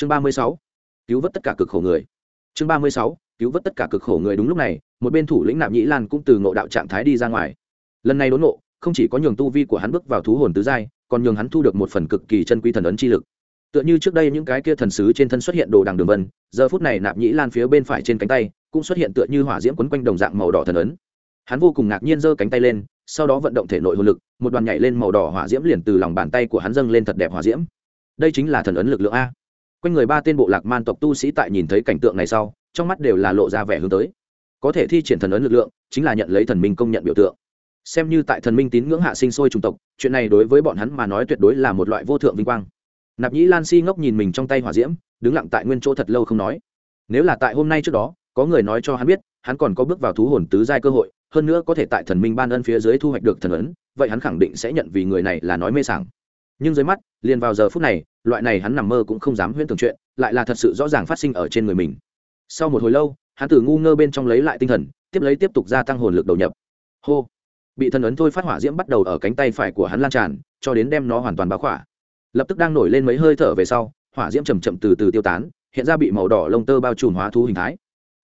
chương ba mươi sáu, cứu vớt tất cả cực khổ người. Chương ba mươi sáu, cứu vớt tất cả cực khổ người đúng lúc này, một bên thủ lĩnh nạp nhĩ lan cũng từ ngộ đạo trạng thái đi ra ngoài. Lần này đốn ngộ, không chỉ có nhường tu vi của hắn bước vào thú hồn tứ giai, còn nhường hắn thu được một phần cực kỳ chân quý thần ấn chi lực. Tựa như trước đây những cái kia thần sứ trên thân xuất hiện đồ đằng đường vân, giờ phút này nạp nhĩ lan phía bên phải trên cánh tay, cũng xuất hiện tựa như hỏa diễm quấn quanh đồng dạng màu đỏ thần ấn. Hắn vô cùng ngạc nhiên giơ cánh tay lên, sau đó vận động thể nội hồn lực, một đoàn nhảy lên màu đỏ hỏa diễm liền từ lòng bàn tay của hắn dâng lên thật đẹp hỏa diễm. Đây chính là thần ấn lực lượng a quanh người ba tên bộ lạc man tộc tu sĩ tại nhìn thấy cảnh tượng này sau, trong mắt đều là lộ ra vẻ hướng tới. Có thể thi triển thần ấn lực lượng, chính là nhận lấy thần minh công nhận biểu tượng. Xem như tại thần minh tín ngưỡng hạ sinh sôi chủng tộc, chuyện này đối với bọn hắn mà nói tuyệt đối là một loại vô thượng vinh quang. Nạp nhĩ lan si ngốc nhìn mình trong tay hỏa diễm, đứng lặng tại nguyên chỗ thật lâu không nói. Nếu là tại hôm nay trước đó, có người nói cho hắn biết, hắn còn có bước vào thú hồn tứ giai cơ hội, hơn nữa có thể tại thần minh ban ân phía dưới thu hoạch được thần ấn, vậy hắn khẳng định sẽ nhận vì người này là nói mê sảng. Nhưng dưới mắt, liền vào giờ phút này loại này hắn nằm mơ cũng không dám huyễn tưởng chuyện, lại là thật sự rõ ràng phát sinh ở trên người mình. Sau một hồi lâu, hắn từ ngu ngơ bên trong lấy lại tinh thần, tiếp lấy tiếp tục gia tăng hồn lực đầu nhập. Hô! Bị thần ấn thôi phát hỏa diễm bắt đầu ở cánh tay phải của hắn lan tràn, cho đến đem nó hoàn toàn báo khỏa. Lập tức đang nổi lên mấy hơi thở về sau, hỏa diễm chầm chậm từ từ tiêu tán, hiện ra bị màu đỏ lông tơ bao trùm hóa thú hình thái.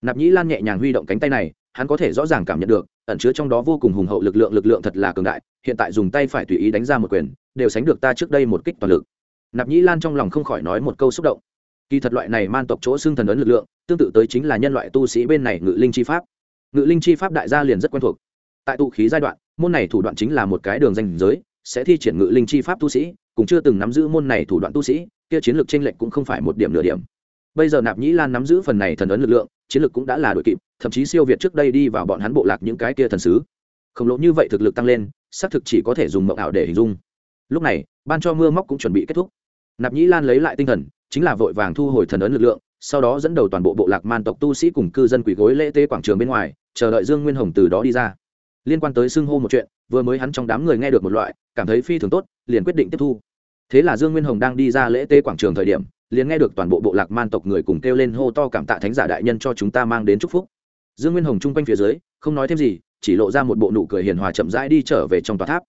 Nạp nhĩ lan nhẹ nhàng huy động cánh tay này, hắn có thể rõ ràng cảm nhận được, ẩn chứa trong đó vô cùng hùng hậu lực lượng lực lượng thật là cường đại, hiện tại dùng tay phải tùy ý đánh ra một quyền, đều sánh được ta trước đây một kích toàn lực nạp nhĩ lan trong lòng không khỏi nói một câu xúc động. Kỳ thật loại này man tộc chỗ xưng thần ấn lực lượng, tương tự tới chính là nhân loại tu sĩ bên này ngự linh chi pháp. Ngự linh chi pháp đại gia liền rất quen thuộc. Tại tụ khí giai đoạn, môn này thủ đoạn chính là một cái đường danh giới, sẽ thi triển ngự linh chi pháp tu sĩ, cũng chưa từng nắm giữ môn này thủ đoạn tu sĩ, kia chiến lược tranh lệch cũng không phải một điểm nửa điểm. Bây giờ nạp nhĩ lan nắm giữ phần này thần ấn lực lượng, chiến lược cũng đã là đội kịp, thậm chí siêu việt trước đây đi vào bọn hắn bộ lạc những cái kia thần sứ. Khổng lồ như vậy thực lực tăng lên, xác thực chỉ có thể dùng mộng ảo để hình dung. Lúc này, ban cho mưa móc cũng chuẩn bị kết thúc nạp nhĩ lan lấy lại tinh thần, chính là vội vàng thu hồi thần ấn lực lượng, sau đó dẫn đầu toàn bộ bộ lạc man tộc tu sĩ cùng cư dân quỷ gối lễ tế quảng trường bên ngoài, chờ đợi dương nguyên hồng từ đó đi ra. Liên quan tới xưng hô một chuyện, vừa mới hắn trong đám người nghe được một loại, cảm thấy phi thường tốt, liền quyết định tiếp thu. Thế là dương nguyên hồng đang đi ra lễ tế quảng trường thời điểm, liền nghe được toàn bộ bộ lạc man tộc người cùng kêu lên hô to cảm tạ thánh giả đại nhân cho chúng ta mang đến chúc phúc. Dương nguyên hồng chung quanh phía dưới, không nói thêm gì, chỉ lộ ra một bộ nụ cười hiền hòa chậm rãi đi trở về trong tòa tháp.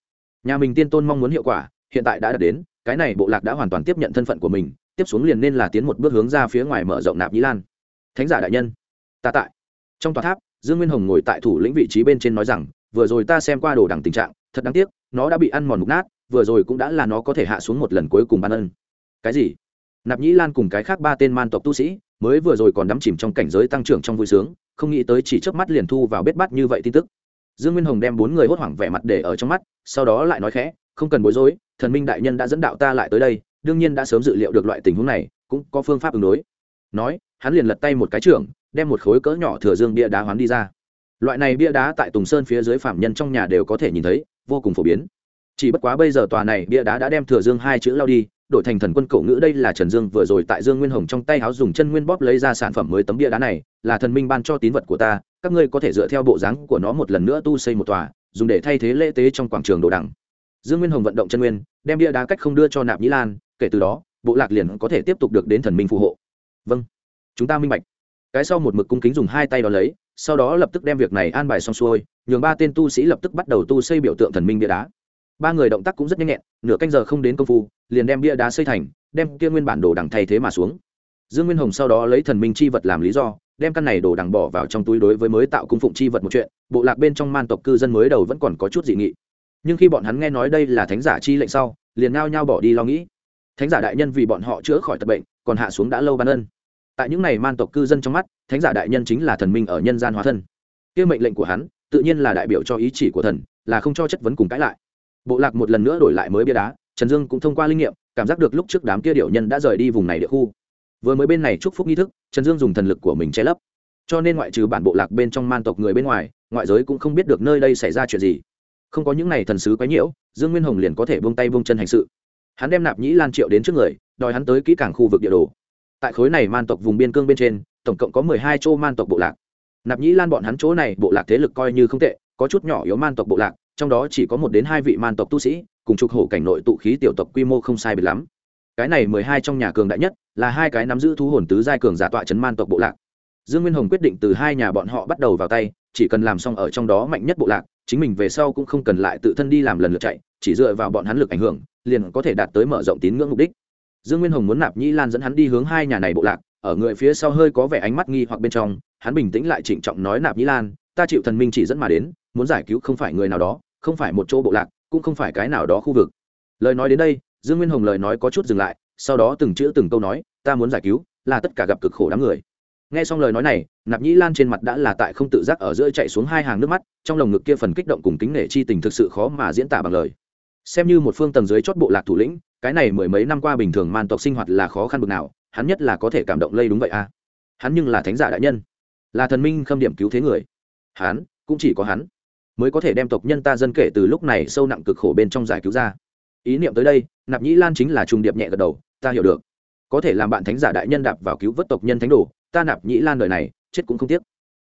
Nhà mình tiên tôn mong muốn hiệu quả, hiện tại đã đạt đến cái này bộ lạc đã hoàn toàn tiếp nhận thân phận của mình, tiếp xuống liền nên là tiến một bước hướng ra phía ngoài mở rộng nạp nhĩ lan. Thánh giả đại nhân, ta tại. Trong tòa tháp, dương nguyên hồng ngồi tại thủ lĩnh vị trí bên trên nói rằng, vừa rồi ta xem qua đồ đằng tình trạng, thật đáng tiếc, nó đã bị ăn mòn mục nát, vừa rồi cũng đã là nó có thể hạ xuống một lần cuối cùng ban ân. Cái gì? Nạp nhĩ lan cùng cái khác ba tên man tộc tu sĩ, mới vừa rồi còn đắm chìm trong cảnh giới tăng trưởng trong vui sướng, không nghĩ tới chỉ trước mắt liền thu vào bết bắt như vậy tin tức. Dương nguyên hồng đem bốn người hốt hoảng vẻ mặt để ở trong mắt, sau đó lại nói khẽ, không cần bối rối thần minh đại nhân đã dẫn đạo ta lại tới đây, đương nhiên đã sớm dự liệu được loại tình huống này, cũng có phương pháp ứng đối. Nói, hắn liền lật tay một cái trưởng, đem một khối cỡ nhỏ thừa dương bia đá hoán đi ra. Loại này bia đá tại tùng sơn phía dưới phạm nhân trong nhà đều có thể nhìn thấy, vô cùng phổ biến. Chỉ bất quá bây giờ tòa này bia đá đã đem thừa dương hai chữ lao đi, đổi thành thần quân cổ ngữ đây là trần dương vừa rồi tại dương nguyên hồng trong tay háo dùng chân nguyên bóp lấy ra sản phẩm mới tấm bia đá này, là thần minh ban cho tín vật của ta, các ngươi có thể dựa theo bộ dáng của nó một lần nữa tu xây một tòa, dùng để thay thế lễ tế trong quảng trường đồ đằng dương nguyên hồng vận động chân nguyên, đem bia đá cách không đưa cho nạp nhĩ lan, kể từ đó, bộ lạc liền có thể tiếp tục được đến thần minh phù hộ. Vâng chúng ta minh bạch. Cái sau một mực cung kính dùng hai tay đó lấy, sau đó lập tức đem việc này an bài xong xuôi, nhường ba tên tu sĩ lập tức bắt đầu tu xây biểu tượng thần minh bia đá. Ba người động tác cũng rất nhanh nhẹn, nửa canh giờ không đến công phu, liền đem bia đá xây thành, đem kia nguyên bản đồ đằng thay thế mà xuống. Dương nguyên hồng sau đó lấy thần minh chi vật làm lý do, đem căn này đồ đằng bỏ vào trong túi đối với mới tạo cung phụng chi vật một chuyện, bộ lạc bên trong man tộc cư dân mới đầu vẫn còn có chút dị nghị nhưng khi bọn hắn nghe nói đây là thánh giả chi lệnh sau, liền ngao nhau bỏ đi lo nghĩ. Thánh giả đại nhân vì bọn họ chữa khỏi tật bệnh, còn hạ xuống đã lâu ban ân. Tại những này man tộc cư dân trong mắt, thánh giả đại nhân chính là thần minh ở nhân gian hóa thân. Kia mệnh lệnh của hắn, tự nhiên là đại biểu cho ý chỉ của thần, là không cho chất vấn cùng cãi lại. Bộ lạc một lần nữa đổi lại mới bia đá, trần dương cũng thông qua linh nghiệm, cảm giác được lúc trước đám kia điệu nhân đã rời đi vùng này địa khu. Vừa mới bên này chúc phúc nghi thức, trần dương dùng thần lực của mình che lấp. Cho nên ngoại trừ bản bộ lạc bên trong man tộc người bên ngoài, ngoại giới cũng không biết được nơi đây xảy ra chuyện gì không có những n à y thần sứ quái nhiễu, dương nguyên hồng liền có thể buông tay buông chân hành sự. Hắn đem nạp nhĩ lan triệu đến trước người, đòi hắn tới kỹ cảng khu vực địa đồ. Tại khối này man tộc vùng biên cương bên trên, tổng cộng có mười hai chỗ man tộc bộ lạc. Nạp nhĩ lan bọn hắn chỗ này bộ lạc thế lực coi như không tệ, có chút nhỏ yếu man tộc bộ lạc, trong đó chỉ có một đến hai vị man tộc tu sĩ, cùng trục hổ cảnh nội tụ khí tiểu tộc quy mô không sai biệt lắm. Cái này mười hai trong nhà cường đại nhất, là hai cái nắm giữ thú hồn tứ giai cường giả tọa chấn man tộc bộ lạc. Dương nguyên hồng quyết định từ hai nhà bọn họ bắt đầu vào tay, chỉ cần làm xong ở trong đó mạnh nhất bộ lạc chính mình về sau cũng không cần lại tự thân đi làm lần lượt chạy, chỉ dựa vào bọn hắn lực ảnh hưởng, liền có thể đạt tới mở rộng tín ngưỡng mục đích. Dương nguyên hồng muốn nạp nhĩ lan dẫn hắn đi hướng hai nhà này bộ lạc, ở người phía sau hơi có vẻ ánh mắt nghi hoặc bên trong, hắn bình tĩnh lại trịnh trọng nói nạp nhĩ lan, ta chịu thần minh chỉ dẫn mà đến, muốn giải cứu không phải người nào đó, không phải một chỗ bộ lạc, cũng không phải cái nào đó khu vực. Lời nói đến đây, dương nguyên hồng lời nói có chút dừng lại, sau đó từng chữ từng câu nói, ta muốn giải cứu, là tất cả gặp cực khổ đám người nghe xong lời nói này, nạp nhĩ lan trên mặt đã là tại không tự giác ở giữa chạy xuống hai hàng nước mắt, trong lồng ngực kia phần kích động cùng kính nể chi tình thực sự khó mà diễn tả bằng lời. Xem như một phương tầng dưới chót bộ lạc thủ lĩnh, cái này mười mấy năm qua bình thường man tộc sinh hoạt là khó khăn bực nào, hắn nhất là có thể cảm động lây đúng vậy a à? hắn nhưng là thánh giả đại nhân, là thần minh khâm điểm cứu thế người. Hắn, cũng chỉ có hắn, mới có thể đem tộc nhân ta dân kể từ lúc này sâu nặng cực khổ bên trong giải cứu ra. Ý niệm tới đây, nạp nhĩ lan chính là trùng điệp nhẹ gật đầu, ta hiểu được. Có thể làm bạn thánh giả đại nhân đạp vào cứu vớt tộc nhân thánh đồ ta nạp nhĩ lan đời này, chết cũng không tiếc.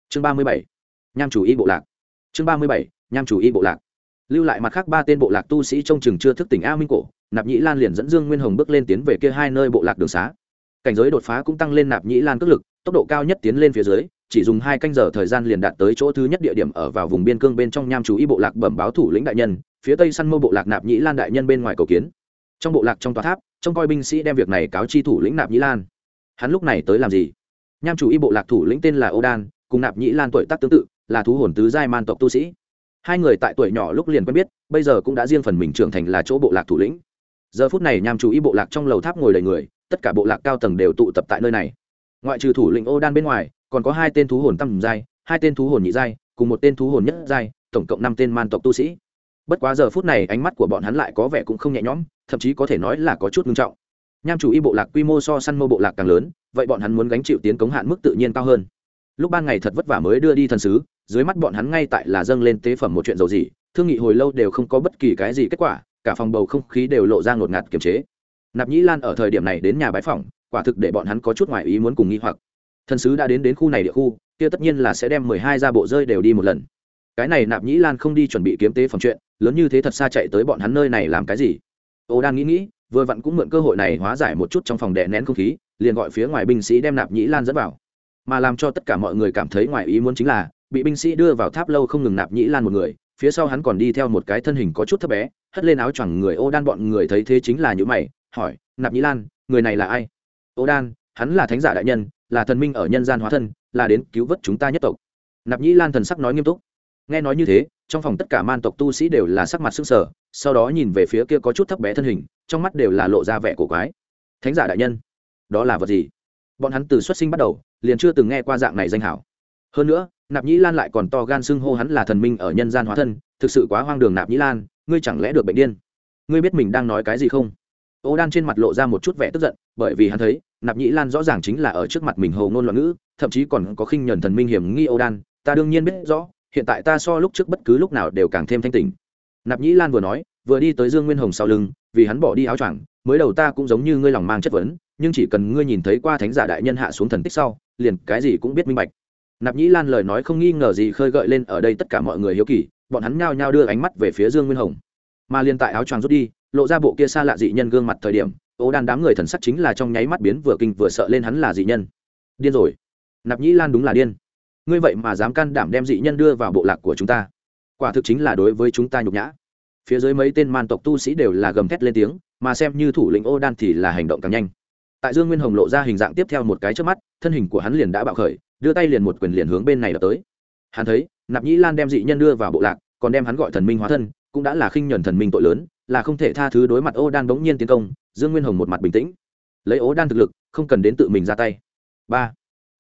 Chương ba mươi bảy, nham chủ y bộ lạc. Chương ba mươi bảy, nham chủ y bộ lạc. Lưu lại mặt khác ba tên bộ lạc tu sĩ trong chừng chưa thức tỉnh a minh cổ, nạp nhĩ lan liền dẫn dương nguyên hồng bước lên tiến về kia hai nơi bộ lạc đường xá. Cảnh giới đột phá cũng tăng lên nạp nhĩ lan cước lực, tốc độ cao nhất tiến lên phía dưới, chỉ dùng hai canh giờ thời gian liền đạt tới chỗ thứ nhất địa điểm ở vào vùng biên cương bên trong nham chú y bộ lạc bẩm báo thủ lĩnh đại nhân, phía tây săn mô bộ lạc nạp nhĩ lan đại nhân bên ngoài cầu kiến. Trong bộ lạc trong tòa tháp, trông coi binh sĩ đem việc này cáo chi thủ lĩnh nạp nhĩ lan. Hắn lúc này tới làm gì? Nham chủ y bộ lạc thủ lĩnh tên là ô đan cùng nạp nhĩ lan tuổi tác tương tự, là thú hồn tứ giai man tộc tu sĩ. Hai người tại tuổi nhỏ lúc liền quen biết, bây giờ cũng đã riêng phần mình trưởng thành là chỗ bộ lạc thủ lĩnh. Giờ phút này nham chủ y bộ lạc trong lầu tháp ngồi đầy người, tất cả bộ lạc cao tầng đều tụ tập tại nơi này. Ngoại trừ thủ lĩnh ô đan bên ngoài, còn có hai tên thú hồn tăm giai, hai tên thú hồn nhị giai, cùng một tên thú hồn nhất giai, tổng cộng năm tên man tộc tu sĩ. Bất quá giờ phút này ánh mắt của bọn hắn lại có vẻ cũng không nhẹ nhõm, thậm chí có thể nói là có chút nghiêm trọng. Nham chủ y bộ lạc quy mô so săn mô bộ lạc càng lớn vậy bọn hắn muốn gánh chịu tiến cống hạn mức tự nhiên cao hơn. Lúc ban ngày thật vất vả mới đưa đi thần sứ, dưới mắt bọn hắn ngay tại là dâng lên tế phẩm một chuyện dầu gì, thương nghị hồi lâu đều không có bất kỳ cái gì kết quả, cả phòng bầu không khí đều lộ ra ngột ngạt kiềm chế. Nạp nhĩ lan ở thời điểm này đến nhà bái phòng quả thực để bọn hắn có chút ngoại ý muốn cùng nghi hoặc. Thần sứ đã đến đến khu này địa khu, kia tất nhiên là sẽ đem mười hai gia bộ rơi đều đi một lần. Cái này nạp nhĩ lan không đi chuẩn bị kiếm tế phẩm chuyện, lớn như thế thật xa chạy tới bọn hắn nơi này làm cái gì? Ô đang nghĩ nghĩ, vừa vặn cũng mượn cơ hội này hóa giải một chút trong phòng đè nén không khí liền gọi phía ngoài binh sĩ đem nạp nhĩ lan dẫn vào. Mà làm cho tất cả mọi người cảm thấy ngoài ý muốn chính là, bị binh sĩ đưa vào tháp lâu không ngừng nạp nhĩ lan một người, phía sau hắn còn đi theo một cái thân hình có chút thấp bé, hất lên áo choàng người ô đan bọn người thấy thế chính là những mày, hỏi, nạp nhĩ lan, người này là ai? Ô đan, hắn là thánh giả đại nhân, là thần minh ở nhân gian hóa thân, là đến cứu vớt chúng ta nhất tộc. Nạp nhĩ lan thần sắc nói nghiêm túc. Nghe nói như thế, trong phòng tất cả man tộc tu sĩ đều là sắc mặt s ư n g sở sau đó nhìn về phía kia có chút thấp bé thân hình, trong mắt đều là lộ ra vẻ cổ quái. Thánh giả đại nhân đó là vật gì? Bọn hắn từ xuất sinh bắt đầu, liền chưa từng nghe qua dạng này danh hảo. Hơn nữa, nạp nhĩ lan lại còn to gan xưng hô hắn là thần minh ở nhân gian hóa thân, thực sự quá hoang đường nạp nhĩ lan, ngươi chẳng lẽ được bệnh điên? Ngươi biết mình đang nói cái gì không? Ô đan trên mặt lộ ra một chút vẻ tức giận, bởi vì hắn thấy, nạp nhĩ lan rõ ràng chính là ở trước mặt mình hầu ngôn loạn ngữ, thậm chí còn có khinh nhuần thần minh hiểm nghi ô đan, ta đương nhiên biết rõ, hiện tại ta so lúc trước bất cứ lúc nào đều càng thêm thanh tình nạp nhĩ lan vừa nói, vừa đi tới dương nguyên hồng sau lưng, vì hắn bỏ đi áo choàng, mới đầu ta cũng giống như ngươi lòng mang chất vấn nhưng chỉ cần ngươi nhìn thấy qua thánh giả đại nhân hạ xuống thần tích sau, liền cái gì cũng biết minh bạch. Nạp nhĩ lan lời nói không nghi ngờ gì khơi gợi lên ở đây tất cả mọi người hiếu kỳ, bọn hắn nhao nhao đưa ánh mắt về phía dương nguyên hồng. Mà liền tại áo choàng rút đi, lộ ra bộ kia xa lạ dị nhân gương mặt thời điểm ố đan đám người thần sắc chính là trong nháy mắt biến vừa kinh vừa sợ lên hắn là dị nhân. Điên rồi. Nạp nhĩ lan đúng là điên. Ngươi vậy mà dám can đảm đem dị nhân đưa vào bộ lạc của chúng ta. Quả thực chính là đối với chúng ta nhục nhã. Phía dưới mấy tên man tộc tu sĩ đều là gầm thét lên tiếng, mà xem như thủ lĩnh ô đan thì là hành động càng nhanh tại dương nguyên hồng lộ ra hình dạng tiếp theo một cái trước mắt, thân hình của hắn liền đã bạo khởi, đưa tay liền một quyền liền hướng bên này đập tới. Hắn thấy, nạp nhĩ lan đem dị nhân đưa vào bộ lạc, còn đem hắn gọi thần minh hóa thân, cũng đã là khinh nhuần thần minh tội lớn, là không thể tha thứ đối mặt ô đan bỗng nhiên tiến công, dương nguyên hồng một mặt bình tĩnh. Lấy ô đan thực lực, không cần đến tự mình ra tay. Ba.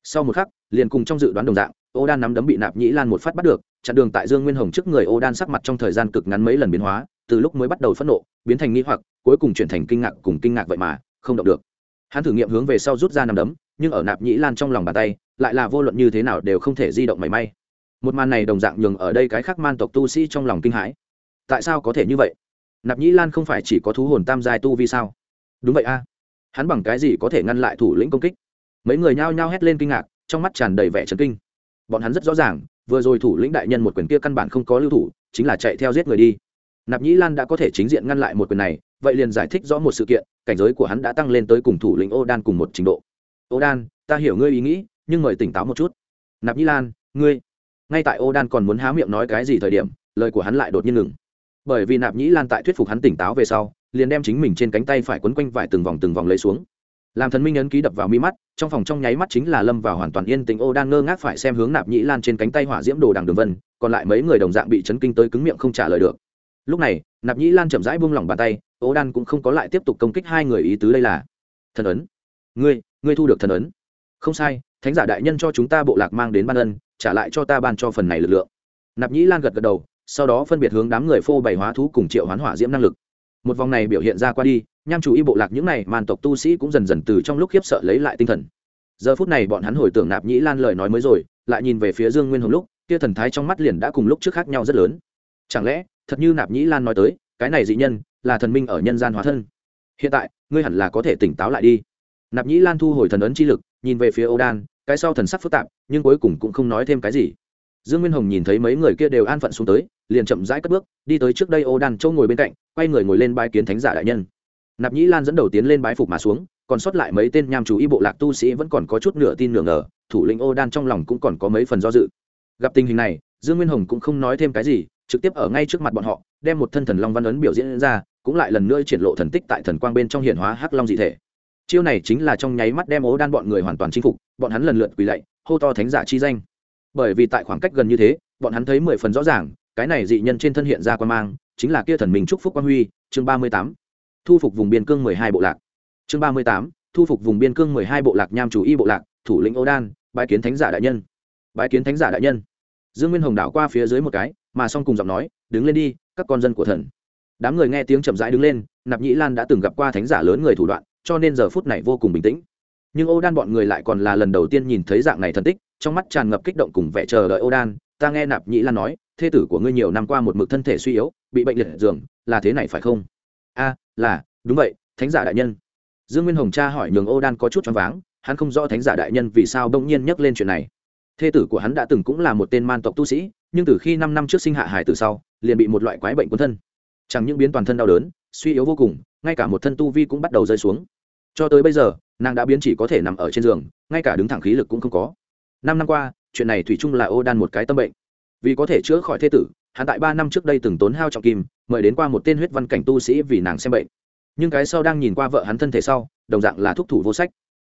Sau một khắc, liền cùng trong dự đoán đồng dạng, ô đan nắm đấm bị nạp nhĩ lan một phát bắt được, chặn đường tại dương nguyên hồng trước người ô đan sắc mặt trong thời gian cực ngắn mấy lần biến hóa, từ lúc mới bắt đầu phẫn nộ, biến thành nghĩ hoặc, cuối cùng chuyển thành kinh ngạc cùng kinh ngạc vậy mà, không động được hắn thử nghiệm hướng về sau rút ra nắm đấm, nhưng ở nạp nhĩ lan trong lòng bàn tay, lại là vô luận như thế nào đều không thể di động mảy may. Một màn này đồng dạng nhường ở đây cái khác man tộc tu sĩ trong lòng kinh hãi. Tại sao có thể như vậy? Nạp nhĩ lan không phải chỉ có thú hồn tam giai tu vi sao? Đúng vậy a. Hắn bằng cái gì có thể ngăn lại thủ lĩnh công kích? Mấy người nhao nhao hét lên kinh ngạc, trong mắt tràn đầy vẻ trấn kinh. Bọn hắn rất rõ ràng, vừa rồi thủ lĩnh đại nhân một quyền kia căn bản không có lưu thủ, chính là chạy theo giết người đi. Nạp nhĩ lan đã có thể chính diện ngăn lại một quyền này vậy liền giải thích rõ một sự kiện, cảnh giới của hắn đã tăng lên tới cùng thủ lĩnh ô đan cùng một trình độ. Ô đan ta hiểu ngươi ý nghĩ, nhưng mời tỉnh táo một chút. Nạp nhĩ lan, ngươi, ngay tại ô đan còn muốn há miệng nói cái gì thời điểm, lời của hắn lại đột nhiên ngừng. Bởi vì nạp nhĩ lan tại thuyết phục hắn tỉnh táo về sau, liền đem chính mình trên cánh tay phải quấn quanh vải từng vòng từng vòng lấy xuống. Làm thần minh ấn ký đập vào mi mắt, trong phòng trong nháy mắt chính là lâm vào hoàn toàn yên tĩnh ô đang ngơ ngác phải xem hướng nạp nhĩ lan trên cánh tay hỏa diễm đồ đằng đường vân, còn lại mấy người đồng dạng bị chấn kinh tới cứng miệng không trả lời được. Lúc này nạp nhĩ lan chậm rãi buông lỏng bàn tay ô đan cũng không có lại tiếp tục công kích hai người ý tứ đây là, thần ấn, ngươi ngươi thu được thần ấn. Không sai, thánh giả đại nhân cho chúng ta bộ lạc mang đến ban ân, trả lại cho ta ban cho phần này lực lượng. Nạp nhĩ lan gật gật đầu, sau đó phân biệt hướng đám người phô bày hóa thú cùng triệu hoán hỏa diễm năng lực. Một vòng này biểu hiện ra qua đi, nham chủ y bộ lạc những này màn tộc tu sĩ cũng dần dần từ trong lúc khiếp sợ lấy lại tinh thần. Giờ phút này bọn hắn hồi tưởng nạp nhĩ lan lời nói mới rồi, lại nhìn về phía dương nguyên hồng lúc, kia thần thái trong mắt liền đã cùng lúc trước khác nhau rất lớn. Chẳng lẽ thật như nạp nhĩ lan nói tới, cái này dị nhân là thần minh ở nhân gian hóa thân. Hiện tại, ngươi hẳn là có thể tỉnh táo lại đi. Nạp nhĩ lan thu hồi thần ấn chi lực, nhìn về phía âu đan, cái sau thần sắc phức tạp, nhưng cuối cùng cũng không nói thêm cái gì. Dương nguyên hồng nhìn thấy mấy người kia đều an phận xuống tới, liền chậm rãi cất bước, đi tới trước đây ô đan châu ngồi bên cạnh, quay người ngồi lên bãi kiến thánh giả đại nhân. Nạp nhĩ lan dẫn đầu tiến lên bái phục mà xuống, còn sót lại mấy tên nham chú y bộ lạc tu sĩ vẫn còn có chút nửa tin nửa ngờ, thủ lĩnh ô đan trong lòng cũng còn có mấy phần do dự. Gặp tình hình này, dương nguyên hồng cũng không nói thêm cái gì trực tiếp ở ngay trước mặt bọn họ, đem một thân thần long văn ấn biểu diễn ra, cũng lại lần nữa triển lộ thần tích tại thần quang bên trong hiển hóa hắc long dị thể. Chiêu này chính là trong nháy mắt đem ố đan bọn người hoàn toàn chinh phục, bọn hắn lần lượt quỳ lạy, hô to thánh giả chi danh. Bởi vì tại khoảng cách gần như thế, bọn hắn thấy mười phần rõ ràng, cái này dị nhân trên thân hiện ra quan mang, chính là kia thần mình trúc phúc quang huy, chương ba mươi tám. Thu phục vùng biên cương mười hai bộ lạc. Chương ba mươi tám, thu phục vùng biên cương mười hai bộ lạc nham chủ y bộ lạc, thủ lĩnh ố đan bãi kiến thánh giả đại nhân. Bãi kiến thánh giả đại nhân dương nguyên hồng đảo qua phía dưới một cái, mà xong cùng giọng nói, đứng lên đi, các con dân của thần. Đám người nghe tiếng chậm rãi đứng lên, nạp nhĩ lan đã từng gặp qua thánh giả lớn người thủ đoạn, cho nên giờ phút này vô cùng bình tĩnh. Nhưng ô đan bọn người lại còn là lần đầu tiên nhìn thấy dạng này thần tích, trong mắt tràn ngập kích động cùng vẻ chờ đợi ô đan. Ta nghe nạp nhĩ lan nói thê tử của ngươi nhiều năm qua một mực thân thể suy yếu, bị bệnh liệt giường, là thế này phải không? A, là, đúng vậy, thánh giả đại nhân. Dương nguyên hồng cha hỏi nhường ô đan có chút choáng váng, hắn không rõ thánh giả đại nhân vì sao đông nhiên nhắc lên chuyện này thê tử của hắn đã từng cũng là một tên man tộc tu sĩ, nhưng từ khi năm năm trước sinh hạ hải từ sau, liền bị một loại quái bệnh cuốn thân. Chẳng những biến toàn thân đau đớn, suy yếu vô cùng, ngay cả một thân tu vi cũng bắt đầu rơi xuống. Cho tới bây giờ, nàng đã biến chỉ có thể nằm ở trên giường, ngay cả đứng thẳng khí lực cũng không có. Năm năm qua, chuyện này thủy chung là ô đan một cái tâm bệnh. Vì có thể chữa khỏi thế tử, hắn tại ba năm trước đây từng tốn hao trọng kim, mời đến qua một tên huyết văn cảnh tu sĩ vì nàng xem bệnh. Nhưng cái sau đang nhìn qua vợ hắn thân thể sau, đồng dạng là thúc thủ vô sách.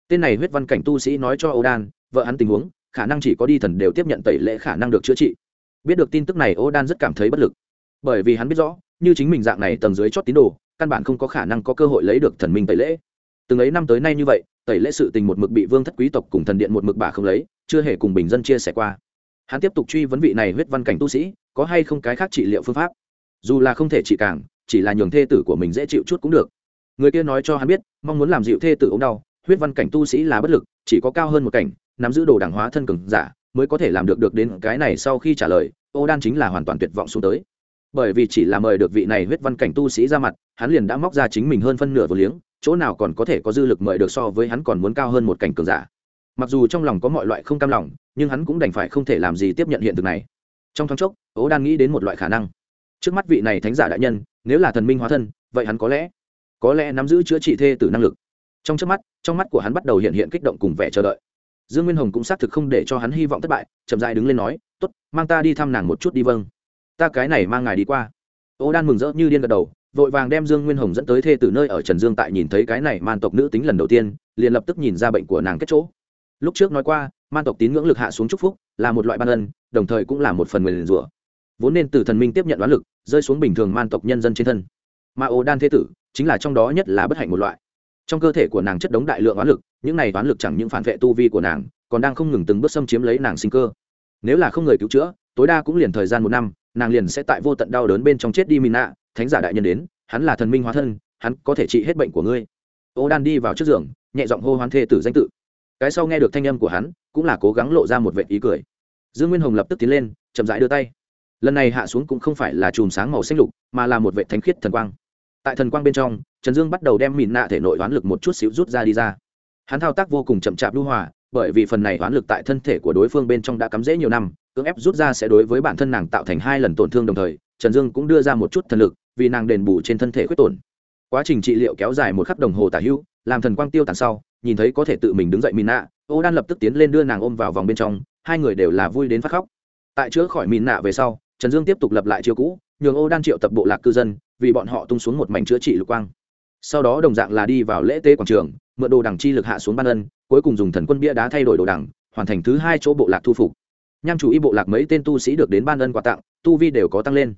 Tên này huyết văn cảnh tu sĩ nói cho ô đan, vợ hắn tình huống khả năng chỉ có đi thần đều tiếp nhận tẩy lễ khả năng được chữa trị. Biết được tin tức này, ô đan rất cảm thấy bất lực. Bởi vì hắn biết rõ, như chính mình dạng này tầng dưới chót tín đồ, căn bản không có khả năng có cơ hội lấy được thần minh tẩy lễ. Từng ấy năm tới nay như vậy, tẩy lễ sự tình một mực bị vương thất quý tộc cùng thần điện một mực bà không lấy, chưa hề cùng bình dân chia sẻ qua. Hắn tiếp tục truy vấn vị này huyết văn cảnh tu sĩ, có hay không cái khác trị liệu phương pháp. Dù là không thể trị càng, chỉ là nhường thê tử của mình dễ chịu chút cũng được. Người kia nói cho hắn biết, mong muốn làm dịu thê tử ống đau, huyết văn cảnh tu sĩ là bất lực, chỉ có cao hơn một cảnh nắm giữ đồ đảng hóa thân cường giả, mới có thể làm được được đến cái này sau khi trả lời, ô đan chính là hoàn toàn tuyệt vọng xuống tới. Bởi vì chỉ là mời được vị này huyết văn cảnh tu sĩ ra mặt, hắn liền đã móc ra chính mình hơn phân nửa vừa liếng, chỗ nào còn có thể có dư lực mời được so với hắn còn muốn cao hơn một cảnh cường giả. Mặc dù trong lòng có mọi loại không cam lòng, nhưng hắn cũng đành phải không thể làm gì tiếp nhận hiện thực này. Trong thoáng chốc ố đan nghĩ đến một loại khả năng. Trước mắt vị này thánh giả đại nhân, nếu là thần minh hóa thân, vậy hắn có lẽ có lẽ nắm giữ chữa trị thê tử năng lực. Trong trước mắt, trong mắt của hắn bắt đầu hiện hiện kích động cùng vẻ chờ đợi dương nguyên hồng cũng xác thực không để cho hắn hy vọng thất bại, chậm dại đứng lên nói t ố t mang ta đi thăm nàng một chút đi vâng. Ta cái này mang ngài đi qua. Ô đan mừng rỡ như điên gật đầu, vội vàng đem dương nguyên hồng dẫn tới thê từ nơi ở trần dương tại nhìn thấy cái này man tộc nữ tính lần đầu tiên, liền lập tức nhìn ra bệnh của nàng kết chỗ. Lúc trước nói qua, man tộc tín ngưỡng lực hạ xuống chúc phúc, là một loại ban ân, đồng thời cũng là một phần nguyền rủa. Vốn nên từ thần minh tiếp nhận đoán lực, rơi xuống bình thường man tộc nhân dân trên thân. Mà ô đan thế tử, chính là trong đó nhất là bất hạnh một loại. Trong cơ thể của nàng chất đống đại lượng oán lực những này toán lực chẳng những phản vệ tu vi của nàng, còn đang không ngừng từng bước xâm chiếm lấy nàng sinh cơ. Nếu là không người cứu chữa, tối đa cũng liền thời gian một năm, nàng liền sẽ tại vô tận đau đớn bên trong chết đi mìn nạ. thánh giả đại nhân đến, hắn là thần minh hóa thân, hắn có thể trị hết bệnh của ngươi. Ô đan đi vào trước giường, nhẹ giọng hô hoán thê tử danh tự. Cái sau nghe được thanh âm của hắn, cũng là cố gắng lộ ra một vệ ý cười. Dương nguyên hồng lập tức tiến lên, chậm rãi đưa tay. Lần này hạ xuống cũng không phải là chùm sáng màu xanh lục, mà là một vệ thánh khiết thần quang. Tại thần quang bên trong, trần dương bắt đầu đem mìn nạ thể nội đoán lực một chút xíu rút ra đi ra hắn thao tác vô cùng chậm chạp lưu hòa, bởi vì phần này oán lực tại thân thể của đối phương bên trong đã cắm rễ nhiều năm, cưỡng ép rút ra sẽ đối với bản thân nàng tạo thành hai lần tổn thương đồng thời, trần dương cũng đưa ra một chút thần lực, vì nàng đền bù trên thân thể khuyết tổn. Quá trình trị liệu kéo dài một khắc đồng hồ tả hữu, làm thần quang tiêu tàn sau, nhìn thấy có thể tự mình đứng dậy mìn nạ ô đan lập tức tiến lên đưa nàng ôm vào vòng bên trong, hai người đều là vui đến phát khóc. Tại chữa khỏi mìn nạ về sau, trần dương tiếp tục lập lại chiêu cũ, nhường ô đan triệu tập bộ lạc cư dân, vì bọn họ tung xuống một mảnh chữa trị lục quang sau đó đồng dạng là đi vào lễ tế quảng trường, mượn đồ đằng chi lực hạ xuống ban ân, cuối cùng dùng thần quân bia đá thay đổi đồ đằng, hoàn thành thứ hai chỗ bộ lạc thu phục. Nham chủ y bộ lạc mấy tên tu sĩ được đến ban ân quà tặng, tu vi đều có tăng lên.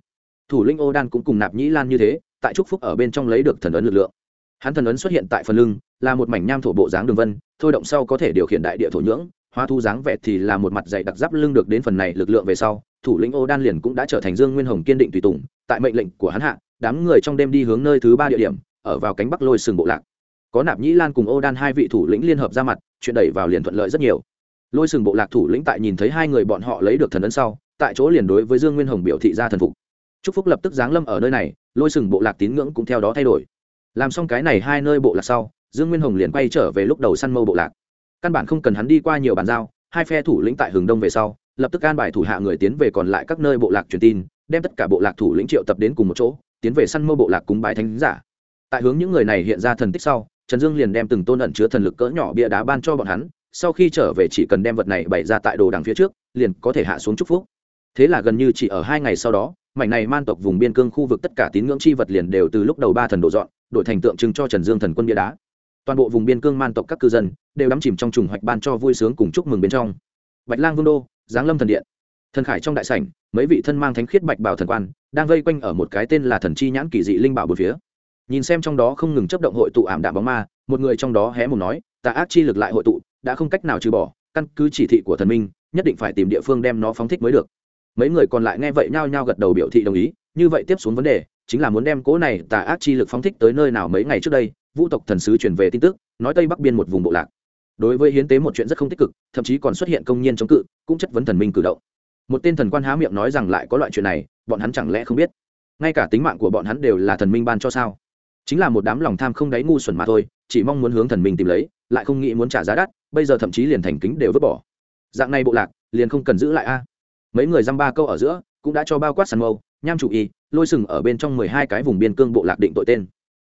Thủ lĩnh ô đan cũng cùng nạp nhĩ lan như thế, tại trúc phúc ở bên trong lấy được thần ấn lực lượng. Hắn thần ấn xuất hiện tại phần lưng, là một mảnh nham thổ bộ dáng đường vân, thôi động sau có thể điều khiển đại địa thổ nhưỡng hoa thu dáng vẹt thì là một mặt dày đặc giáp lưng được đến phần này lực lượng về sau, thủ lĩnh ô đan liền cũng đã trở thành dương nguyên hồng kiên định tùy tùng, tại mệnh lệnh của hắn hạ, đám người trong đêm đi hướng nơi thứ ba địa điểm ở vào cánh bắc lôi sừng bộ lạc. Có nạp nhĩ lan cùng ô đan hai vị thủ lĩnh liên hợp ra mặt, chuyện đẩy vào liền thuận lợi rất nhiều. Lôi sừng bộ lạc thủ lĩnh tại nhìn thấy hai người bọn họ lấy được thần ấn sau, tại chỗ liền đối với dương nguyên hồng biểu thị ra thần phục. Chúc phúc lập tức giáng lâm ở nơi này, lôi sừng bộ lạc tín ngưỡng cũng theo đó thay đổi. Làm xong cái này hai nơi bộ lạc sau, dương nguyên hồng liền quay trở về lúc đầu săn mâu bộ lạc. Căn bản không cần hắn đi qua nhiều bàn giao, hai phe thủ lĩnh tại hừng đông về sau, lập tức an bài thủ hạ người tiến về còn lại các nơi bộ lạc truyền tin, đem tất cả bộ lạc thủ lĩnh triệu tập đến cùng một chỗ, tiến về săn mâu bộ lạc cúng bái thánh giả tại hướng những người này hiện ra thần tích sau, trần dương liền đem từng tôn ẩn chứa thần lực cỡ nhỏ bia đá ban cho bọn hắn, sau khi trở về chỉ cần đem vật này bày ra tại đồ đằng phía trước, liền có thể hạ xuống chúc phúc. Thế là gần như chỉ ở hai ngày sau đó, mảnh này man tộc vùng biên cương khu vực tất cả tín ngưỡng chi vật liền đều từ lúc đầu ba thần đồ dọn, đổi thành tượng trưng cho trần dương thần quân bia đá. Toàn bộ vùng biên cương man tộc các cư dân đều đắm chìm trong trùng hoạch ban cho vui sướng cùng chúc mừng bên trong. Bạch lang vương đô, giáng lâm thần điện. Thần khải trong đại sảnh, mấy vị thân mang thánh khiết bạch bảo thần quan đang vây quanh ở một cái tên là thần chi nhãn kỳ dị linh bảo một phía nhìn xem trong đó không ngừng chấp động hội tụ ảm đạm bóng ma, một người trong đó hé một nói, tà ác chi lực lại hội tụ, đã không cách nào trừ bỏ, căn cứ chỉ thị của thần minh, nhất định phải tìm địa phương đem nó phóng thích mới được. Mấy người còn lại nghe vậy nhao nhao gật đầu biểu thị đồng ý, như vậy tiếp xuống vấn đề, chính là muốn đem cố này tà ác chi lực phóng thích tới nơi nào mấy ngày trước đây, vũ tộc thần sứ truyền về tin tức, nói tây bắc biên một vùng bộ lạc. Đối với hiến tế một chuyện rất không tích cực, thậm chí còn xuất hiện công nhân chống cự, cũng chất vấn thần minh cử động. Một tên thần quan há miệng nói rằng lại có loại chuyện này, bọn hắn chẳng lẽ không biết? Ngay cả tính mạng của bọn hắn đều là thần minh ban cho sao? Chính là một đám lòng tham không đáy ngu xuẩn mà thôi, chỉ mong muốn hướng thần minh tìm lấy, lại không nghĩ muốn trả giá đắt, bây giờ thậm chí liền thành kính đều vứt bỏ. Dạng này bộ lạc, liền không cần giữ lại a. Mấy người dăm ba câu ở giữa, cũng đã cho bao quát săn mâu, nham chủ y, lôi sừng ở bên trong mười hai cái vùng biên cương bộ lạc định tội tên.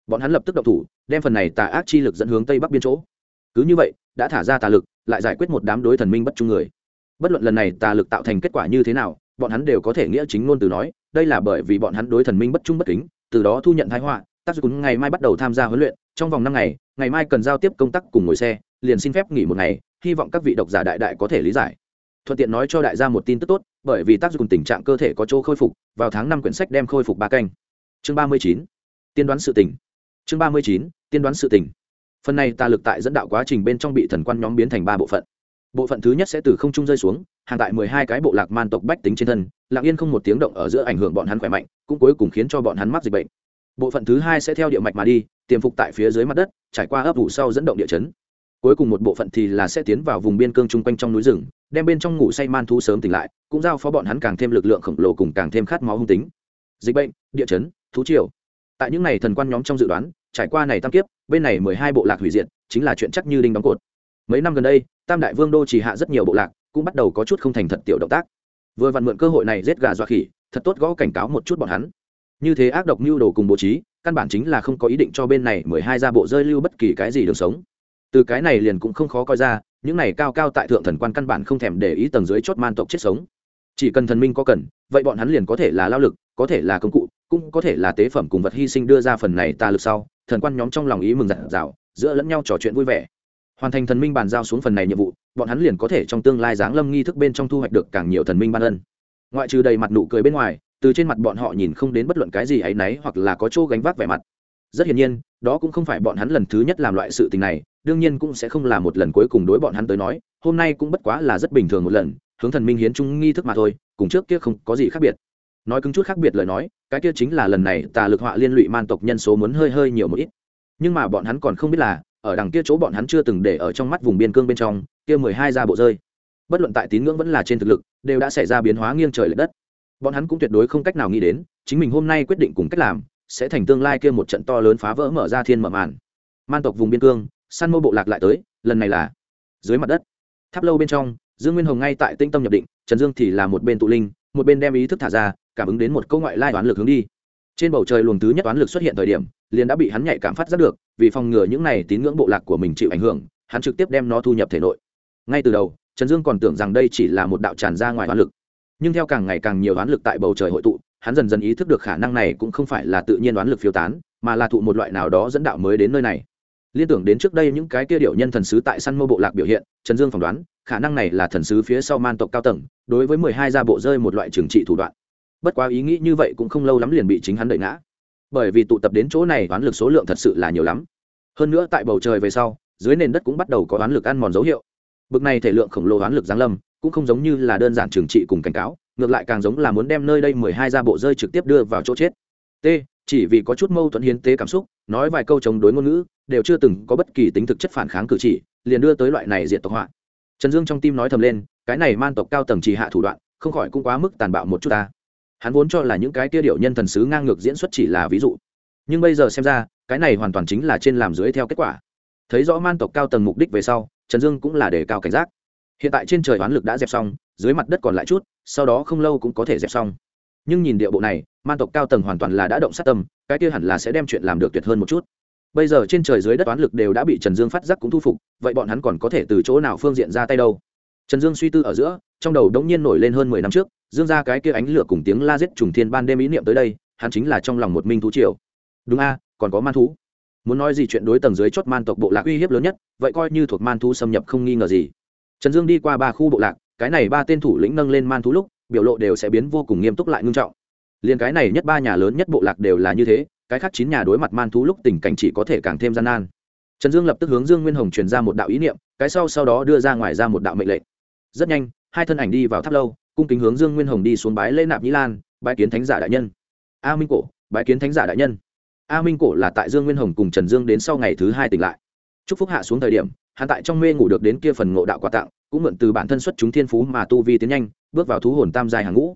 Bọn hắn lập tức động thủ, đem phần này tà ác chi lực dẫn hướng tây bắc biên chỗ. Cứ như vậy, đã thả ra tà lực, lại giải quyết một đám đối thần minh bất trung người. Bất luận lần này tà lực tạo thành kết quả như thế nào, bọn hắn đều có thể nghĩa chính ngôn từ nói, đây là bởi vì bọn hắn đối thần minh bất trung bất kính, từ đó thu nhận thái họa tác dụng ngày mai bắt đầu tham gia huấn luyện, trong vòng năm ngày ngày mai cần giao tiếp công tác cùng ngồi xe, liền xin phép nghỉ một ngày, hy vọng các vị độc giả đại đại có thể lý giải. Thuận tiện nói cho đại gia một tin tức tốt, bởi vì tác dụng tình trạng cơ thể có chỗ khôi phục, vào tháng năm quyển sách đem khôi phục ba canh. Chương ba mươi chín, tiên đoán sự tỉnh chương ba mươi chín, tiên đoán sự tỉnh phần này tà lực tại dẫn đạo quá trình bên trong bị thần quan nhóm biến thành ba bộ phận. Bộ phận thứ nhất sẽ từ không trung rơi xuống, hàng tại mười hai cái bộ lạc man tộc bách tính trên thân, lặng yên không một tiếng động ở giữa ảnh hưởng bọn hắn khỏe mạnh, cũng cuối cùng khiến cho bọn hắn mắc dịch bệnh bộ phận thứ hai sẽ theo địa mạch mà đi, tiềm phục tại phía dưới mặt đất, trải qua ấp ủ sau dẫn động địa chấn. Cuối cùng một bộ phận thì là sẽ tiến vào vùng biên cương chung quanh trong núi rừng, đem bên trong ngủ say man thú sớm tỉnh lại, cũng giao phó bọn hắn càng thêm lực lượng khổng lồ cùng càng thêm khát máu hung tính. Dịch bệnh, địa chấn, thú triều. Tại những n à y thần quan nhóm trong dự đoán, trải qua này tam kiếp, bên này mười hai bộ lạc hủy diệt, chính là chuyện chắc như đinh đóng cột. Mấy năm gần đây, tam đại vương đô chỉ hạ rất nhiều bộ lạc, cũng bắt đầu có chút không thành thật tiểu động tác. Vừa vặn mượn cơ hội này giết gà dọa khỉ, thật tốt gõ cảnh cáo một chút bọn hắn như thế ác độc mưu đồ cùng bố trí, căn bản chính là không có ý định cho bên này mười hai gia bộ rơi lưu bất kỳ cái gì đường sống. Từ cái này liền cũng không khó coi ra, những này cao cao tại thượng thần quan căn bản không thèm để ý tầng dưới chót man tộc chết sống. Chỉ cần thần minh có cần, vậy bọn hắn liền có thể là lao lực, có thể là công cụ, cũng có thể là tế phẩm cùng vật hy sinh đưa ra phần này ta lực sau. Thần quan nhóm trong lòng ý mừng dặn dào giữa lẫn nhau trò chuyện vui vẻ. Hoàn thành thần minh bàn giao xuống phần này nhiệm vụ, bọn hắn liền có thể trong tương lai giáng lâm nghi thức bên trong thu hoạch được càng nhiều thần minh ban ân. Ngoại trừ đầy mặt nụ cười bên ngoài từ trên mặt bọn họ nhìn không đến bất luận cái gì ấy náy hoặc là có chỗ gánh vác vẻ mặt. Rất hiển nhiên, đó cũng không phải bọn hắn lần thứ nhất làm loại sự tình này, đương nhiên cũng sẽ không là một lần cuối cùng đối bọn hắn tới nói, hôm nay cũng bất quá là rất bình thường một lần, hướng thần minh hiến trung nghi thức mà thôi, cùng trước kia không có gì khác biệt. Nói cứng chút khác biệt lời nói, cái kia chính là lần này tà lực họa liên lụy man tộc nhân số muốn hơi hơi nhiều một ít. Nhưng mà bọn hắn còn không biết là, ở đằng kia chỗ bọn hắn chưa từng để ở trong mắt vùng biên cương bên trong, kia mười hai ra bộ rơi. Bất luận tại tín ngưỡng vẫn là trên thực lực, đều đã xảy ra biến hóa nghiêng trời l ệ đất bọn hắn cũng tuyệt đối không cách nào nghĩ đến, chính mình hôm nay quyết định cùng cách làm, sẽ thành tương lai kia một trận to lớn phá vỡ mở ra thiên mở màn. Man tộc vùng biên cương săn mô bộ lạc lại tới, lần này là dưới mặt đất. Tháp lâu bên trong, dương nguyên hồng ngay tại tinh tâm nhập định, trần dương thì là một bên tụ linh, một bên đem ý thức thả ra, cảm ứng đến một câu ngoại lai toán lực hướng đi. Trên bầu trời luồng thứ nhất toán lực xuất hiện thời điểm, liền đã bị hắn nhạy cảm phát giác được, vì phòng ngừa những này tín ngưỡng bộ lạc của mình chịu ảnh hưởng, hắn trực tiếp đem nó thu nhập thể nội. Ngay từ đầu, trần dương còn tưởng rằng đây chỉ là một đạo tràn ra ngoài toán lực nhưng theo càng ngày càng nhiều đoán lực tại bầu trời hội tụ, hắn dần dần ý thức được khả năng này cũng không phải là tự nhiên đoán lực phiêu tán, mà là thụ một loại nào đó dẫn đạo mới đến nơi này. Liên tưởng đến trước đây những cái kia điệu nhân thần sứ tại săn mô bộ lạc biểu hiện, trần dương phỏng đoán, khả năng này là thần sứ phía sau man tộc cao tầng, đối với mười hai gia bộ rơi một loại trừng trị thủ đoạn. Bất quá ý nghĩ như vậy cũng không lâu lắm liền bị chính hắn đợi ngã. Bởi vì tụ tập đến chỗ này đoán lực số lượng thật sự là nhiều lắm. Hơn nữa tại bầu trời về sau, dưới nền đất cũng bắt đầu có đoán lực ăn mòn dấu hiệu. Bực này thể lượng khổng lồ đoán lực giáng lâm cũng không giống như là đơn giản trừng trị cùng cảnh cáo, ngược lại càng giống là muốn đem nơi đây mười hai gia bộ rơi trực tiếp đưa vào chỗ chết. T, chỉ vì có chút mâu thuẫn hiến tế cảm xúc, nói vài câu chống đối ngôn ngữ, đều chưa từng có bất kỳ tính thực chất phản kháng cử chỉ, liền đưa tới loại này diện tộc họa. Trần dương trong tim nói thầm lên, cái này man tộc cao tầng trì hạ thủ đoạn, không khỏi cũng quá mức tàn bạo một chút ta. Hắn vốn cho là những cái tia điệu nhân thần sứ ngang ngược diễn xuất chỉ là ví dụ. Nhưng bây giờ xem ra, cái này hoàn toàn chính là trên làm dưới theo kết quả. Thấy rõ man tộc cao tầng mục đích về sau, trần dương cũng là để cao cảnh giác hiện tại trên trời oán lực đã dẹp xong, dưới mặt đất còn lại chút, sau đó không lâu cũng có thể dẹp xong. Nhưng nhìn địa bộ này, man tộc cao tầng hoàn toàn là đã động sát tâm, cái kia hẳn là sẽ đem chuyện làm được tuyệt hơn một chút. Bây giờ trên trời dưới đất oán lực đều đã bị trần dương phát giác cũng thu phục, vậy bọn hắn còn có thể từ chỗ nào phương diện ra tay đâu? Trần dương suy tư ở giữa, trong đầu đống nhiên nổi lên hơn mười năm trước, dương ra cái kia ánh lửa cùng tiếng la giết trùng thiên ban đêm ý niệm tới đây, hắn chính là trong lòng một minh thú triều. Đúng a, còn có man thú. Muốn nói gì chuyện đối tầng dưới chót man tộc bộ lạc uy hiếp lớn nhất, vậy coi như thuộc man thú xâm nhập không nghi ngờ gì trần dương đi qua ba khu bộ lạc, cái này ba tên thủ lĩnh nâng lên man thú lúc, biểu lộ đều sẽ biến vô cùng nghiêm túc lại ngưng trọng. Liền cái này nhất ba nhà lớn nhất bộ lạc đều là như thế, cái khác chín nhà đối mặt man thú lúc tình cảnh chỉ có thể càng thêm gian nan. Trần dương lập tức hướng dương nguyên hồng truyền ra một đạo ý niệm, cái sau sau đó đưa ra ngoài ra một đạo mệnh lệnh. Rất nhanh, hai thân ảnh đi vào tháp lâu, cung kính hướng dương nguyên hồng đi xuống bái lễ nạp nhĩ lan, bái kiến thánh giả đại nhân. A minh cổ, bái kiến thánh giả đại nhân. A minh cổ là tại dương nguyên hồng cùng trần dương đến sau ngày thứ hai tỉnh lại. Chúc phúc hạ xuống thời điểm hắn tại trong mê ngủ được đến kia phần ngộ đạo quà tặng, cũng mượn từ bản thân xuất chúng thiên phú mà tu vi tiến nhanh, bước vào thú hồn tam giai hàng ngũ.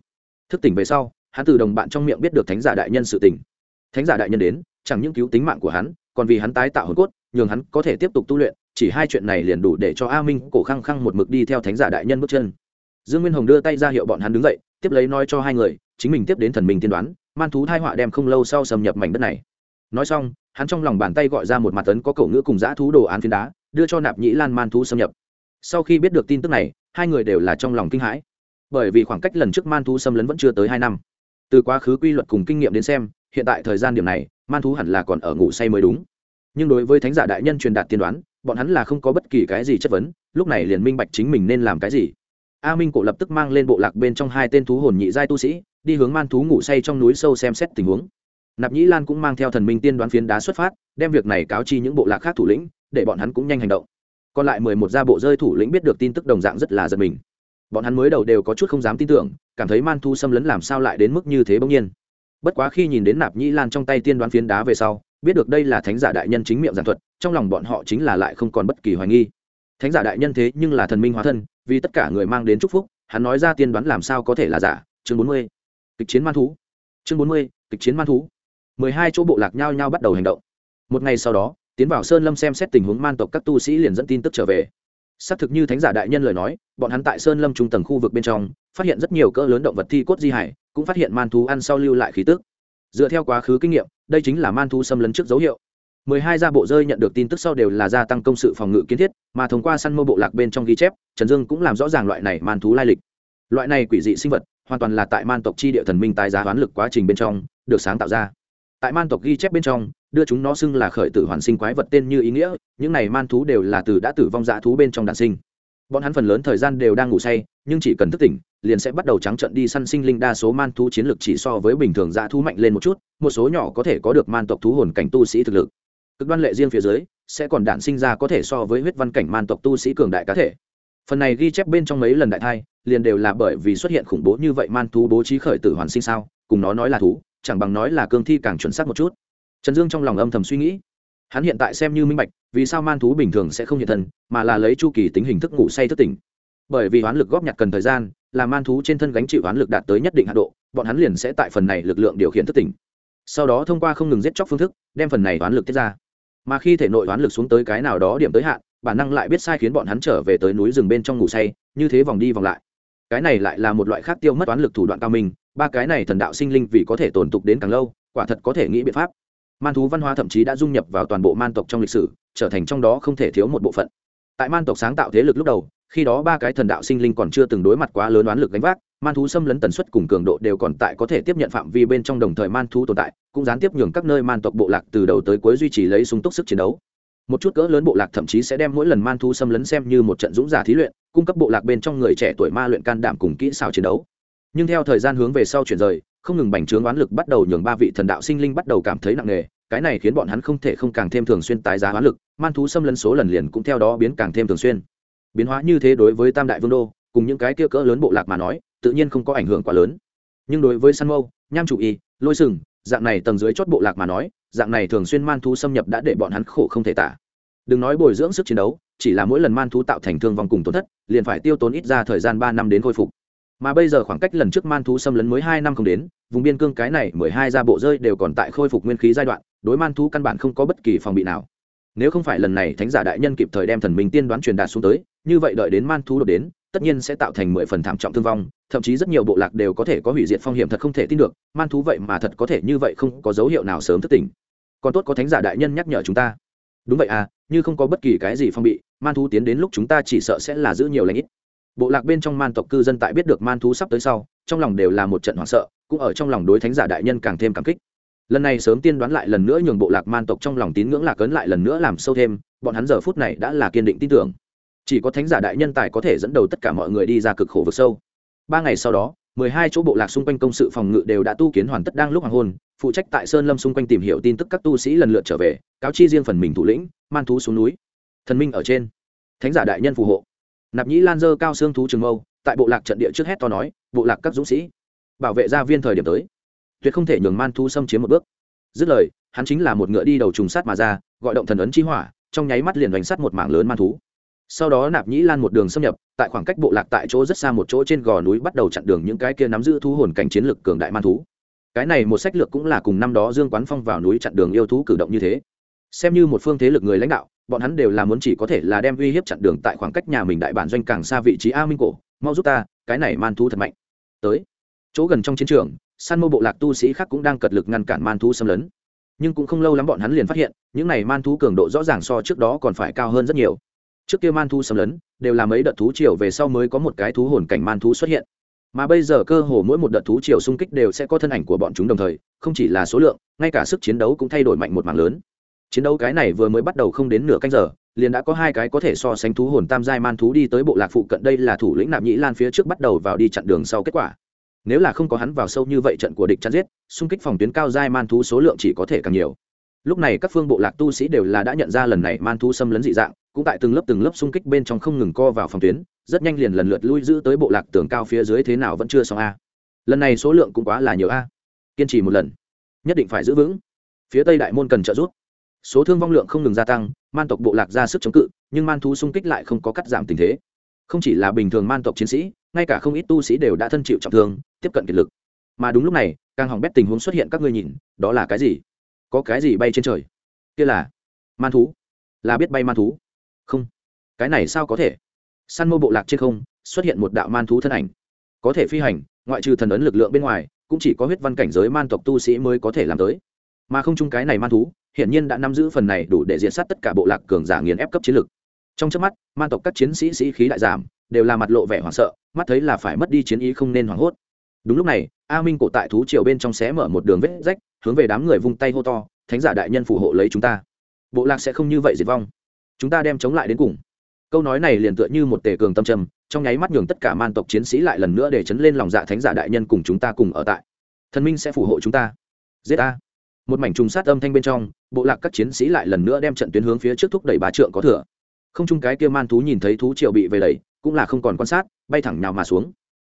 Thức tỉnh về sau, hắn từ đồng bạn trong miệng biết được thánh giả đại nhân sự tỉnh thánh giả đại nhân đến, chẳng những cứu tính mạng của hắn, còn vì hắn tái tạo hồn cốt, nhường hắn có thể tiếp tục tu luyện, chỉ hai chuyện này liền đủ để cho a minh cổ khăng khăng một mực đi theo thánh giả đại nhân bước chân. Dương nguyên hồng đưa tay ra hiệu bọn hắn đứng dậy, tiếp lấy nói cho hai người, chính mình tiếp đến thần minh tiên đoán, man thú thai họa đem không lâu sau xâm nhập mảnh đất này. Nói xong, hắn trong lòng bàn tay gọi ra một mặt tấn có cổ ngữ cùng dã thú đồ án phiến đá đưa cho nạp nhĩ lan man thú xâm nhập. Sau khi biết được tin tức này, hai người đều là trong lòng kinh hãi. Bởi vì khoảng cách lần trước man thú xâm lấn vẫn chưa tới hai năm. Từ quá khứ quy luật cùng kinh nghiệm đến xem, hiện tại thời gian điểm này, man thú hẳn là còn ở ngủ say mới đúng. Nhưng đối với thánh giả đại nhân truyền đạt tiên đoán, bọn hắn là không có bất kỳ cái gì chất vấn, lúc này liền minh bạch chính mình nên làm cái gì. A minh cổ lập tức mang lên bộ lạc bên trong hai tên thú hồn nhị giai tu sĩ, đi hướng man thú ngủ say trong núi sâu xem xét tình huống. Nạp nhĩ lan cũng mang theo thần minh tiên đoán phiến đá xuất phát, đem việc này cáo chi những bộ lạc khác thủ lĩnh để bọn hắn cũng nhanh hành động. Còn lại mười một gia bộ rơi thủ lĩnh biết được tin tức đồng dạng rất là giật mình. Bọn hắn mới đầu đều có chút không dám tin tưởng, cảm thấy man thu xâm lấn làm sao lại đến mức như thế bỗng nhiên. Bất quá khi nhìn đến nạp nhĩ lan trong tay tiên đoán phiến đá về sau, biết được đây là thánh giả đại nhân chính miệng giảng thuật, trong lòng bọn họ chính là lại không còn bất kỳ hoài nghi. Thánh giả đại nhân thế nhưng là thần minh hóa thân, vì tất cả người mang đến chúc phúc, hắn nói ra tiên đoán làm sao có thể là giả, chương bốn mươi. Kịch chiến man thú chương bốn mươi, kịch chiến man thú mười hai chỗ bộ lạc nhau nhau bắt đầu hành động. Một ngày sau đó tiến vào sơn lâm xem xét tình huống man tộc các tu sĩ liền dẫn tin tức trở về. Xác thực như thánh giả đại nhân lời nói, bọn hắn tại sơn lâm trung tầng khu vực bên trong, phát hiện rất nhiều cỡ lớn động vật thi cốt di hải, cũng phát hiện man thú ăn sau lưu lại khí tức. Dựa theo quá khứ kinh nghiệm, đây chính là man thú xâm lấn trước dấu hiệu. Mười hai gia bộ rơi nhận được tin tức sau đều là gia tăng công sự phòng ngự kiến thiết, mà thông qua săn mô bộ lạc bên trong ghi chép, trần dương cũng làm rõ ràng loại này man thú lai lịch. Loại này quỷ dị sinh vật, hoàn toàn là tại man tộc chi địa thần minh tái giá hoán lực quá trình bên trong, được sáng tạo ra tại man tộc ghi chép bên trong, đưa chúng nó xưng là khởi tử hoàn sinh quái vật tên như ý nghĩa, những này man thú đều là từ đã tử vong dã thú bên trong đàn sinh. Bọn hắn phần lớn thời gian đều đang ngủ say, nhưng chỉ cần thức tỉnh, liền sẽ bắt đầu trắng trận đi săn sinh linh đa số man thú chiến lược chỉ so với bình thường dã thú mạnh lên một chút, một số nhỏ có thể có được man tộc thú hồn cảnh tu sĩ thực lực. Cực đoan lệ riêng phía dưới, sẽ còn đản sinh ra có thể so với huyết văn cảnh man tộc tu sĩ cường đại cá thể. Phần này ghi chép bên trong mấy lần đại thai, liền đều là bởi vì xuất hiện khủng bố như vậy man thú bố trí khởi tử hoàn sinh sao, cùng nó nói là thú chẳng bằng nói là cương thi càng chuẩn xác một chút. Trần dương trong lòng âm thầm suy nghĩ. Hắn hiện tại xem như minh bạch, vì sao man thú bình thường sẽ không hiện thân, mà là lấy chu kỳ tính hình thức ngủ say thức tỉnh. Bởi vì hoán lực góp nhặt cần thời gian, là man thú trên thân gánh chịu hoán lực đạt tới nhất định hạ độ, bọn hắn liền sẽ tại phần này lực lượng điều khiển thức tỉnh. Sau đó thông qua không ngừng giết chóc phương thức, đem phần này hoán lực tiết ra. Mà khi thể nội hoán lực xuống tới cái nào đó điểm tới hạn, bản năng lại biết sai khiến bọn hắn trở về tới núi rừng bên trong ngủ say, như thế vòng đi vòng lại. Cái này lại là một loại khác tiêu mất toán lực thủ đoạn cao minh ba cái này thần đạo sinh linh vì có thể tồn tục đến càng lâu, quả thật có thể nghĩ biện pháp. Man thú văn hóa thậm chí đã dung nhập vào toàn bộ man tộc trong lịch sử, trở thành trong đó không thể thiếu một bộ phận. Tại man tộc sáng tạo thế lực lúc đầu, khi đó ba cái thần đạo sinh linh còn chưa từng đối mặt quá lớn oán lực gánh vác, man thú xâm lấn tần suất cùng cường độ đều còn tại có thể tiếp nhận phạm vi bên trong đồng thời man thú tồn tại, cũng gián tiếp nhường các nơi man tộc bộ lạc từ đầu tới cuối duy trì lấy sung túc sức chiến đấu. Một chút cỡ lớn bộ lạc thậm chí sẽ đem mỗi lần man thú xâm lấn xem như một trận dũng giả thí luyện, cung cấp bộ lạc bên trong người trẻ tuổi ma luyện can đảm cùng kỹ xảo chiến đấu nhưng theo thời gian hướng về sau chuyển rời, không ngừng bành trướng oán lực bắt đầu nhường ba vị thần đạo sinh linh bắt đầu cảm thấy nặng nề, cái này khiến bọn hắn không thể không càng thêm thường xuyên tái giá oán lực, man thú xâm lấn số lần liền cũng theo đó biến càng thêm thường xuyên. Biến hóa như thế đối với tam đại vương đô, cùng những cái kia cỡ lớn bộ lạc mà nói, tự nhiên không có ảnh hưởng quá lớn. Nhưng đối với săn mâu, nham chủ y, lôi sừng, dạng này tầng dưới chót bộ lạc mà nói, dạng này thường xuyên man thú xâm nhập đã để bọn hắn khổ không thể tả. Đừng nói bồi dưỡng sức chiến đấu, chỉ là mỗi lần man thú tạo thành thương vong cùng tổn thất, liền phải tiêu tốn ít ra thời gian ba năm đến khôi phục mà bây giờ khoảng cách lần trước man thú xâm lấn mới hai năm không đến, vùng biên cương cái này mười hai ra bộ rơi đều còn tại khôi phục nguyên khí giai đoạn, đối man thú căn bản không có bất kỳ phòng bị nào. Nếu không phải lần này thánh giả đại nhân kịp thời đem thần mình tiên đoán truyền đạt xuống tới, như vậy đợi đến man thú đột đến, tất nhiên sẽ tạo thành mười phần thảm trọng thương vong, thậm chí rất nhiều bộ lạc đều có thể có hủy diệt phong hiểm thật không thể tin được, man thú vậy mà thật có thể như vậy không có dấu hiệu nào sớm thức tỉnh. Còn tốt có thánh giả đại nhân nhắc nhở chúng ta. Đúng vậy à như không có bất kỳ cái gì phong bị, man thú tiến đến lúc chúng ta chỉ sợ sẽ là giữ nhiều lãnh ít bộ lạc bên trong man tộc cư dân tại biết được man thú sắp tới sau, trong lòng đều là một trận hoảng sợ, cũng ở trong lòng đối thánh giả đại nhân càng thêm cảm kích. Lần này sớm tiên đoán lại lần nữa nhường bộ lạc man tộc trong lòng tín ngưỡng lạc ấn lại lần nữa làm sâu thêm, bọn hắn giờ phút này đã là kiên định tin tưởng. Chỉ có thánh giả đại nhân tài có thể dẫn đầu tất cả mọi người đi ra cực khổ vực sâu. Ba ngày sau đó, mười hai chỗ bộ lạc xung quanh công sự phòng ngự đều đã tu kiến hoàn tất đang lúc hoàng hôn, phụ trách tại sơn lâm xung quanh tìm hiểu tin tức các tu sĩ lần lượt trở về, cáo chi riêng phần mình thủ lĩnh, man thú xuống núi. Thần minh ở trên. Thánh giả đại nhân phù hộ nạp nhĩ lan dơ cao xương thú trường mâu, tại bộ lạc trận địa trước hét to nói, bộ lạc các dũng sĩ, bảo vệ gia viên thời điểm tới. Tuyệt không thể nhường man thú xâm chiếm một bước. Dứt lời, hắn chính là một ngựa đi đầu trùng sát mà ra, gọi động thần ấn chi hỏa, trong nháy mắt liền đánh sát một mảng lớn man thú. Sau đó nạp nhĩ lan một đường xâm nhập, tại khoảng cách bộ lạc tại chỗ rất xa một chỗ trên gò núi bắt đầu chặn đường những cái kia nắm giữ thu hồn cảnh chiến lực cường đại man thú. Cái này một sách lược cũng là cùng năm đó dương quán phong vào núi chặn đường yêu thú cử động như thế. Xem như một phương thế lực người lãnh đạo bọn hắn đều là muốn chỉ có thể là đem uy hiếp chặn đường tại khoảng cách nhà mình đại bản doanh càng xa vị trí a minh cổ, mau giúp ta, cái này man thú thật mạnh. Tới. Chỗ gần trong chiến trường, San mô bộ lạc tu sĩ khác cũng đang cật lực ngăn cản man thú xâm lấn. Nhưng cũng không lâu lắm bọn hắn liền phát hiện, những này man thú cường độ rõ ràng so trước đó còn phải cao hơn rất nhiều. Trước kia man thú xâm lấn, đều là mấy đợt thú triều về sau mới có một cái thú hồn cảnh man thú xuất hiện. Mà bây giờ cơ hồ mỗi một đợt thú triều xung kích đều sẽ có thân ảnh của bọn chúng đồng thời, không chỉ là số lượng, ngay cả sức chiến đấu cũng thay đổi mạnh một mảng lớn chiến đấu cái này vừa mới bắt đầu không đến nửa canh giờ, liền đã có hai cái có thể so sánh thú hồn tam giai man thú đi tới bộ lạc phụ cận. Đây là thủ lĩnh nạp nhĩ lan phía trước bắt đầu vào đi chặn đường sau kết quả. Nếu là không có hắn vào sâu như vậy trận của địch chặn giết, xung kích phòng tuyến cao giai man thú số lượng chỉ có thể càng nhiều. Lúc này các phương bộ lạc tu sĩ đều là đã nhận ra lần này man thú xâm lấn dị dạng, cũng tại từng lớp từng lớp xung kích bên trong không ngừng co vào phòng tuyến, rất nhanh liền lần lượt lui giữ tới bộ lạc tường cao phía dưới thế nào vẫn chưa xong a. Lần này số lượng cũng quá là nhiều a. Kiên trì một lần, nhất định phải giữ vững. Phía tây đại môn cần trợ giúp số thương vong lượng không ngừng gia tăng, man tộc bộ lạc ra sức chống cự, nhưng man thú xung kích lại không có cắt giảm tình thế. Không chỉ là bình thường man tộc chiến sĩ, ngay cả không ít tu sĩ đều đã thân chịu trọng thương, tiếp cận kiệt lực. Mà đúng lúc này, càng hỏng bét tình huống xuất hiện các ngươi nhìn, đó là cái gì? Có cái gì bay trên trời? Kia là man thú. Là biết bay man thú? Không. Cái này sao có thể? Săn mô bộ lạc trên không, xuất hiện một đạo man thú thân ảnh. Có thể phi hành, ngoại trừ thần ấn lực lượng bên ngoài, cũng chỉ có huyết văn cảnh giới man tộc tu sĩ mới có thể làm tới mà không chung cái này man thú, hiển nhiên đã nắm giữ phần này đủ để diện sát tất cả bộ lạc cường giả nghiền ép cấp chiến lực. Trong trước mắt, man tộc các chiến sĩ sĩ khí đại giảm, đều là mặt lộ vẻ hoảng sợ, mắt thấy là phải mất đi chiến ý không nên hoảng hốt. Đúng lúc này, a minh cổ tại thú triều bên trong xé mở một đường vết rách, hướng về đám người vung tay hô to, thánh giả đại nhân phù hộ lấy chúng ta. Bộ lạc sẽ không như vậy diệt vong. Chúng ta đem chống lại đến cùng. Câu nói này liền tựa như một tề cường tâm trầm, trong nháy mắt nhường tất cả man tộc chiến sĩ lại lần nữa để chấn lên lòng dạ thánh giả đại nhân cùng chúng ta cùng ở tại. Thần minh sẽ phù hộ chúng ta. Giết a một mảnh trùng sát âm thanh bên trong, bộ lạc các chiến sĩ lại lần nữa đem trận tuyến hướng phía trước thúc đẩy bá trượng có thừa. Không chung cái kia man thú nhìn thấy thú triệu bị về đẩy cũng là không còn quan sát, bay thẳng nào mà xuống.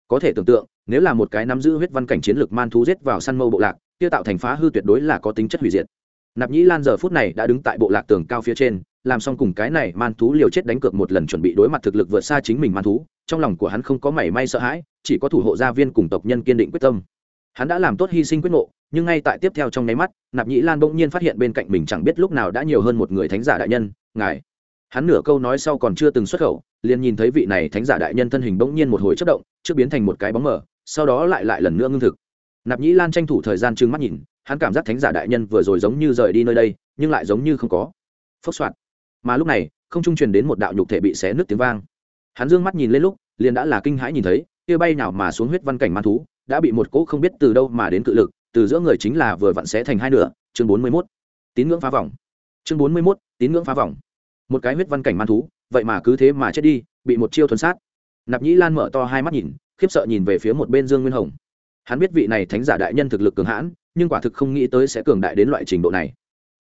Có thể tưởng tượng, nếu là một cái nắm giữ huyết văn cảnh chiến lược man thú giết vào săn mâu bộ lạc, kia tạo thành phá hư tuyệt đối là có tính chất hủy diệt. Nạp nhĩ lan giờ phút này đã đứng tại bộ lạc tường cao phía trên, làm xong cùng cái này man thú liều chết đánh cược một lần chuẩn bị đối mặt thực lực vượt xa chính mình man thú, trong lòng của hắn không có mảy may sợ hãi, chỉ có thủ hộ gia viên cùng tộc nhân kiên định quyết tâm. Hắn đã làm tốt hy sinh quyết ngộ nhưng ngay tại tiếp theo trong nháy mắt, nạp nhĩ lan bỗng nhiên phát hiện bên cạnh mình chẳng biết lúc nào đã nhiều hơn một người thánh giả đại nhân, ngài. Hắn nửa câu nói sau còn chưa từng xuất khẩu, liền nhìn thấy vị này thánh giả đại nhân thân hình bỗng nhiên một hồi chất động, trước biến thành một cái bóng mờ, sau đó lại lại lần nữa ngưng thực. Nạp nhĩ lan tranh thủ thời gian trừng mắt nhìn, hắn cảm giác thánh giả đại nhân vừa rồi giống như rời đi nơi đây, nhưng lại giống như không có. Phốc soạt mà lúc này, không trung truyền đến một đạo nhục thể bị xé nứt tiếng vang. Hắn dương mắt nhìn lên lúc, liền đã là kinh hãi nhìn thấy, kia bay nào mà xuống huyết văn cảnh man thú, đã bị một cỗ không biết từ đâu mà đến cự lực từ giữa người chính là vừa vặn xé thành hai nửa, chương bốn mươi mốt, tín ngưỡng phá vòng. Chương bốn mươi mốt, tín ngưỡng phá vòng. Một cái huyết văn cảnh man thú, vậy mà cứ thế mà chết đi, bị một chiêu thuần sát. Nạp nhĩ lan mở to hai mắt nhìn, khiếp sợ nhìn về phía một bên dương nguyên hồng. Hắn biết vị này thánh giả đại nhân thực lực cường hãn, nhưng quả thực không nghĩ tới sẽ cường đại đến loại trình độ này.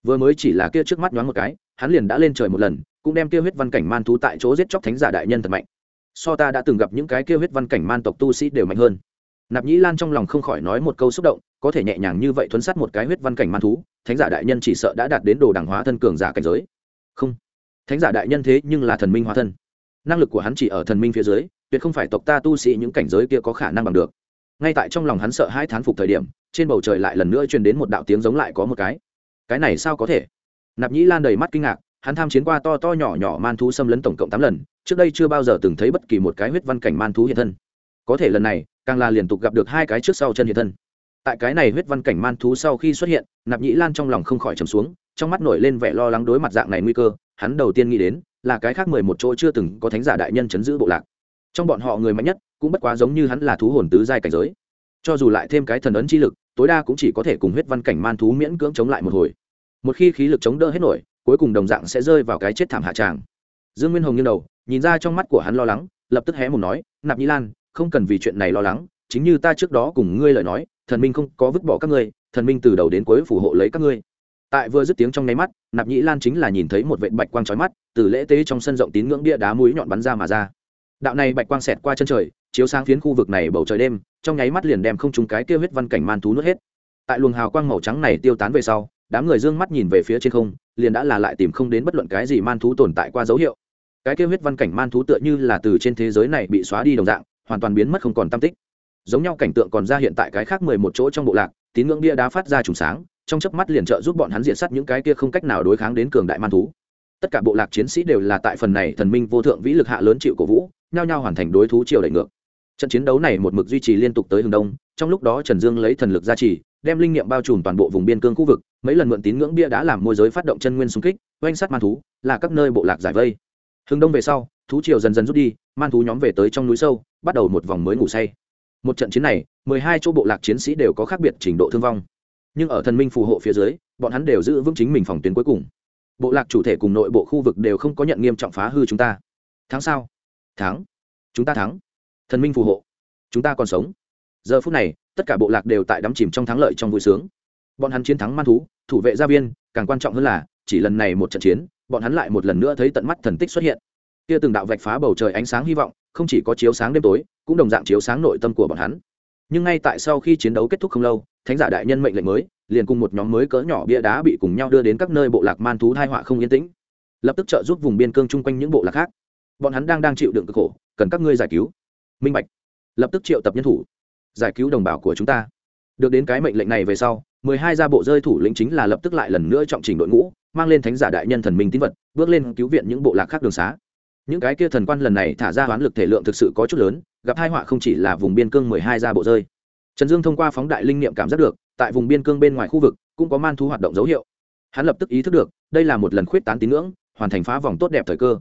Vừa mới chỉ là kia trước mắt nhoáng một cái, hắn liền đã lên trời một lần, cũng đem kia huyết văn cảnh man thú tại chỗ giết chóc thánh giả đại nhân thật mạnh. So ta đã từng gặp những cái kia huyết văn cảnh man tộc tu sĩ đều mạnh hơn nạp nhĩ lan trong lòng không khỏi nói một câu xúc động, có thể nhẹ nhàng như vậy thuấn sát một cái huyết văn cảnh man thú, thánh giả đại nhân chỉ sợ đã đạt đến đồ đẳng hóa thân cường giả cảnh giới. Không, thánh giả đại nhân thế nhưng là thần minh hóa thân. Năng lực của hắn chỉ ở thần minh phía dưới, tuyệt không phải tộc ta tu sĩ những cảnh giới kia có khả năng bằng được. Ngay tại trong lòng hắn sợ hai thán phục thời điểm, trên bầu trời lại lần nữa truyền đến một đạo tiếng giống lại có một cái. Cái này sao có thể? Nạp nhĩ lan đầy mắt kinh ngạc, hắn tham chiến qua to to nhỏ nhỏ man thú xâm lấn tổng cộng tám lần, trước đây chưa bao giờ từng thấy bất kỳ một cái huyết văn cảnh man thú hiện thân có thể lần này, càng là liên tục gặp được hai cái trước sau chân hiện thân. Tại cái này huyết văn cảnh man thú sau khi xuất hiện, nạp nhĩ lan trong lòng không khỏi trầm xuống, trong mắt nổi lên vẻ lo lắng đối mặt dạng này nguy cơ, hắn đầu tiên nghĩ đến là cái khác mười một chỗ chưa từng có thánh giả đại nhân chấn giữ bộ lạc. Trong bọn họ người mạnh nhất, cũng bất quá giống như hắn là thú hồn tứ giai cảnh giới. Cho dù lại thêm cái thần ấn chi lực, tối đa cũng chỉ có thể cùng huyết văn cảnh man thú miễn cưỡng chống lại một hồi. Một khi khí lực chống đỡ hết nổi, cuối cùng đồng dạng sẽ rơi vào cái chết thảm hạ tràng. Dương nguyên hồng như đầu, nhìn ra trong mắt của hắn lo lắng, lập tức hé mồm nói, nạp nhĩ lan không cần vì chuyện này lo lắng, chính như ta trước đó cùng ngươi lời nói, thần minh không có vứt bỏ các ngươi, thần minh từ đầu đến cuối phù hộ lấy các ngươi. Tại vừa dứt tiếng trong nháy mắt, nạp nhĩ lan chính là nhìn thấy một vệ bạch quang trói mắt, từ lễ tế trong sân rộng tín ngưỡng bia đá mũi nhọn bắn ra mà ra. Đạo này bạch quang xẹt qua chân trời, chiếu sang phiến khu vực này bầu trời đêm, trong nháy mắt liền đem không trúng cái kia huyết văn cảnh man thú nuốt hết. Tại luồng hào quang màu trắng này tiêu tán về sau, đám người d ư ơ n g mắt nhìn về phía trên không, liền đã là lại tìm không đến bất luận cái gì man thú tồn tại qua dấu hiệu. Cái kia huyết văn cảnh man thú tựa như là từ trên thế giới này bị xóa đi đồng dạng hoàn toàn biến mất không còn tam tích. Giống nhau cảnh tượng còn ra hiện tại cái khác mười một chỗ trong bộ lạc, tín ngưỡng bia đá phát ra trùng sáng, trong chớp mắt liền trợ giúp bọn hắn diện sát những cái kia không cách nào đối kháng đến cường đại man thú. Tất cả bộ lạc chiến sĩ đều là tại phần này thần minh vô thượng vĩ lực hạ lớn chịu cổ vũ, nhao nhao hoàn thành đối thú triều đẩy ngược. Trận chiến đấu này một mực duy trì liên tục tới hướng đông, trong lúc đó trần dương lấy thần lực gia trì, đem linh nghiệm bao trùm toàn bộ vùng biên cương khu vực, mấy lần mượn tín ngưỡng bia đã làm môi giới phát động chân nguyên xung kích, oanh sát man thú, là các nơi bộ lạc giải vây. Hướng đông về sau, thú triều dần dần rút đi, man thú nhóm về tới trong núi sâu bắt đầu một vòng mới ngủ say. Một trận chiến này, mười hai chỗ bộ lạc chiến sĩ đều có khác biệt trình độ thương vong. Nhưng ở thần minh phù hộ phía dưới, bọn hắn đều giữ vững chính mình phòng tuyến cuối cùng. Bộ lạc chủ thể cùng nội bộ khu vực đều không có nhận nghiêm trọng phá hư chúng ta. Tháng sau thắng. Chúng ta thắng. Thần minh phù hộ. Chúng ta còn sống. Giờ phút này, tất cả bộ lạc đều tại đắm chìm trong thắng lợi trong vui sướng. Bọn hắn chiến thắng man thú, thủ vệ gia viên, càng quan trọng hơn là, chỉ lần này một trận chiến, bọn hắn lại một lần nữa thấy tận mắt thần tích xuất hiện kia từng đạo vạch phá bầu trời ánh sáng hy vọng, không chỉ có chiếu sáng đêm tối, cũng đồng dạng chiếu sáng nội tâm của bọn hắn. Nhưng ngay tại sau khi chiến đấu kết thúc không lâu, thánh giả đại nhân mệnh lệnh mới, liền cùng một nhóm mới cỡ nhỏ bia đá bị cùng nhau đưa đến các nơi bộ lạc man thú thai họa không yên tĩnh. Lập tức trợ giúp vùng biên cương chung quanh những bộ lạc khác. Bọn hắn đang đang chịu đựng cực khổ, cần các ngươi giải cứu. Minh bạch. Lập tức triệu tập nhân thủ, giải cứu đồng bào của chúng ta. Được đến cái mệnh lệnh này về sau, mười hai gia bộ rơi thủ lĩnh chính là lập tức lại lần nữa trọng trình đội ngũ, mang lên thánh giả đại nhân thần minh tín vật, bước lên cứu viện những bộ lạc khác đường xá những cái kia thần quan lần này thả ra hoán lực thể lượng thực sự có chút lớn, gặp hai họa không chỉ là vùng biên cương mười hai gia bộ rơi. Trần dương thông qua phóng đại linh niệm cảm giác được, tại vùng biên cương bên ngoài khu vực, cũng có man thú hoạt động dấu hiệu. Hắn lập tức ý thức được, đây là một lần khuyết tán tín ngưỡng, hoàn thành phá vòng tốt đẹp thời cơ.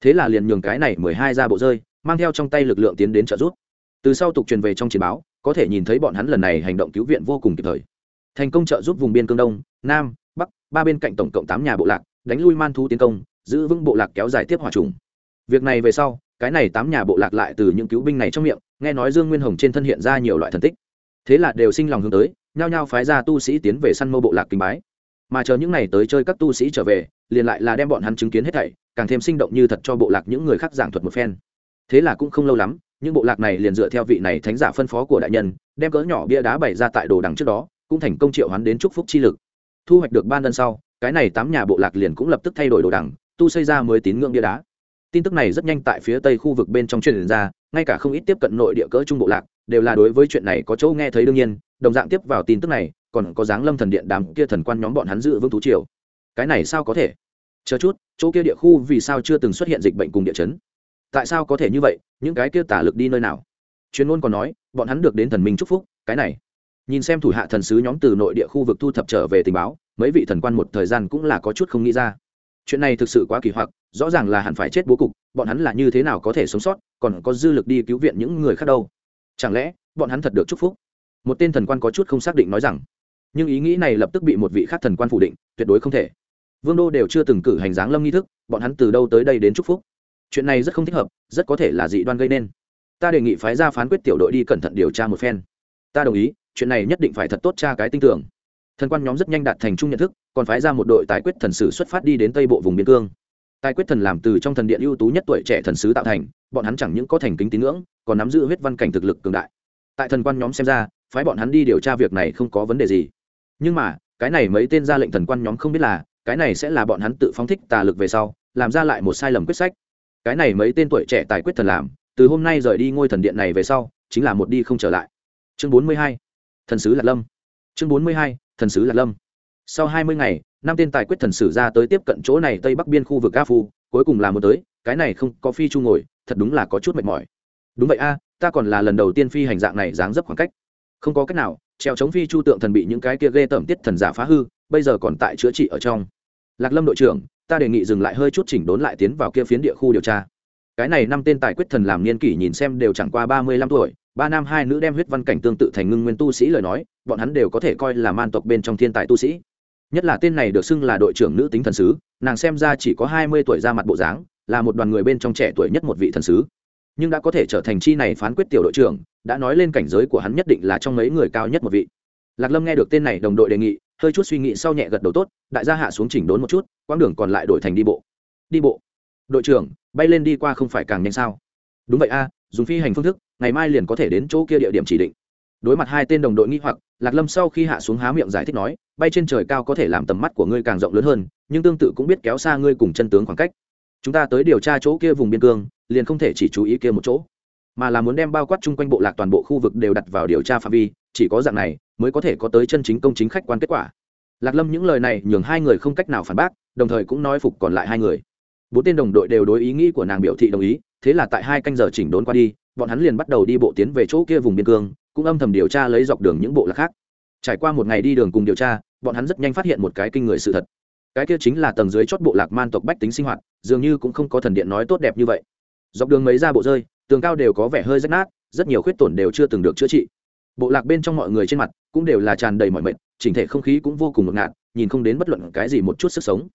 Thế là liền nhường cái này mười hai ra bộ rơi, mang theo trong tay lực lượng tiến đến trợ giúp. Từ sau tục truyền về trong chiến báo, có thể nhìn thấy bọn hắn lần này hành động cứu viện vô cùng kịp thời. Thành công trợ giúp vùng biên cương đông, nam, bắc, ba bên cạnh tổng cộng tám nhà bộ lạc, đánh lui man thú tiến công, giữ vững bộ lạc kéo dài tiếp hòa trùng việc này về sau, cái này tám nhà bộ lạc lại từ những cứu binh này trong miệng, nghe nói dương nguyên hồng trên thân hiện ra nhiều loại thần tích. Thế là đều sinh lòng hướng tới, nhao nhao phái ra tu sĩ tiến về săn mâu bộ lạc kinh bái. Mà chờ những n à y tới chơi các tu sĩ trở về, liền lại là đem bọn hắn chứng kiến hết thảy, càng thêm sinh động như thật cho bộ lạc những người khác giảng thuật một phen. Thế là cũng không lâu lắm, những bộ lạc này liền dựa theo vị này thánh giả phân phó của đại nhân, đem cỡ nhỏ bia đá bày ra tại đồ đằng trước đó, cũng thành công triệu hắn đến chúc phúc chi lực. Thu hoạch được ban đơn sau, cái này tám nhà bộ lạc liền cũng lập tức thay đổi đồ đằng, tu xây ra mới tín ngưỡng bia đá tin tức này rất nhanh tại phía tây khu vực bên trong truyền ra, ngay cả không ít tiếp cận nội địa cỡ trung bộ lạc đều là đối với chuyện này có chỗ nghe thấy đương nhiên, đồng dạng tiếp vào tin tức này, còn có dáng lâm thần điện đám kia thần quan nhóm bọn hắn dự vương thú triều. Cái này sao có thể? Chờ chút, chỗ kia địa khu vì sao chưa từng xuất hiện dịch bệnh cùng địa chấn? Tại sao có thể như vậy? Những cái kia tả lực đi nơi nào? Chuyên môn còn nói, bọn hắn được đến thần minh chúc phúc, cái này. Nhìn xem thủ hạ thần sứ nhóm từ nội địa khu vực thu thập trở về tình báo, mấy vị thần quan một thời gian cũng là có chút không nghĩ ra chuyện này thực sự quá kỳ hoặc, rõ ràng là hẳn phải chết bố cục, bọn hắn là như thế nào có thể sống sót, còn có dư lực đi cứu viện những người khác đâu. Chẳng lẽ, bọn hắn thật được chúc phúc? Một tên thần quan có chút không xác định nói rằng. Nhưng ý nghĩ này lập tức bị một vị khác thần quan phủ định, tuyệt đối không thể. Vương đô đều chưa từng cử hành dáng lâm nghi thức, bọn hắn từ đâu tới đây đến chúc phúc? Chuyện này rất không thích hợp, rất có thể là dị đoan gây nên. Ta đề nghị phái ra phán quyết tiểu đội đi cẩn thận điều tra một phen. Ta đồng ý, chuyện này nhất định phải thật tốt tra cái tinh tưởng thần quan nhóm rất nhanh đạt thành chung nhận thức, còn phái ra một đội tài quyết thần sử xuất phát đi đến tây bộ vùng biên cương. Tài quyết thần làm từ trong thần điện ưu tú nhất tuổi trẻ thần sứ tạo thành, bọn hắn chẳng những có thành kính tín ngưỡng, còn nắm giữ huyết văn cảnh thực lực cường đại. Tại thần quan nhóm xem ra, phái bọn hắn đi điều tra việc này không có vấn đề gì. Nhưng mà, cái này mấy tên ra lệnh thần quan nhóm không biết là, cái này sẽ là bọn hắn tự phóng thích tà lực về sau, làm ra lại một sai lầm quyết sách. Cái này mấy tên tuổi trẻ tài quyết thần làm, từ hôm nay rời đi ngôi thần điện này về sau, chính là một đi không trở lại. Chương bốn mươi hai, thần sứ lạc lâm. Chương bốn mươi hai thần sứ lạc lâm. Sau hai mươi ngày, năm tên tài quyết thần sử ra tới tiếp cận chỗ này tây bắc biên khu vực a phu, cuối cùng là một tới, cái này không có phi chu ngồi, thật đúng là có chút mệt mỏi. Đúng vậy a, ta còn là lần đầu tiên phi hành dạng này dáng dấp khoảng cách. Không có cách nào, treo chống phi chu tượng thần bị những cái kia ghê tởm tiết thần giả phá hư, bây giờ còn tại chữa trị ở trong. Lạc lâm đội trưởng, ta đề nghị dừng lại hơi chút chỉnh đốn lại tiến vào kia phiến địa khu điều tra. Cái này năm tên tài quyết thần làm niên kỷ nhìn xem đều chẳng qua ba mươi lăm tuổi ba nam hai nữ đem huyết văn cảnh tương tự thành ngưng nguyên tu sĩ lời nói, bọn hắn đều có thể coi là man tộc bên trong thiên tài tu sĩ. Nhất là tên này được xưng là đội trưởng nữ tính thần sứ, nàng xem ra chỉ có hai mươi tuổi ra mặt bộ dáng, là một đoàn người bên trong trẻ tuổi nhất một vị thần sứ. Nhưng đã có thể trở thành chi này phán quyết tiểu đội trưởng, đã nói lên cảnh giới của hắn nhất định là trong mấy người cao nhất một vị. Lạc lâm nghe được tên này đồng đội đề nghị, hơi chút suy nghĩ sau nhẹ gật đầu tốt, đại gia hạ xuống chỉnh đốn một chút, quãng đường còn lại đổi thành đi bộ. Đi bộ. Đội trưởng, bay lên đi qua không phải càng nhanh sao? Đúng vậy a dùng phi hành phương thức, ngày mai liền có thể đến chỗ kia địa điểm chỉ định. Đối mặt hai tên đồng đội nghi hoặc, lạc lâm sau khi hạ xuống há miệng giải thích nói, bay trên trời cao có thể làm tầm mắt của ngươi càng rộng lớn hơn, nhưng tương tự cũng biết kéo xa ngươi cùng chân tướng khoảng cách. Chúng ta tới điều tra chỗ kia vùng biên cương, liền không thể chỉ chú ý kia một chỗ, mà là muốn đem bao quát chung quanh bộ lạc toàn bộ khu vực đều đặt vào điều tra phạm vi, chỉ có dạng này mới có thể có tới chân chính công chính khách quan kết quả. Lạc lâm những lời này nhường hai người không cách nào phản bác, đồng thời cũng nói phục còn lại hai người. Bốn tên đồng đội đều đối ý nghĩ của nàng biểu thị đồng ý thế là tại hai canh giờ chỉnh đốn qua đi, bọn hắn liền bắt đầu đi bộ tiến về chỗ kia vùng biên cương, cũng âm thầm điều tra lấy dọc đường những bộ lạc khác. Trải qua một ngày đi đường cùng điều tra, bọn hắn rất nhanh phát hiện một cái kinh người sự thật. Cái kia chính là tầng dưới chót bộ lạc man tộc bách tính sinh hoạt, dường như cũng không có thần điện nói tốt đẹp như vậy. Dọc đường mấy ra bộ rơi, tường cao đều có vẻ hơi rách nát, rất nhiều khuyết tổn đều chưa từng được chữa trị. Bộ lạc bên trong mọi người trên mặt cũng đều là tràn đầy mọi mệt, chỉnh thể không khí cũng vô cùng ngột ngạt, nhìn không đến bất luận cái gì một chút sức sống.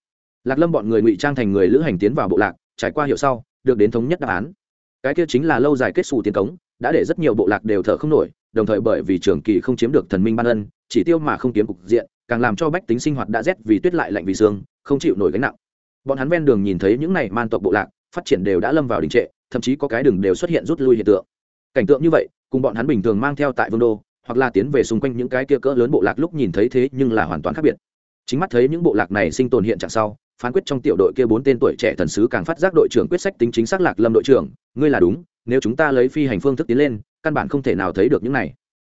Lạc lâm bọn người ngụy trang thành người lữ hành tiến vào bộ lạc, trải qua hiệu sau được đến thống nhất đáp án. Cái kia chính là lâu dài kết xù tiền cống, đã để rất nhiều bộ lạc đều thở không nổi, đồng thời bởi vì trường kỳ không chiếm được thần minh ban ân, chỉ tiêu mà không kiếm cục diện, càng làm cho bách tính sinh hoạt đã rét vì tuyết lại lạnh vì xương không chịu nổi gánh nặng. Bọn hắn ven đường nhìn thấy những này man tộc bộ lạc, phát triển đều đã lâm vào đình trệ, thậm chí có cái đường đều xuất hiện rút lui hiện tượng. Cảnh tượng như vậy, cùng bọn hắn bình thường mang theo tại vương đô, hoặc là tiến về xung quanh những cái kia cỡ lớn bộ lạc lúc nhìn thấy thế nhưng là hoàn toàn khác biệt. Chính mắt thấy những bộ lạc này sinh tồn hiện trạng sau phán quyết trong tiểu đội kia bốn tên tuổi trẻ thần sứ càng phát giác đội trưởng quyết sách tính chính xác lạc lâm đội trưởng, ngươi là đúng, nếu chúng ta lấy phi hành phương thức tiến lên, căn bản không thể nào thấy được những này.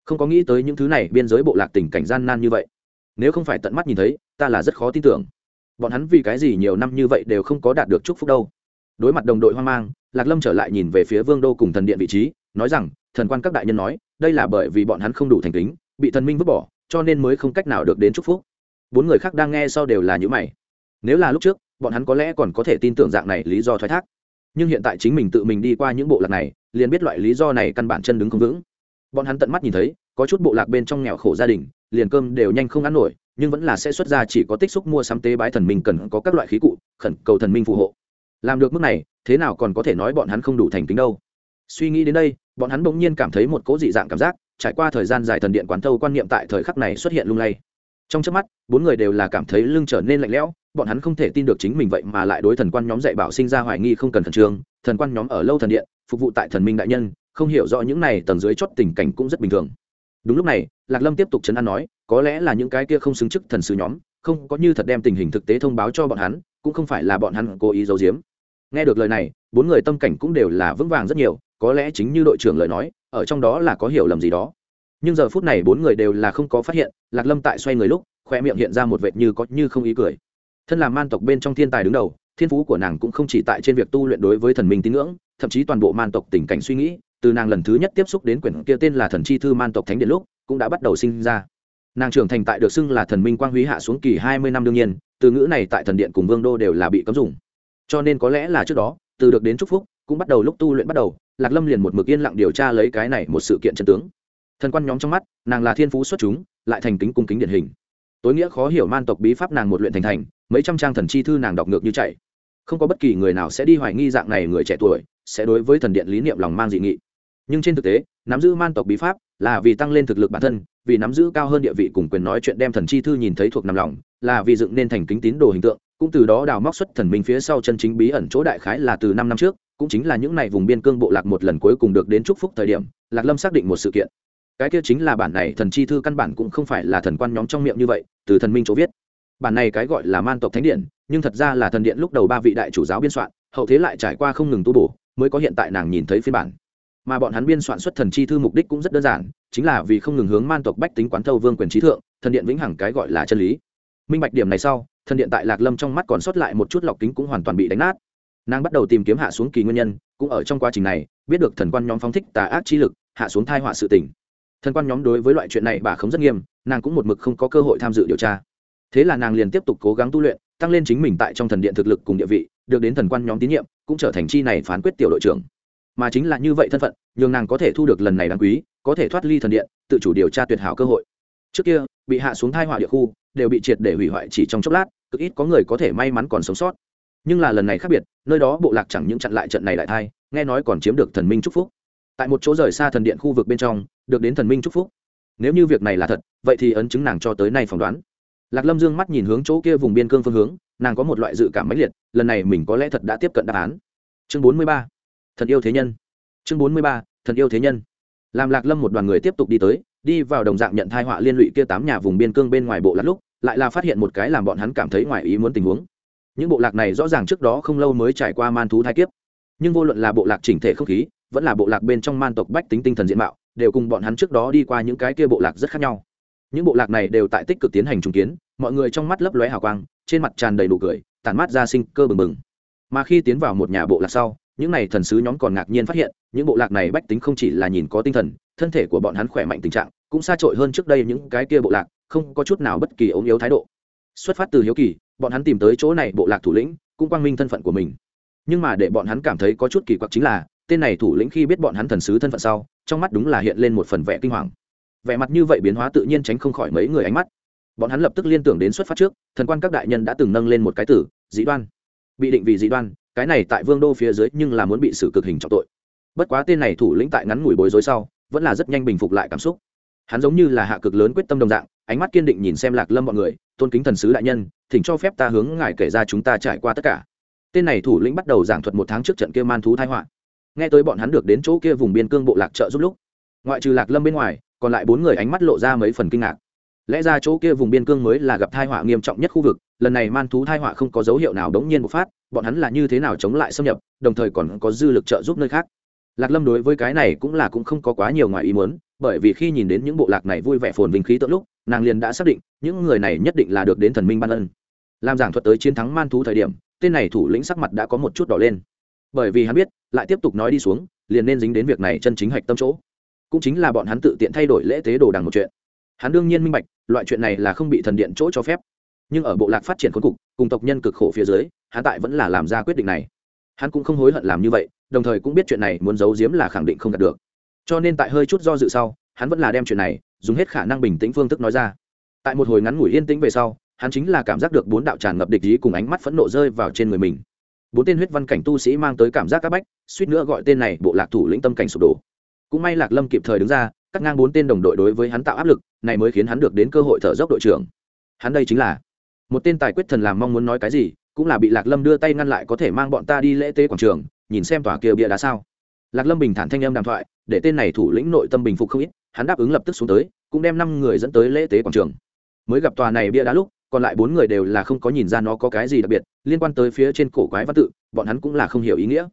Không có nghĩ tới những thứ này biên giới bộ lạc tình cảnh gian nan như vậy. Nếu không phải tận mắt nhìn thấy, ta là rất khó tin tưởng. Bọn hắn vì cái gì nhiều năm như vậy đều không có đạt được chúc phúc đâu. Đối mặt đồng đội hoang mang, lạc lâm trở lại nhìn về phía vương đô cùng thần điện vị trí, nói rằng, thần quan các đại nhân nói, đây là bởi vì bọn hắn không đủ thành kính, bị thần minh vứt bỏ, cho nên mới không cách nào được đến chúc phúc. Bốn người khác đang nghe sau đều là những mày nếu là lúc trước, bọn hắn có lẽ còn có thể tin tưởng dạng này lý do thoái thác. Nhưng hiện tại chính mình tự mình đi qua những bộ lạc này, liền biết loại lý do này căn bản chân đứng không vững. Bọn hắn tận mắt nhìn thấy, có chút bộ lạc bên trong nghèo khổ gia đình, liền cơm đều nhanh không ăn nổi, nhưng vẫn là sẽ xuất ra chỉ có tích xúc mua sắm tế bái thần minh cần có các loại khí cụ, khẩn cầu thần minh phù hộ. Làm được mức này, thế nào còn có thể nói bọn hắn không đủ thành kính đâu. Suy nghĩ đến đây, bọn hắn bỗng nhiên cảm thấy một cố dị dạng cảm giác, trải qua thời gian dài thần điện quán thâu quan niệm tại thời khắc này xuất hiện lung lay trong trước mắt, bốn người đều là cảm thấy lưng trở nên lạnh lẽo, bọn hắn không thể tin được chính mình vậy mà lại đối thần quan nhóm dạy bảo sinh ra hoài nghi không cần thần trường thần quan nhóm ở lâu thần điện, phục vụ tại thần minh đại nhân, không hiểu rõ những này tầng dưới chót tình cảnh cũng rất bình thường. Đúng lúc này, lạc lâm tiếp tục chấn an nói, có lẽ là những cái kia không xứng chức thần sứ nhóm, không có như thật đem tình hình thực tế thông báo cho bọn hắn, cũng không phải là bọn hắn cố ý giấu giếm. Nghe được lời này, bốn người tâm cảnh cũng đều là vững vàng rất nhiều, có lẽ chính như đội trưởng lời nói, ở trong đó là có hiểu lầm gì đó nhưng giờ phút này bốn người đều là không có phát hiện, lạc lâm tại xoay người lúc khoe miệng hiện ra một vệt như có như không ý cười. Thân là man tộc bên trong thiên tài đứng đầu, thiên phú của nàng cũng không chỉ tại trên việc tu luyện đối với thần minh tín ngưỡng, thậm chí toàn bộ man tộc tình cảnh suy nghĩ, từ nàng lần thứ nhất tiếp xúc đến quyển kia tên là thần chi thư man tộc thánh điện lúc, cũng đã bắt đầu sinh ra. Nàng trưởng thành tại được xưng là thần minh quang húy hạ xuống kỳ hai mươi năm đương nhiên, từ ngữ này tại thần điện cùng vương đô đều là bị cấm dùng. Cho nên có lẽ là trước đó, từ được đến chúc phúc, cũng bắt đầu lúc tu luyện bắt đầu, lạc lâm liền một mực yên lặng điều tra lấy cái này một sự kiện chân tướng thần quan nhóm trong mắt, nàng là thiên phú xuất chúng, lại thành kính cung kính điển hình. Tối nghĩa khó hiểu man tộc bí pháp nàng một luyện thành thành, mấy trăm trang thần chi thư nàng đọc ngược như chạy. Không có bất kỳ người nào sẽ đi hoài nghi dạng này người trẻ tuổi, sẽ đối với thần điện lý niệm lòng mang dị nghị. Nhưng trên thực tế, nắm giữ man tộc bí pháp là vì tăng lên thực lực bản thân, vì nắm giữ cao hơn địa vị cùng quyền nói chuyện đem thần chi thư nhìn thấy thuộc nằm lòng, là vì dựng nên thành kính tín đồ hình tượng, cũng từ đó đào móc xuất thần minh phía sau chân chính bí ẩn chỗ đại khái là từ năm năm trước, cũng chính là những ngày vùng biên cương bộ lạc một lần cuối cùng được đến chúc phúc thời điểm, lạc lâm xác định một sự kiện cái kia chính là bản này thần chi thư căn bản cũng không phải là thần quan nhóm trong miệng như vậy, từ thần minh chỗ viết. Bản này cái gọi là man tộc thánh điện, nhưng thật ra là thần điện lúc đầu ba vị đại chủ giáo biên soạn, hậu thế lại trải qua không ngừng tu bổ, mới có hiện tại nàng nhìn thấy phiên bản. Mà bọn hắn biên soạn xuất thần chi thư mục đích cũng rất đơn giản, chính là vì không ngừng hướng man tộc bách tính quán thâu vương quyền trí thượng, thần điện vĩnh hằng cái gọi là chân lý. Minh bạch điểm này sau, thần điện tại lạc lâm trong mắt còn sót lại một chút lọc kính cũng hoàn toàn bị đánh nát. Nàng bắt đầu tìm kiếm hạ xuống kỳ nguyên nhân, cũng ở trong quá trình này, biết được thần quan nhóm phóng thích tà ác chi lực, hạ xuống thai họa sự tình thần quan nhóm đối với loại chuyện này bà không rất nghiêm, nàng cũng một mực không có cơ hội tham dự điều tra. Thế là nàng liền tiếp tục cố gắng tu luyện, tăng lên chính mình tại trong thần điện thực lực cùng địa vị, được đến thần quan nhóm tín nhiệm, cũng trở thành chi này phán quyết tiểu đội trưởng. Mà chính là như vậy thân phận, nhường nàng có thể thu được lần này đáng quý, có thể thoát ly thần điện, tự chủ điều tra tuyệt hảo cơ hội. Trước kia, bị hạ xuống thai họa địa khu, đều bị triệt để hủy hoại chỉ trong chốc lát, cực ít có người có thể may mắn còn sống sót. Nhưng là lần này khác biệt, nơi đó bộ lạc chẳng những chặn lại trận này lại thai, nghe nói còn chiếm được thần minh chúc phúc tại một chỗ rời xa thần điện khu vực bên trong, được đến thần minh chúc phúc. Nếu như việc này là thật, vậy thì ấn chứng nàng cho tới nay phỏng đoán. Lạc lâm dương mắt nhìn hướng chỗ kia vùng biên cương phương hướng, nàng có một loại dự cảm mãnh liệt, lần này mình có lẽ thật đã tiếp cận đáp án. Chương bốn mươi ba, thần yêu thế nhân. Chương bốn mươi ba, thần yêu thế nhân. Làm lạc lâm một đoàn người tiếp tục đi tới, đi vào đồng dạng nhận thai họa liên lụy kia tám nhà vùng biên cương bên ngoài bộ lạc lúc, lại là phát hiện một cái làm bọn hắn cảm thấy ngoài ý muốn tình huống. Những bộ lạc này rõ ràng trước đó không lâu mới trải qua man thú thai kiếp. Nhưng vô luận là bộ lạc chỉnh thể không khí vẫn là bộ lạc bên trong man tộc bách tính tinh thần diện mạo, đều cùng bọn hắn trước đó đi qua những cái kia bộ lạc rất khác nhau. Những bộ lạc này đều tại tích cực tiến hành trùng kiến, mọi người trong mắt lấp lóe hào quang, trên mặt tràn đầy nụ cười, tản mát ra sinh cơ bừng bừng. Mà khi tiến vào một nhà bộ lạc sau, những n à y thần sứ nhóm còn ngạc nhiên phát hiện, những bộ lạc này bách tính không chỉ là nhìn có tinh thần, thân thể của bọn hắn khỏe mạnh tình trạng, cũng xa trội hơn trước đây những cái kia bộ lạc, không có chút nào bất kỳ ốm yếu thái độ. Xuất phát từ hiếu kỳ, bọn hắn tìm tới chỗ này bộ lạc thủ lĩnh, cũng quang minh thân phận của mình. Nhưng mà để bọn hắn cảm thấy có chút kỳ quặc chính là tên này thủ lĩnh khi biết bọn hắn thần sứ thân phận sau, trong mắt đúng là hiện lên một phần vẻ kinh hoàng. Vẻ mặt như vậy biến hóa tự nhiên tránh không khỏi mấy người ánh mắt. Bọn hắn lập tức liên tưởng đến xuất phát trước, thần quan các đại nhân đã từng nâng lên một cái tử dĩ đoan. Bị định vì dĩ đoan, cái này tại vương đô phía dưới nhưng là muốn bị xử cực hình trọng tội. Bất quá tên này thủ lĩnh tại ngắn ngủi bối rối sau, vẫn là rất nhanh bình phục lại cảm xúc. Hắn giống như là hạ cực lớn quyết tâm đồng dạng, ánh mắt kiên định nhìn xem lạc lâm bọn người, tôn kính thần sứ đại nhân, thỉnh cho phép ta hướng ngài kể ra chúng ta trải qua tất cả. Tên này thủ lĩnh bắt đầu giảng thuật một tháng trước trận kia man thú thái họa nghe tới bọn hắn được đến chỗ kia vùng biên cương bộ lạc trợ giúp lúc, ngoại trừ lạc lâm bên ngoài, còn lại bốn người ánh mắt lộ ra mấy phần kinh ngạc. Lẽ ra chỗ kia vùng biên cương mới là gặp thai họa nghiêm trọng nhất khu vực, lần này man thú thai họa không có dấu hiệu nào đống nhiên bộc phát, bọn hắn là như thế nào chống lại xâm nhập, đồng thời còn có dư lực trợ giúp nơi khác. Lạc lâm đối với cái này cũng là cũng không có quá nhiều ngoài ý muốn, bởi vì khi nhìn đến những bộ lạc này vui vẻ phồn vinh khí tượng lúc, nàng liền đã xác định, những người này nhất định là được đến thần minh ban ân. Làm giảng thuật tới chiến thắng man thú thời điểm, tên này thủ lĩnh sắc mặt đã có một chút đỏ lên. Bởi vì hắn biết lại tiếp tục nói đi xuống, liền nên dính đến việc này chân chính hạch tâm chỗ. Cũng chính là bọn hắn tự tiện thay đổi lễ tế đồ đằng một chuyện. Hắn đương nhiên minh bạch, loại chuyện này là không bị thần điện chỗ cho phép. Nhưng ở bộ lạc phát triển khốn cục, cùng tộc nhân cực khổ phía dưới, hắn tại vẫn là làm ra quyết định này. Hắn cũng không hối hận làm như vậy, đồng thời cũng biết chuyện này muốn giấu giếm là khẳng định không đạt được. Cho nên tại hơi chút do dự sau, hắn vẫn là đem chuyện này, dùng hết khả năng bình tĩnh phương thức nói ra. Tại một hồi ngắn ngủi yên tĩnh về sau, hắn chính là cảm giác được bốn đạo tràn ngập địch ý cùng ánh mắt phẫn nộ rơi vào trên người mình. Bốn tên huyết văn cảnh tu sĩ mang tới cảm giác các bách suýt nữa gọi tên này bộ lạc thủ lĩnh tâm cảnh sụp đổ. Cũng may lạc lâm kịp thời đứng ra, cắt ngang bốn tên đồng đội đối với hắn tạo áp lực, này mới khiến hắn được đến cơ hội thở dốc đội trưởng. Hắn đây chính là một tên tài quyết thần làm mong muốn nói cái gì, cũng là bị lạc lâm đưa tay ngăn lại có thể mang bọn ta đi lễ tế quảng trường, nhìn xem tòa kia bia đá sao. Lạc lâm bình thản thanh âm đàm thoại, để tên này thủ lĩnh nội tâm bình phục không ít, hắn đáp ứng lập tức xuống tới, cũng đem năm người dẫn tới lễ tế quảng trường. Mới gặp tòa này bia đá lúc, còn lại bốn người đều là không có nhìn ra nó có cái gì đặc biệt, liên quan tới phía trên cổ quái văn tự, bọn hắn cũng là không hiểu ý nghĩa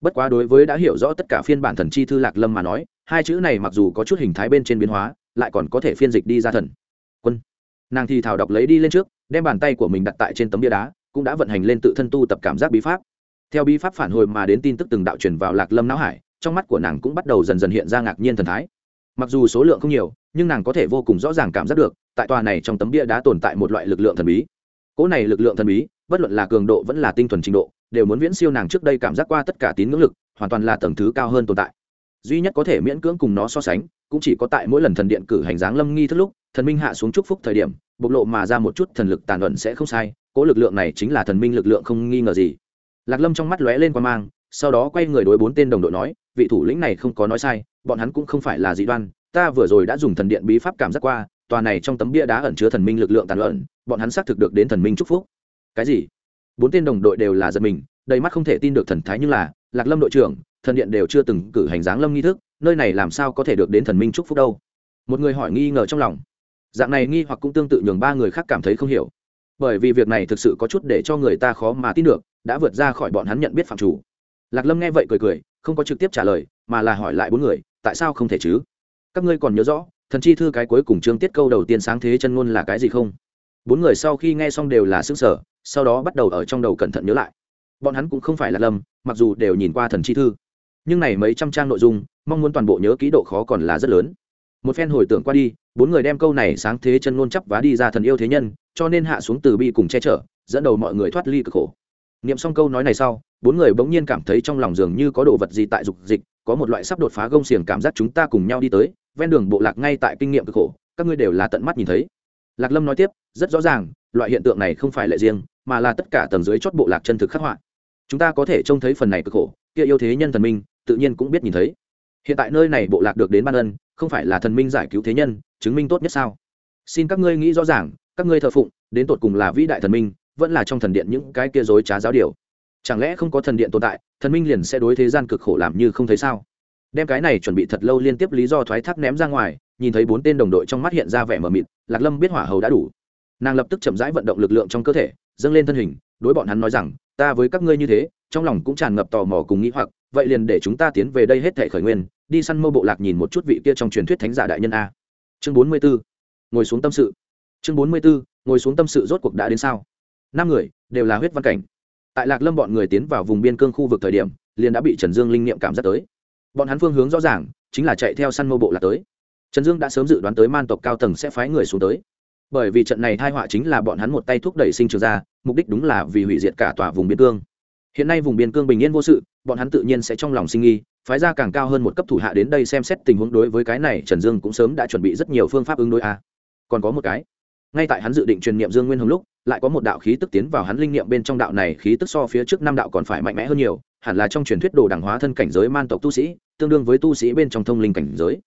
bất quá đối với đã hiểu rõ tất cả phiên bản thần chi thư lạc lâm mà nói, hai chữ này mặc dù có chút hình thái bên trên biến hóa, lại còn có thể phiên dịch đi ra thần. Quân. Nàng thì thảo đọc lấy đi lên trước, đem bàn tay của mình đặt tại trên tấm bia đá, cũng đã vận hành lên tự thân tu tập cảm giác bí pháp. Theo bí pháp phản hồi mà đến tin tức từng đạo truyền vào lạc lâm não hải, trong mắt của nàng cũng bắt đầu dần dần hiện ra ngạc nhiên thần thái. Mặc dù số lượng không nhiều, nhưng nàng có thể vô cùng rõ ràng cảm giác được, tại tòa này trong tấm bia đá tồn tại một loại lực lượng thần bí cỗ này lực lượng thần bí, bất luận là cường độ vẫn là tinh thuần trình độ, đều muốn viễn siêu nàng trước đây cảm giác qua tất cả tín ngưỡng lực, hoàn toàn là tầng thứ cao hơn tồn tại. Duy nhất có thể miễn cưỡng cùng nó so sánh, cũng chỉ có tại mỗi lần thần điện cử hành dáng lâm nghi thức lúc, thần minh hạ xuống chúc phúc thời điểm, bộc lộ mà ra một chút thần lực tàn luận sẽ không sai cỗ lực lượng này chính là thần minh lực lượng không nghi ngờ gì. Lạc lâm trong mắt lóe lên qua mang, sau đó quay người đối bốn tên đồng đội nói, vị thủ lĩnh này không có nói sai, bọn hắn cũng không phải là dị đoan, ta vừa rồi đã dùng thần điện bí pháp cảm giác qua, tòa này trong tấm bia đá ẩn chứa thần minh lực lượng tàn luận bọn hắn xác thực được đến thần minh chúc phúc. Cái gì? Bốn tên đồng đội đều là giật mình, đầy mắt không thể tin được thần thái nhưng là, lạc lâm đội trưởng, thần điện đều chưa từng cử hành dáng lâm nghi thức, nơi này làm sao có thể được đến thần minh chúc phúc đâu? Một người hỏi nghi ngờ trong lòng. Dạng này nghi hoặc cũng tương tự nhường ba người khác cảm thấy không hiểu. Bởi vì việc này thực sự có chút để cho người ta khó mà tin được, đã vượt ra khỏi bọn hắn nhận biết phạm chủ. Lạc lâm nghe vậy cười cười, không có trực tiếp trả lời, mà là hỏi lại bốn người, tại sao không thể chứ? Các ngươi còn nhớ rõ, thần chi thư cái cuối cùng chương tiết câu đầu tiên sáng thế chân ngôn là cái gì không? Bốn người sau khi nghe xong đều là xứng sở sau đó bắt đầu ở trong đầu cẩn thận nhớ lại. Bọn hắn cũng không phải là lầm, mặc dù đều nhìn qua thần chi thư. Nhưng này mấy trăm trang nội dung mong muốn toàn bộ nhớ kỹ độ khó còn là rất lớn. Một phen hồi tưởng qua đi bốn người đem câu này sáng thế chân ngôn chấp vá đi ra thần yêu thế nhân cho nên hạ xuống từ bi cùng che chở dẫn đầu mọi người thoát ly cực khổ. Niệm xong câu nói này sau bốn người bỗng nhiên cảm thấy trong lòng dường như có đồ vật gì tại dục dịch có một loại sắp đột phá gông xiềng cảm giác chúng ta cùng nhau đi tới ven đường bộ lạc ngay tại kinh nghiệm cực khổ các ngươi đều là tận mắt nhìn thấy lạc lâm nói tiếp, rất rõ ràng, loại hiện tượng này không phải lệ riêng, mà là tất cả tầng dưới chót bộ lạc chân thực khắc họa. Chúng ta có thể trông thấy phần này cực khổ, kia yêu thế nhân thần minh, tự nhiên cũng biết nhìn thấy. Hiện tại nơi này bộ lạc được đến ban ân, không phải là thần minh giải cứu thế nhân, chứng minh tốt nhất sao? Xin các ngươi nghĩ rõ ràng, các ngươi thờ phụng, đến tột cùng là vĩ đại thần minh, vẫn là trong thần điện những cái kia dối trá giáo điều. Chẳng lẽ không có thần điện tồn tại, thần minh liền sẽ đối thế gian cực khổ làm như không thấy sao? Đem cái này chuẩn bị thật lâu liên tiếp lý do thoái thác ném ra ngoài nhìn thấy bốn tên đồng đội trong mắt hiện ra vẻ mờ mịt, lạc lâm biết hỏa hầu đã đủ. Nàng lập tức chậm rãi vận động lực lượng trong cơ thể, dâng lên thân hình, đối bọn hắn nói rằng, ta với các ngươi như thế, trong lòng cũng tràn ngập tò mò cùng nghĩ hoặc, vậy liền để chúng ta tiến về đây hết thể khởi nguyên, đi săn mâu bộ lạc nhìn một chút vị kia trong truyền thuyết thánh giả đại nhân a. Chương bốn mươi 44. ngồi xuống tâm sự. Chương bốn mươi 44. ngồi xuống tâm sự rốt cuộc đã đến sao? Năm người, đều là huyết văn cảnh. Tại lạc lâm bọn người tiến vào vùng biên cương khu vực thời điểm, liền đã bị trần dương linh niệm cảm giác tới. Bọn hắn phương hướng rõ ràng, chính là chạy theo săn mâu bộ lạc tới trần dương đã sớm dự đoán tới man tộc cao tầng sẽ phái người xuống tới. Bởi vì trận này thai họa chính là bọn hắn một tay thúc đẩy sinh trường ra, mục đích đúng là vì hủy diệt cả tòa vùng biên cương. Hiện nay vùng biên cương bình yên vô sự, bọn hắn tự nhiên sẽ trong lòng sinh nghi, phái ra càng cao hơn một cấp thủ hạ đến đây xem xét tình huống đối với cái này trần dương cũng sớm đã chuẩn bị rất nhiều phương pháp ứng đối a. Còn có một cái, ngay tại hắn dự định truyền niệm dương nguyên hồng lúc, lại có một đạo khí tức tiến vào hắn linh niệm bên trong đạo này, khí tức so phía trước năm đạo còn phải mạnh mẽ hơn nhiều, hẳn là trong truyền thuyết đồ đẳng hóa thân cảnh giới man tộc tu sĩ, tương đương với tu sĩ bên trong thông linh cảnh giới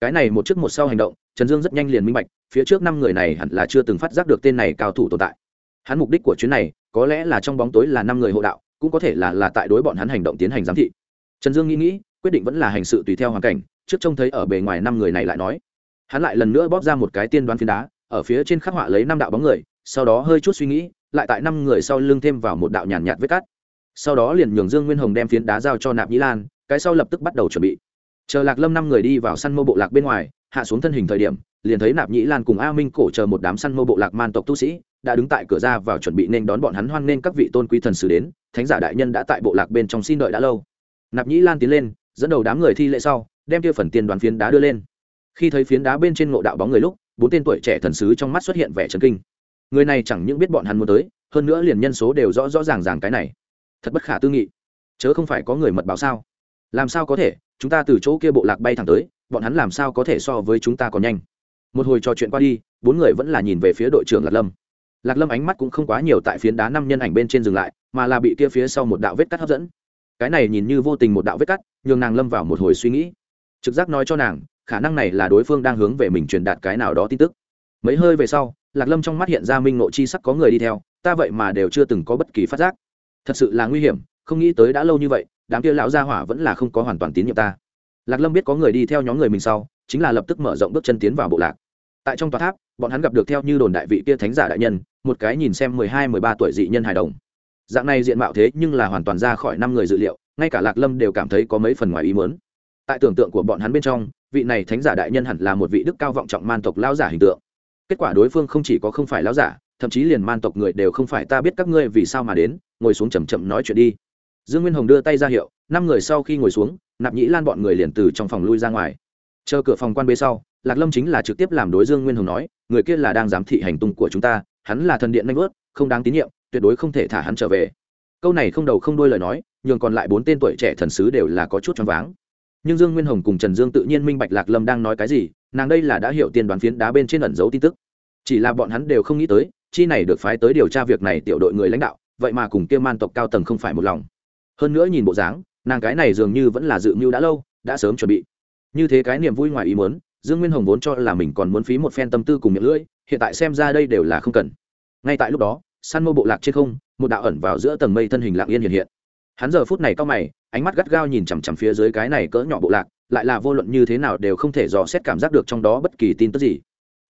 cái này một trước một sau hành động, trần dương rất nhanh liền minh bạch, phía trước năm người này hẳn là chưa từng phát giác được tên này cao thủ tồn tại. Hắn mục đích của chuyến này, có lẽ là trong bóng tối là năm người hộ đạo, cũng có thể là là tại đối bọn hắn hành động tiến hành giám thị. Trần dương nghĩ nghĩ, quyết định vẫn là hành sự tùy theo hoàn cảnh, trước trông thấy ở bề ngoài năm người này lại nói. Hắn lại lần nữa bóp ra một cái tiên đoán phiến đá, ở phía trên khắc họa lấy năm đạo bóng người, sau đó hơi chút suy nghĩ, lại tại năm người sau lưng thêm vào một đạo nhàn nhạt vết cắt. Sau đó liền nhường dương nguyên hồng đem phiến đá giao cho nạp nhĩ lan, cái sau lập tức bắt đầu chuẩn bị chờ lạc lâm năm người đi vào săn mô bộ lạc bên ngoài, hạ xuống thân hình thời điểm, liền thấy nạp nhĩ lan cùng a minh cổ chờ một đám săn mô bộ lạc man tộc tu sĩ, đã đứng tại cửa ra vào chuẩn bị nên đón bọn hắn hoan nên các vị tôn quý thần sử đến, thánh giả đại nhân đã tại bộ lạc bên trong xin đợi đã lâu. Nạp nhĩ lan tiến lên, dẫn đầu đám người thi lễ sau, đem tiêu phần tiền đoàn phiến đá đưa lên. Khi thấy phiến đá bên trên ngộ đạo bóng người lúc, bốn tên tuổi trẻ thần sứ trong mắt xuất hiện vẻ trấn kinh. Người này chẳng những biết bọn hắn muốn tới, hơn nữa liền nhân số đều rõ rõ ràng ràng cái này. Thật bất khả tư nghị. Chớ không phải có người mật báo sao? Làm sao có thể? Chúng ta từ chỗ kia bộ lạc bay thẳng tới, bọn hắn làm sao có thể so với chúng ta còn nhanh? Một hồi trò chuyện qua đi, bốn người vẫn là nhìn về phía đội trưởng lạc lâm. Lạc lâm ánh mắt cũng không quá nhiều tại phiến đá năm nhân ảnh bên trên dừng lại, mà là bị kia phía sau một đạo vết cắt hấp dẫn. Cái này nhìn như vô tình một đạo vết cắt, nhường nàng lâm vào một hồi suy nghĩ. Trực giác nói cho nàng, khả năng này là đối phương đang hướng về mình truyền đạt cái nào đó tin tức. Mấy hơi về sau, lạc lâm trong mắt hiện ra minh nộ chi sắc có người đi theo, ta vậy mà đều chưa từng có bất kỳ phát giác. Thật sự là nguy hiểm, không nghĩ tới đã lâu như vậy đám kia lão gia hỏa vẫn là không có hoàn toàn tín nhiệm ta. Lạc lâm biết có người đi theo nhóm người mình sau, chính là lập tức mở rộng bước chân tiến vào bộ lạc. Tại trong tòa tháp, bọn hắn gặp được theo như đồn đại vị kia thánh giả đại nhân, một cái nhìn xem mười hai, mười ba tuổi dị nhân hài đồng. Dạng này diện mạo thế nhưng là hoàn toàn ra khỏi năm người dự liệu, ngay cả lạc lâm đều cảm thấy có mấy phần ngoài ý mớn tại tưởng tượng của bọn hắn bên trong, vị này thánh giả đại nhân hẳn là một vị đức cao vọng trọng man tộc lao giả hình tượng. Kết quả đối phương không chỉ có không phải lao giả, thậm chí liền man tộc người đều không phải, ta biết các ngươi vì sao mà đến, ngồi xuống chầm chậm nói chuyện đi dương nguyên hồng đưa tay ra hiệu, năm người sau khi ngồi xuống, nạp nhĩ lan bọn người liền từ trong phòng lui ra ngoài. Chờ cửa phòng quan bê sau, lạc lâm chính là trực tiếp làm đối dương nguyên hồng nói, người kia là đang giám thị hành tung của chúng ta, hắn là thần điện nanh vớt, không đáng tín nhiệm, tuyệt đối không thể thả hắn trở về. Câu này không đầu không đuôi lời nói, nhường còn lại bốn tên tuổi trẻ thần sứ đều là có chút choáng váng. Nhưng dương nguyên hồng cùng trần dương tự nhiên minh bạch lạc lâm đang nói cái gì, nàng đây là đã hiểu tiền đoán phiến đá bên trên ẩn dấu tin tức. Chỉ là bọn hắn đều không nghĩ tới, chi này được phái tới điều tra việc này tiểu đội người lãnh đạo, vậy mà cùng kia man tộc cao tầng không phải một lòng hơn nữa nhìn bộ dáng, nàng cái này dường như vẫn là dự mưu đã lâu, đã sớm chuẩn bị. Như thế cái niềm vui ngoài ý muốn, dương nguyên hồng vốn cho là mình còn muốn phí một phen tâm tư cùng miệng lưỡi, hiện tại xem ra đây đều là không cần. Ngay tại lúc đó, san mô bộ lạc trên không, một đạo ẩn vào giữa tầng mây thân hình lạng yên hiện hiện. Hắn giờ phút này cao mày, ánh mắt gắt gao nhìn chằm chằm phía dưới cái này cỡ nhỏ bộ lạc, lại là vô luận như thế nào đều không thể dò xét cảm giác được trong đó bất kỳ tin tức gì.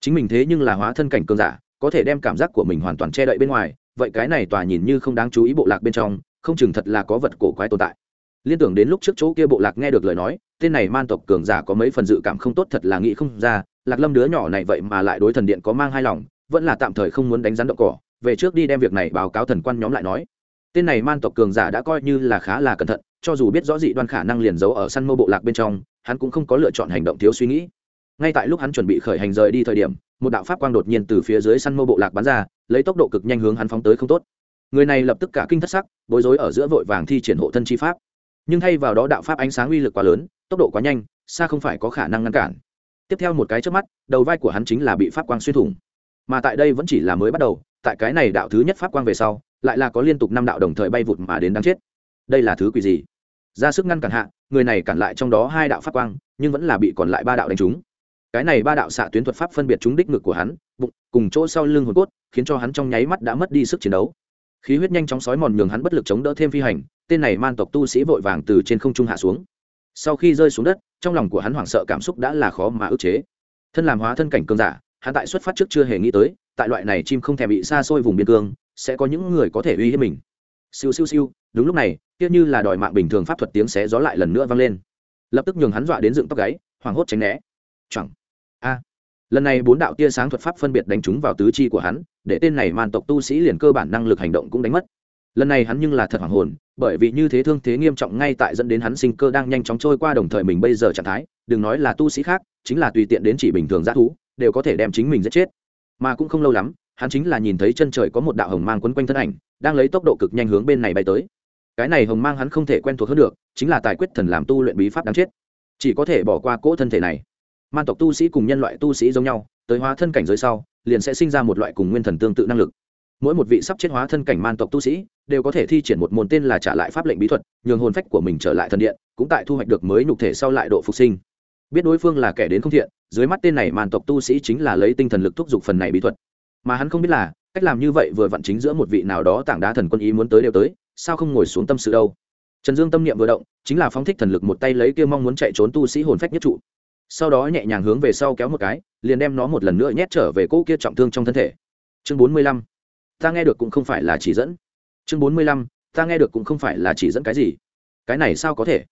Chính mình thế nhưng là hóa thân cảnh cường giả, có thể đem cảm giác của mình hoàn toàn che đậy bên ngoài, vậy cái này tòa nhìn như không đáng chú ý bộ lạc bên trong không chừng thật là có vật cổ quái tồn tại. Liên tưởng đến lúc trước chỗ kia bộ lạc nghe được lời nói, tên này man tộc cường giả có mấy phần dự cảm không tốt thật là nghĩ không ra, lạc lâm đứa nhỏ này vậy mà lại đối thần điện có mang hai lòng, vẫn là tạm thời không muốn đánh rắn động cỏ, về trước đi đem việc này báo cáo thần quan nhóm lại nói. Tên này man tộc cường giả đã coi như là khá là cẩn thận, cho dù biết rõ dị đoan khả năng liền giấu ở săn mô bộ lạc bên trong, hắn cũng không có lựa chọn hành động thiếu suy nghĩ. Ngay tại lúc hắn chuẩn bị khởi hành rời đi thời điểm, một đạo pháp quang đột nhiên từ phía dưới săn mô bộ lạc bắn ra, lấy tốc độ cực nhanh hướng hắn phóng tới không tốt người này lập tức cả kinh thất sắc, bối rối ở giữa vội vàng thi triển hộ thân chi pháp. Nhưng thay vào đó đạo pháp ánh sáng uy lực quá lớn, tốc độ quá nhanh, xa không phải có khả năng ngăn cản. Tiếp theo một cái trước mắt, đầu vai của hắn chính là bị pháp quang xuyên thủng. Mà tại đây vẫn chỉ là mới bắt đầu, tại cái này đạo thứ nhất pháp quang về sau, lại là có liên tục năm đạo đồng thời bay vụt mà đến đáng chết. Đây là thứ quỷ gì? Ra sức ngăn cản hạ, người này cản lại trong đó hai đạo pháp quang, nhưng vẫn là bị còn lại ba đạo đánh trúng. Cái này ba đạo xạ tuyến thuật pháp phân biệt trúng đích ngực của hắn, bụng, cùng chỗ sau lưng hồn cốt, khiến cho hắn trong nháy mắt đã mất đi sức chiến đấu khí huyết nhanh chóng sói mòn nhường hắn bất lực chống đỡ thêm phi hành, tên này man tộc tu sĩ vội vàng từ trên không trung hạ xuống. Sau khi rơi xuống đất, trong lòng của hắn hoảng sợ cảm xúc đã là khó mà ức chế. Thân làm hóa thân cảnh cường giả, hắn tại xuất phát trước chưa hề nghĩ tới, tại loại này chim không thể bị xa xôi vùng biên cương, sẽ có những người có thể uy hiếp mình. Siêu siêu siêu, đúng lúc này tiếc như là đòi mạng bình thường pháp thuật tiếng xé gió lại lần nữa vang lên. Lập tức nhường hắn dọa đến dựng tóc gáy, hoảng hốt tránh né. Chẳng a. Lần này bốn đạo tia sáng thuật pháp phân biệt đánh trúng vào tứ chi của hắn để tên này man tộc tu sĩ liền cơ bản năng lực hành động cũng đánh mất. Lần này hắn nhưng là thật hoàng hồn, bởi vì như thế thương thế nghiêm trọng ngay tại dẫn đến hắn sinh cơ đang nhanh chóng trôi qua đồng thời mình bây giờ trạng thái, đừng nói là tu sĩ khác, chính là tùy tiện đến chỉ bình thường g thú, đều có thể đem chính mình giết chết. Mà cũng không lâu lắm, hắn chính là nhìn thấy chân trời có một đạo hồng mang quấn quanh thân ảnh, đang lấy tốc độ cực nhanh hướng bên này bay tới. Cái này hồng mang hắn không thể quen thuộc hơn được, chính là tài quyết thần làm tu luyện bí pháp đáng chết. Chỉ có thể bỏ qua cỗ thân thể này. Man tộc tu sĩ cùng nhân loại tu sĩ giống nhau tới hóa thân cảnh giới sau, liền sẽ sinh ra một loại cùng nguyên thần tương tự năng lực. Mỗi một vị sắp chết hóa thân cảnh man tộc tu sĩ đều có thể thi triển một môn tên là trả lại pháp lệnh bí thuật, nhường hồn phách của mình trở lại thần điện, cũng tại thu hoạch được mới nhục thể sau lại độ phục sinh. Biết đối phương là kẻ đến không thiện, dưới mắt tên này man tộc tu sĩ chính là lấy tinh thần lực thúc giục phần này bí thuật. Mà hắn không biết là, cách làm như vậy vừa vặn chính giữa một vị nào đó tảng đá thần quân ý muốn tới đều tới, sao không ngồi xuống tâm sự đâu? Trần dương tâm niệm vừa động, chính là phóng thích thần lực một tay lấy kia mong muốn chạy trốn tu sĩ hồn phách nhất trụ. Sau đó nhẹ nhàng hướng về sau kéo một cái liền đem nó một lần nữa nhét trở về cỗ kia trọng thương trong thân thể. Chương bốn mươi lăm. Ta nghe được cũng không phải là chỉ dẫn. Chương bốn mươi lăm. Ta nghe được cũng không phải là chỉ dẫn cái gì. Cái này sao có thể?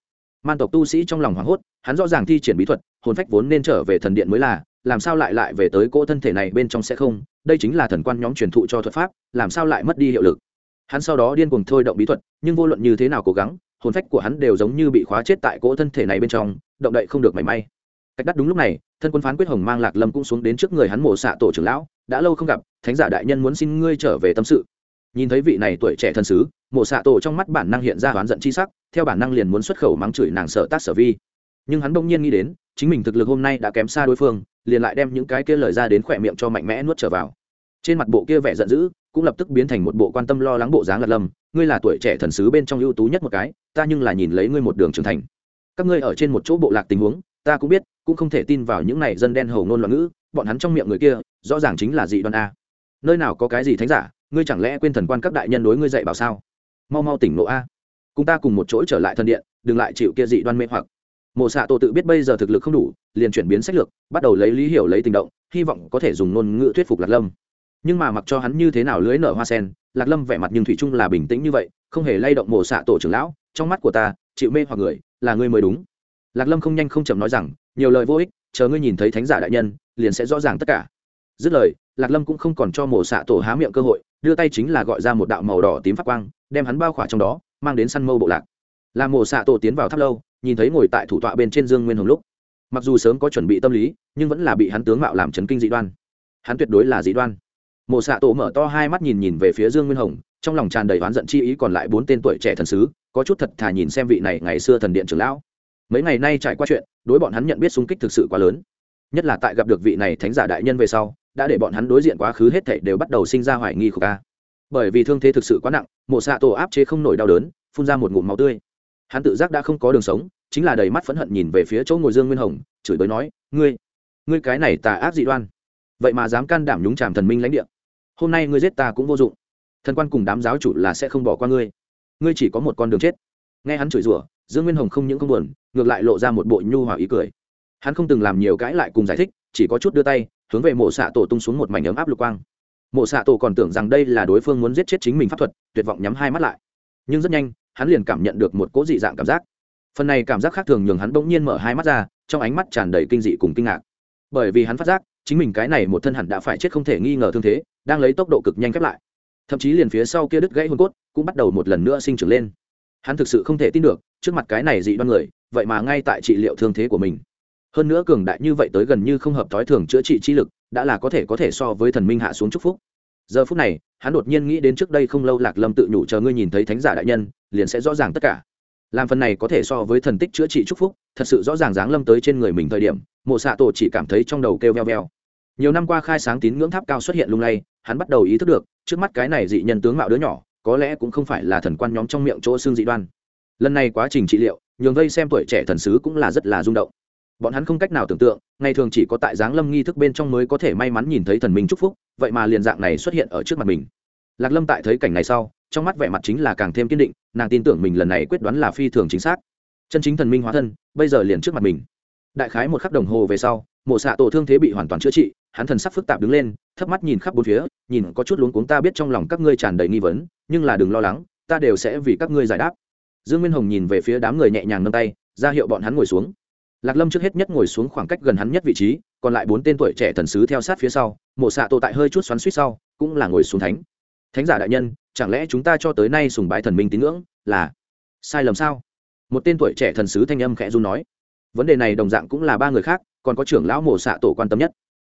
Man tộc tu sĩ trong lòng hoảng hốt, hắn rõ ràng thi triển bí thuật, hồn phách vốn nên trở về thần điện mới là, làm sao lại lại về tới cỗ thân thể này bên trong sẽ không? Đây chính là thần quan nhóm truyền thụ cho thuật pháp, làm sao lại mất đi hiệu lực? Hắn sau đó điên cuồng thôi động bí thuật, nhưng vô luận như thế nào cố gắng, hồn phách của hắn đều giống như bị khóa chết tại cỗ thân thể này bên trong, động đậy không được mảy may. Cách đắt đúng lúc này thân quân phán quyết hồng mang lạc lâm cũng xuống đến trước người hắn mổ xạ tổ trưởng lão, đã lâu không gặp, thánh giả đại nhân muốn xin ngươi trở về tâm sự. Nhìn thấy vị này tuổi trẻ thân sứ, mổ xạ tổ trong mắt bản năng hiện ra oán giận chi sắc, theo bản năng liền muốn xuất khẩu mắng chửi nàng sợ tác sở vi. Nhưng hắn bỗng nhiên nghĩ đến, chính mình thực lực hôm nay đã kém xa đối phương, liền lại đem những cái kia lời ra đến khỏe miệng cho mạnh mẽ nuốt trở vào. Trên mặt bộ kia vẻ giận dữ, cũng lập tức biến thành một bộ quan tâm lo lắng bộ dáng lạc lâm, ngươi là tuổi trẻ thần sứ bên trong ưu tú nhất một cái, ta nhưng là nhìn lấy ngươi một đường trưởng thành. Các ngươi ở trên một chỗ bộ lạc tình huống ta cũng biết, cũng không thể tin vào những này dân đen hầu ngôn loạn ngữ, bọn hắn trong miệng người kia, rõ ràng chính là dị đoan a. Nơi nào có cái gì thánh giả, ngươi chẳng lẽ quên thần quan các đại nhân đối ngươi dạy bảo sao? Mau mau tỉnh lộ a. Cùng ta cùng một chỗ trở lại thân điện, đừng lại chịu kia dị đoan mê hoặc. Mộ xạ tổ tự biết bây giờ thực lực không đủ, liền chuyển biến sách lược, bắt đầu lấy lý hiểu lấy tình động, hy vọng có thể dùng ngôn ngữ thuyết phục lạc lâm. Nhưng mà mặc cho hắn như thế nào lưới nở hoa sen, lạc lâm vẻ mặt nhưng thủy chung là bình tĩnh như vậy, không hề lay động mộ xạ tổ trưởng lão, trong mắt của ta, chịu mê hoặc người, là ngươi mới đúng lạc lâm không nhanh không chậm nói rằng, nhiều lời vô ích, chờ ngươi nhìn thấy thánh giả đại nhân, liền sẽ rõ ràng tất cả. Dứt lời, lạc lâm cũng không còn cho mổ xạ tổ há miệng cơ hội, đưa tay chính là gọi ra một đạo màu đỏ tím phát quang, đem hắn bao khỏa trong đó, mang đến săn mâu bộ lạc. Làm mổ xạ tổ tiến vào tháp lâu, nhìn thấy ngồi tại thủ tọa bên trên dương nguyên hồng lúc, mặc dù sớm có chuẩn bị tâm lý, nhưng vẫn là bị hắn tướng mạo làm chấn kinh dị đoan. Hắn tuyệt đối là dị đoan. Mộ xạ tổ mở to hai mắt nhìn nhìn về phía dương nguyên hồng, trong lòng tràn đầy oán giận chi ý còn lại bốn tên tuổi trẻ thần sứ, có chút thật thà nhìn xem vị này ngày xưa thần điện trưởng lão mấy ngày nay trải qua chuyện, đối bọn hắn nhận biết xung kích thực sự quá lớn. Nhất là tại gặp được vị này thánh giả đại nhân về sau, đã để bọn hắn đối diện quá khứ hết thảy đều bắt đầu sinh ra hoài nghi của ca. Bởi vì thương thế thực sự quá nặng, mộ xạ tổ áp chế không nổi đau đớn, phun ra một ngụm máu tươi. Hắn tự giác đã không có đường sống, chính là đầy mắt phẫn hận nhìn về phía chỗ ngồi dương nguyên hồng, chửi bới nói, ngươi ngươi cái này tà ác dị đoan. Vậy mà dám can đảm nhúng chàm thần minh lãnh địa. Hôm nay ngươi giết ta cũng vô dụng. Thần quan cùng đám giáo chủ là sẽ không bỏ qua ngươi. Ngươi chỉ có một con đường chết. Nghe hắn chửi rủa, dương nguyên hồng không những không buồn ngược lại lộ ra một bộ nhu hòa ý cười. Hắn không từng làm nhiều cãi lại cùng giải thích, chỉ có chút đưa tay, hướng về mộ xạ tổ tung xuống một mảnh ấm áp lục quang. Mộ xạ tổ còn tưởng rằng đây là đối phương muốn giết chết chính mình pháp thuật, tuyệt vọng nhắm hai mắt lại. Nhưng rất nhanh, hắn liền cảm nhận được một cỗ dị dạng cảm giác. Phần này cảm giác khác thường nhường hắn bỗng nhiên mở hai mắt ra, trong ánh mắt tràn đầy kinh dị cùng kinh ngạc. Bởi vì hắn phát giác, chính mình cái này một thân hẳn đã phải chết không thể nghi ngờ thương thế, đang lấy tốc độ cực nhanh khép lại. Thậm chí liền phía sau kia đứt gãy hồn cốt, cũng bắt đầu một lần nữa sinh trưởng lên hắn thực sự không thể tin được, trước mặt cái này dị đoan người, vậy mà ngay tại trị liệu thương thế của mình. Hơn nữa cường đại như vậy tới gần như không hợp thói thường chữa trị chi lực, đã là có thể có thể so với thần minh hạ xuống chúc phúc. Giờ phút này, hắn đột nhiên nghĩ đến trước đây không lâu lạc lâm tự nhủ chờ ngươi nhìn thấy thánh giả đại nhân, liền sẽ rõ ràng tất cả. Làm phần này có thể so với thần tích chữa trị chúc phúc, thật sự rõ ràng dáng lâm tới trên người mình thời điểm, mộ xạ tổ chỉ cảm thấy trong đầu kêu veo veo. Nhiều năm qua khai sáng tín ngưỡng tháp cao xuất hiện lung lay, hắn bắt đầu ý thức được, trước mắt cái này dị nhân tướng mạo đứa nhỏ có lẽ cũng không phải là thần quan nhóm trong miệng chỗ xương dị đoan. Lần này quá trình trị liệu, nhường vây xem tuổi trẻ thần sứ cũng là rất là rung động. Bọn hắn không cách nào tưởng tượng, ngày thường chỉ có tại giáng lâm nghi thức bên trong mới có thể may mắn nhìn thấy thần minh chúc phúc, vậy mà liền dạng này xuất hiện ở trước mặt mình. Lạc lâm tại thấy cảnh này sau, trong mắt vẻ mặt chính là càng thêm kiên định, nàng tin tưởng mình lần này quyết đoán là phi thường chính xác. Chân chính thần minh hóa thân, bây giờ liền trước mặt mình. Đại khái một khắc đồng hồ về sau, mộ xạ tổ thương thế bị hoàn toàn chữa trị, hắn thần sắc phức tạp đứng lên thấp mắt nhìn khắp bốn phía, nhìn có chút luống cuống ta biết trong lòng các ngươi tràn đầy nghi vấn, nhưng là đừng lo lắng, ta đều sẽ vì các ngươi giải đáp. Dương nguyên hồng nhìn về phía đám người nhẹ nhàng nâng tay, ra hiệu bọn hắn ngồi xuống. Lạc lâm trước hết nhất ngồi xuống khoảng cách gần hắn nhất vị trí, còn lại bốn tên tuổi trẻ thần sứ theo sát phía sau, mộ xạ tổ tại hơi chút xoắn suýt sau, cũng là ngồi xuống thánh. Thánh giả đại nhân, chẳng lẽ chúng ta cho tới nay sùng bái thần minh tín ngưỡng, là sai lầm sao? Một tên tuổi trẻ thần sứ thanh âm khẽ run nói. Vấn đề này đồng dạng cũng là ba người khác, còn có trưởng lão mộ xạ tổ quan tâm nhất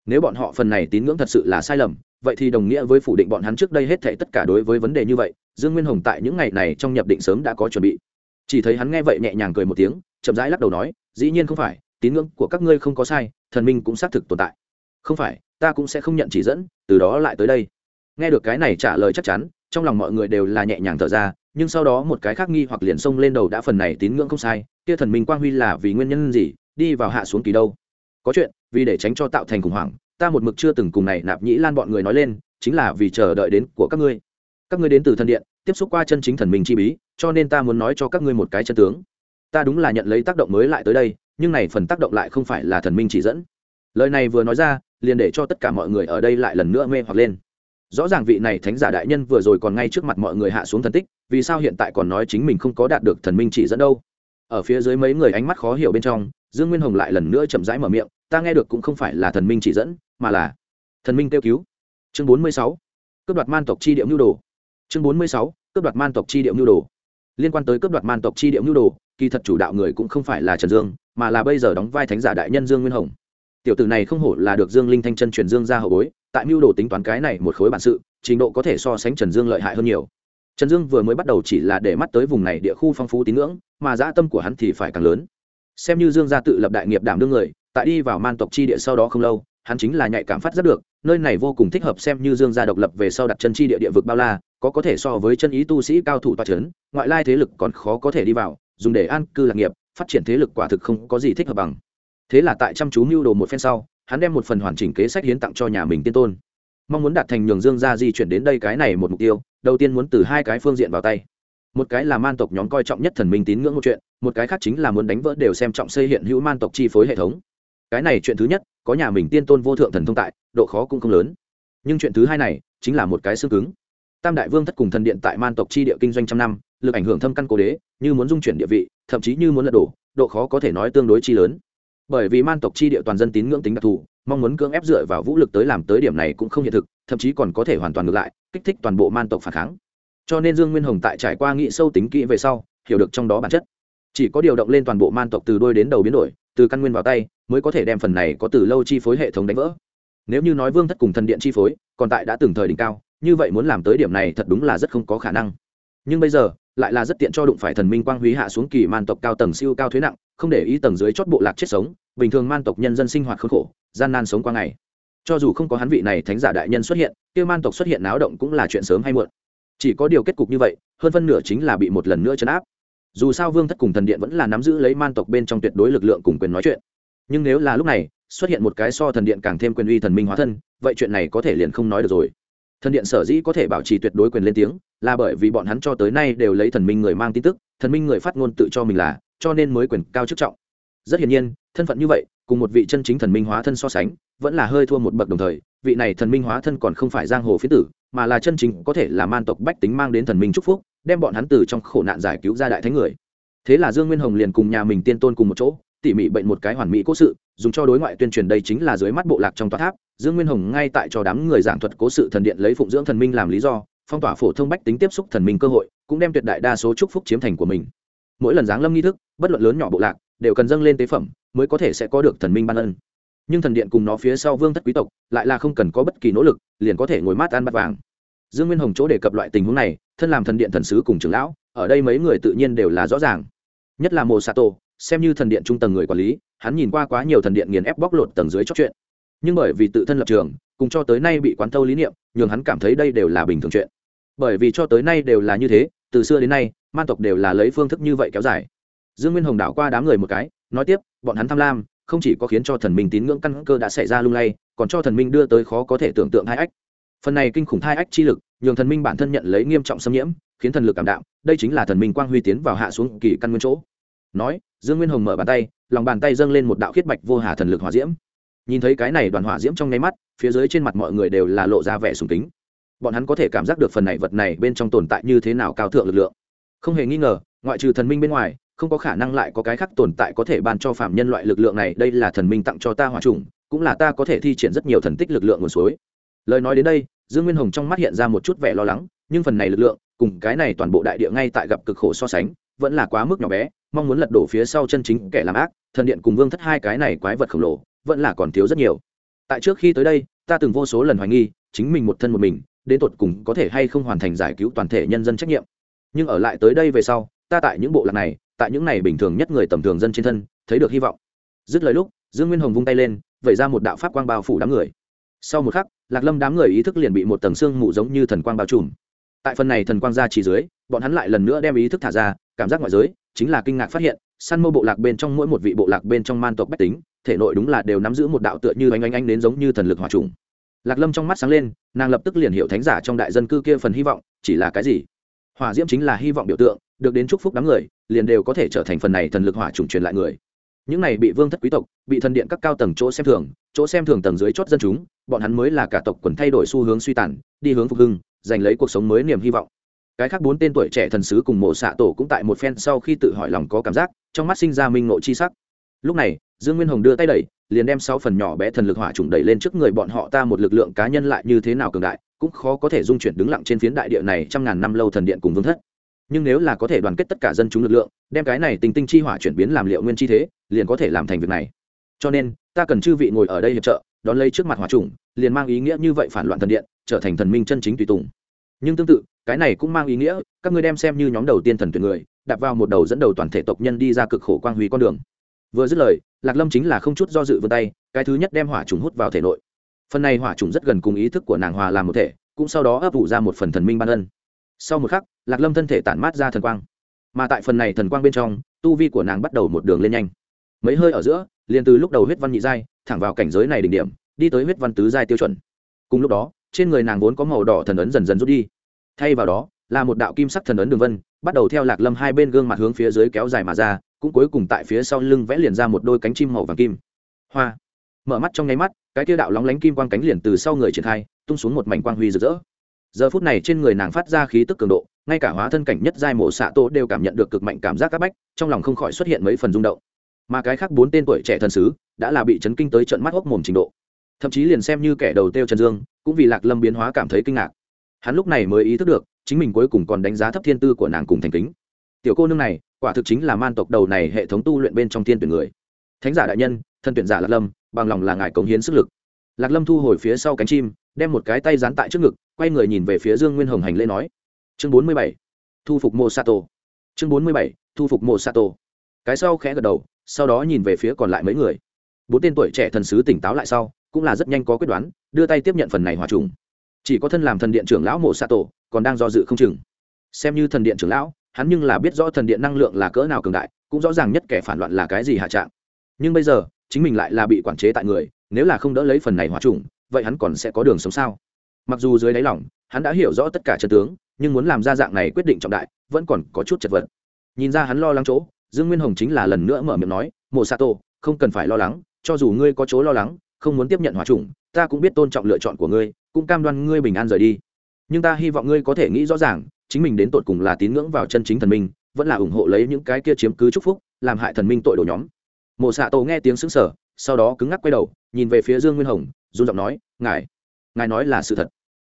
nếu bọn họ phần này tín ngưỡng thật sự là sai lầm, vậy thì đồng nghĩa với phủ định bọn hắn trước đây hết thể tất cả đối với vấn đề như vậy, dương nguyên hồng tại những ngày này trong nhập định sớm đã có chuẩn bị. Chỉ thấy hắn nghe vậy nhẹ nhàng cười một tiếng, chậm rãi lắc đầu nói, dĩ nhiên không phải, tín ngưỡng của các ngươi không có sai, thần minh cũng xác thực tồn tại. Không phải, ta cũng sẽ không nhận chỉ dẫn, từ đó lại tới đây. Nghe được cái này trả lời chắc chắn, trong lòng mọi người đều là nhẹ nhàng thở ra, nhưng sau đó một cái khác nghi hoặc liền xông lên đầu đã phần này tín ngưỡng không sai, kia thần minh quang huy là vì nguyên nhân gì, đi vào hạ xuống kỳ đâu? Có chuyện vì để tránh cho tạo thành khủng hoảng, ta một mực chưa từng cùng này nạp nhĩ lan bọn người nói lên, chính là vì chờ đợi đến của các ngươi. Các ngươi đến từ thần điện, tiếp xúc qua chân chính thần minh chi bí, cho nên ta muốn nói cho các ngươi một cái chân tướng. Ta đúng là nhận lấy tác động mới lại tới đây, nhưng này phần tác động lại không phải là thần minh chỉ dẫn. Lời này vừa nói ra, liền để cho tất cả mọi người ở đây lại lần nữa mê hoặc lên. Rõ ràng vị này thánh giả đại nhân vừa rồi còn ngay trước mặt mọi người hạ xuống thần tích, vì sao hiện tại còn nói chính mình không có đạt được thần minh chỉ dẫn đâu? Ở phía dưới mấy người ánh mắt khó hiểu bên trong dương nguyên hồng lại lần nữa chậm rãi mở miệng, ta nghe được cũng không phải là thần minh chỉ dẫn, mà là thần minh kêu cứu. Chương bốn mươi sáu, cướp đoạt man tộc chi điệu nhu đồ. Chương bốn mươi sáu, cướp đoạt man tộc chi điệu nhu đồ. Liên quan tới cướp đoạt man tộc chi điệu nhu đồ, kỳ thật chủ đạo người cũng không phải là trần dương, mà là bây giờ đóng vai thánh giả đại nhân dương nguyên hồng. Tiểu tử này không hổ là được dương linh thanh chân truyền dương ra hậu bối, tại mưu đồ tính toán cái này một khối bản sự, trình độ có thể so sánh trần dương lợi hại hơn nhiều. Trần dương vừa mới bắt đầu chỉ là để mắt tới vùng này địa khu phong phú tín ngưỡng, mà dã tâm của hắn thì phải càng lớn xem như dương gia tự lập đại nghiệp đảm đương người, tại đi vào man tộc chi địa sau đó không lâu, hắn chính là nhạy cảm phát rất được, nơi này vô cùng thích hợp xem như dương gia độc lập về sau đặt chân chi địa địa vực bao la, có có thể so với chân ý tu sĩ cao thủ toa c h ấ n ngoại lai thế lực còn khó có thể đi vào, dùng để an cư lạc nghiệp, phát triển thế lực quả thực không có gì thích hợp bằng. Thế là tại chăm chú mưu đồ một phen sau, hắn đem một phần hoàn chỉnh kế sách hiến tặng cho nhà mình tiên tôn. Mong muốn đạt thành nhường dương gia di chuyển đến đây cái này một mục tiêu, đầu tiên muốn từ hai cái phương diện vào tay một cái là man tộc nhóm coi trọng nhất thần minh tín ngưỡng một chuyện, một cái khác chính là muốn đánh vỡ đều xem trọng xây hiện hữu man tộc chi phối hệ thống. Cái này chuyện thứ nhất, có nhà mình tiên tôn vô thượng thần thông tại, độ khó cũng không lớn. Nhưng chuyện thứ hai này, chính là một cái xương cứng. Tam đại vương thất cùng thần điện tại man tộc chi địa kinh doanh trăm năm, lực ảnh hưởng thâm căn cố đế, như muốn dung chuyển địa vị, thậm chí như muốn lật đổ, độ khó có thể nói tương đối chi lớn. Bởi vì man tộc chi địa toàn dân tín ngưỡng tính đặc thù, mong muốn cưỡng ép dựa vào vũ lực tới làm tới điểm này cũng không hiện thực, thậm chí còn có thể hoàn toàn ngược lại, kích thích toàn bộ man tộc phản kháng cho nên dương nguyên hồng tại trải qua nghị sâu tính kỹ về sau, hiểu được trong đó bản chất. Chỉ có điều động lên toàn bộ man tộc từ đôi đến đầu biến đổi, từ căn nguyên vào tay, mới có thể đem phần này có từ lâu chi phối hệ thống đánh vỡ. Nếu như nói vương thất cùng thần điện chi phối, còn tại đã từng thời đỉnh cao, như vậy muốn làm tới điểm này thật đúng là rất không có khả năng. Nhưng bây giờ, lại là rất tiện cho đụng phải thần minh quang húy hạ xuống kỳ man tộc cao tầng siêu cao thuế nặng, không để ý tầng dưới chót bộ lạc chết sống, bình thường man tộc nhân dân sinh hoạt khốn khổ, gian nan sống qua ngày. Cho dù không có hắn vị này thánh giả đại nhân xuất hiện, kia man tộc xuất hiện náo động cũng là chuyện sớm hay muộn chỉ có điều kết cục như vậy, hơn phân nửa chính là bị một lần nữa chấn áp. Dù sao vương thất cùng thần điện vẫn là nắm giữ lấy man tộc bên trong tuyệt đối lực lượng cùng quyền nói chuyện. Nhưng nếu là lúc này, xuất hiện một cái so thần điện càng thêm quyền uy thần minh hóa thân, vậy chuyện này có thể liền không nói được rồi. Thần điện sở dĩ có thể bảo trì tuyệt đối quyền lên tiếng, là bởi vì bọn hắn cho tới nay đều lấy thần minh người mang tin tức, thần minh người phát ngôn tự cho mình là, cho nên mới quyền cao chức trọng. Rất hiển nhiên, thân phận như vậy, cùng một vị chân chính thần minh hóa thân so sánh, vẫn là hơi thua một bậc đồng thời, vị này thần minh hóa thân còn không phải giang hồ phiến tử mà là chân chính có thể là man tộc bách tính mang đến thần minh chúc phúc, đem bọn hắn từ trong khổ nạn giải cứu ra đại thánh người. Thế là dương nguyên hồng liền cùng nhà mình tiên tôn cùng một chỗ, tỉ mỉ bệnh một cái hoàn mỹ cố sự, dùng cho đối ngoại tuyên truyền đây chính là dưới mắt bộ lạc trong tòa tháp, dương nguyên hồng ngay tại cho đám người giảng thuật cố sự thần điện lấy phụng dưỡng thần minh làm lý do, phong tỏa phổ thông bách tính tiếp xúc thần minh cơ hội, cũng đem tuyệt đại đa số chúc phúc chiếm thành của mình. Mỗi lần giáng lâm nghi thức, bất luận lớn nhỏ bộ lạc, đều cần dâng lên tế phẩm, mới có thể sẽ có được thần minh ban ân nhưng thần điện cùng nó phía sau vương thất quý tộc lại là không cần có bất kỳ nỗ lực, liền có thể ngồi mát ăn bát vàng. Dương nguyên hồng chỗ đề cập loại tình huống này, thân làm thần điện thần sứ cùng trưởng lão, ở đây mấy người tự nhiên đều là rõ ràng. Nhất là mồ sato xem như thần điện trung tầng người quản lý, hắn nhìn qua quá nhiều thần điện nghiền ép bóc lột tầng dưới chót chuyện. Nhưng bởi vì tự thân lập trường, cùng cho tới nay bị quán thâu lý niệm, nhường hắn cảm thấy đây đều là bình thường chuyện. Bởi vì cho tới nay đều là như thế, từ xưa đến nay, man tộc đều là lấy phương thức như vậy kéo dài. Dương nguyên hồng đảo qua đám người một cái, nói tiếp, bọn hắn tham lam không chỉ có khiến cho thần minh tín ngưỡng căn cơ đã xảy ra lung lay, còn cho thần minh đưa tới khó có thể tưởng tượng hai ách. Phần này kinh khủng thai ách chi lực, nhường thần minh bản thân nhận lấy nghiêm trọng xâm nhiễm, khiến thần lực cảm đạo đây chính là thần minh quang huy tiến vào hạ xuống kỳ căn nguyên chỗ. Nói, dương nguyên hồng mở bàn tay, lòng bàn tay dâng lên một đạo khiết bạch vô hà thần lực hỏa diễm. Nhìn thấy cái này đoàn hỏa diễm trong nháy mắt, phía dưới trên mặt mọi người đều là lộ ra vẻ sùng kính. Bọn hắn có thể cảm giác được phần này vật này bên trong tồn tại như thế nào cao thượng lực lượng. Không hề nghi ngờ, ngoại trừ thần minh bên ngoài không có khả năng lại có cái khác tồn tại có thể ban cho phạm nhân loại lực lượng này. Đây là thần minh tặng cho ta hòa trùng, cũng là ta có thể thi triển rất nhiều thần tích lực lượng nguồn suối. Lời nói đến đây, dương nguyên hồng trong mắt hiện ra một chút vẻ lo lắng, nhưng phần này lực lượng, cùng cái này toàn bộ đại địa ngay tại gặp cực khổ so sánh, vẫn là quá mức nhỏ bé, mong muốn lật đổ phía sau chân chính kẻ làm ác, thần điện cùng vương thất hai cái này quái vật khổng lồ, vẫn là còn thiếu rất nhiều. Tại trước khi tới đây, ta từng vô số lần hoài nghi, chính mình một thân một mình, đến tột cùng có thể hay không hoàn thành giải cứu toàn thể nhân dân trách nhiệm. Nhưng ở lại tới đây về sau, ta tại những bộ lạc này tại những này bình thường nhất người tầm thường dân trên thân, thấy được hy vọng. Dứt lời lúc, dương nguyên hồng vung tay lên, vẩy ra một đạo pháp quang bao phủ đám người. Sau một khắc, lạc lâm đám người ý thức liền bị một tầng xương mù giống như thần quang bao trùm. Tại phần này thần quang ra chỉ dưới, bọn hắn lại lần nữa đem ý thức thả ra, cảm giác ngoại giới chính là kinh ngạc phát hiện săn mô bộ lạc bên trong mỗi một vị bộ lạc bên trong man tộc bách tính, thể nội đúng là đều nắm giữ một đạo tựa như oanh oanh anh đến giống như thần lực hòa trùng. Lạc lâm trong mắt sáng lên, nàng lập tức liền hiểu thánh giả trong đại dân cư kia phần hy vọng chỉ là cái gì hỏa diễm chính là hy vọng biểu tượng, được đến chúc phúc đám người, liền đều có thể trở thành phần này thần lực hỏa trùng truyền lại người. Những này bị vương thất quý tộc, bị thần điện các cao tầng chỗ xem thường, chỗ xem thường tầng dưới chót dân chúng, bọn hắn mới là cả tộc quần thay đổi xu hướng suy tàn, đi hướng phục hưng, giành lấy cuộc sống mới niềm hy vọng. Cái khác bốn tên tuổi trẻ thần sứ cùng mộ xạ tổ cũng tại một phen sau khi tự hỏi lòng có cảm giác, trong mắt sinh ra minh ngộ chi sắc. Lúc này dương nguyên hồng đưa tay đẩy, liền đem sáu phần nhỏ bé thần lực hỏa trùng đẩy lên trước người bọn họ ta một lực lượng cá nhân lại như thế nào cường đại, cũng khó có thể dung chuyển đứng lặng trên phiến đại địa này trăm ngàn năm lâu thần điện cùng vương thất. Nhưng nếu là có thể đoàn kết tất cả dân chúng lực lượng, đem cái này tình tinh chi hỏa chuyển biến làm liệu nguyên chi thế, liền có thể làm thành việc này. Cho nên, ta cần chư vị ngồi ở đây hiệp trợ, đón lấy trước mặt hỏa trùng, liền mang ý nghĩa như vậy phản loạn thần điện, trở thành thần minh chân chính tùy tùng. Nhưng tương tự, cái này cũng mang ý nghĩa, các ngươi đem xem như nhóm đầu tiên thần tuyển người, đạp vào một đầu dẫn đầu toàn thể tộc nhân đi ra cực khổ quang huy con đường vừa dứt lời, lạc lâm chính là không chút do dự vươn tay, cái thứ nhất đem hỏa trùng hút vào thể nội. Phần này hỏa trùng rất gần cùng ý thức của nàng hòa làm một thể, cũng sau đó ấp ủ ra một phần thần minh ban ân. Sau một khắc, lạc lâm thân thể tản mát ra thần quang. Mà tại phần này thần quang bên trong, tu vi của nàng bắt đầu một đường lên nhanh. Mấy hơi ở giữa, liền từ lúc đầu huyết văn nhị giai, thẳng vào cảnh giới này đỉnh điểm, đi tới huyết văn tứ giai tiêu chuẩn. Cùng lúc đó, trên người nàng vốn có màu đỏ thần ấn dần dần rút đi. Thay vào đó, là một đạo kim sắc thần ấn đường vân, bắt đầu theo lạc lâm hai bên gương mặt hướng phía dưới kéo dài mà ra cũng cuối cùng tại phía sau lưng vẽ liền ra một đôi cánh chim màu vàng kim. Hoa. Mở mắt trong nháy mắt, cái tiêu đạo lóng lánh kim quang cánh liền từ sau người triển khai, tung xuống một mảnh quang huy rực rỡ. Giờ phút này trên người nàng phát ra khí tức cường độ, ngay cả hóa thân cảnh nhất giai mổ xạ tô đều cảm nhận được cực mạnh cảm giác áp bách, trong lòng không khỏi xuất hiện mấy phần rung động. Mà cái khác bốn tên tuổi trẻ thần sứ đã là bị chấn kinh tới trận mắt hốc mồm trình độ. Thậm chí liền xem như kẻ đầu tiêu trần dương, cũng vì lạc lâm biến hóa cảm thấy kinh ngạc. Hắn lúc này mới ý thức được, chính mình cuối cùng còn đánh giá thấp thiên tư của nàng cùng thành kính tiểu cô nương này, quả thực chính là man tộc đầu này hệ thống tu luyện bên trong thiên tuyển người. Thánh giả đại nhân, thân tuyển giả lạc lâm, bằng lòng là ngài cống hiến sức lực. Lạc lâm thu hồi phía sau cánh chim, đem một cái tay dán tại trước ngực, quay người nhìn về phía dương nguyên hồng hành lễ nói. Chương bốn mươi bảy, thu phục mô sato chương bốn mươi bảy, thu phục mô sato cái sau khẽ gật đầu, sau đó nhìn về phía còn lại mấy người. Bốn tên tuổi trẻ thần sứ tỉnh táo lại sau, cũng là rất nhanh có quyết đoán, đưa tay tiếp nhận phần này hòa trùng. Chỉ có thân làm thần điện trưởng lão mộ sato còn đang do dự không chừng. Xem như thần điện trưởng lão hắn nhưng là biết rõ thần điện năng lượng là cỡ nào cường đại, cũng rõ ràng nhất kẻ phản loạn là cái gì hạ trạng. Nhưng bây giờ, chính mình lại là bị quản chế tại người, nếu là không đỡ lấy phần này hóa trùng, vậy hắn còn sẽ có đường sống sao? Mặc dù dưới đáy lòng, hắn đã hiểu rõ tất cả chân tướng, nhưng muốn làm ra dạng này quyết định trọng đại, vẫn còn có chút chật vật. Nhìn ra hắn lo lắng chỗ, dương nguyên hồng chính là lần nữa mở miệng nói, mộ sato, không cần phải lo lắng, cho dù ngươi có chỗ lo lắng, không muốn tiếp nhận hòa trùng, ta cũng biết tôn trọng lựa chọn của ngươi, cũng cam đoan ngươi bình an rời đi. Nhưng ta hy vọng ngươi có thể nghĩ rõ ràng chính mình đến tột cùng là tín ngưỡng vào chân chính thần minh, vẫn là ủng hộ lấy những cái kia chiếm cứ chúc phúc, làm hại thần minh tội đồ nhóm. Mộ xạ tổ nghe tiếng xứng sở sau đó cứng ngắc quay đầu, nhìn về phía dương nguyên hồng, run giọng nói, ngài ngài nói là sự thật.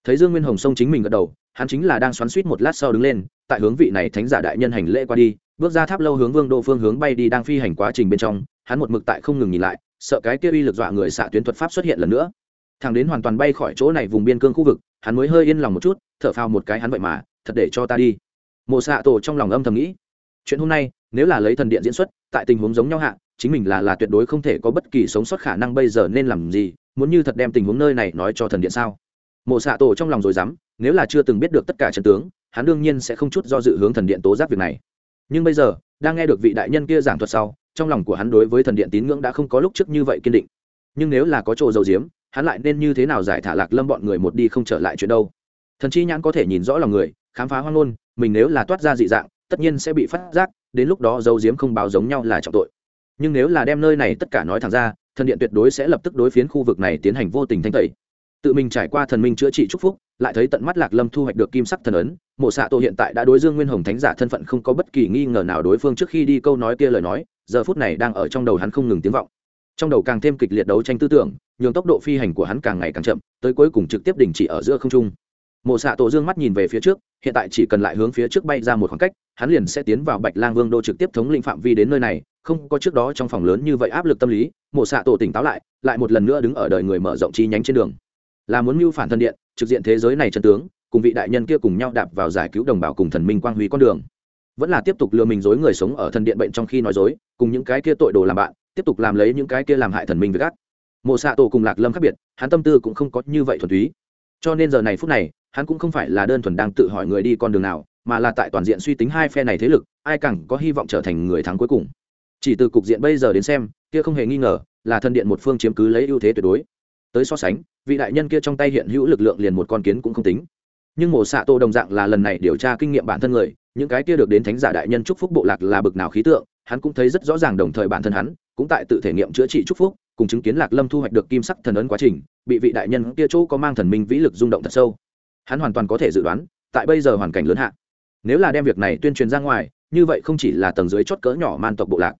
Thấy dương nguyên hồng xông chính mình gật đầu, hắn chính là đang xoắn suýt một lát sau đứng lên, tại hướng vị này thánh giả đại nhân hành lễ qua đi, bước ra tháp lâu hướng vương đô phương hướng bay đi đang phi hành quá trình bên trong, hắn một mực tại không ngừng nhìn lại, sợ cái kia uy lực dọa người xạ tuyến thuật pháp xuất hiện lần nữa. Thằng đến hoàn toàn bay khỏi chỗ này vùng biên cương khu vực, hắn mới hơi yên lòng một chút, thở phào một cái hắn vậy mà thật để cho ta đi. Mộ xạ tổ trong lòng âm thầm nghĩ, chuyện hôm nay, nếu là lấy thần điện diễn xuất, tại tình huống giống nhau hạ, chính mình là là tuyệt đối không thể có bất kỳ sống sót khả năng bây giờ nên làm gì, muốn như thật đem tình huống nơi này nói cho thần điện sao? Mộ xạ tổ trong lòng rồi dám, nếu là chưa từng biết được tất cả trận tướng, hắn đương nhiên sẽ không chút do dự hướng thần điện tố giác việc này. Nhưng bây giờ, đang nghe được vị đại nhân kia giảng thuật sau, trong lòng của hắn đối với thần điện tín ngưỡng đã không có lúc trước như vậy kiên định. Nhưng nếu là có chỗ dầu diếm hắn lại nên như thế nào giải thả lạc lâm bọn người một đi không trở lại chuyện đâu? Thần chi nhãn có thể nhìn rõ lòng người, khám phá hoang ngôn, mình nếu là toát ra dị dạng, tất nhiên sẽ bị phát giác, đến lúc đó dấu diếm không báo giống nhau là trọng tội. Nhưng nếu là đem nơi này tất cả nói thẳng ra, thần điện tuyệt đối sẽ lập tức đối phiến khu vực này tiến hành vô tình thanh tẩy. Tự mình trải qua thần minh chữa trị chúc phúc, lại thấy tận mắt lạc lâm thu hoạch được kim sắc thần ấn, mộ xạ tổ hiện tại đã đối dương nguyên hồng thánh giả thân phận không có bất kỳ nghi ngờ nào đối phương trước khi đi câu nói kia lời nói, giờ phút này đang ở trong đầu hắn không ngừng tiếng vọng. Trong đầu càng thêm kịch liệt đấu tranh tư tưởng, nhường tốc độ phi hành của hắn càng ngày càng chậm, tới cuối cùng trực tiếp đình chỉ ở giữa không trung mộ xạ tổ dương mắt nhìn về phía trước, hiện tại chỉ cần lại hướng phía trước bay ra một khoảng cách, hắn liền sẽ tiến vào bạch lang vương đô trực tiếp thống lĩnh phạm vi đến nơi này, không có trước đó trong phòng lớn như vậy áp lực tâm lý. Mộ xạ tổ tỉnh táo lại lại một lần nữa đứng ở đời người mở rộng chi nhánh trên đường. Là muốn mưu phản thân điện, trực diện thế giới này chân tướng, cùng vị đại nhân kia cùng nhau đạp vào giải cứu đồng bào cùng thần minh quang huy con đường. Vẫn là tiếp tục lừa mình dối người sống ở thần điện bệnh trong khi nói dối, cùng những cái kia tội đồ làm bạn, tiếp tục làm lấy những cái kia làm hại thần minh với gắt mộ xạ tổ cùng lạc lâm khác biệt, hắn tâm tư cũng không có như vậy thuần túy cho nên giờ này phút này, hắn cũng không phải là đơn thuần đang tự hỏi người đi con đường nào, mà là tại toàn diện suy tính hai phe này thế lực, ai càng có hy vọng trở thành người thắng cuối cùng. Chỉ từ cục diện bây giờ đến xem, kia không hề nghi ngờ là thần điện một phương chiếm cứ lấy ưu thế tuyệt đối. Tới so sánh, vị đại nhân kia trong tay hiện hữu lực lượng liền một con kiến cũng không tính. Nhưng mổ xạ tô đồng dạng là lần này điều tra kinh nghiệm bản thân người, những cái kia được đến thánh giả đại nhân chúc phúc bộ lạc là bực nào khí tượng, hắn cũng thấy rất rõ ràng đồng thời bản thân hắn cũng tại tự thể nghiệm chữa trị chúc phúc cùng chứng kiến lạc lâm thu hoạch được kim sắc thần ấn quá trình, bị vị đại nhân kia chỗ có mang thần minh vĩ lực rung động thật sâu. Hắn hoàn toàn có thể dự đoán, tại bây giờ hoàn cảnh lớn hạ, nếu là đem việc này tuyên truyền ra ngoài, như vậy không chỉ là tầng dưới chót cỡ nhỏ man tộc bộ lạc,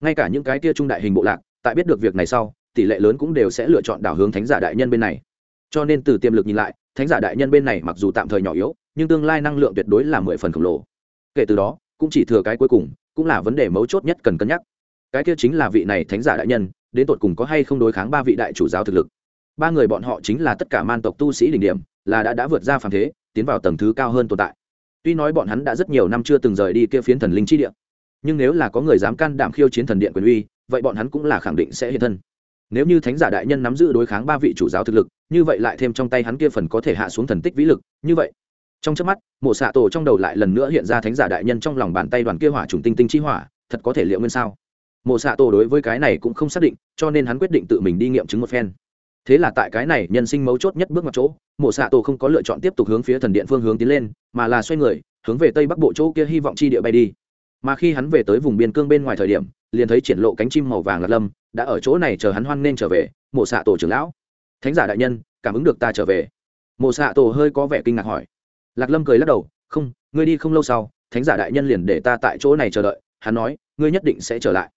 ngay cả những cái kia trung đại hình bộ lạc, tại biết được việc này sau, tỷ lệ lớn cũng đều sẽ lựa chọn đảo hướng thánh giả đại nhân bên này. Cho nên từ tiềm lực nhìn lại, thánh giả đại nhân bên này mặc dù tạm thời nhỏ yếu, nhưng tương lai năng lượng tuyệt đối là mười phần khổng lồ. Kể từ đó, cũng chỉ thừa cái cuối cùng, cũng là vấn đề mấu chốt nhất cần cân nhắc. Cái kia chính là vị này thánh giả đại nhân đến tột cùng có hay không đối kháng ba vị đại chủ giáo thực lực. Ba người bọn họ chính là tất cả man tộc tu sĩ đỉnh điểm, là đã đã vượt ra phàm thế, tiến vào tầng thứ cao hơn tồn tại. Tuy nói bọn hắn đã rất nhiều năm chưa từng rời đi kia phiến thần linh chi địa, nhưng nếu là có người dám can đảm khiêu chiến thần điện quyền uy, vậy bọn hắn cũng là khẳng định sẽ hiện thân. Nếu như thánh giả đại nhân nắm giữ đối kháng ba vị chủ giáo thực lực, như vậy lại thêm trong tay hắn kia phần có thể hạ xuống thần tích vĩ lực, như vậy. Trong trước mắt, mộ xạ tổ trong đầu lại lần nữa hiện ra thánh giả đại nhân trong lòng bàn tay đoàn kia hỏa trùng tinh tinh chi hỏa, thật có thể liệu nguyên sao? Mộ xạ tổ đối với cái này cũng không xác định, cho nên hắn quyết định tự mình đi nghiệm chứng một phen. Thế là tại cái này nhân sinh mấu chốt nhất bước mặt chỗ, mộ xạ tổ không có lựa chọn tiếp tục hướng phía thần điện phương hướng tiến lên, mà là xoay người, hướng về tây bắc bộ chỗ kia hy vọng chi địa bay đi. Mà khi hắn về tới vùng biên cương bên ngoài thời điểm, liền thấy triển lộ cánh chim màu vàng lạc lâm, đã ở chỗ này chờ hắn hoan nên trở về, mộ xạ tổ trưởng lão. Thánh giả đại nhân, cảm ứng được ta trở về. Mộ xạ tổ hơi có vẻ kinh ngạc hỏi. Lạc lâm cười lắc đầu, không, ngươi đi không lâu sau, thánh giả đại nhân liền để ta tại chỗ này chờ đợi, hắn nói, ngươi nhất định sẽ trở lại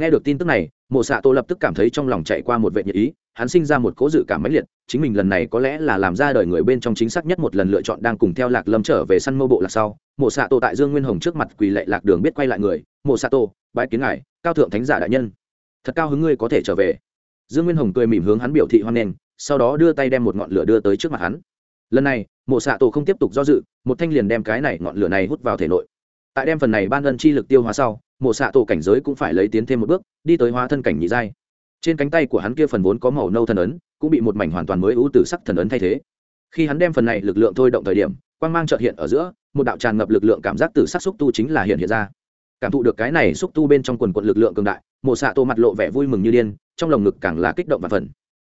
nghe được tin tức này mộ xạ tô lập tức cảm thấy trong lòng chạy qua một vệ nhật ý hắn sinh ra một cố dự cảm mãnh liệt chính mình lần này có lẽ là làm ra đời người bên trong chính xác nhất một lần lựa chọn đang cùng theo lạc lâm trở về săn mô bộ lạc sau. Mộ xạ tô tại dương nguyên hồng trước mặt quỳ lệ lạc đường biết quay lại người mộ xạ tô, bãi kiến ngài cao thượng thánh giả đại nhân. Thật cao hứng ngươi có thể trở về. Dương nguyên hồng cười mỉm hướng hắn biểu thị hoan nghênh sau đó đưa tay đem một ngọn lửa đưa tới trước mặt hắn. Lần này mộ xạ tổ không tiếp tục do dự một thanh liền đem cái này ngọn lửa này hút vào thể nội. Tại đem phần này ban ân chi lực tiêu hóa sau mộ xạ tổ cảnh giới cũng phải lấy tiến thêm một bước, đi tới hóa thân cảnh nhị giai. Trên cánh tay của hắn kia phần vốn có màu nâu thần ấn, cũng bị một mảnh hoàn toàn mới ưu tử sắc thần ấn thay thế. Khi hắn đem phần này lực lượng thôi động thời điểm, quang mang trợt hiện ở giữa, một đạo tràn ngập lực lượng cảm giác tử sắc xúc tu chính là hiện hiện ra. Cảm thụ được cái này xúc tu bên trong quần quận lực lượng cường đại, mộ xạ tổ mặt lộ vẻ vui mừng như điên, trong lồng ngực càng là kích động và phần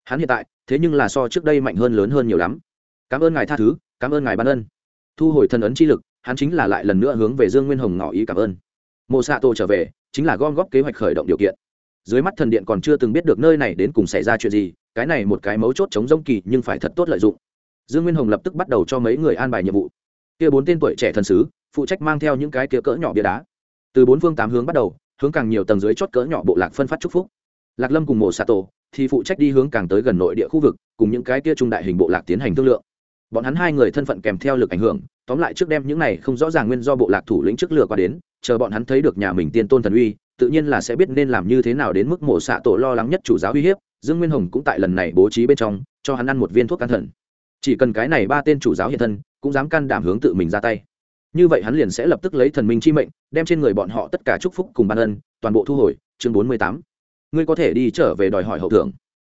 hắn hiện tại, thế nhưng là so trước đây mạnh hơn lớn hơn nhiều lắm. Cảm ơn ngài tha thứ, cảm ơn ngài ban ân. Thu hồi thần ấn chi lực, hắn chính là lại lần nữa hướng về dương nguyên hồng ngỏ ý cảm ơn mộ xạ tổ trở về, chính là gom góp kế hoạch khởi động điều kiện. Dưới mắt thần điện còn chưa từng biết được nơi này đến cùng xảy ra chuyện gì, cái này một cái mấu chốt chống rông kỳ nhưng phải thật tốt lợi dụng. Dương nguyên hồng lập tức bắt đầu cho mấy người an bài nhiệm vụ. Kia bốn tên tuổi trẻ thần sứ, phụ trách mang theo những cái kia cỡ nhỏ bia đá. Từ bốn phương tám hướng bắt đầu, hướng càng nhiều tầng dưới chót cỡ nhỏ bộ lạc phân phát chúc phúc. Lạc lâm cùng mộ xạ tổ thì phụ trách đi hướng càng tới gần nội địa khu vực, cùng những cái kia trung đại hình bộ lạc tiến hành thương lượng. Bọn hắn hai người thân phận kèm theo lực ảnh hưởng tóm lại trước đem những này không rõ ràng nguyên do bộ lạc thủ lĩnh trước lừa qua đến, chờ bọn hắn thấy được nhà mình tiên tôn thần uy, tự nhiên là sẽ biết nên làm như thế nào đến mức mổ xạ tổ lo lắng nhất chủ giáo uy hiếp, dương nguyên hồng cũng tại lần này bố trí bên trong, cho hắn ăn một viên thuốc can thần. Chỉ cần cái này ba tên chủ giáo hiện thân, cũng dám can đảm hướng tự mình ra tay. Như vậy hắn liền sẽ lập tức lấy thần minh chi mệnh, đem trên người bọn họ tất cả chúc phúc cùng ban ân, toàn bộ thu hồi. Chương bốn mươi tám. Ngươi có thể đi trở về đòi hỏi hậu thưởng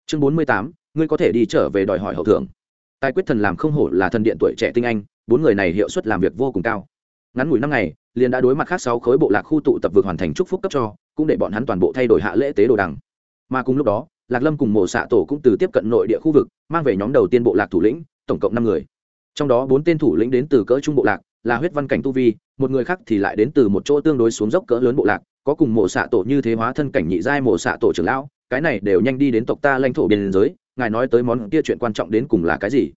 chương bốn mươi tám. Ngươi có thể đi trở về đòi hỏi hậu thưởng tài quyết thần làm không hổ là thần điện tuổi trẻ tinh anh bốn người này hiệu suất làm việc vô cùng cao. Ngắn ngủi năm ngày, liền đã đối mặt khác sáu khối bộ lạc khu tụ tập vượt hoàn thành chúc phúc cấp cho, cũng để bọn hắn toàn bộ thay đổi hạ lễ tế đồ đằng. Mà cùng lúc đó, lạc lâm cùng mộ xạ tổ cũng từ tiếp cận nội địa khu vực, mang về nhóm đầu tiên bộ lạc thủ lĩnh, tổng cộng năm người. Trong đó bốn tên thủ lĩnh đến từ cỡ trung bộ lạc, là huyết văn cảnh tu vi, một người khác thì lại đến từ một chỗ tương đối xuống dốc cỡ lớn bộ lạc, có cùng mộ xạ tổ như thế hóa thân cảnh nhị giai mộ xạ tổ trưởng lão, cái này đều nhanh đi đến tộc ta lãnh thổ biên giới, ngài nói tới món kia chuyện quan trọng đến cùng là cái gì?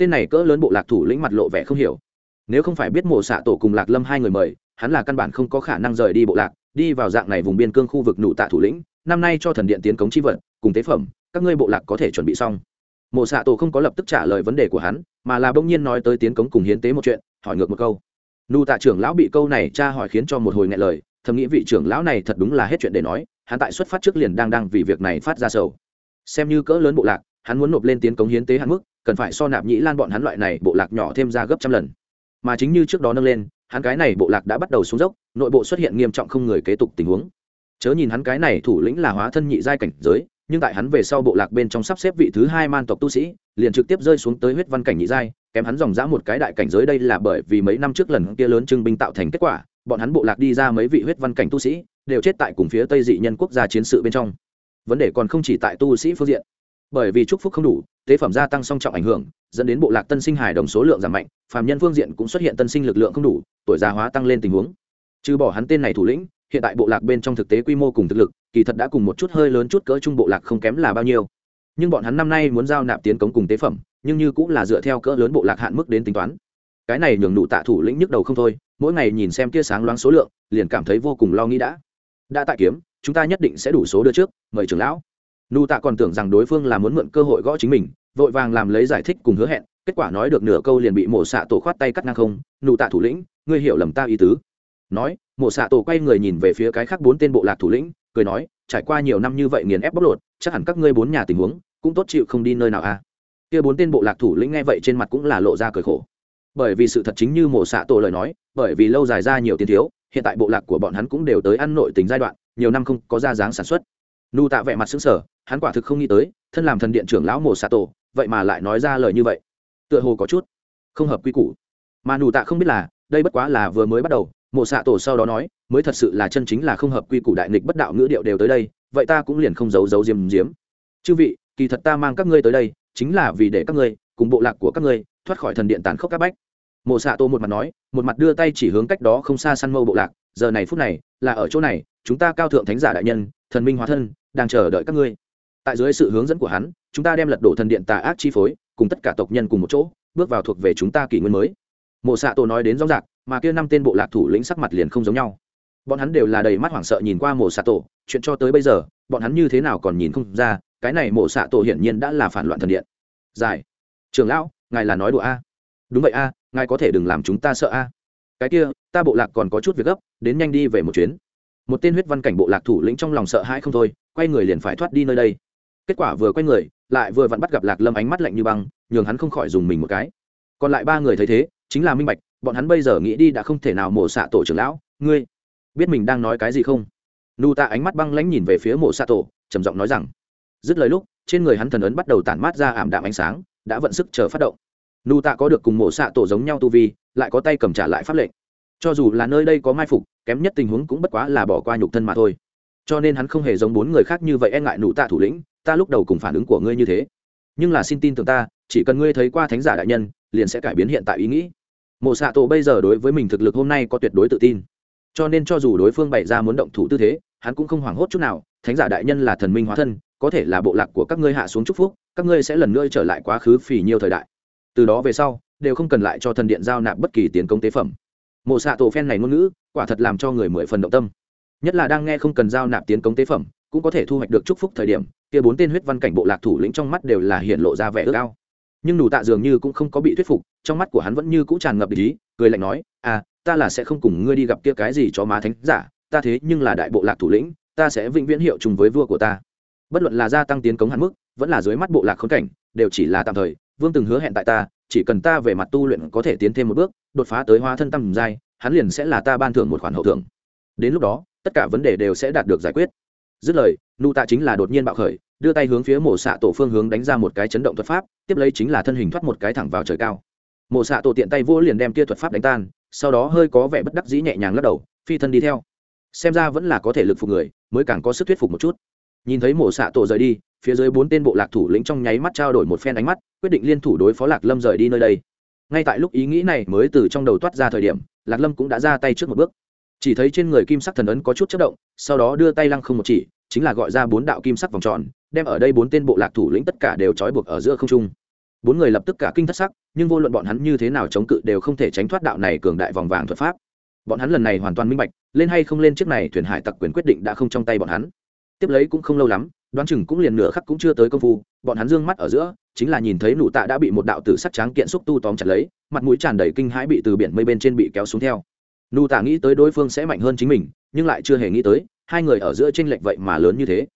Tên này cỡ lớn bộ lạc thủ lĩnh mặt lộ vẻ không hiểu. Nếu không phải biết mộ xạ tổ cùng lạc lâm hai người mời, hắn là căn bản không có khả năng rời đi bộ lạc, đi vào dạng này vùng biên cương khu vực nụ tạ thủ lĩnh, năm nay cho thần điện tiến cống chi vật, cùng tế phẩm, các ngươi bộ lạc có thể chuẩn bị xong. Mộ xạ tổ không có lập tức trả lời vấn đề của hắn, mà là bỗng nhiên nói tới tiến cống cùng hiến tế một chuyện, hỏi ngược một câu. Nụ tạ trưởng lão bị câu này tra hỏi khiến cho một hồi ngại lời, thầm nghĩ vị trưởng lão này thật đúng là hết chuyện để nói, hắn tại xuất phát trước liền đang đang vì việc này phát ra sầu. Xem như cỡ lớn bộ lạc, hắn muốn nộp lên tiến cống hiến tế hạn mức cần phải so nạp nhĩ lan bọn hắn loại này bộ lạc nhỏ thêm ra gấp trăm lần. Mà chính như trước đó nâng lên, hắn cái này bộ lạc đã bắt đầu xuống dốc, nội bộ xuất hiện nghiêm trọng không người kế tục tình huống. Chớ nhìn hắn cái này thủ lĩnh là hóa thân nhị giai cảnh giới, nhưng tại hắn về sau bộ lạc bên trong sắp xếp vị thứ hai man tộc tu sĩ, liền trực tiếp rơi xuống tới huyết văn cảnh nhị giai, kém hắn dòng dã một cái đại cảnh giới đây là bởi vì mấy năm trước lần kia lớn trưng binh tạo thành kết quả, bọn hắn bộ lạc đi ra mấy vị huyết văn cảnh tu sĩ, đều chết tại cùng phía tây dị nhân quốc gia chiến sự bên trong. Vấn đề còn không chỉ tại tu sĩ phương diện, bởi vì chúc phúc không đủ tế phẩm gia tăng song trọng ảnh hưởng, dẫn đến bộ lạc tân sinh hài đồng số lượng giảm mạnh, phàm nhân phương diện cũng xuất hiện tân sinh lực lượng không đủ, tuổi già hóa tăng lên tình huống. Trừ bỏ hắn tên này thủ lĩnh, hiện tại bộ lạc bên trong thực tế quy mô cùng thực lực, kỳ thật đã cùng một chút hơi lớn chút cỡ trung bộ lạc không kém là bao nhiêu. Nhưng bọn hắn năm nay muốn giao nạp tiến cống cùng tế phẩm, nhưng như cũng là dựa theo cỡ lớn bộ lạc hạn mức đến tính toán. Cái này nhường nụ tạ thủ lĩnh nhức đầu không thôi, mỗi ngày nhìn xem tia sáng loáng số lượng, liền cảm thấy vô cùng lo nghĩ đã. Đã tại kiếm, chúng ta nhất định sẽ đủ số đưa trước, mời trưởng lão nụ tạ còn tưởng rằng đối phương là muốn mượn cơ hội gõ chính mình, vội vàng làm lấy giải thích cùng hứa hẹn, kết quả nói được nửa câu liền bị mổ xạ tổ khoát tay cắt ngang không. Nụ tạ thủ lĩnh, ngươi hiểu lầm ta ý tứ. Nói mổ xạ tổ quay người nhìn về phía cái khác bốn tên bộ lạc thủ lĩnh, cười nói, trải qua nhiều năm như vậy nghiền ép bóc lột, chắc hẳn các ngươi bốn nhà tình huống cũng tốt chịu không đi nơi nào à? Kia bốn tên bộ lạc thủ lĩnh nghe vậy trên mặt cũng là lộ ra cười khổ. Bởi vì sự thật chính như mổ xạ tổ lời nói, bởi vì lâu dài ra nhiều tiền thiếu, hiện tại bộ lạc của bọn hắn cũng đều tới ăn nội tính giai đoạn, nhiều năm không có ra dáng sản xuất. Nụ tạ vẻ mặt xứng sở hắn quả thực không nghĩ tới, thân làm thần điện trưởng lão mổ xạ tổ vậy mà lại nói ra lời như vậy. Tựa hồ có chút không hợp quy củ. Mà nù tạ không biết là, đây bất quá là vừa mới bắt đầu, mộ xạ tổ sau đó nói, mới thật sự là chân chính là không hợp quy củ đại nghịch bất đạo ngữ điệu đều tới đây, vậy ta cũng liền không giấu giấu diếm diếm chư vị, kỳ thật ta mang các ngươi tới đây, chính là vì để các ngươi, cùng bộ lạc của các ngươi, thoát khỏi thần điện tàn khốc các bách. Mộ xạ tổ một mặt nói, một mặt đưa tay chỉ hướng cách đó không xa săn mâu bộ lạc, giờ này phút này, là ở chỗ này, chúng ta cao thượng thánh giả đại nhân, thần minh hóa thân, đang chờ đợi các ngươi tại dưới sự hướng dẫn của hắn, chúng ta đem lật đổ thần điện tà ác chi phối, cùng tất cả tộc nhân cùng một chỗ, bước vào thuộc về chúng ta kỷ nguyên mới. Mộ xạ tổ nói đến rõ rạc mà kia năm tên bộ lạc thủ lĩnh sắc mặt liền không giống nhau. Bọn hắn đều là đầy mắt hoảng sợ nhìn qua mộ xạ tổ, chuyện cho tới bây giờ, bọn hắn như thế nào còn nhìn không ra, cái này mộ xạ tổ hiển nhiên đã là phản loạn thần điện. Giải trường lão, ngài là nói đùa a. Đúng vậy a, ngài có thể đừng làm chúng ta sợ a. Cái kia, ta bộ lạc còn có chút việc gấp, đến nhanh đi về một chuyến. Một tên huyết văn cảnh bộ lạc thủ lĩnh trong lòng sợ hãi không thôi, quay người liền phải thoát đi nơi đây kết quả vừa quay người, lại vừa vặn bắt gặp lạc lâm ánh mắt lạnh như băng, nhường hắn không khỏi dùng mình một cái. Còn lại ba người thấy thế, chính là minh bạch, bọn hắn bây giờ nghĩ đi đã không thể nào mổ xạ tổ trưởng lão, ngươi biết mình đang nói cái gì không? Nu tạ ánh mắt băng lãnh nhìn về phía mổ xạ tổ, trầm giọng nói rằng, dứt lời lúc, trên người hắn thần ấn bắt đầu tản mát ra ảm đạm ánh sáng, đã vận sức chờ phát động. Nu tạ có được cùng mổ xạ tổ giống nhau tu vi, lại có tay cầm trả lại pháp lệnh. Cho dù là nơi đây có mai phục, kém nhất tình huống cũng bất quá là bỏ qua nhục thân mà thôi. Cho nên hắn không hề giống bốn người khác như vậy e ngại nụ tạ thủ lĩnh ta lúc đầu cùng phản ứng của ngươi như thế. Nhưng là xin tin tưởng ta, chỉ cần ngươi thấy qua thánh giả đại nhân, liền sẽ cải biến hiện tại ý nghĩ. Mộ xạ tổ bây giờ đối với mình thực lực hôm nay có tuyệt đối tự tin. Cho nên cho dù đối phương bày ra muốn động thủ tư thế, hắn cũng không hoảng hốt chút nào. Thánh giả đại nhân là thần minh hóa thân, có thể là bộ lạc của các ngươi hạ xuống chúc phúc, các ngươi sẽ lần nữa trở lại quá khứ phì nhiều thời đại. Từ đó về sau, đều không cần lại cho thần điện giao nạp bất kỳ tiền công tế phẩm. Mộ xạ tổ phen này ngôn ngữ, quả thật làm cho người mười phần động tâm. Nhất là đang nghe không cần giao nạp tiến công tế phẩm cũng có thể thu hoạch được chúc phúc thời điểm, kia bốn tên huyết văn cảnh bộ lạc thủ lĩnh trong mắt đều là hiện lộ ra vẻ ước ao. Nhưng nù tạ dường như cũng không có bị thuyết phục, trong mắt của hắn vẫn như cũ tràn ngập ý, cười lạnh nói à ta là sẽ không cùng ngươi đi gặp kia cái gì cho má thánh giả, ta thế nhưng là đại bộ lạc thủ lĩnh, ta sẽ vĩnh viễn hiệu chung với vua của ta. Bất luận là gia tăng tiến cống hạn mức, vẫn là dưới mắt bộ lạc khốn cảnh, đều chỉ là tạm thời, vương từng hứa hẹn tại ta, chỉ cần ta về mặt tu luyện có thể tiến thêm một bước, đột phá tới hóa thân tâm giai, hắn liền sẽ là ta ban thưởng một khoản hậu thưởng. Đến lúc đó, tất cả vấn đề đều sẽ đạt được giải quyết dứt lời, nụ tạ chính là đột nhiên bạo khởi, đưa tay hướng phía mổ xạ tổ phương hướng đánh ra một cái chấn động thuật pháp, tiếp lấy chính là thân hình thoát một cái thẳng vào trời cao. Mổ xạ tổ tiện tay vô liền đem kia thuật pháp đánh tan, sau đó hơi có vẻ bất đắc dĩ nhẹ nhàng lắc đầu, phi thân đi theo. Xem ra vẫn là có thể lực phục người, mới càng có sức thuyết phục một chút. Nhìn thấy mổ xạ tổ rời đi, phía dưới bốn tên bộ lạc thủ lĩnh trong nháy mắt trao đổi một phen ánh mắt, quyết định liên thủ đối phó lạc lâm rời đi nơi đây. Ngay tại lúc ý nghĩ này mới từ trong đầu toát ra thời điểm, lạc lâm cũng đã ra tay trước một bước chỉ thấy trên người kim sắc thần ấn có chút chất động, sau đó đưa tay lăng không một chỉ, chính là gọi ra bốn đạo kim sắc vòng tròn, đem ở đây bốn tên bộ lạc thủ lĩnh tất cả đều trói buộc ở giữa không trung. Bốn người lập tức cả kinh thất sắc, nhưng vô luận bọn hắn như thế nào chống cự đều không thể tránh thoát đạo này cường đại vòng vàng thuật pháp. Bọn hắn lần này hoàn toàn minh bạch, lên hay không lên chiếc này thuyền hải tặc quyền quyết định đã không trong tay bọn hắn. Tiếp lấy cũng không lâu lắm, đoán chừng cũng liền nửa khắc cũng chưa tới công phu, bọn hắn dương mắt ở giữa, chính là nhìn thấy nụ tạ đã bị một đạo tử sắc tráng kiện xúc tu tóm chặt lấy, mặt mũi tràn đầy kinh hãi bị từ biển mây bên trên bị kéo xuống theo nụ tạ nghĩ tới đối phương sẽ mạnh hơn chính mình, nhưng lại chưa hề nghĩ tới, hai người ở giữa tranh lệch vậy mà lớn như thế.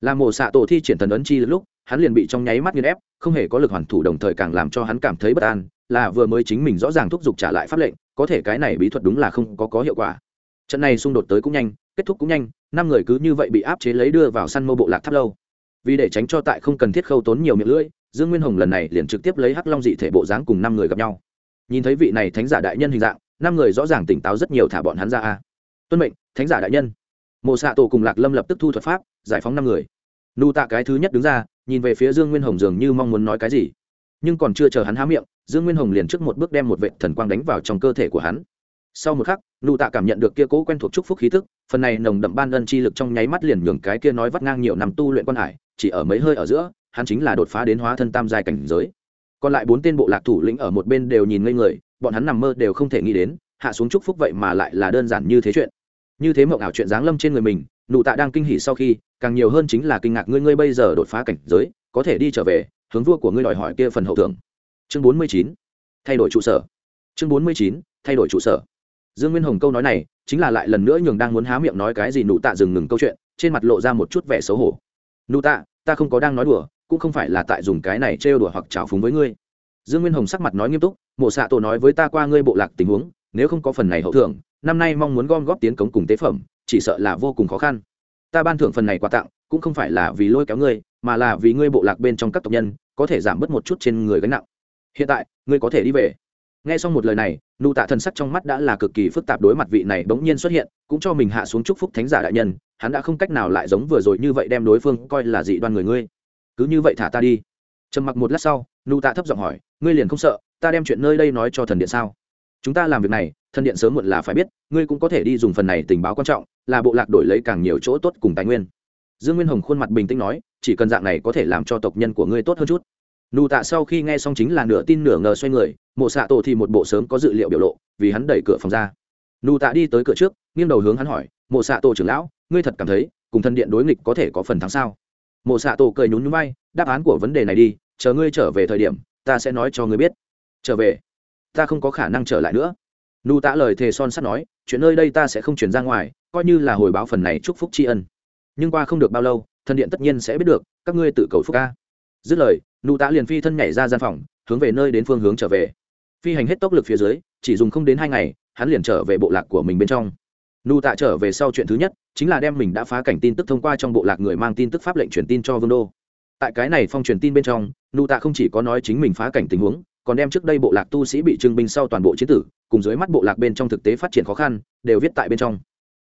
Là mổ xạ tổ thi triển thần ấn chi lúc, hắn liền bị trong nháy mắt nghiên ép, không hề có lực hoàn thủ đồng thời càng làm cho hắn cảm thấy bất an, là vừa mới chính mình rõ ràng thúc giục trả lại pháp lệnh, có thể cái này bí thuật đúng là không có có hiệu quả. Trận này xung đột tới cũng nhanh, kết thúc cũng nhanh, năm người cứ như vậy bị áp chế lấy đưa vào săn mô bộ lạc tháp lâu. Vì để tránh cho tại không cần thiết khâu tốn nhiều miệng lưỡi, dương nguyên hồng lần này liền trực tiếp lấy hắc long dị thể bộ dáng cùng năm người gặp nhau. Nhìn thấy vị này thánh giả đại nhân hình dạng năm người rõ ràng tỉnh táo rất nhiều thả bọn hắn ra a. Tuân mệnh, thánh giả đại nhân. Mộ xạ tổ cùng lạc lâm lập tức thu thuật pháp, giải phóng năm người. Nụ tạ cái thứ nhất đứng ra, nhìn về phía dương nguyên hồng dường như mong muốn nói cái gì. Nhưng còn chưa chờ hắn há miệng, dương nguyên hồng liền trước một bước đem một vệ thần quang đánh vào trong cơ thể của hắn. Sau một khắc, nụ tạ cảm nhận được kia cố quen thuộc chúc phúc khí thức phần này nồng đậm ban ân chi lực trong nháy mắt liền nhường cái kia nói vắt ngang nhiều năm tu luyện quan hải, chỉ ở mấy hơi ở giữa, hắn chính là đột phá đến hóa thân tam giai cảnh giới. Còn lại bốn tên bộ lạc thủ lĩnh ở một bên đều nhìn ngây người bọn hắn nằm mơ đều không thể nghĩ đến, hạ xuống chúc phúc vậy mà lại là đơn giản như thế chuyện. Như thế mộng ảo chuyện giáng lâm trên người mình, nụ tạ đang kinh hỉ sau khi, càng nhiều hơn chính là kinh ngạc ngươi ngươi bây giờ đột phá cảnh giới, có thể đi trở về, hướng vua của ngươi đòi hỏi kia phần hậu thưởng chương bốn mươi chín, thay đổi trụ sở. Chương bốn mươi chín, thay đổi trụ sở. Dương nguyên hồng câu nói này, chính là lại lần nữa nhường đang muốn há miệng nói cái gì nụ tạ dừng ngừng câu chuyện, trên mặt lộ ra một chút vẻ xấu hổ. Nụ tạ, ta không có đang nói đùa, cũng không phải là tại dùng cái này trêu đùa hoặc trào phúng với ngươi. Dương nguyên hồng sắc mặt nói nghiêm túc mộ xạ tổ nói với ta qua ngươi bộ lạc tình huống, nếu không có phần này hậu thưởng, năm nay mong muốn gom góp tiến cống cùng tế phẩm, chỉ sợ là vô cùng khó khăn. Ta ban thưởng phần này quà tặng, cũng không phải là vì lôi kéo ngươi, mà là vì ngươi bộ lạc bên trong các tộc nhân, có thể giảm bớt một chút trên người gánh nặng. Hiện tại, ngươi có thể đi về. Nghe xong một lời này, nụ tạ thần sắc trong mắt đã là cực kỳ phức tạp đối mặt vị này bỗng nhiên xuất hiện, cũng cho mình hạ xuống chúc phúc thánh giả đại nhân, hắn đã không cách nào lại giống vừa rồi như vậy đem đối phương coi là dị đoan người ngươi. Cứ như vậy thả ta đi trầm mặc một lát sau, nụ tạ thấp giọng hỏi, ngươi liền không sợ, ta đem chuyện nơi đây nói cho thần điện sao? Chúng ta làm việc này, thần điện sớm muộn là phải biết, ngươi cũng có thể đi dùng phần này tình báo quan trọng, là bộ lạc đổi lấy càng nhiều chỗ tốt cùng tài nguyên. Dương nguyên hồng khuôn mặt bình tĩnh nói, chỉ cần dạng này có thể làm cho tộc nhân của ngươi tốt hơn chút. Nụ tạ sau khi nghe xong chính là nửa tin nửa ngờ xoay người, mộ xạ tổ thì một bộ sớm có dự liệu biểu lộ, vì hắn đẩy cửa phòng ra. Nụ tạ đi tới cửa trước, nghiêng đầu hướng hắn hỏi, mộ xạ tổ trưởng lão, ngươi thật cảm thấy, cùng thần điện đối nghịch có thể có phần thắng sao? Mộ xạ tổ cười nhún nhún bay đáp án của vấn đề này đi chờ ngươi trở về thời điểm, ta sẽ nói cho ngươi biết. Trở về. Ta không có khả năng trở lại nữa. Nụ tạ lời thề son sắt nói, chuyện nơi đây ta sẽ không chuyển ra ngoài, coi như là hồi báo phần này chúc phúc tri ân. Nhưng qua không được bao lâu thần điện tất nhiên sẽ biết được, các ngươi tự cầu phúc ca. Dứt lời, nụ tạ liền phi thân nhảy ra gian phòng, hướng về nơi đến phương hướng trở về. Phi hành hết tốc lực phía dưới, chỉ dùng không đến hai ngày, hắn liền trở về bộ lạc của mình bên trong. Nụ tạ trở về sau chuyện thứ nhất, chính là đem mình đã phá cảnh tin tức thông qua trong bộ lạc người mang tin tức pháp lệnh truyền tin cho vương đô tại cái này phong truyền tin bên trong, nụ tạ không chỉ có nói chính mình phá cảnh tình huống, còn đem trước đây bộ lạc tu sĩ bị trưng binh sau toàn bộ chiến tử, cùng dưới mắt bộ lạc bên trong thực tế phát triển khó khăn, đều viết tại bên trong.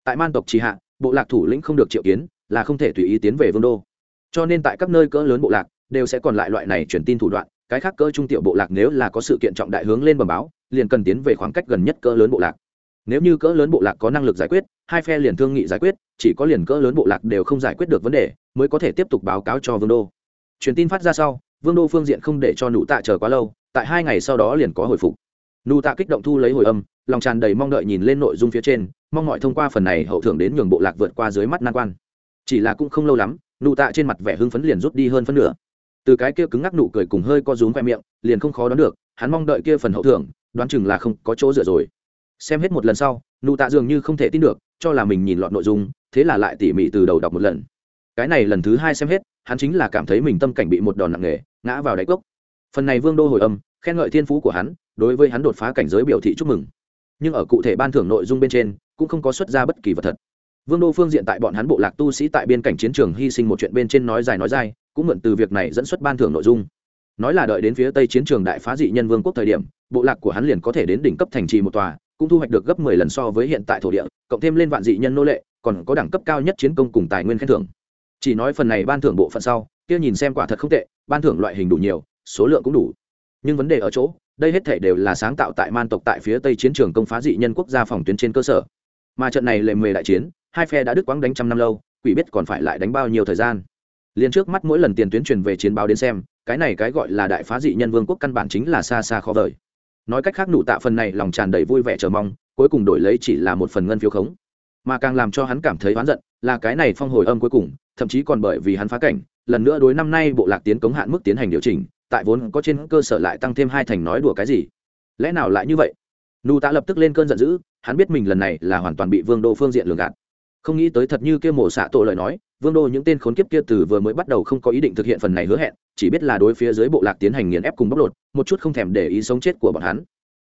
Tại man tộc trì hạ, bộ lạc thủ lĩnh không được triệu kiến, là không thể tùy ý tiến về vương đô. Cho nên tại các nơi cỡ lớn bộ lạc, đều sẽ còn lại loại này truyền tin thủ đoạn, cái khác cỡ trung tiểu bộ lạc nếu là có sự kiện trọng đại hướng lên bờ báo, liền cần tiến về khoảng cách gần nhất cỡ lớn bộ lạc. Nếu như cỡ lớn bộ lạc có năng lực giải quyết, hai phe liền thương nghị giải quyết, chỉ có liền cỡ lớn bộ lạc đều không giải quyết được vấn đề, mới có thể tiếp tục báo cáo cho vương đô truyền tin phát ra sau, vương đô phương diện không để cho nụ tạ chờ quá lâu, tại hai ngày sau đó liền có hồi phục. Nụ tạ kích động thu lấy hồi âm, lòng tràn đầy mong đợi nhìn lên nội dung phía trên, mong mọi thông qua phần này hậu thưởng đến nhường bộ lạc vượt qua dưới mắt nan quan. Chỉ là cũng không lâu lắm, nụ tạ trên mặt vẻ hưng phấn liền rút đi hơn phân nửa. Từ cái kia cứng ngắc nụ cười cùng hơi co rúm khoe miệng, liền không khó đoán được, hắn mong đợi kia phần hậu thưởng, đoán chừng là không có chỗ dựa rồi. Xem hết một lần sau, nụ tạ dường như không thể tin được, cho là mình nhìn lọt nội dung, thế là lại tỉ mỉ từ đầu đọc một lần. Cái này lần thứ hai xem hết hắn chính là cảm thấy mình tâm cảnh bị một đòn nặng nề, ngã vào đáy cốc. Phần này vương đô hồi âm, khen ngợi thiên phú của hắn, đối với hắn đột phá cảnh giới biểu thị chúc mừng. Nhưng ở cụ thể ban thưởng nội dung bên trên, cũng không có xuất ra bất kỳ vật thật. Vương đô phương diện tại bọn hắn bộ lạc tu sĩ tại biên cảnh chiến trường hy sinh một chuyện bên trên nói dài nói dài, cũng mượn từ việc này dẫn xuất ban thưởng nội dung. Nói là đợi đến phía tây chiến trường đại phá dị nhân vương quốc thời điểm, bộ lạc của hắn liền có thể đến đỉnh cấp thành trì một tòa, cũng thu hoạch được gấp mười lần so với hiện tại thổ địa, cộng thêm lên vạn dị nhân nô lệ, còn có đẳng cấp cao nhất chiến công cùng tài nguyên khen thưởng chỉ nói phần này ban thưởng bộ phận sau, kia nhìn xem quả thật không tệ, ban thưởng loại hình đủ nhiều, số lượng cũng đủ. Nhưng vấn đề ở chỗ, đây hết thể đều là sáng tạo tại man tộc tại phía tây chiến trường công phá dị nhân quốc gia phòng tuyến trên cơ sở. Mà trận này lệ mề đại chiến, hai phe đã đứt quãng đánh trăm năm lâu, quỷ biết còn phải lại đánh bao nhiêu thời gian. Liền trước mắt mỗi lần tiền tuyến truyền về chiến báo đến xem, cái này cái gọi là đại phá dị nhân vương quốc căn bản chính là xa xa khó vời. Nói cách khác nụ tạ phần này lòng tràn đầy vui vẻ chờ mong, cuối cùng đổi lấy chỉ là một phần ngân phiếu khống. Mà càng làm cho hắn cảm thấy oán giận là cái này phong hồi âm cuối cùng thậm chí còn bởi vì hắn phá cảnh, lần nữa đối năm nay bộ lạc tiến cống hạn mức tiến hành điều chỉnh, tại vốn có trên cơ sở lại tăng thêm hai thành nói đùa cái gì? Lẽ nào lại như vậy? Nu tạ lập tức lên cơn giận dữ, hắn biết mình lần này là hoàn toàn bị vương đô phương diện lường gạt. Không nghĩ tới thật như kia mổ xạ tổ lời nói, vương đô những tên khốn kiếp kia từ vừa mới bắt đầu không có ý định thực hiện phần này hứa hẹn, chỉ biết là đối phía dưới bộ lạc tiến hành nghiền ép cùng bóc lột, một chút không thèm để ý sống chết của bọn hắn.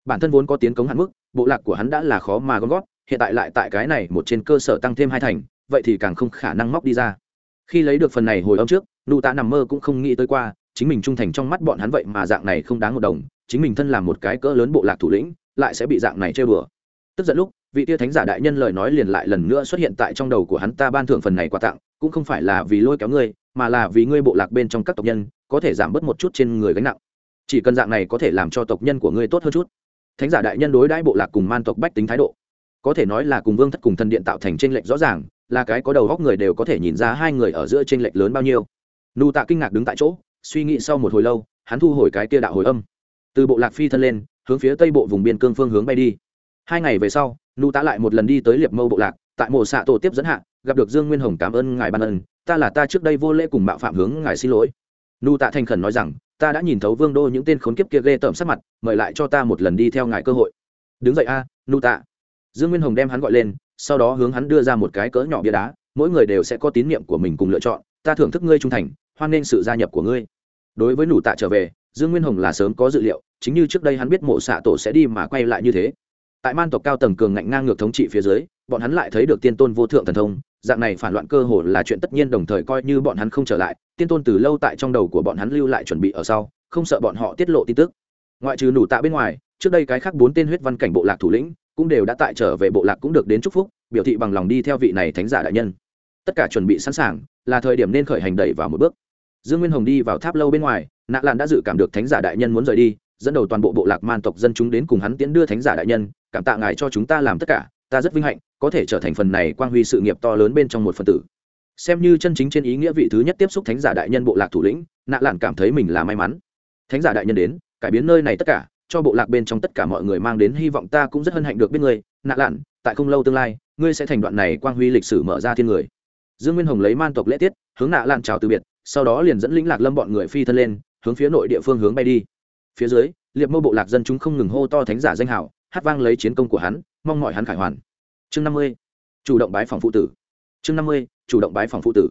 Bản thân vốn có tiến cống hạn mức, bộ lạc của hắn đã là khó mà gom gót hiện tại lại tại cái này một trên cơ sở tăng thêm hai thành, vậy thì càng không khả năng móc đi ra khi lấy được phần này hồi âm trước, nụ tạ nằm mơ cũng không nghĩ tới qua, chính mình trung thành trong mắt bọn hắn vậy mà dạng này không đáng một đồng, chính mình thân làm một cái cỡ lớn bộ lạc thủ lĩnh, lại sẽ bị dạng này chơi bừa tức giận lúc, vị tia thánh giả đại nhân lời nói liền lại lần nữa xuất hiện tại trong đầu của hắn, ta ban thưởng phần này quà tặng, cũng không phải là vì lôi kéo ngươi, mà là vì ngươi bộ lạc bên trong các tộc nhân, có thể giảm bớt một chút trên người gánh nặng. Chỉ cần dạng này có thể làm cho tộc nhân của ngươi tốt hơn chút. Thánh giả đại nhân đối đãi bộ lạc cùng man tộc bách tính thái độ. Có thể nói là cùng vương thất cùng thân điện tạo thành t r ê n lệch rõ ràng là cái có đầu góc người đều có thể nhìn ra hai người ở giữa t r ê n lệch lớn bao nhiêu. Nụ tạ kinh ngạc đứng tại chỗ, suy nghĩ sau một hồi lâu, hắn thu hồi cái kia đạo hồi âm. Từ bộ lạc phi thân lên, hướng phía tây bộ vùng biên cương phương hướng bay đi. Hai ngày về sau, nụ tạ lại một lần đi tới liệp mâu bộ lạc, tại mộ xạ tổ tiếp dẫn hạ, gặp được dương nguyên hồng cảm ơn ngài ban ân, ta là ta trước đây vô lễ cùng mạo phạm hướng ngài xin lỗi. Nụ tạ thành khẩn nói rằng, ta đã nhìn thấu vương đô những tên khốn kiếp kia ghê tởm sắc mặt, mời lại cho ta một lần đi theo ngài cơ hội. Đứng dậy a, nụ tạ. Dương nguyên hồng đem hắn gọi lên sau đó hướng hắn đưa ra một cái cỡ nhỏ bia đá, mỗi người đều sẽ có tín nhiệm của mình cùng lựa chọn, ta thưởng thức ngươi trung thành, hoan nghênh sự gia nhập của ngươi. Đối với nụ tạ trở về, dương nguyên hồng là sớm có dự liệu, chính như trước đây hắn biết mộ xạ tổ sẽ đi mà quay lại như thế. Tại man tộc cao tầng cường ngạnh ngang ngược thống trị phía dưới, bọn hắn lại thấy được tiên tôn vô thượng thần thông, dạng này phản loạn cơ hồ là chuyện tất nhiên đồng thời coi như bọn hắn không trở lại, tiên tôn từ lâu tại trong đầu của bọn hắn lưu lại chuẩn bị ở sau, không sợ bọn họ tiết lộ tin tức. Ngoại trừ nủ tạ bên ngoài, trước đây cái khác bốn tên huyết văn cảnh bộ lạc thủ lĩnh cũng đều đã tại trở về bộ lạc cũng được đến chúc phúc, biểu thị bằng lòng đi theo vị này thánh giả đại nhân. Tất cả chuẩn bị sẵn sàng, là thời điểm nên khởi hành đẩy vào một bước. Dương nguyên hồng đi vào tháp lâu bên ngoài, nạ lan đã dự cảm được thánh giả đại nhân muốn rời đi, dẫn đầu toàn bộ bộ lạc man tộc dân chúng đến cùng hắn tiễn đưa thánh giả đại nhân, cảm tạ ngài cho chúng ta làm tất cả, ta rất vinh hạnh, có thể trở thành phần này quang huy sự nghiệp to lớn bên trong một phần tử. Xem như chân chính trên ý nghĩa vị thứ nhất tiếp xúc thánh giả đại nhân bộ lạc thủ lĩnh, nạ lạn cảm thấy mình là may mắn. Thánh giả đại nhân đến, cải biến nơi này tất cả cho bộ lạc bên trong tất cả mọi người mang đến hy vọng ta cũng rất hân hạnh được biết ngươi. Nạ lạn, tại không lâu tương lai, ngươi sẽ thành đoạn này quang huy lịch sử mở ra thiên người. Dương nguyên hồng lấy man tộc lễ tiết, hướng nạ lạn chào từ biệt, sau đó liền dẫn lĩnh lạc lâm bọn người phi thân lên, hướng phía nội địa phương hướng bay đi. Phía dưới, liệp mâu bộ lạc dân chúng không ngừng hô to thánh giả danh hào, hát vang lấy chiến công của hắn, mong mọi hắn khải hoàn. Chương năm mươi, chủ động bái phòng phụ tử. Chương năm mươi, chủ động bái phòng phụ tử.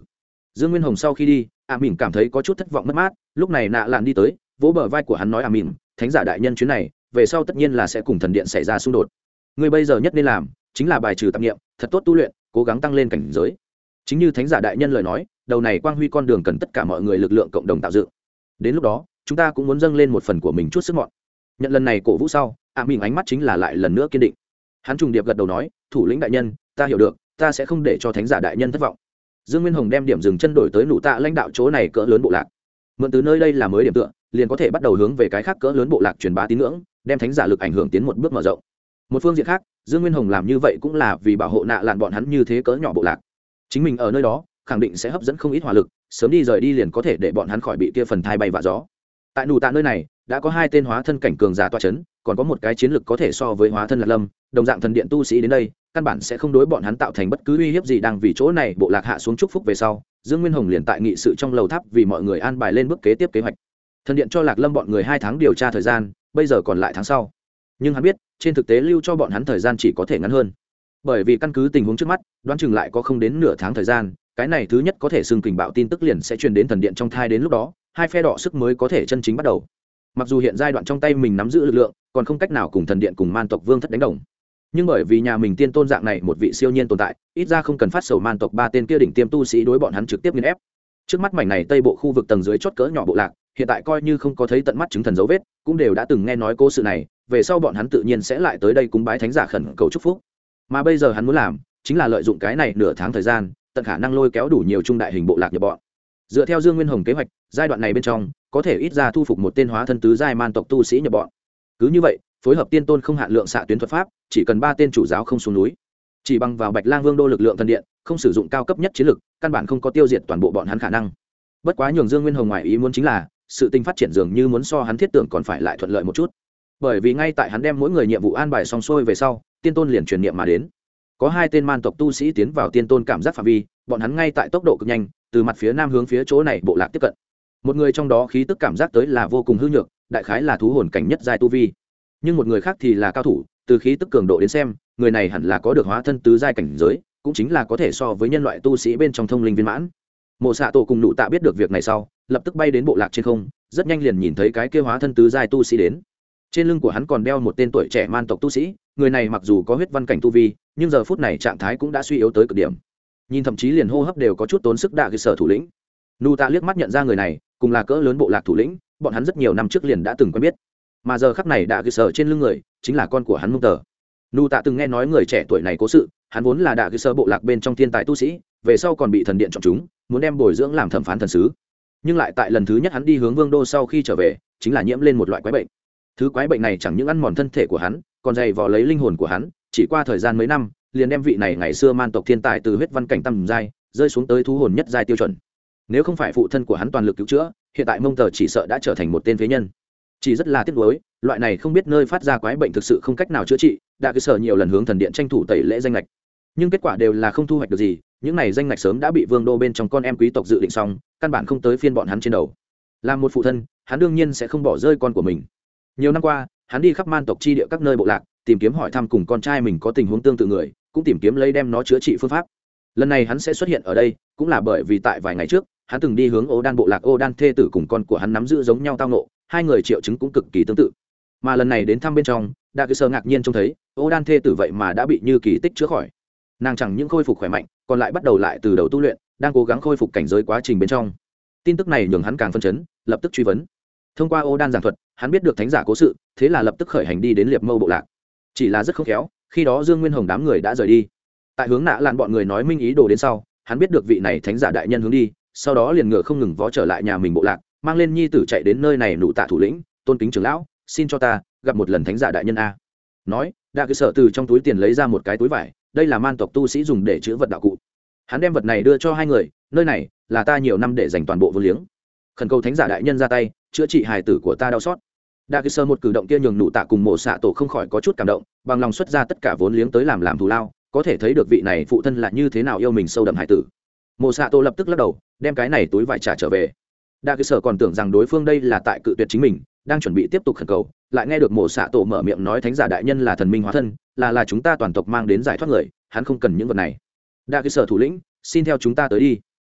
Dương nguyên hồng sau khi đi a mìn cảm thấy có chút thất vọng mất mát, lúc này nạ lạn đi tới, vỗ bờ vai của hắn nói a mìn thánh giả đại nhân chuyến này, về sau tất nhiên là sẽ cùng thần điện xảy ra xung đột. Người bây giờ nhất nên làm, chính là bài trừ tạp nghiệm thật tốt tu luyện, cố gắng tăng lên cảnh giới. Chính như thánh giả đại nhân lời nói, đầu này quang huy con đường cần tất cả mọi người lực lượng cộng đồng tạo dựng. Đến lúc đó, chúng ta cũng muốn dâng lên một phần của mình chút sức mọn. Nhận lần này cổ vũ sau a mình ánh mắt chính là lại lần nữa kiên định. Hắn trùng điệp gật đầu nói, thủ lĩnh đại nhân, ta hiểu được, ta sẽ không để cho thánh giả đại nhân thất vọng. Dương nguyên hồng đem điểm dừng chân đổi tới nụ tạ lãnh đạo chỗ này cỡ lớn bộ lạc. Mượn từ nơi đây là mới điểm tựa liền có thể bắt đầu hướng về cái khác cỡ lớn bộ lạc truyền bá tín ngưỡng, đem thánh giả lực ảnh hưởng tiến một bước mở rộng. Một phương diện khác, dương nguyên hồng làm như vậy cũng là vì bảo hộ nạ lạn bọn hắn như thế cỡ nhỏ bộ lạc. Chính mình ở nơi đó, khẳng định sẽ hấp dẫn không ít hỏa lực, sớm đi rời đi liền có thể để bọn hắn khỏi bị kia phần thai bay và gió. Tại nù tạ nơi này, đã có hai tên hóa thân cảnh cường giả toa c h ấ n còn có một cái chiến lược có thể so với hóa thân lạc lâm, đồng dạng thần điện tu sĩ đến đây, căn bản sẽ không đối bọn hắn tạo thành bất cứ uy hiếp gì đang vì chỗ này bộ lạc hạ xuống chúc phúc về sau. Dương nguyên hồng liền tại nghị sự trong lầu tháp vì mọi người an bài lên bước kế tiếp kế hoạch thần điện cho lạc lâm bọn người hai tháng điều tra thời gian, bây giờ còn lại tháng sau. Nhưng hắn biết, trên thực tế lưu cho bọn hắn thời gian chỉ có thể ngắn hơn. Bởi vì căn cứ tình huống trước mắt, đoán chừng lại có không đến nửa tháng thời gian, cái này thứ nhất có thể xưng kình bạo tin tức liền sẽ truyền đến thần điện trong thai đến lúc đó, hai phe đỏ sức mới có thể chân chính bắt đầu. Mặc dù hiện giai đoạn trong tay mình nắm giữ lực lượng, còn không cách nào cùng thần điện cùng man tộc vương thất đánh đồng. Nhưng bởi vì nhà mình tiên tôn dạng này một vị siêu nhiên tồn tại, ít ra không cần phát sầu man tộc ba tên kia đỉnh tiêm tu sĩ đối bọn hắn trực tiếp nghiên ép. Trước mắt mảnh này tây bộ khu vực tầng dưới chót cỡ nhỏ bộ lạc hiện tại coi như không có thấy tận mắt chứng thần dấu vết, cũng đều đã từng nghe nói cố sự này, về sau bọn hắn tự nhiên sẽ lại tới đây cúng bái thánh giả khẩn cầu chúc phúc. Mà bây giờ hắn muốn làm, chính là lợi dụng cái này nửa tháng thời gian, tận khả năng lôi kéo đủ nhiều trung đại hình bộ lạc nhập bọn. Dựa theo dương nguyên hồng kế hoạch, giai đoạn này bên trong, có thể ít ra thu phục một tên hóa thân tứ giai man tộc tu sĩ nhập bọn. Cứ như vậy, phối hợp tiên tôn không hạn lượng xạ tuyến thuật pháp, chỉ cần ba tên chủ giáo không xuống núi, chỉ bằng vào bạch lang vương đô lực lượng thần điện, không sử dụng cao cấp nhất chiến lực, căn bản không có tiêu diệt toàn bộ bọn hắn khả năng. Bất quá nhường dương nguyên hồng ngoài ý muốn chính là sự tình phát triển dường như muốn so hắn thiết tưởng còn phải lại thuận lợi một chút. Bởi vì ngay tại hắn đem mỗi người nhiệm vụ an bài xong xuôi về sau, tiên tôn liền truyền niệm mà đến. Có hai tên man tộc tu sĩ tiến vào tiên tôn cảm giác phạm vi, bọn hắn ngay tại tốc độ cực nhanh, từ mặt phía nam hướng phía chỗ này bộ lạc tiếp cận. Một người trong đó khí tức cảm giác tới là vô cùng hư nhược, đại khái là thú hồn cảnh nhất giai tu vi. Nhưng một người khác thì là cao thủ, từ khí tức cường độ đến xem, người này hẳn là có được hóa thân tứ giai cảnh giới, cũng chính là có thể so với nhân loại tu sĩ bên trong thông linh viên mãn mộ xạ tổ cùng nụ tạ biết được việc này sau, lập tức bay đến bộ lạc trên không, rất nhanh liền nhìn thấy cái kêu hóa thân tứ giai tu sĩ đến. Trên lưng của hắn còn đeo một tên tuổi trẻ man tộc tu sĩ, người này mặc dù có huyết văn cảnh tu vi, nhưng giờ phút này trạng thái cũng đã suy yếu tới cực điểm. Nhìn thậm chí liền hô hấp đều có chút tốn sức đạ cơ sở thủ lĩnh. Nụ tạ liếc mắt nhận ra người này, cùng là cỡ lớn bộ lạc thủ lĩnh, bọn hắn rất nhiều năm trước liền đã từng quen biết. Mà giờ khắc này đạ cơ sở trên lưng người, chính là con của hắn mông tờ. Nụ tạ từng nghe nói người trẻ tuổi này cố sự, hắn vốn là đạ cơ sở bộ lạc bên trong thiên tài tu sĩ, về sau còn bị thần điện chọn chúng muốn đem bồi dưỡng làm thẩm phán thần sứ. Nhưng lại tại lần thứ nhất hắn đi hướng vương đô sau khi trở về, chính là nhiễm lên một loại quái bệnh. Thứ quái bệnh này chẳng những ăn mòn thân thể của hắn, còn dày vò lấy linh hồn của hắn, chỉ qua thời gian mấy năm, liền đem vị này ngày xưa man tộc thiên tài từ huyết văn cảnh tầm giai rơi xuống tới thú hồn nhất giai tiêu chuẩn. Nếu không phải phụ thân của hắn toàn lực cứu chữa, hiện tại mông tờ chỉ sợ đã trở thành một tên phế nhân. Chỉ rất là tiếc nuối, loại này không biết nơi phát ra quái bệnh thực sự không cách nào chữa trị, đã cơ sở nhiều lần hướng thần điện tranh thủ tẩy lễ danh lệch nhưng kết quả đều là không thu hoạch được gì những này danh ngạch sớm đã bị vương đô bên trong con em quý tộc dự định xong, căn bản không tới phiên bọn hắn trên đầu. Làm một phụ thân, hắn đương nhiên sẽ không bỏ rơi con của mình. Nhiều năm qua, hắn đi khắp man tộc chi địa các nơi bộ lạc, tìm kiếm hỏi thăm cùng con trai mình có tình huống tương tự người, cũng tìm kiếm lấy đem nó chữa trị phương pháp. Lần này hắn sẽ xuất hiện ở đây, cũng là bởi vì tại vài ngày trước, hắn từng đi hướng ô đan bộ lạc ô đan thê tử cùng con của hắn nắm giữ giống nhau tao nộ hai người triệu chứng cũng cực kỳ tương tự. Mà lần này đến thăm bên trong, đa cứ sơ ngạc nhiên trông thấy, ô đan thê tử vậy mà đã bị như kỳ tích chữa khỏi nàng chẳng những khôi phục khỏe mạnh, còn lại bắt đầu lại từ đầu tu luyện, đang cố gắng khôi phục cảnh giới quá trình bên trong. Tin tức này nhường hắn càng phân chấn, lập tức truy vấn. Thông qua ô đan giảng thuật, hắn biết được thánh giả cố sự, thế là lập tức khởi hành đi đến liệp mâu bộ lạc. Chỉ là rất không khéo, khi đó dương nguyên hồng đám người đã rời đi. Tại hướng nạ lạn bọn người nói minh ý đồ đến sau, hắn biết được vị này thánh giả đại nhân hướng đi, sau đó liền ngựa không ngừng vó trở lại nhà mình bộ lạc, mang lên nhi tử chạy đến nơi này nụ tạ thủ lĩnh, tôn kính trưởng lão, xin cho ta gặp một lần thánh giả đại nhân a. Nói đã cơ sở từ trong túi tiền lấy ra một cái túi vải đây là man tộc tu sĩ dùng để chữ vật đạo cụ. Hắn đem vật này đưa cho hai người, nơi này là ta nhiều năm để dành toàn bộ vô liếng. Khẩn cầu thánh giả đại nhân ra tay, chữa trị hài tử của ta đau xót. Đa cơ sơ một cử động kia nhường nụ tạ cùng mổ xạ tổ không khỏi có chút cảm động, bằng lòng xuất ra tất cả vốn liếng tới làm làm thù lao, có thể thấy được vị này phụ thân là như thế nào yêu mình sâu đậm hải tử. Mổ xạ tổ lập tức lắc đầu, đem cái này túi vải trả trở về. Đa cơ sở còn tưởng rằng đối phương đây là tại cự tuyệt chính mình đang chuẩn bị tiếp tục khẩn cầu, lại nghe được mộ xạ tổ mở miệng nói thánh giả đại nhân là thần minh hóa thân, là là chúng ta toàn tộc mang đến giải thoát người, hắn không cần những vật này. Đa cơ sở thủ lĩnh, xin theo chúng ta tới đi.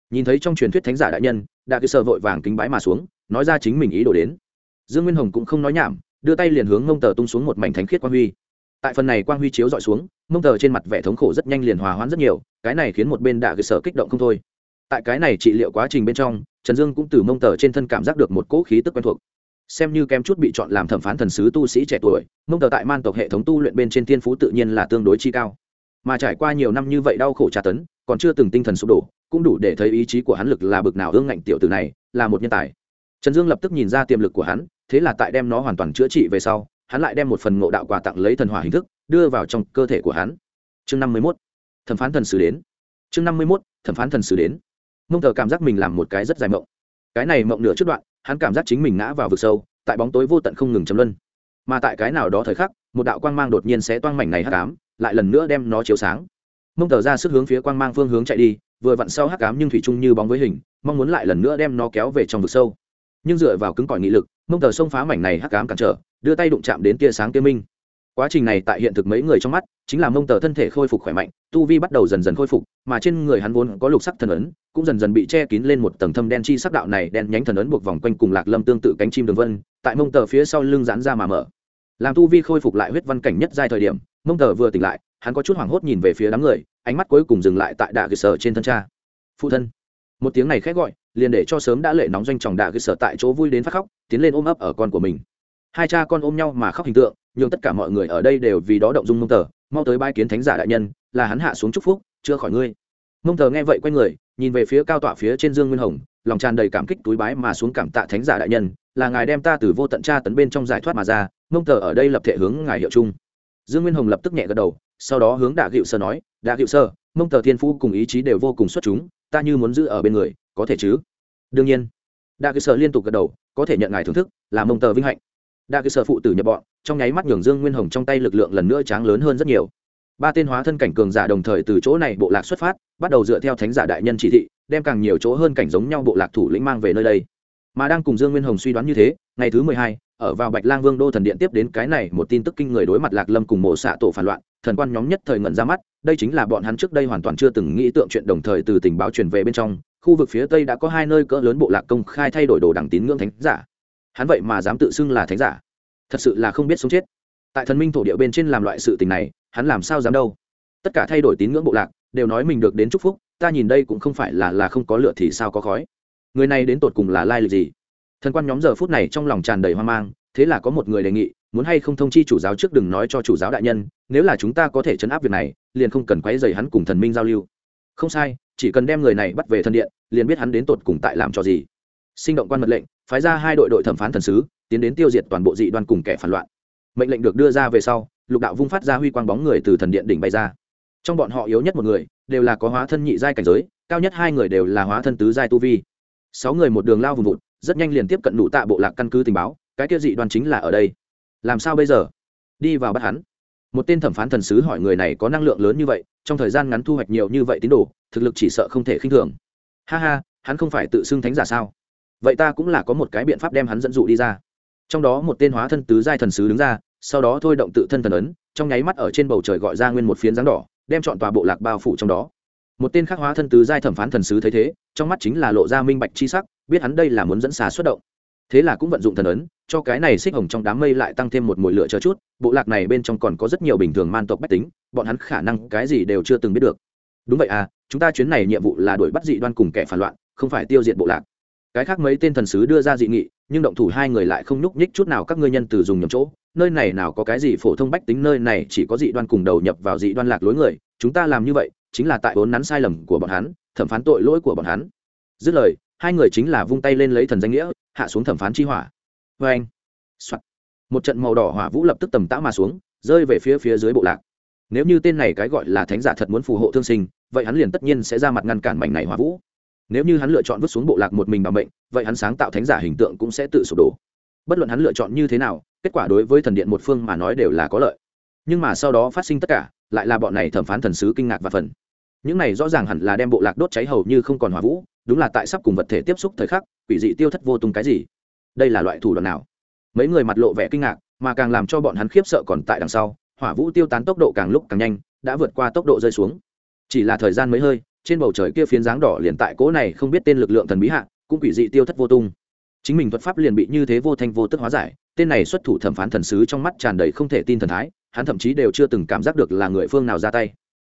Nhìn thấy trong truyền thuyết thánh giả đại nhân, đa cơ sở vội vàng kính bái mà xuống, nói ra chính mình ý đồ đến. Dương nguyên hồng cũng không nói nhảm, đưa tay liền hướng mông tờ tung xuống một mảnh thánh khiết quang huy. Tại phần này quang huy chiếu dọi xuống mông tờ trên mặt vẻ thống khổ rất nhanh liền hòa hoãn rất nhiều, cái này khiến một bên đạ cơ sở kích động không thôi. Tại cái này trị liệu quá trình bên trong, trần dương cũng từ mông tờ trên thân cảm giác được một cỗ khí tức quen thuộc xem như kém chút bị chọn làm thẩm phán thần sứ tu sĩ trẻ tuổi, mông tờ tại man tộc hệ thống tu luyện bên trên thiên phú tự nhiên là tương đối chi cao. Mà trải qua nhiều năm như vậy đau khổ tra tấn, còn chưa từng tinh thần sụp đổ, cũng đủ để thấy ý chí của hắn lực là bực nào hương ngạnh tiểu từ này, là một nhân tài. Trần dương lập tức nhìn ra tiềm lực của hắn, thế là tại đem nó hoàn toàn chữa trị về sau, hắn lại đem một phần ngộ đạo quà tặng lấy thần hỏa hình thức, đưa vào trong cơ thể của hắn. Chương năm mươi mốt, thẩm phán thần sứ đến. Chương năm mươi mốt, thẩm phán thần sứ đến. Mông thờ cảm giác mình làm một cái rất dài mộng. Cái này mộng nửa chút đoạn hắn cảm giác chính mình ngã vào vực sâu, tại bóng tối vô tận không ngừng chấm luân. Mà tại cái nào đó thời khắc, một đạo quang mang đột nhiên sẽ toang mảnh này hắc ám, lại lần nữa đem nó chiếu sáng. Mông Tờ ra sức hướng phía quang mang phương hướng chạy đi, vừa vặn sau hắc ám nhưng thủy chung như bóng với hình, mong muốn lại lần nữa đem nó kéo về trong vực sâu. Nhưng dựa vào cứng cỏi nghị lực, mông tờ xông phá mảnh này hắc ám cản trở, đưa tay đụng chạm đến tia sáng kia minh quá trình này tại hiện thực mấy người trong mắt, chính là mông tờ thân thể khôi phục khỏe mạnh, tu vi bắt đầu dần dần khôi phục, mà trên người hắn vốn có lục sắc thần ấn, cũng dần dần bị che kín lên một tầng thâm đen chi sắc đạo này đen nhánh thần ấn buộc vòng quanh cùng lạc lâm tương tự cánh chim đường vân, tại mông tờ phía sau lưng giãn ra mà mở. Làm tu vi khôi phục lại huyết văn cảnh nhất giai thời điểm, mông tờ vừa tỉnh lại, hắn có chút hoảng hốt nhìn về phía đám người, ánh mắt cuối cùng dừng lại tại đạ cơ sở trên thân cha. Phụ thân. Một tiếng này khét gọi, liền để cho sớm đã lệ nóng doanh tròng đạ cơ sở tại chỗ vui đến phát khóc, tiến lên ôm ấp ở con của mình. Hai cha con ôm nhau mà khóc hình tượng nhưng tất cả mọi người ở đây đều vì đó động dung mông tờ. Mau tới bãi kiến thánh giả đại nhân, là hắn hạ xuống chúc phúc chưa khỏi ngươi. Mông tờ nghe vậy quay người, nhìn về phía cao tọa phía trên dương nguyên hồng, lòng tràn đầy cảm kích túi bái mà xuống cảm tạ thánh giả đại nhân, là ngài đem ta từ vô tận tra tấn bên trong giải thoát mà ra, mông tờ ở đây lập thể hướng ngài hiệu chung. Dương nguyên hồng lập tức nhẹ gật đầu, sau đó hướng đạ hiệu sơ nói, đạ hiệu sơ, mông tờ thiên phú cùng ý chí đều vô cùng xuất chúng, ta như muốn giữ ở bên người, có thể chứ? Đương nhiên. Đạ hiệu sơ liên tục gật đầu, có thể nhận ngài thưởng thức, là mông tờ vinh hạnh đa cơ sơ phụ tử nhập bọn, trong nháy mắt nhường dương nguyên hồng trong tay lực lượng lần nữa tráng lớn hơn rất nhiều. Ba tên hóa thân cảnh cường giả đồng thời từ chỗ này bộ lạc xuất phát, bắt đầu dựa theo thánh giả đại nhân chỉ thị, đem càng nhiều chỗ hơn cảnh giống nhau bộ lạc thủ lĩnh mang về nơi đây. Mà đang cùng dương nguyên hồng suy đoán như thế, ngày thứ mười hai, ở vào bạch lang vương đô thần điện tiếp đến cái này một tin tức kinh người đối mặt lạc lâm cùng mộ xạ tổ phản loạn, thần quan nhóm nhất thời ngẩn ra mắt, đây chính là bọn hắn trước đây hoàn toàn chưa từng nghĩ tượng chuyện đồng thời từ tình báo truyền về bên trong, khu vực phía tây đã có hai nơi cỡ lớn bộ lạc công khai thay đổi đồ đẳng tín ngưỡng thánh giả hắn vậy mà dám tự xưng là thánh giả. Thật sự là không biết sống chết. Tại thần minh thổ địa bên trên làm loại sự tình này, hắn làm sao dám đâu? Tất cả thay đổi tín ngưỡng bộ lạc, đều nói mình được đến chúc phúc, ta nhìn đây cũng không phải là là không có lựa thì sao có khói. Người này đến tột cùng là lai lịch gì? Thần quan nhóm giờ phút này trong lòng tràn đầy hoang mang, thế là có một người đề nghị, muốn hay không thông chi chủ giáo trước đừng nói cho chủ giáo đại nhân, nếu là chúng ta có thể chấn áp việc này, liền không cần quấy dày hắn cùng thần minh giao lưu. Không sai, chỉ cần đem người này bắt về thân điện, liền biết hắn đến tột cùng tại làm cho gì sinh động quan mật lệnh, phái ra hai đội đội thẩm phán thần sứ, tiến đến tiêu diệt toàn bộ dị đoan cùng kẻ phản loạn. Mệnh lệnh được đưa ra về sau, lục đạo vung phát ra huy quang bóng người từ thần điện đỉnh bay ra. Trong bọn họ yếu nhất một người, đều là có hóa thân nhị giai cảnh giới, cao nhất hai người đều là hóa thân tứ giai tu vi. Sáu người một đường lao vùng vụt, rất nhanh liền tiếp cận đủ tạ bộ lạc căn cứ tình báo, cái kia dị đoan chính là ở đây. Làm sao bây giờ? Đi vào bắt hắn. Một tên thẩm phán thần sứ hỏi người này có năng lượng lớn như vậy, trong thời gian ngắn thu hoạch nhiều như vậy tín đồ, thực lực chỉ sợ không thể khinh thường. Ha ha, hắn không phải tự xưng thánh giả sao? Vậy ta cũng là có một cái biện pháp đem hắn dẫn dụ đi ra. Trong đó một tên hóa thân tứ giai thần sứ đứng ra, sau đó thôi động tự thân thần ấn, trong nháy mắt ở trên bầu trời gọi ra nguyên một phiến dáng đỏ, đem chọn tòa bộ lạc bao phủ trong đó. Một tên khắc hóa thân tứ giai thẩm phán thần sứ thấy thế, trong mắt chính là lộ ra minh bạch chi sắc, biết hắn đây là muốn dẫn xà xuất động. Thế là cũng vận dụng thần ấn, cho cái này xích hồng trong đám mây lại tăng thêm một mùi lửa chờ chút, bộ lạc này bên trong còn có rất nhiều bình thường man tộc bách tính, bọn hắn khả năng cái gì đều chưa từng biết được. Đúng vậy à chúng ta chuyến này nhiệm vụ là đuổi bắt dị đoan cùng kẻ phản loạn, không phải tiêu diệt bộ lạc cái khác mấy tên thần sứ đưa ra dị nghị, nhưng động thủ hai người lại không nhúc nhích chút nào các ngươi nhân từ dùng nhầm chỗ. Nơi này nào có cái gì phổ thông bách tính, nơi này chỉ có dị đoan cùng đầu nhập vào dị đoan lạc lối người. Chúng ta làm như vậy, chính là tại vốn nắn sai lầm của bọn hắn, thẩm phán tội lỗi của bọn hắn. Dứt lời, hai người chính là vung tay lên lấy thần danh nghĩa, hạ xuống thẩm phán chi hỏa. Vâng Vê anh、Soạn. một trận màu đỏ hỏa vũ lập tức tầm tã mà xuống, rơi về phía phía dưới bộ lạc. Nếu như tên này cái gọi là thánh giả thật muốn phù hộ thương sinh, vậy hắn liền tất nhiên sẽ ra mặt ngăn cản mảnh này hỏa vũ nếu như hắn lựa chọn vứt xuống bộ lạc một mình bằng bệnh vậy hắn sáng tạo thánh giả hình tượng cũng sẽ tự sụp đổ. Bất luận hắn lựa chọn như thế nào, kết quả đối với thần điện một phương mà nói đều là có lợi. Nhưng mà sau đó phát sinh tất cả, lại là bọn này thẩm phán thần sứ kinh ngạc và phần những này rõ ràng hẳn là đem bộ lạc đốt cháy hầu như không còn hỏa vũ, đúng là tại sắp cùng vật thể tiếp xúc thời khắc, quỷ dị tiêu thất vô tung cái gì? Đây là loại thủ đoạn nào? Mấy người mặt lộ vẻ kinh ngạc, mà càng làm cho bọn hắn khiếp sợ còn tại đằng sau, hỏa vũ tiêu tán tốc độ càng lúc càng nhanh, đã vượt qua tốc độ rơi xuống. Chỉ là thời gian mấy hơi trên bầu trời kia phiến dáng đỏ liền tại cỗ này không biết tên lực lượng thần bí hạ, cũng quỷ dị tiêu thất vô tung. Chính mình thuật pháp liền bị như thế vô thanh vô tức hóa giải, tên này xuất thủ thẩm phán thần sứ trong mắt tràn đầy không thể tin thần thái, hắn thậm chí đều chưa từng cảm giác được là người phương nào ra tay.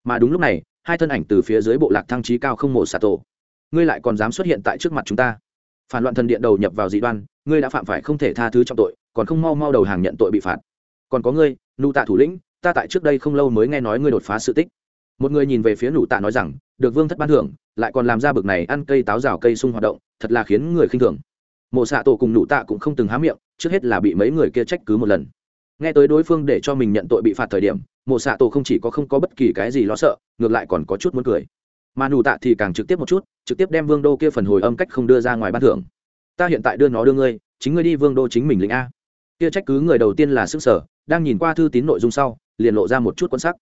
Mà đúng lúc này, hai thân ảnh từ phía dưới bộ lạc thăng trí cao không mổ xà tổ. Ngươi lại còn dám xuất hiện tại trước mặt chúng ta. Phản loạn thần điện đầu nhập vào dị đoan, ngươi đã phạm phải không thể tha thứ trong tội, còn không mau mau đầu hàng nhận tội bị phạt. Còn có ngươi, nụ tạ thủ lĩnh, ta tại trước đây không lâu mới nghe nói ngươi đột phá sự tích. Một người nhìn về phía nụ tạ nói rằng được vương thất ban thưởng, lại còn làm ra bực này ăn cây táo rào cây sung hoạt động, thật là khiến người khinh thường. Mộ xạ tổ cùng nụ tạ cũng không từng há miệng, trước hết là bị mấy người kia trách cứ một lần. Nghe tới đối phương để cho mình nhận tội bị phạt thời điểm, mộ xạ tổ không chỉ có không có bất kỳ cái gì lo sợ, ngược lại còn có chút muốn cười. Mà nụ tạ thì càng trực tiếp một chút, trực tiếp đem vương đô kia phần hồi âm cách không đưa ra ngoài ban thưởng. Ta hiện tại đưa nó đưa ngươi, chính ngươi đi vương đô chính mình lĩnh a. Kia trách cứ người đầu tiên là sức sở, đang nhìn qua thư tín nội dung sau, liền lộ ra một chút quan sắc.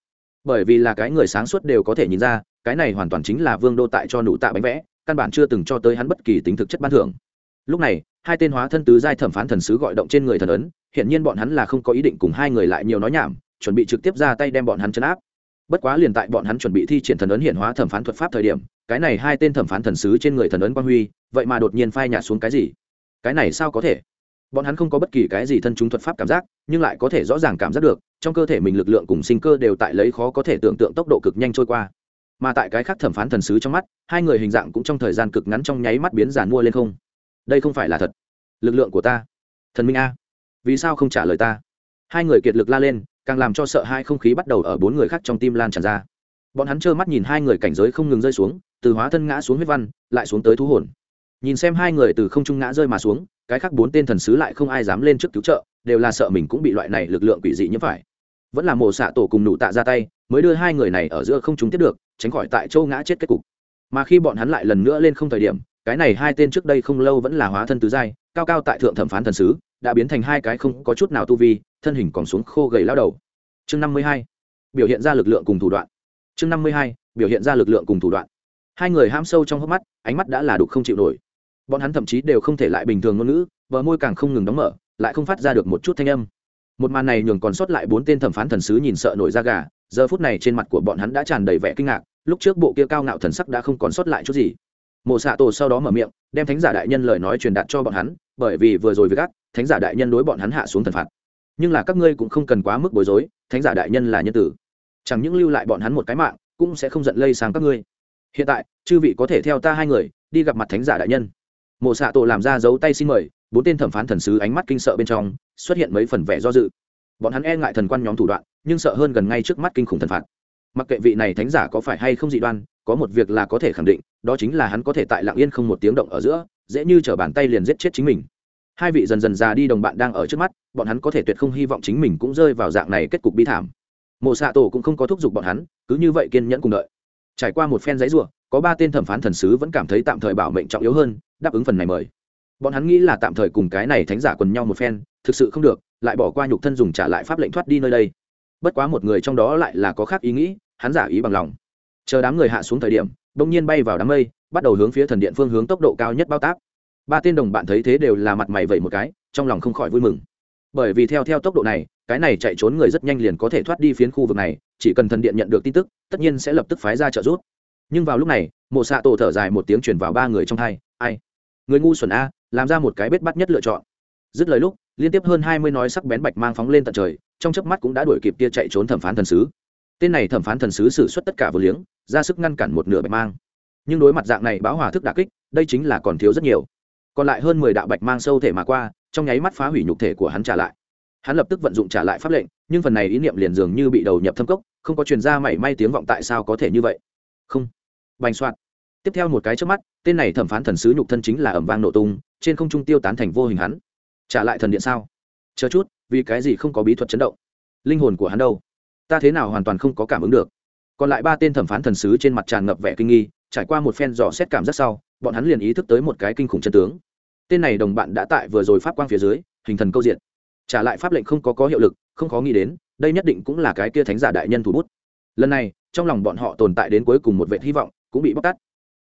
Bởi vì là cái người sáng suốt đều có thể nhìn ra cái này hoàn toàn chính là vương đô tại cho nụ tạ bánh vẽ, căn bản chưa từng cho tới hắn bất kỳ tính thực chất ban thưởng. Lúc này, hai tên hóa thân tứ giai thẩm phán thần sứ gọi động trên người thần ấn hiện nhiên bọn hắn là không có ý định cùng hai người lại nhiều nói nhảm, chuẩn bị trực tiếp ra tay đem bọn hắn chấn áp. Bất quá liền tại bọn hắn chuẩn bị thi triển thần ấn hiện hóa thẩm phán thuật pháp thời điểm, cái này hai tên thẩm phán thần sứ trên người thần ấn quang huy, vậy mà đột nhiên phai nhạt xuống cái gì? Cái này sao có thể? Bọn hắn không có bất kỳ cái gì thân chúng thuật pháp cảm giác, nhưng lại có thể rõ ràng cảm giác được, trong cơ thể mình lực lượng cùng sinh cơ đều tại lấy khó có thể tưởng tượng tốc độ cực nhanh trôi qua mà tại cái khác thẩm phán thần sứ trong mắt, hai người hình dạng cũng trong thời gian cực ngắn trong nháy mắt biến giàn mua lên không. Đây không phải là thật. Lực lượng của ta. Thần minh a. Vì sao không trả lời ta? Hai người kiệt lực la lên, càng làm cho sợ hai không khí bắt đầu ở bốn người khác trong tim lan tràn ra. Bọn hắn trơ mắt nhìn hai người cảnh giới không ngừng rơi xuống, từ hóa thân ngã xuống huyết văn, lại xuống tới thú hồn. Nhìn xem hai người từ không trung ngã rơi mà xuống, cái khác bốn tên thần sứ lại không ai dám lên trước cứu trợ, đều là sợ mình cũng bị loại này lực lượng quỷ dị nhiễm phải. Vẫn là mổ xạ tổ cùng nụ tạ ra tay, mới đưa hai người này ở giữa không chúng tiếp được tránh khỏi tại châu ngã chết kết cục. Mà khi bọn hắn lại lần nữa lên không thời điểm, cái này hai tên trước đây không lâu vẫn là hóa thân tứ giai, cao cao tại thượng thẩm phán thần sứ, đã biến thành hai cái không có chút nào tu vi, thân hình còn xuống khô gầy lao đầu. Chương năm mươi hai, biểu hiện ra lực lượng cùng thủ đoạn. Chương năm mươi hai, biểu hiện ra lực lượng cùng thủ đoạn. Hai người ham sâu trong hốc mắt, ánh mắt đã là đục không chịu nổi. Bọn hắn thậm chí đều không thể lại bình thường ngôn ngữ, bờ môi càng không ngừng đóng mở, lại không phát ra được một chút thanh âm. Một màn này nhường còn sót lại bốn tên thẩm phán thần sứ nhìn sợ nổi da gà, giờ phút này trên mặt của bọn hắn đã tràn đầy vẻ kinh ngạc lúc trước bộ kia cao ngạo thần sắc đã không còn sót lại chút gì. Mộ xạ tổ sau đó mở miệng, đem thánh giả đại nhân lời nói truyền đạt cho bọn hắn, bởi vì vừa rồi với gắt thánh giả đại nhân đối bọn hắn hạ xuống thần phạt. Nhưng là các ngươi cũng không cần quá mức bối rối, thánh giả đại nhân là nhân tử. Chẳng những lưu lại bọn hắn một cái mạng, cũng sẽ không giận lây sang các ngươi. Hiện tại, chư vị có thể theo ta hai người, đi gặp mặt thánh giả đại nhân. Mộ xạ tổ làm ra dấu tay xin mời, bốn tên thẩm phán thần sứ ánh mắt kinh sợ bên trong, xuất hiện mấy phần vẻ do dự. Bọn hắn e ngại thần quan nhóm thủ đoạn, nhưng sợ hơn gần ngay trước mắt kinh khủng thần phạt mặc kệ vị này thánh giả có phải hay không dị đoan, có một việc là có thể khẳng định, đó chính là hắn có thể tại lạng yên không một tiếng động ở giữa, dễ như t bàn tay liền giết chết chính mình. Hai vị dần dần già đi đồng bạn đang ở trước mắt, bọn hắn có thể tuyệt không hy vọng chính mình cũng rơi vào dạng này kết cục bi thảm. Mộ xạ tổ cũng không có thúc giục bọn hắn, cứ như vậy kiên nhẫn cùng đợi. Trải qua một phen giấy ruộng có ba tên thẩm phán thần sứ vẫn cảm thấy tạm thời bảo mệnh trọng yếu hơn, đáp ứng phần này mời. Bọn hắn nghĩ là tạm thời cùng cái này thánh giả quần nhau một phen, thực sự không được, lại bỏ qua nhục thân dùng trả lại pháp lệnh thoát đi nơi đây. Bất quá một người trong đó lại là có khác ý nghĩ hắn giả ý bằng lòng. Chờ đám người hạ xuống thời điểm, bỗng nhiên bay vào đám mây, bắt đầu hướng phía thần điện phương hướng tốc độ cao nhất bao tác ba tên đồng bạn thấy thế đều là mặt mày vẩy một cái, trong lòng không khỏi vui mừng. Bởi vì theo theo tốc độ này, cái này chạy trốn người rất nhanh liền có thể thoát đi phiến khu vực này, chỉ cần thần điện nhận được tin tức, tất nhiên sẽ lập tức phái ra trợ giúp. Nhưng vào lúc này, mộ xạ tổ thở dài một tiếng chuyển vào ba người trong hai, ai? Người ngu xuẩn a, làm ra một cái bết bắt nhất lựa chọn. Dứt lời lúc, liên tiếp hơn hai mươi nói sắc bén bạch mang phóng lên tận trời, trong chớp mắt cũng đã đuổi kịp tia chạy trốn thẩm phán thần sứ tên này thẩm phán thần sứ xử suất tất cả vừa liếng, ra sức ngăn cản một nửa bạch mang. Nhưng đối mặt dạng này báo hòa thức đà kích, đây chính là còn thiếu rất nhiều. Còn lại hơn mười đạo bạch mang sâu thể mà qua, trong nháy mắt phá hủy nhục thể của hắn trả lại. Hắn lập tức vận dụng trả lại pháp lệnh, nhưng phần này ý niệm liền dường như bị đầu nhập thâm cốc, không có truyền ra mảy may tiếng vọng tại sao có thể như vậy. Không. Bành soạn. Tiếp theo một cái trước mắt, tên này thẩm phán thần sứ nhục thân chính là ẩm vang nổ tung, trên không trung tiêu tán thành vô hình hắn. Trả lại thần điện sao? Chờ chút, vì cái gì không có bí thuật chấn động? Linh hồn của hắn đâu? Ta thế nào hoàn toàn không có cảm ứng được. Còn lại ba tên thẩm phán thần sứ trên mặt tràn ngập vẻ kinh nghi, trải qua một phen dò xét cảm giác sau, bọn hắn liền ý thức tới một cái kinh khủng chân tướng. Tên này đồng bạn đã tại vừa rồi pháp quang phía dưới, hình thần câu diện trả lại pháp lệnh không có có hiệu lực, không khó nghĩ đến, đây nhất định cũng là cái kia thánh giả đại nhân thủ bút. Lần này, trong lòng bọn họ tồn tại đến cuối cùng một vệ hy vọng, cũng bị bóc tắt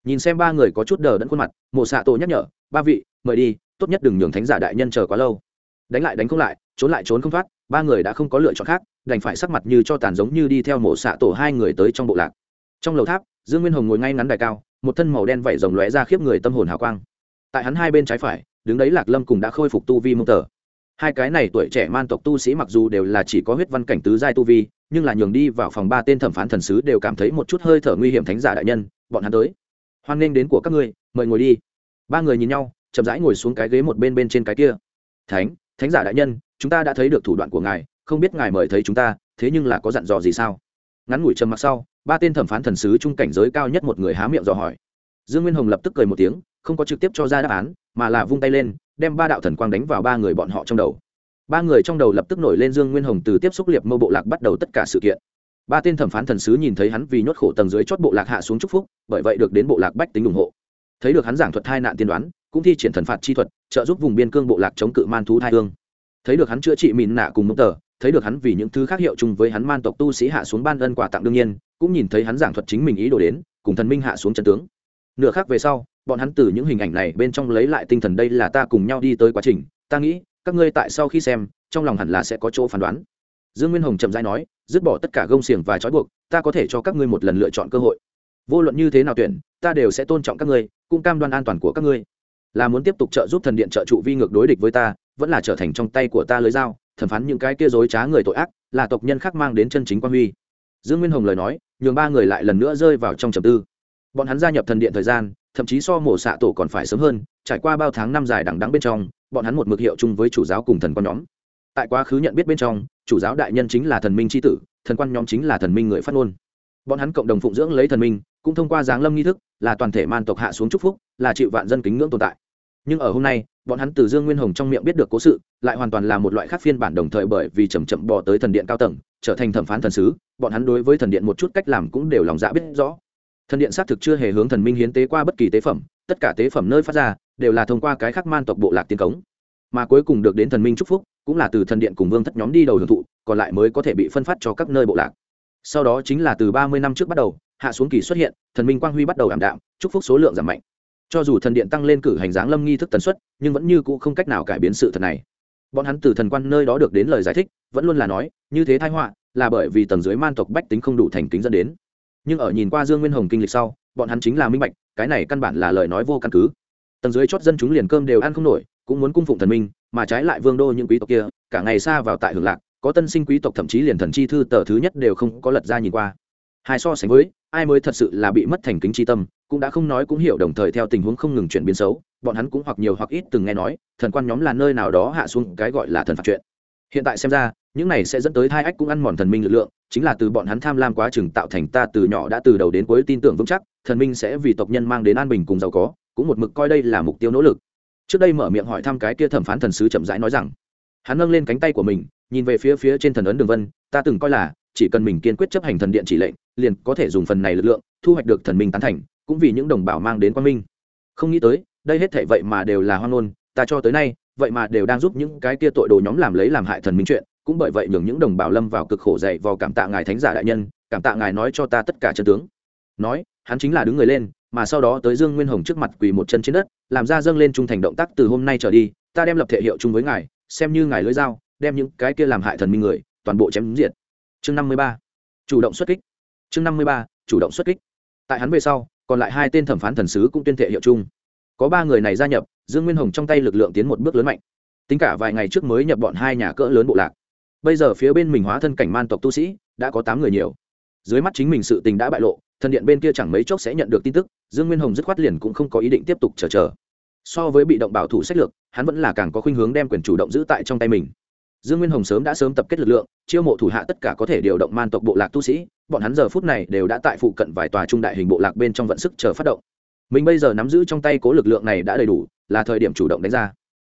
nhìn xem ba người có chút đờ đẫn khuôn mặt, mộ xạ tổ nhắc nhở, ba vị, mời đi, tốt nhất đừng nhường thánh giả đại nhân chờ quá lâu. Đánh lại đánh không lại, trốn lại trốn không thoát ba người đã không có lựa chọn khác, đành phải sắc mặt như cho tàn giống như đi theo mộ xạ tổ hai người tới trong bộ lạc. Trong lầu tháp, dương nguyên hồng ngồi ngay ngắn đài cao, một thân màu đen vẩy rồng lóe ra khiếp người tâm hồn hào quang. Tại hắn hai bên trái phải, đứng đấy lạc lâm cùng đã khôi phục tu vi mông tờ. Hai cái này tuổi trẻ man tộc tu sĩ mặc dù đều là chỉ có huyết văn cảnh tứ giai tu vi, nhưng là nhường đi vào phòng ba tên thẩm phán thần sứ đều cảm thấy một chút hơi thở nguy hiểm thánh giả đại nhân, bọn hắn tới. Hoan nghênh đến của các ngươi, mời ngồi đi. Ba người nhìn nhau, chậm rãi ngồi xuống cái ghế một bên bên trên cái kia. Thánh thánh giả đại nhân chúng ta đã thấy được thủ đoạn của ngài, không biết ngài mời thấy chúng ta, thế nhưng là có dặn dò gì sao? Ngắn ngủi trầm mặc sau, ba tên thẩm phán thần sứ trung cảnh giới cao nhất một người há miệng dò hỏi. Dương nguyên hồng lập tức cười một tiếng, không có trực tiếp cho ra đáp án, mà là vung tay lên, đem ba đạo thần quang đánh vào ba người bọn họ trong đầu. Ba người trong đầu lập tức nổi lên dương nguyên hồng từ tiếp xúc liệp mâu bộ lạc bắt đầu tất cả sự kiện. Ba tên thẩm phán thần sứ nhìn thấy hắn vì nhốt khổ tầng dưới chót bộ lạc hạ xuống chúc phúc, bởi vậy được đến bộ lạc bách tính ủng hộ. Thấy được hắn giảng thuật hai nạn tiên đoán, cũng thi triển thần phạt chi thuật, trợ giúp vùng biên cương bộ lạc chống cự man thú thai hương thấy được hắn chữa trị mìn nạ cùng mông tờ, thấy được hắn vì những thứ khác hiệu chung với hắn man tộc tu sĩ hạ xuống ban ân quà tặng đương nhiên, cũng nhìn thấy hắn giảng thuật chính mình ý đồ đến, cùng thần minh hạ xuống chân tướng. Nửa khác về sau, bọn hắn từ những hình ảnh này bên trong lấy lại tinh thần đây là ta cùng nhau đi tới quá trình, ta nghĩ, các ngươi tại sau khi xem, trong lòng hẳn là sẽ có chỗ phán đoán. Dương nguyên hồng chậm rãi nói, dứt bỏ tất cả gông xiềng và trói buộc, ta có thể cho các ngươi một lần lựa chọn cơ hội. Vô luận như thế nào tuyển, ta đều sẽ tôn trọng các ngươi, cũng cam đoan an toàn của các ngươi. Là muốn tiếp tục trợ giúp thần điện trợ trụ vi ngược đối địch với ta vẫn là trở thành trong tay của ta lưới dao, thẩm phán những cái kia dối trá người tội ác, là tộc nhân khác mang đến chân chính quan huy. Dương nguyên hồng lời nói, nhường ba người lại lần nữa rơi vào trong trầm tư. Bọn hắn gia nhập thần điện thời gian, thậm chí so mổ xạ tổ còn phải sớm hơn, trải qua bao tháng năm dài đằng đắng bên trong, bọn hắn một mực hiệu chung với chủ giáo cùng thần quan nhóm. Tại quá khứ nhận biết bên trong, chủ giáo đại nhân chính là thần minh c tử, thần quan nhóm chính là thần minh người phát ngôn. Bọn hắn cộng đồng phụng dưỡng lấy thần minh, cũng thông qua giáng lâm nghi thức, là toàn thể man tộc hạ xuống chúc phúc, là chịu vạn dân kính ngưỡng tồn tại. Nhưng ở hôm nay bọn hắn từ dương nguyên hồng trong miệng biết được cố sự, lại hoàn toàn là một loại khác phiên bản đồng thời bởi vì chầm chậm bò tới thần điện cao tầng, trở thành thẩm phán thần sứ, bọn hắn đối với thần điện một chút cách làm cũng đều lòng dạ biết rõ. Thần điện xác thực chưa hề hướng thần minh hiến tế qua bất kỳ tế phẩm, tất cả tế phẩm nơi phát ra, đều là thông qua cái khắc man tộc bộ lạc tiến cống. Mà cuối cùng được đến thần minh chúc phúc, cũng là từ thần điện cùng vương thất nhóm đi đầu hưởng thụ, còn lại mới có thể bị phân phát cho các nơi bộ lạc. Sau đó chính là từ ba mươi năm trước bắt đầu, hạ xuống kỳ xuất hiện, thần minh quang huy bắt đầu ảm đạm, chúc phúc số lượng giảm mạnh cho dù thần điện tăng lên cử hành dáng lâm nghi thức tần suất, nhưng vẫn như cũ không cách nào cải biến sự thật này. Bọn hắn từ thần quan nơi đó được đến lời giải thích, vẫn luôn là nói, như thế thái họa, là bởi vì tầng dưới man tộc bách tính không đủ thành kính dẫn đến. Nhưng ở nhìn qua dương nguyên hồng kinh lịch sau, bọn hắn chính là minh bạch, cái này căn bản là lời nói vô căn cứ. Tầng dưới chót dân chúng liền cơm đều ăn không nổi, cũng muốn cung phụng thần minh, mà trái lại vương đô những quý tộc kia, cả ngày xa vào tại hưởng lạc, có tân sinh quý tộc thậm chí liền thần chi thư tờ thứ nhất đều không có lật ra nhìn qua. Hai so sánh với, ai mới thật sự là bị mất thành kính chi tâm cũng đã không nói cũng hiểu đồng thời theo tình huống không ngừng chuyển biến xấu, bọn hắn cũng hoặc nhiều hoặc ít từng nghe nói, thần quan nhóm là nơi nào đó hạ xuống cái gọi là thần phạt chuyện. Hiện tại xem ra, những này sẽ dẫn tới hai ách cũng ăn mòn thần minh lực lượng, chính là từ bọn hắn tham lam quá trình tạo thành ta từ nhỏ đã từ đầu đến cuối tin tưởng vững chắc, thần minh sẽ vì tộc nhân mang đến an bình cùng giàu có, cũng một mực coi đây là mục tiêu nỗ lực. Trước đây mở miệng hỏi thăm cái kia thẩm phán thần sứ chậm rãi nói rằng, hắn nâng lên cánh tay của mình, nhìn về phía phía trên thần ấn đường vân, ta từng coi là, chỉ cần mình kiên quyết chấp hành thần điện chỉ lệnh, liền có thể dùng phần này lực lượng, thu hoạch được thần minh tán thành cũng vì những đồng bào mang đến quan minh. Không nghĩ tới, đây hết thể vậy mà đều là hoang ngôn, ta cho tới nay, vậy mà đều đang giúp những cái kia tội đồ nhóm làm lấy làm hại thần minh chuyện, cũng bởi vậy nhường những đồng bào lâm vào cực khổ dậy vào cảm tạ ngài thánh giả đại nhân, cảm tạ ngài nói cho ta tất cả chân tướng. Nói, hắn chính là đứng người lên, mà sau đó tới dương nguyên hồng trước mặt quỳ một chân trên đất, làm ra dâng lên trung thành động tác từ hôm nay trở đi, ta đem lập thể hiệu chung với ngài, xem như ngài lưỡi dao, đem những cái kia làm hại thần minh người, toàn bộ chém diệt chương năm mươi ba, chủ động xuất kích. Chương năm mươi ba, chủ động xuất kích. Tại hắn về sau còn lại hai tên thẩm phán thần sứ cũng tuyên thệ hiệu chung. Có ba người này gia nhập, dương nguyên hồng trong tay lực lượng tiến một bước lớn mạnh. Tính cả vài ngày trước mới nhập bọn hai nhà cỡ lớn bộ lạc. Bây giờ phía bên mình hóa thân cảnh man tộc tu sĩ, đã có tám người nhiều. Dưới mắt chính mình sự tình đã bại lộ, thần điện bên kia chẳng mấy chốc sẽ nhận được tin tức, dương nguyên hồng dứt khoát liền cũng không có ý định tiếp tục chờ chờ. So với bị động bảo thủ sách lược, hắn vẫn là càng có khuynh hướng đem quyền chủ động giữ tại trong tay mình dương nguyên hồng sớm đã sớm tập kết lực lượng, chiêu mộ thủ hạ tất cả có thể điều động man tộc bộ lạc tu sĩ, bọn hắn giờ phút này đều đã tại phụ cận vài tòa trung đại hình bộ lạc bên trong vận sức chờ phát động. Mình bây giờ nắm giữ trong tay cố lực lượng này đã đầy đủ, là thời điểm chủ động đánh ra.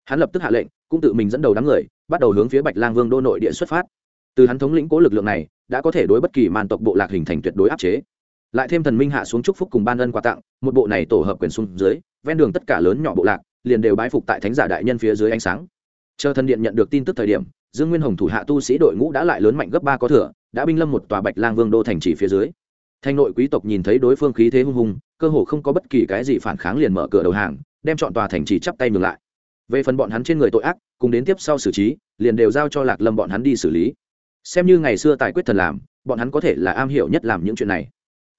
Hắn lập tức hạ lệnh, cũng tự mình dẫn đầu đám người, bắt đầu hướng phía bạch lang vương đô nội địa xuất phát. Từ hắn thống lĩnh cố lực lượng này, đã có thể đối bất kỳ man tộc bộ lạc hình thành tuyệt đối áp chế. Lại thêm thần minh hạ xuống chúc phúc cùng ban ân quà tặng, một bộ này tổ hợp quyền xuống dưới, ven đường tất cả lớn nhỏ bộ lạc, liền đều bái phục tại thánh giả đại nhân phía dưới ánh sáng chờ thần điện nhận được tin tức thời điểm, dương nguyên hồng thủ hạ tu sĩ đội ngũ đã lại lớn mạnh gấp ba có thừa, đã binh lâm một tòa bạch lang vương đô thành chỉ phía dưới. Thanh nội quý tộc nhìn thấy đối phương khí thế hung hùng, cơ hồ không có bất kỳ cái gì phản kháng liền mở cửa đầu hàng, đem chọn tòa thành chỉ chắp tay ngược lại. Về phần bọn hắn trên người tội ác, cùng đến tiếp sau xử trí, liền đều giao cho lạc lâm bọn hắn đi xử lý. Xem như ngày xưa tài quyết thần làm, bọn hắn có thể là am hiểu nhất làm những chuyện này.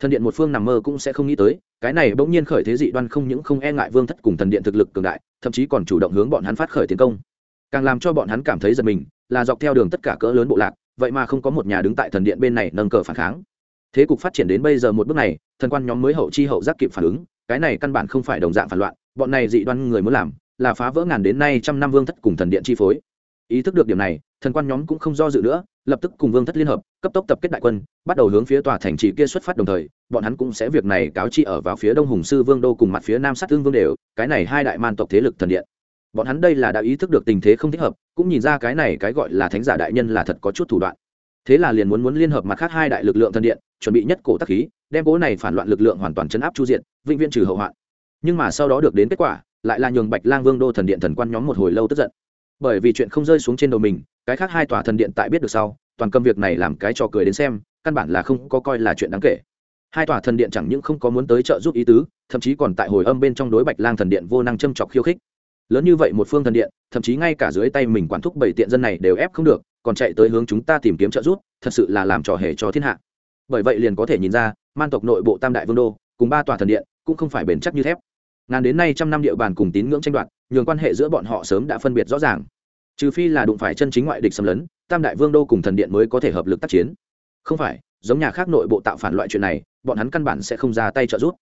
Thần điện một phương nằm mơ cũng sẽ không nghĩ tới, cái này bỗng nhiên khởi thế dị đoan không những không e ngại vương thất cùng thần điện thực lực cường đại, thậm chí còn chủ động hướng bọn hắn phát khởi tiến công càng làm cho bọn hắn cảm thấy giật mình, là dọc theo đường tất cả cỡ lớn bộ lạc, vậy mà không có một nhà đứng tại thần điện bên này nâng cờ phản kháng. Thế cục phát triển đến bây giờ một bước này, thần quan nhóm mới hậu chi hậu giác kịp phản ứng, cái này căn bản không phải đồng dạng phản loạn, bọn này dị đoan người muốn làm, là phá vỡ ngàn đến nay trăm năm vương thất cùng thần điện chi phối. Ý thức được điểm này, thần quan nhóm cũng không do dự nữa, lập tức cùng vương thất liên hợp, cấp tốc tập kết đại quân, bắt đầu hướng phía tòa thành trì kia xuất phát đồng thời, bọn hắn cũng sẽ việc này cáo chi ở vào phía đông hùng sư vương đô cùng mặt phía nam sát thương vương đều, cái này hai đại man tộc thế lực thần điện bọn hắn đây là đã ý thức được tình thế không thích hợp, cũng nhìn ra cái này cái gọi là thánh giả đại nhân là thật có chút thủ đoạn. Thế là liền muốn muốn liên hợp mặt khác hai đại lực lượng thần điện, chuẩn bị nhất cổ tắc khí, đem cố này phản loạn lực lượng hoàn toàn chấn áp chu diện, vĩnh viễn trừ hậu hoạn. Nhưng mà sau đó được đến kết quả, lại là nhường bạch lang vương đô thần điện thần quan nhóm một hồi lâu tức giận. Bởi vì chuyện không rơi xuống trên đầu mình, cái khác hai tòa thần điện tại biết được sau, toàn cầm việc này làm cái trò cười đến xem, căn bản là không có coi là chuyện đáng kể. Hai tòa thần điện chẳng những không có muốn tới trợ giúp ý tứ, thậm chí còn tại hồi âm bên trong đối bạch lang thần điện vô năng châm chọc khiêu khích lớn như vậy một phương thần điện, thậm chí ngay cả dưới tay mình quản thúc bảy tiện dân này đều ép không được, còn chạy tới hướng chúng ta tìm kiếm trợ giúp, thật sự là làm trò hề cho thiên hạ. Bởi vậy liền có thể nhìn ra, man tộc nội bộ tam đại vương đô, cùng ba tòa thần điện, cũng không phải bền chắc như thép. Ngàn đến nay trăm năm địa bàn cùng tín ngưỡng tranh đoạt, nhường quan hệ giữa bọn họ sớm đã phân biệt rõ ràng. Trừ phi là đụng phải chân chính ngoại địch xâm lấn, tam đại vương đô cùng thần điện mới có thể hợp lực tác chiến. Không phải, giống nhà khác nội bộ tạo phản loại chuyện này, bọn hắn căn bản sẽ không ra tay trợ giúp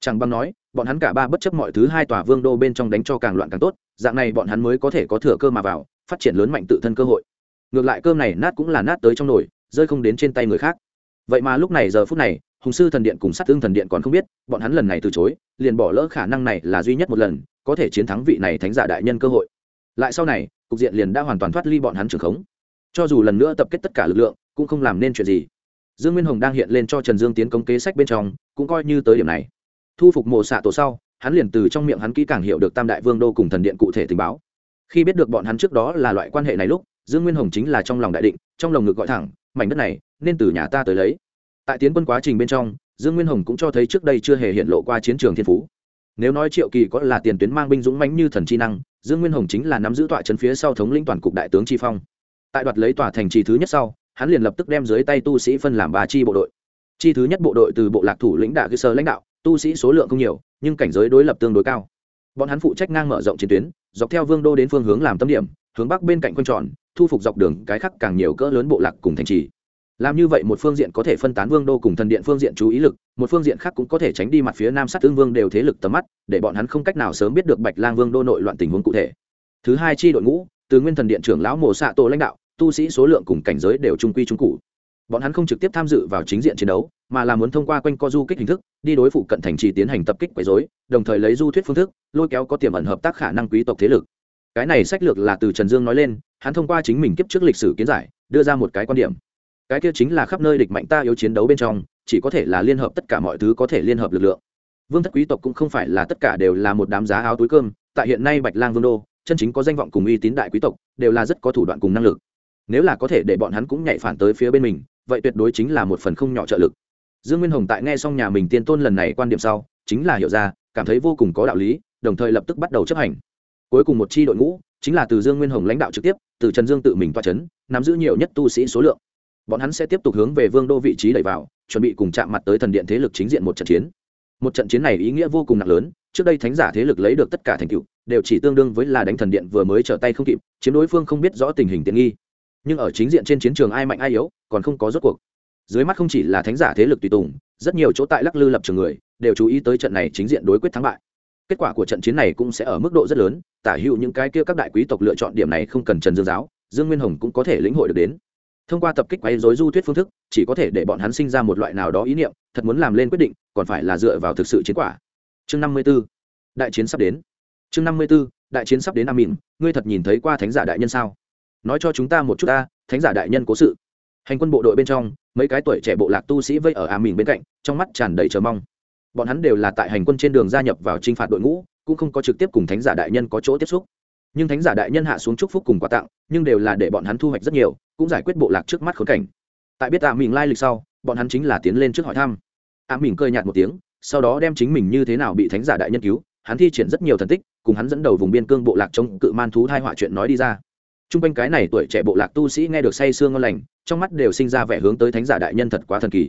chẳng bằng nói, bọn hắn cả ba bất chấp mọi thứ hai tòa vương đô bên trong đánh cho càng loạn càng tốt, dạng này bọn hắn mới có thể có thừa cơ mà vào, phát triển lớn mạnh tự thân cơ hội. Ngược lại cơm này nát cũng là nát tới trong nồi, rơi không đến trên tay người khác. Vậy mà lúc này giờ phút này, hùng sư thần điện cùng sát tương thần điện còn không biết, bọn hắn lần này từ chối, liền bỏ lỡ khả năng này là duy nhất một lần, có thể chiến thắng vị này thánh giả đại nhân cơ hội. Lại sau này, cục diện liền đã hoàn toàn thoát ly bọn hắn trường khống. Cho dù lần nữa tập kết tất cả lực lượng, cũng không làm nên chuyện gì. Dương nguyên hồng đang hiện lên cho trần dương tiến công kế sách bên trong, cũng coi như tới điểm này thu phục mộ xạ tổ sau, hắn liền từ trong miệng hắn kỹ càng hiểu được tam đại vương đô cùng thần điện cụ thể tình báo. Khi biết được bọn hắn trước đó là loại quan hệ này lúc, dương nguyên hồng chính là trong lòng đại định, trong lòng ngực gọi thẳng, mảnh đất này, nên từ nhà ta tới lấy. Tại tiến quân quá trình bên trong, dương nguyên hồng cũng cho thấy trước đây chưa hề hiện lộ qua chiến trường thiên phú. Nếu nói triệu kỳ có là tiền tuyến mang binh dũng mãnh như thần chi năng, dương nguyên hồng chính là nắm giữ tọa chân phía sau thống lĩnh toàn cục đại tướng chi phong. Tại đoạt lấy tòa thành trì thứ nhất sau, hắn liền lập tức đem dưới tay tu sĩ phân làm ba chi bộ đội. Chi thứ nhất bộ đội từ bộ lạc thủ lĩnh đạ cơ sơ lãnh đạo tu sĩ số lượng không nhiều, nhưng cảnh giới đối lập tương đối cao. Bọn hắn phụ trách ngang mở rộng chiến tuyến, dọc theo vương đô đến phương hướng làm tâm điểm, hướng bắc bên cạnh quanh tròn, thu phục dọc đường cái khắc càng nhiều cỡ lớn bộ lạc cùng thành trì. Làm như vậy một phương diện có thể phân tán vương đô cùng thần điện phương diện chú ý lực, một phương diện khác cũng có thể tránh đi mặt phía nam sát tương vương đều thế lực tầm mắt, để bọn hắn không cách nào sớm biết được bạch lang vương đô nội loạn tình huống cụ thể. Thứ hai chi đội ngũ, từ nguyên thần điện trưởng lão mồ xạ tổ lãnh đạo, tu sĩ số lượng cùng cảnh giới đều trung quy trung cụ bọn hắn không trực tiếp tham dự vào chính diện chiến đấu, mà là muốn thông qua quanh co du kích hình thức, đi đối phụ cận thành trì tiến hành tập kích quấy dối đồng thời lấy du thuyết phương thức, lôi kéo có tiềm ẩn hợp tác khả năng quý tộc thế lực. Cái này sách lược là từ trần dương nói lên, hắn thông qua chính mình kiếp trước lịch sử kiến giải, đưa ra một cái quan điểm. Cái kia chính là khắp nơi địch mạnh ta yếu chiến đấu bên trong, chỉ có thể là liên hợp tất cả mọi thứ có thể liên hợp lực lượng. Vương thất quý tộc cũng không phải là tất cả đều là một đám giá áo túi cơm, tại hiện nay bạch lang vương đô, chân chính có danh vọng cùng uy tín đại quý tộc, đều là rất có thủ đoạn cùng năng lực nếu là có thể để bọn hắn cũng nhảy phản tới phía bên mình, vậy tuyệt đối chính là một phần không nhỏ trợ lực. Dương nguyên hồng tại nghe xong nhà mình tiên tôn lần này quan điểm sau, chính là hiểu ra, cảm thấy vô cùng có đạo lý, đồng thời lập tức bắt đầu chấp hành. Cuối cùng một chi đội ngũ, chính là từ dương nguyên hồng lãnh đạo trực tiếp, từ trần dương tự mình toa c h ấ n nắm giữ nhiều nhất tu sĩ số lượng. Bọn hắn sẽ tiếp tục hướng về vương đô vị trí đẩy vào, chuẩn bị cùng chạm mặt tới thần điện thế lực chính diện một trận chiến. Một trận chiến này ý nghĩa vô cùng nặng lớn, trước đây thánh giả thế lực lấy được tất cả thành tựu, đều chỉ tương đương với là đánh thần điện vừa mới trở tay không kịp, chiếm đối phương không biết rõ tình hình tiện nghi nhưng ở chính diện trên chiến trường ai mạnh ai yếu, còn không có rốt cuộc. Dưới mắt không chỉ là thánh giả thế lực tùy tùng, rất nhiều chỗ tại lắc lư lập trường người, đều chú ý tới trận này chính diện đối quyết thắng bại. Kết quả của trận chiến này cũng sẽ ở mức độ rất lớn, tả hữu những cái kia các đại quý tộc lựa chọn điểm này không cần trần dương giáo, dương nguyên hồng cũng có thể lĩnh hội được đến. Thông qua tập kích quay dối du thuyết phương thức, chỉ có thể để bọn hắn sinh ra một loại nào đó ý niệm, thật muốn làm lên quyết định, còn phải là dựa vào thực sự chiến quả. Chương năm mươi b ố đại chiến sắp đến. Chương năm mươi b ố đại chiến sắp đến a mìn ngươi thật nhìn thấy qua thánh giả đại nhân sao? Nói cho chúng ta một chút ta, thánh giả đại nhân cố sự. Hành quân bộ đội bên trong, mấy cái tuổi trẻ bộ lạc tu sĩ vây ở ám mình bên cạnh, trong mắt tràn đầy chờ mong. Bọn hắn đều là tại hành quân trên đường gia nhập vào t r i n h phạt đội ngũ, cũng không có trực tiếp cùng thánh giả đại nhân có chỗ tiếp xúc. Nhưng thánh giả đại nhân hạ xuống chúc phúc cùng quà tặng, nhưng đều là để bọn hắn thu hoạch rất nhiều, cũng giải quyết bộ lạc trước mắt khốn cảnh. Tại biết ám mình lai lịch sau, bọn hắn chính là tiến lên trước hỏi thăm. Ám mình cười nhạt một tiếng, sau đó đem chính mình như thế nào bị thánh giả đại nhân cứu, hắn thi triển rất nhiều thần tích, cùng hắn dẫn đầu vùng biên cương bộ lạc chống cự man thú thai họa chuyện nói đi ra t r u n g quanh cái này tuổi trẻ bộ lạc tu sĩ nghe được say sương ngon lành, trong mắt đều sinh ra vẻ hướng tới thánh giả đại nhân thật quá thần kỳ.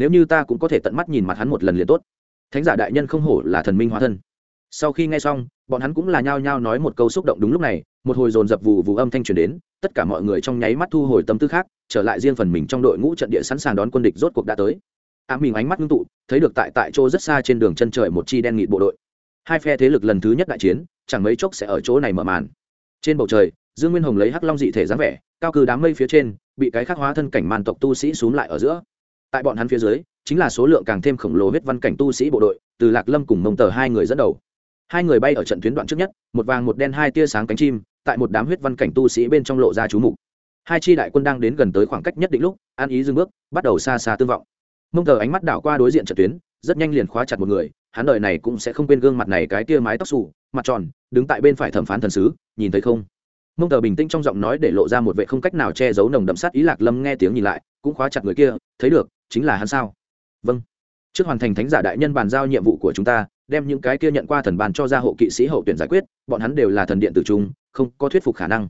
Nếu như ta cũng có thể tận mắt nhìn mặt hắn một lần liền tốt. Thánh giả đại nhân không hổ là thần minh hóa thân. Sau khi nghe xong, bọn hắn cũng là nhao nhao nói một câu xúc động đúng lúc này, một hồi dồn dập vụ vụ âm thanh truyền đến, tất cả mọi người trong nháy mắt thu hồi tâm tư khác, trở lại riêng phần mình trong đội ngũ trận địa sẵn sàng đón quân địch rốt cuộc đã tới. Á mình ánh mắt ngưng tụ, thấy được tại tại chỗ rất xa trên đường chân trời một chi đen nghị bộ đội. Hai phe thế lực lần thứ nhất đại chiến, chẳng mấy chốc sẽ ở chỗ này mở màn. Trên bầu trời dương nguyên hồng lấy hắc long dị thể dáng vẻ, cao cư đám mây phía trên, bị cái khắc hóa thân cảnh man tộc tu sĩ xuống lại ở giữa. Tại bọn hắn phía dưới, chính là số lượng càng thêm khổng lồ huyết văn cảnh tu sĩ bộ đội, từ lạc lâm cùng mông tờ hai người dẫn đầu. Hai người bay ở trận tuyến đoạn trước nhất, một vàng một đen hai tia sáng cánh chim, tại một đám huyết văn cảnh tu sĩ bên trong lộ ra chú mục. Hai chi đại quân đang đến gần tới khoảng cách nhất định lúc, an ý dừng bước, bắt đầu xa xa tương vọng. Mông tờ ánh mắt đảo qua đối diện trận tuyến, rất nhanh liền khóa chặt một người, hắn đời này cũng sẽ không quên gương mặt này cái tia mái tóc xù, mặt tròn, đứng tại bên phải thẩm phán thần sứ, nhìn thấy không? Mông tờ bình tĩnh trong giọng nói để lộ ra một vệ không cách nào che giấu nồng đậm sát ý lạc lâm nghe tiếng nhìn lại, cũng khóa chặt người kia, thấy được, chính là hắn sao? Vâng. Trước hoàn thành thánh giả đại nhân bàn giao nhiệm vụ của chúng ta, đem những cái kia nhận qua thần bàn cho ra hộ kỵ sĩ hậu tuyển giải quyết, bọn hắn đều là thần điện tử trung, không có thuyết phục khả năng.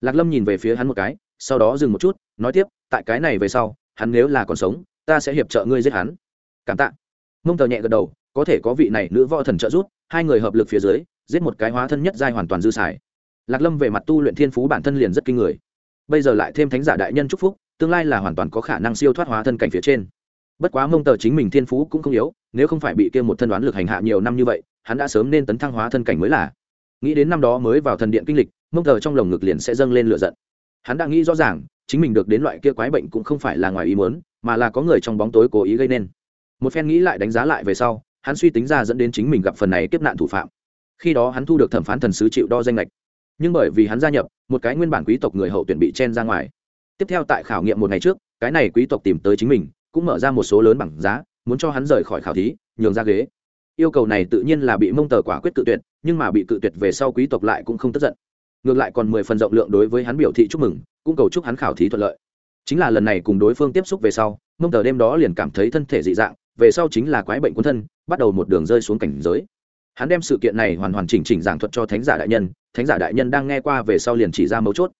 Lạc lâm nhìn về phía hắn một cái, sau đó dừng một chút, nói tiếp, tại cái này về sau, hắn nếu là còn sống, ta sẽ hiệp trợ ngươi giết hắn. Cảm tạ. Mông tờ nhẹ gật đầu, có thể có vị này nữ võ thần trợ giúp, hai người hợp lực phía dưới, giết một cái hóa thân nhất giai hoàn toàn dư xài lạc lâm về mặt tu luyện thiên phú bản thân liền rất kinh người. Bây giờ lại thêm thánh giả đại nhân chúc phúc, tương lai là hoàn toàn có khả năng siêu thoát hóa thân cảnh phía trên. Bất quá mông tờ chính mình thiên phú cũng không yếu, nếu không phải bị kia một thân đoán lực hành hạ nhiều năm như vậy, hắn đã sớm nên tấn thăng hóa thân cảnh mới là. Nghĩ đến năm đó mới vào thần điện kinh lịch, mông tờ trong lồng ngực liền sẽ dâng lên lửa giận. Hắn đã nghĩ rõ ràng, chính mình được đến loại kia quái bệnh cũng không phải là ngoài ý muốn, mà là có người trong bóng tối cố ý gây nên. Một phen nghĩ lại đánh giá lại về sau, hắn suy tính ra dẫn đến chính mình gặp phần này kiếp nạn thủ phạm. Khi đó hắn thu được thẩm phán thần sứ chịu đo danh lệch nhưng bởi vì hắn gia nhập, một cái nguyên bản quý tộc người hậu tuyển bị chen ra ngoài. Tiếp theo tại khảo nghiệm một ngày trước, cái này quý tộc tìm tới chính mình, cũng mở ra một số lớn bằng giá, muốn cho hắn rời khỏi khảo thí, nhường ra ghế. Yêu cầu này tự nhiên là bị mông tờ quả quyết cự tuyệt, nhưng mà bị cự tuyệt về sau quý tộc lại cũng không tức giận. Ngược lại còn mười phần rộng lượng đối với hắn biểu thị chúc mừng, cũng cầu chúc hắn khảo thí thuận lợi. Chính là lần này cùng đối phương tiếp xúc về sau, mông tờ đêm đó liền cảm thấy thân thể dị dạng, về sau chính là quái bệnh quân thân, bắt đầu một đường rơi xuống cảnh giới hắn đem sự kiện này hoàn hoàn chỉnh chỉnh giảng thuật cho thánh giả đại nhân, thánh giả đại nhân đang nghe qua về sau liền chỉ ra mấu chốt.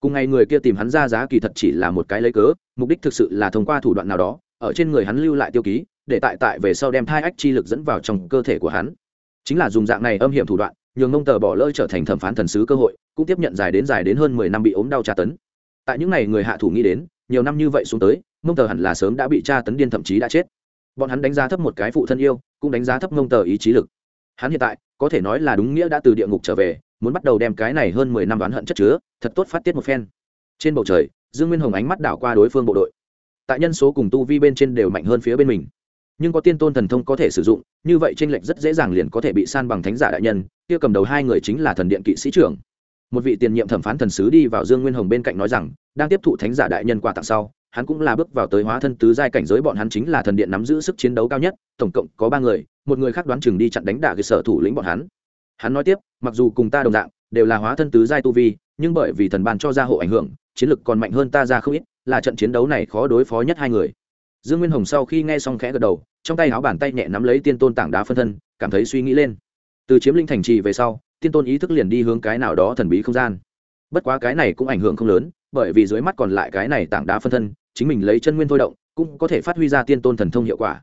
Cùng ngày người kia tìm hắn ra giá kỳ thật chỉ là một cái lấy cớ, mục đích thực sự là thông qua thủ đoạn nào đó, ở trên người hắn lưu lại tiêu ký, để tại tại về sau đem thai ách chi lực dẫn vào trong cơ thể của hắn. Chính là dùng dạng này âm hiểm thủ đoạn, nhường ngông tờ bỏ lỡ trở thành thẩm phán thần sứ cơ hội, cũng tiếp nhận dài đến dài đến hơn mười năm bị ốm đau tra tấn. Tại những ngày người hạ thủ nghĩ đến, nhiều năm như vậy xuống tới ngông tờ hẳn là sớm đã bị tra tấn điên thậm chí đã chết. Bọn hắn đánh giá thấp một cái phụ thân yêu, cũng đánh giá thấp ngông tờ ý chí lực hắn hiện tại, có thể nói là đúng nghĩa đã từ địa ngục trở về, muốn bắt đầu đem cái này hơn mười năm đoán hận chất chứa, thật tốt phát tiết một phen. Trên bầu trời, dương nguyên hồng ánh mắt đảo qua đối phương bộ đội. Tại nhân số cùng tu vi bên trên đều mạnh hơn phía bên mình. Nhưng có tiên tôn thần thông có thể sử dụng, như vậy tranh lệch rất dễ dàng liền có thể bị san bằng thánh giả đại nhân, kia cầm đầu hai người chính là thần điện kỵ sĩ trưởng. Một vị tiền nhiệm thẩm phán thần sứ đi vào dương nguyên hồng bên cạnh nói rằng, đang tiếp thụ thánh giả đại nhân quà tặng sau hắn cũng là bước vào tới hóa thân tứ giai cảnh giới, bọn hắn chính là thần điện nắm giữ sức chiến đấu cao nhất, tổng cộng có ba người, một người khác đoán chừng đi chặn đánh đả cái sở thủ lĩnh bọn hắn. Hắn nói tiếp, mặc dù cùng ta đồng dạng, đều là hóa thân tứ giai tu vi, nhưng bởi vì thần ban cho ra hộ ảnh hưởng, chiến lực còn mạnh hơn ta ra không ít, là trận chiến đấu này khó đối phó nhất hai người. Dương nguyên hồng sau khi nghe xong khẽ gật đầu, trong tay áo bàn tay nhẹ nắm lấy tiên tôn tảng đá phân thân, cảm thấy suy nghĩ lên. Từ chiếm linh thành trì về sau, tiên tôn ý thức liền đi hướng cái nào đó thần bí không gian. Bất quá cái này cũng ảnh hưởng không lớn bởi vì dưới mắt còn lại cái này tảng đá phân thân, chính mình lấy chân nguyên thôi động, cũng có thể phát huy ra tiên tôn thần thông hiệu quả.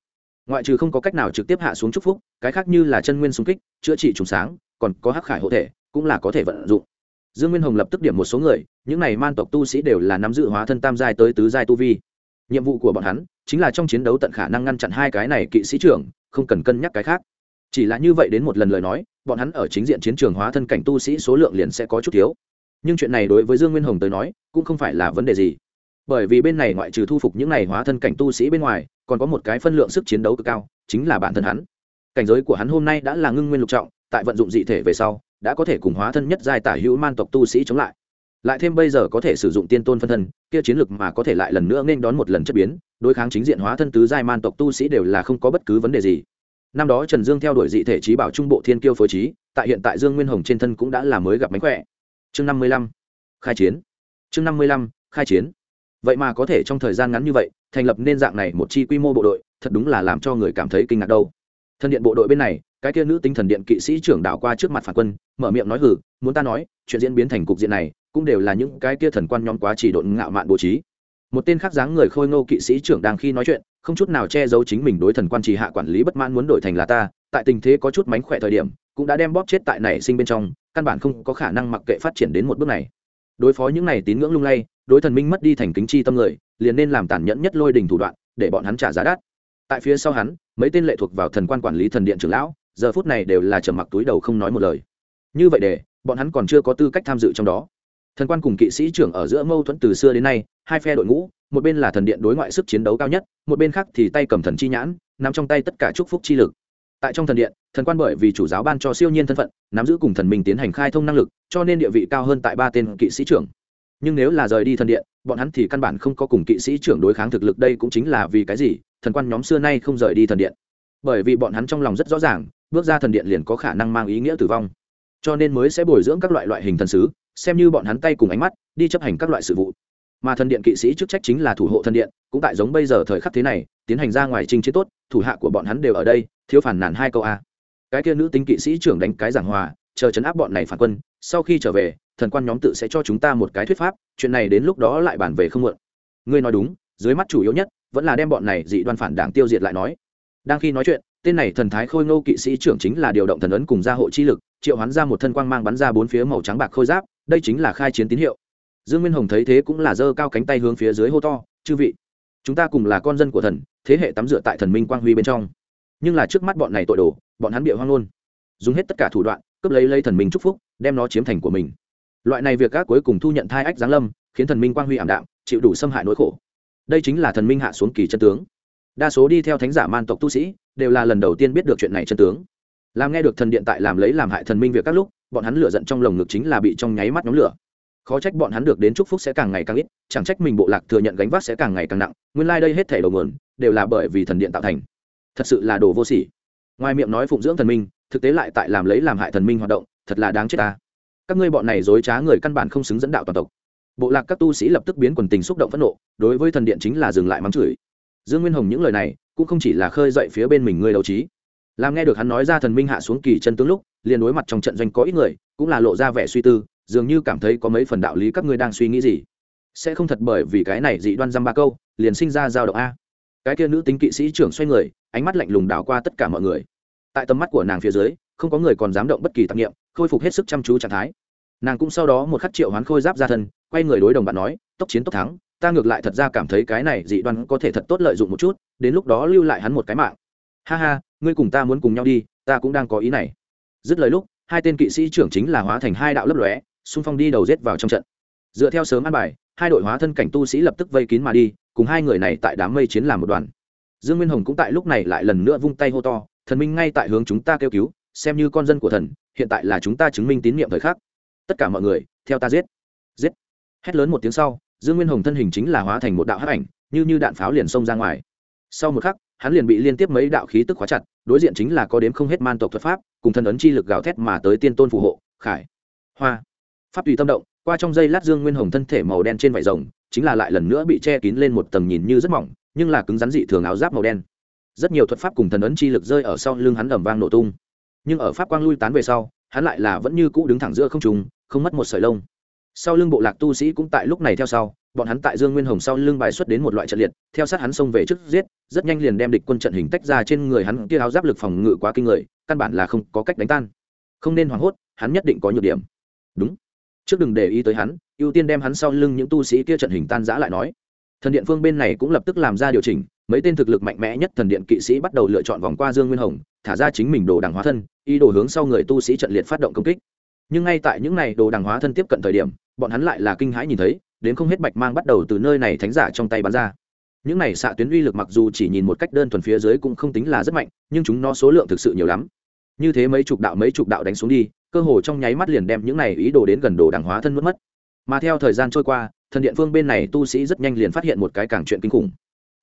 Ngoại trừ không có cách nào trực tiếp hạ xuống chúc phúc, cái khác như là chân nguyên xung kích, chữa trị trùng sáng, còn có hắc khải hộ thể, cũng là có thể vận dụng. Dương nguyên hồng lập tức điểm một số người, những này man tộc tu sĩ đều là nắm giữ hóa thân tam giai tới tứ giai tu vi. Nhiệm vụ của bọn hắn chính là trong chiến đấu tận khả năng ngăn chặn hai cái này kỵ sĩ trưởng, không cần cân nhắc cái khác. Chỉ là như vậy đến một lần lời nói, bọn hắn ở chính diện chiến trường hóa thân cảnh tu sĩ số lượng liền sẽ có chút thiếu nhưng chuyện này đối với dương nguyên hồng tới nói, cũng không phải là vấn đề gì. Bởi vì bên này ngoại trừ thu phục những này hóa thân cảnh tu sĩ bên ngoài, còn có một cái phân lượng sức chiến đấu cực cao, chính là bản thân hắn. Cảnh giới của hắn hôm nay đã là ngưng nguyên lục trọng, tại vận dụng dị thể về sau, đã có thể cùng hóa thân nhất giai tả hữu man tộc tu sĩ chống lại. Lại thêm bây giờ có thể sử dụng tiên tôn phân thân, kia chiến lực mà có thể lại lần nữa nên đón một lần chất biến, đối kháng chính diện hóa thân tứ giai man tộc tu sĩ đều là không có bất cứ vấn đề gì. Năm đó trần dương theo đuổi dị thể trí bảo trung bộ thiên kiêu phối trí, tại hiện tại dương nguyên hồng trên thân cũng đã là mới gặp mánh khỏe chương năm mươi lăm, khai chiến. Chương năm mươi lăm, khai chiến. Vậy mà có thể trong thời gian ngắn như vậy, thành lập nên dạng này một chi quy mô bộ đội, thật đúng là làm cho người cảm thấy kinh ngạc đâu. Thân điện bộ đội bên này, cái kia nữ tinh thần điện kỵ sĩ trưởng đảo qua trước mặt phản quân, mở miệng nói hử muốn ta nói, chuyện diễn biến thành cục diện này, cũng đều là những cái kia thần quan nhóm quá chỉ độn ngạo mạn bố trí. Một tên khác dáng người khôi ngô kỵ sĩ trưởng đang khi nói chuyện, không chút nào che giấu chính mình đối thần quan trì hạ quản lý bất mãn muốn đổi thành là ta, tại tình thế có chút mánh khỏe thời điểm, cũng đã đem bóp chết tại nảy sinh bên trong căn bản không có khả năng mặc kệ phát triển đến một bước này. Đối phó những này tín ngưỡng lung lay, đối thần minh mất đi thành kính chi tâm người, liền nên làm tàn nhẫn nhất lôi đình thủ đoạn, để bọn hắn trả giá đắt. Tại phía sau hắn, mấy tên lệ thuộc vào thần quan quản lý thần điện trưởng lão, giờ phút này đều là trầm mặc túi đầu không nói một lời. Như vậy để, bọn hắn còn chưa có tư cách tham dự trong đó. Thần quan cùng kỵ sĩ trưởng ở giữa mâu thuẫn từ xưa đến nay, hai phe đội ngũ, một bên là thần điện đối ngoại sức chiến đấu cao nhất, một bên khác thì tay cầm thần chi nhãn nằm trong tay tất cả chúc phúc chi lực tại trong thần điện, thần quan bởi vì chủ giáo ban cho siêu nhiên thân phận, nắm giữ cùng thần mình tiến hành khai thông năng lực, cho nên địa vị cao hơn tại ba tên kỵ sĩ trưởng. Nhưng nếu là rời đi thần điện, bọn hắn thì căn bản không có cùng kỵ sĩ trưởng đối kháng thực lực, đây cũng chính là vì cái gì? Thần quan nhóm xưa nay không rời đi thần điện. Bởi vì bọn hắn trong lòng rất rõ ràng, bước ra thần điện liền có khả năng mang ý nghĩa tử vong. Cho nên mới sẽ bồi dưỡng các loại loại hình thần sứ, xem như bọn hắn tay cùng ánh mắt, đi chấp hành các loại sự vụ. Mà thần điện kỵ sĩ chức trách chính là thủ hộ thần điện, cũng tại giống bây giờ thời khắc thế này, tiến hành ra ngoài trình chiến tốt, thủ hạ của bọn hắn đều ở đây thiếu phản nản hai câu a. Cái kia nữ tính kỵ sĩ trưởng đánh cái giảng hòa, chờ chấn áp bọn này phản quân, sau khi trở về, thần quan nhóm tự sẽ cho chúng ta một cái thuyết pháp, chuyện này đến lúc đó lại bàn về không muộn. Ngươi nói đúng, dưới mắt chủ yếu nhất, vẫn là đem bọn này dị đoan phản đảng tiêu diệt lại nói. Đang khi nói chuyện, tên này thần thái khôi ngô kỵ sĩ trưởng chính là điều động thần ấn cùng gia hộ chi lực, triệu hoán ra một thân quang mang bắn ra bốn phía màu trắng bạc khôi giáp, đây chính là khai chiến tín hiệu. Dương nguyên hồng thấy thế cũng là giơ cao cánh tay hướng phía dưới hô to, chư vị, chúng ta cùng là con dân của thần, thế hệ tắm rửa tại thần minh quang huy bên trong nhưng là trước mắt bọn này tội đồ, bọn hắn bịa hoang luôn. Dùng hết tất cả thủ đoạn, cướp lấy lấy thần minh chúc phúc, đem nó chiếm thành của mình. Loại này việc các cuối cùng thu nhận thai ách giáng lâm, khiến thần minh quang huy ảm đạm, chịu đủ xâm hại nỗi khổ. Đây chính là thần minh hạ xuống kỳ chân tướng. Đa số đi theo thánh giả man tộc tu sĩ, đều là lần đầu tiên biết được chuyện này chân tướng. Làm nghe được thần điện tại làm lấy làm hại thần minh việc các lúc, bọn hắn lửa giận trong lồng ngực chính là bị trong nháy mắt nhóm lửa. Khó trách bọn hắn được đến chúc phúc sẽ càng ngày càng ít, chẳng trách mình bộ lạc thừa nhận gánh vác sẽ càng ngày càng nặng, nguyên lai、like、đây hết thể đầu nguồn, đều là bởi vì thần điện tạo thành thật sự là đồ vô sỉ. Ngoài miệng nói phụng dưỡng thần minh, thực tế lại tại làm lấy làm hại thần minh hoạt động, thật là đáng chết ta. Các ngươi bọn này dối trá người căn bản không xứng dẫn đạo toàn tộc. Bộ lạc các tu sĩ lập tức biến quần tình xúc động phẫn nộ, đối với thần điện chính là dừng lại mắng chửi. Dương nguyên hồng những lời này, cũng không chỉ là khơi dậy phía bên mình người đấu trí. Làm nghe được hắn nói ra thần minh hạ xuống kỳ chân tướng lúc, liền đối mặt trong trận doanh có ít người, cũng là lộ ra vẻ suy tư, dường như cảm thấy có mấy phần đạo lý các ngươi đang suy nghĩ gì. Sẽ không thật bởi vì cái này dị đoan dăm ba câu, liền sinh ra dao động a. Cái kia nữ tính kỵ sĩ trưởng xoay người ánh mắt lạnh lùng đảo qua tất cả mọi người. Tại tầm mắt của nàng phía dưới, không có người còn dám động bất kỳ tạp nghiệm khôi phục hết sức chăm chú trạng thái. Nàng cũng sau đó một khắc triệu hoán khôi giáp ra thân, quay người đối đồng bạn nói, tốc chiến tốc thắng, ta ngược lại thật ra cảm thấy cái này dị đoan có thể thật tốt lợi dụng một chút, đến lúc đó lưu lại hắn một cái mạng. Ha ha, ngươi cùng ta muốn cùng nhau đi, ta cũng đang có ý này. Dứt lời lúc, hai tên kỵ sĩ trưởng chính là hóa thành hai đạo lấp lóe, xung phong đi đầu giết vào trong trận. Dựa theo sớm an bài, hai đội hóa thân cảnh tu sĩ lập tức vây kín mà đi, cùng hai người này tại đám mây chiến làm một đoàn dương nguyên hồng cũng tại lúc này lại lần nữa vung tay hô to, thần minh ngay tại hướng chúng ta kêu cứu, xem như con dân của thần, hiện tại là chúng ta chứng minh tín nhiệm thời khắc. Tất cả mọi người, theo ta giết. Giết. Hét lớn một tiếng sau, dương nguyên hồng thân hình chính là hóa thành một đạo hắc ảnh, như như đạn pháo liền xông ra ngoài. Sau một khắc, hắn liền bị liên tiếp mấy đạo khí tức khóa chặt, đối diện chính là có đếm không hết man tộc thuật pháp, cùng thần ấn chi lực gào thét mà tới tiên tôn phù hộ, khải, hoa. Pháp tùy tâm động, qua trong dây lát dương nguyên hồng thân thể màu đen trên vải rồng, chính là lại lần nữa bị che kín lên một tầng nhìn như rất mỏng nhưng là cứng rắn dị thường áo giáp màu đen. Rất nhiều thuật pháp cùng thần ấn chi lực rơi ở sau lưng hắn ẩm vang nổ tung. Nhưng ở pháp quang lui tán về sau, hắn lại là vẫn như cũ đứng thẳng giữa không trùng không mất một sợi lông. Sau lưng bộ lạc tu sĩ cũng tại lúc này theo sau, bọn hắn tại dương nguyên hồng sau lưng bài xuất đến một loại trận liệt, theo sát hắn xông về trước giết, rất nhanh liền đem địch quân trận hình tách ra trên người hắn kia áo giáp lực phòng ngự quá kinh người, căn bản là không có cách đánh tan. Không nên hoảng hốt, hắn nhất định có nhược điểm. Đúng. Trước đừng để ý tới hắn, ưu tiên đem hắn sau lưng những tu sĩ kia trận hình tan giã lại nói thần điện phương bên này cũng lập tức làm ra điều chỉnh, mấy tên thực lực mạnh mẽ nhất thần điện kỵ sĩ bắt đầu lựa chọn vòng qua dương nguyên hồng, thả ra chính mình đồ đằng hóa thân, ý đồ hướng sau người tu sĩ trận liệt phát động công kích. Nhưng ngay tại những này đồ đằng hóa thân tiếp cận thời điểm, bọn hắn lại là kinh hãi nhìn thấy, đến không hết bạch mang bắt đầu từ nơi này thánh giả trong tay bắn ra. Những này xạ tuyến uy lực mặc dù chỉ nhìn một cách đơn thuần phía dưới cũng không tính là rất mạnh, nhưng chúng nó số lượng thực sự nhiều lắm. Như thế mấy chục đạo mấy chục đạo đánh xuống đi, cơ hồ trong nháy mắt liền đem những này ý đồ đến gần đồ đằng hóa thân mất mất. Mà theo thời gian trôi qua thần điện phương bên này tu sĩ rất nhanh liền phát hiện một cái càng chuyện kinh khủng.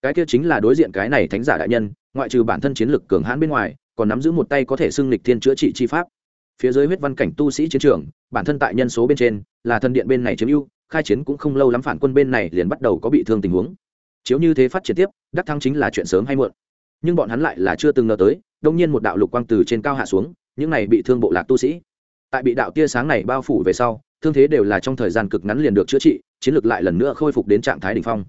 Cái kia chính là đối diện cái này thánh giả đại nhân, ngoại trừ bản thân chiến lực cường hãn bên ngoài, còn nắm giữ một tay có thể xưng lịch thiên chữa trị chi pháp. Phía dưới huyết văn cảnh tu sĩ chiến trường, bản thân tại nhân số bên trên, là thần điện bên này chiếm ưu, khai chiến cũng không lâu lắm phản quân bên này liền bắt đầu có bị thương tình huống. Chiếu như thế phát triển tiếp, đắc thắng chính là chuyện sớm hay muộn. Nhưng bọn hắn lại là chưa từng ngờ tới, đông nhiên một đạo lục quang từ trên cao hạ xuống, những này bị thương bộ lạc tu sĩ. Tại bị đạo tia sáng này bao phủ về sau thương thế đều là trong thời gian cực ngắn liền được chữa trị, chiến lược lại lần nữa khôi phục đến trạng thái đ ỉ n h phong.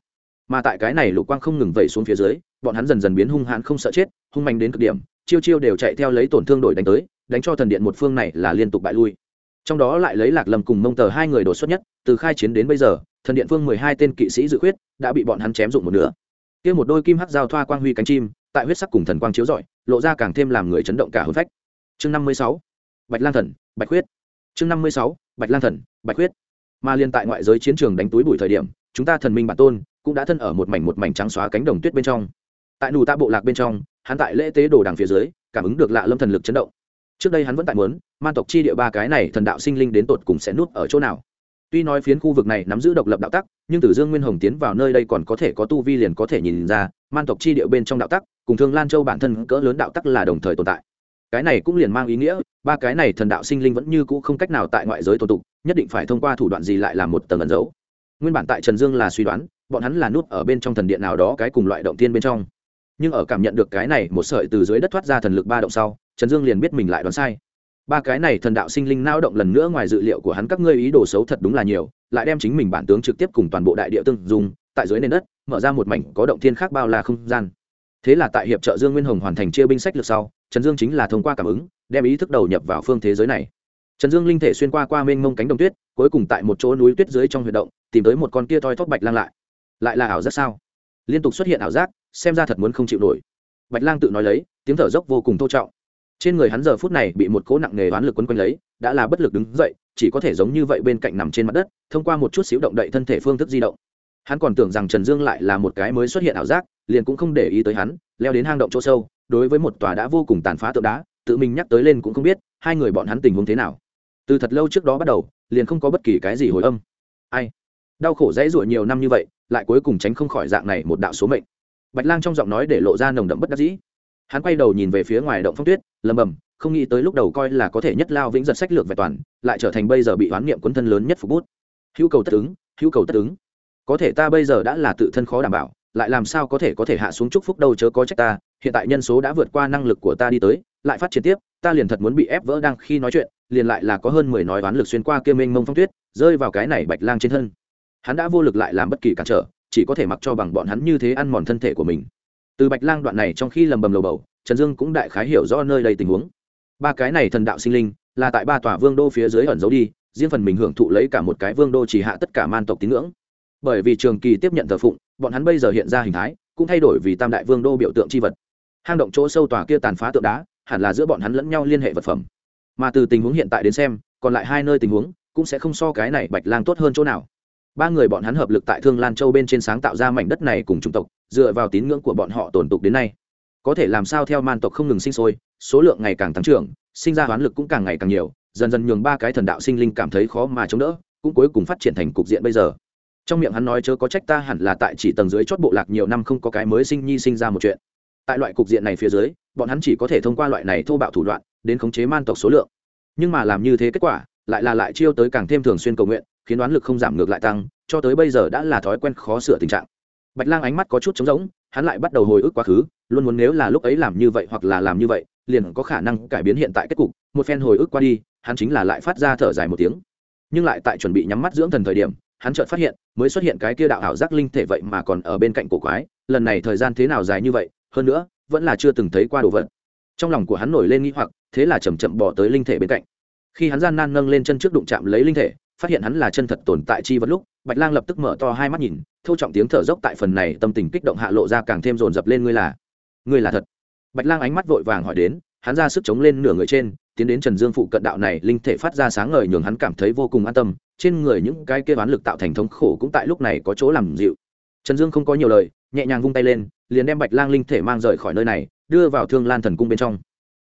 Mà tại cái này lục quang không ngừng vẩy xuống phía dưới, bọn hắn dần dần biến hung hãn không sợ chết, hung mạnh đến cực điểm, chiêu chiêu đều chạy theo lấy tổn thương đổi đánh tới, đánh cho thần điện một phương này là liên tục bại lui. Trong đó lại lấy lạc lầm cùng mông tờ hai người đột xuất nhất, từ khai chiến đến bây giờ, thần điện phương mười hai tên kỵ sĩ dự khuyết đã bị bọn hắn chém dụng một nửa. Kia một đôi kim hắc giao thoa quang huy cánh chim, tại huyết sắc cùng thần quang chiếu rọi, lộ ra càng thêm làm người chấn động cả hôn phách. Chương năm mươi sáu, bạch lang thần, bạch huyết chương năm mươi sáu bạch lang thần, bạch huyết mà liên tại ngoại giới chiến trường đánh túi bụi thời điểm, chúng ta thần minh bản tôn cũng đã thân ở một mảnh một mảnh trắng xóa cánh đồng tuyết bên trong. Tại nù tạ bộ lạc bên trong, hắn tại lễ tế đồ đằng phía dưới, cảm ứng được lạ lâm thần lực chấn động. Trước đây hắn vẫn tại muốn, man tộc chi địa ba cái này thần đạo sinh linh đến tột cùng sẽ nuốt ở chỗ nào. Tuy nói phiến khu vực này nắm giữ độc lập đạo tắc, nhưng từ dương nguyên hồng tiến vào nơi đây còn có thể có tu vi liền có thể nhìn ra, man tộc chi địa bên trong đạo tắc, cùng thương lan châu bản thân cỡ lớn đạo tắc là đồng thời tồn tại cái này cũng liền mang ý nghĩa, ba cái này thần đạo sinh linh vẫn như cũ không cách nào tại ngoại giới tồn tục nhất định phải thông qua thủ đoạn gì lại làm một tầng ẩn dấu. Nguyên bản tại trần dương là suy đoán, bọn hắn là nút ở bên trong thần điện nào đó cái cùng loại động tiên bên trong. Nhưng ở cảm nhận được cái này, một sợi từ dưới đất thoát ra thần lực ba động sau, trần dương liền biết mình lại đoán sai. Ba cái này thần đạo sinh linh nao động lần nữa ngoài dự liệu của hắn các ngươi ý đồ xấu thật đúng là nhiều, lại đem chính mình bản tướng trực tiếp cùng toàn bộ đại địa tương dùng, tại dưới nền đất, mở ra một mảnh có động thiên khác bao la không gian. Thế là tại hiệp trợ dương nguyên hồng hoàn thành chia binh sách lược sau trần dương chính là thông qua cảm ứng, đem ý thức đầu nhập vào phương thế giới này. Trần dương linh thể xuyên qua qua mênh mông cánh đồng tuyết, cuối cùng tại một chỗ núi tuyết dưới trong huyệt động, tìm tới một con kia thoi thóp bạch lang lại. Lại là ảo giác sao? Liên tục xuất hiện ảo giác, xem ra thật muốn không chịu nổi. Bạch lang tự nói lấy, tiếng thở dốc vô cùng thô trọng. Trên người hắn giờ phút này bị một cỗ nặng nề oán lực quấn quanh lấy, đã là bất lực đứng dậy, chỉ có thể giống như vậy bên cạnh nằm trên mặt đất, thông qua một chút xíu động đậy thân thể phương thức di động. Hắn còn tưởng rằng trần dương lại là một cái mới xuất hiện ảo giác, liền cũng không để ý tới hắn, leo đến hang động chỗ sâu đối với một tòa đã vô cùng tàn phá tượng đá, tự mình nhắc tới lên cũng không biết, hai người bọn hắn tình huống thế nào. Từ thật lâu trước đó bắt đầu, liền không có bất kỳ cái gì hồi âm. Ai? Đau khổ dãy ruột nhiều năm như vậy, lại cuối cùng tránh không khỏi dạng này một đạo số mệnh. Bạch lang trong giọng nói để lộ ra nồng đậm bất đắc dĩ. Hắn quay đầu nhìn về phía ngoài động phong tuyết lầm bầm không nghĩ tới lúc đầu coi là có thể nhất lao vĩnh giật sách lược về toàn, lại trở thành bây giờ bị oán niệm quân thân lớn nhất phục bút. Hữu cầu tất ứng, hữu cầu tất ứng. Có thể ta bây giờ đã là tự thân khó đảm bảo lại làm sao có thể có thể hạ xuống chúc phúc đâu chớ có trách ta, hiện tại nhân số đã vượt qua năng lực của ta đi tới, lại phát triển tiếp, ta liền thật muốn bị ép vỡ đang khi nói chuyện, liền lại là có hơn mười nói oán lực xuyên qua kia mênh mông phong tuyết, rơi vào cái này bạch lang trên thân. Hắn đã vô lực lại làm bất kỳ cản trở, chỉ có thể mặc cho bằng bọn hắn như thế ăn mòn thân thể của mình. Từ bạch lang đoạn này trong khi lầm bầm lầu bầu, trần dương cũng đại khái hiểu rõ nơi đây tình huống. Ba cái này thần đạo sinh linh, là tại ba tòa vương đô phía dưới ẩn giấu đi, riêng phần mình hưởng thụ lấy cả một cái vương đô chỉ hạ tất cả man tộc tín ngưỡng. Bởi vì trường kỳ tiếp nhận thờ phụng bọn hắn bây giờ hiện ra hình thái, cũng thay đổi vì tam đại vương đô biểu tượng c h i vật. Hang động chỗ sâu tòa kia tàn phá tượng đá, hẳn là giữa bọn hắn lẫn nhau liên hệ vật phẩm. Mà từ tình huống hiện tại đến xem, còn lại hai nơi tình huống, cũng sẽ không so cái này bạch lang tốt hơn chỗ nào. Ba người bọn hắn hợp lực tại thương lan châu bên trên sáng tạo ra mảnh đất này cùng chủng tộc, dựa vào tín ngưỡng của bọn họ tồn tục đến nay. Có thể làm sao theo man tộc không ngừng sinh sôi, số lượng ngày càng tăng trưởng, sinh ra hoán lực cũng càng ngày càng nhiều, dần dần nhường ba cái thần đạo sinh linh cảm thấy khó mà chống đỡ, cũng cuối cùng phát triển thành cục diện bây giờ trong miệng hắn nói chớ có trách ta hẳn là tại chỉ tầng dưới chót bộ lạc nhiều năm không có cái mới sinh nhi sinh ra một chuyện. Tại loại cục diện này phía dưới, bọn hắn chỉ có thể thông qua loại này thô bạo thủ đoạn, đến khống chế man tộc số lượng. Nhưng mà làm như thế kết quả, lại là lại chiêu tới càng thêm thường xuyên cầu nguyện, khiến đoán lực không giảm ngược lại tăng, cho tới bây giờ đã là thói quen khó sửa tình trạng. Bạch lang ánh mắt có chút trống rỗng, hắn lại bắt đầu hồi ức quá khứ, luôn muốn nếu là lúc ấy làm như vậy hoặc là làm như vậy, liền có khả năng cải biến hiện tại kết cục. Một phen hồi ức qua đi, hắn chính là lại phát ra thở dài một tiếng. Nhưng lại tại chuẩn bị nhắm mắt dưỡng thần thời điểm hắn chợt phát hiện, mới xuất hiện cái kia đạo ảo giác linh thể vậy mà còn ở bên cạnh cổ quái, lần này thời gian thế nào dài như vậy, hơn nữa, vẫn là chưa từng thấy qua đồ vật. Trong lòng của hắn nổi lên nghi hoặc, thế là chầm chậm bỏ tới linh thể bên cạnh. Khi hắn gian nan nâng lên chân trước đụng chạm lấy linh thể, phát hiện hắn là chân thật tồn tại chi vật lúc, bạch lang lập tức mở to hai mắt nhìn thâu trọng tiếng thở dốc tại phần này tâm tình kích động hạ lộ ra càng thêm rồn rập lên, ngươi là ngươi là thật? Bạch lang ánh mắt vội vàng hỏi đến, hắn ra sức chống lên nửa người trên tiến đến trần dương phụ cận đạo này linh thể phát ra sáng ngời nhường hắn cảm thấy vô cùng an tâm, trên người những cái kia bán lực tạo thành thống khổ cũng tại lúc này có chỗ làm dịu. Trần dương không có nhiều lời, nhẹ nhàng vung tay lên, liền đem bạch lang linh thể mang rời khỏi nơi này, đưa vào thương lan thần cung bên trong.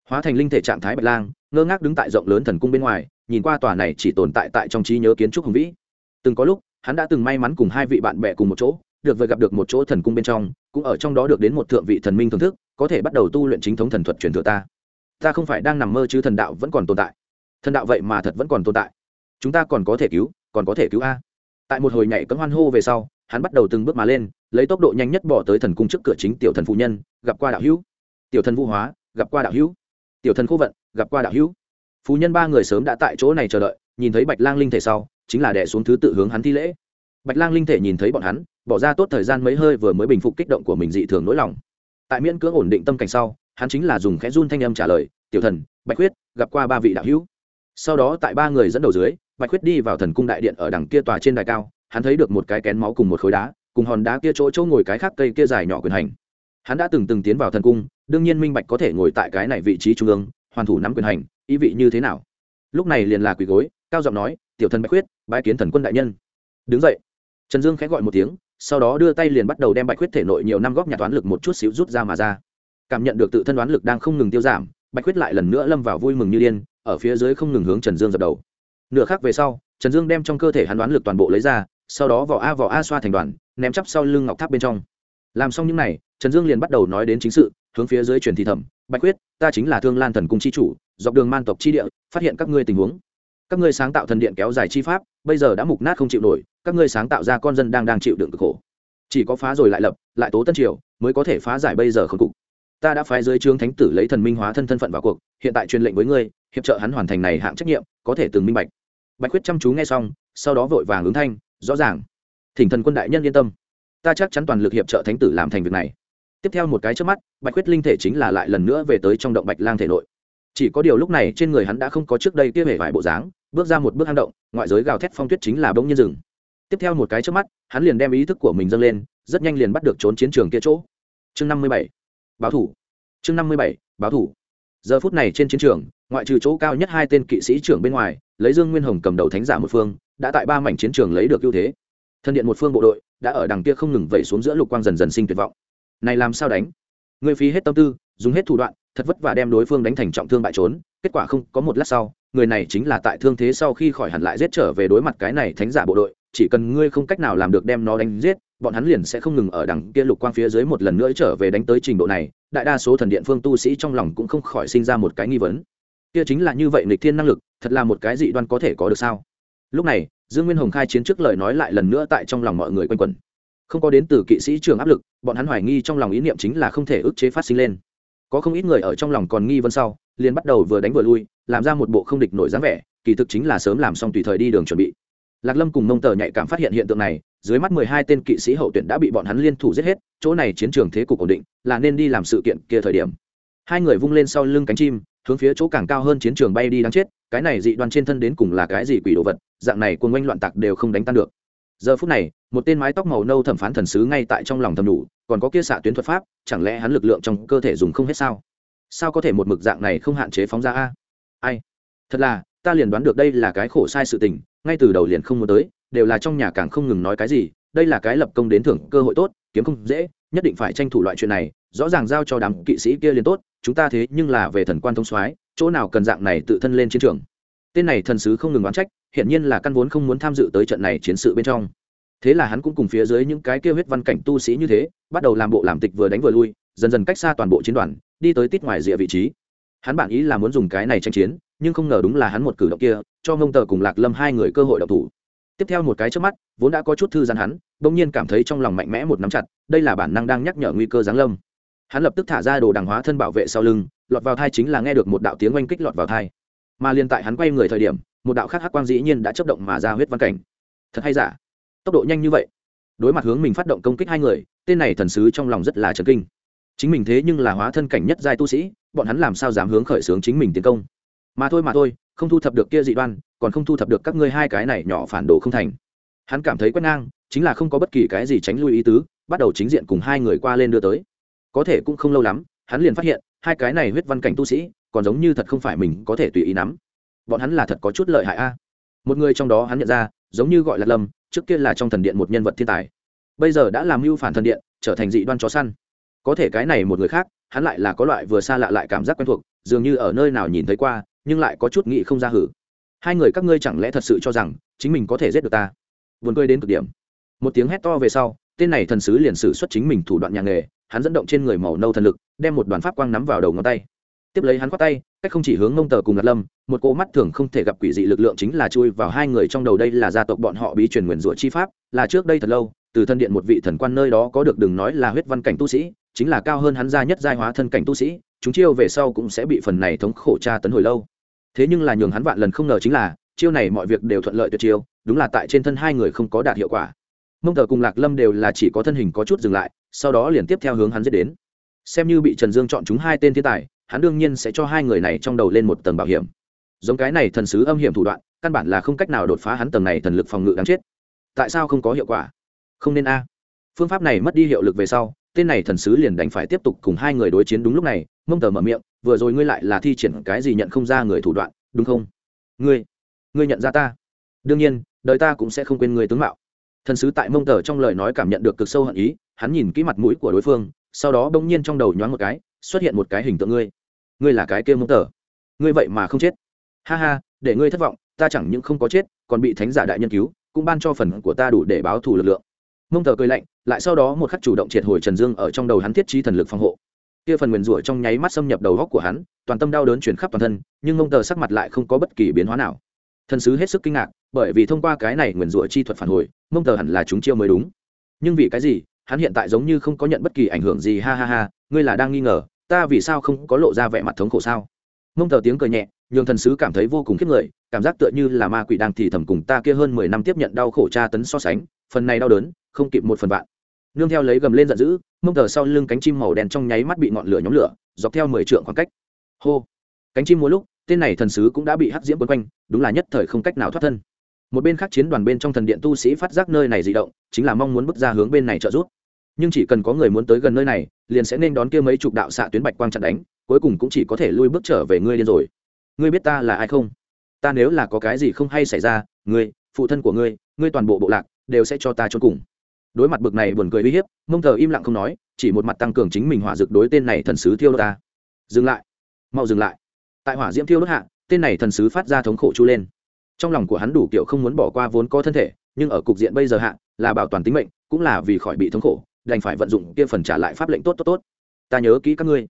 Hóa thành linh thể trạng thái bạch lang, ngơ ngác đứng tại rộng lớn thần cung bên ngoài, nhìn qua tòa này chỉ tồn tại tại trong trí nhớ kiến trúc hùng vĩ. Từng có lúc, hắn đã từng may mắn cùng hai vị bạn bè cùng một chỗ, được vừa gặp được một chỗ thần cung bên trong, cũng ở trong đó được đến một thượng vị thần minh thưởng thức, có thể bắt đầu tu luyện chính thống thần thuật truyền thừa ta ta không phải đang nằm mơ chứ thần đạo vẫn còn tồn tại. Thần đạo vậy mà thật vẫn còn tồn tại. Chúng ta còn có thể cứu, còn có thể cứu a. Tại một hồi nhảy cấm hoan hô về sau, hắn bắt đầu từng bước mà lên, lấy tốc độ nhanh nhất bỏ tới thần cung trước cửa chính tiểu thần phụ nhân, gặp qua đạo hữu. Tiểu thần vũ hóa, gặp qua đạo hữu. Tiểu thần khô vận, gặp qua đạo hữu. Phú nhân ba người sớm đã tại chỗ này chờ đợi, nhìn thấy bạch lang linh thể sau, chính là đẻ xuống thứ tự hướng hắn thi lễ. Bạch lang linh thể nhìn thấy bọn hắn, bỏ ra tốt thời gian mấy hơi vừa mới bình phục kích động của mình dị thường nỗi lòng. Tại miễn cưỡng ổn định tâm cảnh sau hắn chính là dùng khẽ run thanh âm trả lời, tiểu thần, bạch huyết gặp qua ba vị đạo hữu. Sau đó tại ba người dẫn đầu dưới, bạch huyết đi vào thần cung đại điện ở đằng kia tòa trên đài cao, hắn thấy được một cái kén máu cùng một khối đá, cùng hòn đá kia chỗ chỗ ngồi cái khác cây kia dài nhỏ quyền hành. Hắn đã từng từng tiến vào thần cung, đương nhiên minh bạch có thể ngồi tại cái này vị trí trung ương, hoàn thủ nắm quyền hành, ý vị như thế nào. Lúc này liền là quỳ gối, cao giọng nói, tiểu thần bạch huyết bái kiến thần quân đại nhân. Đứng dậy. Trần dương khẽ gọi một tiếng, sau đó đưa tay liền bắt đầu đem bạch huyết thể nội nhiều năm góp nhặt toán lực một chút xíu rút ra mà ra cảm nhận được tự thân đoán lực đang không ngừng tiêu giảm bạch quyết lại lần nữa lâm vào vui mừng như điên ở phía dưới không ngừng hướng trần dương dập đầu. Nửa khác về sau trần dương đem trong cơ thể hắn đoán lực toàn bộ lấy ra sau đó vỏ a vỏ a xoa thành đoàn ném chắp sau lưng ngọc tháp bên trong. Làm xong những n à y trần dương liền bắt đầu nói đến chính sự hướng phía dưới truyền thị thẩm bạch quyết, ta chính là thương lan thần cung c h i chủ dọc đường man tộc c h i địa phát hiện các ngươi tình huống. Các ngươi sáng tạo thần điện kéo dài chi pháp bây giờ đã mục nát không chịu nổi các ngươi sáng tạo ra con dân đang đang chịu đựng cực khổ. Chỉ có phá rồi lại lập lại tố tân triều mới có thể phá giải bây giờ khẩn cục ta đã phái dưới trướng thánh tử lấy thần minh hóa thân thân phận vào cuộc, hiện tại truyền lệnh với ngươi, hiệp trợ hắn hoàn thành này hạng trách nhiệm, có thể từng minh bạch. Bạch Quyết chăm chú nghe xong, sau đó vội vàng ứng thanh, rõ ràng. Thỉnh thần quân đại nhân yên tâm. Ta chắc chắn toàn lực hiệp trợ thánh tử làm thành việc này. Tiếp theo một cái trước mắt, bạch Quyết linh thể chính là lại lần nữa về tới trong động bạch lang thể nội. Chỉ có điều lúc này trên người hắn đã không có trước đây kia hề vải bộ dáng, bước ra một bước hang động, ngoại giới gào thét phong tuyết chính là bỗng nhiên rừng tiếp theo một cái trước mắt, hắn liền đem ý thức của mình dâng lên, rất nhanh liền bắt được trốn chiến trường kia chỗ. Chương năm mươi bảy báo thủ. Chương năm mươi bảy, báo thủ. Giờ phút này trên chiến trường, ngoại trừ chỗ cao nhất hai tên kỵ sĩ trưởng bên ngoài, lấy dương nguyên hồng cầm đầu thánh giả một phương, đã tại ba mảnh chiến trường lấy được ưu thế. Thân điện một phương bộ đội, đã ở đằng kia không ngừng vẩy xuống giữa lục quang dần dần sinh tuyệt vọng. Này làm sao đánh? Người phí hết tâm tư, dùng hết thủ đoạn, thật vất vả đem đối phương đánh thành trọng thương bại trốn, kết quả không, có một lát sau, người này chính là tại thương thế sau khi khỏi hẳn lại giết trở về đối mặt cái này thánh giả bộ đội, chỉ cần ngươi không cách nào làm được đem nó đánh giết bọn hắn liền sẽ không ngừng ở đằng kia lục quang phía dưới một lần nữa trở về đánh tới trình độ này, đại đa số thần điện phương tu sĩ trong lòng cũng không khỏi sinh ra một cái nghi vấn. Kia chính là như vậy nghịch thiên năng lực, thật là một cái dị đoan có thể có được sao? Lúc này, dương nguyên hồng khai chiến trước lời nói lại lần nữa tại trong lòng mọi người quanh quẩn. Không có đến từ kỵ sĩ trường áp lực, bọn hắn hoài nghi trong lòng ý niệm chính là không thể ức chế phát sinh lên. Có không ít người ở trong lòng còn nghi vấn sau, liền bắt đầu vừa đánh vừa lui, làm ra một bộ không địch nổi dáng vẻ, kỳ thực chính là sớm làm xong tùy thời đi đường chuẩn bị. Lạc lâm cùng mông tờ nhạy cảm phát hiện hiện tượng này dưới mắt mười hai tên kỵ sĩ hậu tuyển đã bị bọn hắn liên thủ giết hết, chỗ này chiến trường thế cục ổn định, là nên đi làm sự kiện kia thời điểm. Hai người vung lên sau lưng cánh chim, hướng phía chỗ càng cao hơn chiến trường bay đi đáng chết, cái này dị đoan trên thân đến cùng là cái gì quỷ đồ vật, dạng này cuồng oanh loạn tặc đều không đánh tan được. Giờ phút này, một tên mái tóc màu nâu thẩm phán thần sứ ngay tại trong lòng thầm đủ còn có kia xạ tuyến thuật pháp, chẳng lẽ hắn lực lượng trong cơ thể dùng không hết sao? Sao có thể một mực dạng này không hạn chế phóng ra a? Ai? Thật là, ta liền đoán được đây là cái khổ sai sự tình, ngay từ đầu liền không muốn tới đều là trong nhà càng không ngừng nói cái gì, đây là cái lập công đến thưởng cơ hội tốt, kiếm không dễ, nhất định phải tranh thủ loại chuyện này, rõ ràng giao cho đám kỵ sĩ kia liền tốt, chúng ta thế nhưng là về thần quan thông soái, chỗ nào cần dạng này tự thân lên chiến trường. Tên này thần sứ không ngừng oán trách, hiển nhiên là căn vốn không muốn tham dự tới trận này chiến sự bên trong. Thế là hắn cũng cùng phía dưới những cái kêu huyết văn cảnh tu sĩ như thế, bắt đầu làm bộ làm tịch vừa đánh vừa lui, dần dần cách xa toàn bộ chiến đoàn, đi tới tít ngoài rìa vị trí. Hắn bản ý là muốn dùng cái này tranh chiến, nhưng không ngờ đúng là hắn một cử động kia, cho ngông tờ cùng lạc lâm hai người cơ hội đậu thủ tiếp theo một cái trước mắt, vốn đã có chút thư giãn hắn, bỗng nhiên cảm thấy trong lòng mạnh mẽ một nắm chặt, đây là bản năng đang nhắc nhở nguy cơ giáng lâm. Hắn lập tức thả ra đồ đằng hóa thân bảo vệ sau lưng, lọt vào thai chính là nghe được một đạo tiếng oanh kích lọt vào thai. Mà liên tại hắn quay người thời điểm, một đạo khác hắc quang dĩ nhiên đã chấp động mà ra huyết văn cảnh. Thật hay giả? Tốc độ nhanh như vậy. Đối mặt hướng mình phát động công kích hai người, tên này thần sứ trong lòng rất là trấn kinh. Chính mình thế nhưng là hóa thân cảnh nhất giai tu sĩ, bọn hắn làm sao dám hướng khởi xướng chính mình tiến công? Mà thôi mà thôi không thu thập được kia dị đoan, còn không thu thập được các ngươi hai cái này nhỏ phản đồ không thành. Hắn cảm thấy quét ngang, chính là không có bất kỳ cái gì tránh lui ý tứ, bắt đầu chính diện cùng hai người qua lên đưa tới. Có thể cũng không lâu lắm, hắn liền phát hiện, hai cái này huyết văn cảnh tu sĩ, còn giống như thật không phải mình có thể tùy ý nắm. Bọn hắn là thật có chút lợi hại a. Một người trong đó hắn nhận ra, giống như gọi là lâm, trước kia là trong thần điện một nhân vật thiên tài. Bây giờ đã làm mưu phản thần điện, trở thành dị đoan chó săn. Có thể cái này một người khác, hắn lại là có loại vừa xa lạ lại cảm giác quen thuộc, dường như ở nơi nào nhìn thấy qua nhưng lại có chút nghị không ra hử. Hai người các ngươi chẳng lẽ thật sự cho rằng chính mình có thể giết được ta? Vườn cười đến cực điểm. Một tiếng hét to về sau, tên này thần sứ liền sử xuất chính mình thủ đoạn nhà nghề, hắn dẫn động trên người màu nâu thần lực, đem một đoàn pháp quang nắm vào đầu ngón tay. Tiếp lấy hắn khoát tay, cách không chỉ hướng mông tờ cùng ngạt lâm, một cô mắt thường không thể gặp quỷ dị lực lượng chính là chui vào hai người trong đầu đây là gia tộc bọn họ bí truyền nguyền rủa chi pháp, là trước đây thật lâu, từ thân điện một vị thần quan nơi đó có được đừng nói là huyết văn cảnh tu sĩ, chính là cao hơn hắn gia nhất giai hóa thân cảnh tu sĩ, chúng chiêu về sau cũng sẽ bị phần này thống khổ tra tấn hồi lâu thế nhưng là nhường hắn vạn lần không ngờ chính là, chiêu này mọi việc đều thuận lợi tuyệt chiêu, đúng là tại trên thân hai người không có đạt hiệu quả. Mông tờ cùng lạc lâm đều là chỉ có thân hình có chút dừng lại, sau đó liền tiếp theo hướng hắn giết đến. Xem như bị trần dương chọn chúng hai tên thiên tài, hắn đương nhiên sẽ cho hai người này trong đầu lên một tầng bảo hiểm. Giống cái này thần sứ âm hiểm thủ đoạn, căn bản là không cách nào đột phá hắn tầng này thần lực phòng ngự đáng chết. Tại sao không có hiệu quả? Không nên a. Phương pháp này mất đi hiệu lực về sau, tên này thần sứ liền đành phải tiếp tục cùng hai người đối chiến đúng lúc này, mông tờ mở miệng vừa rồi ngươi lại là thi triển cái gì nhận không ra người thủ đoạn, đúng không? Ngươi ngươi nhận ra ta. Đương nhiên, đời ta cũng sẽ không quên người tướng mạo. Thần sứ tại mông tờ trong lời nói cảm nhận được cực sâu hận ý, hắn nhìn kỹ mặt mũi của đối phương, sau đó bỗng nhiên trong đầu nhoáng một cái, xuất hiện một cái hình tượng ngươi. Ngươi là cái kia mông tờ. Ngươi vậy mà không chết. Ha ha, để ngươi thất vọng, ta chẳng những không có chết, còn bị thánh giả đại nhân cứu, cũng ban cho phần của ta đủ để báo thù lực lượng. Mông tờ cười lạnh, lại sau đó một khắc chủ động triệt hồi trần dương ở trong đầu hắn thiết trí thần lực phòng hộ kia phần nguyền rủa trong nháy mắt xâm nhập đầu góc của hắn, toàn tâm đau đớn chuyển khắp toàn thân, nhưng mông tờ sắc mặt lại không có bất kỳ biến hóa nào. Thần sứ hết sức kinh ngạc, bởi vì thông qua cái này nguyền rủa chi thuật phản hồi mông tờ hẳn là chúng chiêu mới đúng. Nhưng vì cái gì? Hắn hiện tại giống như không có nhận bất kỳ ảnh hưởng gì, ha ha ha, ngươi là đang nghi ngờ, ta vì sao không có lộ ra vẻ mặt thống khổ sao? Mông tờ tiếng cười nhẹ, nhường thần sứ cảm thấy vô cùng khiếp người, cảm giác tựa như là ma quỷ đang thì thầm cùng ta kia hơn mười năm tiếp nhận đau khổ tra tấn so sánh, phần này đau đớn, không kịp một phần vạn nương theo lấy gầm lên giận dữ, mông tờ sau lưng cánh chim màu đen trong nháy mắt bị ngọn lửa nhóm lửa, dọc theo mười trượng khoảng cách. Hô! Cánh chim mỗi lúc, tên này thần sứ cũng đã bị hắc diễm quấn quanh, đúng là nhất thời không cách nào thoát thân. Một bên khác chiến đoàn bên trong thần điện tu sĩ phát giác nơi này dị động, chính là mong muốn bước ra hướng bên này trợ giúp. Nhưng chỉ cần có người muốn tới gần nơi này, liền sẽ nên đón kia mấy chục đạo xạ tuyến bạch quang chặn đánh, cuối cùng cũng chỉ có thể lui bước trở về ngươi điên rồi. Ngươi biết ta là ai không? Ta nếu là có cái gì không hay xảy ra, ngươi, phụ thân của ngươi ngươi toàn bộ bộ lạc, đều sẽ cho ta trốn cùng đối mặt bực này buồn cười uy hiếp, mông thờ im lặng không nói, chỉ một mặt tăng cường chính mình hỏa dược đối tên này thần sứ thiêu đốt ta. Dừng lại. Mau dừng lại. Tại hỏa diễm thiêu đốt hạ, tên này thần sứ phát ra thống khổ chu lên. Trong lòng của hắn đủ kiểu không muốn bỏ qua vốn có thân thể, nhưng ở cục diện bây giờ hạ, là bảo toàn tính mệnh, cũng là vì khỏi bị thống khổ, đành phải vận dụng kia phần trả lại pháp lệnh tốt tốt tốt. Ta nhớ kỹ các ngươi.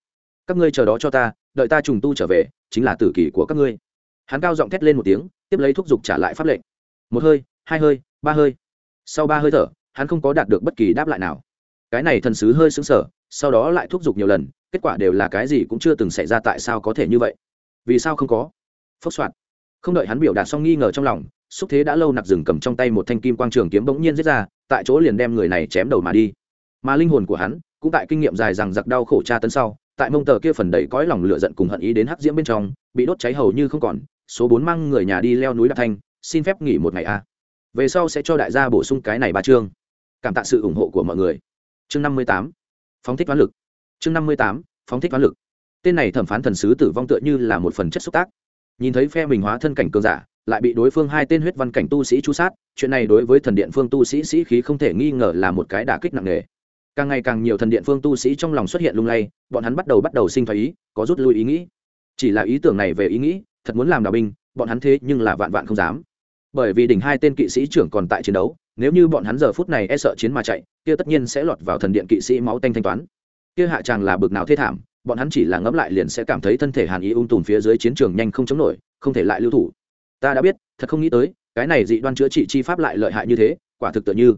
Các ngươi chờ đó cho ta, đợi ta trùng tu trở về, chính là tử kỷ của các ngươi. Hắn cao giọng thét lên một tiếng, tiếp lấy thúc giục trả lại pháp lệnh. Một hơi, hai hơi, ba hơi. Sau ba hơi thở hắn không có đạt được bất kỳ đáp lại nào. Cái này thần sứ hơi xứng sở sau đó lại thúc giục nhiều lần, kết quả đều là cái gì cũng chưa từng xảy ra tại sao có thể như vậy. Vì sao không có? Phốc soạn không đợi hắn biểu đạt xong nghi ngờ trong lòng, xúc thế đã lâu nặc rừng cầm trong tay một thanh kim quang trường kiếm bỗng nhiên giết ra, tại chỗ liền đem người này chém đầu mà đi. Mà linh hồn của hắn, cũng tại kinh nghiệm dài rằng giặc đau khổ tra tấn sau, tại mông tờ kia phần đầy cõi lòng lửa giận cùng hận ý đến hắc diễm bên trong, bị đốt cháy hầu như không còn, số bốn mang người nhà đi leo núi đạp thanh, xin phép nghỉ một ngày a. Về sau sẽ cho đại gia bổ sung cái này ba chương cảm tạ sự ủng hộ của mọi người. Chương năm mươi tám, phóng thích toán lực. Chương năm mươi tám, phóng thích toán lực. Tên này thẩm phán thần sứ tử vong tựa như là một phần chất xúc tác. Nhìn thấy phe mình hóa thân cảnh cường giả, lại bị đối phương hai tên huyết văn cảnh tu sĩ chu sát, chuyện này đối với thần điện phương tu sĩ sĩ khí không thể nghi ngờ là một cái đả kích nặng nề. Càng ngày càng nhiều thần điện phương tu sĩ trong lòng xuất hiện lung lay, bọn hắn bắt đầu bắt đầu sinh thái ý, có rút lui ý nghĩ. Chỉ là ý tưởng này về ý nghĩ, thật muốn làm đào binh, bọn hắn thế nhưng là vạn vạn không dám. Bởi vì đỉnh hai tên kỵ sĩ trưởng còn tại chiến đấu nếu như bọn hắn giờ phút này e sợ chiến mà chạy, kia tất nhiên sẽ lọt vào thần điện kỵ sĩ máu tanh thanh toán. Kia hạ tràng là bực nào thê thảm, bọn hắn chỉ là ngẫm lại liền sẽ cảm thấy thân thể hàn ý ung tùm phía dưới chiến trường nhanh không chống nổi, không thể lại lưu thủ. Ta đã biết, thật không nghĩ tới, cái này dị đoan chữa trị chi pháp lại lợi hại như thế, quả thực tự như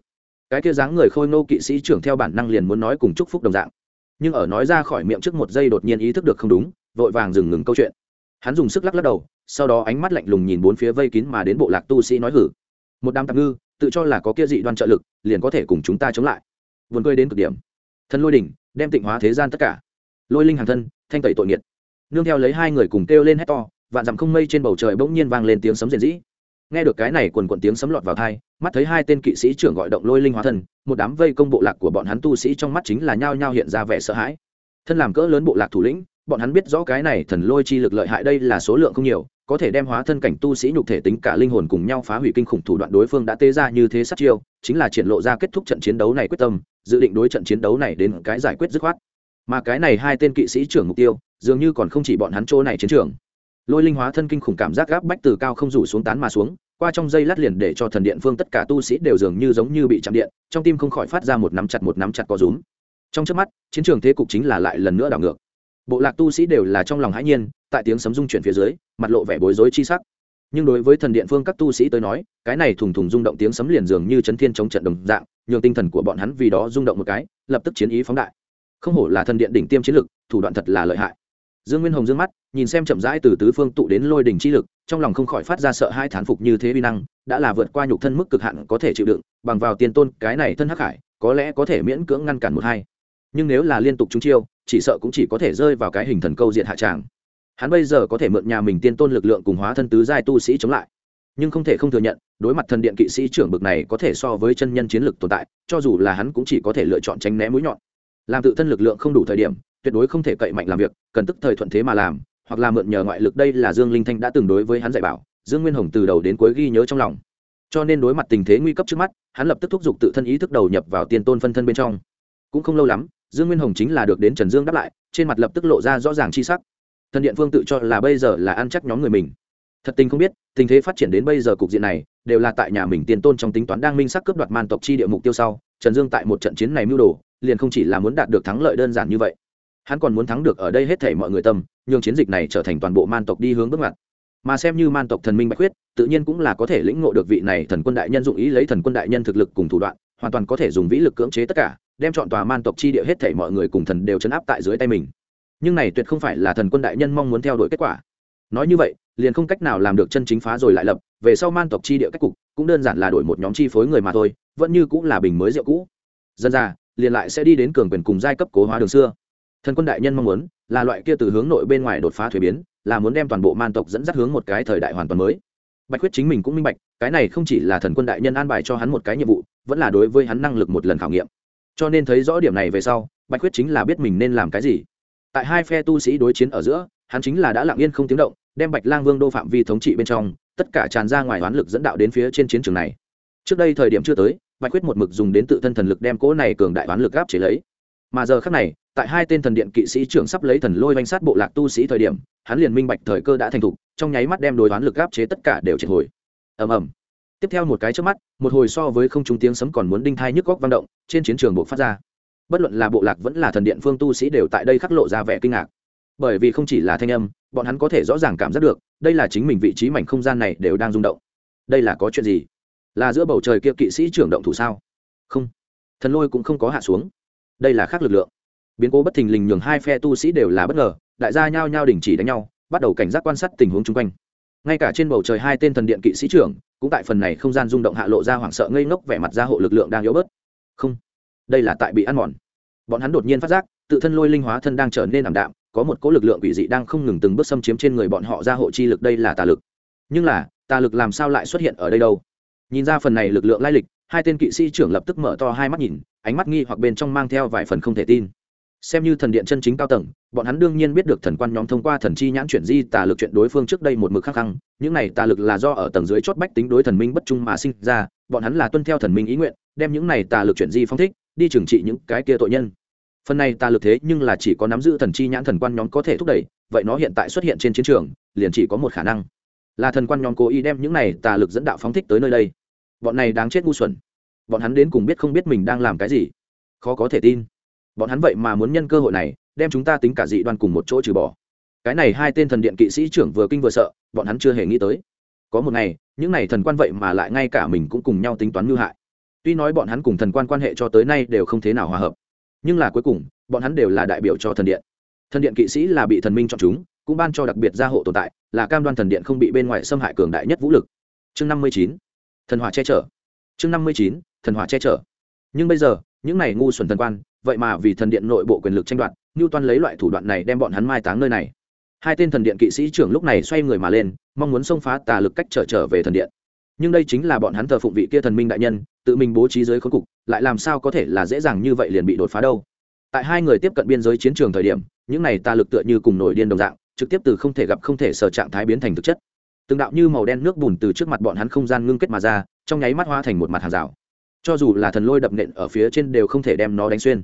cái kia dáng người khôi nô kỵ sĩ trưởng theo bản năng liền muốn nói cùng chúc phúc đồng dạng. Nhưng ở nói ra khỏi miệng trước một giây đột nhiên ý thức được không đúng, vội vàng dừng ngừng câu chuyện. Hắn dùng sức lắc lắc đầu, sau đó ánh mắt lạnh lùng nhìn bốn phía vây kín mà đến bộ lạc tu sĩ nói hử. Một đám tạm ngư tự cho là có kia dị đoan trợ lực, liền có thể cùng chúng ta chống lại. Vườn cười đến cực điểm. Thân lôi đỉnh, đem tịnh hóa thế gian tất cả. Lôi linh hàng thân, thanh tẩy tội nghiệt. Nương theo lấy hai người cùng kêu lên hét to, vạn dặm không mây trên bầu trời bỗng nhiên vang lên tiếng sấm rền rĩ. Nghe được cái này quần quần tiếng sấm lọt vào thai mắt thấy hai tên kỵ sĩ trưởng gọi động lôi linh hóa thân, một đám vây công bộ lạc của bọn hắn tu sĩ trong mắt chính là nhao nhao hiện ra vẻ sợ hãi. Thân làm cỡ lớn bộ lạc thủ lĩnh bọn hắn biết rõ cái này thần lôi chi lực lợi hại đây là số lượng không nhiều, có thể đem hóa thân cảnh tu sĩ nhục thể tính cả linh hồn cùng nhau phá hủy kinh khủng thủ đoạn đối phương đã tê ra như thế sát chiêu, chính là triển lộ ra kết thúc trận chiến đấu này quyết tâm, dự định đối trận chiến đấu này đến cái giải quyết dứt khoát. Mà cái này hai tên kỵ sĩ trưởng mục tiêu, dường như còn không chỉ bọn hắn chỗ này chiến trường. Lôi linh hóa thân kinh khủng cảm giác gáp bách từ cao không rủ xuống tán mà xuống, qua trong dây lát liền để cho thần điện phương tất cả tu sĩ đều dường như giống như bị chạm điện, trong tim không khỏi phát ra một nắm chặt một nắm chặt có rúm. Trong trước mắt, chiến trường thế cục chính là lại lần nữa đảo ngược bộ lạc tu sĩ đều là trong lòng hãi nhiên, tại tiếng sấm rung chuyển phía dưới, mặt lộ vẻ bối rối chi sắc. Nhưng đối với thần điện phương các tu sĩ tới nói, cái này thùng thùng rung động tiếng sấm liền dường như chấn thiên chống trận đồng dạng, nhường tinh thần của bọn hắn vì đó rung động một cái, lập tức chiến ý phóng đại. Không hổ là thần điện đỉnh tiêm chiến lực, thủ đoạn thật là lợi hại. Dương nguyên hồng dương mắt, nhìn xem chậm rãi từ tứ phương tụ đến lôi đỉnh chi lực, trong lòng không khỏi phát ra sợ hai thán phục như thế vi năng, đã là vượt qua nhục thân mức cực hạn có thể chịu đựng, bằng vào tiền tôn, cái này thân hắc hải, có lẽ có thể miễn cưỡng ngăn cản một hai. Nhưng nếu là liên tục trúng chiêu chỉ sợ cũng chỉ có thể rơi vào cái hình thần câu diện hạ tràng. Hắn bây giờ có thể mượn nhà mình tiên tôn lực lượng cùng hóa thân tứ giai tu sĩ chống lại. Nhưng không thể không thừa nhận, đối mặt thần điện kỵ sĩ trưởng bực này có thể so với chân nhân chiến lực tồn tại, cho dù là hắn cũng chỉ có thể lựa chọn tránh né mũi nhọn. Làm tự thân lực lượng không đủ thời điểm, tuyệt đối không thể cậy mạnh làm việc, cần tức thời thuận thế mà làm, hoặc là mượn nhờ ngoại lực đây là dương linh thanh đã từng đối với hắn dạy bảo, dương nguyên hồng từ đầu đến cuối ghi nhớ trong lòng. Cho nên đối mặt tình thế nguy cấp trước mắt, hắn lập tức thúc giục tự thân ý thức đầu nhập vào tiên tôn phân thân bên trong. Cũng không lâu lắm dương nguyên hồng chính là được đến trần dương đáp lại, trên mặt lập tức lộ ra rõ ràng chi sắc. Thần điện phương tự cho là bây giờ là ăn chắc nhóm người mình. Thật tình không biết, tình thế phát triển đến bây giờ cục diện này, đều là tại nhà mình Tiền tôn trong tính toán đang minh sắc cướp đoạt man tộc chi địa mục tiêu sau, trần dương tại một trận chiến này mưu đồ, liền không chỉ là muốn đạt được thắng lợi đơn giản như vậy. Hắn còn muốn thắng được ở đây hết thể mọi người tâm, nhường chiến dịch này trở thành toàn bộ man tộc đi hướng bước ngoặt. Mà xem như man tộc thần minh bạch huyết tự nhiên cũng là có thể lĩnh ngộ được vị này thần quân đại nhân dụng ý lấy thần quân đại nhân thực lực cùng thủ đoạn, hoàn toàn có thể dùng vĩ lực cưỡng chế tất cả đem chọn tòa man tộc chi địa hết thảy mọi người cùng thần đều chấn áp tại dưới tay mình. Nhưng này tuyệt không phải là thần quân đại nhân mong muốn theo đuổi kết quả. Nói như vậy, liền không cách nào làm được chân chính phá rồi lại lập, về sau man tộc chi địa cách cục, cũng đơn giản là đổi một nhóm chi phối người mà thôi, vẫn như cũng là bình mới rượu cũ. Dân ra, liền lại sẽ đi đến cường quyền cùng giai cấp cố hóa đường xưa. Thần quân đại nhân mong muốn, là loại kia từ hướng nội bên ngoài đột phá thuế biến, là muốn đem toàn bộ man tộc dẫn dắt hướng một cái thời đại hoàn toàn mới. Bạch quyết chính mình cũng minh bạch, cái này không chỉ là thần quân đại nhân an bài cho hắn một cái nhiệm vụ, vẫn là đối với hắn năng lực một lần khảo nghiệm cho nên thấy rõ điểm này về sau, bạch quyết chính là biết mình nên làm cái gì. Tại hai phe tu sĩ đối chiến ở giữa, hắn chính là đã lặng yên không tiếng động, đem bạch lang vương đô phạm vi thống trị bên trong, tất cả tràn ra ngoài oán lực dẫn đạo đến phía trên chiến trường này. Trước đây thời điểm chưa tới, bạch quyết một mực dùng đến tự thân thần lực đem cỗ này cường đại oán lực gáp chế lấy. Mà giờ khác này, tại hai tên thần điện kỵ sĩ trưởng sắp lấy thần lôi vanh sát bộ lạc tu sĩ thời điểm, hắn liền minh bạch thời cơ đã thành thục, trong nháy mắt đem đối oán lực gáp chế tất cả đều triệt hồi. Ầm ầm tiếp theo một cái trước mắt, một hồi so với không trung tiếng sấm còn muốn đinh thai nhức góc vang động, trên chiến trường buộc phát ra. Bất luận là bộ lạc vẫn là thần điện phương tu sĩ đều tại đây khắc lộ ra vẻ kinh ngạc. Bởi vì không chỉ là thanh âm, bọn hắn có thể rõ ràng cảm giác được, đây là chính mình vị trí mảnh không gian này đều đang rung động. Đây là có chuyện gì? Là giữa bầu trời kia kỵ sĩ trưởng động thủ sao? Không. Thần lôi cũng không có hạ xuống. Đây là khác lực lượng. Biến cố bất thình lình nhường hai phe tu sĩ đều là bất ngờ, đại gia nhao nhao đình chỉ đánh nhau, bắt đầu cảnh giác quan sát tình huống chung quanh. Ngay cả trên bầu trời hai tên thần điện kỵ sĩ trưởng cũng tại phần này không gian rung động hạ lộ ra hoảng sợ ngây ngốc vẻ mặt ra hộ lực lượng đang yếu bớt. Không, đây là tại bị ăn mòn. Bọn hắn đột nhiên phát giác, tự thân lôi linh hóa thân đang trở nên ảm đạm, có một cỗ lực lượng quỷ dị đang không ngừng từng bước xâm chiếm trên người bọn họ ra hộ chi lực, đây là tà lực. Nhưng là, tà lực làm sao lại xuất hiện ở đây đâu? Nhìn ra phần này lực lượng lai lịch, hai tên kỵ sĩ trưởng lập tức mở to hai mắt nhìn, ánh mắt nghi hoặc bên trong mang theo vài phần không thể tin xem như thần điện chân chính cao tầng, bọn hắn đương nhiên biết được thần quan nhóm thông qua thần chi nhãn chuyển di tà lực chuyện đối phương trước đây một mực khắc khăng, những này tà lực là do ở tầng dưới chót bách tính đối thần minh bất trung mà sinh ra, bọn hắn là tuân theo thần minh ý nguyện, đem những này tà lực chuyển di phong thích, đi trừng trị những cái kia tội nhân. Phần này tà lực thế nhưng là chỉ có nắm giữ thần chi nhãn thần quan nhóm có thể thúc đẩy, vậy nó hiện tại xuất hiện trên chiến trường, liền chỉ có một khả năng. Là thần quan nhóm cố ý đem những này tà lực dẫn đạo phóng thích tới nơi đây. Bọn này đáng chết ngu xuẩn. Bọn hắn đến cùng biết không biết mình đang làm cái gì. Khó có thể tin bọn hắn vậy mà muốn nhân cơ hội này, đem chúng ta tính cả dị đoan cùng một chỗ trừ bỏ. Cái này hai tên thần điện kỵ sĩ trưởng vừa kinh vừa sợ, bọn hắn chưa hề nghĩ tới. Có một ngày, những n à y thần quan vậy mà lại ngay cả mình cũng cùng nhau tính toán mưu hại. Tuy nói bọn hắn cùng thần quan quan hệ cho tới nay đều không thế nào hòa hợp, nhưng là cuối cùng, bọn hắn đều là đại biểu cho thần điện. Thần điện kỵ sĩ là bị thần minh chọn chúng, cũng ban cho đặc biệt gia hộ tồn tại, là cam đoan thần điện không bị bên ngoài xâm hại cường đại nhất vũ lực. Chương năm mươi chín, thần hỏa che chở. Chương năm mươi chín, thần hỏa che chở. Nhưng bây giờ, những này ngu xuẩn thần quan vậy mà vì thần điện nội bộ quyền lực tranh đoạt ngưu toan lấy loại thủ đoạn này đem bọn hắn mai táng nơi này. Hai tên thần điện kỵ sĩ trưởng lúc này xoay người mà lên, mong muốn xông phá tà lực cách trở trở về thần điện. Nhưng đây chính là bọn hắn thờ phụng vị kia thần minh đại nhân, tự mình bố trí giới khốn cục, lại làm sao có thể là dễ dàng như vậy liền bị đột phá đâu. Tại hai người tiếp cận biên giới chiến trường thời điểm, những này tà lực tựa như cùng nổi điên đồng dạng, trực tiếp từ không thể gặp không thể sở trạng thái biến thành thực chất. Từng đạo như màu đen nước bùn từ trước mặt bọn hắn không gian ngưng kết mà ra, trong nháy mắt hoa thành một mặt hàng rào cho dù là thần lôi đập nện ở phía trên đều không thể đem nó đánh xuyên.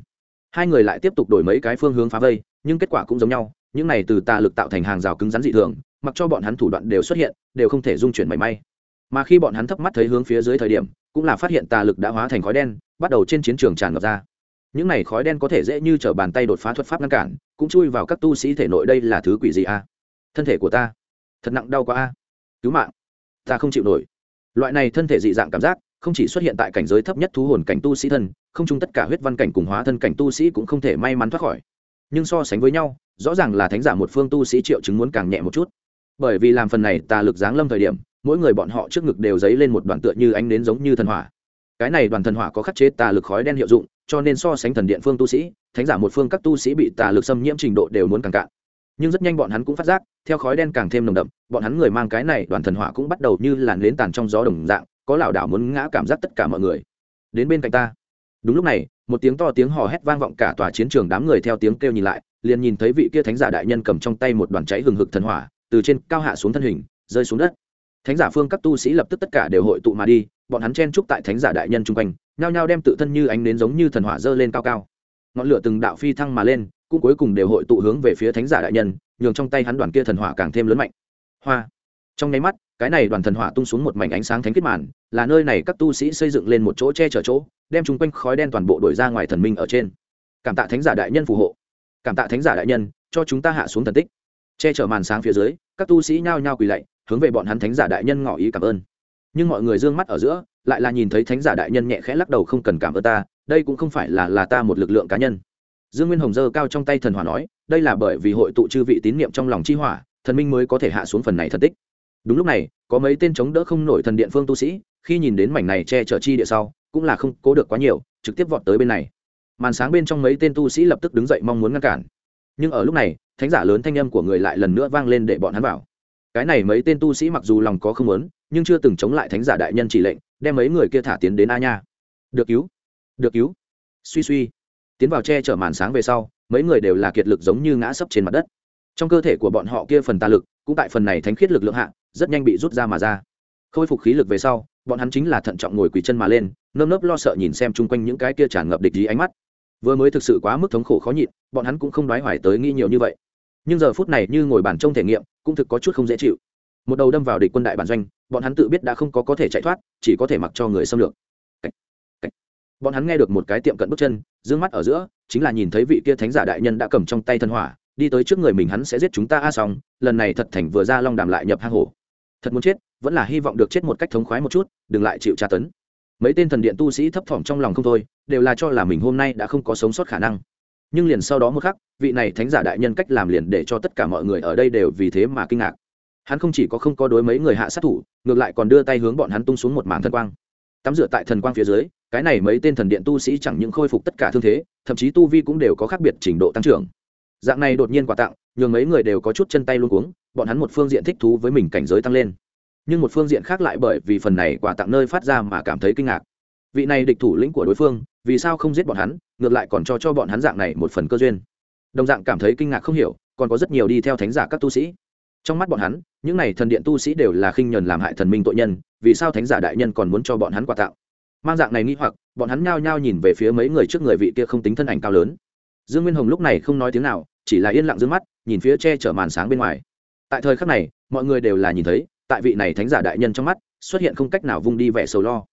Hai người lại tiếp tục đổi mấy cái phương hướng phá vây, nhưng kết quả cũng giống nhau, những này từ tà lực tạo thành hàng rào cứng rắn dị thường, mặc cho bọn hắn thủ đoạn đều xuất hiện, đều không thể dung chuyển mảy may. Mà khi bọn hắn thấp mắt thấy hướng phía dưới thời điểm, cũng là phát hiện tà lực đã hóa thành khói đen, bắt đầu trên chiến trường tràn ngập ra. Những này khói đen có thể dễ như t r ở bàn tay đột phá thuật pháp ngăn cản, cũng chui vào các tu sĩ thể nội đây là thứ quỷ gì a? Thân thể của ta, thật nặng đau quá a. Cứu mạng, ta không chịu nổi. Loại này thân thể dị dạng cảm giác không chỉ xuất hiện tại cảnh giới thấp nhất thú hồn cảnh tu sĩ thân, không chung tất cả huyết văn cảnh cùng hóa thân cảnh tu sĩ cũng không thể may mắn thoát khỏi. Nhưng so sánh với nhau, rõ ràng là thánh giả một phương tu sĩ triệu chứng muốn càng nhẹ một chút. Bởi vì làm phần này tà lực giáng lâm thời điểm, mỗi người bọn họ trước ngực đều dấy lên một đoàn tựa như ánh nến giống như thần hỏa. Cái này đoàn thần hỏa có khắc chế tà lực khói đen hiệu dụng, cho nên so sánh thần điện phương tu sĩ, thánh giả một phương các tu sĩ bị tà lực xâm nhiễm trình độ đều muốn càng cạn. Nhưng rất nhanh bọn hắn cũng phát giác, theo khói đen càng thêm nồng đậm, bọn hắn người mang cái này đoàn thần hỏa cũng bắt đầu như làn nến tàn trong gió đồng dạng có lảo đảo muốn ngã cảm giác tất cả mọi người. Đến bên cạnh ta. Đúng lúc này, một tiếng to tiếng hò hét vang vọng cả tòa chiến trường đám người theo tiếng kêu nhìn lại, liền nhìn thấy vị kia thánh giả đại nhân cầm trong tay một đoàn cháy hừng hực thần hỏa, từ trên cao hạ xuống thân hình, rơi xuống đất. Thánh giả phương các tu sĩ lập tức tất cả đều hội tụ mà đi, bọn hắn chen trúc tại thánh giả đại nhân chung quanh, nhao nhao đem tự thân như ánh nến giống như thần hỏa dơ lên cao cao. Ngọn lửa từng đạo phi thăng mà lên, cũng cuối cùng đều hội tụ hướng về phía thánh giả đại nhân, nhường trong tay hắn đoàn kia thần hỏa càng thêm lớn mạnh. Hoa! Trong nháy mắt, cái này đoàn thần hỏa tung xuống một mảnh ánh sáng thánh kết màn, là nơi này các tu sĩ xây dựng lên một chỗ che chở chỗ, đem chung quanh khói đen toàn bộ đổi ra ngoài thần minh ở trên. Cảm tạ thánh giả đại nhân phù hộ. Cảm tạ thánh giả đại nhân, cho chúng ta hạ xuống thần tích. Che chở màn sáng phía dưới, các tu sĩ nhao nhao quỳ lạy, hướng về bọn hắn thánh giả đại nhân ngỏ ý cảm ơn. Nhưng mọi người d ư ơ n g mắt ở giữa, lại là nhìn thấy thánh giả đại nhân nhẹ khẽ lắc đầu không cần cảm ơn ta, đây cũng không phải là là ta một lực lượng cá nhân. Dương nguyên hồng dơ cao trong tay thần hỏa nói, đây là bởi vì hội tụ chư vị tín niệm trong lòng chi hỏa, thần minh mới có thể hạ xuống phần này thần tích đúng lúc này, có mấy tên chống đỡ không nổi thần điện phương tu sĩ, khi nhìn đến mảnh này che chở chi địa sau, cũng là không cố được quá nhiều, trực tiếp vọt tới bên này. Màn sáng bên trong mấy tên tu sĩ lập tức đứng dậy mong muốn ngăn cản. Nhưng ở lúc này, thánh giả lớn thanh âm của người lại lần nữa vang lên để bọn hắn vào cái này mấy tên tu sĩ mặc dù lòng có không muốn, nhưng chưa từng chống lại thánh giả đại nhân chỉ lệnh, đem mấy người kia thả tiến đến a nha. Được cứu. Được cứu. Suy suy. Tiến vào che chở màn sáng về sau, mấy người đều là kiệt lực giống như ngã sấp trên mặt đất trong cơ thể của bọn họ kia phần tà lực, cũng tại phần này thánh khiết lực lượng hạ, rất nhanh bị rút ra mà ra. Khôi phục khí lực về sau, bọn hắn chính là thận trọng ngồi quỳ chân mà lên, nơm nớp lo sợ nhìn xem chung quanh những cái kia tràn ngập địch ý ánh mắt. Vừa mới thực sự quá mức thống khổ khó nhịn, bọn hắn cũng không đoái hoài tới nghĩ nhiều như vậy. Nhưng giờ phút này như ngồi bàn trông thể nghiệm, cũng thực có chút không dễ chịu. Một đầu đâm vào địch quân đại bản doanh, bọn hắn tự biết đã không có có thể chạy thoát, chỉ có thể mặc cho người xâm lược. Bọn hắn nghe được một cái tiệm cận bước chân d ư ơ n g mắt ở giữa, chính là nhìn thấy vị kia thánh giả đại nhân đã cầm trong tay thân hỏa đi tới trước người mình hắn sẽ giết chúng ta. A, xong, lần này thật thành vừa ra long đàm lại nhập hang hổ. Thật muốn chết, vẫn là hy vọng được chết một cách thống khoái một chút, đừng lại chịu tra tấn. Mấy tên thần điện tu sĩ thấp thỏm trong lòng không thôi, đều là cho là mình hôm nay đã không có sống sót khả năng. Nhưng liền sau đó một khắc, vị này thánh giả đại nhân cách làm liền để cho tất cả mọi người ở đây đều vì thế mà kinh ngạc. Hắn không chỉ có không có đối mấy người hạ sát thủ, ngược lại còn đưa tay hướng bọn hắn tung xuống một mảng thần quang. Tắm rửa tại thần quang phía dưới, cái này mấy tên thần điện tu sĩ chẳng những khôi phục tất cả thương thế, thậm chí tu vi cũng đều có khác biệt trình độ tăng trưởng dạng này đột nhiên quà tặng, nhường mấy người đều có chút chân tay luôn cuống, bọn hắn một phương diện thích thú với mình cảnh giới tăng lên. Nhưng một phương diện khác lại bởi vì phần này quà tặng nơi phát ra mà cảm thấy kinh ngạc. Vị này địch thủ lĩnh của đối phương, vì sao không giết bọn hắn, ngược lại còn cho cho bọn hắn dạng này một phần cơ duyên. Đồng dạng cảm thấy kinh ngạc không hiểu, còn có rất nhiều đi theo thánh giả các tu sĩ. Trong mắt bọn hắn, những n à y thần điện tu sĩ đều là khinh nhuần làm hại thần minh tội nhân, vì sao thánh giả đại nhân còn muốn cho bọn hắn quà tặng? Mang dạng này nghĩ hoặc, bọn hắn nhao nhao nhìn về phía mấy người trước người vị kia không tính thân ảnh cao lớn dương nguyên hồng lúc này không nói tiếng nào, chỉ là yên lặng d ư ơ n g mắt, nhìn phía che chở màn sáng bên ngoài. Tại thời khắc này, mọi người đều là nhìn thấy, tại vị này thánh giả đại nhân trong mắt, xuất hiện không cách nào vung đi vẻ sầu lo.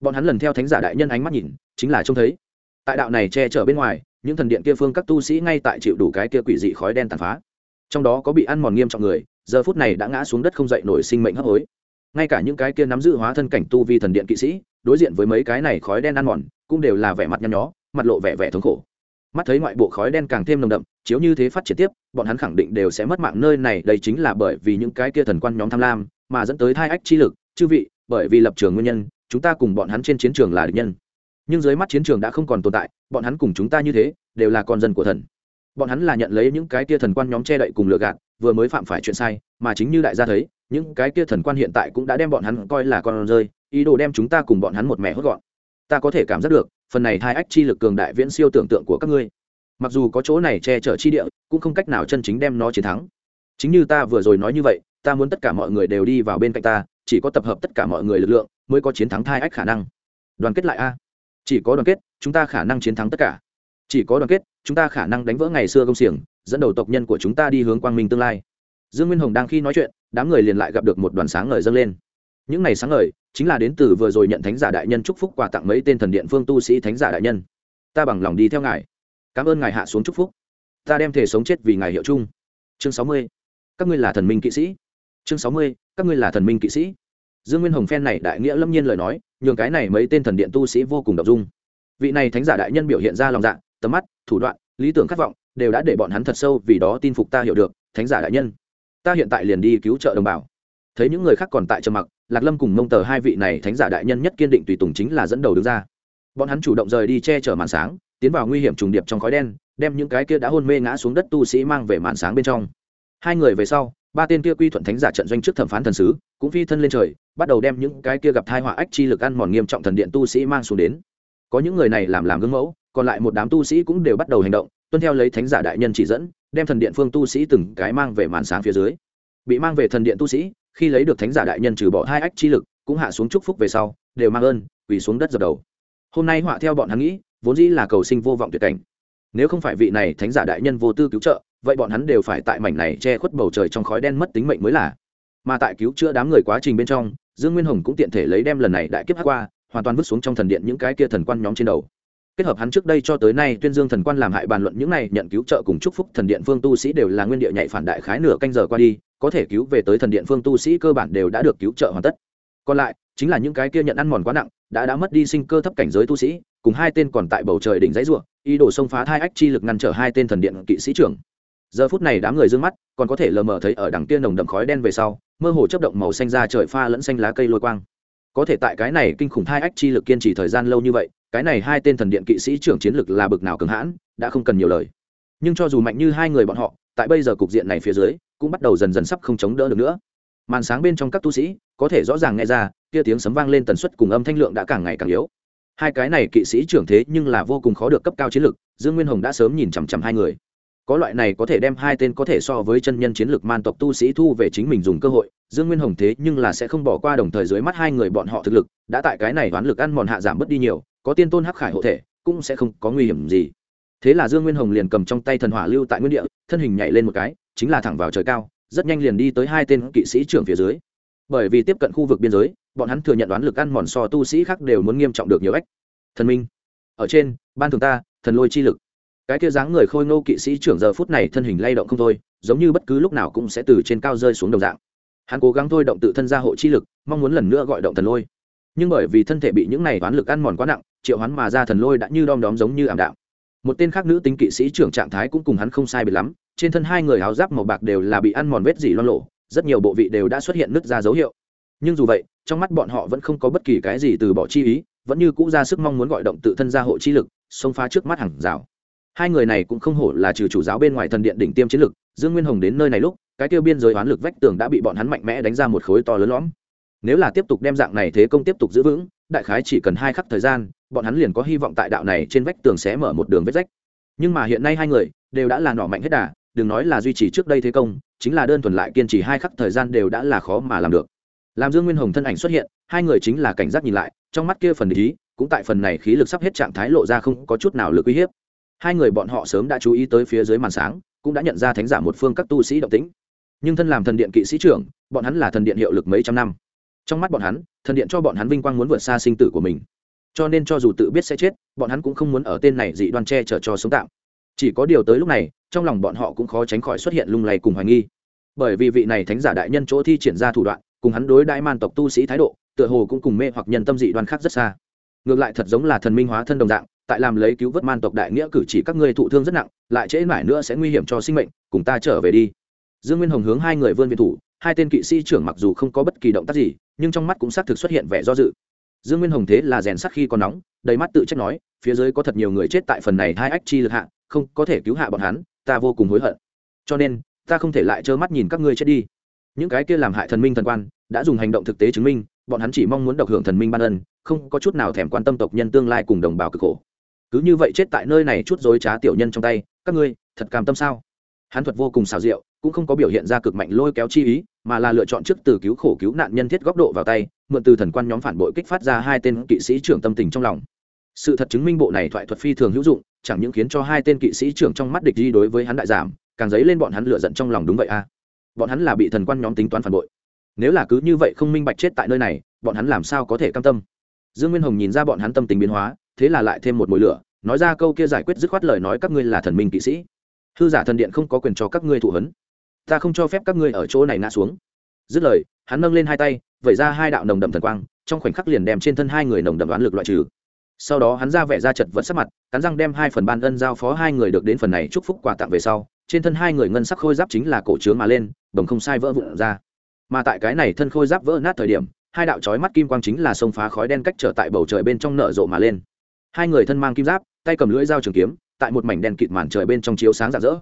Bọn hắn lần theo thánh giả đại nhân ánh mắt nhìn, chính là trông thấy. Tại đạo này che chở bên ngoài, những thần điện kia phương các tu sĩ ngay tại chịu đủ cái kia quỷ dị khói đen tàn phá. Trong đó có bị ăn mòn nghiêm trọng người, giờ phút này đã ngã xuống đất không dậy nổi sinh mệnh hấp hối. Ngay cả những cái kia nắm giữ hóa thân cảnh tu vi thần điện kỵ sĩ, đối diện với mấy cái này khói đen ăn mòn, cũng đều là vẻ mặt nhăn nhó, mặt lộ vẻ vẻ thống khổ mắt thấy ngoại bộ khói đen càng thêm nồng đậm, chiếu như thế phát triển tiếp, bọn hắn khẳng định đều sẽ mất mạng nơi này, đây chính là bởi vì những cái kia thần quan nhóm tham lam, mà dẫn tới thai ách chi lực. Chư vị, bởi vì lập trường nguyên nhân, chúng ta cùng bọn hắn trên chiến trường là địch nhân. Nhưng dưới mắt chiến trường đã không còn tồn tại, bọn hắn cùng chúng ta như thế, đều là con dân của thần. Bọn hắn là nhận lấy những cái kia thần quan nhóm che đậy cùng lừa gạt, vừa mới phạm phải chuyện sai, mà chính như đại gia thấy, những cái kia thần quan hiện tại cũng đã đem bọn hắn coi là con rơi, ý đồ đem chúng ta cùng bọn hắn một mẹ hốt gọn ta có thể cảm giác được, phần này hai ách chi lực cường đại viễn siêu tưởng tượng của các ngươi. Mặc dù có chỗ này che chở chi địa, cũng không cách nào chân chính đem nó chiến thắng. Chính như ta vừa rồi nói như vậy, ta muốn tất cả mọi người đều đi vào bên cạnh ta, chỉ có tập hợp tất cả mọi người lực lượng mới có chiến thắng thai ách khả năng. Đoàn kết lại a. Chỉ có đoàn kết, chúng ta khả năng chiến thắng tất cả. Chỉ có đoàn kết, chúng ta khả năng đánh vỡ ngày xưa công xiềng, dẫn đầu tộc nhân của chúng ta đi hướng quang minh tương lai. Dương nguyên hồng đang khi nói chuyện, đám người liền lại gặp được một đoàn sáng ngời dâng lên những ngày sáng ngời, chính là đến từ vừa rồi nhận thánh giả đại nhân chúc phúc quà tặng mấy tên thần điện phương tu sĩ thánh giả đại nhân. Ta bằng lòng đi theo ngài. Cảm ơn ngài hạ xuống chúc phúc. Ta đem thể sống chết vì ngài hiệu chung. Chương sáu mươi. Các ngươi là thần minh kỵ sĩ. Chương sáu mươi. Các ngươi là thần minh kỵ sĩ. Dương nguyên hồng phen này đại nghĩa lâm nhiên lời nói, nhường cái này mấy tên thần điện tu sĩ vô cùng đọc dung. Vị này thánh giả đại nhân biểu hiện ra lòng dạ tầm mắt, thủ đoạn, lý tưởng khát vọng, đều đã để bọn hắn thật sâu vì đó tin phục ta hiểu được, thánh giả đại nhân. Ta hiện tại liền đi cứu trợ đồng bào thấy những người khác còn tại trầm mặc, lạc lâm cùng mông tờ hai vị này thánh giả đại nhân nhất kiên định tùy tùng chính là dẫn đầu đứng ra. Bọn hắn chủ động rời đi che chở màn sáng, tiến vào nguy hiểm trùng điệp trong khói đen, đem những cái kia đã hôn mê ngã xuống đất tu sĩ mang về màn sáng bên trong. Hai người về sau, ba tên kia quy thuận thánh giả trận doanh trước thẩm phán thần sứ, cũng phi thân lên trời, bắt đầu đem những cái kia gặp thai họa ách chi lực ăn mòn nghiêm trọng thần điện tu sĩ mang xuống đến. Có những người này làm làm gương mẫu, còn lại một đám tu sĩ cũng đều bắt đầu hành động, tuân theo lấy thánh giả đại nhân chỉ dẫn, đem thần điện phương tu sĩ từng cái mang về màn sáng phía dưới. Bị mang về thần điện tu sĩ khi lấy được thánh giả đại nhân trừ bỏ hai ách chi lực, cũng hạ xuống chúc phúc về sau, đều mang ơn, quỳ xuống đất dập đầu. Hôm nay họa theo bọn hắn nghĩ, vốn dĩ là cầu sinh vô vọng tuyệt cảnh. Nếu không phải vị này thánh giả đại nhân vô tư cứu trợ, vậy bọn hắn đều phải tại mảnh này che khuất bầu trời trong khói đen mất tính mệnh mới là. Mà tại cứu chữa đám người quá trình bên trong, dương nguyên hồng cũng tiện thể lấy đem lần này đại kiếp hát qua, hoàn toàn vứt xuống trong thần điện những cái kia thần quan nhóm trên đầu. Kết hợp hắn trước đây cho tới nay tuyên dương thần quan làm hại bàn luận những này nhận cứu trợ cùng chúc phúc thần điện phương tu sĩ đều là nguyên địa nhạy phản đại khái nửa canh giờ qua đi có thể cứu về tới thần điện phương tu sĩ cơ bản đều đã được cứu trợ hoàn tất. Còn lại, chính là những cái kia nhận ăn mòn quá nặng, đã đã mất đi sinh cơ thấp cảnh giới tu sĩ, cùng hai tên còn tại bầu trời đỉnh dãy ruộng ý đồ xông phá thai ách chi lực ngăn trở hai tên thần điện kỵ sĩ trưởng. Giờ phút này đám người d ư ơ n g mắt, còn có thể lờ mờ thấy ở đằng kia nồng đậm khói đen về sau, mơ hồ chấp động màu xanh ra trời pha lẫn xanh lá cây lôi quang. Có thể tại cái này kinh khủng thai ách chi lực kiên trì thời gian lâu như vậy, cái này hai tên thần điện kỵ sĩ trưởng chiến lực là bực nào cường hãn, đã không cần nhiều lời. Nhưng cho dù mạnh như hai người bọn họ, tại bây giờ cục diện này phía dưới cũng bắt đầu dần dần sắp không chống đỡ được nữa. Màn sáng bên trong các tu sĩ, có thể rõ ràng nghe ra, kia tiếng sấm vang lên tần suất cùng âm thanh lượng đã càng ngày càng yếu. Hai cái này kỵ sĩ trưởng thế nhưng là vô cùng khó được cấp cao chiến lực, dương nguyên hồng đã sớm nhìn chằm chằm hai người. Có loại này có thể đem hai tên có thể so với chân nhân chiến lược man tộc tu sĩ thu về chính mình dùng cơ hội, dương nguyên hồng thế nhưng là sẽ không bỏ qua đồng thời dưới mắt hai người bọn họ thực lực, đã tại cái này đoán lực ăn mòn hạ giảm bớt đi nhiều, có tiên tôn hắc khải hộ thể, cũng sẽ không có nguy hiểm gì thế là dương nguyên hồng liền cầm trong tay thần hỏa lưu tại nguyên địa, thân hình nhảy lên một cái, chính là thẳng vào trời cao, rất nhanh liền đi tới hai tên kỵ sĩ trưởng phía dưới. Bởi vì tiếp cận khu vực biên giới, bọn hắn thừa nhận đoán lực ăn mòn so tu sĩ khác đều muốn nghiêm trọng được nhiều ếch thần minh, ở trên, ban thường ta, thần lôi chi lực. Cái kia dáng người khôi ngô kỵ sĩ trưởng giờ phút này thân hình lay động không thôi, giống như bất cứ lúc nào cũng sẽ từ trên cao rơi xuống đồng dạng. Hắn cố gắng thôi động tự thân ra hộ chi lực, mong muốn lần nữa gọi động thần lôi. Nhưng bởi vì thân thể bị những này toán lực ăn mòn quá nặng, triệu hắn mà ra thần lôi đã như đom đóm giống như ảm đạm một tên khác nữ tính kỵ sĩ trưởng trạng thái cũng cùng hắn không sai biệt lắm, trên thân hai người áo giáp màu bạc đều là bị ăn mòn vết dỉ loan lộ rất nhiều bộ vị đều đã xuất hiện nứt ra dấu hiệu. Nhưng dù vậy, trong mắt bọn họ vẫn không có bất kỳ cái gì từ bỏ chi ý, vẫn như cũ ra sức mong muốn gọi động tự thân ra hộ chi lực, xông phá trước mắt hàng rào. Hai người này cũng không hổ là trừ chủ giáo bên ngoài thần điện đỉnh tiêm chiến lực, dương nguyên hồng đến nơi này lúc, cái tiêu biên giới oán lực vách tường đã bị bọn hắn mạnh mẽ đánh ra một khối to lớn lõm. Nếu là tiếp tục đem dạng này thế công tiếp tục giữ vững đại khái chỉ cần hai khắc thời gian, bọn hắn liền có hy vọng tại đạo này trên vách tường sẽ mở một đường vết rách. Nhưng mà hiện nay hai người đều đã là nỏ mạnh hết đà, đừng nói là duy trì trước đây thế công, chính là đơn thuần lại kiên trì hai khắc thời gian đều đã là khó mà làm được. Làm dương nguyên hồng thân ảnh xuất hiện, hai người chính là cảnh giác nhìn lại, trong mắt kia phần ý, cũng tại phần này khí lực sắp hết trạng thái lộ ra không có chút nào lực uy hiếp. Hai người bọn họ sớm đã chú ý tới phía dưới màn sáng, cũng đã nhận ra thánh giả một phương các tu sĩ động tĩnh. Nhưng thân làm thần điện kỵ sĩ trưởng, bọn hắn là thần điện hiệu lực mấy trăm năm trong mắt bọn hắn, thần điện cho bọn hắn vinh quang muốn vượt xa sinh tử của mình. Cho nên cho dù tự biết sẽ chết, bọn hắn cũng không muốn ở tên này dị đoan che chở cho sống tạm. Chỉ có điều tới lúc này, trong lòng bọn họ cũng khó tránh khỏi xuất hiện lung lay cùng hoài nghi. Bởi vì vị này thánh giả đại nhân chỗ thi triển ra thủ đoạn, cùng hắn đối đại man tộc tu sĩ thái độ, tựa hồ cũng cùng mê hoặc nhân tâm dị đoan khác rất xa. Ngược lại thật giống là thần minh hóa thân đồng dạng, tại làm lấy cứu vớt man tộc đại nghĩa cử chỉ các ngươi thụ thương rất nặng, lại trễ mãi nữa sẽ nguy hiểm cho sinh mệnh, cùng ta trở về đi. Dương nguyên hồng hướng hai người vươn viện thủ hai tên kỵ sĩ trưởng mặc dù không có bất kỳ động tác gì, nhưng trong mắt cũng xác thực xuất hiện vẻ do dự. Dương nguyên hồng thế là rèn sắc khi còn nóng, đầy mắt tự trách nói, phía dưới có thật nhiều người chết tại phần này hai ách chi lực hạ, không có thể cứu hạ bọn hắn, ta vô cùng hối hận. Cho nên, ta không thể lại trơ mắt nhìn các ngươi chết đi. Những cái kia làm hại thần minh thần quan, đã dùng hành động thực tế chứng minh, bọn hắn chỉ mong muốn độc hưởng thần minh ban ân, không có chút nào thèm quan tâm tộc nhân tương lai cùng đồng bào cực khổ. Cứ như vậy chết tại nơi này chút dối trá tiểu nhân trong tay, các ngươi thật cam tâm sao? Hắn thuật vô cùng xào rượu cũng không có biểu hiện ra cực mạnh lôi kéo chi ý, mà là lựa chọn trước từ cứu khổ cứu nạn nhân thiết góc độ vào tay, mượn từ thần quan nhóm phản bội kích phát ra hai tên kỵ sĩ trưởng tâm tình trong lòng. Sự thật chứng minh bộ này thoại thuật phi thường hữu dụng, chẳng những khiến cho hai tên kỵ sĩ trưởng trong mắt địch đi đối với hắn đại giảm, càng dấy lên bọn hắn lựa giận trong lòng đúng vậy a. Bọn hắn là bị thần quan nhóm tính toán phản bội. Nếu là cứ như vậy không minh bạch chết tại nơi này, bọn hắn làm sao có thể cam tâm? Dương nguyên hồng nhìn ra bọn hắn tâm tình biến hóa, thế là lại thêm một mồi lửa, nói ra câu kia giải quyết dứt khoát lời nói các ngươi là thần minh kỵ sĩ hư giả thần điện không có quyền cho các ngươi thụ hấn ta không cho phép các ngươi ở chỗ này ngã xuống. Dứt lời, hắn nâng lên hai tay, vẩy ra hai đạo nồng đậm thần quang, trong khoảnh khắc liền đem trên thân hai người nồng đậm đoán lực loại trừ. Sau đó hắn ra vẻ ra chật vật sắc mặt, cắn răng đem hai phần ban ân giao phó hai người được đến phần này chúc phúc quà tặng về sau, trên thân hai người ngân sắc khôi giáp chính là cổ trướng mà lên bồng không sai vỡ vụn ra. Mà tại cái này thân khôi giáp vỡ nát thời điểm, hai đạo chói mắt kim quang chính là sông phá khói đen cách trở tại bầu trời bên trong nở rộ mà lên. Hai người thân mang kim giáp, tay cầm lưỡi dao trường kiếm tại một mảnh đen kịt màn trời bên trong chiếu sáng rạng rỡ.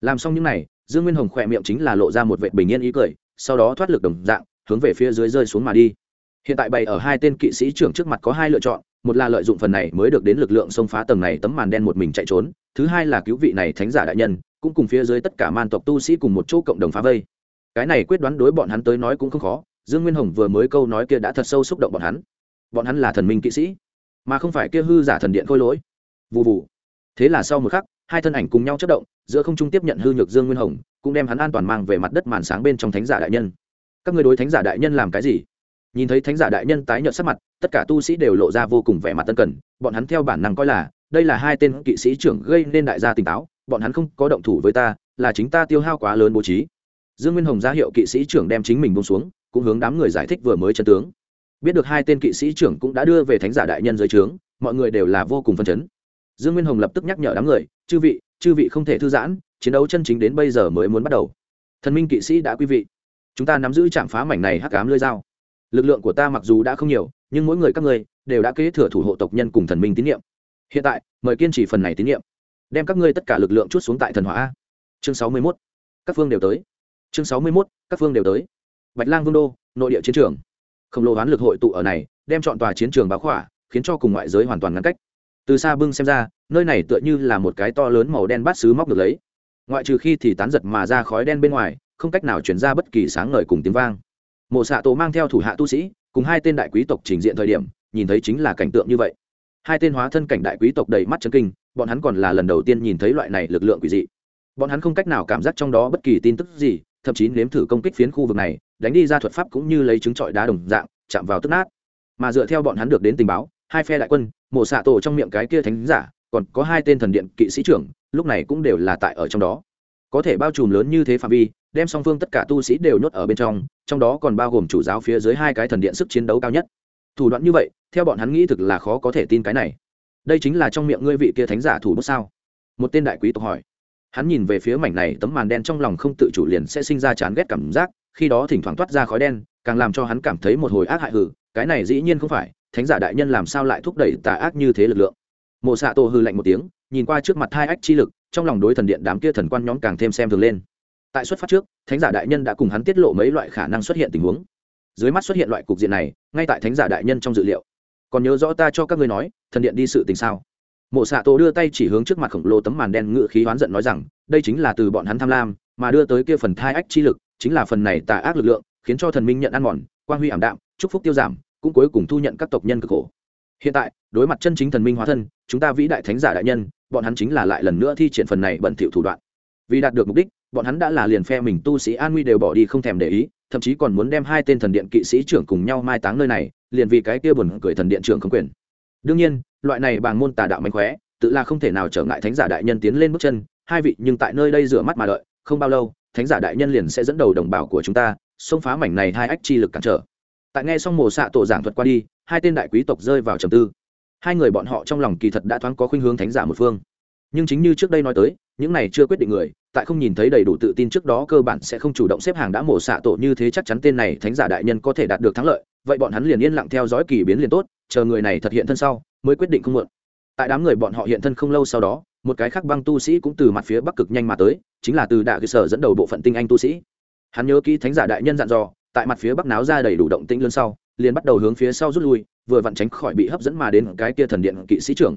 Làm xong những này, dương nguyên hồng khỏe miệng chính là lộ ra một vệ bình yên ý cười, sau đó thoát lực đồng dạng, hướng về phía dưới rơi xuống mà đi. Hiện tại bày ở hai tên kỵ sĩ trưởng trước mặt có hai lựa chọn, một là lợi dụng phần này mới được đến lực lượng xông phá tầng này tấm màn đen một mình chạy trốn, thứ hai là cứu vị này thánh giả đại nhân, cũng cùng phía dưới tất cả man tộc tu sĩ cùng một chỗ cộng đồng phá vây. Cái này quyết đoán đối bọn hắn tới nói cũng không khó, dương nguyên hồng vừa mới câu nói kia đã thật sâu xúc động bọn hắn. Bọn hắn là thần minh kỵ sĩ, mà không phải kia hư giả thần điện khôi lỗi. Vụ vụ thế là sau một khắc, hai thân ảnh cùng nhau chất động, giữa không trung tiếp nhận hư nhược dương nguyên hồng, cũng đem hắn an toàn mang về mặt đất màn sáng bên trong thánh giả đại nhân. Các người đối thánh giả đại nhân làm cái gì? Nhìn thấy thánh giả đại nhân tái nhợt sắc mặt, tất cả tu sĩ đều lộ ra vô cùng vẻ mặt tân cần, bọn hắn theo bản năng coi là, đây là hai tên kỵ sĩ trưởng gây nên đại gia tỉnh táo, bọn hắn không có động thủ với ta, là chính ta tiêu hao quá lớn bố trí. Dương nguyên hồng ra hiệu kỵ sĩ trưởng đem chính mình bông xuống, cũng hướng đám người giải thích vừa mới chân tướng. Biết được hai tên kỵ sĩ trưởng cũng đã đưa về thánh giả đại nhân dưới trướng, mọi người đều là vô cùng phân chấn dương nguyên hồng lập tức nhắc nhở đám người, chư vị chư vị không thể thư giãn, chiến đấu chân chính đến bây giờ mới muốn bắt đầu. Thần minh kỵ sĩ đã quý vị. Chúng ta nắm giữ trạm phá mảnh này hắc cám lơi dao. Lực lượng của ta mặc dù đã không nhiều, nhưng mỗi người các ngươi đều đã kế thừa thủ hộ tộc nhân cùng thần minh tín nhiệm. Hiện tại, mời kiên trì phần này tín nhiệm. Đem các ngươi tất cả lực lượng chút xuống tại thần hóa chương sáu mươi 61. các phương đều tới. Chương sáu mươi 61. các phương đều tới. Bạch lang vương đô, nội địa chiến trường. Khổng lồ hoán lực hội tụ ở này, đem chọn tòa chiến trường báo khỏa, khiến cho cùng ngoại giới hoàn toàn ngăn cách từ xa bưng xem ra, nơi này tựa như là một cái to lớn màu đen bát xứ móc được lấy. Ngoại trừ khi thì tán giật mà ra khói đen bên ngoài, không cách nào chuyển ra bất kỳ sáng ngời cùng tiếng vang. Mộ xạ tổ mang theo thủ hạ tu sĩ, cùng hai tên đại quý tộc trình diện thời điểm, nhìn thấy chính là cảnh tượng như vậy. Hai tên hóa thân cảnh đại quý tộc đầy mắt chân kinh, bọn hắn còn là lần đầu tiên nhìn thấy loại này lực lượng quỷ dị. Bọn hắn không cách nào cảm giác trong đó bất kỳ tin tức gì, thậm chí nếm thử công kích phiến khu vực này, đánh đi ra thuật pháp cũng như lấy trứng trọi đá đồng dạng, chạm vào tức nát. Mà dựa theo bọn hắn được đến tình báo hai phe đại quân mộ xạ tổ trong miệng cái kia thánh giả, còn có hai tên thần điện kỵ sĩ trưởng, lúc này cũng đều là tại ở trong đó. Có thể bao trùm lớn như thế phạm vi, đem song phương tất cả tu sĩ đều nhốt ở bên trong trong đó còn bao gồm chủ giáo phía dưới hai cái thần điện sức chiến đấu cao nhất. Thủ đoạn như vậy, theo bọn hắn nghĩ thực là khó có thể tin cái này. Đây chính là trong miệng ngươi vị kia thánh giả thủ bút sao? Một tên đại quý tộc hỏi. Hắn nhìn về phía mảnh này tấm màn đen trong lòng không tự chủ liền sẽ sinh ra chán ghét cảm giác, khi đó thỉnh thoảng toát ra khói đen, càng làm cho hắn cảm thấy một hồi ác hại hử, cái này dĩ nhiên không phải thánh giả đại nhân làm sao lại thúc đẩy tà ác như thế lực lượng? Mộ xạ tổ hư lạnh một tiếng, nhìn qua trước mặt hai ách chi lực, trong lòng đối thần điện đám kia thần quan nhóm càng thêm xem thường lên. Tại xuất phát trước, thánh giả đại nhân đã cùng hắn tiết lộ mấy loại khả năng xuất hiện tình huống. Dưới mắt xuất hiện loại cục diện này, ngay tại thánh giả đại nhân trong dự liệu. Còn nhớ rõ ta cho các ngươi nói, thần điện đi sự tình sao? Mộ xạ tổ đưa tay chỉ hướng trước mặt khổng lồ tấm màn đen ngự khí hoán giận nói rằng, đây chính là từ bọn hắn tham lam, mà đưa tới kia phần thai ách chi lực, chính là phần này tà ác lực lượng, khiến cho thần minh nhận ăn mòn, quang huy ảm đạm, chúc phúc tiêu giảm cũng cuối cùng thu nhận các tộc nhân cực khổ. Hiện tại, đối mặt chân chính thần minh hóa thân, chúng ta vĩ đại thánh giả đại nhân, bọn hắn chính là lại lần nữa thi triển phần này bẩn thỉu thủ đoạn. Vì đạt được mục đích, bọn hắn đã là liền phe mình tu sĩ an nguy đều bỏ đi không thèm để ý, thậm chí còn muốn đem hai tên thần điện kỵ sĩ trưởng cùng nhau mai táng nơi này, liền vì cái kia buồn cười thần điện trưởng không quyền. Đương nhiên, loại này bằng môn tà đạo mánh khóe, tự là không thể nào trở ngại thánh giả đại nhân tiến lên bước chân, hai vị nhưng tại nơi đây rửa mắt mà đợi, không bao lâu, thánh giả đại nhân liền sẽ dẫn đầu đồng bào của chúng ta, xông phá mảnh này hai ách chi lực cản trở tại nghe xong mồ xạ tổ giảng thuật qua đi, hai tên đại quý tộc rơi vào trầm tư. Hai người bọn họ trong lòng kỳ thật đã thoáng có khuynh hướng thánh giả một phương. Nhưng chính như trước đây nói tới, những này chưa quyết định người, tại không nhìn thấy đầy đủ tự tin trước đó cơ bản sẽ không chủ động xếp hàng đã mổ xạ tổ như thế chắc chắn tên này thánh giả đại nhân có thể đạt được thắng lợi, vậy bọn hắn liền yên lặng theo dõi kỳ biến liền tốt, chờ người này thật hiện thân sau, mới quyết định không mượn. tại đám người bọn họ hiện thân không lâu sau đó, một cái khác băng tu sĩ cũng từ mặt phía bắc cực nhanh mà tới, chính là từ đại cơ sở dẫn đầu bộ phận tinh anh tu sĩ. Hắn nhớ kỹ thánh giả đại nhân dặn dò tại mặt phía bắc náo ra đầy đủ động tĩnh lớn sau, liền bắt đầu hướng phía sau rút lui, vừa vặn tránh khỏi bị hấp dẫn mà đến cái kia thần điện kỵ sĩ trưởng.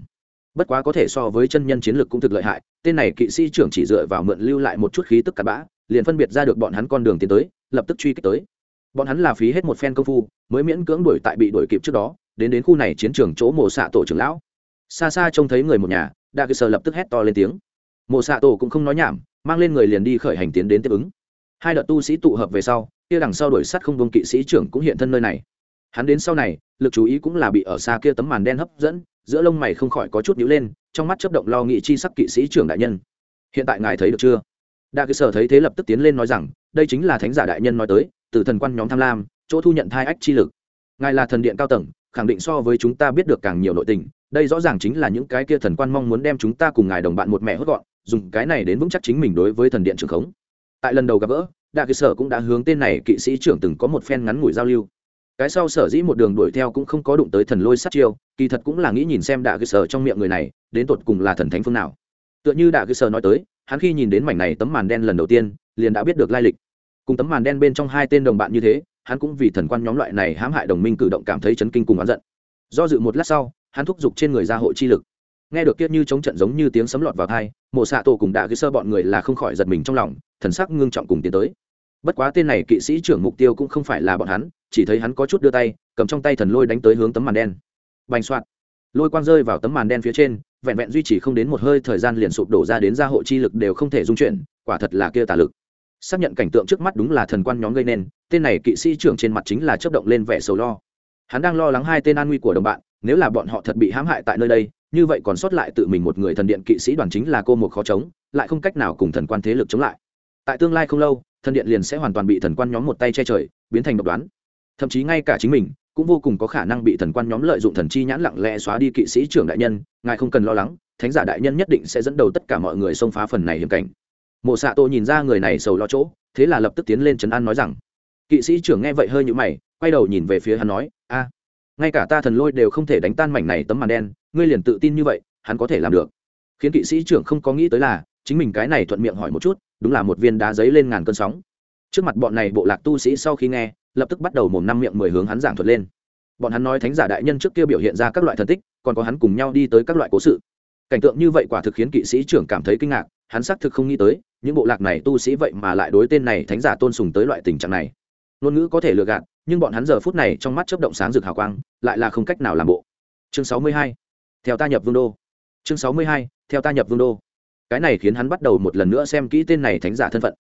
Bất quá có thể so với chân nhân chiến lược cũng thực lợi hại, tên này kỵ sĩ trưởng chỉ dựa vào mượn lưu lại một chút khí tức cặn bã, liền phân biệt ra được bọn hắn con đường tiến tới, lập tức truy kích tới. Bọn hắn là phí hết một phen công phu, mới miễn cưỡng đuổi tại bị đuổi kịp trước đó, đến đến khu này chiến trường chỗ mồ xạ tổ trưởng lão. Xa xa trông thấy người một nhà, đa cơ sở lập tức hét to lên tiếng. Mồ xạ tổ cũng không nói nhảm, mang lên người liền đi khởi hành tiến đến tiếp ứng. Hai đợt tu sĩ tụ hợp về sau kia đằng sau đuổi sắt không vương kỵ sĩ trưởng cũng hiện thân nơi này. Hắn đến sau này, lực chú ý cũng là bị ở xa kia tấm màn đen hấp dẫn, giữa lông mày không khỏi có chút nhíu lên, trong mắt chấp động lo nghị chi sắc kỵ sĩ trưởng đại nhân. Hiện tại ngài thấy được chưa? Đa cơ sở thấy thế lập tức tiến lên nói rằng, đây chính là thánh giả đại nhân nói tới, từ thần quan nhóm tham lam, chỗ thu nhận thai ách chi lực. Ngài là thần điện cao tầng, khẳng định so với chúng ta biết được càng nhiều nội tình, đây rõ ràng chính là những cái kia thần quan mong muốn đem chúng ta cùng ngài đồng bạn một mẹ hốt gọn, dùng cái này đến vững chắc chính mình đối với thần điện trường khống. Tại lần đầu gặp gỡ đa cơ sở cũng đã hướng tên này kỵ sĩ trưởng từng có một phen ngắn ngủi giao lưu. Cái sau sở dĩ một đường đuổi theo cũng không có đụng tới thần lôi sát chiêu, kỳ thật cũng là nghĩ nhìn xem đạ cơ sở trong miệng người này, đến tột cùng là thần thánh phương nào. Tựa như đạ cơ sở nói tới, hắn khi nhìn đến mảnh này tấm màn đen lần đầu tiên, liền đã biết được lai lịch. Cùng tấm màn đen bên trong hai tên đồng bạn như thế, hắn cũng vì thần quan nhóm loại này hãm hại đồng minh cử động cảm thấy chấn kinh cùng oán giận. Do dự một lát sau, hắn thúc giục trên người ra hội chi lực. Nghe được kiếp như chống trận giống như tiếng sấm lọt vào thai mộ xạ tổ cùng đạ cơ sơ bọn người là không khỏi giật mình trong lòng, thần sắc ngưng trọng cùng tiến tới bất quá tên này kỵ sĩ trưởng mục tiêu cũng không phải là bọn hắn, chỉ thấy hắn có chút đưa tay, cầm trong tay thần lôi đánh tới hướng tấm màn đen. Bành soạn. Lôi quang rơi vào tấm màn đen phía trên, vẹn vẹn duy trì không đến một hơi thời gian liền sụp đổ ra đến gia hộ chi lực đều không thể dung chuyển, quả thật là kia tà lực. Xác nhận cảnh tượng trước mắt đúng là thần quan nhóm gây nên, tên này kỵ sĩ trưởng trên mặt chính là chấp động lên vẻ sầu lo. Hắn đang lo lắng hai tên an nguy của đồng bạn, nếu là bọn họ thật bị hãm hại tại nơi đây, như vậy còn sót lại tự mình một người thần điện kỵ sĩ đoàn chính là cô một khó chống, lại không cách nào cùng thần quan thế lực chống lại. Tại tương lai không lâu thần điện liền sẽ hoàn toàn bị thần quan nhóm một tay che trời, biến thành độc đoán. Thậm chí ngay cả chính mình cũng vô cùng có khả năng bị thần quan nhóm lợi dụng thần chi nhãn lặng lẽ xóa đi kỵ sĩ trưởng đại nhân, ngài không cần lo lắng, thánh giả đại nhân nhất định sẽ dẫn đầu tất cả mọi người xông phá phần này hiểm cảnh. Mộ xạ tô nhìn ra người này sầu lo chỗ, thế là lập tức tiến lên trấn an nói rằng, kỵ sĩ trưởng nghe vậy hơi nhũ mày, quay đầu nhìn về phía hắn nói, a, ngay cả ta thần lôi đều không thể đánh tan mảnh này tấm màn đen, ngươi liền tự tin như vậy, hắn có thể làm được. Khiến kỵ sĩ trưởng không có nghĩ tới là, chính mình cái này thuận miệng hỏi một chút đúng là một viên đá giấy lên ngàn cơn sóng. Trước mặt bọn này bộ lạc tu sĩ sau khi nghe, lập tức bắt đầu mồm năm miệng mười hướng hắn giảng thuật lên. Bọn hắn nói thánh giả đại nhân trước kia biểu hiện ra các loại thần tích, còn có hắn cùng nhau đi tới các loại cố sự. Cảnh tượng như vậy quả thực khiến kỵ sĩ trưởng cảm thấy kinh ngạc, hắn xác thực không nghĩ tới, những bộ lạc này tu sĩ vậy mà lại đối tên này thánh giả tôn sùng tới loại tình trạng này. Ngôn ngữ có thể lừa gạt, nhưng bọn hắn giờ phút này trong mắt chấp động sáng rực hào quang, lại là không cách nào làm bộ. Chương sáu mươi hai, theo ta nhập vương đô. Chương sáu mươi hai, theo ta nhập vương đô cái này khiến hắn bắt đầu một lần nữa xem kỹ tên này thánh giả thân phận.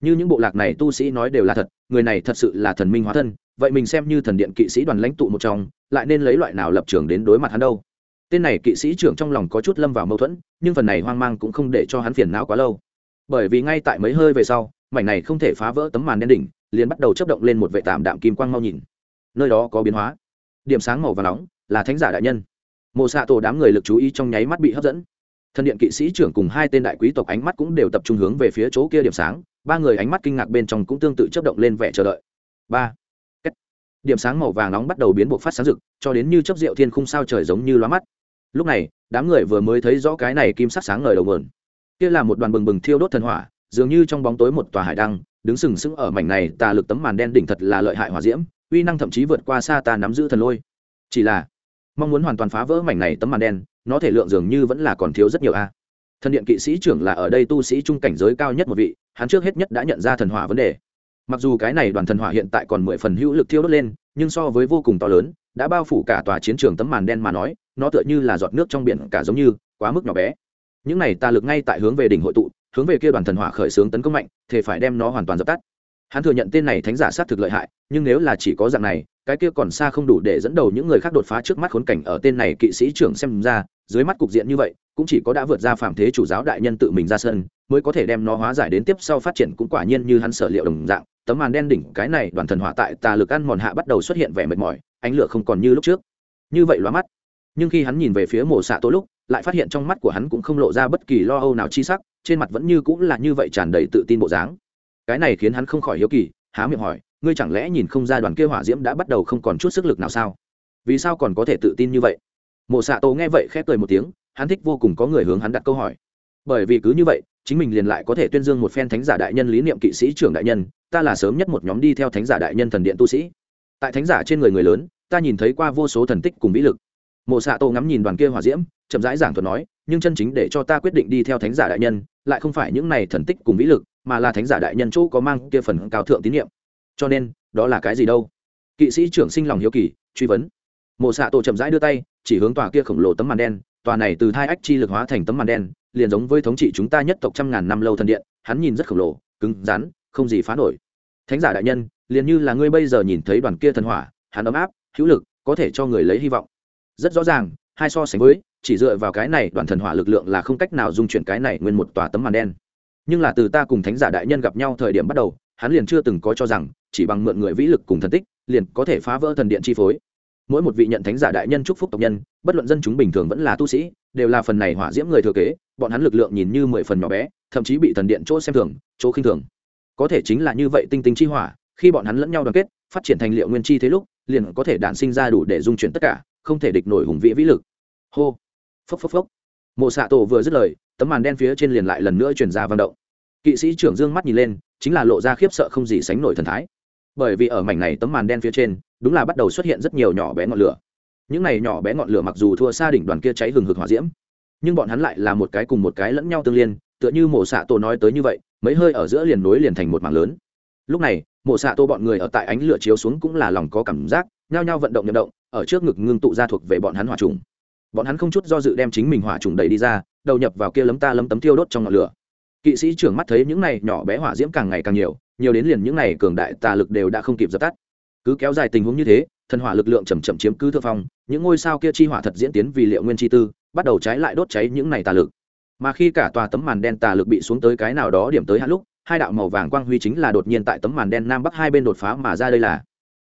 Như những bộ lạc này tu sĩ nói đều là thật, người này thật sự là thần minh hóa thân, vậy mình xem như thần điện kỵ sĩ đoàn lãnh tụ một trong, lại nên lấy loại nào lập trường đến đối mặt hắn đâu? Tên này kỵ sĩ trưởng trong lòng có chút lâm vào mâu thuẫn, nhưng phần này hoang mang cũng không để cho hắn phiền não quá lâu. Bởi vì ngay tại mấy hơi về sau, mảnh này không thể phá vỡ tấm màn đen đỉnh, liền bắt đầu chấp động lên một vệ tạm đạm kim quang mau nhìn. Nơi đó có biến hóa. Điểm sáng màu và nóng, là thánh giả đại nhân. Mộ xạ tổ đám người lực chú ý trong nháy mắt bị hấp dẫn thần điện kỵ sĩ trưởng cùng hai tên đại quý tộc ánh mắt cũng đều tập trung hướng về phía chỗ kia điểm sáng, ba người ánh mắt kinh ngạc bên trong cũng tương tự chấp động lên vẻ chờ đợi. Ba. Điểm sáng màu vàng nóng bắt đầu biến bộ phát sáng rực, cho đến như chấp rượu thiên khung sao trời giống như loa mắt. Lúc này, đám người vừa mới thấy rõ cái này kim sắc sáng ngời đầu mườn kia là một đoàn bừng bừng thiêu đốt thần hỏa, dường như trong bóng tối một tòa hải đăng, đứng sừng sững ở mảnh này tà lực tấm màn đen đỉnh thật là lợi hại hỏa diễm, uy năng thậm chí vượt qua xa ta nắm giữ thần lôi. Chỉ là mong muốn hoàn toàn phá vỡ mảnh này tấm màn đen, nó thể lượng dường như vẫn là còn thiếu rất nhiều a. Thần điện kỵ sĩ trưởng là ở đây tu sĩ trung cảnh giới cao nhất một vị, hắn trước hết nhất đã nhận ra thần hỏa vấn đề. Mặc dù cái này đoàn thần hỏa hiện tại còn mười phần hữu lực thiêu đốt lên, nhưng so với vô cùng to lớn, đã bao phủ cả tòa chiến trường tấm màn đen mà nói, nó tựa như là giọt nước trong biển cả giống như, quá mức nhỏ bé. Những này tà lực ngay tại hướng về đỉnh hội tụ, hướng về kia đoàn thần hỏa khởi xướng tấn công mạnh thì phải đem nó hoàn toàn dập tắt hắn thừa nhận tên này thánh giả sát thực lợi hại, nhưng nếu là chỉ có dạng này, cái kia còn xa không đủ để dẫn đầu những người khác đột phá trước mắt khốn cảnh ở tên này kỵ sĩ trưởng xem ra, dưới mắt cục diện như vậy, cũng chỉ có đã vượt ra phạm thế chủ giáo đại nhân tự mình ra sân, mới có thể đem nó hóa giải đến tiếp sau phát triển cũng quả nhiên như hắn sở liệu đồng dạng. Tấm màn đen đỉnh, cái này đoàn thần hỏa tại tà lực ăn mòn hạ bắt đầu xuất hiện vẻ mệt mỏi, ánh lửa không còn như lúc trước. Như vậy loa mắt. Nhưng khi hắn nhìn về phía mộ xạ tối lúc, lại phát hiện trong mắt của hắn cũng không lộ ra bất kỳ lo âu nào chi sắc, trên mặt vẫn như cũng là như vậy tràn đầy tự tin bộ dáng cái này khiến hắn không khỏi hiếu kỳ, há miệng hỏi, ngươi chẳng lẽ nhìn không ra đoàn kia hỏa diễm đã bắt đầu không còn chút sức lực nào sao? Vì sao còn có thể tự tin như vậy? Mộ xạ tổ nghe vậy khép cười một tiếng, hắn thích vô cùng có người hướng hắn đặt câu hỏi. Bởi vì cứ như vậy, chính mình liền lại có thể tuyên dương một phen thánh giả đại nhân lý niệm kỵ sĩ trưởng đại nhân, ta là sớm nhất một nhóm đi theo thánh giả đại nhân thần điện tu sĩ. Tại thánh giả trên người người lớn, ta nhìn thấy qua vô số thần tích cùng vĩ lực. Mộ xạ tổ ngắm nhìn đoàn kia hỏa diễm, chậm rãi giảng thuật nói, nhưng chân chính để cho ta quyết định đi theo thánh giả đại nhân, lại không phải những này thần tích cùng vĩ lực mà là thánh giả đại nhân chỗ có mang kia phần cao thượng tín nhiệm. Cho nên, đó là cái gì đâu? Kỵ sĩ trưởng sinh lòng hiếu kỳ, truy vấn. Mộ xạ tổ chậm rãi đưa tay, chỉ hướng tòa kia khổng lồ tấm màn đen, tòa này từ thai ách chi lực hóa thành tấm màn đen, liền giống với thống trị chúng ta nhất tộc trăm ngàn năm lâu thần điện, hắn nhìn rất khổng lồ, cứng, rắn, không gì phá nổi. Thánh giả đại nhân, liền như là ngươi bây giờ nhìn thấy đoàn kia thần hỏa, hắn ấm áp, hữu lực, có thể cho người lấy hy vọng. Rất rõ ràng, hai so sánh với, chỉ dựa vào cái này đoàn thần hỏa lực lượng là không cách nào dung chuyển cái này nguyên một tòa tấm màn đen nhưng là từ ta cùng thánh giả đại nhân gặp nhau thời điểm bắt đầu, hắn liền chưa từng có cho rằng, chỉ bằng mượn người vĩ lực cùng thần tích, liền có thể phá vỡ thần điện chi phối. Mỗi một vị nhận thánh giả đại nhân chúc phúc tộc nhân, bất luận dân chúng bình thường vẫn là tu sĩ, đều là phần này hỏa diễm người thừa kế, bọn hắn lực lượng nhìn như mười phần nhỏ bé, thậm chí bị thần điện chỗ xem thường, chỗ khinh thường. Có thể chính là như vậy tinh tinh chi hỏa, khi bọn hắn lẫn nhau đoàn kết, phát triển thành liệu nguyên chi thế lúc, liền có thể đản sinh ra đủ để dung chuyển tất cả, không thể địch nổi hùng vĩ vĩ lực. Hô. Phốc phốc phốc. Mộ xạ tổ vừa dứt lời tấm màn đen phía trên liền lại lần nữa chuyển ra vận động. Kỵ sĩ trưởng dương mắt nhìn lên, chính là lộ ra khiếp sợ không gì sánh nổi thần thái. Bởi vì ở mảnh này tấm màn đen phía trên, đúng là bắt đầu xuất hiện rất nhiều nhỏ bé ngọn lửa. Những này nhỏ bé ngọn lửa mặc dù thua xa đỉnh đoàn kia cháy hừng hực hỏa diễm, nhưng bọn hắn lại là một cái cùng một cái lẫn nhau tương liên, tựa như mổ xạ tổ nói tới như vậy, mấy hơi ở giữa liền nối liền thành một mảng lớn. Lúc này, mổ xạ tô bọn người ở tại ánh lửa chiếu xuống cũng là lòng có cảm giác, nhao nhao vận động nhậm động, ở trước ngực ngưng tụ ra thuộc về bọn hắn hỏa trùng. Bọn hắn không chút do dự đem chính mình hỏa trùng đẩy đi ra đầu nhập vào kia lấm ta lấm tấm tiêu đốt trong ngọn lửa. Kỵ sĩ trưởng mắt thấy những này nhỏ bé hỏa diễm càng ngày càng nhiều nhiều đến liền những này cường đại tà lực đều đã không kịp dập tắt. Cứ kéo dài tình huống như thế, thần hỏa lực lượng chầm chậm chiếm cứ thượng phong, những ngôi sao kia chi hỏa thật diễn tiến vì liệu nguyên chi tư, bắt đầu cháy lại đốt cháy những này tà lực. Mà khi cả tòa tấm màn đen tà lực bị xuống tới cái nào đó điểm tới hạn lúc, hai đạo màu vàng quang huy chính là đột nhiên tại tấm màn đen nam bắc hai bên đột phá mà ra đây là.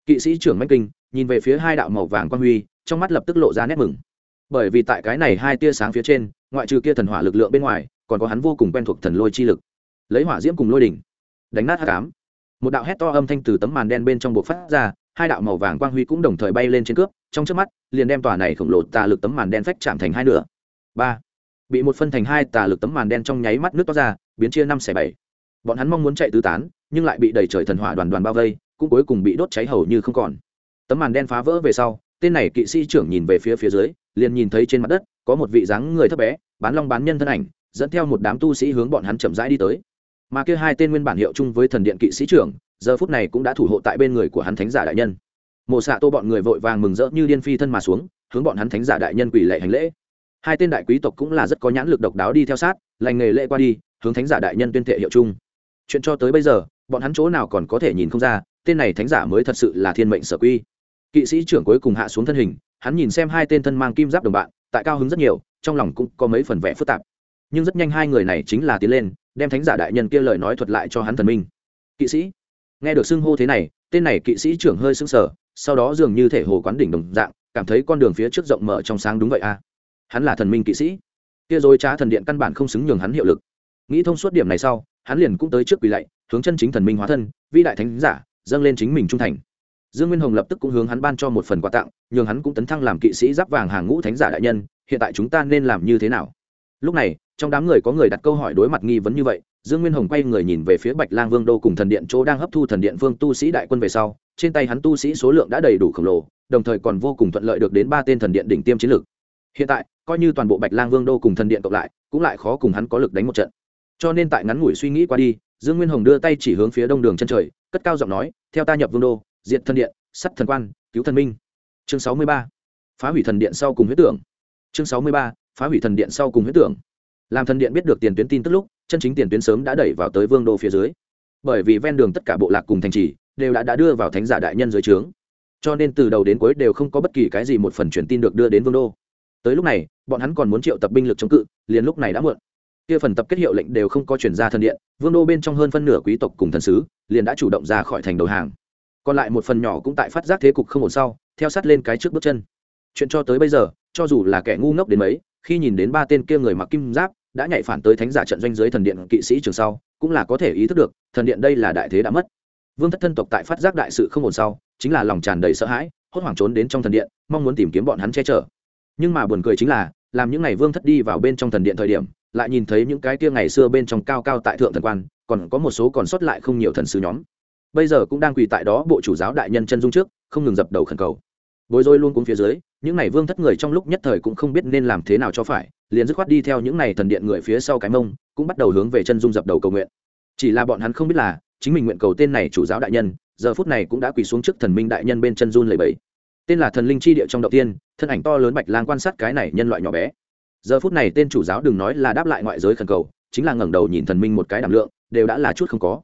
Kỵ sĩ trưởng mãnh kinh, nhìn về phía hai đạo màu vàng quang huy, trong mắt lập tức lộ ra nét mừng bởi vì tại cái này hai tia sáng phía trên, ngoại trừ kia thần hỏa lực lượng bên ngoài, còn có hắn vô cùng quen thuộc thần lôi chi lực. Lấy hỏa diễm cùng lôi đỉnh, đánh nát hắc ám. Một đạo hét to âm thanh từ tấm màn đen bên trong buộc phát ra, hai đạo màu vàng quang huy cũng đồng thời bay lên trên cướp, trong trước mắt, liền đem tòa này khổng lồ tà lực tấm màn đen phách chạm thành hai nửa. Ba. Bị một phân thành hai tà lực tấm màn đen trong nháy mắt nước toát ra, biến chia năm xẻ bảy. Bọn hắn mong muốn chạy tứ tán, nhưng lại bị đầy trời thần hỏa đoàn đoàn bao vây, cũng cuối cùng bị đốt cháy hầu như không còn. Tấm màn đen phá vỡ về sau, tên này kỵ sĩ trưởng nhìn về phía phía dưới liền nhìn thấy trên mặt đất có một vị dáng người thấp bé, bán long bán nhân thân ảnh, dẫn theo một đám tu sĩ hướng bọn hắn chậm rãi đi tới. Mà kia hai tên nguyên bản hiệu chung với thần điện kỵ sĩ trưởng, giờ phút này cũng đã thủ hộ tại bên người của hắn thánh giả đại nhân. Mộ xạ tô bọn người vội vàng mừng rỡ như điên phi thân mà xuống, hướng bọn hắn thánh giả đại nhân quỳ lệ hành lễ. Hai tên đại quý tộc cũng là rất có nhãn lực độc đáo đi theo sát, lành nghề lễ qua đi, hướng thánh giả đại nhân tuyên thệ hiệu chung. Chuyện cho tới bây giờ, bọn hắn chỗ nào còn có thể nhìn không ra, tên này thánh giả mới thật sự là thiên mệnh sở quy. Kỵ sĩ trưởng cuối cùng hạ xuống thân hình hắn nhìn xem hai tên thân mang kim giáp đồng bạn, tại cao hứng rất nhiều, trong lòng cũng có mấy phần vẽ phức tạp. Nhưng rất nhanh hai người này chính là tiến lên, đem thánh giả đại nhân kia lời nói thuật lại cho hắn thần minh. Kỵ sĩ. Nghe được xưng hô thế này, tên này kỵ sĩ trưởng hơi sưng sờ, sau đó dường như thể hồ quán đỉnh đồng dạng, cảm thấy con đường phía trước rộng mở trong sáng đúng vậy à? Hắn là thần minh kỵ sĩ. Kia dối trá thần điện căn bản không xứng nhường hắn hiệu lực. Nghĩ thông suốt điểm này sau, hắn liền cũng tới trước quỳ lạy, hướng chân chính thần minh hóa thân vi đại thánh giả, dâng lên chính mình trung thành dương nguyên hồng lập tức cũng hướng hắn ban cho một phần quà tặng, nhường hắn cũng tấn thăng làm kỵ sĩ giáp vàng hàng ngũ thánh giả đại nhân, hiện tại chúng ta nên làm như thế nào? Lúc này, trong đám người có người đặt câu hỏi đối mặt nghi vấn như vậy, dương nguyên hồng quay người nhìn về phía bạch lang vương đô cùng thần điện chỗ đang hấp thu thần điện vương tu sĩ đại quân về sau, trên tay hắn tu sĩ số lượng đã đầy đủ khổng lồ, đồng thời còn vô cùng thuận lợi được đến ba tên thần điện đỉnh tiêm chiến lược. Hiện tại, coi như toàn bộ bạch lang vương đô cùng thần điện cộng lại, cũng lại khó cùng hắn có lực đánh một trận. Cho nên tại ngắn ngủi suy nghĩ qua đi, dương nguyên hồng đưa tay chỉ hướng phía đông đường chân trời, cất cao giọng nói, theo ta nhập vương đô Diệt thần điện sắt thần quan cứu thần minh. Chương sáu mươi ba. Phá hủy thần điện sau cùng huyết tưởng. Chương sáu mươi ba. Phá hủy thần điện sau cùng huyết tưởng. Làm thần điện biết được tiền tuyến tin tức lúc chân chính tiền tuyến sớm đã đẩy vào tới vương đô phía dưới. Bởi vì ven đường tất cả bộ lạc cùng thành trì đều đã, đã đưa vào thánh giả đại nhân dưới trướng. Cho nên từ đầu đến cuối đều không có bất kỳ cái gì một phần truyền tin được đưa đến vương đô. Tới lúc này bọn hắn còn muốn triệu tập binh lực chống cự liền lúc này đã muộn. Kia phần tập kết hiệu lệnh đều không có chuyển ra thần điện vương đô bên trong hơn phân nửa quý tộc cùng thần sứ liền đã chủ động ra khỏi thành đầu hàng còn lại một phần nhỏ cũng tại phát giác thế cục không ổn sau, theo sát lên cái trước bước chân. Chuyện cho tới bây giờ, cho dù là kẻ ngu ngốc đến mấy, khi nhìn đến ba tên kia người mặc kim giáp, đã nhảy phản tới thánh giả trận doanh dưới thần điện kỵ sĩ trường sau, cũng là có thể ý thức được, thần điện đây là đại thế đã mất. Vương thất thân tộc tại phát giác đại sự không ổn sau, chính là lòng tràn đầy sợ hãi, hốt hoảng trốn đến trong thần điện, mong muốn tìm kiếm bọn hắn che chở. Nhưng mà buồn cười chính là, làm những ngày vương thất đi vào bên trong thần điện thời điểm, lại nhìn thấy những cái kia ngày xưa bên trong cao cao tại thượng thần quan, còn có một số còn sót lại không nhiều thần sứ nhóm bây giờ cũng đang quỳ tại đó bộ chủ giáo đại nhân chân dung trước, không ngừng dập đầu khẩn cầu. Bối rối luôn cuống phía dưới, những này vương thất người trong lúc nhất thời cũng không biết nên làm thế nào cho phải, liền dứt khoát đi theo những này thần điện người phía sau cái mông, cũng bắt đầu hướng về chân dung dập đầu cầu nguyện. Chỉ là bọn hắn không biết là, chính mình nguyện cầu tên này chủ giáo đại nhân, giờ phút này cũng đã quỳ xuống trước thần minh đại nhân bên chân run lầy bẫy tên là thần linh chi địa trong đầu tiên, thân ảnh to lớn bạch lang quan sát cái này nhân loại nhỏ bé. Giờ phút này tên chủ giáo đừng nói là đáp lại ngoại giới khẩn cầu, chính là ngẩng đầu nhìn thần minh một cái đảm lượng, đều đã là chút không có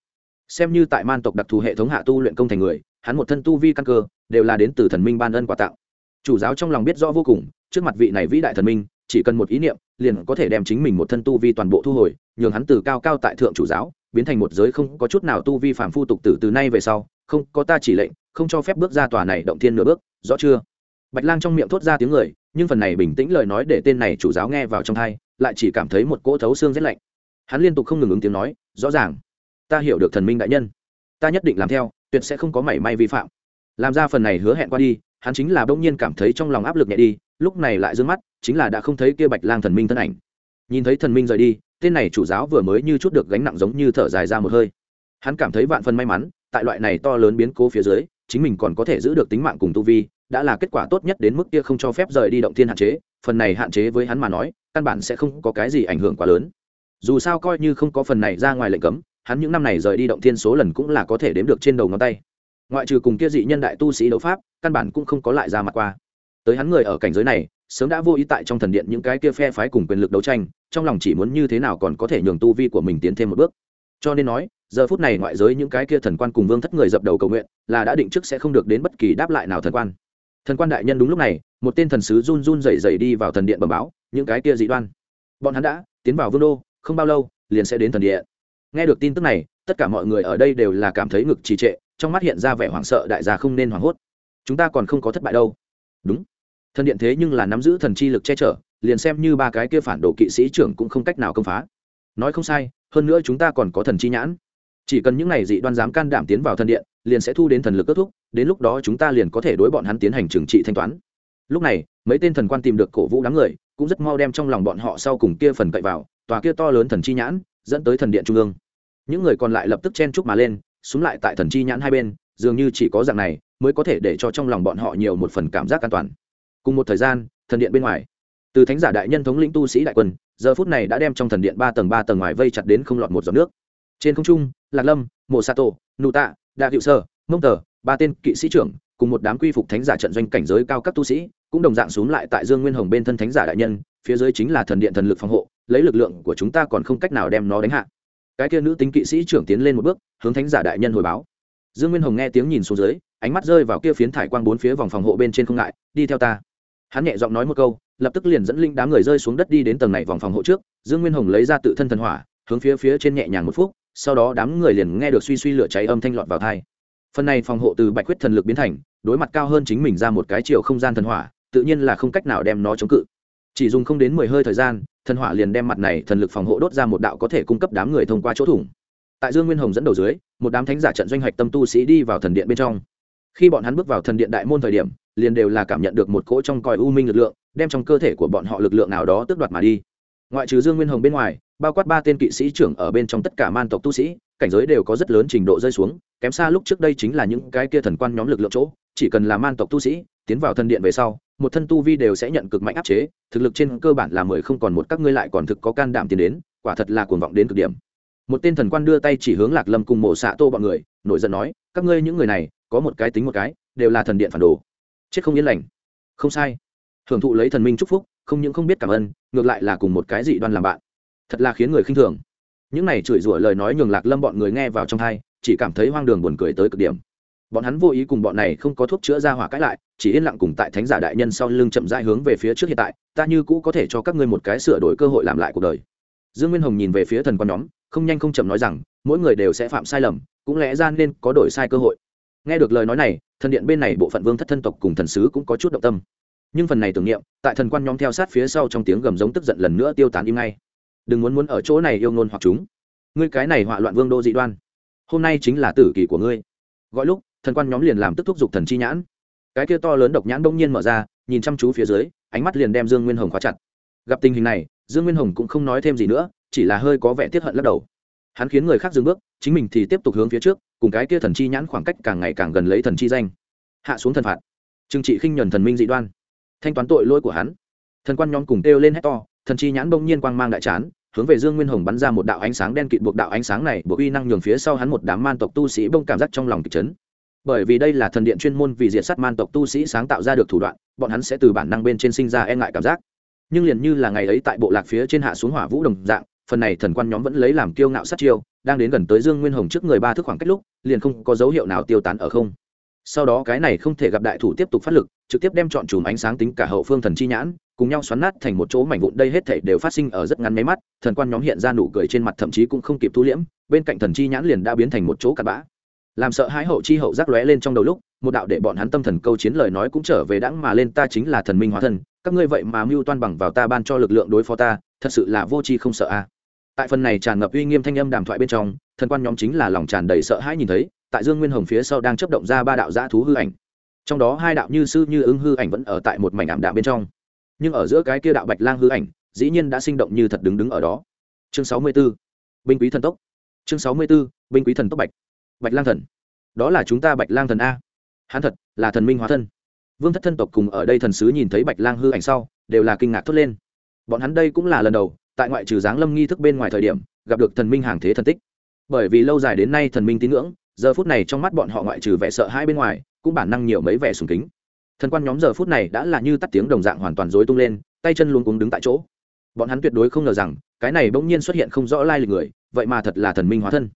xem như tại man tộc đặc thù hệ thống hạ tu luyện công thành người, hắn một thân tu vi căn cơ, đều là đến từ thần minh ban ân quà tặng. Chủ giáo trong lòng biết rõ vô cùng, trước mặt vị này vĩ đại thần minh, chỉ cần một ý niệm, liền có thể đem chính mình một thân tu vi toàn bộ thu hồi, nhường hắn từ cao cao tại thượng chủ giáo, biến thành một giới không có chút nào tu vi phạm phu tục tử từ nay về sau, không có ta chỉ lệnh, không cho phép bước ra tòa này động thiên nửa bước, rõ chưa? Bạch lang trong miệng thốt ra tiếng người, nhưng phần này bình tĩnh lời nói để tên này chủ giáo nghe vào trong thai lại chỉ cảm thấy một cỗ thấu xương rét lạnh. Hắn liên tục không ngừng ứng tiếng nói, rõ ràng ta hiểu được thần minh đại nhân. Ta nhất định làm theo, tuyệt sẽ không có mảy may vi phạm. Làm ra phần này hứa hẹn qua đi, hắn chính là bỗng nhiên cảm thấy trong lòng áp lực nhẹ đi, lúc này lại d ư ơ n g mắt, chính là đã không thấy kia bạch lang thần minh thân ảnh. Nhìn thấy thần minh rời đi, tên này chủ giáo vừa mới như chút được gánh nặng giống như thở dài ra một hơi. Hắn cảm thấy vạn phần may mắn, tại loại này to lớn biến cố phía dưới, chính mình còn có thể giữ được tính mạng cùng tu vi, đã là kết quả tốt nhất đến mức kia không cho phép rời đi động thiên hạn chế, phần này hạn chế với hắn mà nói, căn bản sẽ không có cái gì ảnh hưởng quá lớn. Dù sao coi như không có phần này ra ngoài lệnh cấm hắn những năm này rời đi động thiên số lần cũng là có thể đếm được trên đầu ngón tay. Ngoại trừ cùng kia dị nhân đại tu sĩ đấu pháp, căn bản cũng không có lại ra mặt qua. Tới hắn người ở cảnh giới này, sớm đã vô ý tại trong thần điện những cái kia phe phái cùng quyền lực đấu tranh, trong lòng chỉ muốn như thế nào còn có thể nhường tu vi của mình tiến thêm một bước. Cho nên nói, giờ phút này ngoại giới những cái kia thần quan cùng vương thất người dập đầu cầu nguyện, là đã định trước sẽ không được đến bất kỳ đáp lại nào thần quan. Thần quan đại nhân đúng lúc này, một tên thần sứ run run rẩy rẩy đi vào thần điện bẩm báo, những cái kia dị đoan. Bọn hắn đã tiến vào vương đô, không bao lâu, liền sẽ đến thần điện nghe được tin tức này, tất cả mọi người ở đây đều là cảm thấy ngực trì trệ, trong mắt hiện ra vẻ hoảng sợ đại gia không nên hoảng hốt. Chúng ta còn không có thất bại đâu. Đúng. Thần điện thế nhưng là nắm giữ thần chi lực che chở, liền xem như ba cái kia phản đồ kỵ sĩ trưởng cũng không cách nào công phá. Nói không sai, hơn nữa chúng ta còn có thần chi nhãn. Chỉ cần những này dị đoan dám can đảm tiến vào thần điện, liền sẽ thu đến thần lực kết thúc, đến lúc đó chúng ta liền có thể đối bọn hắn tiến hành trừng trị thanh toán. Lúc này, mấy tên thần quan tìm được cổ vũ đám người, cũng rất mau đem trong lòng bọn họ sau cùng kia phần cậy vào, tòa kia to lớn thần chi nhãn dẫn tới thần điện trung ương. Những người còn lại lập tức chen chúc mà lên xuống lại tại thần chi nhãn hai bên, dường như chỉ có dạng này mới có thể để cho trong lòng bọn họ nhiều một phần cảm giác an toàn. Cùng một thời gian, thần điện bên ngoài, từ thánh giả đại nhân thống lĩnh tu sĩ đại quân, giờ phút này đã đem trong thần điện ba tầng ba tầng ngoài vây chặt đến không lọt một giọt nước. Trên không trung, lạc lâm, mộ sato nụ tạ đạ hiệu sơ, mông tờ, ba tên kỵ sĩ trưởng cùng một đám quy phục thánh giả trận doanh cảnh giới cao cấp tu sĩ cũng đồng dạng xuống lại tại dương nguyên hồng bên thân thánh giả đại nhân, phía dưới chính là thần điện thần lực phòng hộ lấy lực lượng của chúng ta còn không cách nào đem nó đánh hạ. Cái kia nữ tính kỵ sĩ trưởng tiến lên một bước, hướng thánh giả đại nhân hồi báo. Dương nguyên hồng nghe tiếng nhìn xuống dưới, ánh mắt rơi vào kia phiến thải quang bốn phía vòng phòng hộ bên trên không ngại, đi theo ta. Hắn nhẹ giọng nói một câu, lập tức liền dẫn linh đám người rơi xuống đất đi đến tầng này vòng phòng hộ trước. Dương nguyên hồng lấy ra tự thân thần hỏa, hướng phía phía trên nhẹ nhàng một phút, sau đó đám người liền nghe được suy suy lửa cháy âm thanh lọt vào thai phần này phòng hộ từ bạch huyết thần lực biến thành, đối mặt cao hơn chính mình ra một cái chiều không gian thần hỏa, tự nhiên là không cách nào đem nó chống cự chỉ dùng không đến mười hơi thời gian, thần hỏa liền đem mặt này thần lực phòng hộ đốt ra một đạo có thể cung cấp đám người thông qua chỗ thủng. Tại dương nguyên hồng dẫn đầu dưới, một đám thánh giả trận doanh hạch tâm tu sĩ đi vào thần điện bên trong. Khi bọn hắn bước vào thần điện đại môn thời điểm, liền đều là cảm nhận được một cỗ trong còi u minh lực lượng, đem trong cơ thể của bọn họ lực lượng nào đó tước đoạt mà đi. Ngoại trừ dương nguyên hồng bên ngoài, bao quát ba tên kỵ sĩ trưởng ở bên trong tất cả man tộc tu sĩ, cảnh giới đều có rất lớn trình độ rơi xuống, kém xa lúc trước đây chính là những cái kia thần quan nhóm lực lượng chỗ, chỉ cần là man tộc tu sĩ, tiến vào thần điện về sau một thân tu vi đều sẽ nhận cực mạnh áp chế, thực lực trên cơ bản là mười không còn một, các ngươi lại còn thực có can đảm tiến đến, quả thật là cuồng vọng đến cực điểm. Một tên thần quan đưa tay chỉ hướng lạc lâm cùng mổ xạ tô bọn người, nổi giận nói, các ngươi những người này, có một cái tính một cái, đều là thần điện phản đồ. Chết không yên lành. Không sai. Hưởng thụ lấy thần minh chúc phúc, không những không biết cảm ơn, ngược lại là cùng một cái dị đoan làm bạn. Thật là khiến người khinh thường. Những này chửi rủa lời nói nhường lạc lâm bọn người nghe vào trong thai chỉ cảm thấy hoang đường buồn cười tới cực điểm bọn hắn vô ý cùng bọn này không có thuốc chữa ra hỏa cãi lại, chỉ yên lặng cùng tại thánh giả đại nhân sau lưng chậm rãi hướng về phía trước hiện tại, ta như cũ có thể cho các ngươi một cái sửa đổi cơ hội làm lại cuộc đời. Dương nguyên hồng nhìn về phía thần quan nhóm, không nhanh không chậm nói rằng, mỗi người đều sẽ phạm sai lầm, cũng lẽ ra nên có đổi sai cơ hội. Nghe được lời nói này, thần điện bên này bộ phận vương thất thân tộc cùng thần sứ cũng có chút động tâm. Nhưng phần này tưởng niệm, tại thần quan nhóm theo sát phía sau trong tiếng gầm giống tức giận lần nữa tiêu tán im ngay. Đừng muốn muốn ở chỗ này yêu ngôn hoặc chúng. Ngươi cái này họa loạn vương đô dị đoan. Hôm nay chính là tử kỳ của ngươi. Gọi lúc thần quan nhóm liền làm tức thúc giục thần chi nhãn. Cái kia to lớn độc nhãn bỗng nhiên mở ra, nhìn chăm chú phía dưới, ánh mắt liền đem dương nguyên hồng khóa chặt. Gặp tình hình này, dương nguyên hồng cũng không nói thêm gì nữa, chỉ là hơi có vẻ tiết hận lắc đầu. Hắn khiến người khác dừng bước, chính mình thì tiếp tục hướng phía trước, cùng cái kia thần chi nhãn khoảng cách càng ngày càng gần lấy thần chi danh. Hạ xuống thần phạt. Trừng trị khinh nhuần thần minh dị đoan. Thanh toán tội lỗi của hắn. Thần quan nhóm cùng kêu lên hét to, thần chi nhãn bỗng nhiên quang mang đại chán, hướng về dương nguyên hồng bắn ra một đạo ánh sáng đen kịt buộc đạo ánh sáng này, buộc uy năng nhường phía sau hắn một đám man tộc tu sĩ bông cảm giác trong lòng kịch chấn bởi vì đây là thần điện chuyên môn vì diệt sát man tộc tu sĩ sáng tạo ra được thủ đoạn, bọn hắn sẽ từ bản năng bên trên sinh ra e ngại cảm giác. Nhưng liền như là ngày ấy tại bộ lạc phía trên hạ xuống hỏa vũ đồng dạng, phần này thần quan nhóm vẫn lấy làm kiêu ngạo sát chiêu, đang đến gần tới dương nguyên hồng trước người ba thước khoảng cách lúc, liền không có dấu hiệu nào tiêu tán ở không. Sau đó cái này không thể gặp đại thủ tiếp tục phát lực, trực tiếp đem chọn chùm ánh sáng tính cả hậu phương thần chi nhãn, cùng nhau xoắn nát thành một chỗ mảnh vụn, đây hết thảy đều phát sinh ở rất ngắn máy mắt, thần quan nhóm hiện ra nụ cười trên mặt thậm chí cũng không kịp thu liễm, bên cạnh thần chi nhãn liền đã biến thành một chỗ cặn bã làm sợ hãi hậu chi hậu giác lóe lên trong đầu lúc, một đạo để bọn hắn tâm thần câu chiến lời nói cũng trở về đãng mà lên, ta chính là thần minh hóa thân, các ngươi vậy mà mưu toan bằng vào ta ban cho lực lượng đối phó ta, thật sự là vô tri không sợ a. Tại phần này tràn ngập uy nghiêm thanh âm đàm thoại bên trong, thần quan nhóm chính là lòng tràn đầy sợ hãi nhìn thấy, tại dương nguyên hồng phía sau đang chấp động ra ba đạo giã thú hư ảnh. Trong đó hai đạo như sư như ứng hư ảnh vẫn ở tại một mảnh ảm đạm bên trong. Nhưng ở giữa cái kia đạo bạch lang hư ảnh, dĩ nhiên đã sinh động như thật đứng đứng ở đó. Chương sáu mươi b ố binh quý thần tốc. Chương sáu mươi b ố binh quý thần tốc bạch bạch lang thần. Đó là chúng ta bạch lang thần a. Hắn thật là thần minh hóa thân. Vương thất thân tộc cùng ở đây thần sứ nhìn thấy bạch lang hư ảnh sau, đều là kinh ngạc thốt lên. Bọn hắn đây cũng là lần đầu, tại ngoại trừ giáng lâm nghi thức bên ngoài thời điểm, gặp được thần minh hàng thế thần tích. Bởi vì lâu dài đến nay thần minh tín ngưỡng, giờ phút này trong mắt bọn họ ngoại trừ vẻ sợ hai bên ngoài, cũng bản năng nhiều mấy vẻ sùng kính. Thần quan nhóm giờ phút này đã là như tắt tiếng đồng dạng hoàn toàn rối tung lên, tay chân luôn cuống đứng tại chỗ. Bọn hắn tuyệt đối không ngờ rằng, cái này bỗng nhiên xuất hiện không rõ lai lịch người, vậy mà thật là thần minh hóa thân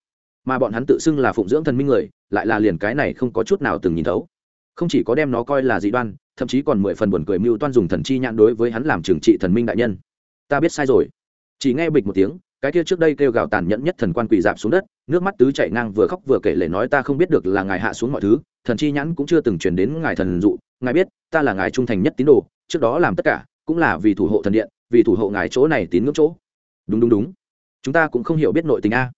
mà bọn hắn tự xưng là phụng dưỡng thần minh người, lại là liền cái này không có chút nào từng nhìn thấu. Không chỉ có đem nó coi là dị đoan, thậm chí còn mười phần buồn cười mưu toan dùng thần chi nhãn đối với hắn làm trừng trị thần minh đại nhân. Ta biết sai rồi. Chỉ nghe bịch một tiếng, cái kia trước đây kêu gào tàn nhẫn nhất thần quan quỳ dạp xuống đất, nước mắt tứ chảy ngang vừa khóc vừa kể lể nói ta không biết được là ngài hạ xuống mọi thứ, thần chi nhãn cũng chưa từng truyền đến ngài thần dụ, ngài biết, ta là ngài trung thành nhất tín đồ, trước đó làm tất cả, cũng là vì thủ hộ thần điện, vì thủ hộ ngài chỗ này tín ngưỡng chỗ. Đúng đúng đúng. Chúng ta cũng không hiểu biết nội tình a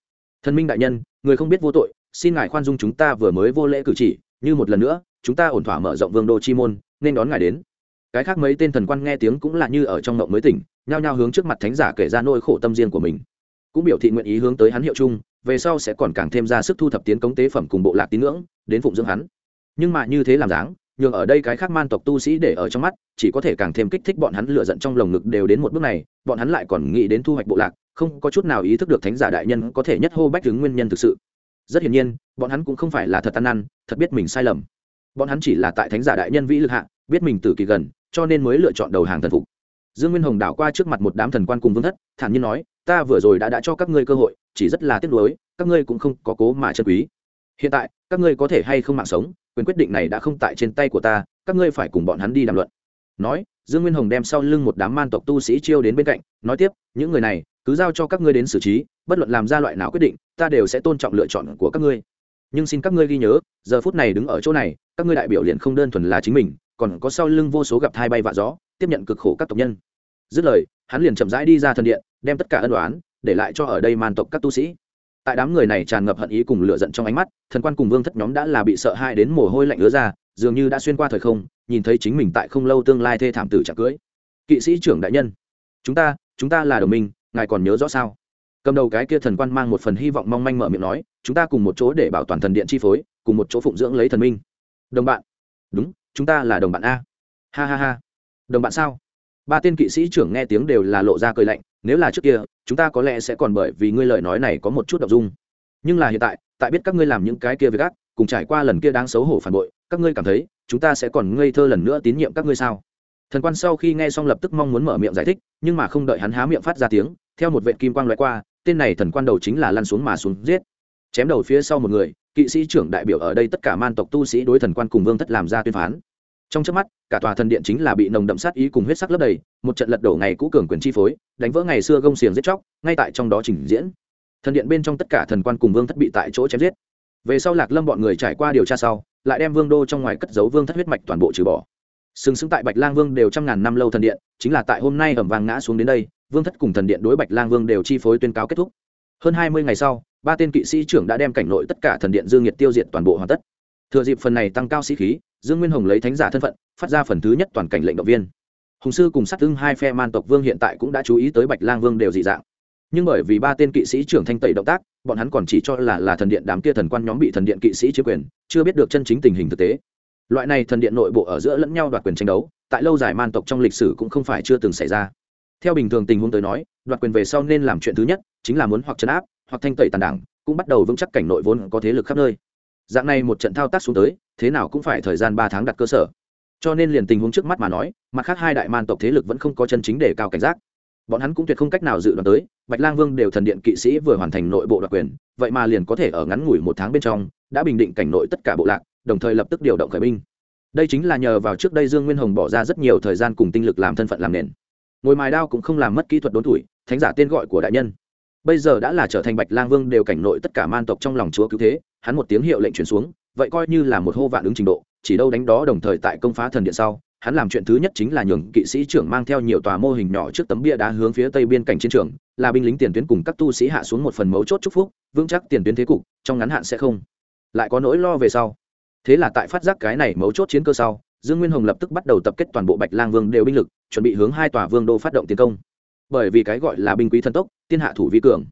thần minh đại nhân, người không biết vô tội, xin ngài khoan dung chúng ta vừa mới vô lễ cử chỉ, như một lần nữa, chúng ta ổn thỏa mở rộng vương đô chi môn, nên đón ngài đến. Cái khác mấy tên thần quan nghe tiếng cũng là như ở trong ngộng mới tỉnh, nhao nhao hướng trước mặt thánh giả kể ra nỗi khổ tâm riêng của mình. Cũng biểu thị nguyện ý hướng tới hắn hiệu chung, về sau sẽ còn càng thêm ra sức thu thập tiến cống tế phẩm cùng bộ lạc tín ngưỡng, đến phụng dưỡng hắn. Nhưng mà như thế làm dáng, nhường ở đây cái khác man tộc tu sĩ để ở trong mắt, chỉ có thể càng thêm kích thích bọn hắn lựa giận trong lồng ngực đều đến một bước này, bọn hắn lại còn nghĩ đến thu hoạch bộ lạc không có chút nào ý thức được thánh giả đại nhân có thể nhất hô bách đứng nguyên nhân thực sự. Rất hiển nhiên, bọn hắn cũng không phải là thật ăn năn, thật biết mình sai lầm. Bọn hắn chỉ là tại thánh giả đại nhân vĩ lực hạ, biết mình từ kỳ gần, cho nên mới lựa chọn đầu hàng thần phục. Dương nguyên hồng đảo qua trước mặt một đám thần quan cùng vương thất, thản nhiên nói, ta vừa rồi đã đã cho các ngươi cơ hội, chỉ rất là tiếc nuối, các ngươi cũng không có cố mà chân quý. Hiện tại, các ngươi có thể hay không mạng sống, quyền quyết định này đã không tại trên tay của ta, các ngươi phải cùng bọn hắn đi đàm luận. Nói dương nguyên hồng đem sau lưng một đám man tộc tu sĩ chiêu đến bên cạnh, nói tiếp, những người này, cứ giao cho các ngươi đến xử trí, bất luận làm ra loại nào quyết định, ta đều sẽ tôn trọng lựa chọn của các ngươi. Nhưng xin các ngươi ghi nhớ, giờ phút này đứng ở chỗ này, các ngươi đại biểu liền không đơn thuần là chính mình, còn có sau lưng vô số gặp thai bay vạ gió, tiếp nhận cực khổ các tộc nhân. Dứt lời, hắn liền chậm rãi đi ra thần điện, đem tất cả ân đoán để lại cho ở đây man tộc các tu sĩ. Tại đám người này tràn ngập hận ý cùng lửa giận trong ánh mắt, thần quan cùng vương thất nhóm đã là bị sợ hãi đến mồ hôi lạnh ứa ra dường như đã xuyên qua thời không, nhìn thấy chính mình tại không lâu tương lai thê thảm tử trả cưới. Kỵ sĩ trưởng đại nhân, chúng ta chúng ta là đồng minh, ngài còn nhớ rõ sao? Cầm đầu cái kia thần quan mang một phần hy vọng mong manh mở miệng nói, chúng ta cùng một chỗ để bảo toàn thần điện chi phối, cùng một chỗ phụng dưỡng lấy thần minh. Đồng bạn. Đúng, chúng ta là đồng bạn a. Ha ha ha. Đồng bạn sao? Ba tên kỵ sĩ trưởng nghe tiếng đều là lộ ra cười lạnh, nếu là trước kia, chúng ta có lẽ sẽ còn bởi vì ngươi lời nói này có một chút đ ộ n g dung. Nhưng là hiện tại tại biết các ngươi làm những cái kia với gác cùng trải qua lần kia đáng xấu hổ phản bội các ngươi cảm thấy chúng ta sẽ còn ngây thơ lần nữa tín nhiệm các ngươi sao? Thần quan sau khi nghe xong lập tức mong muốn mở miệng giải thích, nhưng mà không đợi hắn há miệng phát ra tiếng, theo một vệ kim quang loại qua, tên này thần quan đầu chính là lăn xuống mà xuống giết. Chém đầu phía sau một người, kỵ sĩ trưởng đại biểu ở đây tất cả man tộc tu sĩ đối thần quan cùng vương thất làm ra tuyên phán. Trong trước mắt, cả tòa thần điện chính là bị nồng đậm sát ý cùng huyết sắc lấp đầy, một trận lật đổ ngày cũ cường quyền chi phối, đánh vỡ ngày xưa gông xiềng giết chóc, ngay tại trong đó trình diễn. Thần điện bên trong tất cả thần quan cùng vương thất bị tại chỗ chém giết. Về sau lạc lâm bọn người trải qua điều tra sau lại đem vương đô trong ngoài cất giấu vương thất huyết mạch toàn bộ trừ bỏ. Sừng sững tại bạch lang vương đều trăm ngàn năm lâu thần điện, chính là tại hôm nay ẩm vàng ngã xuống đến đây, vương thất cùng thần điện đối bạch lang vương đều chi phối tuyên cáo kết thúc. Hơn hai mươi ngày sau, ba tên kỵ sĩ trưởng đã đem cảnh nội tất cả thần điện dương nhiệt tiêu diệt toàn bộ hoàn tất. Thừa dịp phần này tăng cao sĩ khí, dương nguyên hồng lấy thánh giả thân phận, phát ra phần thứ nhất toàn cảnh lệnh động viên. Hùng sư cùng sát thương hai phe man tộc vương hiện tại cũng đã chú ý tới bạch lang vương đều dị dạng nhưng bởi vì ba tên kỵ sĩ trưởng thanh tẩy động tác, bọn hắn còn chỉ cho là là thần điện đám kia thần quan nhóm bị thần điện kỵ sĩ chiếm quyền, chưa biết được chân chính tình hình thực tế. Loại này thần điện nội bộ ở giữa lẫn nhau đoạt quyền tranh đấu, tại lâu dài man tộc trong lịch sử cũng không phải chưa từng xảy ra. Theo bình thường tình huống tới nói, đoạt quyền về sau nên làm chuyện thứ nhất chính là muốn hoặc chấn áp, hoặc thanh tẩy tàn đảng, cũng bắt đầu vững chắc cảnh nội vốn có thế lực khắp nơi. Dạng này một trận thao tác xuống tới, thế nào cũng phải thời gian ba tháng đặt cơ sở. Cho nên liền tình huống trước mắt mà nói, mặt khác hai đại man tộc thế lực vẫn không có chân chính để cao cảnh giác. Bọn hắn cũng tuyệt không cách nào dự đoán tới bạch lang vương đều thần điện kỵ sĩ vừa hoàn thành nội bộ đặc quyền, vậy mà liền có thể ở ngắn ngủi một tháng bên trong, đã bình định cảnh nội tất cả bộ lạc, đồng thời lập tức điều động khởi binh. Đây chính là nhờ vào trước đây dương nguyên hồng bỏ ra rất nhiều thời gian cùng tinh lực làm thân phận làm nền. Ngồi mài đao cũng không làm mất kỹ thuật đốn tuổi, thánh giả tên gọi của đại nhân. Bây giờ đã là trở thành bạch lang vương đều cảnh nội tất cả man tộc trong lòng chúa cứu thế, hắn một tiếng hiệu lệnh chuyển xuống, vậy coi như là một hô vạn ứng trình độ, chỉ đâu đánh đó đồng thời tại công phá thần điện sau hắn làm chuyện thứ nhất chính là nhường kỵ sĩ trưởng mang theo nhiều tòa mô hình nhỏ trước tấm bia đá hướng phía tây biên cảnh chiến trường, là binh lính tiền tuyến cùng các tu sĩ hạ xuống một phần mấu chốt chúc phúc, vững chắc tiền tuyến thế cục, trong ngắn hạn sẽ không lại có nỗi lo về sau. Thế là tại phát giác cái này mấu chốt chiến cơ sau, dương nguyên hồng lập tức bắt đầu tập kết toàn bộ bạch lang vương đều binh lực, chuẩn bị hướng hai tòa vương đô phát động tiến công. Bởi vì cái gọi là binh quý thần tốc tiên hạ thủ vi cường.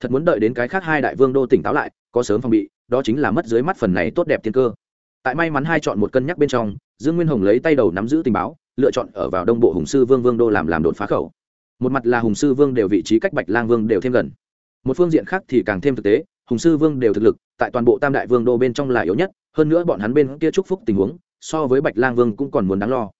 Thật muốn đợi đến cái khác hai đại vương đô tỉnh táo lại, có sớm phòng bị, đó chính là mất dưới mắt phần này tốt đẹp tiên cơ tại may mắn hai chọn một cân nhắc bên trong, dương nguyên hồng lấy tay đầu nắm giữ tình báo, lựa chọn ở vào đông bộ hùng sư vương vương đô làm làm đột phá khẩu. Một mặt là hùng sư vương đều vị trí cách bạch lang vương đều thêm gần. Một phương diện khác thì càng thêm thực tế, hùng sư vương đều thực lực, tại toàn bộ tam đại vương đô bên trong là yếu nhất, hơn nữa bọn hắn bên kia chúc phúc tình huống, so với bạch lang vương cũng còn muốn đáng lo.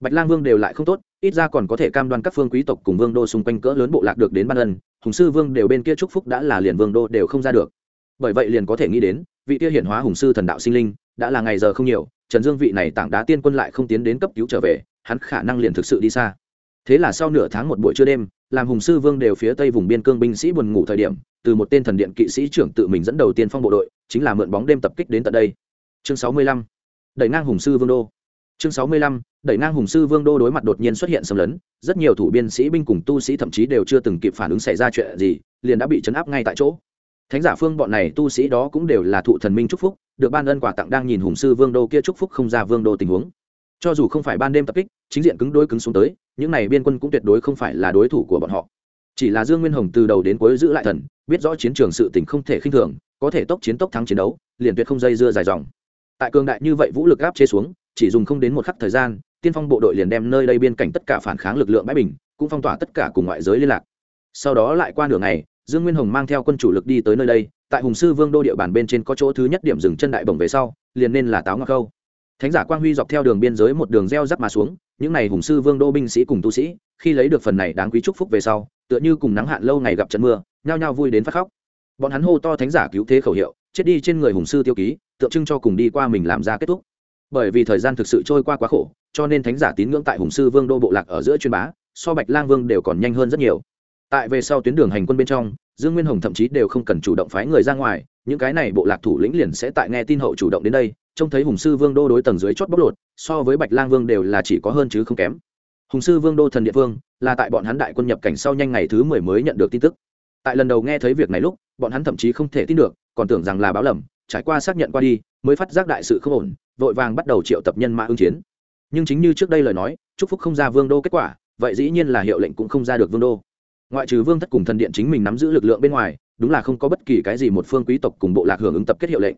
Bạch lang vương đều lại không tốt, ít ra còn có thể cam đoan các phương quý tộc cùng vương đô xung quanh cỡ lớn bộ lạc được đến ban ân, hùng sư vương đều bên kia chúc phúc đã là liền vương đô đều không ra được. Bởi vậy liền có thể nghĩ đến, vị kia hiển hóa hùng sư thần đạo sinh linh đã là ngày giờ không nhiều, trần dương vị này tảng đá tiên quân lại không tiến đến cấp cứu trở về, hắn khả năng liền thực sự đi xa. Thế là sau nửa tháng một buổi trưa đêm, làm hùng sư vương đều phía tây vùng biên cương binh sĩ buồn ngủ thời điểm, từ một tên thần điện kỵ sĩ trưởng tự mình dẫn đầu tiên phong bộ đội, chính là mượn bóng đêm tập kích đến tận đây. Chương sáu mươi lăm, đẩy ngang hùng sư vương đô. Chương sáu mươi lăm, đẩy ngang hùng sư vương đô đối mặt đột nhiên xuất hiện xâm lấn, rất nhiều thủ biên sĩ binh cùng tu sĩ thậm chí đều chưa từng kịp phản ứng xảy ra chuyện gì, liền đã bị chấn áp ngay tại chỗ thánh giả phương bọn này tu sĩ đó cũng đều là thụ thần minh chúc phúc, được ban ân quả tặng đang nhìn hùng sư vương đô kia chúc phúc không ra vương đô tình huống. Cho dù không phải ban đêm tập kích, chính diện cứng đôi cứng xuống tới, những này biên quân cũng tuyệt đối không phải là đối thủ của bọn họ. Chỉ là dương nguyên hồng từ đầu đến cuối giữ lại thần, biết rõ chiến trường sự tình không thể khinh thường, có thể tốc chiến tốc thắng chiến đấu, liền tuyệt không dây dưa dài dòng. Tại cường đại như vậy vũ lực áp chế xuống, chỉ dùng không đến một khắc thời gian, tiên phong bộ đội liền đem nơi đây biên cảnh tất cả phản kháng lực lượng bãi bình, cũng phong tỏa tất cả cùng ngoại giới liên lạc. Sau đó lại qua nửa ngày dương nguyên hồng mang theo quân chủ lực đi tới nơi đây, tại hùng sư vương đô địa bàn bên trên có chỗ thứ nhất điểm dừng chân đại bồng về sau, liền nên là táo ngọc câu thánh giả quang huy dọc theo đường biên giới một đường gieo rắc mà xuống, những n à y hùng sư vương đô binh sĩ cùng tu sĩ, khi lấy được phần này đáng quý chúc phúc về sau, tựa như cùng nắng hạn lâu ngày gặp trận mưa, nhao nhao vui đến phát khóc. Bọn hắn hô to thánh giả cứu thế khẩu hiệu, chết đi trên người hùng sư tiêu ký, tượng trưng cho cùng đi qua mình làm ra kết thúc. Bởi vì thời gian thực sự trôi qua quá khổ, cho nên thánh giả tín ngưỡng tại hùng sư vương đô bộ lạc ở giữa chuyên bá, so bạch lang vương đều còn nhanh hơn rất nhiều tại về sau tuyến đường hành quân bên trong, dương nguyên hồng thậm chí đều không cần chủ động phái người ra ngoài, những cái này bộ lạc thủ lĩnh liền sẽ tại nghe tin hậu chủ động đến đây, trông thấy hùng sư vương đô đối tầng dưới chót bóc lột, so với bạch lang vương đều là chỉ có hơn chứ không kém. Hùng sư vương đô thần địa phương là tại bọn hắn đại quân nhập cảnh sau nhanh ngày thứ mười mới nhận được tin tức. Tại lần đầu nghe thấy việc này lúc, bọn hắn thậm chí không thể tin được, còn tưởng rằng là báo lầm, trải qua xác nhận qua đi, mới phát giác đại sự không ổn, vội vàng bắt đầu triệu tập nhân mã ứng chiến. Nhưng chính như trước đây lời nói, chúc phúc không ra vương đô kết quả, vậy dĩ nhiên là hiệu lệnh cũng không ra được vương đô ngoại trừ vương thất cùng thần điện chính mình nắm giữ lực lượng bên ngoài, đúng là không có bất kỳ cái gì một phương quý tộc cùng bộ lạc hưởng ứng tập kết hiệu lệnh.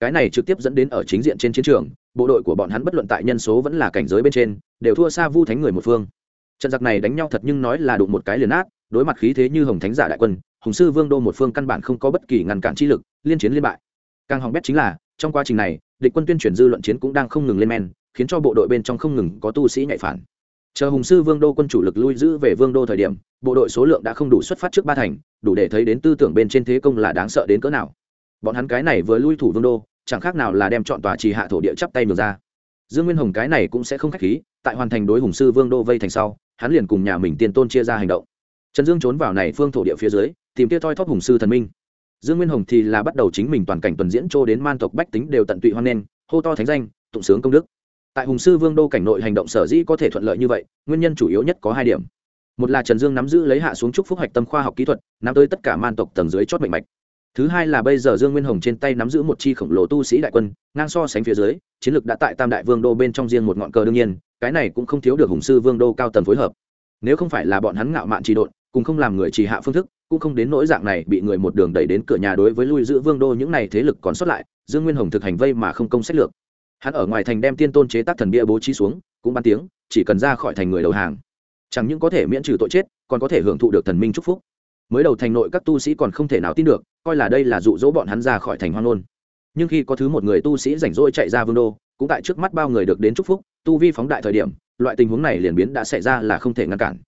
Cái này trực tiếp dẫn đến ở chính diện trên chiến trường, bộ đội của bọn hắn bất luận tại nhân số vẫn là cảnh giới bên trên, đều thua xa vu thánh người một phương. Trận giặc này đánh nhau thật nhưng nói là đụng một cái liền ác đối mặt khí thế như hồng thánh giả đại quân, hùng sư vương đô một phương căn bản không có bất kỳ ngăn cản chi lực, liên chiến liên bại. Càng hỏng bét chính là, trong quá trình này, địch quân tuyên truyền dư luận chiến cũng đang không ngừng lên men, khiến cho bộ đội bên trong không ngừng có tu sĩ nhạy phản chờ hùng sư vương đô quân chủ lực lui giữ về vương đô thời điểm, bộ đội số lượng đã không đủ xuất phát trước ba thành, đủ để thấy đến tư tưởng bên trên thế công là đáng sợ đến cỡ nào. Bọn hắn cái này vừa lui thủ vương đô, chẳng khác nào là đem chọn tòa trì hạ thổ địa chắp tay ngược ra. Dương nguyên hồng cái này cũng sẽ không k h á c h khí, tại hoàn thành đối hùng sư vương đô vây thành sau, hắn liền cùng nhà mình tiền tôn chia ra hành động. Trần dương trốn vào này phương thổ địa phía dưới, tìm kia thoi thóp hùng sư thần minh. Dương nguyên hồng thì là bắt đầu chính mình toàn cảnh tuần diễn trô đến man tộc bách tính đều tận tụy hoan nen hô to thánh danh, tụng sướng công đức tại hùng sư vương đô cảnh nội hành động sở dĩ có thể thuận lợi như vậy, nguyên nhân chủ yếu nhất có hai điểm. Một là trần dương nắm giữ lấy hạ xuống trúc phúc Hạch tâm khoa học kỹ thuật, nắm tới tất cả man tộc tầng dưới chót mạnh mạch. Thứ hai là bây giờ dương nguyên hồng trên tay nắm giữ một chi khổng lồ tu sĩ đại quân, ngang so sánh phía dưới, chiến lược đã tại tam đại vương đô bên trong riêng một ngọn cờ đương nhiên, cái này cũng không thiếu được hùng sư vương đô cao tầng phối hợp. Nếu không phải là bọn hắn ngạo mạn trì độn, cùng không làm người trì hạ phương thức, cũng không đến nỗi dạng này bị người một đường đẩy đến cửa nhà đối với lui giữ vương đô những này thế lực còn sót lại, dương nguyên hồng thực hành vây mà không công sách lược hắn ở ngoài thành đem tiên tôn chế tác thần bia bố trí xuống, cũng ban tiếng, chỉ cần ra khỏi thành người đầu hàng. Chẳng những có thể miễn trừ tội chết, còn có thể hưởng thụ được thần minh chúc phúc. Mới đầu thành nội các tu sĩ còn không thể nào tin được, coi là đây là dụ dỗ bọn hắn ra khỏi thành hoang nôn nhưng khi có thứ một người tu sĩ rảnh rỗi chạy ra vương đô, cũng tại trước mắt bao người được đến chúc phúc, tu vi phóng đại thời điểm, loại tình huống này liền biến đã xảy ra là không thể ngăn cản.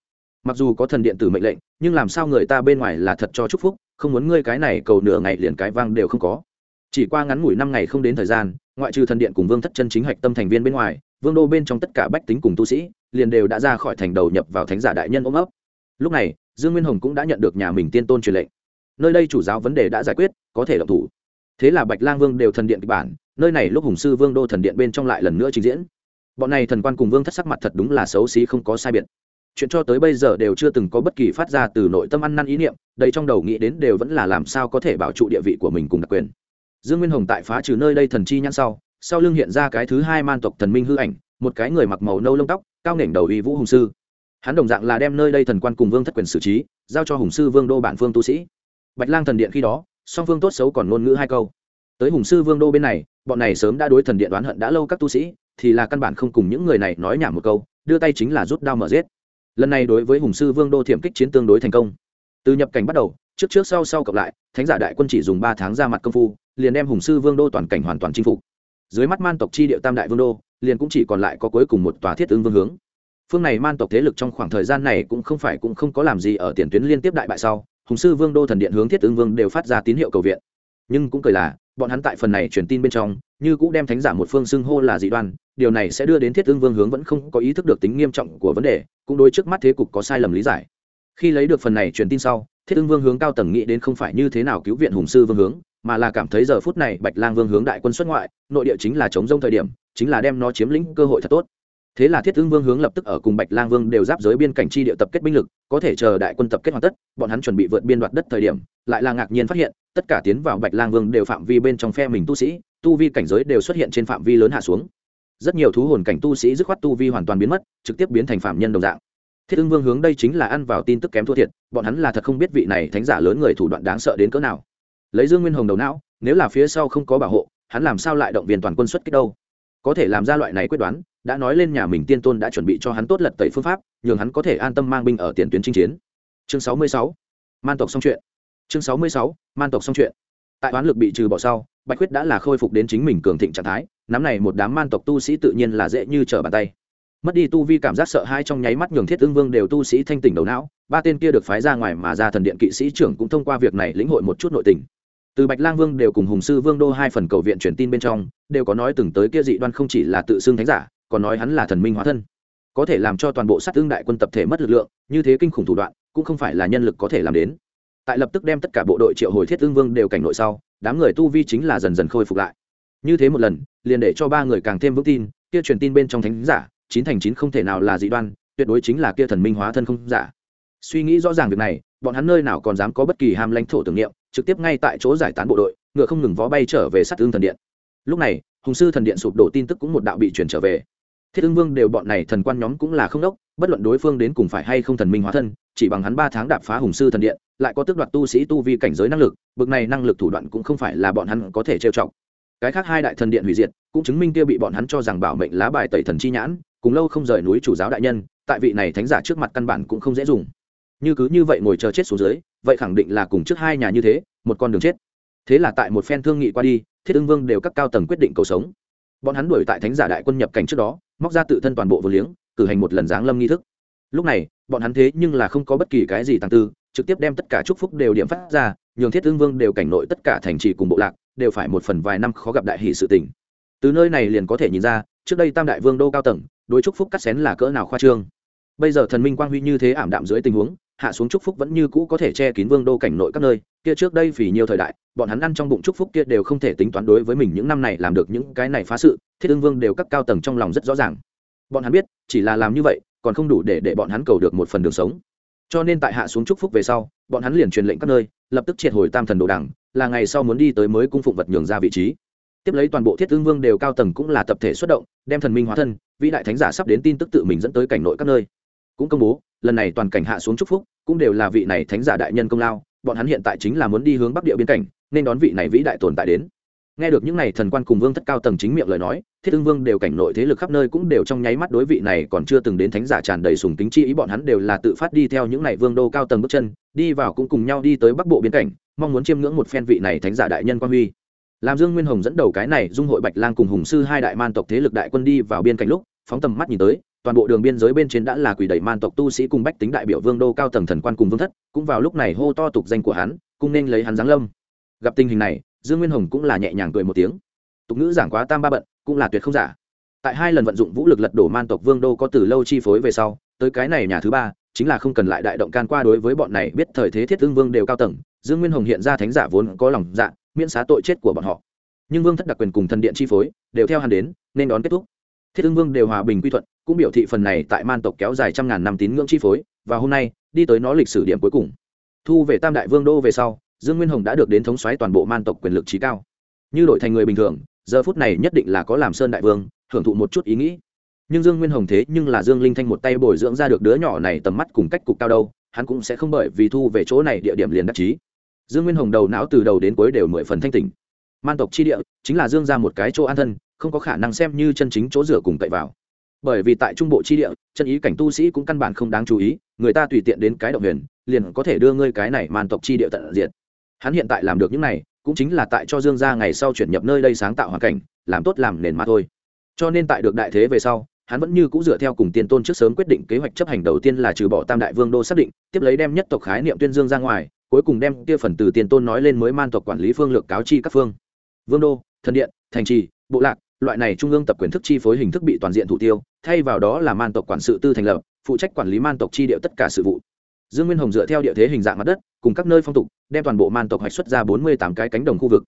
Mặc dù có thần điện tử mệnh lệnh, nhưng làm sao người ta bên ngoài là thật cho chúc phúc, không muốn ngươi cái này cầu nửa ngày liền cái vang đều không có chỉ qua ngắn ngủi năm ngày không đến thời gian, ngoại trừ thần điện cùng vương thất chân chính hạch tâm thành viên bên ngoài, vương đô bên trong tất cả bách tính cùng tu sĩ liền đều đã ra khỏi thành đầu nhập vào thánh giả đại nhân ôm ấp. Lúc này, dương nguyên hồng cũng đã nhận được nhà mình tiên tôn truyền lệnh. Nơi đây chủ giáo vấn đề đã giải quyết, có thể động thủ. Thế là bạch lang vương đều thần điện kịch bản, nơi này lúc hùng sư vương đô thần điện bên trong lại lần nữa trình diễn. Bọn này thần quan cùng vương thất sắc mặt thật đúng là xấu xí không có sai biệt. Chuyện cho tới bây giờ đều chưa từng có bất kỳ phát ra từ nội tâm ăn năn ý niệm đây trong đầu nghĩ đến đều vẫn là làm sao có thể bảo trụ địa vị của mình cùng đặc quyền dương nguyên hồng tại phá trừ nơi đây thần chi nhãn sau sau lưng hiện ra cái thứ hai man tộc thần minh hư ảnh, một cái người mặc màu nâu lông tóc, cao nghển đầu uy vũ hùng sư. Hắn đồng dạng là đem nơi đây thần quan cùng vương thất quyền xử trí, giao cho hùng sư vương đô bản phương tu sĩ. Bạch lang thần điện khi đó, song phương tốt xấu còn ngôn ngữ hai câu. Tới hùng sư vương đô bên này, bọn này sớm đã đối thần điện đoán hận đã lâu các tu sĩ, thì là căn bản không cùng những người này nói nhảm một câu, đưa tay chính là rút đao mở giết. Lần này đối với hùng sư vương đô thiểm kích chiến tương đối thành công. Từ nhập cảnh bắt đầu, trước trước sau sau cộng lại, thánh giả đại quân chỉ dùng ba tháng ra mặt công phu liền đem hùng sư vương đô toàn cảnh hoàn toàn chinh phục. Dưới mắt man tộc chi địa tam đại vương đô, liền cũng chỉ còn lại có cuối cùng một tòa thiết ứng vương hướng. Phương này man tộc thế lực trong khoảng thời gian này cũng không phải cũng không có làm gì ở tiền tuyến liên tiếp đại bại sau, hùng sư vương đô thần điện hướng thiết ứng vương đều phát ra tín hiệu cầu viện. Nhưng cũng cười là, bọn hắn tại phần này truyền tin bên trong, như cũng đem thánh giả một phương xưng hô là dị đoan, điều này sẽ đưa đến thiết ứng vương hướng vẫn không có ý thức được tính nghiêm trọng của vấn đề, cũng đối trước mắt thế cục có sai lầm lý giải. Khi lấy được phần này truyền tin sau, thiết ứng vương hướng cao tầng nghĩ đến không phải như thế nào cứu viện hùng sư vương hướng mà là cảm thấy giờ phút này bạch lang vương hướng đại quân xuất ngoại, nội địa chính là chống rông thời điểm, chính là đem nó chiếm lĩnh cơ hội thật tốt. Thế là thiết ương vương hướng lập tức ở cùng bạch lang vương đều giáp giới biên cảnh chi địa tập kết binh lực, có thể chờ đại quân tập kết hoàn tất, bọn hắn chuẩn bị vượt biên đoạt đất thời điểm, lại là ngạc nhiên phát hiện, tất cả tiến vào bạch lang vương đều phạm vi bên trong phe mình tu sĩ, tu vi cảnh giới đều xuất hiện trên phạm vi lớn hạ xuống. Rất nhiều thú hồn cảnh tu sĩ dứt khoát tu vi hoàn toàn biến mất, trực tiếp biến thành phạm nhân đồng dạng. Thiết ưng vương hướng đây chính là ăn vào tin tức kém thua thiệt, bọn hắn là thật không biết vị này thánh giả lớn người thủ đoạn đáng sợ đến cỡ nào lấy dương nguyên hồng đầu não, nếu là phía sau không có bảo hộ, hắn làm sao lại động viên toàn quân xuất kích đâu? Có thể làm ra loại này quyết đoán, đã nói lên nhà mình tiên tôn đã chuẩn bị cho hắn tốt lật tẩy phương pháp, nhường hắn có thể an tâm mang binh ở tiền tuyến chinh chiến. Chương sáu mươi sáu, man tộc xong chuyện. Chương sáu mươi sáu, man tộc xong chuyện. Tại toán lực bị trừ bỏ sau, bạch quyết đã là khôi phục đến chính mình cường thịnh trạng thái, nắm này một đám man tộc tu sĩ tự nhiên là dễ như trở bàn tay. Mất đi tu vi cảm giác sợ hai trong nháy mắt nhường thiết ương vương đều tu sĩ thanh tỉnh đầu não, ba tên kia được phái ra ngoài mà ra thần điện kỵ sĩ trưởng cũng thông qua việc này lĩnh hội một chút nội tình từ bạch lang vương đều cùng hùng sư vương đô hai phần cầu viện truyền tin bên trong, đều có nói từng tới kia dị đoan không chỉ là tự xưng thánh giả, còn nói hắn là thần minh hóa thân. Có thể làm cho toàn bộ sát tương đại quân tập thể mất lực lượng, như thế kinh khủng thủ đoạn, cũng không phải là nhân lực có thể làm đến. Tại lập tức đem tất cả bộ đội triệu hồi thiết tương vương đều cảnh nội sau, đám người tu vi chính là dần dần khôi phục lại. Như thế một lần, liền để cho ba người càng thêm vững tin, kia truyền tin bên trong thánh giả, chín thành chín không thể nào là dị đoan, tuyệt đối chính là kia thần minh hóa thân không giả. Suy nghĩ rõ ràng việc này, bọn hắn nơi nào còn dám có bất kỳ ham lãnh thổ tưởng niệm trực tiếp ngay tại chỗ giải tán bộ đội, ngựa không ngừng vó bay trở về sát tương thần điện. Lúc này, hùng sư thần điện sụp đổ tin tức cũng một đạo bị chuyển trở về. Thiết ưng vương đều bọn này thần quan nhóm cũng là không đốc, bất luận đối phương đến cùng phải hay không thần minh hóa thân, chỉ bằng hắn ba tháng đạp phá hùng sư thần điện, lại có tước đoạt tu sĩ tu vi cảnh giới năng lực, bực này năng lực thủ đoạn cũng không phải là bọn hắn có thể trêu chọc. Cái khác hai đại thần điện hủy diệt, cũng chứng minh kia bị bọn hắn cho rằng bảo mệnh lá bài tẩy thần chi nhãn, cùng lâu không rời núi chủ giáo đại nhân, tại vị này thánh giả trước mặt căn bản cũng không dễ dùng. Như cứ như vậy ngồi chờ chết xuống dưới vậy khẳng định là cùng trước hai nhà như thế, một con đường chết. Thế là tại một phen thương nghị qua đi, thiết ưng vương đều các cao tầng quyết định cầu sống. Bọn hắn đuổi tại thánh giả đại quân nhập cảnh trước đó, móc ra tự thân toàn bộ vô liếng, cử hành một lần giáng lâm nghi thức. Lúc này, bọn hắn thế nhưng là không có bất kỳ cái gì tăng tư, trực tiếp đem tất cả chúc phúc đều điểm phát ra, nhường thiết ương vương đều cảnh nội tất cả thành trì cùng bộ lạc, đều phải một phần vài năm khó gặp đại hỷ sự tình. Từ nơi này liền có thể nhìn ra, trước đây tam đại vương đô cao tầng, đối chúc phúc cắt xén là cỡ nào khoa trương. Bây giờ thần minh quang huy như thế ảm đạm dưới tình huống hạ xuống chúc phúc vẫn như cũ có thể che kín vương đô cảnh nội các nơi, kia trước đây vì nhiều thời đại, bọn hắn ăn trong bụng chúc phúc kia đều không thể tính toán đối với mình những năm này làm được những cái này phá sự, thiết ương vương đều các cao tầng trong lòng rất rõ ràng. Bọn hắn biết, chỉ là làm như vậy, còn không đủ để để bọn hắn cầu được một phần đường sống. Cho nên tại hạ xuống chúc phúc về sau, bọn hắn liền truyền lệnh các nơi, lập tức triệt hồi tam thần đồ đảng là ngày sau muốn đi tới mới cung phụng vật nhường ra vị trí. Tiếp lấy toàn bộ thiết ương vương đều cao tầng cũng là tập thể xuất động, đem thần minh hóa thân, vĩ đại thánh giả sắp đến tin tức tự mình dẫn tới cảnh nội các nơi. Cũng công bố lần này toàn cảnh hạ xuống chúc phúc, cũng đều là vị này thánh giả đại nhân công lao, bọn hắn hiện tại chính là muốn đi hướng bắc địa biên cảnh, nên đón vị này vĩ đại tồn tại đến. Nghe được những n à y thần quan cùng vương thất cao tầng chính miệng lời nói, thiết ưng vương đều cảnh nội thế lực khắp nơi cũng đều trong nháy mắt đối vị này còn chưa từng đến thánh giả tràn đầy sùng tính chi ý bọn hắn đều là tự phát đi theo những n à y vương đô cao tầng bước chân, đi vào cũng cùng nhau đi tới bắc bộ biên cảnh, mong muốn chiêm ngưỡng một phen vị này thánh giả đại nhân quan huy. Làm dương nguyên hồng dẫn đầu cái này dung hội bạch lang cùng hùng sư hai đại man tộc thế lực đại quân đi vào biên cảnh lúc, phóng tầm mắt nhìn tới toàn bộ đường biên giới bên trên đã là quỷ đẩy man tộc tu sĩ cùng bách tính đại biểu vương đô cao tầng thần quan cùng vương thất, cũng vào lúc này hô to tục danh của hắn, cũng nên lấy hắn giáng lâm. Gặp tình hình này, dương nguyên hồng cũng là nhẹ nhàng cười một tiếng. Tục ngữ giảng quá tam ba bận, cũng là tuyệt không giả. Tại hai lần vận dụng vũ lực lật đổ man tộc vương đô có từ lâu chi phối về sau, tới cái này nhà thứ ba, chính là không cần lại đại động can qua đối với bọn này biết thời thế thiết ương vương đều cao tầng, dương nguyên hồng hiện ra thánh giả vốn có lòng dạ miễn xá tội chết của bọn họ. Nhưng vương thất đặc quyền cùng thần điện chi phối, đều theo hắn đến, nên đón kết thúc. Thiết ương vương đều hòa bình quy thuận cũng biểu thị phần này tại man tộc kéo dài trăm ngàn năm tín ngưỡng chi phối, và hôm nay, đi tới nó lịch sử điểm cuối cùng. Thu về tam đại vương đô về sau, dương nguyên hồng đã được đến thống xoáy toàn bộ man tộc quyền lực trí cao. Như đổi thành người bình thường, giờ phút này nhất định là có làm sơn đại vương, hưởng thụ một chút ý nghĩ. Nhưng dương nguyên hồng thế nhưng là dương linh thanh một tay bồi dưỡng ra được đứa nhỏ này tầm mắt cùng cách cục cao đâu, hắn cũng sẽ không bởi vì thu về chỗ này địa điểm liền đắc chí. Dương nguyên hồng đầu não từ đầu đến cuối đều mười phần thanh tỉnh. Man tộc chi địa, chính là dương ra một cái chỗ an thân, không có khả năng xem như chân chính chỗ rửa cùng cậy vào bởi vì tại trung bộ chi địa, chân ý cảnh tu sĩ cũng căn bản không đáng chú ý, người ta tùy tiện đến cái động huyền, liền có thể đưa ngươi cái này man tộc chi địa tận diệt. Hắn hiện tại làm được những này, cũng chính là tại cho dương gia ngày sau chuyển nhập nơi đây sáng tạo hoàn cảnh, làm tốt làm nền mà thôi. Cho nên tại được đại thế về sau, hắn vẫn như c ũ dựa theo cùng tiên tôn trước sớm quyết định kế hoạch chấp hành đầu tiên là trừ bỏ tam đại vương đô xác định, tiếp lấy đem nhất tộc khái niệm tuyên dương ra ngoài, cuối cùng đem kia phần từ tiên tôn nói lên mới man tộc quản lý phương lược cáo chi các phương. Vương đô, thần điện, thành trì, bộ lạc loại này trung ương tập quyền thức chi phối hình thức bị toàn diện thủ tiêu, thay vào đó là man tộc quản sự tư thành lập, phụ trách quản lý man tộc chi địa tất cả sự vụ. Dương nguyên hồng dựa theo địa thế hình dạng mặt đất, cùng các nơi phong tục, đem toàn bộ man tộc hoạch xuất ra bốn mươi tám cái cánh đồng khu vực.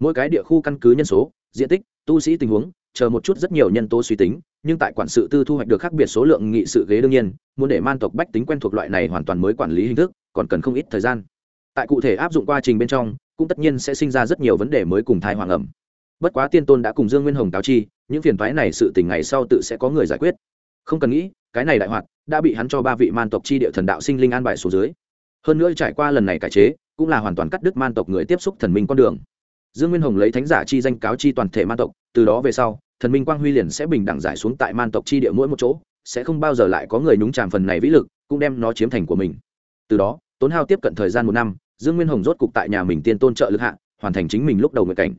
Mỗi cái địa khu căn cứ nhân số, diện tích, tu sĩ tình huống, chờ một chút rất nhiều nhân tố suy tính, nhưng tại quản sự tư thu hoạch được khác biệt số lượng nghị sự ghế đương nhiên, muốn để man tộc bách tính quen thuộc loại này hoàn toàn mới quản lý hình thức, còn cần không ít thời gian. Tại cụ thể áp dụng quá trình bên trong, cũng tất nhiên sẽ sinh ra rất nhiều vấn đề mới cùng thai hoàng ẩm bất quá tiên tôn đã cùng dương nguyên hồng cáo chi, những phiền thoái này sự tình ngày sau tự sẽ có người giải quyết. Không cần nghĩ, cái này đại hoạt đã bị hắn cho ba vị man tộc chi địa thần đạo sinh linh an bài số dưới. Hơn nữa trải qua lần này cải chế, cũng là hoàn toàn cắt đứt man tộc người tiếp xúc thần minh con đường. Dương nguyên hồng lấy thánh giả chi danh cáo chi toàn thể man tộc, từ đó về sau, thần minh quang huy liền sẽ bình đẳng giải xuống tại man tộc chi địa mỗi một chỗ, sẽ không bao giờ lại có người nhúng tràm phần này vĩ lực, cũng đem nó chiếm thành của mình. Từ đó, tốn hao tiếp cận thời gian một năm, dương nguyên hồng rốt cục tại nhà mình tiên tôn trợ lực hạ, hoàn thành chính mình lúc đầu nguyện cảnh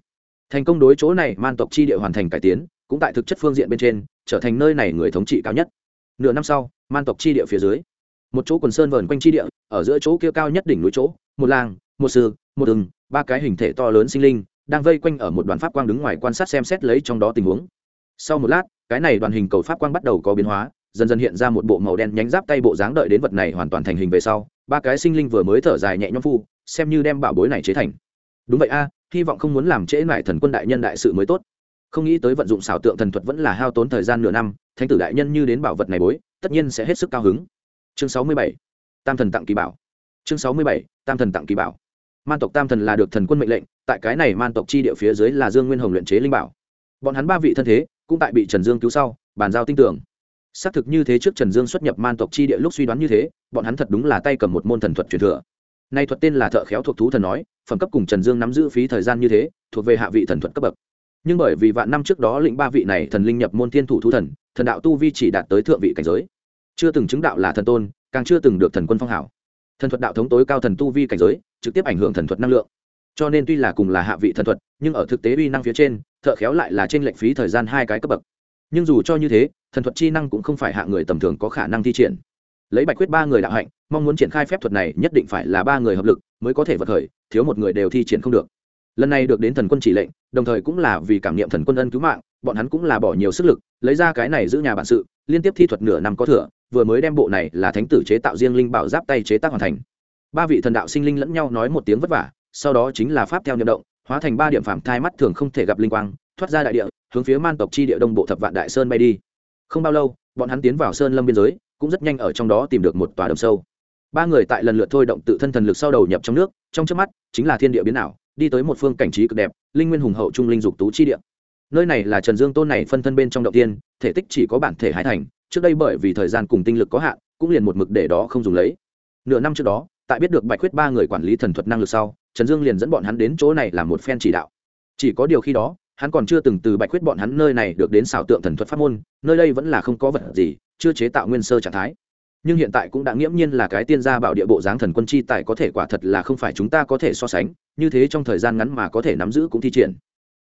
thành công đối chỗ này man tộc chi địa hoàn thành cải tiến, cũng tại thực chất phương diện bên trên, trở thành nơi này người thống trị cao nhất. Nửa năm sau, man tộc chi địa phía dưới, một chỗ quần sơn vờn quanh chi địa, ở giữa chỗ kia cao nhất đỉnh núi chỗ, một làng, một sư, một rừng ba cái hình thể to lớn sinh linh, đang vây quanh ở một đoàn pháp quang đứng ngoài quan sát xem xét lấy trong đó tình huống. Sau một lát, cái này đoàn hình cầu pháp quang bắt đầu có biến hóa, dần dần hiện ra một bộ màu đen nhánh giáp tay bộ dáng đợi đến vật này hoàn toàn thành hình về sau, ba cái sinh linh vừa mới thở dài nhẹ nhõm phu, xem như đem bảo bối này chế thành. Đúng vậy a hy vọng không muốn làm trễ lại thần quân đại nhân đại sự mới tốt. Không nghĩ tới vận dụng xảo tượng thần thuật vẫn là hao tốn thời gian nửa năm, thánh tử đại nhân như đến bảo vật này bối, tất nhiên sẽ hết sức cao hứng. Chương sáu mươi bảy, tam thần tặng kỳ bảo. Chương sáu mươi bảy, tam thần tặng kỳ bảo. Man tộc tam thần là được thần quân mệnh lệnh, tại cái này man tộc chi địa phía dưới là dương nguyên hồng luyện chế linh bảo. Bọn hắn ba vị thân thế cũng tại bị trần dương cứu sau, bàn giao tin tưởng xác thực như thế trước trần dương xuất nhập man tộc chi địa lúc suy đoán như thế, bọn hắn thật đúng là tay cầm một môn thần thuật truyền thừa nay thuật tên là thợ khéo thuộc thú thần nói, phẩm cấp cùng trần dương nắm giữ phí thời gian như thế, thuộc về hạ vị thần thuật cấp bậc. Nhưng bởi vì vạn năm trước đó lĩnh ba vị này thần linh nhập môn thiên thủ thú thần thần đạo tu vi chỉ đạt tới thượng vị cảnh giới. Chưa từng chứng đạo là thần tôn, càng chưa từng được thần quân phong hảo thần thuật đạo thống tối cao thần tu vi cảnh giới, trực tiếp ảnh hưởng thần thuật năng lượng. Cho nên tuy là cùng là hạ vị thần thuật, nhưng ở thực tế uy năng phía trên, thợ khéo lại là trên lệnh phí thời gian hai cái cấp bậc. Nhưng dù cho như thế, thần thuật chi năng cũng không phải hạ người tầm thường có khả năng thi triển lấy bạch quyết ba người đạo hạnh, mong muốn triển khai phép thuật này nhất định phải là ba người hợp lực mới có thể vật khởi thiếu một người đều thi triển không được. Lần này được đến thần quân chỉ lệnh, đồng thời cũng là vì cảm nghiệm thần quân ân cứu mạng, bọn hắn cũng là bỏ nhiều sức lực, lấy ra cái này giữ nhà bản sự, liên tiếp thi thuật nửa năm có thừa, vừa mới đem bộ này là thánh tử chế tạo riêng linh bảo giáp tay chế tác hoàn thành. Ba vị thần đạo sinh linh lẫn nhau nói một tiếng vất vả, sau đó chính là pháp theo nhậm động, hóa thành ba điểm phạm thai mắt thường không thể gặp linh quang, thoát ra đại địa, hướng phía man tộc chi địa đông bộ thập vạn đại sơn bay đi. Không bao lâu, bọn hắn tiến vào sơn lâm biên giới cũng rất nhanh ở trong đó tìm được một tòa đầm sâu. Ba người tại lần lượt thôi động tự thân thần lực sau đầu nhập trong nước, trong trước mắt, chính là thiên địa biến ảo, đi tới một phương cảnh trí cực đẹp, linh nguyên hùng hậu trung linh dục tú chi địa. Nơi này là trần dương tôn này phân thân bên trong động tiên, thể tích chỉ có bản thể hai thành, trước đây bởi vì thời gian cùng tinh lực có hạn, cũng liền một mực để đó không dùng lấy. Nửa năm trước đó, tại biết được bạch quyết ba người quản lý thần thuật năng lực sau, trần dương liền dẫn bọn hắn đến chỗ này làm một phen chỉ đạo. Chỉ có điều khi đó hắn còn chưa từng từ bạch huyết bọn hắn nơi này được đến xảo tượng thần thuật pháp môn, nơi đây vẫn là không có vật gì, chưa chế tạo nguyên sơ trạng thái. Nhưng hiện tại cũng đã nghiễm nhiên là cái tiên gia bảo địa bộ dáng thần quân chi tài có thể quả thật là không phải chúng ta có thể so sánh, như thế trong thời gian ngắn mà có thể nắm giữ cũng thi triển.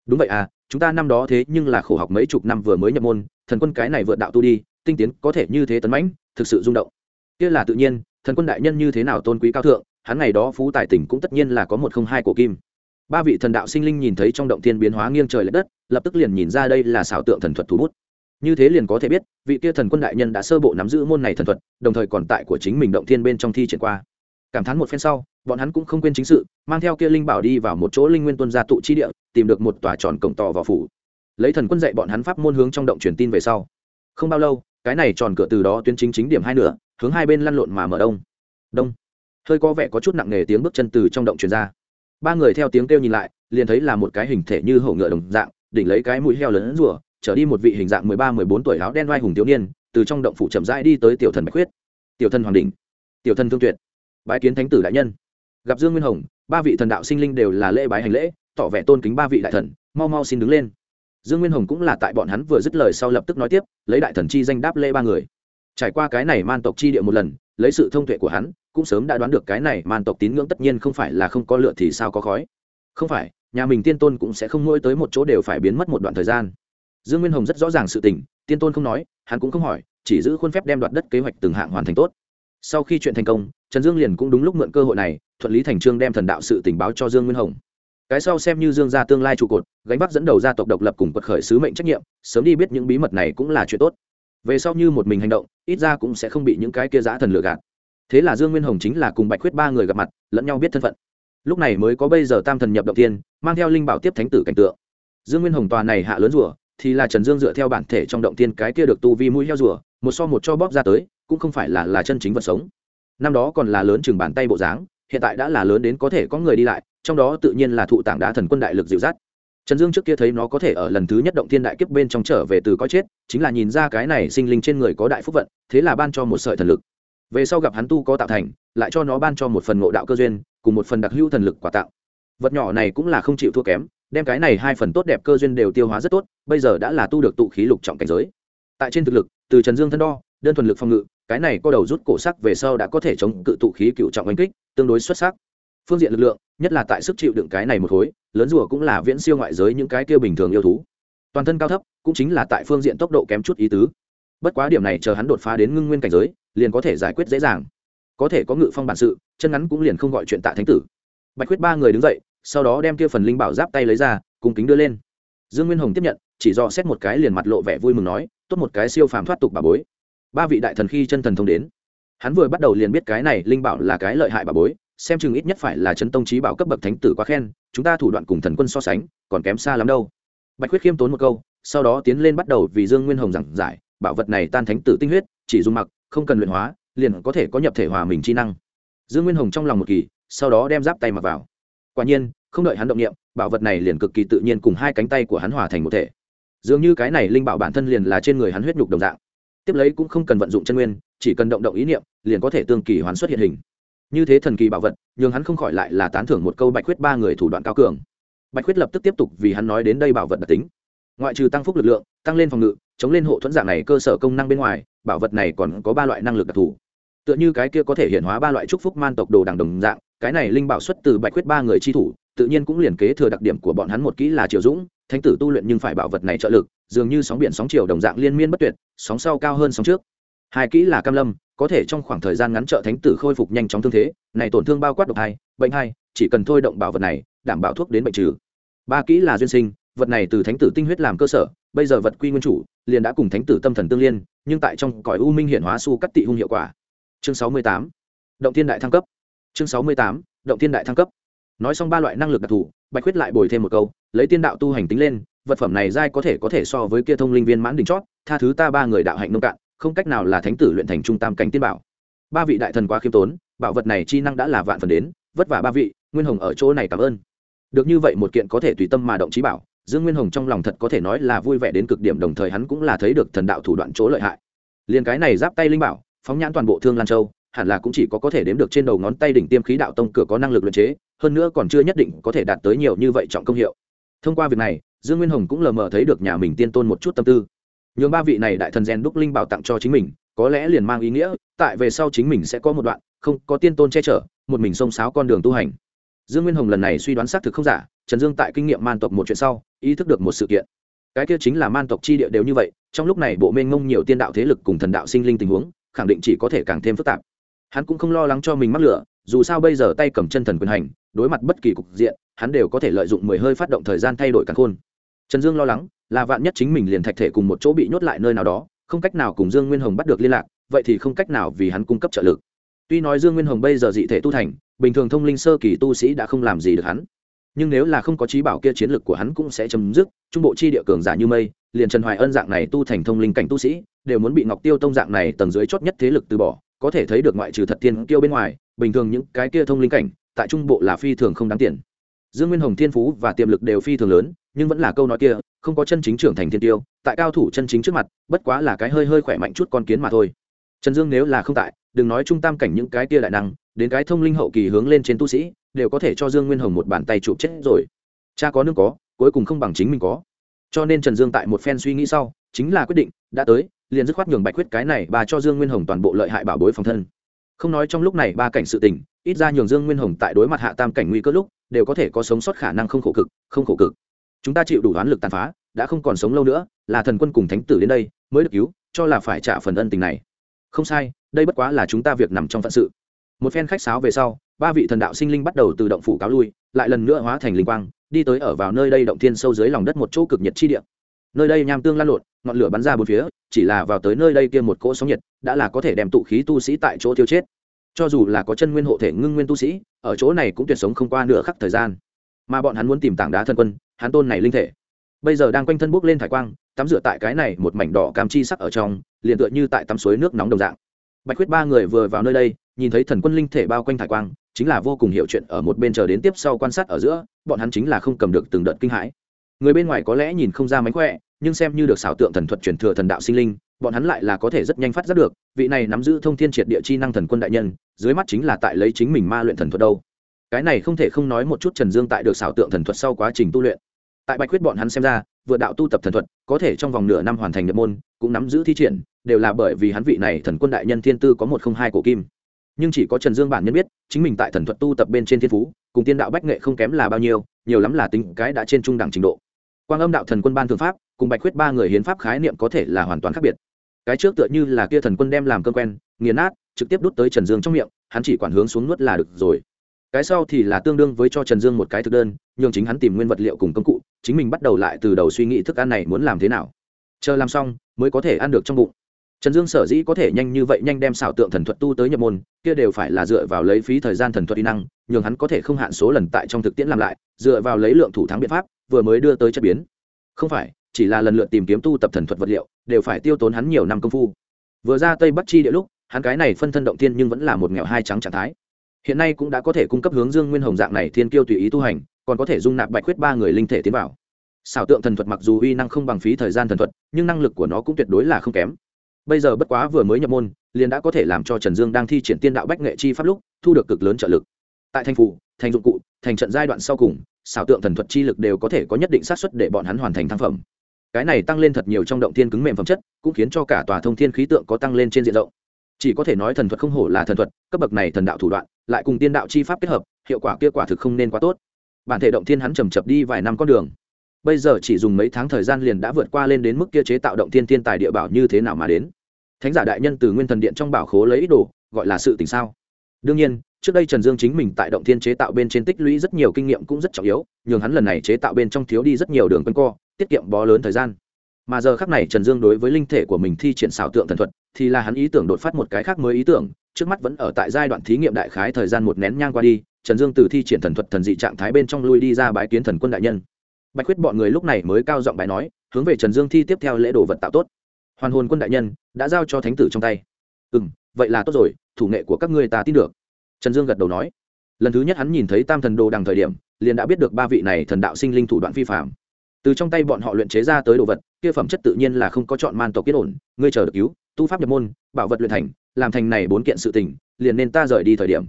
Đúng vậy à chúng ta năm đó thế nhưng là khổ học mấy chục năm vừa mới nhập môn, thần quân cái này vượt đạo tu đi, tinh tiến có thể như thế tấn mãnh, thực sự rung động. Kia là tự nhiên, thần quân đại nhân như thế nào tôn quý cao thượng, hắn ngày đó phú tài tỉnh cũng tất nhiên là có một không hai của kim ba vị thần đạo sinh linh nhìn thấy trong động thiên biến hóa nghiêng trời l ệ đất, lập tức liền nhìn ra đây là xảo tượng thần thuật thú bút. Như thế liền có thể biết, vị kia thần quân đại nhân đã sơ bộ nắm giữ môn này thần thuật, đồng thời còn tại của chính mình động thiên bên trong thi triển qua. Cảm thán một phen sau, bọn hắn cũng không quên chính sự, mang theo kia linh bảo đi vào một chỗ linh nguyên tuân gia tụ chi địa, tìm được một tòa tròn cổng tò vào phủ. Lấy thần quân dạy bọn hắn pháp môn hướng trong động truyền tin về sau. Không bao lâu, cái này tròn cửa từ đó tuyến chính chính điểm hai nửa, hướng hai bên lăn lộn mà mở đông. Đông. Hơi có vẻ có chút nặng nề tiếng bước chân từ trong động truyền ra ba người theo tiếng kêu nhìn lại, liền thấy là một cái hình thể như hổ ngựa đồng dạng, đỉnh lấy cái mũi heo lớn rùa, trở đi một vị hình dạng mười ba, mười bốn tuổi áo đen oai hùng thiếu niên, từ trong động phủ chậm rãi đi tới tiểu thần bạch khuyết. Tiểu thần hoàng đình tiểu thần thương tuyệt, bái kiến thánh tử đại nhân. Gặp dương nguyên hồng, ba vị thần đạo sinh linh đều là lễ bái hành lễ, tỏ vẻ tôn kính ba vị đại thần, mau mau xin đứng lên. Dương nguyên hồng cũng là tại bọn hắn vừa dứt lời sau lập tức nói tiếp, lấy đại thần chi danh đáp lễ ba người. Trải qua cái này man tộc chi địa một lần, lấy sự thông tuệ của hắn cũng sớm đã đoán được cái này man tộc tín ngưỡng tất nhiên không phải là không có lựa thì sao có khói. Không phải, nhà mình tiên tôn cũng sẽ không mỗi tới một chỗ đều phải biến mất một đoạn thời gian. Dương nguyên hồng rất rõ ràng sự tình, tiên tôn không nói, hắn cũng không hỏi, chỉ giữ khuôn phép đem đoạt đất kế hoạch từng hạng hoàn thành tốt. Sau khi chuyện thành công, trần dương liền cũng đúng lúc mượn cơ hội này, thuận lý thành trương đem thần đạo sự tình báo cho dương nguyên hồng. Cái sau xem như dương gia tương lai trụ cột, gánh bắt dẫn đầu gia tộc độc lập cùng quật khởi sứ mệnh trách nhiệm, sớm đi biết những bí mật này cũng là chuyện tốt. Về sau như một mình hành động, ít ra cũng sẽ không bị những cái kia giã thần lừa gạt thế là dương nguyên hồng chính là cùng bạch khuyết ba người gặp mặt, lẫn nhau biết thân phận. Lúc này mới có bây giờ tam thần nhập động tiên mang theo linh bảo tiếp thánh tử cảnh tượng. Dương nguyên hồng tòa này hạ lớn rùa, thì là trần dương dựa theo bản thể trong động tiên cái kia được tu vi mũi heo rùa, một so một cho bóp ra tới, cũng không phải là là chân chính vật sống. Năm đó còn là lớn chừng bàn tay bộ dáng, hiện tại đã là lớn đến có thể có người đi lại, trong đó tự nhiên là thụ tảng đá thần quân đại lực dịu dắt. Trần dương trước kia thấy nó có thể ở lần thứ nhất động thiên đại kiếp bên trong trở về từ có chết, chính là nhìn ra cái này sinh linh trên người có đại phúc vận, thế là ban cho một sợi thần lực về sau gặp hắn tu có tạo thành, lại cho nó ban cho một phần ngộ đạo cơ duyên, cùng một phần đặc hữu thần lực quả tạo. Vật nhỏ này cũng là không chịu thua kém, đem cái này hai phần tốt đẹp cơ duyên đều tiêu hóa rất tốt, bây giờ đã là tu được tụ khí lục trọng cảnh giới. Tại trên thực lực, từ trần dương thân đo, đơn thuần lực phòng ngự, cái này có đầu rút cổ sắc về sau đã có thể chống cự tụ khí cựu trọng oanh kích, tương đối xuất sắc. Phương diện lực lượng, nhất là tại sức chịu đựng cái này một khối, lớn rùa cũng là viễn siêu ngoại giới những cái kia bình thường yêu thú. Toàn thân cao thấp, cũng chính là tại phương diện tốc độ kém chút ý tứ. Bất quá điểm này chờ hắn đột phá đến ngưng nguyên cảnh giới liền có thể giải quyết dễ dàng. Có thể có ngự phong bản sự, chân ngắn cũng liền không gọi chuyện tạ thánh tử. Bạch quyết ba người đứng dậy, sau đó đem kia phần linh bảo giáp tay lấy ra cùng kính đưa lên. Dương nguyên hồng tiếp nhận, chỉ do xét một cái liền mặt lộ vẻ vui mừng nói, tốt một cái siêu phàm thoát tục bà bối. Ba vị đại thần khi chân thần thông đến, hắn vừa bắt đầu liền biết cái này linh bảo là cái lợi hại bà bối, xem chừng ít nhất phải là chấn tông trí bảo cấp bậc thánh tử quá khen, chúng ta thủ đoạn cùng thần quân so sánh, còn kém xa lắm đâu. Bạch quyết khiêm tốn một câu, sau đó tiến lên bắt đầu vì dương nguyên hồng giảng giải, bảo vật này tan thánh tử tinh huyết, chỉ dùng mặc không cần luyện hóa, liền có thể có nhập thể hòa mình chi năng. Dương nguyên hồng trong lòng một kỳ, sau đó đem giáp tay mặc vào. Quả nhiên, không đợi hắn động nghiệm bảo vật này liền cực kỳ tự nhiên cùng hai cánh tay của hắn hòa thành một thể. Dường như cái này linh bảo bản thân liền là trên người hắn huyết nhục đồng dạng. Tiếp lấy cũng không cần vận dụng chân nguyên, chỉ cần động động ý niệm, liền có thể tương kỳ hoán xuất hiện hình. Như thế thần kỳ bảo vật nhưng hắn không khỏi lại là tán thưởng một câu bạch quyết ba người thủ đoạn cao cường. Bạch quyết lập tức tiếp tục vì hắn nói đến đây bảo vật đặc tính. Ngoại trừ tăng phúc lực lượng, tăng lên phòng ngự, chống lên hộ thuẫn dạng này cơ sở công năng bên ngoài bảo vật này còn có ba loại năng lực đặc thù. Tựa như cái kia có thể hiện hóa ba loại trúc phúc man tộc đồ đằng đồng dạng, cái này linh bảo xuất từ bạch quyết ba người chi thủ, tự nhiên cũng liền kế thừa đặc điểm của bọn hắn một kỹ là triều dũng, thánh tử tu luyện nhưng phải bảo vật này trợ lực, dường như sóng biển sóng chiều đồng dạng liên miên bất tuyệt, sóng sau cao hơn sóng trước. Hai kỹ là cam lâm, có thể trong khoảng thời gian ngắn trợ thánh tử khôi phục nhanh chóng thương thế, này tổn thương bao quát độc hai bệnh hai chỉ cần thôi động bảo vật này, đảm bảo thuốc đến bệnh trừ. Ba kỹ là duyên sinh, vật này từ thánh tử tinh huyết làm cơ sở, bây giờ vật quy nguyên chủ, liền đã cùng thánh tử tâm thần tương liên nhưng tại trong cõi u minh hiện hóa su cắt tị hung hiệu quả. Chương sáu mươi tám, động thiên đại thăng cấp. Chương sáu mươi tám, động thiên đại thăng cấp. Nói xong ba loại năng lực đặc thù, bạch quyết lại bồi thêm một câu, lấy tiên đạo tu hành tính lên, vật phẩm này dai có thể có thể so với kia thông linh viên mãn đỉnh chót, tha thứ ta ba người đạo hạnh nông cạn, không cách nào là thánh tử luyện thành trung tam cảnh tiên bảo. Ba vị đại thần quá khiêm tốn, bảo vật này chi năng đã là vạn phần đến, vất vả ba vị, nguyên hồng ở chỗ này cảm ơn. Được như vậy một kiện có thể tùy tâm mà động trí bảo dương nguyên hồng trong lòng thật có thể nói là vui vẻ đến cực điểm, đồng thời hắn cũng là thấy được thần đạo thủ đoạn chỗ lợi hại. Liền cái này giáp tay linh bảo, phóng nhãn toàn bộ thương lan châu, hẳn là cũng chỉ có có thể đếm được trên đầu ngón tay đỉnh tiêm khí đạo tông cửa có năng lực luyện chế, hơn nữa còn chưa nhất định có thể đạt tới nhiều như vậy trọng công hiệu. Thông qua việc này, dương nguyên hồng cũng lờ mờ thấy được nhà mình tiên tôn một chút tâm tư. Nhường ba vị này đại thần gen đúc linh bảo tặng cho chính mình, có lẽ liền mang ý nghĩa, tại về sau chính mình sẽ có một đoạn, không, có tiên tôn che chở, một mình xông xáo con đường tu hành. Dương nguyên hồng lần này suy đoán xác thực không giả, trần dương tại kinh nghiệm man tộc một chuyện sau ý thức được một sự kiện. Cái kia chính là man tộc chi địa đều như vậy, trong lúc này bộ mênh ngông nhiều tiên đạo thế lực cùng thần đạo sinh linh tình huống, khẳng định chỉ có thể càng thêm phức tạp. Hắn cũng không lo lắng cho mình mắc lửa, dù sao bây giờ tay cầm chân thần quyền hành, đối mặt bất kỳ cục diện, hắn đều có thể lợi dụng mười hơi phát động thời gian thay đổi càng khôn. Trần dương lo lắng, là vạn nhất chính mình liền thạch thể cùng một chỗ bị nhốt lại nơi nào đó, không cách nào cùng dương nguyên hồng bắt được liên lạc, vậy thì không cách nào vì hắn cung cấp trợ lực. Tuy nói dương nguyên hồng bây giờ dị thể tu thành, bình thường thông linh sơ kỳ tu sĩ đã không làm gì được hắn nhưng nếu là không có trí bảo kia chiến lực của hắn cũng sẽ chấm dứt, trung bộ chi địa cường giả như mây, liền trần hoài ân dạng này tu thành thông linh cảnh tu sĩ, đều muốn bị ngọc tiêu tông dạng này tầng dưới chót nhất thế lực từ bỏ, có thể thấy được ngoại trừ thật tiên tiêu bên ngoài, bình thường những cái kia thông linh cảnh, tại trung bộ là phi thường không đáng tiền. Dương nguyên hồng thiên phú và tiềm lực đều phi thường lớn, nhưng vẫn là câu nói kia, không có chân chính trưởng thành thiên tiêu, tại cao thủ chân chính trước mặt, bất quá là cái hơi hơi khỏe mạnh chút con kiến mà thôi. Trần dương nếu là không tại, đừng nói trung tam cảnh những cái kia đại năng đến cái thông linh hậu kỳ hướng lên trên tu sĩ, đều có thể cho dương nguyên hồng một bàn tay chụp chết rồi. Cha có nương có, cuối cùng không bằng chính mình có. Cho nên trần dương tại một phen suy nghĩ sau, chính là quyết định, đã tới, liền dứt khoát nhường bạch quyết cái này bà cho dương nguyên hồng toàn bộ lợi hại bảo bối phòng thân. Không nói trong lúc này ba cảnh sự tình, ít ra nhường dương nguyên hồng tại đối mặt hạ tam cảnh nguy cơ lúc, đều có thể có sống sót khả năng không khổ cực, không khổ cực. Chúng ta chịu đủ đoán lực tàn phá, đã không còn sống lâu nữa, là thần quân cùng thánh tử đến đây, mới được cứu, cho là phải trả phần ân tình này. Không sai, đây bất quá là chúng ta việc nằm trong phận sự một phen khách sáo về sau, ba vị thần đạo sinh linh bắt đầu từ động phủ cáo lui, lại lần nữa hóa thành linh quang, đi tới ở vào nơi đây động thiên sâu dưới lòng đất một chỗ cực nhiệt chi địa. Nơi đây nham tương lan lộn, ngọn lửa bắn ra bốn phía, chỉ là vào tới nơi đây kia một cỗ sóng nhiệt, đã là có thể đem tụ khí tu sĩ tại chỗ tiêu chết. Cho dù là có chân nguyên hộ thể ngưng nguyên tu sĩ, ở chỗ này cũng tuyệt sống không qua nửa khắc thời gian. Mà bọn hắn muốn tìm tảng đá thân quân, hắn tôn này linh thể. Bây giờ đang quanh thân bốc lên thải quang, tắm rửa tại cái này một mảnh đỏ cam chi sắc ở trong, liền tựa như tại tắm suối nước nóng đồng dạng. Bạch quyết ba người vừa vào nơi đây nhìn thấy thần quân linh thể bao quanh thải quang, chính là vô cùng hiểu chuyện ở một bên chờ đến tiếp sau quan sát ở giữa, bọn hắn chính là không cầm được từng đợt kinh hãi. Người bên ngoài có lẽ nhìn không ra mánh khỏe, nhưng xem như được xảo tượng thần thuật truyền thừa thần đạo sinh linh, bọn hắn lại là có thể rất nhanh phát giác được, vị này nắm giữ thông thiên triệt địa chi năng thần quân đại nhân, dưới mắt chính là tại lấy chính mình ma luyện thần thuật đâu. Cái này không thể không nói một chút trần dương tại được xảo tượng thần thuật sau quá trình tu luyện. Tại bạch quyết bọn hắn xem ra vừa đạo tu tập thần thuật, có thể trong vòng nửa năm hoàn thành nhập môn, cũng nắm giữ thi triển, đều là bởi vì hắn vị này thần quân đại nhân thiên tư có một không hai cổ kim nhưng chỉ có trần dương bản nhân biết, chính mình tại thần thuật tu tập bên trên thiên phú, cùng tiên đạo bách nghệ không kém là bao nhiêu, nhiều lắm là tính cái đã trên trung đẳng trình độ. Quang âm đạo thần quân ban thường pháp, cùng bạch huyết ba người hiến pháp khái niệm có thể là hoàn toàn khác biệt. Cái trước tựa như là kia thần quân đem làm cơn quen, nghiền nát, trực tiếp đút tới trần dương trong miệng, hắn chỉ quản hướng xuống nuốt là được rồi. Cái sau thì là tương đương với cho trần dương một cái thực đơn nhưng chính hắn tìm nguyên vật liệu cùng công cụ, chính mình bắt đầu lại từ đầu suy nghĩ thức ăn này muốn làm thế nào. Chờ làm xong, mới có thể ăn được trong bụng trần dương sở dĩ có thể nhanh như vậy nhanh đem xảo tượng thần thuật tu tới nhập môn, kia đều phải là dựa vào lấy phí thời gian thần thuật kỹ năng, nhường hắn có thể không hạn số lần tại trong thực tiễn làm lại, dựa vào lấy lượng thủ thắng biện pháp, vừa mới đưa tới chất biến. Không phải, chỉ là lần lượt tìm kiếm tu tập thần thuật vật liệu, đều phải tiêu tốn hắn nhiều năm công phu. Vừa ra tây bắc chi địa lúc, hắn cái này phân thân động thiên nhưng vẫn là một nghèo hai trắng trạng thái. Hiện nay cũng đã có thể cung cấp hướng dương nguyên hồng dạng này thiên kiêu tùy ý tu hành, còn có thể dung nạp bạch quyết ba người linh thể tiến vào. Xảo tượng thần thuật mặc dù uy năng không bằng phí thời gian thần thuật, nhưng năng lực của nó cũng tuyệt đối là không kém bây giờ bất quá vừa mới nhập môn, liền đã có thể làm cho trần dương đang thi triển tiên đạo bách nghệ chi pháp lúc, thu được cực lớn trợ lực. Tại thành phủ, thành dụng cụ, thành trận giai đoạn sau cùng, xảo tượng thần thuật chi lực đều có thể có nhất định xác suất để bọn hắn hoàn thành thăng phẩm. Cái này tăng lên thật nhiều trong động thiên cứng mềm phẩm chất, cũng khiến cho cả tòa thông thiên khí tượng có tăng lên trên diện rộng. Chỉ có thể nói thần thuật không hổ là thần thuật, cấp bậc này thần đạo thủ đoạn, lại cùng tiên đạo chi pháp kết hợp, hiệu quả kia quả thực không nên quá tốt. Bản thể động thiên hắn trầm chập đi vài năm con đường. Bây giờ chỉ dùng mấy tháng thời gian liền đã vượt qua lên đến mức kia chế tạo động thiên thiên tài địa bảo như thế nào mà đến thánh giả đại nhân từ nguyên thần điện trong bảo khố lấy đồ, gọi là sự tình sao? Đương nhiên, trước đây trần dương chính mình tại động thiên chế tạo bên trên tích lũy rất nhiều kinh nghiệm cũng rất trọng yếu, nhường hắn lần này chế tạo bên trong thiếu đi rất nhiều đường quanh co, tiết kiệm bó lớn thời gian. Mà giờ khác này trần dương đối với linh thể của mình thi triển xảo tượng thần thuật, thì là hắn ý tưởng đột phát một cái khác mới ý tưởng, trước mắt vẫn ở tại giai đoạn thí nghiệm đại khái thời gian một nén nhang qua đi, trần dương từ thi triển thần thuật thần dị trạng thái bên trong lui đi ra bái kiến thần quân đại nhân. Bạch quyết bọn người lúc này mới cao giọng bài nói, hướng về trần dương thi tiếp theo lễ đồ vật tạo tốt hoàn hồn quân đại nhân đã giao cho thánh tử trong tay ừ m vậy là tốt rồi thủ nghệ của các ngươi ta tin được trần dương gật đầu nói lần thứ nhất hắn nhìn thấy tam thần đồ đằng thời điểm liền đã biết được ba vị này thần đạo sinh linh thủ đoạn phi phạm từ trong tay bọn họ luyện chế ra tới đồ vật kia phẩm chất tự nhiên là không có chọn man tộc kết ổn ngươi chờ được cứu tu pháp nhập môn bảo vật luyện thành làm thành này bốn kiện sự tình liền nên ta rời đi thời điểm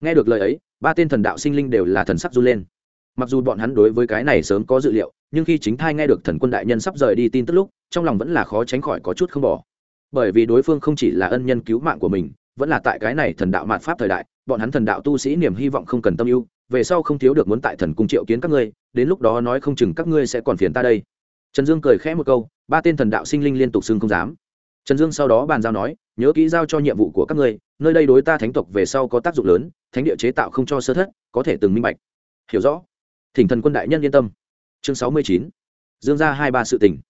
nghe được lời ấy ba tên thần đạo sinh linh đều là thần sắc run lên mặc dù bọn hắn đối với cái này sớm có dự liệu, nhưng khi chính thai nghe được thần quân đại nhân sắp rời đi tin tức lúc, trong lòng vẫn là khó tránh khỏi có chút không bỏ. Bởi vì đối phương không chỉ là ân nhân cứu mạng của mình, vẫn là tại cái này thần đạo mạt pháp thời đại, bọn hắn thần đạo tu sĩ niềm hy vọng không cần tâm ưu, về sau không thiếu được muốn tại thần cung triệu kiến các ngươi, đến lúc đó nói không chừng các ngươi sẽ còn phiền ta đây. Trần dương cười khẽ một câu, ba tên thần đạo sinh linh liên tục xưng không dám. Trần dương sau đó bàn giao nói, nhớ kỹ giao cho nhiệm vụ của các ngươi, nơi đây đối ta thánh tộc về sau có tác dụng lớn, thánh địa chế tạo không cho sơ thất, có thể từng minh bạch. Hiểu rõ thỉnh thần quân đại nhân yên tâm. Chương sáu mươi chín, dương gia hai ba sự tỉnh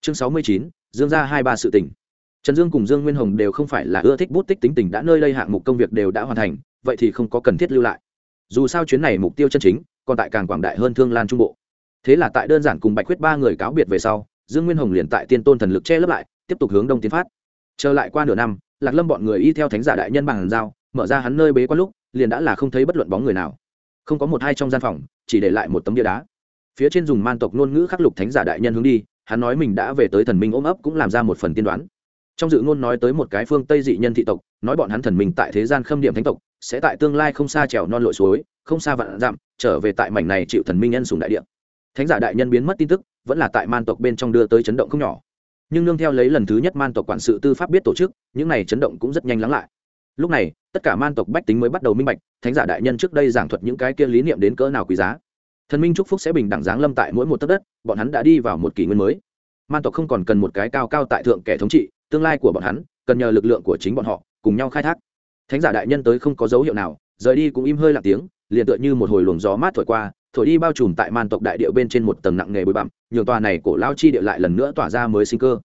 chương sáu mươi chín, dương gia hai ba sự tỉnh trần dương cùng dương nguyên hồng đều không phải là ưa thích bút tích tính tình đã nơi đây hạng mục công việc đều đã hoàn thành, vậy thì không có cần thiết lưu lại. Dù sao chuyến này mục tiêu chân chính, còn tại càng quảng đại hơn thương lan trung bộ. Thế là tại đơn giản cùng bạch quyết ba người cáo biệt về sau, dương nguyên hồng liền tại tiên tôn thần lực che lấp lại, tiếp tục hướng đông tiến phát. Trở lại qua nửa năm, lạc lâm bọn người y theo thánh giả đại nhân bằng giao, mở ra hắn nơi bế quan lúc, liền đã là không thấy bất luận bóng người nào. Không có một hai trong gian phòng chỉ để lại một tấm bia đá. Phía trên dùng man tộc ngôn ngữ khắc lục thánh giả đại nhân hướng đi, hắn nói mình đã về tới thần minh ôm ấp cũng làm ra một phần tiên đoán. Trong dự ngôn nói tới một cái phương tây dị nhân thị tộc, nói bọn hắn thần minh tại thế gian khâm điểm thánh tộc, sẽ tại tương lai không xa trèo non lội suối, không xa vạn dặm, trở về tại mảnh này chịu thần minh nhân sùng đại địa. Thánh giả đại nhân biến mất tin tức, vẫn là tại man tộc bên trong đưa tới chấn động không nhỏ. Nhưng nương theo lấy lần thứ nhất man tộc quản sự tư pháp biết tổ chức, những này chấn động cũng rất nhanh lắng lại lúc này, tất cả man tộc bách tính mới bắt đầu minh bạch, thánh giả đại nhân trước đây giảng thuật những cái kia lý niệm đến cỡ nào quý giá. Thần minh chúc phúc sẽ bình đẳng giáng lâm tại mỗi một tấc đất, bọn hắn đã đi vào một kỷ nguyên mới. Man tộc không còn cần một cái cao cao tại thượng kẻ thống trị, tương lai của bọn hắn, cần nhờ lực lượng của chính bọn họ, cùng nhau khai thác. Thánh giả đại nhân tới không có dấu hiệu nào, rời đi cũng im hơi lặng tiếng, liền tựa như một hồi luồng gió mát thổi qua, thổi đi bao trùm tại man tộc đại địa bên trên một tầng nặng nghề bụi bặm, nhường tòa này cổ lao chi địa lại lần nữa tỏa ra mới sinh cơ.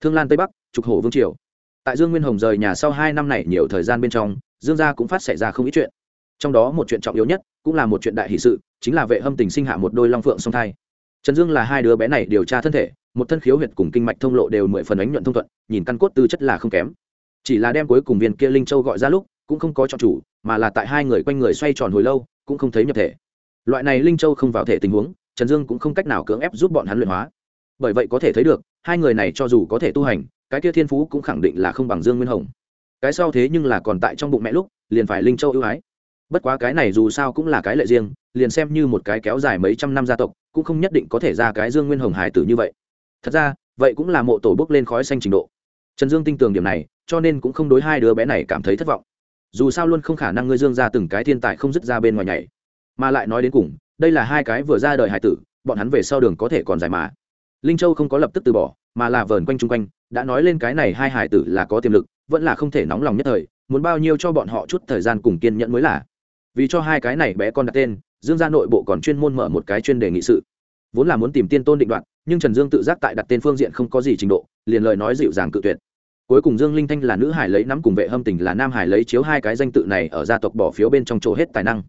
Thương lan tây bắc, trục hổ vương triều tại dương nguyên hồng rời nhà sau hai năm này nhiều thời gian bên trong, dương gia cũng phát xảy ra không ít chuyện. Trong đó một chuyện trọng yếu nhất, cũng là một chuyện đại hỷ sự, chính là vệ hâm tình sinh hạ một đôi long phượng song thai. Trần dương là hai đứa bé này điều tra thân thể, một thân khiếu huyệt cùng kinh mạch thông lộ đều mười phần ánh nhuận thông thuận, nhìn căn cốt tư chất là không kém. Chỉ là đem cuối cùng viên kia linh châu gọi ra lúc, cũng không có chọn chủ, mà là tại hai người quanh người xoay tròn hồi lâu, cũng không thấy nhập thể. Loại này linh châu không vào thể tình huống, trần dương cũng không cách nào cưỡng ép giúp bọn hắn luyện hóa. Bởi vậy có thể thấy được, hai người này cho dù có thể tu hành cái kia thiên phú cũng khẳng định là không bằng dương nguyên hồng. Cái sau thế nhưng là còn tại trong bụng mẹ lúc, liền phải linh châu ưu ái. Bất quá cái này dù sao cũng là cái lệ riêng, liền xem như một cái kéo dài mấy trăm năm gia tộc, cũng không nhất định có thể ra cái dương nguyên hồng hải tử như vậy. Thật ra, vậy cũng là mộ tổ bước lên khói xanh trình độ. Trần dương tin tưởng điểm này, cho nên cũng không đối hai đứa bé này cảm thấy thất vọng. Dù sao luôn không khả năng ngươi dương ra từng cái thiên tài không dứt ra bên ngoài nhảy. Mà lại nói đến cùng, đây là hai cái vừa ra đời hải tử, bọn hắn về sau đường có thể còn dài mà. Linh châu không có lập tức từ bỏ mà là vờn quanh chung quanh, đã nói lên cái này hai hải tử là có tiềm lực, vẫn là không thể nóng lòng nhất thời, muốn bao nhiêu cho bọn họ chút thời gian cùng kiên nhẫn mới là. Vì cho hai cái này bé con đặt tên, dương gia nội bộ còn chuyên môn mở một cái chuyên đề nghị sự. Vốn là muốn tìm tiên tôn định đoạn nhưng trần dương tự giác tại đặt tên phương diện không có gì trình độ, liền lời nói dịu dàng cự tuyệt. Cuối cùng dương linh thanh là nữ hải lấy nắm cùng vệ hâm tình là nam hải lấy chiếu hai cái danh tự này ở gia tộc bỏ phiếu bên trong chỗ hết tài năng.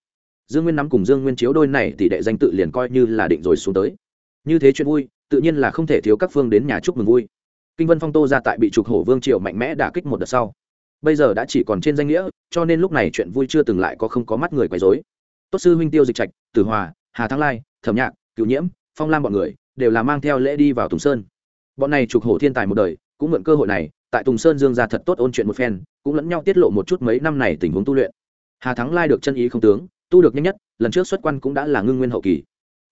Dương nguyên nắm cùng dương nguyên chiếu đôi này tỷ đệ danh tự liền coi như là định rồi xuống tới. Như thế chuyện vui tự nhiên là không thể thiếu các phương đến nhà chúc mừng vui. Kinh vân phong tô ra tại bị trục hổ vương triều mạnh mẽ đả kích một đợt sau, bây giờ đã chỉ còn trên danh nghĩa, cho nên lúc này chuyện vui chưa từng lại có không có mắt người quấy dối tốt sư huynh tiêu dịch trạch, tử hòa, hà thắng lai, thẩm nhạc cựu nhiễm, phong lam bọn người, đều là mang theo lễ đi vào tùng sơn. Bọn này trục hổ thiên tài một đời, cũng mượn cơ hội này, tại tùng sơn dương ra thật tốt ôn chuyện một phen, cũng lẫn nhau tiết lộ một chút mấy năm này tình huống tu luyện. Hà thắng lai được chân ý không tướng, tu được nhanh nhất, lần trước xuất quan cũng đã là ngưng nguyên hậu kỳ.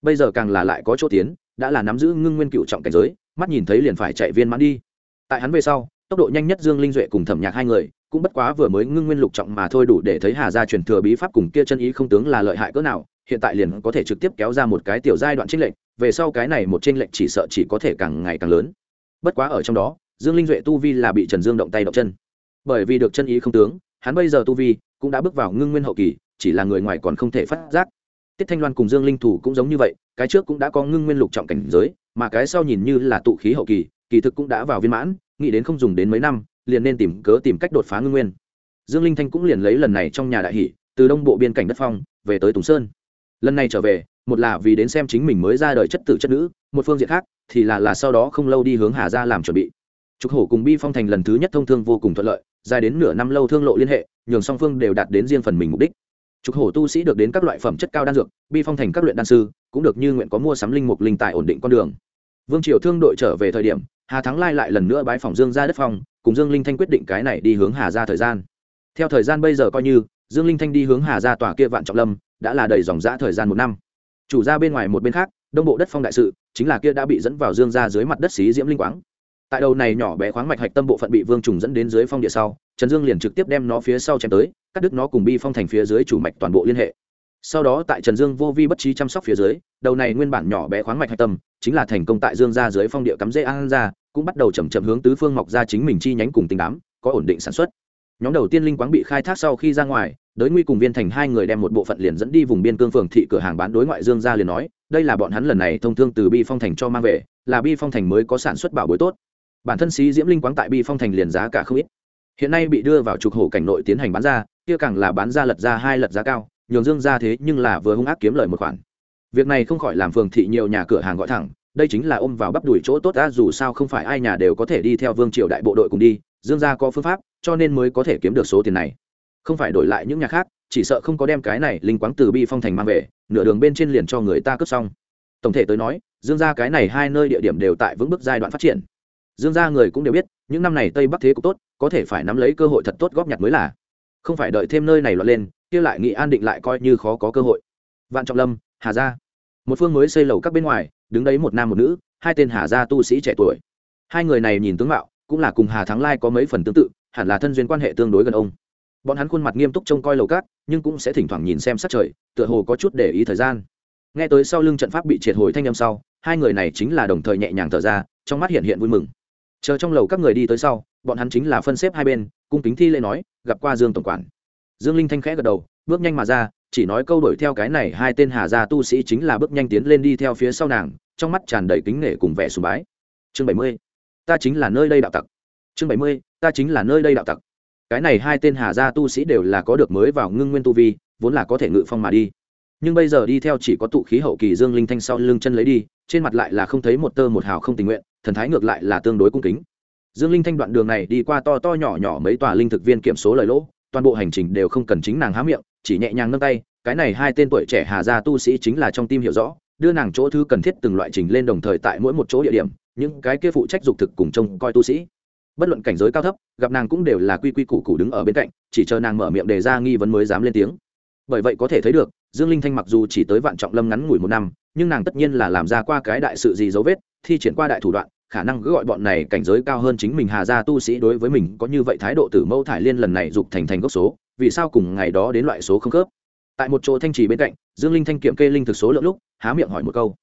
Bây giờ càng là lại có chỗ tiến đã là nắm giữ ngưng nguyên cựu trọng cảnh giới, mắt nhìn thấy liền phải chạy viên mãn đi. Tại hắn về sau, tốc độ nhanh nhất dương linh duệ cùng thẩm nhạc hai người, cũng bất quá vừa mới ngưng nguyên lục trọng mà thôi đủ để thấy hà gia truyền thừa bí pháp cùng kia chân ý không tướng là lợi hại cỡ nào, hiện tại liền có thể trực tiếp kéo ra một cái tiểu giai đoạn trinh lệnh về sau cái này một trinh lệnh chỉ sợ chỉ có thể càng ngày càng lớn. Bất quá ở trong đó, dương linh duệ tu vi là bị trần dương động tay động chân. Bởi vì được chân ý không tướng, hắn bây giờ tu vi cũng đã bước vào ngưng nguyên hậu kỳ, chỉ là người ngoài còn không thể phát giác tiết thanh loan cùng dương linh thủ cũng giống như vậy, cái trước cũng đã có ngưng nguyên lục trọng cảnh giới, mà cái sau nhìn như là tụ khí hậu kỳ kỳ thực cũng đã vào viên mãn, nghĩ đến không dùng đến mấy năm, liền nên tìm cớ tìm cách đột phá ngưng nguyên. Dương linh thanh cũng liền lấy lần này trong nhà đại hỷ, từ đông bộ biên cảnh đất phong, về tới tùng sơn. Lần này trở về, một là vì đến xem chính mình mới ra đời chất tử chất nữ, một phương diện khác thì là là sau đó không lâu đi hướng hà ra làm chuẩn bị. Trục hổ cùng bi phong thành lần thứ nhất thông thương vô cùng thuận lợi, dài đến nửa năm lâu thương lộ liên hệ, nhường song phương đều đạt đến riêng phần mình mục đích trục hổ tu sĩ được đến các loại phẩm chất cao đan dược, bi phong thành các luyện đan sư, cũng được như nguyện có mua sắm linh mục linh tài ổn định con đường. Vương triều thương đội trở về thời điểm, hà thắng lai lại lần nữa bái phòng dương ra đất phong, cùng dương linh thanh quyết định cái này đi hướng hà ra thời gian. Theo thời gian bây giờ coi như, dương linh thanh đi hướng hà ra tòa kia vạn trọng lâm, đã là đầy dòng dã thời gian một năm. Chủ gia bên ngoài một bên khác, đông bộ đất phong đại sự, chính là kia đã bị dẫn vào dương gia dưới mặt đất xí diễm linh quáng tại đầu này nhỏ bé khoáng mạch hạch tâm bộ phận bị vương trùng dẫn đến dưới phong địa sau, trần dương liền trực tiếp đem nó phía sau chém tới, cắt đứt nó cùng bi phong thành phía dưới chủ mạch toàn bộ liên hệ. Sau đó tại trần dương vô vi bất trí chăm sóc phía dưới, đầu này nguyên bản nhỏ bé khoáng mạch hạch tâm, chính là thành công tại dương ra dưới phong địa cắm dễ an ra cũng bắt đầu chầm chậm hướng tứ phương mọc ra chính mình chi nhánh cùng tình đám, có ổn định sản xuất. Nhóm đầu tiên linh quáng bị khai thác sau khi ra ngoài, đới nguy cùng viên thành hai người đem một bộ phận liền dẫn đi vùng biên cương phường thị cửa hàng bán đối ngoại dương ra liền nói, đây là bọn hắn lần này thông thương từ bi phong thành cho mang về, là bi phong thành mới có sản xuất bảo bối tốt bản thân xí diễm linh quáng tại bi phong thành liền giá cả không ít. Hiện nay bị đưa vào trục hổ cảnh nội tiến hành bán ra, kia càng là bán ra lật ra hai lật giá cao, nhường dương ra thế nhưng là vừa hung ác kiếm lời một khoản. Việc này không khỏi làm phường thị nhiều nhà cửa hàng gọi thẳng, đây chính là ôm vào bắp đùi chỗ tốt đã dù sao không phải ai nhà đều có thể đi theo vương triều đại bộ đội cùng đi, dương gia có phương pháp, cho nên mới có thể kiếm được số tiền này. Không phải đổi lại những nhà khác, chỉ sợ không có đem cái này linh quáng từ bi phong thành mang về, nửa đường bên trên liền cho người ta cướp xong. Tổng thể tới nói, dương gia cái này hai nơi địa điểm đều tại vững bước giai đoạn phát triển dương gia người cũng đều biết, những năm này tây bắc thế cũng tốt, có thể phải nắm lấy cơ hội thật tốt góp nhặt mới là. Không phải đợi thêm nơi này lọt lên, kia lại nghị an định lại coi như khó có cơ hội. Vạn trọng lâm, hà gia. Một phương mới xây lầu các bên ngoài, đứng đấy một nam một nữ, hai tên hà gia tu sĩ trẻ tuổi. Hai người này nhìn tướng mạo, cũng là cùng hà thắng lai có mấy phần tương tự, hẳn là thân duyên quan hệ tương đối gần ông. Bọn hắn khuôn mặt nghiêm túc trông coi lầu cát nhưng cũng sẽ thỉnh thoảng nhìn xem sát trời, tựa hồ có chút để ý thời gian. Nghe tới sau lưng trận pháp bị triệt hồi thanh âm sau, hai người này chính là đồng thời nhẹ nhàng thở ra, trong mắt hiện hiện vui mừng chờ trong lầu các người đi tới sau, bọn hắn chính là phân xếp hai bên, cung kính thi lễ nói, gặp qua dương tổng quản. Dương linh thanh khẽ gật đầu, bước nhanh mà ra, chỉ nói câu đổi theo cái này hai tên hà gia tu sĩ chính là bước nhanh tiến lên đi theo phía sau nàng, trong mắt tràn đầy kính nể cùng vẻ sùng bái. Chương bảy mươi, ta chính là nơi đây đạo tặc. Chương bảy mươi, ta chính là nơi đây đạo tặc. Cái này hai tên hà gia tu sĩ đều là có được mới vào ngưng nguyên tu vi, vốn là có thể ngự phong mà đi. Nhưng bây giờ đi theo chỉ có tụ khí hậu kỳ dương linh thanh sau lưng chân lấy đi, trên mặt lại là không thấy một tơ một hào không tình nguyện thần thái ngược lại là tương đối cung kính. Dương linh thanh đoạn đường này đi qua to to nhỏ nhỏ mấy tòa linh thực viên kiểm số lời lỗ, toàn bộ hành trình đều không cần chính nàng há miệng, chỉ nhẹ nhàng nâng tay, cái này hai tên tuổi trẻ hà gia tu sĩ chính là trong tim hiểu rõ, đưa nàng chỗ thứ cần thiết từng loại trình lên đồng thời tại mỗi một chỗ địa điểm, những cái kia phụ trách dục thực cùng trông coi tu sĩ. Bất luận cảnh giới cao thấp, gặp nàng cũng đều là quy quy củ củ đứng ở bên cạnh, chỉ chờ nàng mở miệng đề ra nghi vấn mới dám lên tiếng. Bởi vậy có thể thấy được, dương linh thanh mặc dù chỉ tới vạn trọng lâm ngắn ngủi một năm nhưng nàng tất nhiên là làm ra qua cái đại sự gì dấu vết, thi triển qua đại thủ đoạn, khả năng gọi bọn này cảnh giới cao hơn chính mình hà gia tu sĩ đối với mình có như vậy thái độ tử mẫu thải liên lần này dục thành thành gốc số, vì sao cùng ngày đó đến loại số không khớp? Tại một chỗ thanh trì bên cạnh, dương linh thanh kiểm kê linh thực số lượng lúc, há miệng hỏi một câu.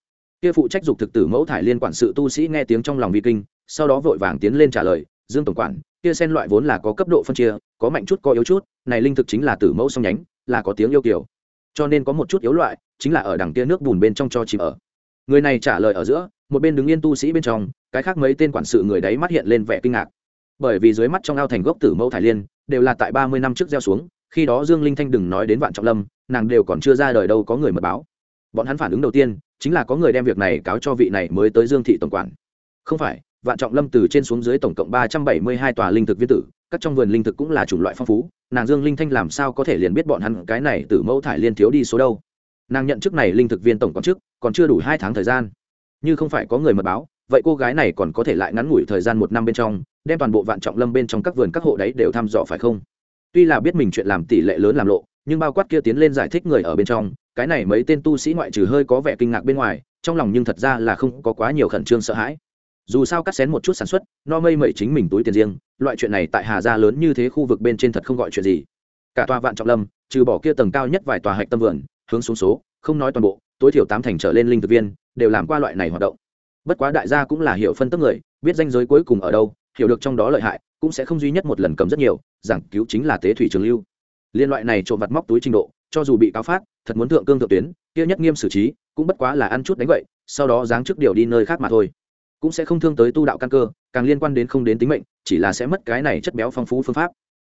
Kia phụ trách dục thực tử mẫu thải liên quản sự tu sĩ nghe tiếng trong lòng vi kinh, sau đó vội vàng tiến lên trả lời, dương tổng quản, kia sen loại vốn là có cấp độ phân chia, có mạnh chút có yếu chút, này linh thực chính là tử mẫu song nhánh, là có tiếng yêu kiểu. Cho nên có một chút yếu loại chính là ở đằng kia nước bùn bên trong cho chìm ở. Người này trả lời ở giữa, một bên đứng yên tu sĩ bên trong, cái khác mấy tên quản sự người đấy mắt hiện lên vẻ kinh ngạc. Bởi vì dưới mắt trong ao thành gốc tử mẫu thải liên, đều là tại ba mươi năm trước gieo xuống, khi đó dương linh thanh đừng nói đến vạn trọng lâm, nàng đều còn chưa ra đời đâu có người mật báo. Bọn hắn phản ứng đầu tiên, chính là có người đem việc này cáo cho vị này mới tới dương thị tổng quản. Không phải, vạn trọng lâm từ trên xuống dưới tổng cộng ba trăm bảy mươi hai tòa linh thực viên tử, các trong vườn linh thực cũng là chủng loại phong phú, nàng dương linh thanh làm sao có thể liền biết bọn hắn cái này từ mẫu thải liên thiếu đi số đâu? Nàng nhận chức này linh thực viên tổng quản trước còn chưa đủ hai tháng thời gian. Như không phải có người mật báo, vậy cô gái này còn có thể lại ngắn ngủi thời gian một năm bên trong, đem toàn bộ vạn trọng lâm bên trong các vườn các hộ đấy đều thăm dò phải không? Tuy là biết mình chuyện làm tỷ lệ lớn làm lộ, nhưng bao quát kia tiến lên giải thích người ở bên trong, cái này mấy tên tu sĩ ngoại trừ hơi có vẻ kinh ngạc bên ngoài, trong lòng nhưng thật ra là không có quá nhiều khẩn trương sợ hãi. Dù sao cắt xén một chút sản xuất, no mây mẩy chính mình túi tiền riêng, loại chuyện này tại hà gia lớn như thế khu vực bên trên thật không gọi chuyện gì. Cả tòa vạn trọng lâm, trừ bỏ kia tầng cao nhất vài tòa hạch tâm vườn hướng xuống số, không nói toàn bộ, tối thiểu tám thành trở lên linh thực viên, đều làm qua loại này hoạt động. Bất quá đại gia cũng là hiểu phân tức người, biết danh giới cuối cùng ở đâu, hiểu được trong đó lợi hại, cũng sẽ không duy nhất một lần cầm rất nhiều, giảng cứu chính là tế thủy trường lưu. Liên loại này trộm vặt móc túi trình độ, cho dù bị cáo phát, thật muốn thượng cương thượng tuyến, kia nhất nghiêm xử trí, cũng bất quá là ăn chút đánh vậy, sau đó giáng trước điều đi nơi khác mà thôi. Cũng sẽ không thương tới tu đạo căn cơ, càng liên quan đến không đến tính mệnh, chỉ là sẽ mất cái này chất béo phong phú phương pháp.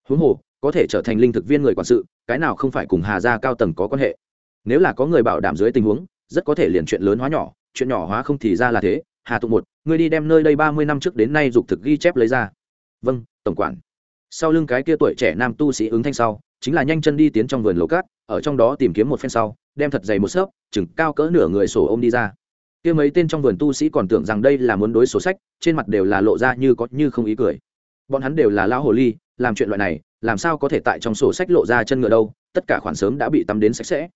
Huống hồ, có thể trở thành linh thực viên người quản sự, cái nào không phải cùng hà gia cao tầng có quan hệ? Nếu là có người bảo đảm dưới tình huống, rất có thể liền chuyện lớn hóa nhỏ, chuyện nhỏ hóa không thì ra là thế. Hà tụng một người đi đem nơi đây ba mươi năm trước đến nay dục thực ghi chép lấy ra. Vâng tổng quản. Sau lưng cái kia tuổi trẻ nam tu sĩ ứng thanh sau, chính là nhanh chân đi tiến trong vườn lầu cát, ở trong đó tìm kiếm một phen sau, đem thật dày một xớp, chừng cao cỡ nửa người sổ ôm đi ra. Kia mấy tên trong vườn tu sĩ còn tưởng rằng đây là muốn đối sổ sách, trên mặt đều là lộ ra như có như không ý cười. Bọn hắn đều là lão hồ ly, làm chuyện loại này, làm sao có thể tại trong sổ sách lộ ra chân ngựa đâu, tất cả khoản sớm đã bị tắm đến sạch sẽ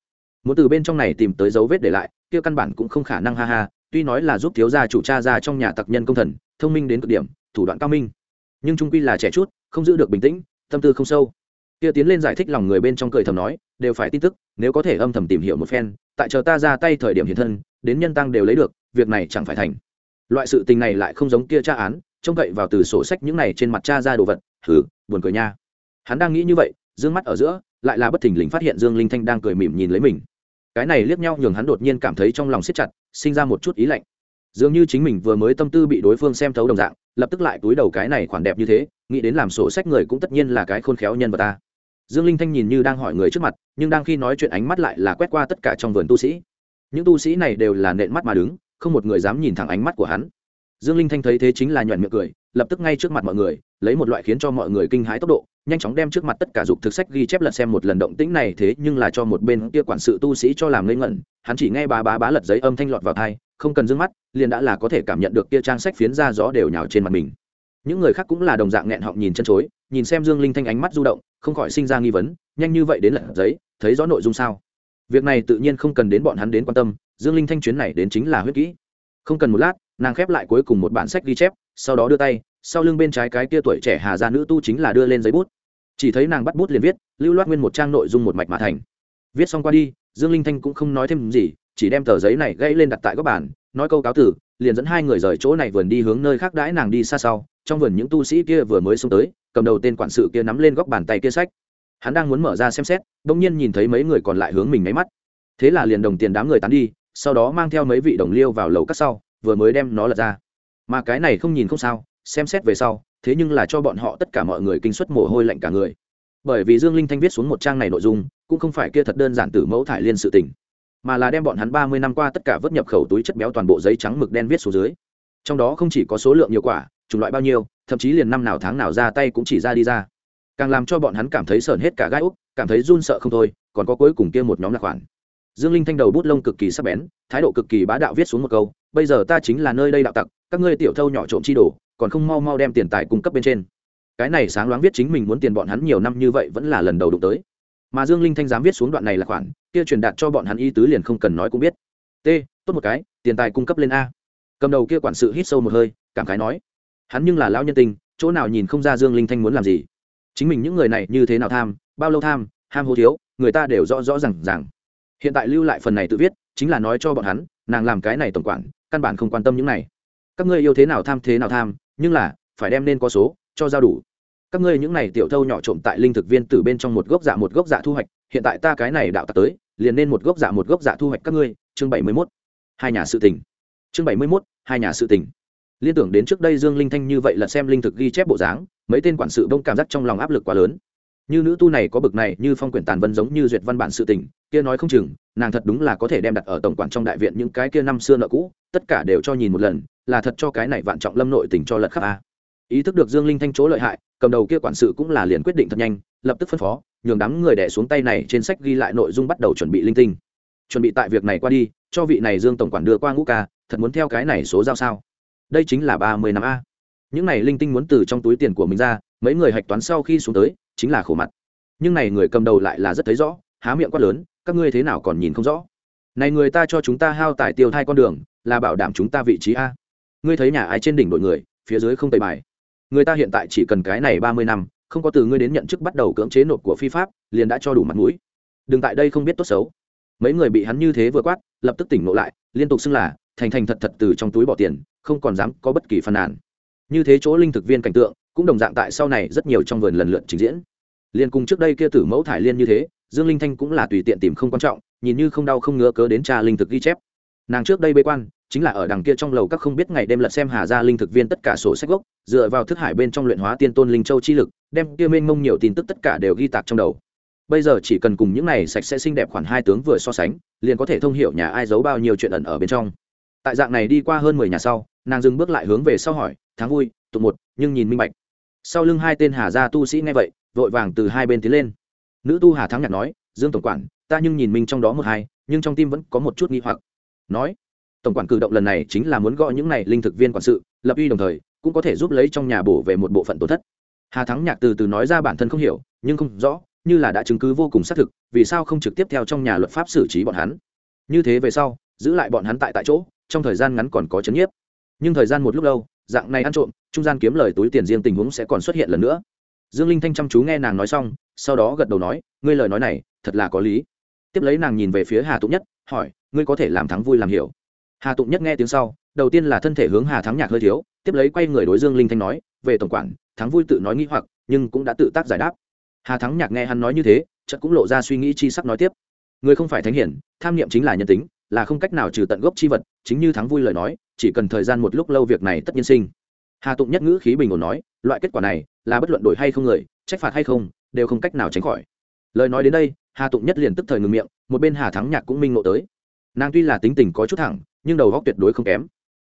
muốn từ bên trong này tìm tới dấu vết để lại, kia căn bản cũng không khả năng, ha ha, tuy nói là giúp thiếu gia chủ cha ra trong nhà tặc nhân công thần, thông minh đến cực điểm, thủ đoạn cao minh. Nhưng trung quy là trẻ chút, không giữ được bình tĩnh, tâm tư không sâu. Kia tiến lên giải thích lòng người bên trong cười thầm nói, đều phải tin tức, nếu có thể âm thầm tìm hiểu một phen, tại chờ ta ra tay thời điểm hiện thân, đến nhân tăng đều lấy được, việc này chẳng phải thành. Loại sự tình này lại không giống kia tra án, trông cậy vào từ sổ sách những này trên mặt cha ra đồ vật thử buồn cười nha. Hắn đang nghĩ như vậy, dương mắt ở giữa, lại là bất thình lình phát hiện dương linh thanh đang cười mỉm nhìn lấy mình cái này liếc nhau nhường hắn đột nhiên cảm thấy trong lòng siết chặt, sinh ra một chút ý lạnh. Dường như chính mình vừa mới tâm tư bị đối phương xem thấu đồng dạng, lập tức lại túi đầu cái này khoản đẹp như thế, nghĩ đến làm sổ sách người cũng tất nhiên là cái khôn khéo nhân vật ta. Dương linh thanh nhìn như đang hỏi người trước mặt, nhưng đang khi nói chuyện ánh mắt lại là quét qua tất cả trong vườn tu sĩ. Những tu sĩ này đều là nện mắt mà đứng, không một người dám nhìn thẳng ánh mắt của hắn. Dương linh thanh thấy thế chính là nhuận miệng cười, lập tức ngay trước mặt mọi người lấy một loại khiến cho mọi người kinh hãi tốc độ, nhanh chóng đem trước mặt tất cả dục thực sách ghi chép lật xem một lần động tĩnh này thế nhưng là cho một bên kia quản sự tu sĩ cho làm ngây ngẩn, hắn chỉ nghe bá bá bá lật giấy âm thanh lọt vào thai không cần d mắt, liền đã là có thể cảm nhận được kia trang sách phiến ra gió đều nhào trên mặt mình. Những người khác cũng là đồng dạng nghẹn họng nhìn chân chối, nhìn xem dương linh thanh ánh mắt du động, không khỏi sinh ra nghi vấn, nhanh như vậy đến lật giấy, thấy rõ nội dung sao? Việc này tự nhiên không cần đến bọn hắn đến quan tâm, dương linh thanh chuyến này đến chính là huyết kỹ. Không cần một lát, nàng khép lại cuối cùng một bản sách ghi chép, sau đó đưa tay sau lưng bên trái cái kia tuổi trẻ hà gia nữ tu chính là đưa lên giấy bút. Chỉ thấy nàng bắt bút liền viết, lưu loát nguyên một trang nội dung một mạch mà thành. Viết xong qua đi, dương linh thanh cũng không nói thêm gì, chỉ đem tờ giấy này gãy lên đặt tại góc bàn, nói câu cáo tử, liền dẫn hai người rời chỗ này vườn đi hướng nơi khác đãi nàng đi xa sau. Trong vườn những tu sĩ kia vừa mới xông tới, cầm đầu tên quản sự kia nắm lên góc bàn tay kia sách. Hắn đang muốn mở ra xem xét, bỗng nhiên nhìn thấy mấy người còn lại hướng mình máy mắt. Thế là liền đồng tiền đám người tán đi, sau đó mang theo mấy vị đồng liêu vào lầu cắt sau, vừa mới đem nó lật ra. Mà cái này không nhìn không sao xem xét về sau, thế nhưng là cho bọn họ tất cả mọi người kinh suất mồ hôi lạnh cả người. Bởi vì dương linh thanh viết xuống một trang này nội dung, cũng không phải kia thật đơn giản từ mẫu thải liên sự tình, mà là đem bọn hắn ba mươi năm qua tất cả vớt nhập khẩu túi chất béo toàn bộ giấy trắng mực đen viết xuống dưới. Trong đó không chỉ có số lượng nhiều quả, chủng loại bao nhiêu, thậm chí liền năm nào tháng nào ra tay cũng chỉ ra đi ra. Càng làm cho bọn hắn cảm thấy sởn hết cả gai úc, cảm thấy run sợ không thôi, còn có cuối cùng kia một nhóm là khoản. Dương linh thanh đầu bút lông cực kỳ sắc bén, thái độ cực kỳ bá đạo viết xuống một câu, bây giờ ta chính là nơi đây đạo tặc, các ngươi tiểu thâu nhỏ trộm chi đồ còn không mau mau đem tiền tài cung cấp bên trên. Cái này sáng loáng viết chính mình muốn tiền bọn hắn nhiều năm như vậy vẫn là lần đầu đụng tới. Mà dương linh thanh dám viết xuống đoạn này là khoản, kia truyền đạt cho bọn hắn y tứ liền không cần nói cũng biết. T, tốt một cái, tiền tài cung cấp lên a. Cầm đầu kia quản sự hít sâu một hơi, cảm khái nói. Hắn nhưng là lão nhân tình, chỗ nào nhìn không ra dương linh thanh muốn làm gì. Chính mình những người này như thế nào tham, bao lâu tham, ham hô thiếu, người ta đều rõ rõ r à n g rằng hiện tại lưu lại phần này tự viết, chính là nói cho bọn hắn, nàng làm cái này tổng quản, căn bản không quan tâm những này. Các ngươi yêu thế nào tham thế nào tham nhưng là, phải đem nên có số, cho giao đủ. Các ngươi những này tiểu thâu nhỏ trộm tại linh thực viên từ bên trong một gốc dạ một gốc dạ thu hoạch, hiện tại ta cái này đạo tặc tới, liền nên một gốc dạ một gốc dạ thu hoạch các ngươi, chương bảy mươi mốt. Hai nhà sự tình. Chương bảy mươi mốt, hai nhà sự tình. Liên tưởng đến trước đây dương linh thanh như vậy là xem linh thực ghi chép bộ dáng, mấy tên quản sự bông cảm giác trong lòng áp lực quá lớn. Như nữ tu này có bực này, như phong quyển tàn vân giống như duyệt văn bản sự tình kia nói không chừng, nàng thật đúng là có thể đem đặt ở tổng quản trong đại viện những cái kia năm xưa nợ cũ, tất cả đều cho nhìn một lần, là thật cho cái này vạn trọng lâm nội tình cho lật khắp a. Ý thức được dương linh thanh chỗ lợi hại, cầm đầu kia quản sự cũng là liền quyết định thật nhanh, lập tức phân phó, nhường đám người đẻ xuống tay này trên sách ghi lại nội dung bắt đầu chuẩn bị linh tinh. Chuẩn bị tại việc này qua đi, cho vị này dương tổng quản đưa qua ngũ ca, thật muốn theo cái này số giao sao? Đây chính là ba mươi năm a. Những này linh tinh muốn từ trong túi tiền của mình ra, mấy người hạch toán sau khi xuống tới, chính là khổ mặt. Nhưng này người cầm đầu lại là rất thấy rõ, há miệng quát lớn các ngươi thế nào còn nhìn không rõ? Này người ta cho chúng ta hao tài tiêu thai con đường, là bảo đảm chúng ta vị trí a. Ngươi thấy nhà ai trên đỉnh đội người, phía dưới không tẩy bài. Người ta hiện tại chỉ cần cái này ba mươi năm, không có từ ngươi đến nhận chức bắt đầu cưỡng chế nộp của phi pháp, liền đã cho đủ mặt mũi. Đừng tại đây không biết tốt xấu. Mấy người bị hắn như thế vừa quát, lập tức tỉnh ngộ lại, liên tục xưng là, thành thành thật thật từ trong túi bỏ tiền, không còn dám có bất kỳ phàn nàn. Như thế chỗ linh thực viên cảnh tượng, cũng đồng dạng tại sau này rất nhiều trong vườn lần lượt trình diễn. Liên cùng trước đây kia tử mẫu thải liên như thế dương linh thanh cũng là tùy tiện tìm không quan trọng, nhìn như không đau không ngứa cớ đến trà linh thực ghi chép. Nàng trước đây bế quan, chính là ở đằng kia trong lầu các không biết ngày đêm lật xem hà gia linh thực viên tất cả sổ sách gốc, dựa vào thức hải bên trong luyện hóa tiên tôn linh châu chi lực, đem kia mênh mông nhiều tin tức tất cả đều ghi tạc trong đầu. Bây giờ chỉ cần cùng những này sạch sẽ xinh đẹp khoản hai tướng vừa so sánh, liền có thể thông hiểu nhà ai giấu bao nhiêu chuyện ẩn ở bên trong. Tại dạng này đi qua hơn mười nhà sau, nàng dừng bước lại hướng về sau hỏi tháng vui, tụ một, nhưng nhìn minh bạch. Sau lưng hai tên hà gia tu sĩ nghe vậy, vội vàng từ hai bên tiến lên nữ tu hà thắng nhạt nói, dương tổng quản, ta nhưng nhìn mình trong đó một hai, nhưng trong tim vẫn có một chút nghi hoặc. Nói, tổng quản cử động lần này chính là muốn gọi những này linh thực viên quản sự, lập uy đồng thời, cũng có thể giúp lấy trong nhà bổ về một bộ phận tổn thất. Hà thắng nhạc từ từ nói ra bản thân không hiểu, nhưng không rõ, như là đã chứng cứ vô cùng xác thực, vì sao không trực tiếp theo trong nhà luật pháp xử trí bọn hắn. Như thế về sau, giữ lại bọn hắn tại tại chỗ, trong thời gian ngắn còn có chấn nhiếp. Nhưng thời gian một lúc lâu, dạng này ăn trộm, trung gian kiếm lời túi tiền riêng tình huống sẽ còn xuất hiện lần nữa. Dương linh thanh chăm chú nghe nàng nói xong sau đó gật đầu nói, ngươi lời nói này thật là có lý. Tiếp lấy nàng nhìn về phía hà tụng nhất, hỏi, ngươi có thể làm thắng vui làm hiểu? Hà tụng nhất nghe tiếng sau, đầu tiên là thân thể hướng hà thắng nhạc hơi thiếu, tiếp lấy quay người đối dương linh thanh nói, về tổng quản, thắng vui tự nói nghĩ hoặc, nhưng cũng đã tự tác giải đáp. Hà thắng nhạc nghe hắn nói như thế, chợt cũng lộ ra suy nghĩ chi sắc nói tiếp người không phải thánh hiển, tham niệm chính là nhân tính, là không cách nào trừ tận gốc chi vật, chính như thắng vui lời nói, chỉ cần thời gian một lúc lâu việc này tất nhiên sinh. Hà tụng nhất ngữ khí bình ổn nói, loại kết quả này là bất luận đổi hay không người, trách phạt hay không đều không cách nào tránh khỏi. Lời nói đến đây, hà tụng nhất liền tức thời ngừng miệng, một bên hà thắng nhạc cũng minh ngộ tới. Nàng tuy là tính tình có chút thẳng, nhưng đầu góc tuyệt đối không kém.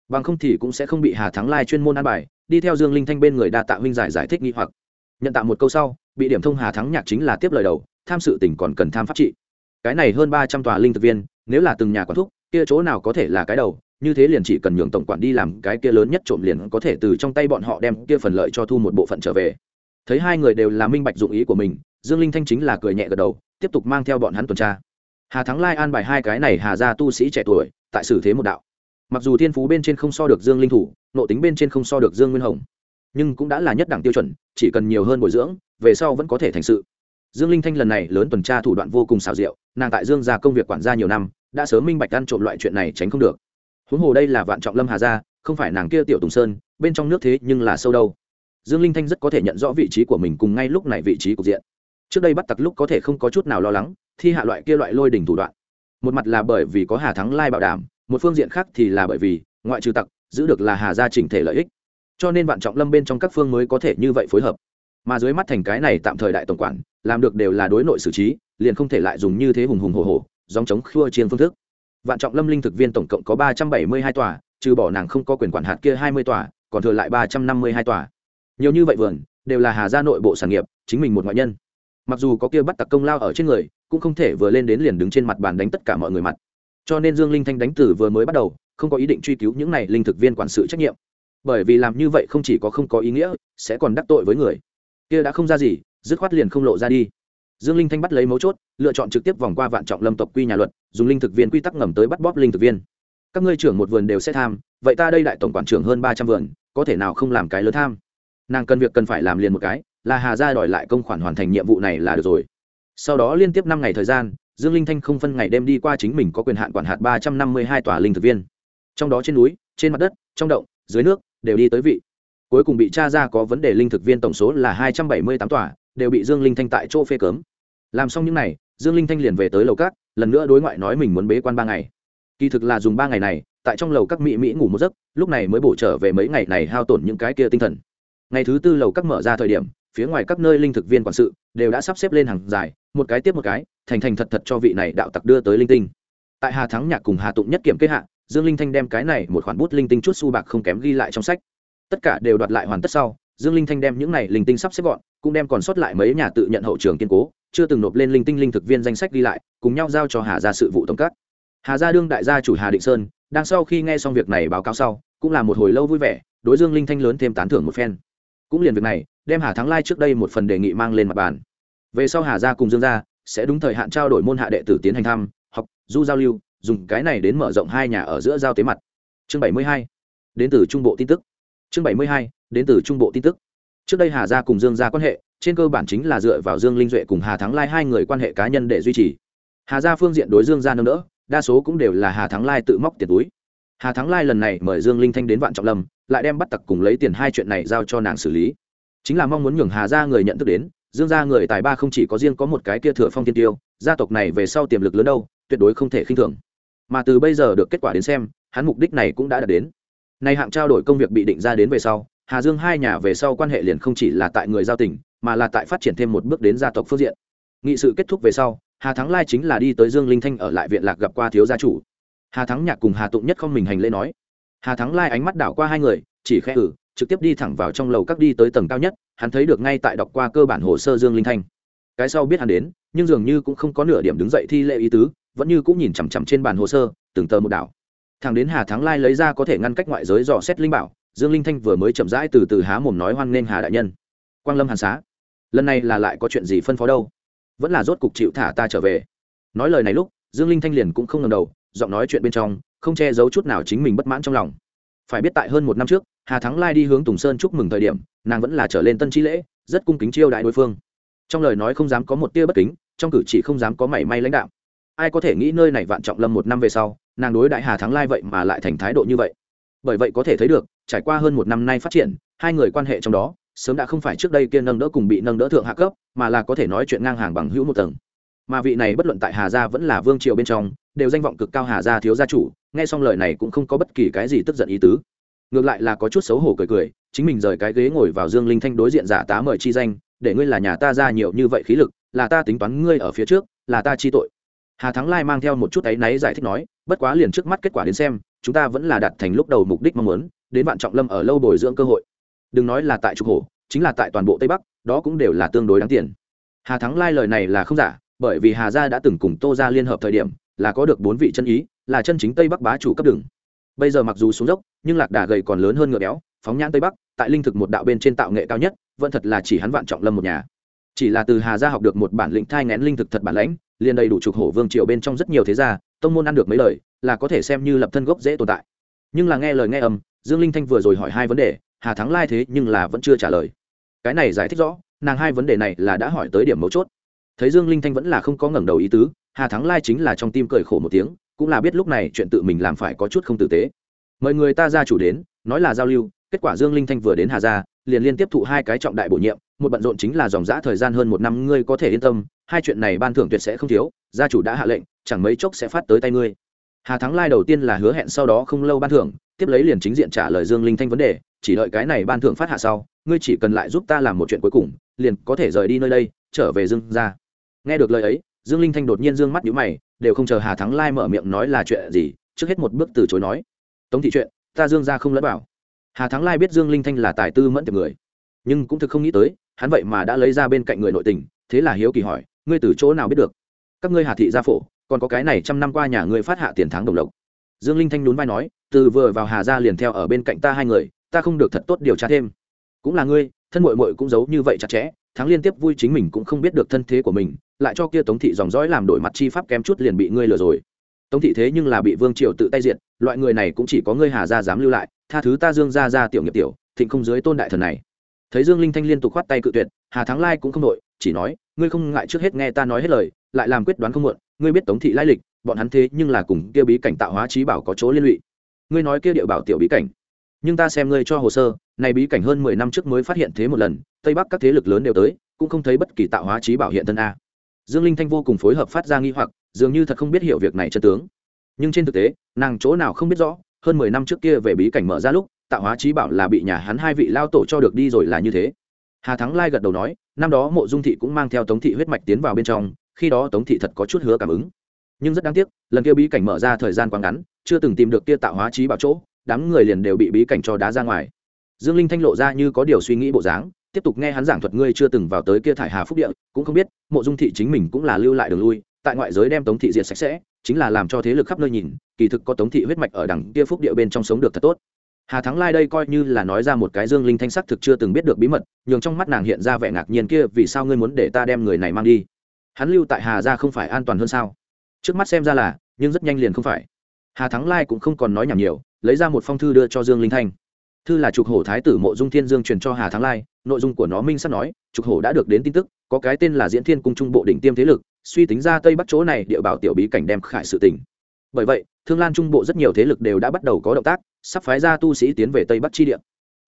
Bằng không thì cũng sẽ không bị hà thắng lai chuyên môn an bài, đi theo dương linh thanh bên người đa tạ huynh giải giải thích nghi hoặc. Nhận tạm một câu sau, bị điểm thông hà thắng nhạc chính là tiếp lời đầu, tham sự tỉnh còn cần tham pháp trị. Cái này hơn ba trăm tòa linh thực viên, nếu là từng nhà quản thúc, kia chỗ nào có thể là cái đầu, như thế liền chỉ cần nhường tổng quản đi làm cái kia lớn nhất trộm liền có thể từ trong tay bọn họ đem kia phần lợi cho thu một bộ phận trở về thấy hai người đều là minh bạch dụng ý của mình, dương linh thanh chính là cười nhẹ gật đầu, tiếp tục mang theo bọn hắn tuần tra. Hà thắng lai an bài hai cái này hà ra tu sĩ trẻ tuổi, tại xử thế một đạo. Mặc dù thiên phú bên trên không so được dương linh thủ nộ tính bên trên không so được dương nguyên hồng, nhưng cũng đã là nhất đẳng tiêu chuẩn, chỉ cần nhiều hơn bồi dưỡng, về sau vẫn có thể thành sự. Dương linh thanh lần này lớn tuần tra thủ đoạn vô cùng xảo diệu, nàng tại dương gia công việc quản gia nhiều năm, đã sớm minh bạch ăn trộm loại chuyện này tránh không được. Huống hồ đây là vạn trọng lâm hà gia, không phải nàng kia tiểu tùng sơn, bên trong nước thế nhưng là sâu đâu dương linh thanh rất có thể nhận rõ vị trí của mình cùng ngay lúc này vị trí cục diện. Trước đây bắt tặc lúc có thể không có chút nào lo lắng, thi hạ loại kia loại lôi đỉnh thủ đoạn. Một mặt là bởi vì có hà thắng lai bảo đảm, một phương diện khác thì là bởi vì, ngoại trừ tặc, giữ được là hà gia chỉnh thể lợi ích. Cho nên vạn trọng lâm bên trong các phương mới có thể như vậy phối hợp. Mà dưới mắt thành cái này tạm thời đại tổng quản, làm được đều là đối nội xử trí, liền không thể lại dùng như thế hùng hùng hồ hồ dòng chống khua chiên phương thức. Vạn trọng lâm linh thực viên tổng cộng có ba trăm bảy mươi hai tòa, trừ bỏ nàng không có quyền quản hạt kia hai mươi tòa, còn thừa lại ba trăm năm mươi hai tòa nhiều như vậy vườn, đều là hà gia nội bộ sản nghiệp, chính mình một ngoại nhân. Mặc dù có kia bắt tặc công lao ở trên người, cũng không thể vừa lên đến liền đứng trên mặt bàn đánh tất cả mọi người mặt. Cho nên dương linh thanh đánh tử vừa mới bắt đầu, không có ý định truy cứu những này linh thực viên quản sự trách nhiệm. Bởi vì làm như vậy không chỉ có không có ý nghĩa, sẽ còn đắc tội với người. Kia đã không ra gì, dứt khoát liền không lộ ra đi. Dương linh thanh bắt lấy mấu chốt, lựa chọn trực tiếp vòng qua vạn trọng lâm tộc quy nhà luật, dùng linh thực viên quy tắc ngầm tới bắt bóp linh thực viên. Các ngươi trưởng một vườn đều sẽ tham, vậy ta đây đại tổng quản trưởng hơn ba trăm vườn, có thể nào không làm cái lớn tham? Nàng cần việc cần phải làm liền một cái, là hà gia đòi lại công khoản hoàn thành nhiệm vụ này là được rồi. Sau đó liên tiếp năm ngày thời gian, dương linh thanh không phân ngày đêm đi qua chính mình có quyền hạn quản hạt ba trăm năm mươi hai tòa linh thực viên. Trong đó trên núi, trên mặt đất, trong động, dưới nước, đều đi tới vị. Cuối cùng bị tra ra có vấn đề linh thực viên tổng số là hai trăm bảy mươi tám tòa, đều bị dương linh thanh tại chỗ phê cấm. Làm xong những n à y dương linh thanh liền về tới lầu cát lần nữa đối ngoại nói mình muốn bế quan ba ngày. Kỳ thực là dùng ba ngày này, tại trong lầu các mỹ mỹ ngủ một giấc, lúc này mới bổ trở về mấy ngày này hao tổn những cái kia tinh thần ngày thứ tư lầu các mở ra thời điểm, phía ngoài các nơi linh thực viên quản sự đều đã sắp xếp lên hàng dài, một cái tiếp một cái, thành thành thật thật cho vị này đạo tặc đưa tới linh tinh. Tại hà thắng nhạc cùng hà tụng nhất kiểm kết hạ, dương linh thanh đem cái này một khoản bút linh tinh chút su bạc không kém ghi lại trong sách. Tất cả đều đoạt lại hoàn tất sau, dương linh thanh đem những này linh tinh sắp xếp gọn, cũng đem còn sót lại mấy nhà tự nhận hậu trường kiên cố, chưa từng nộp lên linh tinh linh thực viên danh sách ghi lại, cùng nhau giao cho hà gia sự vụ tổng cát hà gia đương đại gia chủ hà định sơn, đang sau khi nghe xong việc này báo cáo sau, cũng là một hồi lâu vui vẻ, đối dương linh thanh lớn thêm tán thưởng một phen cũng liền việc này, đem hà thắng lai trước đây một phần đề nghị mang lên mặt bàn. Về sau hà gia cùng dương gia sẽ đúng thời hạn trao đổi môn hạ đệ tử tiến hành thăm, học, du giao lưu, dùng cái này đến mở rộng hai nhà ở giữa giao tế mặt. Chương bảy mươi hai, đến từ trung bộ tin tức. Chương bảy mươi hai, đến từ trung bộ tin tức. Trước đây hà gia cùng dương gia quan hệ, trên cơ bản chính là dựa vào dương linh duệ cùng hà thắng lai hai người quan hệ cá nhân để duy trì. Hà gia phương diện đối dương gia nâng đỡ, đa số cũng đều là hà thắng lai tự móc tiền túi. Hà thắng lai lần này mời dương linh thanh đến vạn trọng lâm lại đem bắt tặc cùng lấy tiền hai chuyện này giao cho nàng xử lý. Chính là mong muốn nhường hà gia người nhận thức đến, dương gia người tài ba không chỉ có riêng có một cái kia thừa phong tiên tiêu, gia tộc này về sau tiềm lực lớn đâu, tuyệt đối không thể khinh thường. Mà từ bây giờ được kết quả đến xem, hắn mục đích này cũng đã đạt đến. Nay hạng trao đổi công việc bị định ra đến về sau, hà dương hai nhà về sau quan hệ liền không chỉ là tại người giao tình, mà là tại phát triển thêm một bước đến gia tộc phương diện. Nghị sự kết thúc về sau, hà thắng lai chính là đi tới dương linh thanh ở lại viện lạc gặp qua thiếu gia chủ. Hà thắng nhạc cùng hà tụng nhất không mình hành lễ nói hà thắng lai ánh mắt đảo qua hai người, chỉ khẽ ử trực tiếp đi thẳng vào trong lầu các đi tới tầng cao nhất, hắn thấy được ngay tại đọc qua cơ bản hồ sơ dương linh thanh. Cái sau biết hắn đến, nhưng dường như cũng không có nửa điểm đứng dậy thi lệ ý tứ, vẫn như cũng nhìn chằm chằm trên bàn hồ sơ, từng tờ một đảo. Thằng đến hà thắng lai lấy ra có thể ngăn cách ngoại giới dò xét linh bảo, dương linh thanh vừa mới chậm rãi từ từ há mồm nói hoan nghênh hà đại nhân. Quang lâm hàn xá, lần này là lại có chuyện gì phân phó đâu? Vẫn là rốt cục chịu thả ta trở về. Nói lời này lúc, dương linh thanh liền cũng không ngầm đầu, giọng nói chuyện bên trong không che giấu chút nào chính mình bất mãn trong lòng. Phải biết tại hơn một năm trước, hà thắng lai đi hướng tùng sơn chúc mừng thời điểm, nàng vẫn là trở lên tân trí lễ, rất cung kính chiêu đại đối phương. Trong lời nói không dám có một tia bất kính, trong cử chỉ không dám có mảy may lãnh đạo ai có thể nghĩ nơi này vạn trọng lâm một năm về sau, nàng đối đại hà thắng lai vậy mà lại thành thái độ như vậy? Bởi vậy có thể thấy được, trải qua hơn một năm nay phát triển, hai người quan hệ trong đó, sớm đã không phải trước đây kia nâng đỡ cùng bị nâng đỡ thượng hạ cấp, mà là có thể nói chuyện ngang hàng bằng hữu một tầng mà vị này bất luận tại hà gia vẫn là vương triều bên trong, đều danh vọng cực cao hà gia thiếu gia chủ, nghe xong lời này cũng không có bất kỳ cái gì tức giận ý tứ. Ngược lại là có chút xấu hổ cười cười, chính mình rời cái ghế ngồi vào dương linh thanh đối diện giả tá mời chi danh, để ngươi là nhà ta ra nhiều như vậy khí lực, là ta tính toán ngươi ở phía trước, là ta chi tội. Hà thắng lai mang theo một chút áy náy giải thích nói, bất quá liền trước mắt kết quả đến xem, chúng ta vẫn là đạt thành lúc đầu mục đích mong muốn, đến bạn trọng lâm ở lâu bồi dưỡng cơ hội. Đừng nói là tại trục hổ, chính là tại toàn bộ tây bắc, đó cũng đều là tương đối đáng tiền. Hà thắng lai lời này là không giả bởi vì hà gia đã từng cùng tô gia liên hợp thời điểm, là có được bốn vị chân ý, là chân chính tây bắc bá chủ cấp đường. Bây giờ mặc dù xuống dốc, nhưng lạc đà gầy còn lớn hơn ngựa béo, phóng nhãn tây bắc, tại linh thực một đạo bên trên tạo nghệ cao nhất, vẫn thật là chỉ hắn vạn trọng lâm một nhà. Chỉ là từ hà gia học được một bản lĩnh thai ngén linh thực thật bản lãnh, liền đầy đủ trục hổ vương triều bên trong rất nhiều thế gia, tông môn ăn được mấy lời, là có thể xem như lập thân gốc dễ tồn tại. Nhưng là nghe lời nghe âm, dương linh thanh vừa rồi hỏi hai vấn đề, hà thắng lai thế nhưng là vẫn chưa trả lời. Cái này giải thích rõ, nàng hai vấn đề này là đã hỏi tới điểm mấu chốt thấy dương linh thanh vẫn là không có ngẩng đầu ý tứ, hà thắng lai chính là trong tim cười khổ một tiếng, cũng là biết lúc này chuyện tự mình làm phải có chút không tử tế. Mời người ta ra chủ đến, nói là giao lưu, kết quả dương linh thanh vừa đến hà gia, liền liên tiếp thụ hai cái trọng đại bổ nhiệm, một bận rộn chính là dòng giã thời gian hơn một năm, ngươi có thể yên tâm, hai chuyện này ban thưởng tuyệt sẽ không thiếu, gia chủ đã hạ lệnh, chẳng mấy chốc sẽ phát tới tay ngươi. Hà thắng lai đầu tiên là hứa hẹn sau đó không lâu ban thưởng, tiếp lấy liền chính diện trả lời dương linh thanh vấn đề, chỉ đợi cái này ban thưởng phát hạ sau, ngươi chỉ cần lại giúp ta làm một chuyện cuối cùng, liền có thể rời đi nơi đây, trở về dương ra nghe được lời ấy, dương linh thanh đột nhiên dương mắt nhũ mày, đều không chờ hà thắng lai mở miệng nói là chuyện gì, trước hết một bước từ chối nói. Tống thị chuyện, ta dương ra không lẫn bảo hà thắng lai biết dương linh thanh là tài tư mẫn tiệp người, nhưng cũng thực không nghĩ tới, hắn vậy mà đã lấy ra bên cạnh người nội tình, thế là hiếu kỳ hỏi, ngươi từ chỗ nào biết được? Các ngươi hà thị gia phổ, còn có cái này trăm năm qua nhà ngươi phát hạ tiền tháng đồng lộc. Dương linh thanh nhún vai nói, từ vừa vào hà gia liền theo ở bên cạnh ta hai người, ta không được thật tốt điều tra thêm. Cũng là ngươi, thân mội mội cũng giấu như vậy chặt chẽ tháng liên tiếp vui chính mình cũng không biết được thân thế của mình, lại cho kia tống thị dòng dõi làm đổi mặt chi pháp kém chút liền bị ngươi lừa rồi. Tống thị thế nhưng là bị vương triều tự tay diện loại người này cũng chỉ có ngươi hà gia dám lưu lại, tha thứ ta dương gia gia tiểu nghiệp tiểu, thịnh không dưới tôn đại thần này. Thấy dương linh thanh liên tục khoát tay cự tuyệt, hà thắng lai cũng không đội, chỉ nói, ngươi không ngại trước hết nghe ta nói hết lời, lại làm quyết đoán không muộn, ngươi biết tống thị lai lịch, bọn hắn thế nhưng là cùng kia bí cảnh tạo hóa trí bảo có chỗ liên lụy. Ngươi nói kia địa bảo tiểu bí cảnh nhưng ta xem ngươi cho hồ sơ, này bí cảnh hơn mười năm trước mới phát hiện thế một lần, tây bắc các thế lực lớn đều tới, cũng không thấy bất kỳ tạo hóa trí bảo hiện thân a. Dương linh thanh vô cùng phối hợp phát ra nghi hoặc, dường như thật không biết hiểu việc này chân tướng. Nhưng trên thực tế, nàng chỗ nào không biết rõ, hơn mười năm trước kia về bí cảnh mở ra lúc, tạo hóa trí bảo là bị nhà hắn hai vị lao tổ cho được đi rồi là như thế. Hà thắng lai gật đầu nói, năm đó mộ dung thị cũng mang theo tống thị huyết mạch tiến vào bên trong, khi đó tống thị thật có chút hứa cảm ứng. Nhưng rất đáng tiếc, lần kia bí cảnh mở ra thời gian quá ngắn, chưa từng tìm được kia tạo hóa trí bảo chỗ đám người liền đều bị bí cảnh cho đá ra ngoài. Dương linh thanh lộ ra như có điều suy nghĩ bộ dáng, tiếp tục nghe hắn giảng thuật ngươi chưa từng vào tới kia thải hà phúc địa, cũng không biết, mộ dung thị chính mình cũng là lưu lại đường lui, tại ngoại giới đem tống thị diệt sạch sẽ, chính là làm cho thế lực khắp nơi nhìn, kỳ thực có tống thị huyết mạch ở đằng kia phúc địa bên trong sống được thật tốt. Hà thắng lai đây coi như là nói ra một cái dương linh thanh sắc thực chưa từng biết được bí mật, nhường trong mắt nàng hiện ra vẻ ngạc nhiên kia, vì sao ngươi muốn để ta đem người này mang đi? Hắn lưu tại hà ra không phải an toàn hơn sao? Trước mắt xem ra là, nhưng rất nhanh liền không phải. Hà thắng lai cũng không còn nói nhảm nhiều lấy ra một phong thư đưa cho dương linh thanh. Thư là trục hổ thái tử mộ dung thiên dương truyền cho hà thắng lai, nội dung của nó minh sắp nói, trục hổ đã được đến tin tức, có cái tên là diễn thiên cung trung bộ đỉnh tiêm thế lực, suy tính ra tây bắc chỗ này địa bảo tiểu bí cảnh đem khải sự tình. Bởi vậy, thương lan trung bộ rất nhiều thế lực đều đã bắt đầu có động tác, sắp phái ra tu sĩ tiến về tây bắc chi địa.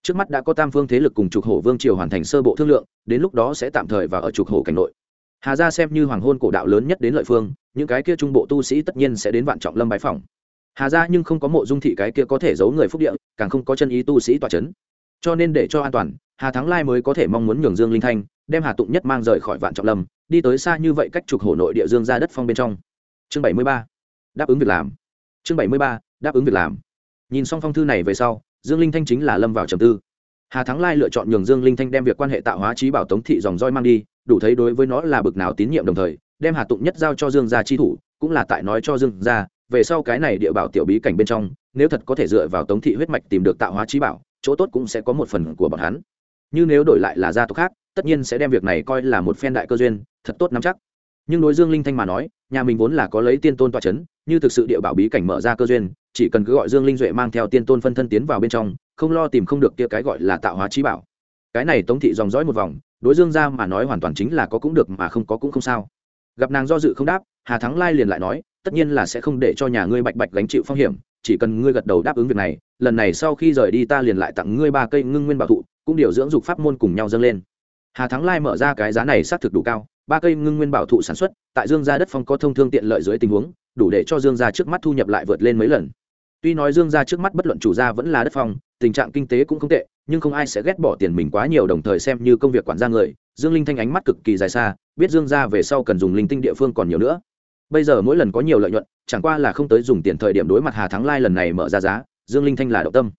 Trước mắt đã có tam phương thế lực cùng trục hổ vương triều hoàn thành sơ bộ thương lượng, đến lúc đó sẽ tạm thời vào ở trục hổ cảnh nội. Hà gia xem như hoàng hôn cổ đạo lớn nhất đến lợi phương, những cái kia trung bộ tu sĩ tất nhiên sẽ đến vạn trọng lâm bái phòng hà gia nhưng không có mộ dung thị cái kia có thể giấu người phúc địa, càng không có chân ý tu sĩ tòa c h ấ n cho nên để cho an toàn, hà thắng lai mới có thể mong muốn nhường dương linh thanh, đem hà tụng nhất mang rời khỏi vạn trọng lâm, đi tới xa như vậy cách trục hổ nội địa dương ra đất phong bên trong. Chương bảy mươi ba, đáp ứng việc làm. Chương bảy mươi ba, đáp ứng việc làm. Nhìn xong phong thư này về sau, dương linh thanh chính là lâm vào trầm tư. Hà thắng lai lựa chọn nhường dương linh thanh đem việc quan hệ tạo hóa trí bảo tống thị dòng roi mang đi, đủ thấy đối với nó là bực nào tín nhiệm đồng thời, đem hà tụng nhất giao cho dương gia chi thủ, cũng là tại nói cho dương gia về sau cái này địa bảo tiểu bí cảnh bên trong, nếu thật có thể dựa vào tống thị huyết mạch tìm được tạo hóa trí bảo, chỗ tốt cũng sẽ có một phần của bọn hắn. Như nếu đổi lại là gia tộc khác, tất nhiên sẽ đem việc này coi là một phen đại cơ duyên, thật tốt nắm chắc. Nhưng đối dương linh thanh mà nói, nhà mình vốn là có lấy tiên tôn toa c h ấ n như thực sự địa bảo bí cảnh mở ra cơ duyên, chỉ cần cứ gọi dương linh duệ mang theo tiên tôn phân thân tiến vào bên trong, không lo tìm không được kia cái gọi là tạo hóa trí bảo. Cái này tống thị dòng dõi một vòng, đối dương ra mà nói hoàn toàn chính là có cũng được mà không có cũng không sao. Gặp nàng do dự không đáp, hà thắng lai liền lại nói tất nhiên là sẽ không để cho nhà ngươi bạch bạch gánh chịu phong hiểm, chỉ cần ngươi gật đầu đáp ứng việc này, lần này sau khi rời đi ta liền lại tặng ngươi ba cây ngưng nguyên bảo thụ, cũng điều dưỡng dục pháp môn cùng nhau dâng lên. Hà thắng lai mở ra cái giá này xác thực đủ cao, ba cây ngưng nguyên bảo thụ sản xuất, tại dương gia đất phong có thông thương tiện lợi dưới tình huống, đủ để cho dương gia trước mắt thu nhập lại vượt lên mấy lần. Tuy nói dương gia trước mắt bất luận chủ gia vẫn là đất phong, tình trạng kinh tế cũng không tệ, nhưng không ai sẽ ghét bỏ tiền mình quá nhiều đồng thời xem như công việc quản gia người. Dương linh thanh ánh mắt cực kỳ dài xa, biết dương gia về sau cần dùng linh tinh địa phương còn nhiều nữa bây giờ mỗi lần có nhiều lợi nhuận, chẳng qua là không tới dùng tiền thời điểm đối mặt hà thắng lai lần này mở ra giá, dương linh thanh là động tâm.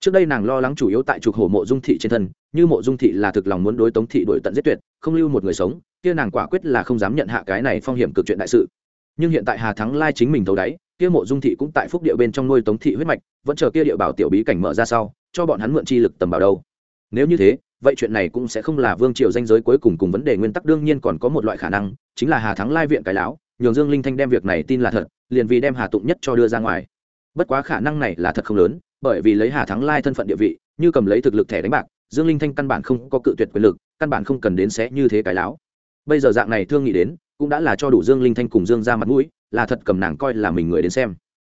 Trước đây nàng lo lắng chủ yếu tại trục hổ mộ dung thị trên thân, như mộ dung thị là thực lòng muốn đối tống thị đổi tận giết tuyệt, không lưu một người sống, kia nàng quả quyết là không dám nhận hạ cái này phong hiểm cực chuyện đại sự. Nhưng hiện tại hà thắng lai chính mình thấu đáy, kia mộ dung thị cũng tại phúc địa bên trong nuôi tống thị huyết mạch, vẫn chờ kia địa bảo tiểu bí cảnh mở ra sau, cho bọn hắn mượn chi lực tầm bảo đâu. Nếu như thế, vậy chuyện này cũng sẽ không là vương triều danh giới cuối cùng cùng vấn đề nguyên tắc, đương nhiên còn có một loại khả năng, chính là hà thắng lai viện cái lão nhường dương linh thanh đem việc này tin là thật, liền vì đem hà tụng nhất cho đưa ra ngoài. Bất quá khả năng này là thật không lớn, bởi vì lấy hà thắng lai thân phận địa vị, như cầm lấy thực lực thẻ đánh bạc, dương linh thanh căn bản không có cự tuyệt quyền lực, căn bản không cần đến sẽ như thế cái lão bây giờ dạng này thương nghĩ đến, cũng đã là cho đủ dương linh thanh cùng dương ra mặt mũi, là thật cầm nàng coi là mình người đến xem.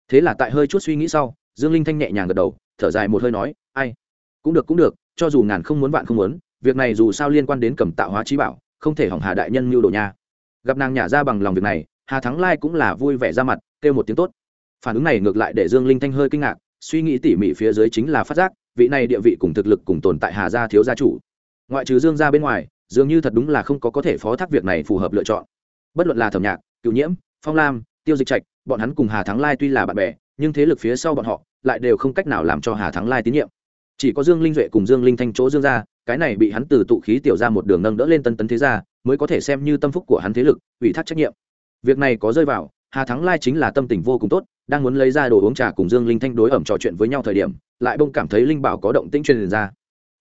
Thế là tại hơi chút suy nghĩ sau, dương linh thanh nhẹ nhàng gật đầu, thở dài một hơi nói, ai? Cũng được cũng được, cho dù ngàn không muốn bạn không muốn, việc này dù sao liên quan đến cầm tạo hóa trí bảo, không thể hỏng hà đại nhân mưu đồ nha gặp nàng nhả ra bằng lòng việc này, hà thắng lai cũng là vui vẻ ra mặt, kêu một tiếng tốt. Phản ứng này ngược lại để dương linh thanh hơi kinh ngạc, suy nghĩ tỉ mỉ phía dưới chính là phát giác, vị này địa vị cùng thực lực cùng tồn tại hà gia thiếu gia chủ. Ngoại trừ dương gia bên ngoài, dường như thật đúng là không có có thể phó thác việc này phù hợp lựa chọn. Bất luận là thẩm nhạc cựu nhiễm, phong lam, tiêu dịch trạch, bọn hắn cùng hà thắng lai tuy là bạn bè, nhưng thế lực phía sau bọn họ lại đều không cách nào làm cho hà thắng lai tín nhiệm. Chỉ có dương linh duệ cùng dương linh thanh chỗ dương gia, cái này bị hắn từ tụ khí tiểu ra một đường nâng đỡ lên tân tấn thế gia mới có thể xem như tâm phúc của hắn thế lực, ủy thác trách nhiệm. Việc này có rơi vào, hà thắng lai chính là tâm tình vô cùng tốt, đang muốn lấy ra đồ uống trà cùng dương linh thanh đối ẩm trò chuyện với nhau thời điểm, lại bông cảm thấy linh bảo có động tĩnh truyền ra.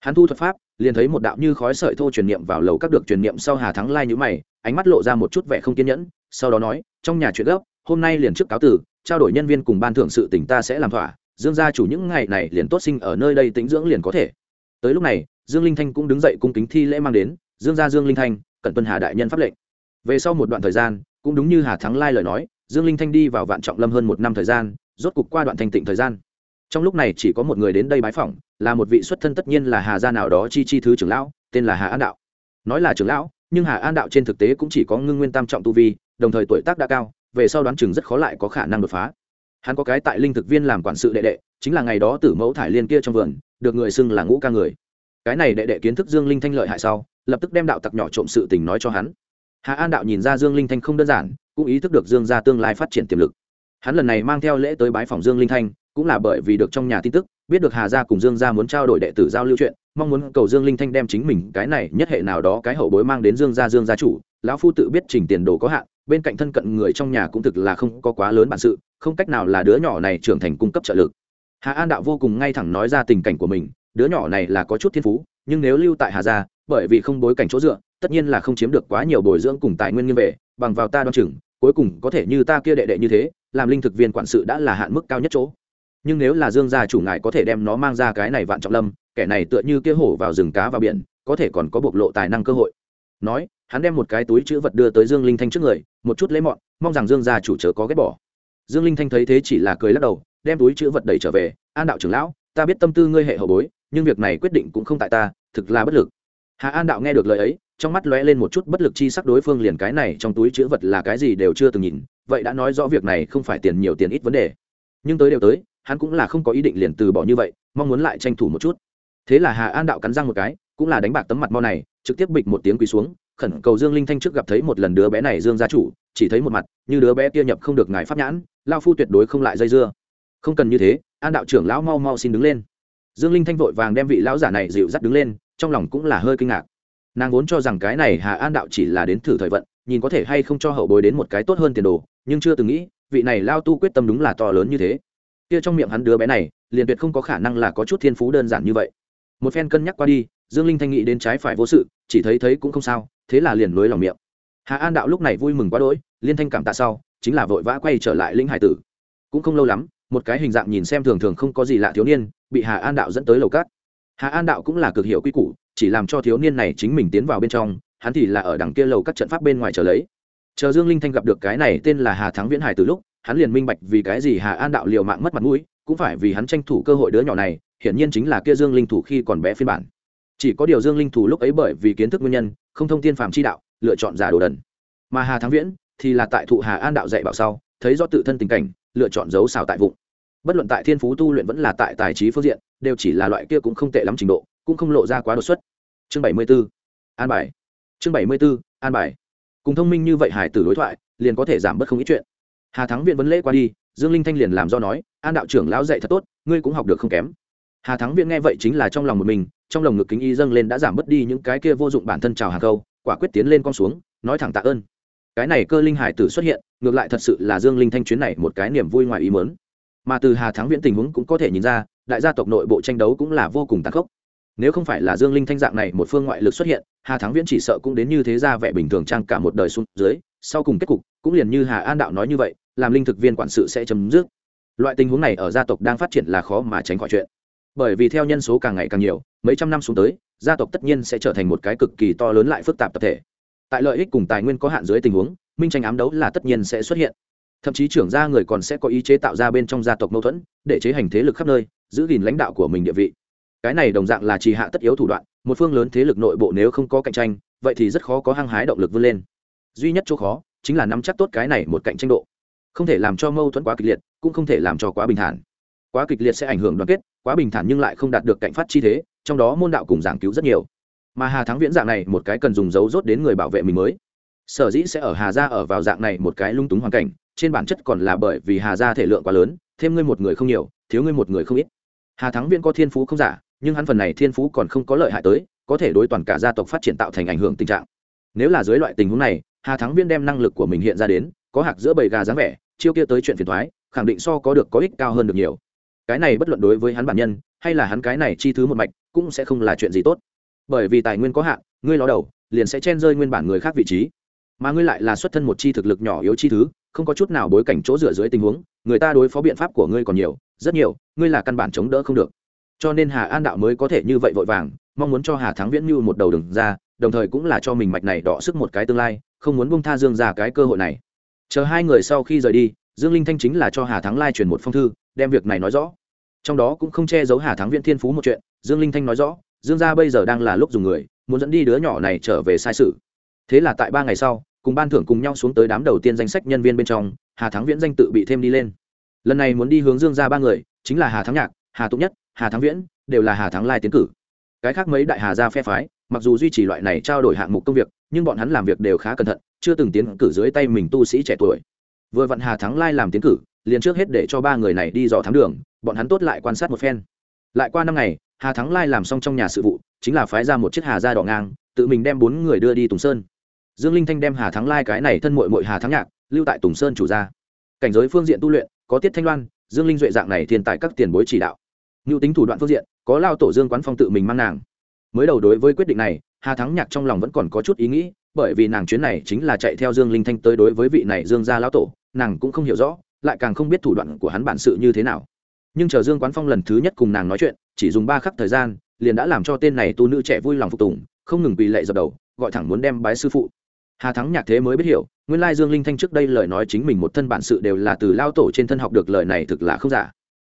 Hắn thu thuật pháp, liền thấy một đạo như khói sợi thô truyền niệm vào lầu các được truyền niệm sau hà thắng lai nhữ mày, ánh mắt lộ ra một chút vẻ không kiên nhẫn, sau đó nói, trong nhà chuyện gấp, hôm nay liền trước cáo tử, trao đổi nhân viên cùng ban thưởng sự tỉnh ta sẽ làm thỏa, dương gia chủ những ngày này liền tốt sinh ở nơi đây tĩnh dưỡng liền có thể. Tới lúc này, dương linh thanh cũng đứng dậy cung kính thi lễ mang đến, dương gia dương linh thanh cần tuân hà đại nhân pháp lệnh. Về sau một đoạn thời gian, cũng đúng như hà thắng lai lời nói, dương linh thanh đi vào vạn trọng lâm hơn một năm thời gian, rốt cục qua đoạn thanh tịnh thời gian. Trong lúc này chỉ có một người đến đây bái phỏng, là một vị xuất thân tất nhiên là hà gia nào đó chi chi thứ trưởng lão, tên là hà an đạo. Nói là trưởng lão, nhưng hà an đạo trên thực tế cũng chỉ có ngưng nguyên tam trọng tu vi, đồng thời tuổi tác đã cao, về sau đoán chừng rất khó lại có khả năng đột phá. Hắn có cái tại linh thực viên làm quản sự đệ đệ, chính là ngày đó tử mẫu thải liên kia trong vườn, được người xưng là ngũ ca người. Cái này đệ đệ kiến thức dương linh thanh lợi hại sau lập tức đem đạo tặc nhỏ trộm sự tình nói cho hắn. Hà an đạo nhìn ra dương linh thanh không đơn giản, cũng ý thức được dương gia tương lai phát triển tiềm lực. Hắn lần này mang theo lễ tới bái phòng dương linh thanh, cũng là bởi vì được trong nhà tin tức, biết được hà gia cùng dương gia muốn trao đổi đệ tử giao lưu chuyện, mong muốn cầu dương linh thanh đem chính mình cái này nhất hệ nào đó cái hậu bối mang đến dương gia dương gia chủ, lão phu tự biết trình tiền đồ có hạn, bên cạnh thân cận người trong nhà cũng thực là không có quá lớn bản sự, không cách nào là đứa nhỏ này trưởng thành cung cấp trợ lực. Hà an đạo vô cùng ngay thẳng nói ra tình cảnh của mình, đứa nhỏ này là có chút thiên phú, nhưng nếu lưu tại hà gia bởi vì không bối cảnh chỗ dựa, tất nhiên là không chiếm được quá nhiều bồi dưỡng cùng tài nguyên như về, bằng vào ta đoan chừng, cuối cùng có thể như ta kia đệ đệ như thế, làm linh thực viên quản sự đã là hạn mức cao nhất chỗ. Nhưng nếu là dương gia chủ ngài có thể đem nó mang ra cái này vạn trọng lâm, kẻ này tựa như kia hổ vào rừng cá vào biển, có thể còn có bộc lộ tài năng cơ hội. Nói, hắn đem một cái túi chữ vật đưa tới dương linh thanh trước người, một chút lấy mọn, mong rằng dương gia chủ chớ có ghét bỏ. Dương linh thanh thấy thế chỉ là cười lắc đầu, đem túi chữ vật đẩy trở về, an đạo trưởng lão, ta biết tâm tư ngươi hệ hậu bối, nhưng việc này quyết định cũng không tại ta, thực là bất lực hà an đạo nghe được lời ấy, trong mắt lóe lên một chút bất lực chi sắc đối phương liền cái này trong túi chữ vật là cái gì đều chưa từng nhìn, vậy đã nói rõ việc này không phải tiền nhiều tiền ít vấn đề. Nhưng tới đều tới, hắn cũng là không có ý định liền từ bỏ như vậy, mong muốn lại tranh thủ một chút. Thế là hà an đạo cắn răng một cái, cũng là đánh bạc tấm mặt mau này, trực tiếp bịch một tiếng quỳ xuống, khẩn cầu dương linh thanh trước gặp thấy một lần đứa bé này dương gia chủ, chỉ thấy một mặt, như đứa bé kia nhập không được ngài pháp nhãn, lao phu tuyệt đối không lại dây dưa. Không cần như thế, an đạo trưởng lão mau mau xin đứng lên. Dương linh thanh vội vàng đem vị lão giả này dịu dắt đứng lên trong lòng cũng là hơi kinh ngạc. Nàng vốn cho rằng cái này hà an đạo chỉ là đến thử thời vận, nhìn có thể hay không cho hậu bối đến một cái tốt hơn tiền đồ, nhưng chưa từng nghĩ, vị này lao tu quyết tâm đúng là to lớn như thế. Kia trong miệng hắn đứa bé này, liền tuyệt không có khả năng là có chút thiên phú đơn giản như vậy. Một phen cân nhắc qua đi, dương linh thanh nghĩ đến trái phải vô sự, chỉ thấy thấy cũng không sao, thế là liền nối lòng miệng. Hà an đạo lúc này vui mừng quá đỗi, liên thanh cảm tạ sau, chính là vội vã quay trở lại linh hải tử. Cũng không lâu lắm, một cái hình dạng nhìn xem thường thường không có gì lạ thiếu niên, bị hà an đạo dẫn tới lầu cát hà an đạo cũng là cực hiệu quy củ, chỉ làm cho thiếu niên này chính mình tiến vào bên trong, hắn thì là ở đằng kia lầu các trận pháp bên ngoài chờ lấy. Chờ dương linh thanh gặp được cái này tên là hà thắng viễn hải từ lúc, hắn liền minh bạch vì cái gì hà an đạo liều mạng mất mặt mũi, cũng phải vì hắn tranh thủ cơ hội đứa nhỏ này, hiển nhiên chính là kia dương linh thủ khi còn bé phiên bản. Chỉ có điều dương linh thủ lúc ấy bởi vì kiến thức nguyên nhân, không thông tiên phàm chi đạo, lựa chọn giả đồ đần. Mà hà thắng viễn thì là tại thụ hà an đạo dạy bảo sau, thấy do tự thân tình cảnh, lựa chọn giấu xào tại vụng bất luận tại thiên phú tu luyện vẫn là tại tài trí phương diện, đều chỉ là loại kia cũng không tệ lắm trình độ, cũng không lộ ra quá đột xuất. Chương bảy mươi b ố an bài. Chương bảy mươi b ố an bài. Cùng thông minh như vậy hải tử đối thoại, liền có thể giảm bớt không ít chuyện. Hà thắng viện vấn lễ qua đi, dương linh thanh liền làm do nói, an đạo trưởng lão dạy thật tốt, ngươi cũng học được không kém. Hà thắng viện nghe vậy chính là trong lòng một mình, trong lòng ngực kính y dâng lên đã giảm bớt đi những cái kia vô dụng bản thân chào hàng câu, quả quyết tiến lên con xuống, nói thẳng tạ ơn. Cái này cơ linh hải tử xuất hiện, ngược lại thật sự là dương linh thanh chuyến này một cái niềm vui ngoài ý mớn mà từ hà thắng viễn tình huống cũng có thể nhìn ra, đại gia tộc nội bộ tranh đấu cũng là vô cùng tàn khốc. Nếu không phải là dương linh thanh dạng này một phương ngoại lực xuất hiện, hà thắng viễn chỉ sợ cũng đến như thế ra vẻ bình thường trang cả một đời xuống dưới, sau cùng kết cục cũng liền như hà an đạo nói như vậy, làm linh thực viên quản sự sẽ chấm dứt. Loại tình huống này ở gia tộc đang phát triển là khó mà tránh khỏi chuyện. Bởi vì theo nhân số càng ngày càng nhiều, mấy trăm năm xuống tới, gia tộc tất nhiên sẽ trở thành một cái cực kỳ to lớn lại phức tạp tập thể. Tại lợi ích cùng tài nguyên có hạn dưới tình huống, minh tranh ám đấu là tất nhiên sẽ xuất hiện thậm chí trưởng gia người còn sẽ có ý chế tạo ra bên trong gia tộc mâu thuẫn, để chế hành thế lực khắp nơi, giữ gìn lãnh đạo của mình địa vị. Cái này đồng dạng là trì hạ tất yếu thủ đoạn, một phương lớn thế lực nội bộ nếu không có cạnh tranh, vậy thì rất khó có hăng hái động lực vươn lên. Duy nhất chỗ khó, chính là nắm chắc tốt cái này một cạnh tranh độ. Không thể làm cho mâu thuẫn quá kịch liệt, cũng không thể làm cho quá bình thản. Quá kịch liệt sẽ ảnh hưởng đoàn kết, quá bình thản nhưng lại không đạt được cạnh phát chi thế, trong đó môn đạo cùng giảng cứu rất nhiều. Mà hà thắng viễn dạng này, một cái cần dùng dấu rốt đến người bảo vệ mình mới. Sở dĩ sẽ ở hà gia ở vào dạng này một cái lung túng hoàn cảnh trên bản chất còn là bởi vì hà gia thể lượng quá lớn, thêm ngươi một người không nhiều, thiếu ngươi một người không ít. Hà thắng viễn có thiên phú không giả, nhưng hắn phần này thiên phú còn không có lợi hại tới, có thể đối toàn cả gia tộc phát triển tạo thành ảnh hưởng tình trạng. Nếu là dưới loại tình huống này, hà thắng viễn đem năng lực của mình hiện ra đến, có hạc giữa bầy gà dáng vẻ, chiêu kia tới chuyện phiền thoái khẳng định so có được có ích cao hơn được nhiều. Cái này bất luận đối với hắn bản nhân, hay là hắn cái này chi thứ một mạch, cũng sẽ không là chuyện gì tốt. Bởi vì tài nguyên có hạn, ngươi ló đầu, liền sẽ chen rơi nguyên bản người khác vị trí. Mà ngươi lại là xuất thân một chi thực lực nhỏ yếu chi thứ không có chút nào bối cảnh chỗ dựa dưới tình huống, người ta đối phó biện pháp của ngươi còn nhiều, rất nhiều, ngươi là căn bản chống đỡ không được. Cho nên hà an đạo mới có thể như vậy vội vàng, mong muốn cho hà thắng viễn như một đầu đừng ra, đồng thời cũng là cho mình mạch này đọ sức một cái tương lai, không muốn bông tha dương ra cái cơ hội này. Chờ hai người sau khi rời đi, dương linh thanh chính là cho hà thắng lai truyền một phong thư, đem việc này nói rõ. Trong đó cũng không che giấu hà thắng viễn thiên phú một chuyện, dương linh thanh nói rõ, dương gia bây giờ đang là lúc dùng người, muốn dẫn đi đứa nhỏ này trở về sai sự. Thế là tại ba ngày sau cùng ban thưởng cùng nhau xuống tới đám đầu tiên danh sách nhân viên bên trong, hà thắng viễn danh tự bị thêm đi lên. Lần này muốn đi hướng dương gia ba người, chính là hà thắng nhạc, hà tụng nhất, hà thắng viễn, đều là hà thắng lai tiến cử. Cái khác mấy đại hà gia phe phái, mặc dù duy trì loại này trao đổi hạng mục công việc, nhưng bọn hắn làm việc đều khá cẩn thận, chưa từng tiến cử dưới tay mình tu sĩ trẻ tuổi. Vừa vặn hà thắng lai làm tiến cử, liền trước hết để cho ba người này đi dò thám đường, bọn hắn tốt lại quan sát một phen. Lại qua năm ngày, hà thắng lai làm xong trong nhà sự vụ, chính là phái ra một chiếc hà ra đỏ ngang, tự mình đem bốn người đưa đi tùng sơn dương linh thanh đem hà thắng lai cái này thân mội mội hà thắng nhạc, lưu tại tùng sơn chủ gia. Cảnh giới phương diện tu luyện, có tiết thanh loan, dương linh duệ dạng này thiên tại các tiền bối chỉ đạo. Ngưu tính thủ đoạn phương diện, có lao tổ dương quán phong tự mình mang nàng. Mới đầu đối với quyết định này, hà thắng nhạc trong lòng vẫn còn có chút ý nghĩ, bởi vì nàng chuyến này chính là chạy theo dương linh thanh tới đối với vị này dương gia lão tổ, nàng cũng không hiểu rõ, lại càng không biết thủ đoạn của hắn bản sự như thế nào. Nhưng chờ dương quán phong lần thứ nhất cùng nàng nói chuyện, chỉ dùng ba khắc thời gian, liền đã làm cho tên này tu nữ trẻ vui lòng phục tùng, không ngừng quỳ lệ dập đầu, gọi thẳng muốn đem bái sư phụ hà thắng nhạc thế mới biết hiểu, nguyên lai dương linh thanh trước đây lời nói chính mình một thân bản sự đều là từ lao tổ trên thân học được lời này thực là không giả.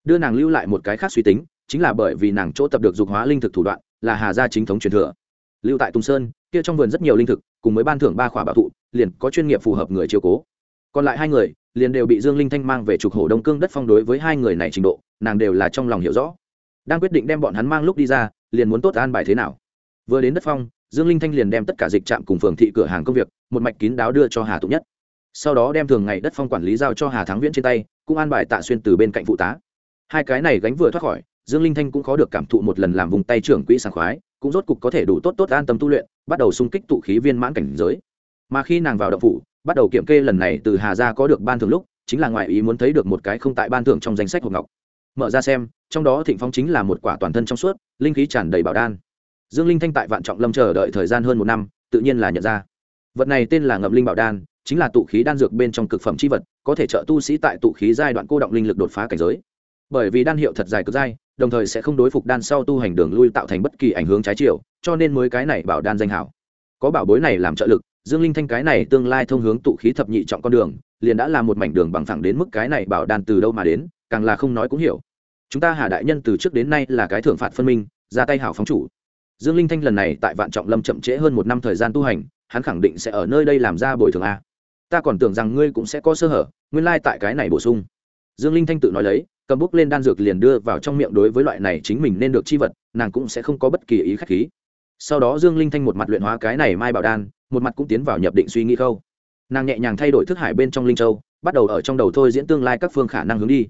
Đưa nàng lưu lại một cái khác suy tính, chính là bởi vì nàng chỗ tập được dục hóa linh thực thủ đoạn, là hà gia chính thống truyền thừa. Lưu tại tùng sơn, kia trong vườn rất nhiều linh thực, cùng mới ban thưởng ba khỏa bảo thụ, liền có chuyên nghiệp phù hợp người chiều cố. Còn lại hai người, liền đều bị dương linh thanh mang về trục hổ đông cương đất phong đối với hai người này trình độ, nàng đều là trong lòng hiểu rõ. Đang quyết định đem bọn hắn mang lúc đi ra, liền muốn tốt an bài thế nào. Vừa đến đất phong dương linh thanh liền đem tất cả dịch trạm cùng phường thị cửa hàng công việc, một mạch kín đáo đưa cho hà tụng nhất. Sau đó đem thường ngày đất phong quản lý giao cho hà thắng viễn trên tay, cũng an bài tạ xuyên từ bên cạnh phụ tá. Hai cái này gánh vừa thoát khỏi, dương linh thanh cũng khó được cảm thụ một lần làm vùng tay trưởng quỹ sảng khoái, cũng rốt cục có thể đủ tốt tốt an tâm tu luyện, bắt đầu xung kích tụ khí viên mãn cảnh giới. Mà khi nàng vào động phủ, bắt đầu kiểm kê lần này từ hà gia có được ban thưởng lúc, chính là ngoại ý muốn thấy được một cái không tại ban thưởng trong danh sách hộp ngọc. Mở ra xem, trong đó thịnh phong chính là một quả toàn thân trong suốt, linh khí tràn đầy bảo đan dương linh thanh tại vạn trọng lâm chờ đợi thời gian hơn một năm, tự nhiên là nhận ra. Vật này tên là ngậm linh bảo đan, chính là tụ khí đan dược bên trong cực phẩm c h i vật, có thể trợ tu sĩ tại tụ khí giai đoạn cô động linh lực đột phá cảnh giới. Bởi vì đan hiệu thật dài cực dai đồng thời sẽ không đối phục đan sau tu hành đường lui tạo thành bất kỳ ảnh hướng trái chiều, cho nên mới cái này bảo đan danh hảo. Có bảo bối này làm trợ lực, dương linh thanh cái này tương lai thông hướng tụ khí thập nhị trọng con đường, liền đã là một mảnh đường bằng thẳng đến mức cái này bảo đan từ đâu mà đến, càng là không nói cũng hiểu. Chúng ta hà đại nhân từ trước đến nay là cái thưởng phạt phân minh, ra tay hảo phóng chủ dương linh thanh lần này tại vạn trọng lâm chậm trễ hơn một năm thời gian tu hành, hắn khẳng định sẽ ở nơi đây làm ra bồi thường a. Ta còn tưởng rằng ngươi cũng sẽ có sơ hở, nguyên lai tại cái này bổ sung. Dương linh thanh tự nói lấy, cầm bút lên đan dược liền đưa vào trong miệng đối với loại này chính mình nên được chi vật, nàng cũng sẽ không có bất kỳ ý khách khí. Sau đó dương linh thanh một mặt luyện hóa cái này mai bảo đan, một mặt cũng tiến vào nhập định suy nghĩ khâu. Nàng nhẹ nhàng thay đổi thức hải bên trong linh châu, bắt đầu ở trong đầu thôi diễn tương lai các phương khả năng hướng đi.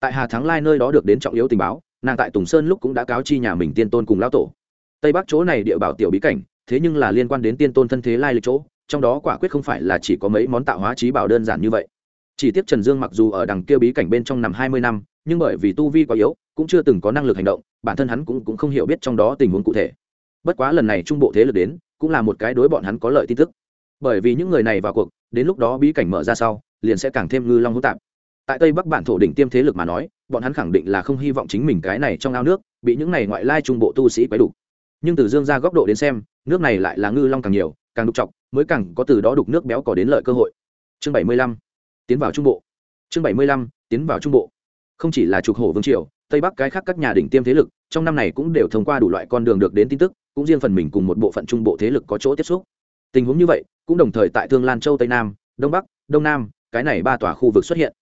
Tại hà thắng lai nơi đó được đến trọng yếu tình báo, nàng tại tùng sơn lúc cũng đã cáo chi nhà mình tiên tôn cùng lão tổ tây bắc chỗ này địa bảo tiểu bí cảnh thế nhưng là liên quan đến tiên tôn thân thế lai lịch chỗ trong đó quả quyết không phải là chỉ có mấy món tạo hóa trí bảo đơn giản như vậy. Chỉ tiếc trần dương mặc dù ở đằng kia bí cảnh bên trong nằm hai mươi năm nhưng bởi vì tu vi quá yếu cũng chưa từng có năng lực hành động bản thân hắn cũng, cũng không hiểu biết trong đó tình huống cụ thể. Bất quá lần này trung bộ thế lực đến cũng là một cái đối bọn hắn có lợi tin tức. Bởi vì những người này vào cuộc đến lúc đó bí cảnh mở ra sau liền sẽ càng thêm ngư long hữu tạp. Tại tây bắc bản thổ đỉnh tiêm thế lực mà nói bọn hắn khẳng định là không hy vọng chính mình cái này trong ao nước bị những này ngoại lai trung bộ tu sĩ quấy đủ nhưng từ dương ra góc độ đến xem, nước này lại là ngư long càng nhiều, càng đục chọc, mới càng có từ đó đục nước béo cỏ đến lợi cơ hội. Chương bảy mươi lăm, tiến vào trung bộ. Chương bảy mươi lăm, tiến vào trung bộ. Không chỉ là trục hổ vương triều, tây bắc cái khác các nhà đỉnh tiêm thế lực, trong năm này cũng đều thông qua đủ loại con đường được đến tin tức, cũng riêng phần mình cùng một bộ phận trung bộ thế lực có chỗ tiếp xúc. Tình huống như vậy, cũng đồng thời tại thương lan châu tây nam, đông bắc, đông nam, cái này ba tòa khu vực xuất hiện.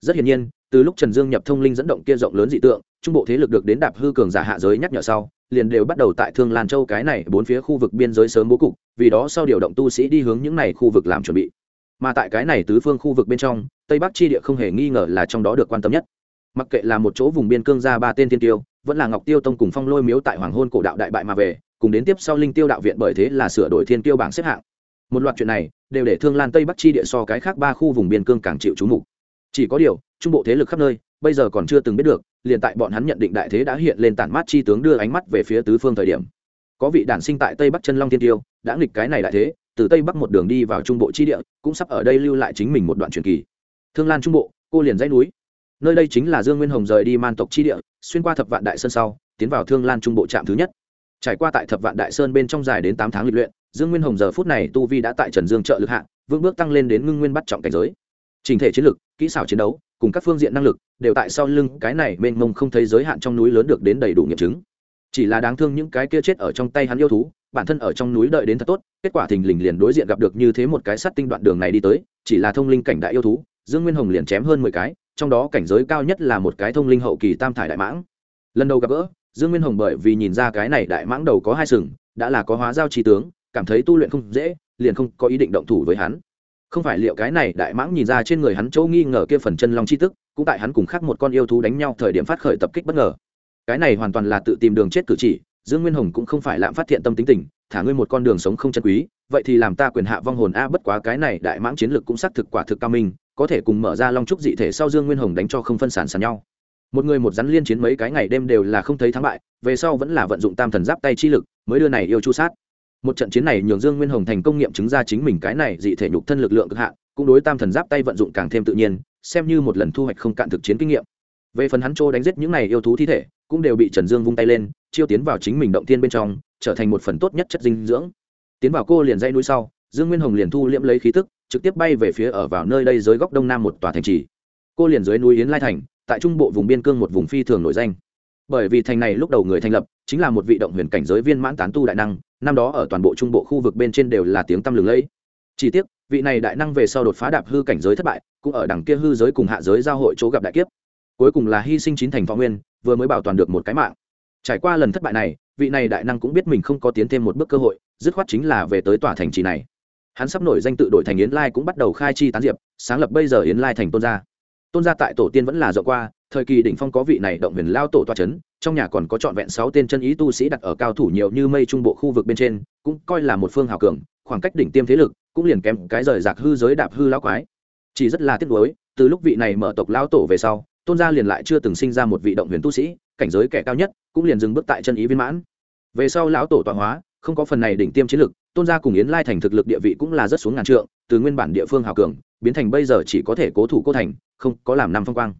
Rất hiển nhiên từ lúc trần dương nhập thông linh dẫn động kia rộng lớn dị tượng, trung bộ thế lực được đến đạp hư cường giả hạ giới nhắc nhở sau, liền đều bắt đầu tại thương lan châu cái này bốn phía khu vực biên giới sớm bố cục, vì đó sau điều động tu sĩ đi hướng những này khu vực làm chuẩn bị. Mà tại cái này tứ phương khu vực bên trong, tây bắc chi địa không hề nghi ngờ là trong đó được quan tâm nhất. Mặc kệ là một chỗ vùng biên cương ra ba tên tiên tiêu, vẫn là ngọc tiêu tông cùng phong lôi miếu tại hoàng hôn cổ đạo đại bại mà về, cùng đến tiếp sau linh tiêu đạo viện bởi thế là sửa đổi thiên tiêu bảng xếp hạng. Một loạt chuyện này, đều để thương lan tây bắc chi địa so cái khác ba khu vùng biên cương càng chịu chú mục chỉ có điều, trung bộ thế lực khắp nơi, bây giờ còn chưa từng biết được, liền tại bọn hắn nhận định đại thế đã hiện lên tản mát chi tướng đưa ánh mắt về phía tứ phương thời điểm. Có vị đản sinh tại tây bắc chân long thiên tiêu, đã nghịch cái này đại thế, từ tây bắc một đường đi vào trung bộ chi địa, cũng sắp ở đây lưu lại chính mình một đoạn truyền kỳ. Thương lan trung bộ, cô liền dãy núi. Nơi đây chính là dương nguyên hồng rời đi man tộc chi địa, xuyên qua thập vạn đại sơn sau, tiến vào thương lan trung bộ trạm thứ nhất. Trải qua tại thập vạn đại sơn bên trong dài đến tám tháng lịch luyện, dương nguyên hồng giờ phút này tu vi đã tại trần dương trợ lực hạng vững bước tăng lên đến ngưng nguyên bắt trọng cảnh giới. Trình thể chiến lực kỹ xảo chiến đấu, cùng các phương diện năng lực, đều tại sau lưng cái này mênh mông không thấy giới hạn trong núi lớn được đến đầy đủ nghiệm chứng. Chỉ là đáng thương những cái kia chết ở trong tay hắn yêu thú, bản thân ở trong núi đợi đến thật tốt, kết quả thình lình liền đối diện gặp được như thế một cái sắt tinh đoạn đường này đi tới, chỉ là thông linh cảnh đại yêu thú, dương nguyên hồng liền chém hơn mười cái, trong đó cảnh giới cao nhất là một cái thông linh hậu kỳ tam thải đại mãng. Lần đầu gặp gỡ, dương nguyên hồng bởi vì nhìn ra cái này đại mãng đầu có hai sừng, đã là có hóa giao trí tướng, cảm thấy tu luyện không dễ, liền không có ý định động thủ với hắn không phải liệu cái này đại mãng nhìn ra trên người hắn chỗ nghi ngờ kia phần chân long chi tức, cũng tại hắn cùng khác một con yêu thú đánh nhau thời điểm phát khởi tập kích bất ngờ. Cái này hoàn toàn là tự tìm đường chết cử chỉ, dương nguyên hồng cũng không phải lạm phát thiện tâm tính tình, thả ngươi một con đường sống không chân quý, vậy thì làm ta quyền hạ vong hồn a, bất quá cái này đại mãng chiến lược cũng xác thực quả thực cao minh, có thể cùng mở ra long trúc dị thể sau dương nguyên hồng đánh cho không phân sản sàn nhau. Một người một rắn liên chiến mấy cái ngày đêm đều là không thấy thắng bại, về sau vẫn là vận dụng tam thần giáp tay chi lực, mới đưa này yêu chu sát một trận chiến này nhường dương nguyên hồng thành công nghiệm chứng ra chính mình cái này dị thể nhục thân lực lượng cực hạn, cũng đối tam thần giáp tay vận dụng càng thêm tự nhiên, xem như một lần thu hoạch không cạn thực chiến kinh nghiệm. Về phần hắn trô đánh giết những này yêu thú thi thể, cũng đều bị trần dương vung tay lên, chiêu tiến vào chính mình động tiên bên trong, trở thành một phần tốt nhất chất dinh dưỡng. Tiến vào cô liền dây núi sau, dương nguyên hồng liền thu liễm lấy khí tức, trực tiếp bay về phía ở vào nơi đây dưới góc đông nam một tòa thành trì. Cô liền dưới núi yến lai thành, tại trung bộ vùng biên cương một vùng phi thường nổi danh. Bởi vì thành này lúc đầu người thành lập, chính là một vị động huyền cảnh giới viên mãn tán tu đại năng năm đó ở toàn bộ trung bộ khu vực bên trên đều là tiếng tăm lừng lẫy. Chỉ tiếc, vị này đại năng về sau đột phá đạp hư cảnh giới thất bại, cũng ở đằng kia hư giới cùng hạ giới giao hội chỗ gặp đại kiếp. Cuối cùng là hy sinh chín thành võ nguyên, vừa mới bảo toàn được một cái mạng. Trải qua lần thất bại này, vị này đại năng cũng biết mình không có tiến thêm một bước cơ hội, dứt khoát chính là về tới tòa thành trì này. Hắn sắp nổi danh tự đổi thành yến lai cũng bắt đầu khai chi tán diệp, sáng lập bây giờ yến lai thành tôn gia. Tôn gia tại tổ tiên vẫn là rộng qua, thời kỳ đỉnh phong có vị này động huyền lao tổ toa c h ấ n trong nhà còn có trọn vẹn sáu tên chân ý tu sĩ đặt ở cao thủ nhiều như mây trung bộ khu vực bên trên, cũng coi là một phương hào cường, khoảng cách đỉnh tiêm thế lực cũng liền kém cái rời rạc hư giới đạp hư lão quái. Chỉ rất là tiếc nuối, từ lúc vị này mở tộc lão tổ về sau, tôn gia liền lại chưa từng sinh ra một vị động huyền tu sĩ, cảnh giới kẻ cao nhất, cũng liền dừng bước tại chân ý viên mãn. Về sau lão tổ tọa hóa, không có phần này đỉnh tiêm chiến lực, tôn gia cùng yến lai thành thực lực địa vị cũng là rất xuống ngàn trượng, từ nguyên bản địa phương hào cường, biến thành bây giờ chỉ có thể cố thủ cô thành, không có làm năm phong quang.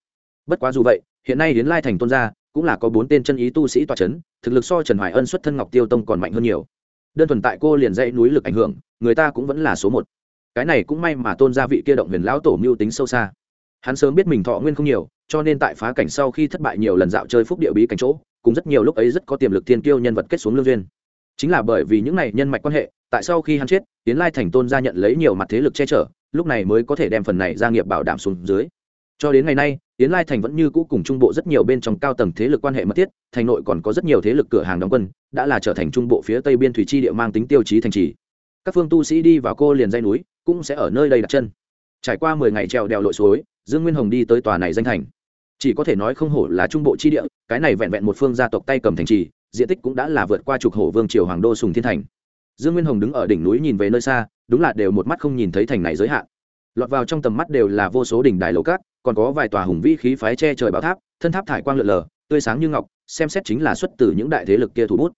Bất quá dù vậy, hiện nay yến lai thành tôn gia cũng là có bốn tên chân ý tu sĩ tọa chấn, thực lực so trần hoài ân xuất thân ngọc tiêu tông còn mạnh hơn nhiều. Đơn thuần tại cô liền dãy núi lực ảnh hưởng người ta cũng vẫn là số một. Cái này cũng may mà tôn gia vị kia động huyền lão tổ mưu tính sâu xa. Hắn sớm biết mình thọ nguyên không nhiều cho nên tại phá cảnh sau khi thất bại nhiều lần dạo chơi phúc địa bí cảnh chỗ cũng rất nhiều lúc ấy rất có tiềm lực thiên kiêu nhân vật kết xuống lương duyên. Chính là bởi vì những này nhân mạch quan hệ tại sau khi hắn chết tiến lai thành tôn gia nhận lấy nhiều mặt thế lực che chở lúc này mới có thể đem phần này gia nghiệp bảo đảm xuống dưới. Cho đến ngày nay tiến lai thành vẫn như cũ cùng trung bộ rất nhiều bên trong cao tầng thế lực quan hệ mật thiết, thành nội còn có rất nhiều thế lực cửa hàng đóng quân, đã là trở thành trung bộ phía tây biên thủy chi địa mang tính tiêu chí thành trì. Các phương tu sĩ đi vào cô liền dây núi, cũng sẽ ở nơi đây đặt chân. Trải qua mười ngày trèo đèo lội suối, dương nguyên hồng đi tới tòa này danh thành. Chỉ có thể nói không hổ là trung bộ chi địa, cái này vẹn vẹn một phương gia tộc tay cầm thành trì, diện tích cũng đã là vượt qua chục hổ vương triều hoàng đô sùng thiên thành. Dương nguyên hồng đứng ở đỉnh núi nhìn về nơi xa, đúng là đều một mắt không nhìn thấy thành này giới hạn. Lọt vào trong tầm mắt đều là vô số đỉnh đài lầu cát còn có vài tòa hùng vĩ khí phái che trời bảo tháp, thân tháp thải quang lượn lờ, tươi sáng như ngọc, xem xét chính là xuất từ những đại thế lực kia thủ bút.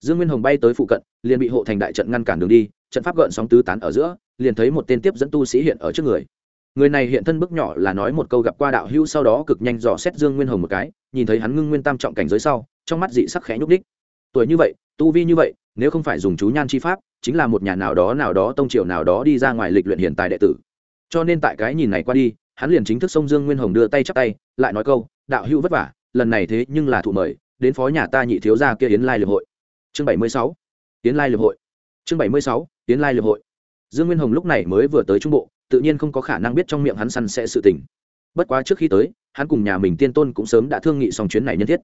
Dương nguyên hồng bay tới phụ cận, liền bị hộ thành đại trận ngăn cản đường đi, trận pháp gợn sóng tứ tán ở giữa, liền thấy một tên tiếp dẫn tu sĩ hiện ở trước người. Người này hiện thân bước nhỏ là nói một câu gặp qua đạo hữu sau đó cực nhanh dò xét dương nguyên hồng một cái, nhìn thấy hắn ngưng nguyên tam trọng cảnh giới sau, trong mắt dị sắc khẽ nhúc đích tuổi như vậy, tu vi như vậy, nếu không phải dùng chú nhan chi pháp, chính là một nhà nào đó nào đó tông triều nào đó đi ra ngoài lịch luyện hiện tại đệ tử. Cho nên tại cái nhìn này qua đi hắn liền chính thức xông dương nguyên hồng đưa tay chắp tay, lại nói câu, đạo hữu vất vả, lần này thế nhưng là thụ mời, đến phó nhà ta nhị thiếu gia kia yến lai liệp hội. Chương bảy mươi sáu. Yến lai liệp hội. Chương bảy mươi sáu, yến lai liệp hội. Dương nguyên hồng lúc này mới vừa tới trung bộ, tự nhiên không có khả năng biết trong miệng hắn săn sẽ sự tình. Bất quá trước khi tới, hắn cùng nhà mình tiên tôn cũng sớm đã thương nghị xong chuyến này nhân thiết.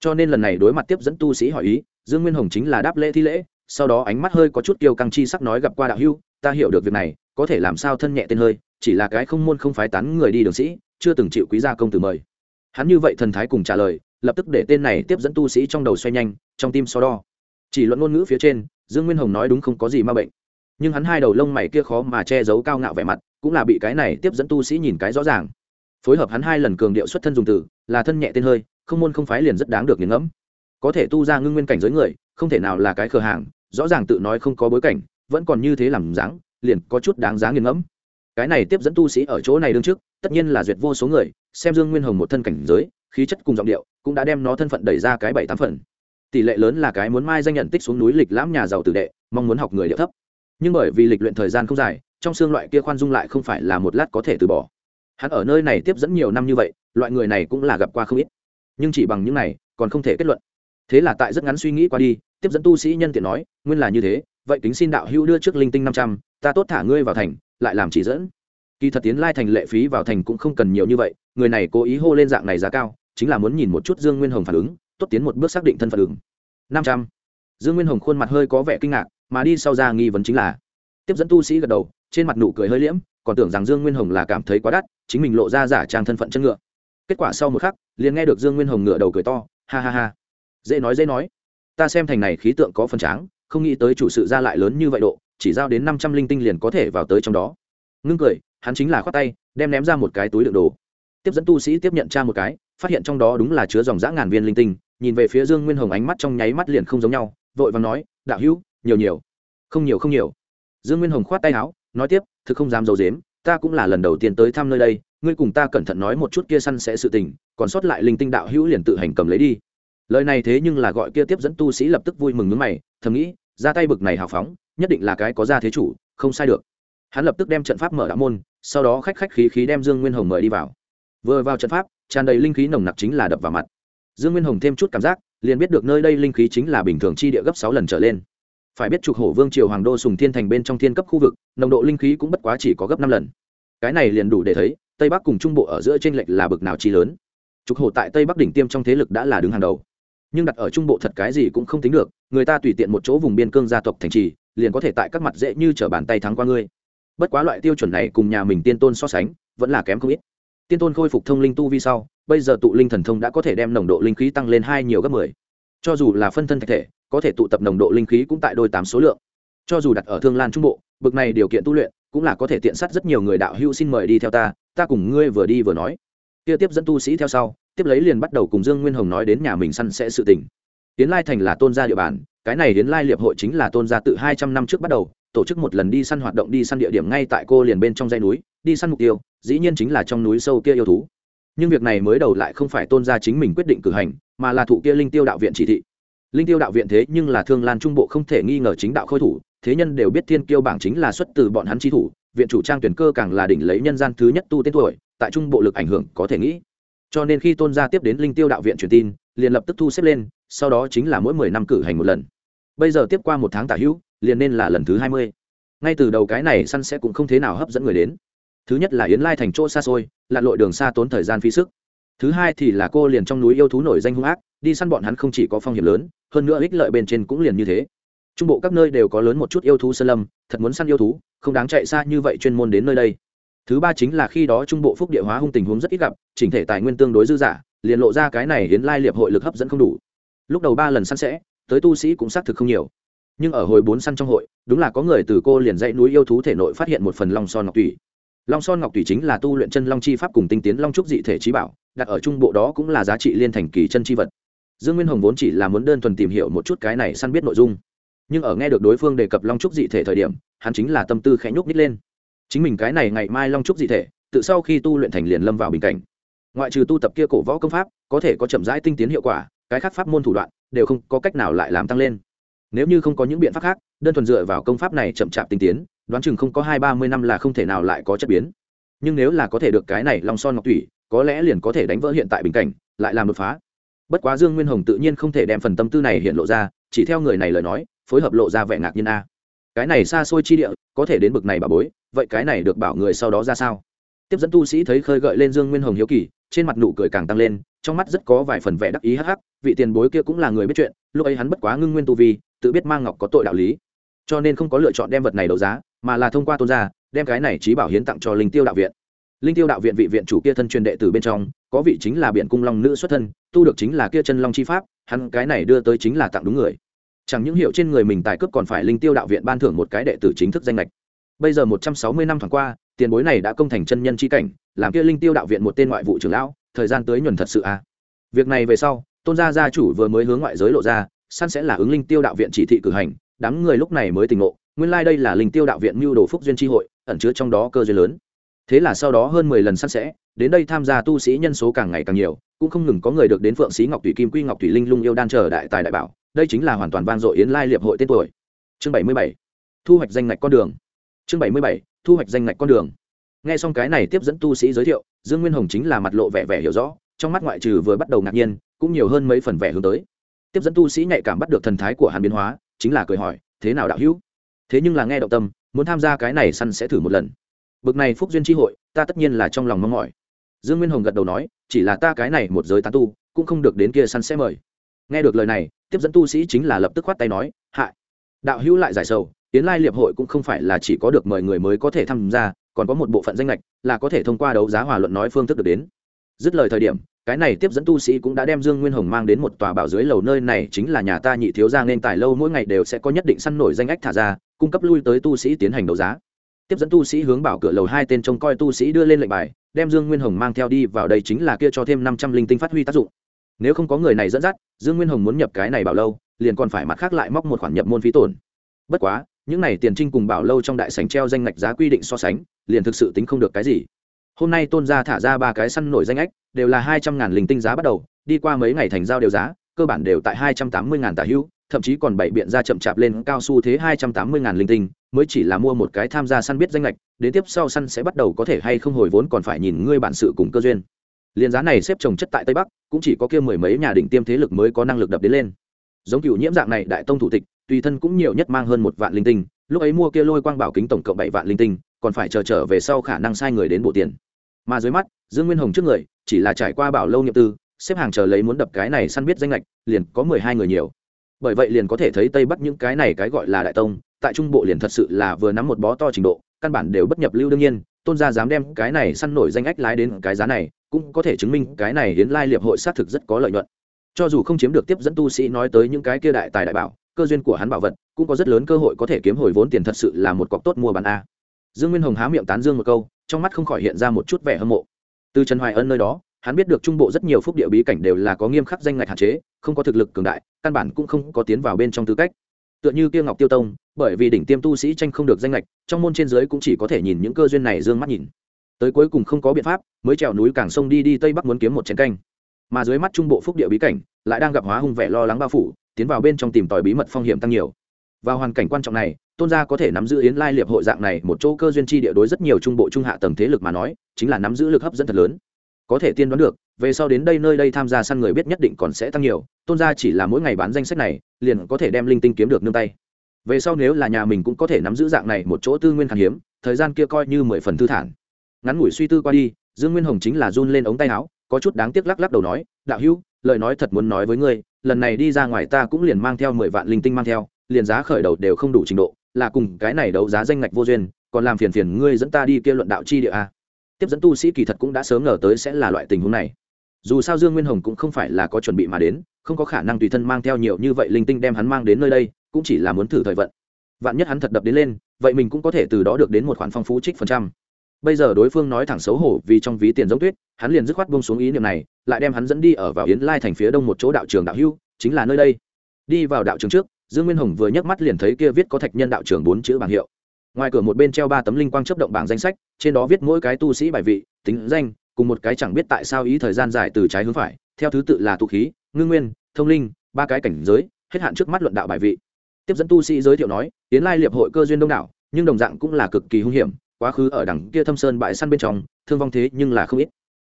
Cho nên lần này đối mặt tiếp dẫn tu sĩ hỏi ý, dương nguyên hồng chính là đáp lễ thi lễ, sau đó ánh mắt hơi có chút kiêu căng chi sắc nói gặp qua đạo hưu ta hiểu được việc này, có thể làm sao thân nhẹ tên hơi, chỉ là cái không môn không phái tán người đi đường sĩ, chưa từng chịu quý gia công tử mời. Hắn như vậy thần thái cùng trả lời, lập tức để tên này tiếp dẫn tu sĩ trong đầu xoay nhanh, trong tim so đo. Chỉ luận ngôn ngữ phía trên, dương nguyên hồng nói đúng không có gì ma bệnh. Nhưng hắn hai đầu lông mày kia khó mà che giấu cao ngạo vẻ mặt, cũng là bị cái này tiếp dẫn tu sĩ nhìn cái rõ ràng. Phối hợp hắn hai lần cường điệu xuất thân dùng từ, là thân nhẹ tên hơi, không môn không phái liền rất đáng được nghiền ngẫm. Có thể tu ra ngưng nguyên cảnh giới người, không thể nào là cái khờ hàng, rõ ràng tự nói không có bối cảnh vẫn còn như thế làm dáng, liền có chút đáng giá nghiền ngẫm. Cái này tiếp dẫn tu sĩ ở chỗ này đương trước, tất nhiên là duyệt vô số người, xem dương nguyên hồng một thân cảnh giới, khí chất cùng giọng điệu cũng đã đem nó thân phận đẩy ra cái bảy tám phần. Tỷ lệ lớn là cái muốn mai danh nhận tích xuống núi lịch lãm nhà giàu tử đệ, mong muốn học người điệu thấp. Nhưng bởi vì lịch luyện thời gian không dài, trong xương loại kia khoan dung lại không phải là một lát có thể từ bỏ. Hắn ở nơi này tiếp dẫn nhiều năm như vậy, loại người này cũng là gặp qua không ít. Nhưng chỉ bằng những này, còn không thể kết luận. Thế là tại rất ngắn suy nghĩ qua đi, tiếp dẫn tu sĩ nhân tiện nói, nguyên là như thế vậy kính xin đạo hữu đưa trước linh tinh năm trăm, ta tốt thả ngươi vào thành, lại làm chỉ dẫn. Kỳ thật tiến lai thành lệ phí vào thành cũng không cần nhiều như vậy, người này cố ý hô lên dạng này giá cao, chính là muốn nhìn một chút dương nguyên hồng phản ứng, tốt tiến một bước xác định thân phận ứng. Năm trăm. Dương nguyên hồng khuôn mặt hơi có vẻ kinh ngạc, mà đi sau ra nghi vấn chính là, tiếp dẫn tu sĩ gật đầu, trên mặt nụ cười hơi liễm, còn tưởng rằng dương nguyên hồng là cảm thấy quá đắt, chính mình lộ ra giả trang thân phận chân ngựa. Kết quả sau một khắc, liền nghe được dương nguyên hồng ngựa đầu cười to, ha ha ha. Dễ nói dễ nói. Ta xem thành này khí tượng có phần tráng không nghĩ tới chủ sự ra lại lớn như vậy độ, chỉ giao đến năm trăm linh tinh liền có thể vào tới trong đó. Ngưng cười, hắn chính là khoát tay, đem ném ra một cái túi đựng đồ. Tiếp dẫn tu sĩ tiếp nhận tra một cái, phát hiện trong đó đúng là chứa dòng dã ngàn viên linh tinh, nhìn về phía dương nguyên hồng ánh mắt trong nháy mắt liền không giống nhau, vội và nói, đạo hữu, nhiều nhiều. Không nhiều không nhiều. Dương nguyên hồng khoát tay áo, nói tiếp, thực không dám d i ấ u dếm ta cũng là lần đầu tiên tới thăm nơi đây, ngươi cùng ta cẩn thận nói một chút kia săn sẽ sự tình, còn sót lại linh tinh đạo hữu liền tự hành cầm lấy đi lời này thế nhưng là gọi kia tiếp dẫn tu sĩ lập tức vui mừng nước mày, thầm nghĩ, ra tay bực này hào phóng, nhất định là cái có ra thế chủ, không sai được. Hắn lập tức đem trận pháp mở đạo môn, sau đó khách khách khí khí đem dương nguyên hồng mời đi vào. Vừa vào trận pháp, tràn đầy linh khí nồng nặc chính là đập vào mặt. Dương nguyên hồng thêm chút cảm giác, liền biết được nơi đây linh khí chính là bình thường chi địa gấp sáu lần trở lên. Phải biết trục hổ vương triều hoàng đô sùng thiên thành bên trong thiên cấp khu vực, nồng độ linh khí cũng bất quá chỉ có gấp năm lần. Cái này liền đủ để thấy, tây bắc cùng trung bộ ở giữa t r ê n lệch là bực nào chi lớn. Trục hổ tại tây bắc đỉnh tiêm trong thế lực đã là đứng hàng đầu nhưng đặt ở trung bộ thật cái gì cũng không tính được, người ta tùy tiện một chỗ vùng biên cương gia tộc thành trì, liền có thể tại các mặt dễ như t r ở bàn tay thắng qua ngươi. Bất quá loại tiêu chuẩn này cùng nhà mình tiên tôn so sánh, vẫn là kém không ít. Tiên tôn khôi phục thông linh tu vi sau, bây giờ tụ linh thần thông đã có thể đem nồng độ linh khí tăng lên hai nhiều gấp mười. Cho dù là phân thân thạch thể, có thể tụ tập nồng độ linh khí cũng tại đôi tám số lượng. Cho dù đặt ở thương lan trung bộ, bực này điều kiện tu luyện cũng là có thể tiện sát rất nhiều người đạo hữu xin mời đi theo ta ta cùng ngươi vừa đi vừa nói. Kia tiếp dẫn tu sĩ theo sau tiếp lấy liền bắt đầu cùng dương nguyên hồng nói đến nhà mình săn sẽ sự tình. Hiến lai thành là tôn gia địa bàn, cái này hiến lai liệp hội chính là tôn gia tự hai trăm năm trước bắt đầu, tổ chức một lần đi săn hoạt động đi săn địa điểm ngay tại cô liền bên trong dãy núi, đi săn mục tiêu, dĩ nhiên chính là trong núi sâu kia yêu thú. Nhưng việc này mới đầu lại không phải tôn gia chính mình quyết định cử hành, mà là thụ kia linh tiêu đạo viện chỉ thị. Linh tiêu đạo viện thế nhưng là thương lan trung bộ không thể nghi ngờ chính đạo khôi thủ, thế nhân đều biết thiên kiêu bảng chính là xuất từ bọn hắn chi thủ, viện chủ trang tuyển cơ càng là đỉnh lấy nhân gian thứ nhất tu tên tuổi, tại trung bộ lực ảnh hưởng có thể nghĩ cho nên khi tôn gia tiếp đến linh tiêu đạo viện truyền tin, liền lập tức thu xếp lên, sau đó chính là mỗi mười năm cử hành một lần. Bây giờ tiếp qua một tháng tả hữu, liền nên là lần thứ hai mươi. Ngay từ đầu cái này săn sẽ cũng không thế nào hấp dẫn người đến. Thứ nhất là yến lai thành chỗ xa xôi, lặn lội đường xa tốn thời gian phí sức. Thứ hai thì là cô liền trong núi yêu thú nổi danh hung ác, đi săn bọn hắn không chỉ có phong hiểm lớn, hơn nữa ích lợi bên trên cũng liền như thế. Trung bộ các nơi đều có lớn một chút yêu thú sơn lâm, thật muốn săn yêu thú, không đáng chạy xa như vậy chuyên môn đến nơi đây thứ ba chính là khi đó trung bộ phúc địa hóa hung tình huống rất ít gặp, chỉnh thể tài nguyên tương đối dư giả liền lộ ra cái này hiến lai liệp hội lực hấp dẫn không đủ. Lúc đầu ba lần săn sẽ, tới tu sĩ cũng xác thực không nhiều. Nhưng ở hồi bốn săn trong hội, đúng là có người từ cô liền dãy núi yêu thú thể nội phát hiện một phần long son ngọc tùy long son ngọc tùy chính là tu luyện chân long chi pháp cùng tinh tiến long trúc dị thể trí bảo, đặt ở trung bộ đó cũng là giá trị liên thành kỳ chân chi vật. Dương nguyên hồng vốn chỉ là muốn đơn thuần tìm hiểu một chút cái này săn biết nội dung. Nhưng ở nghe được đối phương đề cập long trúc dị thể thời điểm, hắn chính là tâm tư khẽ nhúc nít lên chính mình cái này ngày mai long trúc dị thể, tự sau khi tu luyện thành liền lâm vào bình cảnh. Ngoại trừ tu tập kia cổ võ công pháp, có thể có chậm rãi tinh tiến hiệu quả, cái khác pháp môn thủ đoạn, đều không có cách nào lại làm tăng lên. Nếu như không có những biện pháp khác, đơn thuần dựa vào công pháp này chậm chạp tinh tiến, đoán chừng không có hai ba mươi năm là không thể nào lại có chất biến. Nhưng nếu là có thể được cái này long son ngọc thủy, có lẽ liền có thể đánh vỡ hiện tại bình cảnh, lại làm đột phá. Bất quá dương nguyên hồng tự nhiên không thể đem phần tâm tư này hiện lộ ra, chỉ theo người này lời nói, phối hợp lộ ra vẻ ngạc nhiên a cái này xa xôi chi địa, có thể đến bực này bà bối, vậy cái này được bảo người sau đó ra sao? Tiếp dẫn tu sĩ thấy khơi gợi lên dương nguyên hồng hiếu kỳ, trên mặt nụ cười càng tăng lên, trong mắt rất có vài phần vẻ đắc ý hắc hắc, vị tiền bối kia cũng là người biết chuyện, lúc ấy hắn bất quá ngưng nguyên tu vi, tự biết mang ngọc có tội đạo lý. Cho nên không có lựa chọn đem vật này đấu giá, mà là thông qua tôn gia, đem cái này trí bảo hiến tặng cho linh tiêu đạo viện. Linh tiêu đạo viện vị viện chủ kia thân truyền đệ tử bên trong, có vị chính là biện cung long nữ xuất thân, tu được chính là kia chân long chi pháp, hắn cái này đưa tới chính là tặng đúng người chẳng những hiệu trên người mình tài cướp còn phải linh tiêu đạo viện ban thưởng một cái đệ tử chính thức danh lệch bây giờ một trăm sáu mươi năm thoảng qua, tiền bối này đã công thành chân nhân chi cảnh, làm kia linh tiêu đạo viện một tên ngoại vụ trưởng lão, thời gian tới nhuần thật sự à. Việc này về sau, tôn gia gia chủ vừa mới hướng ngoại giới lộ ra, săn sẽ là ứng linh tiêu đạo viện chỉ thị cử hành, đám người lúc này mới tỉnh ngộ, nguyên lai、like、đây là linh tiêu đạo viện mưu đồ phúc duyên tri hội, ẩn chứa trong đó cơ duyên lớn. Thế là sau đó hơn mười lần săn sẽ, đến đây tham gia tu sĩ nhân số càng ngày càng nhiều, cũng không ngừng có người được đến phượng sĩ ngọc thủy kim quy ngọc thủy linh lung yêu đan chờ đại tài đại bảo đây chính là hoàn toàn vang dội yến lai liệp hội tên tuổi. Chương bảy mươi bảy, thu hoạch danh ngạch con đường. Chương bảy mươi bảy, thu hoạch danh ngạch con đường. Nghe xong cái này tiếp dẫn tu sĩ giới thiệu, dương nguyên hồng chính là mặt lộ vẻ vẻ hiểu rõ, trong mắt ngoại trừ vừa bắt đầu ngạc nhiên, cũng nhiều hơn mấy phần vẻ hướng tới. Tiếp dẫn tu sĩ nhạy cảm bắt được thần thái của hàn biến hóa, chính là cười hỏi, thế nào đạo hữu? Thế nhưng là nghe động tâm, muốn tham gia cái này săn sẽ thử một lần. Bực này phúc duyên tri hội, ta tất nhiên là trong lòng mong mỏi. Dương nguyên hồng gật đầu nói, chỉ là ta cái này một giới tán tu, cũng không được đến kia săn sẽ mời nghe được lời này, tiếp dẫn tu sĩ chính là lập tức khoát tay nói hại đạo hữu lại giải sầu tiến lai liệp hội cũng không phải là chỉ có được mời người mới có thể tham gia, còn có một bộ phận danh lệch là có thể thông qua đấu giá hòa luận nói phương thức được đến. Dứt lời thời điểm, cái này tiếp dẫn tu sĩ cũng đã đem dương nguyên hồng mang đến một tòa bảo dưới lầu nơi này, chính là nhà ta nhị thiếu gia nên tài lâu mỗi ngày đều sẽ có nhất định săn nổi danh ách thả ra, cung cấp lui tới tu sĩ tiến hành đấu giá. Tiếp dẫn tu sĩ hướng bảo cửa lầu hai tên trông coi tu sĩ đưa lên lệnh bài, đem dương nguyên hồng mang theo đi vào đây chính là kia cho thêm năm trăm linh tinh phát huy tác dụng nếu không có người này dẫn dắt, dương nguyên hồng muốn nhập cái này bảo lâu, liền còn phải mặt khác lại móc một khoản nhập môn phí tổn. Bất quá, những này tiền trinh cùng bảo lâu trong đại sành treo danh ngạch giá quy định so sánh, liền thực sự tính không được cái gì. Hôm nay tôn gia thả ra ba cái săn nổi danh ách, đều là hai trăm ngàn linh tinh giá bắt đầu, đi qua mấy ngày thành giao đều giá, cơ bản đều tại hai trăm tám mươi ngàn tả hữu thậm chí còn bảy biện ra chậm chạp lên cao su thế hai trăm tám mươi ngàn linh tinh, mới chỉ là mua một cái tham gia săn biết danh lệch đến tiếp sau săn sẽ bắt đầu có thể hay không hồi vốn còn phải nhìn ngươi bản sự cùng cơ duyên liên giá này xếp trồng chất tại tây bắc, cũng chỉ có kia mười mấy nhà đỉnh tiêm thế lực mới có năng lực đập đến lên. Giống cựu nhiễm dạng này đại tông thủ tịch, tùy thân cũng nhiều nhất mang hơn một vạn linh tinh, lúc ấy mua kia lôi quang bảo kính tổng cộng bảy vạn linh tinh, còn phải chờ trở về sau khả năng sai người đến bộ tiền. Mà dưới mắt, dương nguyên hồng trước người, chỉ là trải qua bảo lâu nhiệm tư, xếp hàng chờ lấy muốn đập cái này săn biết danh lệch liền có mười hai người nhiều. Bởi vậy liền có thể thấy tây bắc những cái này cái gọi là đại tông, tại trung bộ liền thật sự là vừa nắm một bó to trình độ, căn bản đều bất nhập lưu đương nhiên, tôn gia dám đem cái này săn nổi danh ách lái đến cái giá này cũng có thể chứng minh cái này hiến lai liệp hội xác thực rất có lợi nhuận. Cho dù không chiếm được tiếp dẫn tu sĩ nói tới những cái kia đại tài đại bảo, cơ duyên của hắn bảo vật, cũng có rất lớn cơ hội có thể kiếm hồi vốn tiền thật sự là một cọc tốt mua bán a. Dương nguyên hồng há miệng tán dương một câu, trong mắt không khỏi hiện ra một chút vẻ hâm mộ. Từ trần hoài ân nơi đó, hắn biết được trung bộ rất nhiều phúc địa bí cảnh đều là có nghiêm khắc danh ngạch hạn chế, không có thực lực cường đại, căn bản cũng không có tiến vào bên trong tư cách. Tựa như kia ngọc tiêu tông, bởi vì đỉnh tiêm tu sĩ tranh không được danh lệch trong môn trên dưới cũng chỉ có thể nhìn những cơ duyên này d ư ơ n g mắt nhìn tới cuối cùng không có biện pháp, mới trèo núi càng sông đi đi tây bắc muốn kiếm một chén canh. Mà dưới mắt trung bộ phúc địa bí cảnh, lại đang gặp hóa hung vẻ lo lắng bao phủ, tiến vào bên trong tìm tòi bí mật phong hiểm tăng nhiều. Vào hoàn cảnh quan trọng này, tôn gia có thể nắm giữ yến lai liệp hội dạng này một chỗ cơ duyên chi địa đối rất nhiều trung bộ trung hạ tầng thế lực mà nói, chính là nắm giữ lực hấp dẫn thật lớn. Có thể tiên đoán được, về sau đến đây nơi đây tham gia săn người biết nhất định còn sẽ tăng nhiều, tôn gia chỉ là mỗi ngày bán danh sách này, liền có thể đem linh tinh kiếm được nương tay. Về sau nếu là nhà mình cũng có thể nắm giữ dạng này một chỗ tư nguyên khan hiếm, thời gian kia coi như mười phần thư thản ngắn ngủi suy tư qua đi, dương nguyên hồng chính là run lên ống tay áo, có chút đáng tiếc lắc lắc đầu nói, đạo hữu, lời nói thật muốn nói với ngươi, lần này đi ra ngoài ta cũng liền mang theo mười vạn linh tinh mang theo, liền giá khởi đầu đều không đủ trình độ, là cùng cái này đấu giá danh ngạch vô duyên, còn làm phiền phiền ngươi dẫn ta đi kia luận đạo chi địa a. Tiếp dẫn tu sĩ kỳ thật cũng đã sớm ngờ tới sẽ là loại tình huống này. Dù sao dương nguyên hồng cũng không phải là có chuẩn bị mà đến, không có khả năng tùy thân mang theo nhiều như vậy linh tinh đem hắn mang đến nơi đây, cũng chỉ là muốn thử thời vận. Vạn nhất hắn thật đập đến lên, vậy mình cũng có thể từ đó được đến một khoản phong phú trích phần trăm bây giờ đối phương nói thẳng xấu hổ vì trong ví tiền giống tuyết, hắn liền dứt khoát bông xuống ý niệm này, lại đem hắn dẫn đi ở vào yến lai thành phía đông một chỗ đạo trường đạo hưu, chính là nơi đây. Đi vào đạo trường trước, dương nguyên hồng vừa nhấc mắt liền thấy kia viết có thạch nhân đạo trường bốn chữ bảng hiệu. Ngoài cửa một bên treo ba tấm linh quang chấp động bảng danh sách, trên đó viết mỗi cái tu sĩ bài vị, tính danh, cùng một cái chẳng biết tại sao ý thời gian dài từ trái hướng phải, theo thứ tự là tụ khí, ngưng nguyên, thông linh, ba cái cảnh giới, hết hạn trước mắt luận đạo bài vị. Tiếp dẫn tu sĩ giới thiệu nói tiến lai liệp hội cơ duyên đông đảo, nhưng đồng dạng cũng là cực kỳ hung hiểm quá khứ ở đằng kia thâm sơn bãi săn bên trong, thương vong thế nhưng là không ít.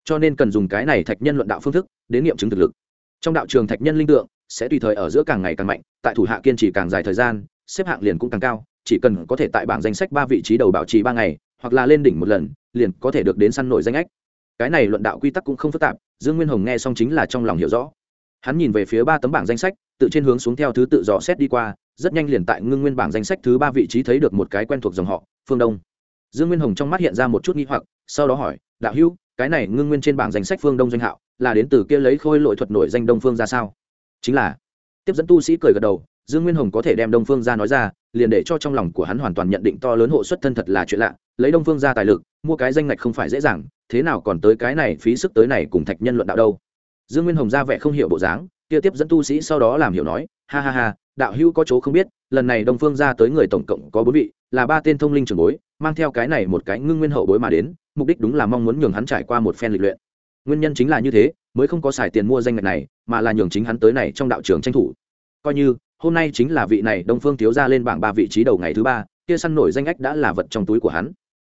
Cho nên cần dùng cái này thạch nhân luận đạo phương thức, đến nghiệm chứng thực lực. Trong đạo trường thạch nhân linh tượng, sẽ tùy thời ở giữa càng ngày càng mạnh, tại thủ hạ kiên trì càng dài thời gian, xếp hạng liền cũng càng cao, chỉ cần có thể tại bảng danh sách ba vị trí đầu bảo trì ba ngày, hoặc là lên đỉnh một lần, liền có thể được đến săn nổi danh ách. Cái này luận đạo quy tắc cũng không phức tạp, dương nguyên hồng nghe xong chính là trong lòng hiểu rõ. Hắn nhìn về phía ba tấm bảng danh sách, tự trên hướng xuống theo thứ tự dò xét đi qua, rất nhanh liền tại ngưng nguyên bảng danh sách thứ ba vị trí thấy được một cái quen thuộc dòng họ, phương đông dương nguyên hồng trong mắt hiện ra một chút nghi hoặc, sau đó hỏi, đạo hữu, cái này ngưng nguyên trên bảng danh sách phương đông danh hạo, là đến từ kia lấy khôi lội thuật nổi danh đông phương ra sao? Chính là. Tiếp dẫn tu sĩ cười gật đầu, dương nguyên hồng có thể đem đông phương ra nói ra, liền để cho trong lòng của hắn hoàn toàn nhận định to lớn hộ xuất thân thật là chuyện lạ, lấy đông phương ra tài lực, mua cái danh ngạch không phải dễ dàng, thế nào còn tới cái này phí sức tới này cùng thạch nhân luận đạo đâu. Dương nguyên hồng ra vẻ không hiểu bộ dáng, kia tiếp dẫn tu sĩ sau đó làm hiểu nói, ha ha ha, đạo hữu có chỗ không biết, lần này đông phương ra tới người tổng cộng có bốn vị là ba tên thông linh trưởng bối, mang theo cái này một cái ngưng nguyên hậu bối mà đến, mục đích đúng là mong muốn nhường hắn trải qua một phen lịch luyện. Nguyên nhân chính là như thế, mới không có xài tiền mua danh ngạch này, mà là nhường chính hắn tới này trong đạo trường tranh thủ. Coi như, hôm nay chính là vị này đông phương thiếu ra lên bảng ba vị trí đầu ngày thứ ba, kia săn nổi danh ách đã là vật trong túi của hắn.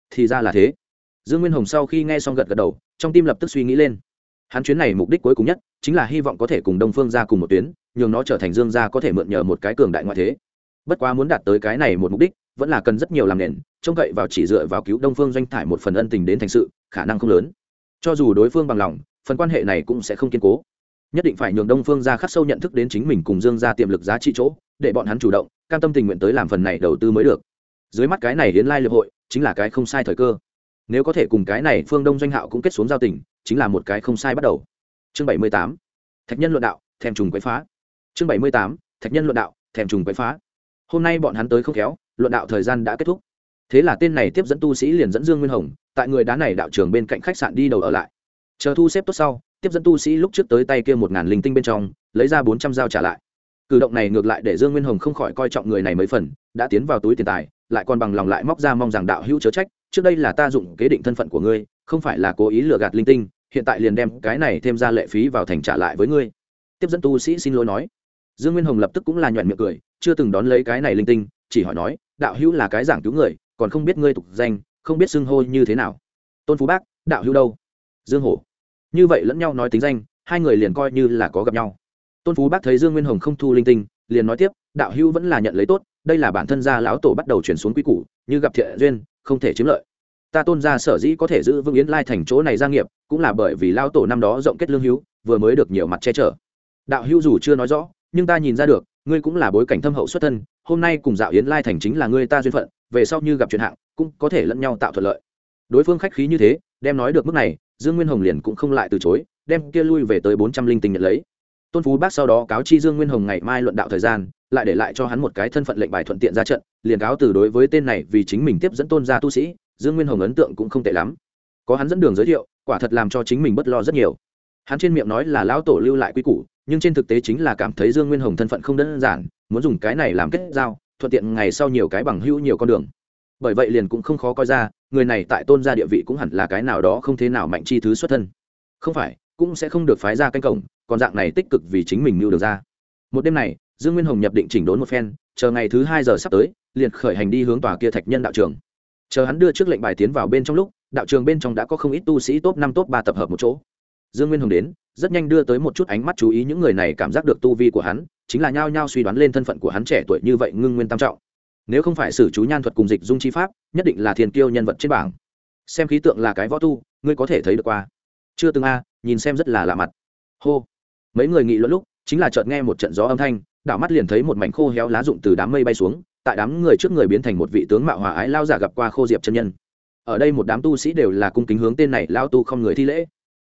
Thì ra là thế. Dương nguyên hồng sau khi nghe xong gật gật đầu, trong tim lập tức suy nghĩ lên. Hắn chuyến này mục đích cuối cùng nhất, chính là hy vọng có thể cùng đông phương ra cùng một tuyến, nhường nó trở thành dương gia có thể mượn nhờ một cái cường đại ngoại thế. Bất quá muốn đạt tới cái này một mục đích vẫn là cần rất nhiều làm nền, trông cậy vào chỉ dựa vào cứu đông phương doanh thải một phần ân tình đến thành sự, khả năng không lớn. Cho dù đối phương bằng lòng, phần quan hệ này cũng sẽ không kiên cố. Nhất định phải nhường đông phương ra khắc sâu nhận thức đến chính mình cùng dương ra tiềm lực giá trị chỗ, để bọn hắn chủ động, cam tâm tình nguyện tới làm phần này đầu tư mới được. Dưới mắt cái này hiến lai liệp hội, chính là cái không sai thời cơ. Nếu có thể cùng cái này phương đông doanh hạo cũng kết xuống giao tình, chính là một cái không sai bắt đầu. Chương bảy mươi tám, thạch nhân luận đạo, thèm trùng quấy phá. Chương bảy mươi tám, thạch nhân luận đạo, thèm trùng quấy phá hôm nay bọn hắn tới không khéo, luận đạo thời gian đã kết thúc. Thế là tên này tiếp dẫn tu sĩ liền dẫn dương nguyên hồng, tại người đá này đạo trường bên cạnh khách sạn đi đầu ở lại. Chờ thu xếp tốt sau, tiếp dẫn tu sĩ lúc trước tới tay kia một ngàn linh tinh bên trong, lấy ra bốn trăm dao trả lại. Cử động này ngược lại để dương nguyên hồng không khỏi coi trọng người này mấy phần, đã tiến vào túi tiền tài, lại còn bằng lòng lại móc ra mong rằng đạo hữu chớ trách, trước đây là ta dụng kế định thân phận của ngươi, không phải là cố ý lừa gạt linh tinh, hiện tại liền đem cái này thêm ra lệ phí vào thành trả lại với ngươi. Tiếp dẫn tu sĩ xin lỗi nói dương nguyên hồng lập tức cũng là nhoẹn miệng cười, chưa từng đón lấy cái này linh tinh, chỉ hỏi nói, đạo hữu là cái giảng cứu người, còn không biết ngươi tục danh, không biết xưng hô như thế nào. Tôn phú bác, đạo hữu đâu? Dương hổ. Như vậy lẫn nhau nói tính danh, hai người liền coi như là có gặp nhau. Tôn phú bác thấy dương nguyên hồng không thu linh tinh, liền nói tiếp, đạo hữu vẫn là nhận lấy tốt, đây là bản thân gia lão tổ bắt đầu chuyển xuống quy củ, như gặp thiện duyên, không thể chiếm lợi. Ta tôn gia sở dĩ có thể giữ vững yến lai thành chỗ này gia nghiệp, cũng là bởi vì lao tổ năm đó rộng kết lương hữu, vừa mới được nhiều mặt che chở. Đạo hữu dù chưa nói rõ nhưng ta nhìn ra được, ngươi cũng là bối cảnh thâm hậu xuất thân, hôm nay cùng dạo yến lai thành chính là ngươi ta duyên phận, về sau như gặp chuyện hạng, cũng có thể lẫn nhau tạo thuận lợi. Đối phương khách khí như thế, đem nói được mức này, dương nguyên hồng liền cũng không lại từ chối, đem kia lui về tới bốn trăm linh tinh nhận lấy. Tôn phú bác sau đó cáo chi dương nguyên hồng ngày mai luận đạo thời gian, lại để lại cho hắn một cái thân phận lệnh bài thuận tiện ra trận, liền cáo từ đối với tên này vì chính mình tiếp dẫn tôn gia tu sĩ, dương nguyên hồng ấn tượng cũng không tệ lắm. Có hắn dẫn đường giới thiệu, quả thật làm cho chính mình bất lo rất nhiều. Hắn trên miệng nói là lão tổ lưu lại quy củ nhưng trên thực tế chính là cảm thấy dương nguyên hồng thân phận không đơn giản, muốn dùng cái này làm kết giao, thuận tiện ngày sau nhiều cái bằng hữu nhiều con đường. Bởi vậy liền cũng không khó coi ra, người này tại tôn gia địa vị cũng hẳn là cái nào đó không thế nào mạnh chi thứ xuất thân. Không phải, cũng sẽ không được phái ra canh cổng, còn dạng này tích cực vì chính mình mưu được ra. Một đêm này, dương nguyên hồng nhập định chỉnh đốn một phen, chờ ngày thứ hai giờ sắp tới, liền khởi hành đi hướng tòa kia thạch nhân đạo trường. Chờ hắn đưa trước lệnh bài tiến vào bên trong lúc, đạo trường bên trong đã có không ít tu sĩ top năm top ba tập hợp một chỗ dương nguyên hồng đến, rất nhanh đưa tới một chút ánh mắt chú ý những người này cảm giác được tu vi của hắn, chính là nhao nhao suy đoán lên thân phận của hắn trẻ tuổi như vậy ngưng nguyên tam trọng. Nếu không phải sử chú nhan thuật cùng dịch dung chi pháp, nhất định là thiền kiêu nhân vật trên bảng. Xem khí tượng là cái võ tu, ngươi có thể thấy được qua. Chưa từng a, nhìn xem rất là lạ mặt. Hô. Mấy người nghị luận lúc, chính là chợt nghe một trận gió âm thanh, đảo mắt liền thấy một mảnh khô héo lá rụng từ đám mây bay xuống, tại đám người trước người biến thành một vị tướng mạo hòa ái lao giả gặp qua khô diệp chân nhân. Ở đây một đám tu sĩ đều là cung kính hướng tên này lao tu không người thi lễ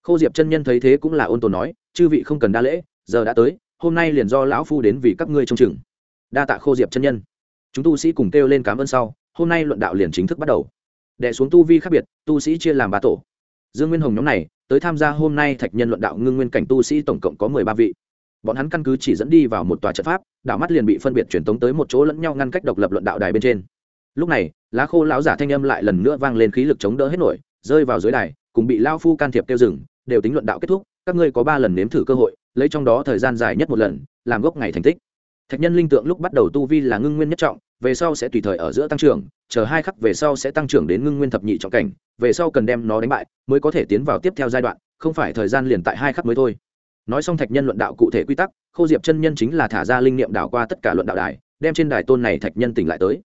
khô diệp chân nhân thấy thế cũng là ôn tồn nói, chư vị không cần đa lễ, giờ đã tới, hôm nay liền do lão phu đến vì các ngươi trông chừng. Đa tạ khô diệp chân nhân. Chúng tu sĩ cùng kêu lên cảm ơn sau, hôm nay luận đạo liền chính thức bắt đầu. Đẻ xuống tu vi khác biệt, tu sĩ chia làm ba tổ. Dương nguyên hồng nhóm này, tới tham gia hôm nay thạch nhân luận đạo ngưng nguyên cảnh tu sĩ tổng cộng có mười ba vị. Bọn hắn căn cứ chỉ dẫn đi vào một tòa trận pháp, đạo mắt liền bị phân biệt truyền tống tới một chỗ lẫn nhau ngăn cách độc lập luận đạo đài bên trên. Lúc này, lá khô lão giả thanh âm lại lần nữa vang lên khí lực chống đỡ hết nổi, rơi vào dưới đài, cùng bị lao phu can thiệp tiêu rừng đều tính luận đạo kết thúc, các ngươi có ba lần nếm thử cơ hội, lấy trong đó thời gian dài nhất một lần, làm gốc ngày thành tích. Thạch nhân linh tượng lúc bắt đầu tu vi là ngưng nguyên nhất trọng, về sau sẽ tùy thời ở giữa tăng trưởng, chờ hai khắc về sau sẽ tăng trưởng đến ngưng nguyên thập nhị trọng cảnh, về sau cần đem nó đánh bại, mới có thể tiến vào tiếp theo giai đoạn, không phải thời gian liền tại hai khắc mới thôi. Nói xong thạch nhân luận đạo cụ thể quy tắc, khô diệp chân nhân chính là thả ra linh niệm đảo qua tất cả luận đạo đài, đem trên đài tôn này thạch nhân tỉnh lại tới.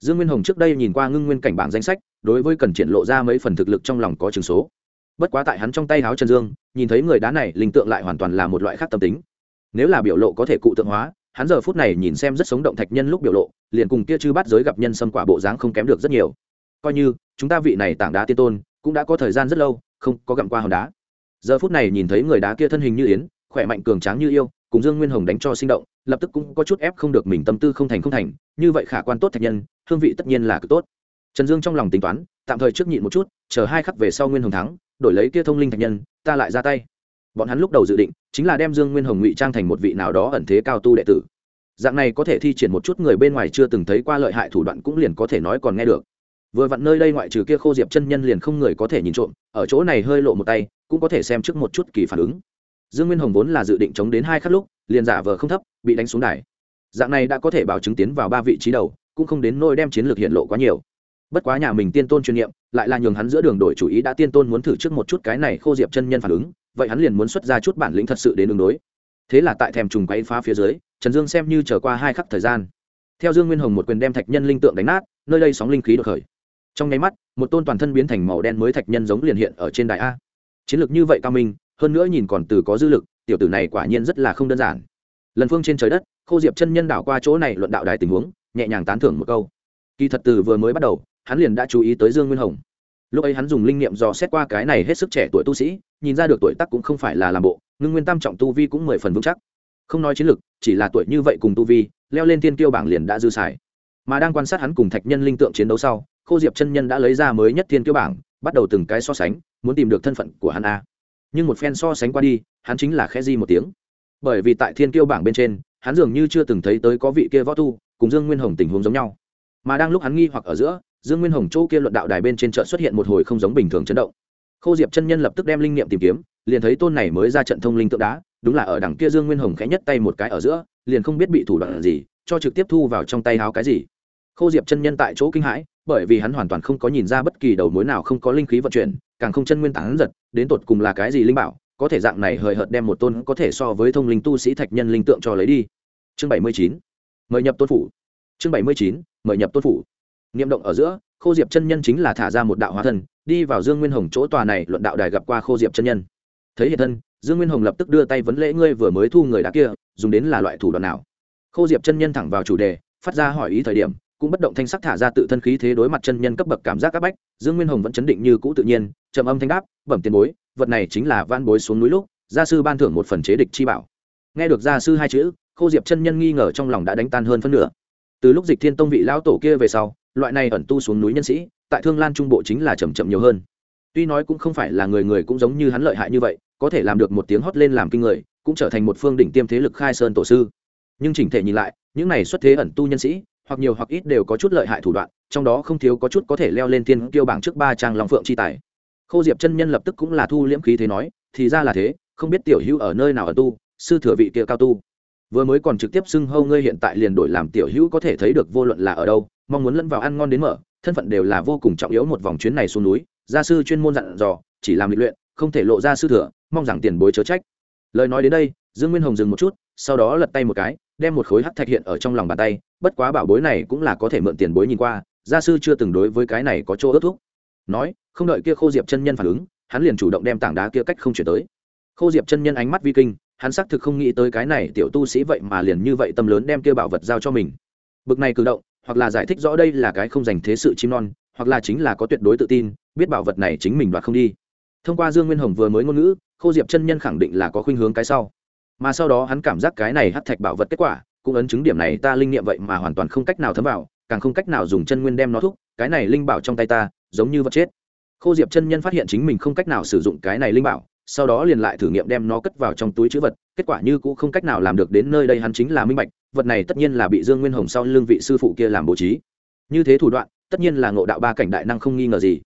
Dương nguyên hồng trước đây nhìn qua ngưng nguyên cảnh bảng danh sách, đối với cần triển lộ ra mấy phần thực lực trong lòng có chừng số bất quá tại hắn trong tay háo trần dương, nhìn thấy người đá này, linh tượng lại hoàn toàn là một loại khác tâm tính. Nếu là biểu lộ có thể cụ tượng hóa, hắn giờ phút này nhìn xem rất sống động thạch nhân lúc biểu lộ, liền cùng kia chư bắt giới gặp nhân xâm quả bộ dáng không kém được rất nhiều. Coi như, chúng ta vị này tảng đá tiên tôn, cũng đã có thời gian rất lâu, không có gặm qua hòn đá. Giờ phút này nhìn thấy người đá kia thân hình như yến, khỏe mạnh cường tráng như yêu, cùng dương nguyên hồng đánh cho sinh động, lập tức cũng có chút ép không được mình tâm tư không thành không thành, như vậy khả quan tốt thạch nhân, hương vị tất nhiên là cực tốt. Trần dương trong lòng tính toán, tạm thời trước nhịn một chút, chờ hai khắc về sau nguyên hồng thắng đổi lấy kia thông linh thạch nhân, ta lại ra tay. Bọn hắn lúc đầu dự định, chính là đem dương nguyên hồng ngụy trang thành một vị nào đó ẩn thế cao tu đệ tử. Dạng này có thể thi triển một chút người bên ngoài chưa từng thấy qua lợi hại thủ đoạn cũng liền có thể nói còn nghe được. Vừa vặn nơi đây ngoại trừ kia khô diệp chân nhân liền không người có thể nhìn trộm, ở chỗ này hơi lộ một tay, cũng có thể xem trước một chút kỳ phản ứng. Dương nguyên hồng vốn là dự định chống đến hai khắc lúc, liền giả vờ không thấp, bị đánh xuống đài. Dạng này đã có thể bảo chứng tiến vào ba vị trí đầu, cũng không đến nôi đem chiến lược hiện lộ quá nhiều. Bất quá nhà mình tiên tôn chuyên nghiệm lại là nhường hắn giữa đường đổi chủ ý đã tiên tôn muốn thử trước một chút cái này khô diệp chân nhân phản ứng, vậy hắn liền muốn xuất ra chút bản lĩnh thật sự đến đường đối. Thế là tại thèm trùng quay phá phía dưới, trần dương xem như trở qua hai khắc thời gian. Theo dương nguyên hồng một quyền đem thạch nhân linh tượng đánh nát, nơi đây sóng linh khí được khởi. Trong nháy mắt, một tôn toàn thân biến thành màu đen mới thạch nhân giống liền hiện ở trên đại a. Chiến lược như vậy cao minh, hơn nữa nhìn còn từ có dư lực, tiểu tử này quả nhiên rất là không đơn giản. Lần phương trên trời đất, khô diệp chân nhân đảo qua chỗ này luận đạo đài tình huống, nhẹ nhàng tán thưởng một câu. Kỳ thật từ vừa mới bắt đầu hắn liền đã chú ý tới dương nguyên hồng. Lúc ấy hắn dùng linh niệm dò xét qua cái này hết sức trẻ tuổi tu sĩ, nhìn ra được tuổi tác cũng không phải là làm bộ ngưng nguyên tam trọng tu vi cũng mười phần vững chắc. Không nói chiến lực, chỉ là tuổi như vậy cùng tu vi, leo lên tiên tiêu bảng liền đã dư xài. Mà đang quan sát hắn cùng thạch nhân linh tượng chiến đấu sau, khô diệp chân nhân đã lấy ra mới nhất Thiên tiêu bảng, bắt đầu từng cái so sánh, muốn tìm được thân phận của hắn a. Nhưng một phen so sánh qua đi, hắn chính là khe di một tiếng. Bởi vì tại thiên tiêu bảng bên trên, hắn dường như chưa từng thấy tới có vị kia võ tu, cùng dương nguyên hồng tình huống giống nhau. Mà đang lúc hắn nghi hoặc ở giữa dương nguyên hồng chỗ kia luận đạo đài bên trên chợ xuất hiện một hồi không giống bình thường chấn động. Khô diệp chân nhân lập tức đem linh niệm tìm kiếm, liền thấy tôn này mới ra trận thông linh tượng đá, đúng là ở đằng kia dương nguyên hồng khẽ nhất tay một cái ở giữa, liền không biết bị thủ đoạn gì, cho trực tiếp thu vào trong tay háo cái gì. Khô diệp chân nhân tại chỗ kinh hãi, bởi vì hắn hoàn toàn không có nhìn ra bất kỳ đầu mối nào không có linh khí vận chuyển, càng không chân nguyên tán giật, đến tột cùng là cái gì linh bảo, có thể dạng này hời hợt đem một tôn có thể so với thông linh tu sĩ thạch nhân linh tượng cho lấy đi. Chương bảy mươi chín, mời nhập tôn phủ. Chương bảy mươi chín, mời nhập tôn phủ niệm động ở giữa, khô diệp chân nhân chính là thả ra một đạo hóa thân, đi vào dương nguyên hồng chỗ tòa này luận đạo đài gặp qua khô diệp chân nhân. Thấy hiện thân, dương nguyên hồng lập tức đưa tay vấn lễ ngươi vừa mới thu người đã kia, dùng đến là loại thủ đoạn nào? Khô diệp chân nhân thẳng vào chủ đề, phát ra hỏi ý thời điểm, cũng bất động thanh sắc thả ra tự thân khí thế đối mặt chân nhân cấp bậc cảm giác các bách, dương nguyên hồng vẫn chấn định như cũ tự nhiên, trầm âm thanh đáp, bẩm tiền bối, vật này chính là van bối xuống núi lúc, gia sư ban thưởng một phần chế địch chi bảo. Nghe được gia sư hai chữ, khô diệp chân nhân nghi ngờ trong lòng đã đánh tan hơn phân nửa. Từ lúc dịch thiên tông vị lão tổ kia về sau loại này ẩn tu xuống núi nhân sĩ, tại thương lan trung bộ chính là chầm chậm nhiều hơn. Tuy nói cũng không phải là người người cũng giống như hắn lợi hại như vậy, có thể làm được một tiếng hót lên làm kinh người, cũng trở thành một phương đỉnh tiêm thế lực khai sơn tổ sư. Nhưng chỉnh thể nhìn lại, những này xuất thế ẩn tu nhân sĩ, hoặc nhiều hoặc ít đều có chút lợi hại thủ đoạn, trong đó không thiếu có chút có thể leo lên thiên tiêu bảng trước ba trang long phượng chi tài. Khô diệp chân nhân lập tức cũng là thu liễm khí thế nói, thì ra là thế, không biết tiểu hữu ở nơi nào ở tu, sư thừa vị kia cao tu. Vừa mới còn trực tiếp xưng hâu ngươi hiện tại liền đổi làm tiểu hữu có thể thấy được vô luận là ở đâu mong muốn lẫn vào ăn ngon đến mở, thân phận đều là vô cùng trọng yếu một vòng chuyến này xuống núi, gia sư chuyên môn dặn dò, chỉ làm lịch luyện, không thể lộ ra sư thừa, mong rằng tiền bối chớ trách. Lời nói đến đây, dương nguyên hồng dừng một chút, sau đó lật tay một cái, đem một khối hắc thạch hiện ở trong lòng bàn tay, bất quá bảo bối này cũng là có thể mượn tiền bối nhìn qua, gia sư chưa từng đối với cái này có chỗ ớt thuốc nói, không đợi kia khô diệp chân nhân phản ứng, hắn liền chủ động đem tảng đá kia cách không chuyển tới. Khô diệp chân nhân ánh mắt vi kinh, hắn xác thực không nghĩ tới cái này tiểu tu sĩ vậy mà liền như vậy tâm lớn đem kia bảo vật giao cho mình. Bực này cử động hoặc là giải thích rõ đây là cái không dành thế sự chim non, hoặc là chính là có tuyệt đối tự tin, biết bảo vật này chính mình đoạt không đi. Thông qua dương nguyên hồng vừa mới ngôn ngữ, khô diệp chân nhân khẳng định là có khuynh hướng cái sau. Mà sau đó hắn cảm giác cái này hắt thạch bảo vật kết quả, cũng ấn chứng điểm này ta linh nghiệm vậy mà hoàn toàn không cách nào thấm vào, càng không cách nào dùng chân nguyên đem nó thúc, cái này linh bảo trong tay ta, giống như vật chết. Khô diệp chân nhân phát hiện chính mình không cách nào sử dụng cái này linh bảo sau đó liền lại thử nghiệm đem nó cất vào trong túi chữ vật, kết quả như cũng không cách nào làm được đến nơi đây hắn chính là minh bạch, vật này tất nhiên là bị dương nguyên hồng sau lương vị sư phụ kia làm bố trí. Như thế thủ đoạn, tất nhiên là ngộ đạo ba cảnh đại năng không nghi ngờ gì.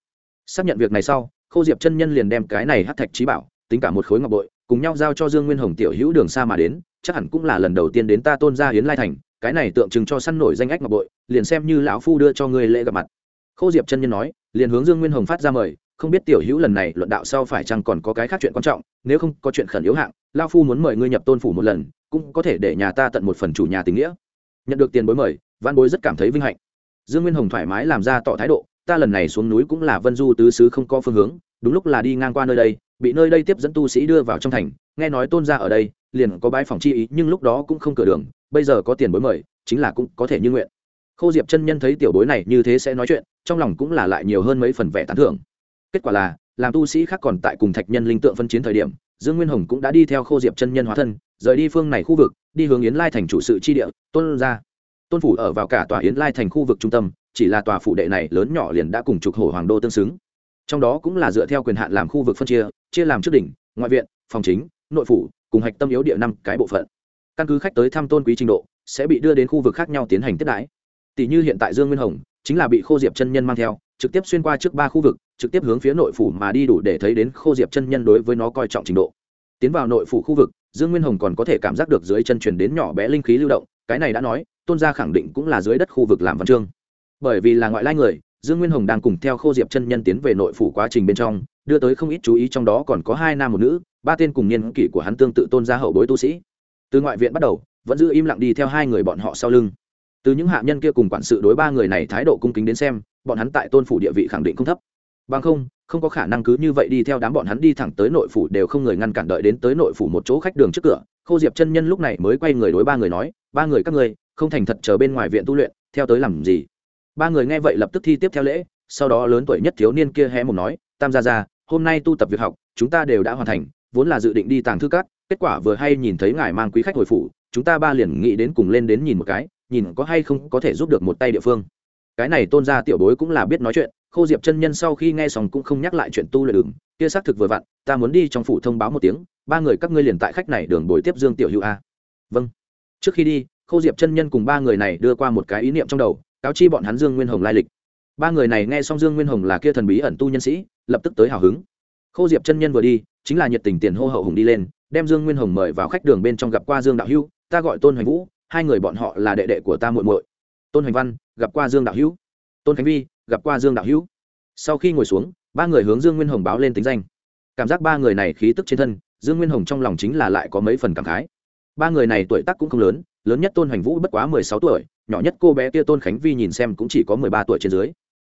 Xác nhận việc này sau, khâu diệp chân nhân liền đem cái này hát thạch trí bảo, tính cả một khối ngọc bội, cùng nhau giao cho dương nguyên hồng tiểu hữu đường xa mà đến, chắc hẳn cũng là lần đầu tiên đến ta tôn ra hiến lai thành, cái này tượng trưng cho săn nổi danh ách ngọc bội, liền xem như lão phu đưa cho ngươi lễ gặp mặt. Khâu diệp chân nhân nói, liền hướng dương nguyên hồng phát ra mời không biết tiểu hữu lần này luận đạo sau phải chăng còn có cái khác chuyện quan trọng, nếu không có chuyện khẩn yếu hạng, lao phu muốn mời ngươi nhập tôn phủ một lần, cũng có thể để nhà ta tận một phần chủ nhà tình nghĩa. Nhận được tiền bối mời văn bối rất cảm thấy vinh hạnh. Dương nguyên hồng thoải mái làm ra tỏ thái độ, ta lần này xuống núi cũng là vân du tứ xứ không có phương hướng, đúng lúc là đi ngang qua nơi đây, bị nơi đây tiếp dẫn tu sĩ đưa vào trong thành, nghe nói tôn ra ở đây, liền có bãi phòng chi ý, nhưng lúc đó cũng không cửa đường, bây giờ có tiền bối mời, chính là cũng có thể như nguyện. Khô diệp chân nhân thấy tiểu bối này như thế sẽ nói chuyện, trong lòng cũng là lại nhiều hơn mấy phần vẻ tán thưởng kết quả là, làm tu sĩ khác còn tại cùng thạch nhân linh tượng phân chiến thời điểm, dương nguyên hồng cũng đã đi theo khô diệp chân nhân hóa thân, rời đi phương này khu vực, đi hướng yến lai thành chủ sự chi địa, tôn ra tôn phủ ở vào cả tòa yến lai thành khu vực trung tâm, chỉ là tòa phủ đệ này lớn nhỏ liền đã cùng trục hổ hoàng đô tương xứng. Trong đó cũng là dựa theo quyền hạn làm khu vực phân chia chia làm trước đỉnh, ngoại viện, phòng chính, nội phủ, cùng hạch tâm yếu địa năm cái bộ phận. Căn cứ khách tới thăm tôn quý trình độ, sẽ bị đưa đến khu vực khác nhau tiến hành tiếp đãi. Tỷ như hiện tại dương nguyên hồng, chính là bị khô diệp chân nhân mang theo, trực tiếp xuyên qua trước ba khu vực trực tiếp hướng phía nội phủ mà đi đủ để thấy đến khô diệp chân nhân đối với nó coi trọng trình độ. Tiến vào nội phủ khu vực, dương nguyên hồng còn có thể cảm giác được dưới chân truyền đến nhỏ bé linh khí lưu động, cái này đã nói, tôn gia khẳng định cũng là dưới đất khu vực làm văn chương. Bởi vì là ngoại lai người, dương nguyên hồng đang cùng theo khô diệp chân nhân tiến về nội phủ quá trình bên trong, đưa tới không ít chú ý trong đó còn có hai nam một nữ, ba tên cùng niên kỷ của hắn tương tự tôn gia hậu bối tu sĩ. Từ ngoại viện bắt đầu, vẫn giữ im lặng đi theo hai người bọn họ sau lưng. Từ những hạ nhân kia cùng quản sự đối ba người này thái độ cung kính đến xem, bọn hắn tại tôn phủ địa vị khẳng định không thấp bằng không không có khả năng cứ như vậy đi theo đám bọn hắn đi thẳng tới nội phủ đều không người ngăn cản đợi đến tới nội phủ một chỗ khách đường trước cửa. Khô diệp chân nhân lúc này mới quay người đối ba người nói, ba người các ngươi, không thành thật chờ bên ngoài viện tu luyện, theo tới làm gì? Ba người nghe vậy lập tức thi tiếp theo lễ, sau đó lớn tuổi nhất thiếu niên kia hé một nói, tam gia ra hôm nay tu tập việc học, chúng ta đều đã hoàn thành, vốn là dự định đi tàng thư cát kết quả vừa hay nhìn thấy ngài mang quý khách hồi phủ, chúng ta ba liền nghĩ đến cùng lên đến nhìn một cái, nhìn có hay không có thể giúp được một tay địa phương. Cái này tôn gia tiểu bối cũng là biết nói chuyện khô diệp chân nhân sau khi nghe xong cũng không nhắc lại chuyện tu luyện đường, kia xác thực vừa vặn, ta muốn đi trong phủ thông báo một tiếng, ba người các ngươi liền tại khách này đường bồi tiếp dương tiểu hữu a. Vâng. Trước khi đi, khô diệp chân nhân cùng ba người này đưa qua một cái ý niệm trong đầu, cáo chi bọn hắn dương nguyên hồng lai lịch. Ba người này nghe xong dương nguyên hồng là kia thần bí ẩn tu nhân sĩ, lập tức tới hào hứng. Khô diệp chân nhân vừa đi, chính là nhiệt tình tiền hô hậu hùng đi lên, đem dương nguyên hồng mời vào khách đường bên trong gặp qua dương đạo hữu, ta gọi tôn hoành vũ, hai người bọn họ là đệ đệ của ta muội muội. Tôn hoành văn, gặp qua dương đạo hữu. Tôn khánh vi gặp qua dương đạo hữu. Sau khi ngồi xuống, ba người hướng dương nguyên hồng báo lên tính danh. Cảm giác ba người này khí tức trên thân, dương nguyên hồng trong lòng chính là lại có mấy phần cảm khái. Ba người này tuổi tác cũng không lớn lớn nhất tôn hoành vũ bất quá mười sáu tuổi, nhỏ nhất cô bé kia tôn khánh vi nhìn xem cũng chỉ có mười ba tuổi trên dưới.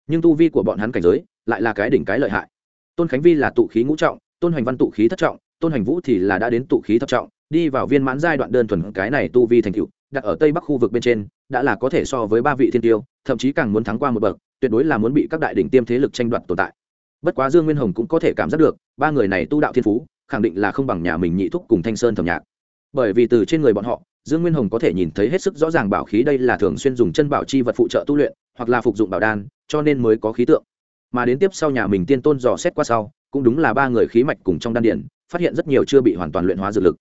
Nhưng tu vi của bọn hắn cảnh giới, lại là cái đỉnh cái lợi hại. Tôn khánh vi là tụ khí ngũ trọng, tôn hoành văn tụ khí thất trọng, tôn hoành vũ thì là đã đến tụ khí thất trọng, đi vào viên mãn giai đoạn đơn thuần cái này tu vi thành cựu đặt ở tây bắc khu vực bên trên, đã là có thể so với ba vị thiên tiêu, thậm chí càng muốn thắng qua một bậc tuyệt đối là muốn bị các đại đỉnh tiêm thế lực tranh đoạt tồn tại. Bất quá dương nguyên hồng cũng có thể cảm giác được, ba người này tu đạo thiên phú, khẳng định là không bằng nhà mình nhị thúc cùng thanh sơn thẩm nhạc. Bởi vì từ trên người bọn họ, dương nguyên hồng có thể nhìn thấy hết sức rõ ràng bảo khí đây là thường xuyên dùng chân bảo chi vật phụ trợ tu luyện, hoặc là phục dụng bảo đan, cho nên mới có khí tượng. Mà đến tiếp sau nhà mình tiên tôn dò xét qua sau, cũng đúng là ba người khí mạch cùng trong đan điển phát hiện rất nhiều chưa bị hoàn toàn luyện hóa dược lực.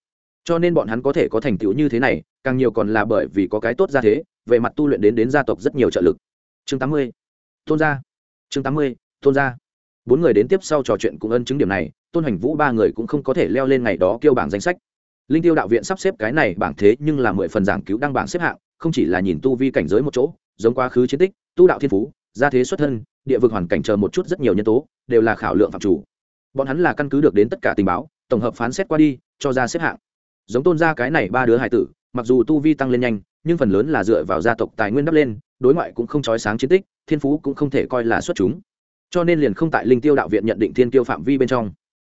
Cho nên bọn hắn có thể có thành tựu như thế này, càng nhiều còn là bởi vì có cái tốt ra thế, về mặt tu luyện đến đến gia tộc rất nhiều trợ lực. Chương tám mươi tôn gia. Chương tám mươi, tôn gia. Bốn người đến tiếp sau trò chuyện cũng ân chứng điểm này, tôn hành vũ ba người cũng không có thể leo lên ngày đó kêu bảng danh sách. Linh tiêu đạo viện sắp xếp cái này bảng thế nhưng là mười phần giảng cứu đăng bảng xếp hạng, không chỉ là nhìn tu vi cảnh giới một chỗ, giống quá khứ chiến tích, tu đạo thiên phú, gia thế xuất thân, địa vực hoàn cảnh chờ một chút rất nhiều nhân tố, đều là khảo lượng phạm chủ. Bọn hắn là căn cứ được đến tất cả tình báo, tổng hợp phán xét qua đi, cho ra xếp hạng. Giống tôn gia cái này ba đứa hải tử, mặc dù tu vi tăng lên nhanh, nhưng phần lớn là dựa vào gia tộc tài nguyên đắp lên, đối ngoại cũng không trói sáng chiến tích thiên phú cũng không thể coi là xuất chúng. Cho nên liền không tại linh tiêu đạo viện nhận định thiên tiêu phạm vi bên trong.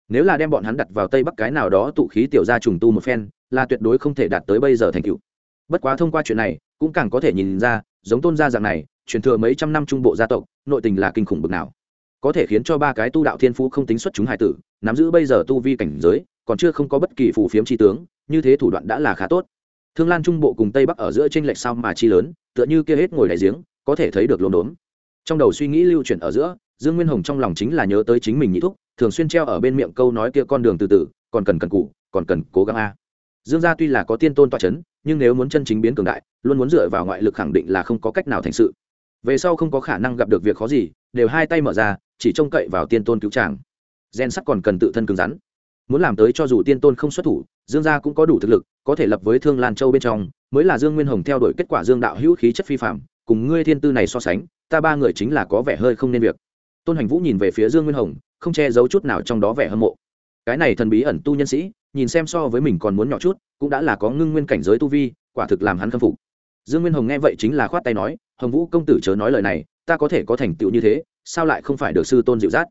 Nếu là đem bọn hắn đặt vào tây bắc cái nào đó tụ khí tiểu gia trùng tu một phen, là tuyệt đối không thể đạt tới bây giờ thành cựu bất quá thông qua chuyện này, cũng càng có thể nhìn ra, giống tôn gia dạng này, truyền thừa mấy trăm năm trung bộ gia tộc, nội tình là kinh khủng bực nào. Có thể khiến cho ba cái tu đạo thiên phú không tính xuất chúng hải tử, nắm giữ bây giờ tu vi cảnh giới, còn chưa không có bất kỳ phù phiếm tri tướng, như thế thủ đoạn đã là khá tốt. Thương lan trung bộ cùng tây bắc ở giữa tranh lệch sao mà chi lớn, tựa như kia hết ngồi đại giếng có thể thấy được lốm đốm. Trong đầu suy nghĩ lưu chuyển ở giữa, dương nguyên hồng trong lòng chính là nhớ tới chính mình nhị thúc, thường xuyên treo ở bên miệng câu nói kia con đường từ từ, còn cần cần cụ còn cần cố gắng a. Dương gia tuy là có tiên tôn toa c h ấ n nhưng nếu muốn chân chính biến cường đại, luôn muốn dựa vào ngoại lực khẳng định là không có cách nào thành sự. Về sau không có khả năng gặp được việc khó gì, đều hai tay mở ra, chỉ trông cậy vào tiên tôn cứu tràng gen sắc còn cần tự thân cứng rắn. Muốn làm tới cho dù tiên tôn không xuất thủ, dương gia cũng có đủ thực lực, có thể lập với thương lan châu bên trong, mới là dương nguyên hồng theo đuổi kết quả dương đạo hữu khí chất phi phạm cùng ngươi thiên tư này so sánh, ta ba người chính là có vẻ hơi không nên việc. Tôn hành vũ nhìn về phía dương nguyên hồng, không che giấu chút nào trong đó vẻ hâm mộ. Cái này thần bí ẩn tu nhân sĩ, nhìn xem so với mình còn muốn nhỏ chút, cũng đã là có ngưng nguyên cảnh giới tu vi, quả thực làm hắn khâm phục. Dương nguyên hồng nghe vậy chính là khoát tay nói, hồng vũ công tử chớ nói lời này, ta có thể có thành tựu như thế, sao lại không phải được sư tôn dịu dắt?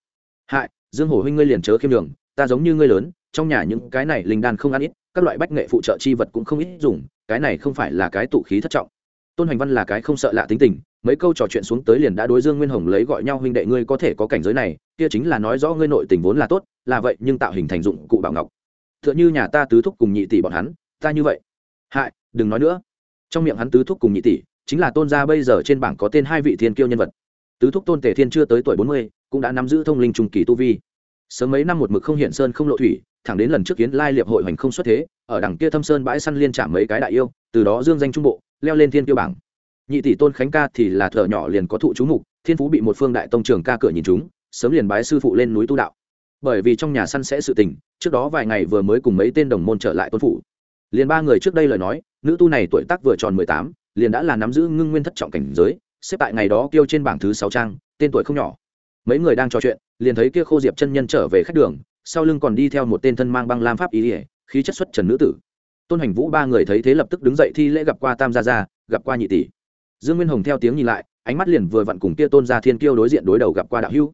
Hại, dương hổ huynh ngươi liền chớ khiêm đường ta giống như ngươi lớn, trong nhà những cái này linh đan không ăn ít, các loại bách nghệ phụ trợ chi vật cũng không ít dùng, cái này không phải là cái tụ khí thất trọng tôn Hoành văn là cái không sợ lạ tính tình, mấy câu trò chuyện xuống tới liền đã đối dương nguyên hồng lấy gọi nhau huynh đệ ngươi có thể có cảnh giới này, kia chính là nói rõ ngươi nội tình vốn là tốt, là vậy nhưng tạo hình thành dụng cụ bảo ngọc. T h ư ợ n h ư nhà ta tứ thúc cùng nhị tỷ bọn hắn, ta như vậy. Hại, đừng nói nữa. Trong miệng hắn tứ thúc cùng nhị tỷ, chính là tôn gia bây giờ trên bảng có tên hai vị thiên kiêu nhân vật. Tứ thúc tôn tể thiên chưa tới tuổi bốn mươi, cũng đã nắm giữ thông linh trùng kỳ tu vi. Sớm mấy năm một mực không hiện sơn không lộ thủy, thẳng đến lần trước kiến lai liệp hội hoành không xuất thế, ở đằng kia thâm sơn bãi săn liên trả mấy cái đại yêu, từ đó dương danh trung bộ leo lên thiên tiêu bảng. Nhị tỷ tôn khánh ca thì là thợ nhỏ liền có thụ chú mục, thiên phú bị một phương đại tông trường ca cửa nhìn chúng, sớm liền bái sư phụ lên núi tu đạo. Bởi vì trong nhà săn sẽ sự tình, trước đó vài ngày vừa mới cùng mấy tên đồng môn trở lại tôn phủ. Liền ba người trước đây lời nói, nữ tu này tuổi tác vừa tròn mười tám, liền đã là nắm giữ ngưng nguyên thất trọng cảnh giới, xếp tại ngày đó kêu trên bảng thứ sáu trang, tên tuổi không nhỏ. Mấy người đang trò chuyện, liền thấy kia khô diệp chân nhân trở về khách đường, sau lưng còn đi theo một tên thân mang băng lam pháp ý ỉa khí chất xuất trần nữ tử tôn hành vũ ba người thấy thế lập tức đứng dậy thi lễ gặp qua tam gia gia, gặp qua nhị tỷ. Dương nguyên hồng theo tiếng nhìn lại, ánh mắt liền vừa vặn cùng kia tôn gia thiên kiêu đối diện đối đầu gặp qua đạo hữu.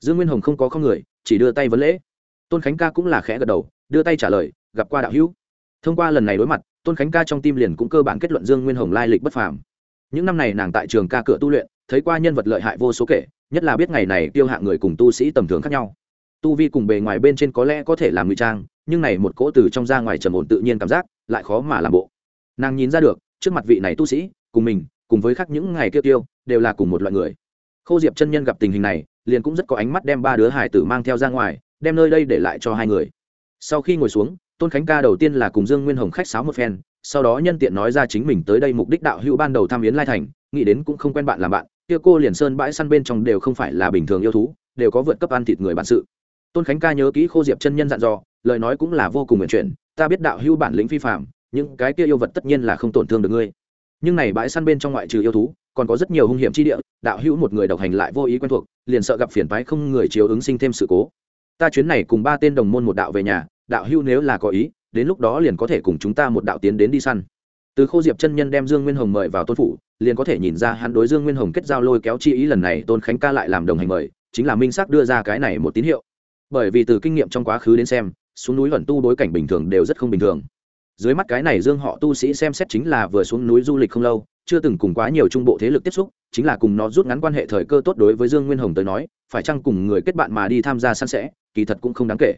Dương nguyên hồng không có không người, chỉ đưa tay vấn lễ. Tôn khánh ca cũng là khẽ gật đầu, đưa tay trả lời, gặp qua đạo hữu. Thông qua lần này đối mặt, tôn khánh ca trong tim liền cũng cơ bản kết luận dương nguyên hồng lai lịch bất phàm. Những năm này nàng tại trường ca cửa tu luyện, thấy qua nhân vật lợi hại vô số kể, nhất là biết ngày này tiêu hạ người cùng tu sĩ tầm thường khác nhau. Tu vi cùng bề ngoài bên trên có lẽ có thể làm ngụy trang nhưng này một cỗ từ trong ra ngoài trầm ổn tự nhiên cảm giác lại khó mà làm bộ. Nàng nhìn ra được, trước mặt vị này tu sĩ, cùng mình, cùng với khác những ngày kia tiêu, đều là cùng một loại người. Khâu diệp chân nhân gặp tình hình này, liền cũng rất có ánh mắt đem ba đứa hải tử mang theo ra ngoài, đem nơi đây để lại cho hai người. Sau khi ngồi xuống, tôn khánh ca đầu tiên là cùng dương nguyên hồng khách sáo một phen, sau đó nhân tiện nói ra chính mình tới đây mục đích đạo hữu ban đầu tham yến lai thành, nghĩ đến cũng không quen bạn làm bạn, kia cô liền sơn bãi săn bên trong đều không phải là bình thường yêu thú, đều có vượt cấp ăn thịt người bạn sự. Tôn khánh ca nhớ kỹ khô diệp chân nhân dặn dò lời nói cũng là vô cùng nguyện chuyển, ta biết đạo hưu bản lĩnh phi phạm những cái kia yêu vật tất nhiên là không tổn thương được ngươi. Nhưng này bãi săn bên trong ngoại trừ yêu thú, còn có rất nhiều hung hiểm chi địa, đạo hữu một người độc hành lại vô ý quen thuộc, liền sợ gặp phiền phái không người chiếu ứng sinh thêm sự cố. Ta chuyến này cùng ba tên đồng môn một đạo về nhà, đạo hữu nếu là có ý, đến lúc đó liền có thể cùng chúng ta một đạo tiến đến đi săn. Từ khô diệp chân nhân đem dương nguyên hồng mời vào tôn phủ, liền có thể nhìn ra hắn đối dương nguyên hồng kết giao lôi kéo chi ý lần này tôn khánh ca lại làm đồng hành mời, chính là minh xác đưa ra cái này một tín hiệu. Bởi vì từ kinh nghiệm trong quá khứ đến xem xuống núi luận tu bối cảnh bình thường đều rất không bình thường. Dưới mắt cái này dương họ tu sĩ xem xét chính là vừa xuống núi du lịch không lâu, chưa từng cùng quá nhiều trung bộ thế lực tiếp xúc, chính là cùng nó rút ngắn quan hệ thời cơ tốt đối với dương nguyên hồng tới nói, phải chăng cùng người kết bạn mà đi tham gia săn sẽ, kỳ thật cũng không đáng kể.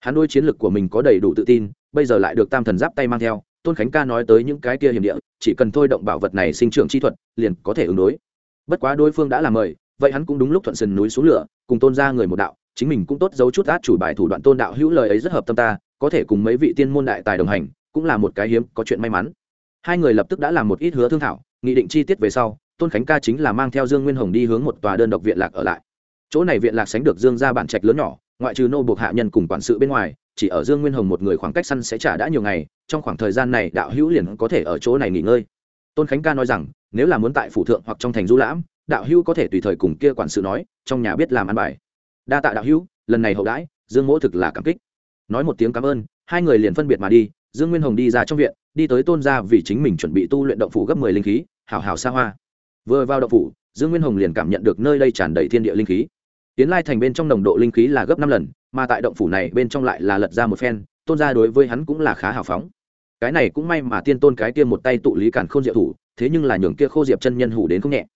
Hắn đôi chiến lược của mình có đầy đủ tự tin, bây giờ lại được tam thần giáp tay mang theo, tôn khánh ca nói tới những cái kia hiểm địa, chỉ cần thôi động bảo vật này sinh trưởng chi thuật, liền có thể ứng đối. Bất quá đối phương đã làm mời, vậy hắn cũng đúng lúc thuận sườn núi xuống lửa, cùng tôn ra người một đạo chính mình cũng tốt giấu chút át chủ bài thủ đoạn tôn đạo hữu lời ấy rất hợp tâm ta, có thể cùng mấy vị tiên môn đại tài đồng hành, cũng là một cái hiếm, có chuyện may mắn. Hai người lập tức đã làm một ít hứa thương thảo, nghị định chi tiết về sau, tôn khánh ca chính là mang theo dương nguyên hồng đi hướng một tòa đơn độc viện lạc ở lại. Chỗ này viện lạc sánh được dương ra bản trạch lớn nhỏ, ngoại trừ nô buộc hạ nhân cùng quản sự bên ngoài, chỉ ở dương nguyên hồng một người khoảng cách săn sẽ trả đã nhiều ngày, trong khoảng thời gian này đạo hữu liền có thể ở chỗ này nghỉ ngơi. Tôn khánh ca nói rằng, nếu là muốn tại phủ thượng hoặc trong thành du lãm, đạo hữu có thể tùy thời cùng kia quản sự nói, trong nhà biết làm ăn bài đa tạ đạo hữu, lần này hậu đãi, dương mỗ thực là cảm kích. Nói một tiếng cảm ơn, hai người liền phân biệt mà đi, dương nguyên hồng đi ra trong viện, đi tới tôn gia vì chính mình chuẩn bị tu luyện động phủ gấp mười linh khí, hảo hảo xa hoa. Vừa vào động phủ, dương nguyên hồng liền cảm nhận được nơi đây tràn đầy thiên địa linh khí. Tiến lai thành bên trong nồng độ linh khí là gấp năm lần, mà tại động phủ này bên trong lại là lật ra một phen, tôn gia đối với hắn cũng là khá hào phóng. Cái này cũng may mà tiên tôn cái kia một tay tụ lý cản khôn diệu thủ, thế nhưng là nhường kia khô diệp chân nhân hủ đến không nhẹ.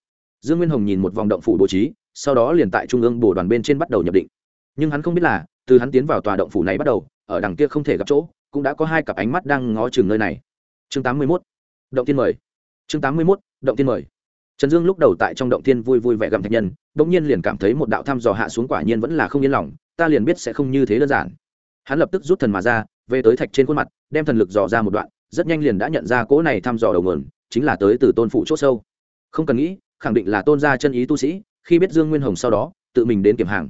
Dương nguyên hồng nhìn một vòng động phủ bố trí sau đó liền tại trung ương bổ đoàn bên trên bắt đầu nhập định. Nhưng hắn không biết là, từ hắn tiến vào tòa động phủ này bắt đầu, ở đằng kia không thể gặp chỗ, cũng đã có hai cặp ánh mắt đang ngó chừng nơi này. Chương tám mươi 81. động tiên mời. Chương tám mươi 81. động tiên mời. Trần dương lúc đầu tại trong động tiên vui vui vẻ gặm thạch nhân, bỗng nhiên liền cảm thấy một đạo thăm dò hạ xuống quả nhiên vẫn là không yên lòng, ta liền biết sẽ không như thế đơn giản. Hắn lập tức rút thần mà ra, về tới thạch trên khuôn mặt, đem thần lực dò ra một đoạn, rất nhanh liền đã nhận ra cỗ này thăm dò đầu nguồn, chính là tới từ tôn phụ c h ỗ sâu. Không cần nghĩ, khẳng định là tôn gia chân ý tu sĩ khi biết dương nguyên hồng sau đó, tự mình đến kiểm hàng.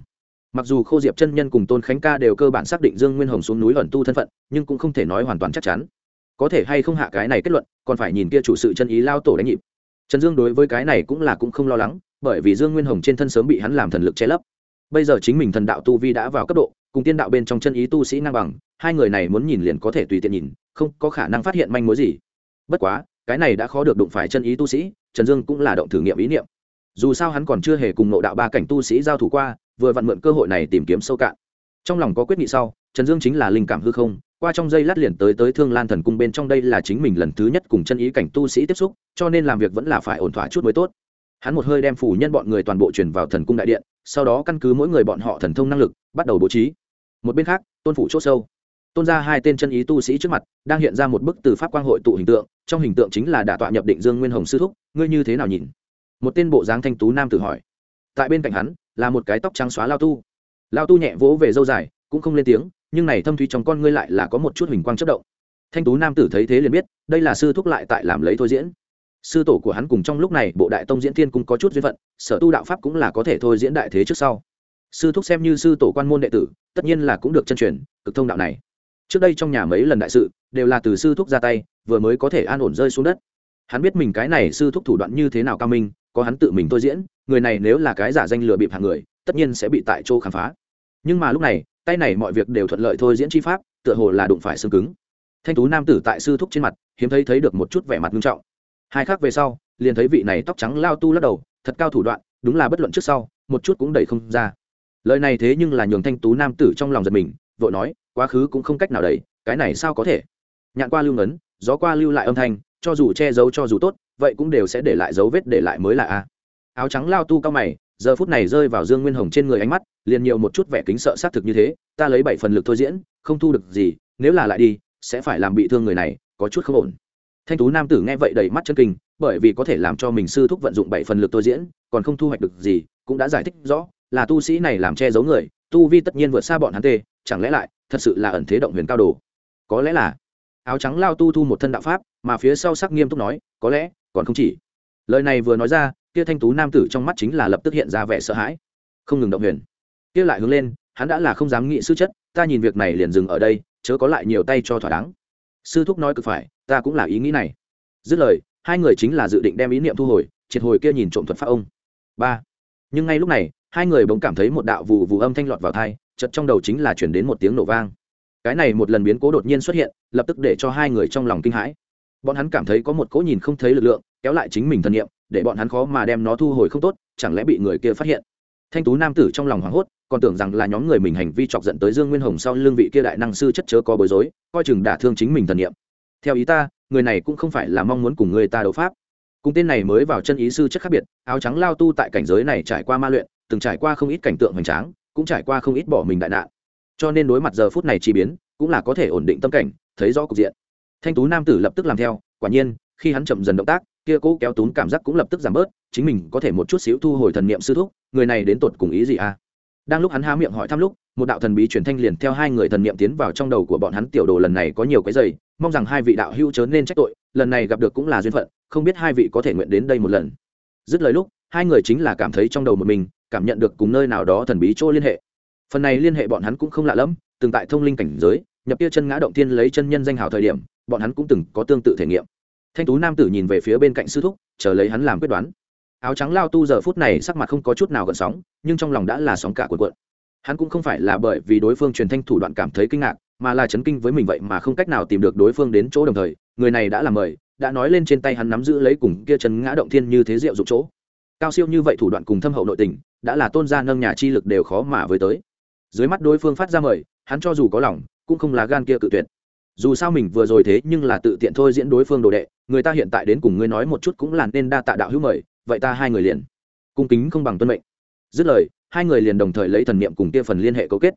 Mặc dù khô diệp chân nhân cùng tôn khánh ca đều cơ bản xác định dương nguyên hồng xuống núi ẩn tu thân phận, nhưng cũng không thể nói hoàn toàn chắc chắn. Có thể hay không hạ cái này kết luận, còn phải nhìn kia chủ sự chân ý lao tổ đánh nhịp. Trần dương đối với cái này cũng là cũng không lo lắng, bởi vì dương nguyên hồng trên thân sớm bị hắn làm thần lực che lấp. Bây giờ chính mình thần đạo tu vi đã vào cấp độ, cùng tiên đạo bên trong chân ý tu sĩ ngang bằng, hai người này muốn nhìn liền có thể tùy tiện nhìn, không có khả năng phát hiện manh mối gì. Bất quá, cái này đã khó được đụng phải chân ý tu sĩ, trần dương cũng là động thử nghiệm ý niệm dù sao hắn còn chưa hề cùng nộ đạo ba cảnh tu sĩ giao thủ qua, vừa vặn mượn cơ hội này tìm kiếm sâu cạn. Trong lòng có quyết nghị sau, trần dương chính là linh cảm hư không, qua trong dây lát liền tới tới thương lan thần cung bên trong đây là chính mình lần thứ nhất cùng chân ý cảnh tu sĩ tiếp xúc, cho nên làm việc vẫn là phải ổn thỏa chút mới tốt. Hắn một hơi đem phủ nhân bọn người toàn bộ chuyển vào thần cung đại điện, sau đó căn cứ mỗi người bọn họ thần thông năng lực, bắt đầu bố trí. Một bên khác, tôn phủ c h ỗ sâu. Tôn ra hai tên chân ý tu sĩ trước mặt, đang hiện ra một bức từ pháp quang hội tụ hình tượng, trong hình tượng chính là đả tọa nhập định dương nguyên hồng sư thúc, ngươi như thế nào nhìn? Một tên bộ dáng thanh tú nam tử hỏi. Tại bên cạnh hắn, là một cái tóc trắng xóa lao tu. Lao tu nhẹ vỗ về dâu dài, cũng không lên tiếng, nhưng này thâm thúy trong con ngươi lại là có một chút hình quang chất động. Thanh tú nam tử thấy thế liền biết, đây là sư thúc lại tại làm lấy thôi diễn. Sư tổ của hắn cùng trong lúc này bộ đại tông diễn thiên cũng có chút duyên phận, sở tu đạo pháp cũng là có thể thôi diễn đại thế trước sau. Sư thúc xem như sư tổ quan môn đệ tử, tất nhiên là cũng được chân truyền, cực thông đạo này. Trước đây trong nhà mấy lần đại sự, đều là từ sư thúc ra tay, vừa mới có thể an ổn rơi xuống đất hắn biết mình cái này sư thúc thủ đoạn như thế nào cao minh, có hắn tự mình tôi diễn, người này nếu là cái giả danh lừa bịp hàng người, tất nhiên sẽ bị tại chỗ khám phá. Nhưng mà lúc này, tay này mọi việc đều thuận lợi thôi diễn chi pháp, tựa hồ là đụng phải xương cứng. Thanh tú nam tử tại sư thúc trên mặt, hiếm thấy thấy được một chút vẻ mặt nghiêm trọng. Hai khác về sau, liền thấy vị này tóc trắng lao tu lắc đầu, thật cao thủ đoạn, đúng là bất luận trước sau, một chút cũng đẩy không ra. Lời này thế nhưng là nhường thanh tú nam tử trong lòng giật mình, vội nói, quá khứ cũng không cách nào đẩy, cái này sao có thể? Nhạn qua lưu ngấn, gió qua lưu lại âm thanh cho dù che giấu cho dù tốt, vậy cũng đều sẽ để lại dấu vết để lại mới là a. Áo trắng lao tu cao mày, giờ phút này rơi vào dương nguyên hồng trên người ánh mắt, liền nhiều một chút vẻ kính sợ xác thực như thế, ta lấy bảy phần lực thôi diễn, không thu được gì, nếu là lại đi, sẽ phải làm bị thương người này, có chút không ổn. Thanh tú nam tử nghe vậy đầy mắt chân kinh, bởi vì có thể làm cho mình sư thúc vận dụng bảy phần lực tôi diễn, còn không thu hoạch được gì, cũng đã giải thích rõ, là tu sĩ này làm che giấu người, tu vi tất nhiên vượt xa bọn hắn tê, chẳng lẽ lại thật sự là ẩn thế động huyền cao đồ? Có lẽ là áo trắng lao tu thu một thân đạo pháp, mà phía sau sắc nghiêm túc nói, có lẽ, còn không chỉ. Lời này vừa nói ra, kia thanh tú nam tử trong mắt chính là lập tức hiện ra vẻ sợ hãi. Không ngừng động huyền. Kia lại hướng lên, hắn đã là không dám nghĩ sư chất, ta nhìn việc này liền dừng ở đây, chớ có lại nhiều tay cho thỏa đáng. Sư thúc nói cực phải, ta cũng là ý nghĩ này. Dứt lời, hai người chính là dự định đem ý niệm thu hồi, triệt hồi kia nhìn trộm thuật pháp ông. Ba. Nhưng ngay lúc này, hai người bỗng cảm thấy một đạo vù vù âm thanh lọt vào thai chật trong đầu chính là chuyển đến một tiếng nổ vang. Cái này một lần biến cố đột nhiên xuất hiện lập tức để cho hai người trong lòng kinh hãi. Bọn hắn cảm thấy có một cỗ nhìn không thấy lực lượng, kéo lại chính mình thân nhiệm để bọn hắn khó mà đem nó thu hồi không tốt, chẳng lẽ bị người kia phát hiện? Thanh tú nam tử trong lòng hoảng hốt, còn tưởng rằng là nhóm người mình hành vi chọc giận tới dương nguyên hồng sau lương vị kia đại năng sư chất chớ có bối rối, coi chừng đả thương chính mình thần niệm. theo ý ta, người này cũng không phải là mong muốn cùng người ta đấu pháp. Cùng tên này mới vào chân ý sư chất khác biệt, áo trắng lao tu tại cảnh giới này trải qua ma luyện, từng trải qua không ít cảnh tượng hoành tráng, cũng trải qua không ít bỏ mình đại nạn cho nên đối mặt giờ phút này chi biến, cũng là có thể ổn định tâm cảnh, thấy rõ cục diện. Thanh tú nam tử lập tức làm theo, quả nhiên, khi hắn chậm dần động tác, kia cố kéo tún cảm giác cũng lập tức giảm bớt, chính mình có thể một chút xíu thu hồi thần niệm sư thúc, người này đến tột cùng ý gì à? Đang lúc hắn há miệng hỏi thăm lúc, một đạo thần bí truyền thanh liền theo hai người thần niệm tiến vào trong đầu của bọn hắn tiểu đồ lần này có nhiều cái giày mong rằng hai vị đạo hữu chớ nên trách tội, lần này gặp được cũng là duyên phận, không biết hai vị có thể nguyện đến đây một lần. Dứt lời lúc, hai người chính là cảm thấy trong đầu một mình, cảm nhận được cùng nơi nào đó thần bí chỗ liên hệ phần này liên hệ bọn hắn cũng không lạ lẫm, từng tại thông linh cảnh giới, nhập kia chân ngã động tiên lấy chân nhân danh hào thời điểm, bọn hắn cũng từng có tương tự thể nghiệm. Thanh tú nam tử nhìn về phía bên cạnh sư thúc, chờ lấy hắn làm quyết đoán. Áo trắng lao tu giờ phút này sắc mặt không có chút nào gợn sóng, nhưng trong lòng đã là sóng cả cuộn cuộn. Hắn cũng không phải là bởi vì đối phương truyền thanh thủ đoạn cảm thấy kinh ngạc, mà là chấn kinh với mình vậy mà không cách nào tìm được đối phương đến chỗ đồng thời, người này đã làm mời, đã nói lên trên tay hắn nắm giữ lấy cùng kia chân ngã động thiên như thế diệu dụng chỗ. Cao siêu như vậy thủ đoạn cùng thâm hậu nội tình, đã là tôn gia nâng nhà chi lực đều khó mà với tới dưới mắt đối phương phát ra mời, hắn cho dù có lòng, cũng không là gan kia cự tuyệt. Dù sao mình vừa rồi thế nhưng là tự tiện thôi diễn đối phương đồ đệ, người ta hiện tại đến cùng ngươi nói một chút cũng là nên đa tạ đạo hữu mời, vậy ta hai người liền cung kính không bằng tuân mệnh. Dứt lời, hai người liền đồng thời lấy thần niệm cùng kia phần liên hệ cấu kết.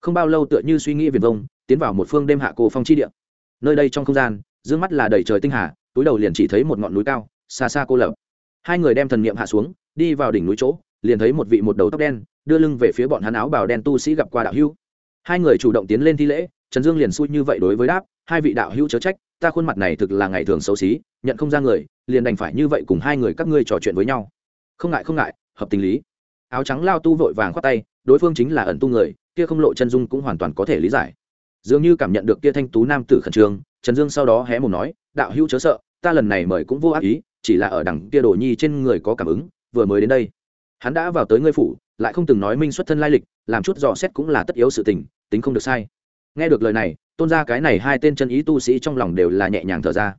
Không bao lâu tựa như suy nghĩ viền vông, tiến vào một phương đêm hạ cô phong chi địa. Nơi đây trong không gian d mắt là đầy trời tinh hà, túi đầu liền chỉ thấy một ngọn núi cao, xa xa cô lập. Hai người đem thần niệm hạ xuống, đi vào đỉnh núi chỗ, liền thấy một vị một đầu tóc đen đưa lưng về phía bọn hắn áo bào đen tu sĩ gặp qua đạo hữu. Hai người chủ động tiến lên thi lễ, trần dương liền xui như vậy đối với đáp, hai vị đạo hữu chớ trách, ta khuôn mặt này thực là ngày thường xấu xí, nhận không ra người, liền đành phải như vậy cùng hai người các ngươi trò chuyện với nhau. Không ngại không ngại, hợp tình lý. Áo trắng lao tu vội vàng khoát tay, đối phương chính là ẩn tu người, kia không lộ chân dung cũng hoàn toàn có thể lý giải. Dường như cảm nhận được kia thanh tú nam tử khẩn trương, trần dương sau đó hé mồm nói, đạo hữu chớ sợ, ta lần này mời cũng vô ác ý, chỉ là ở đằng kia đồ nhi trên người có cảm ứng, vừa mới đến đây, hắn đã vào tới ngươi phủ lại không từng nói minh xuất thân lai lịch, làm chút dò xét cũng là tất yếu sự tình, tính không được sai. Nghe được lời này, tôn ra cái này hai tên chân ý tu sĩ trong lòng đều là nhẹ nhàng thở ra.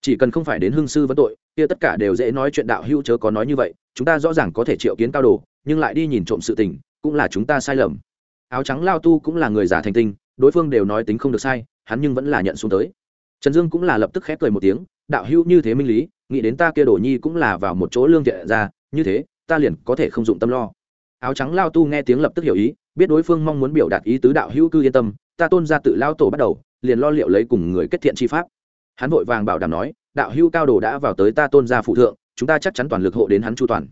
Chỉ cần không phải đến hương sư vấn tội, kia tất cả đều dễ nói chuyện đạo hữu chớ có nói như vậy, chúng ta rõ ràng có thể triệu kiến cao đồ, nhưng lại đi nhìn trộm sự tình, cũng là chúng ta sai lầm. Áo trắng lao tu cũng là người giả thành tinh, đối phương đều nói tính không được sai, hắn nhưng vẫn là nhận xuống tới. Trần dương cũng là lập tức khép cười một tiếng, đạo hữu như thế minh lý, nghĩ đến ta kia đồ nhi cũng là vào một chỗ lương thiện ra, như thế, ta liền có thể không dụng tâm lo áo trắng lao tu nghe tiếng lập tức hiểu ý, biết đối phương mong muốn biểu đạt ý tứ đạo hữu cư yên tâm, ta tôn ra tự lao tổ bắt đầu, liền lo liệu lấy cùng người kết thiện chi pháp. Hắn vội vàng bảo đảm nói, đạo hữu cao đồ đã vào tới ta tôn ra phụ thượng, chúng ta chắc chắn toàn lực hộ đến hắn chu toàn.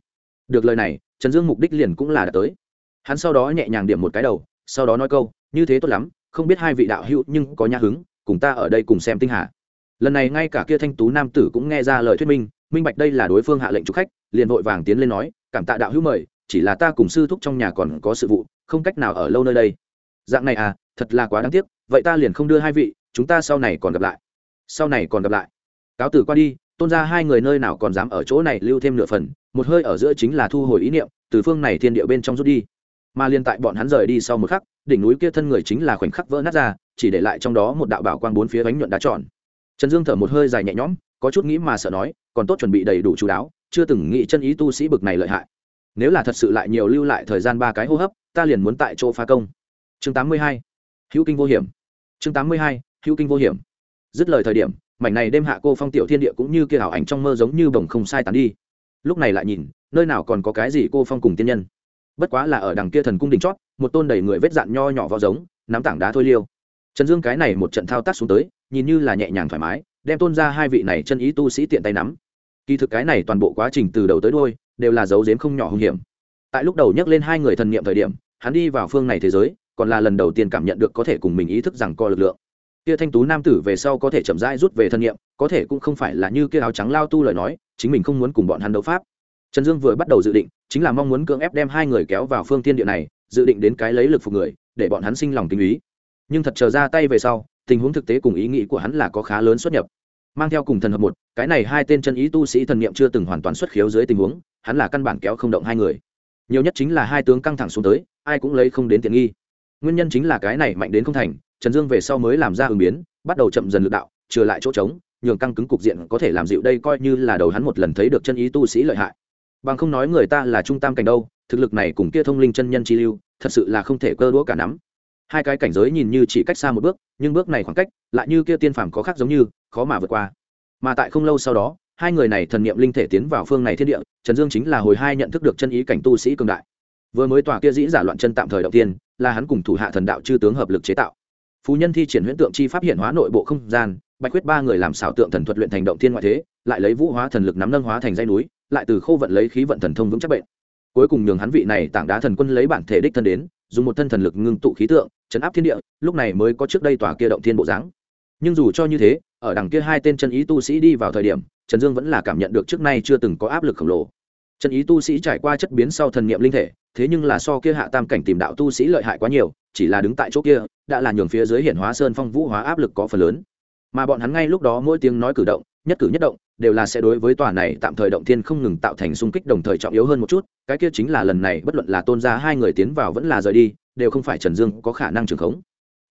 Được lời này, trần dương mục đích liền cũng là đã tới. Hắn sau đó nhẹ nhàng điểm một cái đầu, sau đó nói câu, như thế tốt lắm, không biết hai vị đạo hữu nhưng có nhã hứng, cùng ta ở đây cùng xem tinh hà. Lần này ngay cả kia thanh tú nam tử cũng nghe ra lời thuyết minh minh bạch đây là đối phương hạ lệnh chúc khách, liền vội vàng tiến lên nói, cảm tạ đạo hữu mời chỉ là ta cùng sư thúc trong nhà còn có sự vụ, không cách nào ở lâu nơi đây. Dạng này à thật là quá đáng tiếc, vậy ta liền không đưa hai vị, chúng ta sau này còn gặp lại. Sau này còn gặp lại. Cáo tử qua đi, tôn ra hai người nơi nào còn dám ở chỗ này lưu thêm nửa phần, một hơi ở giữa chính là thu hồi ý niệm, từ phương này thiên địa bên trong rút đi. Mà liên tại bọn hắn rời đi sau một khắc, đỉnh núi kia thân người chính là khoảnh khắc vỡ nát ra, chỉ để lại trong đó một đạo bảo quang bốn phía bánh nhuận đá tròn. Trần dương thở một hơi dài nhẹ nhõm, có chút nghĩ mà sợ nói, còn tốt chuẩn bị đầy đủ chú đáo, chưa từng nghĩ chân ý tu sĩ bực này lợi hại nếu là thật sự lại nhiều lưu lại thời gian ba cái hô hấp, ta liền muốn tại chỗ phá công. Chương tám mươi hai, hữu kinh vô hiểm. Chương tám mươi hai, hữu kinh vô hiểm. Dứt lời thời điểm, mảnh này đêm hạ cô phong tiểu thiên địa cũng như kia ảo ảnh trong mơ giống như bồng không sai tán đi. Lúc này lại nhìn, nơi nào còn có cái gì cô phong cùng tiên nhân. Bất quá là ở đằng kia thần cung đỉnh chót, một tôn đầy người vết dạn nho nhỏ vào giống, nắm tảng đá thôi liêu. Trần dương cái này một trận thao tác xuống tới, nhìn như là nhẹ nhàng thoải mái, đem tôn ra hai vị này chân ý tu sĩ tiện tay nắm. Kỳ thực cái này toàn bộ quá trình từ đầu tới đôi đều là dấu dếm không nhỏ hung hiểm. Tại lúc đầu nhắc lên hai người thần niệm thời điểm, hắn đi vào phương này thế giới, còn là lần đầu tiên cảm nhận được có thể cùng mình ý thức rằng co lực lượng. Kia thanh tú nam tử về sau có thể chậm rãi rút về thân niệm, có thể cũng không phải là như kia áo trắng lao tu lời nói, chính mình không muốn cùng bọn hắn đấu pháp. Trần dương vừa bắt đầu dự định, chính là mong muốn cưỡng ép đem hai người kéo vào phương tiên địa này, dự định đến cái lấy lực phục người, để bọn hắn sinh lòng kinh ý. Nhưng thật chờ ra tay về sau, tình huống thực tế cùng ý nghĩ của hắn là có khá lớn xuất nhập mang theo cùng thần hợp một, cái này hai tên chân ý tu sĩ thần niệm chưa từng hoàn toàn xuất khiếu dưới tình huống, hắn là căn bản kéo không động hai người. Nhiều nhất chính là hai tướng căng thẳng xuống tới, ai cũng lấy không đến tiện nghi. Nguyên nhân chính là cái này mạnh đến không thành, trần dương về sau mới làm ra ứng biến, bắt đầu chậm dần lực đạo trừ lại chỗ trống, nhường căng cứng cục diện có thể làm dịu đây coi như là đầu hắn một lần thấy được chân ý tu sĩ lợi hại. Bằng không nói người ta là trung tam cảnh đâu, thực lực này cùng kia thông linh chân nhân chi lưu, thật sự là không thể cơ đũa cả nắm. Hai cái cảnh giới nhìn như chỉ cách xa một bước, nhưng bước này khoảng cách, lại như kia tiên phàm có khác giống như khó mà vượt qua. Mà tại không lâu sau đó, hai người này thần niệm linh thể tiến vào phương này thiên địa, trần dương chính là hồi hai nhận thức được chân ý cảnh tu sĩ cường đại. Vừa mới tòa kia dĩ giả loạn chân tạm thời đầu tiên, là hắn cùng thủ hạ thần đạo chư tướng hợp lực chế tạo. Phú nhân thi triển huyễn tượng chi pháp hiện hóa nội bộ không gian, bạch quyết ba người làm xảo tượng thần thuật luyện thành động thiên ngoại thế, lại lấy vũ hóa thần lực nắm nâng hóa thành dây núi, lại từ khô vận lấy khí vận thần thông vững chắc bệnh. Cuối cùng nhường hắn vị này tảng đá thần quân lấy bản thể đích thân đến, dùng một thân thần lực ngưng tụ khí tượng, chấn áp thiên địa, lúc này mới có trước đây tòa kia động thiên bộ dáng nhưng dù cho như thế, ở đằng kia hai tên chân ý tu sĩ đi vào thời điểm, trần dương vẫn là cảm nhận được trước nay chưa từng có áp lực khổng lồ. Chân ý tu sĩ trải qua chất biến sau thần niệm linh thể, thế nhưng là so kia hạ tam cảnh tìm đạo tu sĩ lợi hại quá nhiều, chỉ là đứng tại chỗ kia, đã là nhường phía dưới hiển hóa sơn phong vũ hóa áp lực có phần lớn. Mà bọn hắn ngay lúc đó mỗi tiếng nói cử động, nhất cử nhất động, đều là sẽ đối với tòa này tạm thời động thiên không ngừng tạo thành xung kích đồng thời trọng yếu hơn một chút, cái kia chính là lần này, bất luận là tôn gia hai người tiến vào vẫn là rời đi, đều không phải trần dương có khả năng trường khống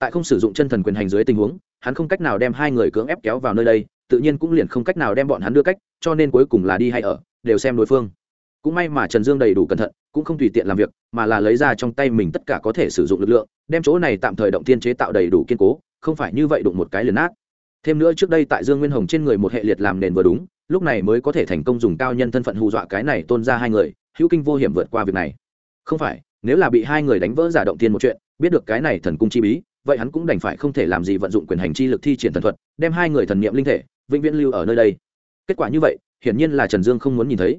tại không sử dụng chân thần quyền hành dưới tình huống, hắn không cách nào đem hai người cưỡng ép kéo vào nơi đây, tự nhiên cũng liền không cách nào đem bọn hắn đưa cách, cho nên cuối cùng là đi hay ở, đều xem đối phương. Cũng may mà trần dương đầy đủ cẩn thận, cũng không tùy tiện làm việc, mà là lấy ra trong tay mình tất cả có thể sử dụng lực lượng, đem chỗ này tạm thời động tiên chế tạo đầy đủ kiên cố, không phải như vậy đụng một cái liền nát. Thêm nữa trước đây tại dương nguyên hồng trên người một hệ liệt làm nền vừa đúng, lúc này mới có thể thành công dùng cao nhân thân phận hù dọa cái này tôn ra hai người, hữu kinh vô hiểm vượt qua việc này. Không phải, nếu là bị hai người đánh vỡ giả động tiên một chuyện, biết được cái này thần cung chi bí vậy hắn cũng đành phải không thể làm gì vận dụng quyền hành chi lực thi triển thần thuật, đem hai người thần niệm linh thể vĩnh viễn lưu ở nơi đây. Kết quả như vậy, hiển nhiên là trần dương không muốn nhìn thấy.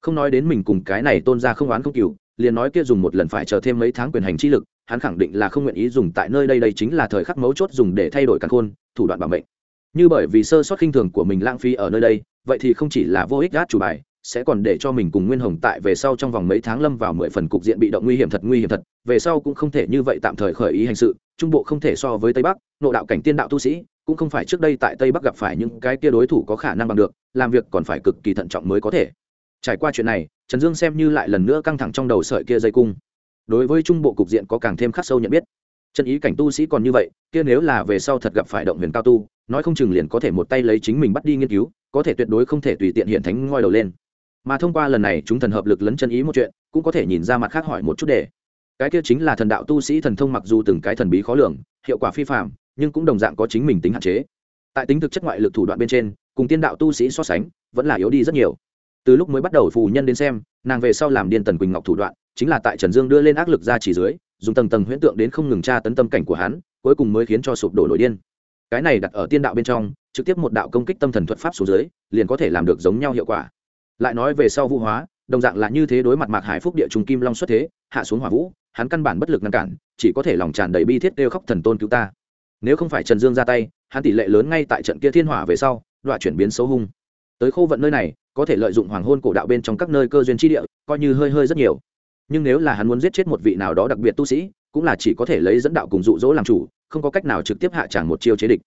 Không nói đến mình cùng cái này tôn ra không oán không cừu, liền nói kia dùng một lần phải chờ thêm mấy tháng quyền hành chi lực, hắn khẳng định là không nguyện ý dùng tại nơi đây đây chính là thời khắc mấu chốt dùng để thay đổi căn khôn, thủ đoạn bảo mệnh. Như bởi vì sơ sót khinh thường của mình lãng phí ở nơi đây, vậy thì không chỉ là vô ích gác chủ bài sẽ còn để cho mình cùng nguyên hồng tại về sau trong vòng mấy tháng lâm vào mười phần cục diện bị động nguy hiểm thật, nguy hiểm thật. Về sau cũng không thể như vậy tạm thời khởi ý hành sự. Trung bộ không thể so với tây bắc, nộ đạo cảnh tiên đạo tu sĩ, cũng không phải trước đây tại tây bắc gặp phải những cái kia đối thủ có khả năng bằng được, làm việc còn phải cực kỳ thận trọng mới có thể. Trải qua chuyện này, trần dương xem như lại lần nữa căng thẳng trong đầu sợi kia dây cung. Đối với trung bộ cục diện có càng thêm khắc sâu nhận biết. Chân ý cảnh tu sĩ còn như vậy, kia nếu là về sau thật gặp phải động huyền cao tu, nói không chừng liền có thể một tay lấy chính mình bắt đi nghiên cứu, có thể tuyệt đối không thể tùy tiện hiện thánh ngoi đầu lên mà thông qua lần này chúng thần hợp lực lấn chân ý một chuyện, cũng có thể nhìn ra mặt khác hỏi một chút để cái kia chính là thần đạo tu sĩ thần thông mặc dù từng cái thần bí khó lường, hiệu quả phi phạm nhưng cũng đồng dạng có chính mình tính hạn chế. Tại tính thực chất ngoại lực thủ đoạn bên trên, cùng tiên đạo tu sĩ so sánh, vẫn là yếu đi rất nhiều. Từ lúc mới bắt đầu phù nhân đến xem, nàng về sau làm điên tần quỳnh ngọc thủ đoạn, chính là tại trần dương đưa lên ác lực ra chỉ dưới, dùng tầng tầng huyễn tượng đến không ngừng tra tấn tâm cảnh của hắn, cuối cùng mới khiến cho sụp đổ nổi điên. Cái này đặt ở tiên đạo bên trong, trực tiếp một đạo công kích tâm thần thuật pháp xuống dưới, liền có thể làm được giống nhau hiệu quả lại nói về sau vũ hóa, đồng dạng là như thế đối mặt mạc hải phúc địa trung kim long xuất thế, hạ xuống hỏa vũ, hắn căn bản bất lực ngăn cản, chỉ có thể lòng tràn đầy bi thiết đeo khóc thần tôn cứu ta. Nếu không phải trần dương ra tay, hắn tỷ lệ lớn ngay tại trận kia thiên hỏa về sau đoạn chuyển biến xấu hung. Tới khô vận nơi này, có thể lợi dụng hoàng hôn cổ đạo bên trong các nơi cơ duyên tri địa, coi như hơi hơi rất nhiều. Nhưng nếu là hắn muốn giết chết một vị nào đó đặc biệt tu sĩ, cũng là chỉ có thể lấy dẫn đạo cùng dụ dỗ làm chủ, không có cách nào trực tiếp hạ tràng một chiêu chế địch.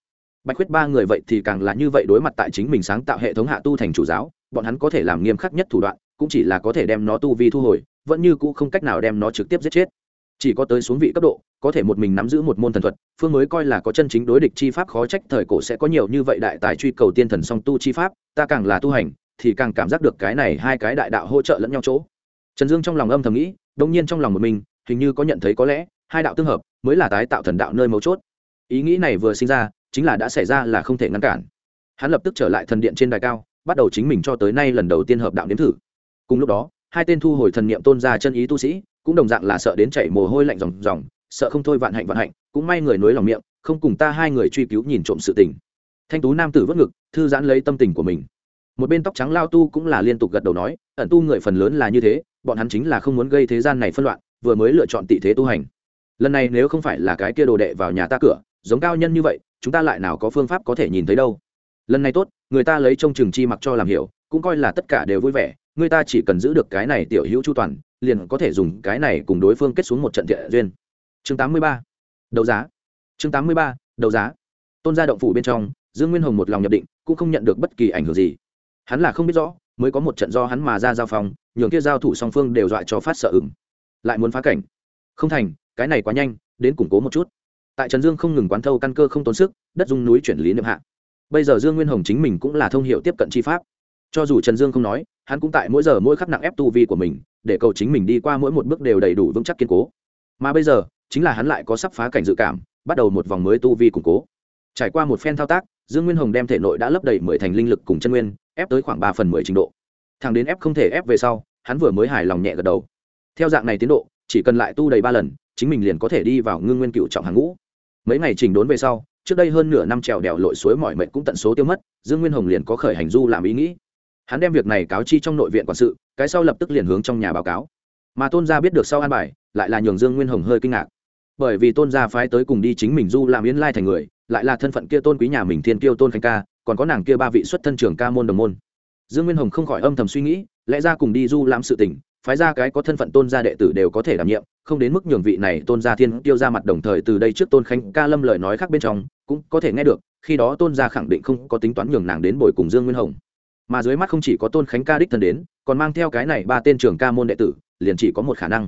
Bạch khuyết ba người vậy thì càng là như vậy đối mặt tại chính mình sáng tạo hệ thống hạ tu thành chủ giáo bọn hắn có thể làm nghiêm khắc nhất thủ đoạn, cũng chỉ là có thể đem nó tu vi thu hồi, vẫn như cũ không cách nào đem nó trực tiếp giết chết. Chỉ có tới xuống vị cấp độ, có thể một mình nắm giữ một môn thần thuật, phương mới coi là có chân chính đối địch chi pháp khó trách thời cổ sẽ có nhiều như vậy đại tài truy cầu tiên thần song tu chi pháp, ta càng là tu hành, thì càng cảm giác được cái này hai cái đại đạo hỗ trợ lẫn nhau chỗ. Trần dương trong lòng âm thầm nghĩ đông nhiên trong lòng một mình, hình như có nhận thấy có lẽ, hai đạo tương hợp, mới là tái tạo thần đạo nơi mấu chốt. Ý nghĩ này vừa sinh ra, chính là đã xảy ra là không thể ngăn cản. Hắn lập tức trở lại thần điện trên đài cao bắt đầu chính mình cho tới nay lần đầu tiên hợp đạo nếm thử. Cùng lúc đó, hai tên thu hồi thần niệm tôn ra chân ý tu sĩ, cũng đồng dạng là sợ đến chảy mồ hôi lạnh ròng ròng, sợ không thôi vạn hạnh vạn hạnh, cũng may người nối lòng miệng, không cùng ta hai người truy cứu nhìn trộm sự tình. Thanh tú nam tử vất ngực, thư giãn lấy tâm tình của mình. Một bên tóc trắng lao tu cũng là liên tục gật đầu nói, ẩn tu người phần lớn là như thế, bọn hắn chính là không muốn gây thế gian này phân loạn, vừa mới lựa chọn tị thế tu hành. Lần này nếu không phải là cái kia đồ đệ vào nhà ta cửa, giống cao nhân như vậy, chúng ta lại nào có phương pháp có thể nhìn thấy đâu. Lần này tốt người ta lấy trông chừng chi mặc cho làm hiểu, cũng coi là tất cả đều vui vẻ, người ta chỉ cần giữ được cái này tiểu hữu chu toàn, liền có thể dùng cái này cùng đối phương kết xuống một trận thiện duyên. Chương 83. đấu giá. Chương 83. đấu giá. Tôn gia động phủ bên trong, dương nguyên hồng một lòng nhập định, cũng không nhận được bất kỳ ảnh hưởng gì. Hắn là không biết rõ, mới có một trận do hắn mà ra giao phòng nhường kia giao thủ song phương đều dọa cho phát sợ ửng. Lại muốn phá cảnh. Không thành, cái này quá nhanh, đến củng cố một chút. Tại trần dương không ngừng quán thâu căn cơ không tốn sức, đất dung núi chuyển lý niệm hạ bây giờ dương nguyên hồng chính mình cũng là thông hiệu tiếp cận chi pháp. Cho dù trần dương không nói, hắn cũng tại mỗi giờ mỗi khắc nặng ép tu vi của mình, để cầu chính mình đi qua mỗi một bước đều đầy đủ vững chắc kiên cố. Mà bây giờ, chính là hắn lại có sắp phá cảnh dự cảm, bắt đầu một vòng mới tu vi củng cố. Trải qua một phen thao tác, dương nguyên hồng đem thể nội đã lấp đầy mười thành linh lực cùng chân nguyên, ép tới khoảng ba phần mười trình độ. Thằng đến ép không thể ép về sau, hắn vừa mới hài lòng nhẹ gật đầu. Theo dạng này tiến độ, chỉ cần lại tu đầy ba lần, chính mình liền có thể đi vào ngưng nguyên cựu trọng hàng ngũ. Mấy ngày trình đốn về sau trước đây hơn nửa năm trèo đèo lội suối mọi mệnh cũng tận số tiêu mất, dương nguyên hồng liền có khởi hành du làm ý nghĩ. Hắn đem việc này cáo chi trong nội viện quản sự, cái sau lập tức liền hướng trong nhà báo cáo. Mà tôn gia biết được sau an bài, lại là nhường dương nguyên hồng hơi kinh ngạc. Bởi vì tôn gia phái tới cùng đi chính mình du làm yến lai thành người, lại là thân phận kia tôn quý nhà mình thiên kiêu tôn khánh ca, còn có nàng kia ba vị xuất thân trường ca môn đồng môn. Dương nguyên hồng không khỏi âm thầm suy nghĩ, lẽ ra cùng đi du làm sự tình, phái ra cái có thân phận tôn gia đệ tử đều có thể đảm nhiệm, không đến mức nhường vị này tôn gia thiên tiêu ra mặt đồng thời từ đây trước tôn khánh ca lâm lời nói khác bên trong cũng có thể nghe được, khi đó tôn gia khẳng định không có tính toán nhường nàng đến bồi cùng dương nguyên hồng. Mà dưới mắt không chỉ có tôn khánh ca đích thân đến, còn mang theo cái này ba tên trường ca môn đệ tử, liền chỉ có một khả năng.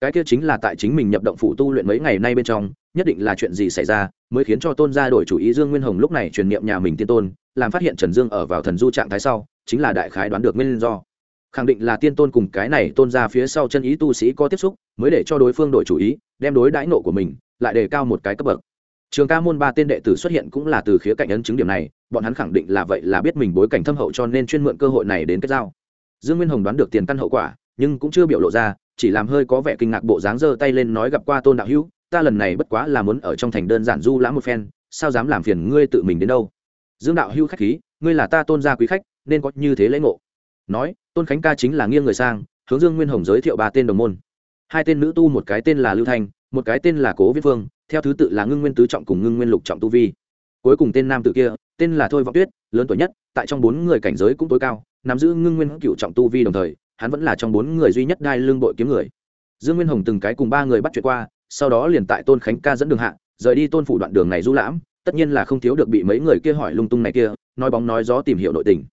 Cái kia chính là tại chính mình nhập động phủ tu luyện mấy ngày nay bên trong, nhất định là chuyện gì xảy ra, mới khiến cho tôn gia đổi chủ ý dương nguyên hồng lúc này truyền niệm nhà mình tiên tôn, làm phát hiện trần dương ở vào thần du trạng thái sau, chính là đại khái đoán được nguyên do. Khẳng định là tiên tôn cùng cái này tôn ra phía sau chân ý tu sĩ có tiếp xúc, mới để cho đối phương đổi chủ ý, đem đối đãi nộ của mình, lại đề cao một cái cấp bậc trường ca môn ba tên đệ tử xuất hiện cũng là từ khía cạnh ấn chứng điểm này, bọn hắn khẳng định là vậy là biết mình bối cảnh thâm hậu cho nên chuyên mượn cơ hội này đến kết giao. Dương nguyên hồng đoán được tiền căn hậu quả, nhưng cũng chưa biểu lộ ra, chỉ làm hơi có vẻ kinh ngạc bộ dáng giơ tay lên nói gặp qua tôn đạo hữu, ta lần này bất quá là muốn ở trong thành đơn giản du lãm một phen, sao dám làm phiền ngươi tự mình đến đâu? Dương đạo hữu khách khí, ngươi là ta tôn gia quý khách, nên có như thế lễ ngộ. Nói, tôn khánh ca chính là nghiêng người sang, hướng dương nguyên hồng giới thiệu ba tên đồng môn. Hai tên nữ tu, một cái tên là lưu thanh một cái tên là cố viết phương, theo thứ tự là ngưng nguyên tứ trọng cùng ngưng nguyên lục trọng tu vi. Cuối cùng tên nam tự kia, tên là thôi vọng tuyết, lớn tuổi nhất, tại trong bốn người cảnh giới cũng tối cao, nắm giữ ngưng nguyên cựu trọng tu vi đồng thời, hắn vẫn là trong bốn người duy nhất đai lương bội kiếm người. Dương nguyên hồng từng cái cùng ba người bắt chuyện qua, sau đó liền tại tôn khánh ca dẫn đường hạ, rời đi tôn phủ đoạn đường này du lãm, tất nhiên là không thiếu được bị mấy người kia hỏi lung tung này kia, nói bóng nói gió tìm hiểu nội tình.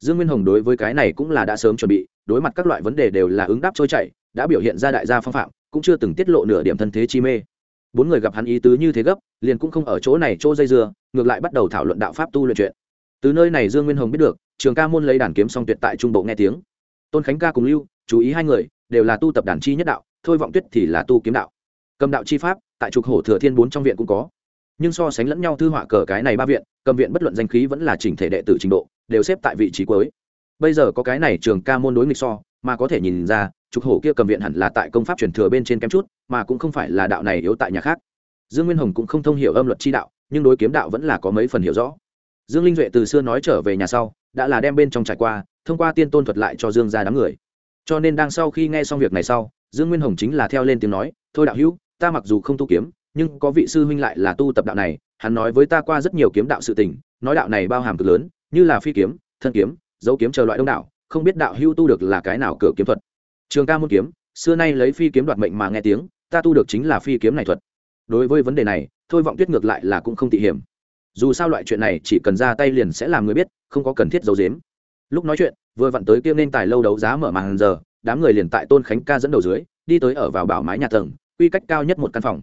Dương nguyên hồng đối với cái này cũng là đã sớm chuẩn bị, đối mặt các loại vấn đề đều là ứng đáp trôi chảy, đã biểu hiện ra đại gia phong phạm cũng chưa từng tiết lộ nửa điểm thân thế chi mê. Bốn người gặp hắn ý tứ như thế gấp, liền cũng không ở chỗ này chỗ dây dưa, ngược lại bắt đầu thảo luận đạo pháp tu luyện chuyện. Từ nơi này dương nguyên hồng biết được, trường ca môn lấy đàn kiếm song tuyệt tại trung bộ nghe tiếng. Tôn khánh ca cùng lưu, chú ý hai người, đều là tu tập đàn chi nhất đạo, thôi vọng tuyết thì là tu kiếm đạo. Cầm đạo chi pháp, tại trục hổ thừa thiên bốn trong viện cũng có. Nhưng so sánh lẫn nhau thư họa cờ cái này ba viện, cầm viện bất luận danh khí vẫn là chỉnh thể đệ tử trình độ, đều xếp tại vị trí cuối. Bây giờ có cái này trường ca môn đối nghịch so, mà có thể nhìn ra trục hổ kia cầm viện hẳn là tại công pháp truyền thừa bên trên kém chút, mà cũng không phải là đạo này yếu tại nhà khác. Dương nguyên hồng cũng không thông hiểu âm luật chi đạo, nhưng đối kiếm đạo vẫn là có mấy phần hiểu rõ. Dương linh duệ từ xưa nói trở về nhà sau, đã là đem bên trong trải qua, thông qua tiên tôn thuật lại cho dương ra đám người. Cho nên đang sau khi nghe xong việc này sau, dương nguyên hồng chính là theo lên tiếng nói, thôi đạo hữu, ta mặc dù không tu kiếm, nhưng có vị sư huynh lại là tu tập đạo này, hắn nói với ta qua rất nhiều kiếm đạo sự tình, nói đạo này bao hàm cực lớn, như là phi kiếm, thân kiếm, dấu kiếm chờ loại đông đạo không biết đạo hữu tu được là cái nào cửa kiếm thuật trường ca môn kiếm, xưa nay lấy phi kiếm đoạt mệnh mà nghe tiếng, ta tu được chính là phi kiếm này thuật. Đối với vấn đề này, thôi vọng tuyết ngược lại là cũng không tị hiểm. Dù sao loại chuyện này chỉ cần ra tay liền sẽ làm người biết, không có cần thiết giấu giếm. Lúc nói chuyện, vừa vặn tới kia nên tài lâu đấu giá mở màn giờ, đám người liền tại tôn khánh ca dẫn đầu dưới, đi tới ở vào bảo mái nhà tầng, quy cách cao nhất một căn phòng.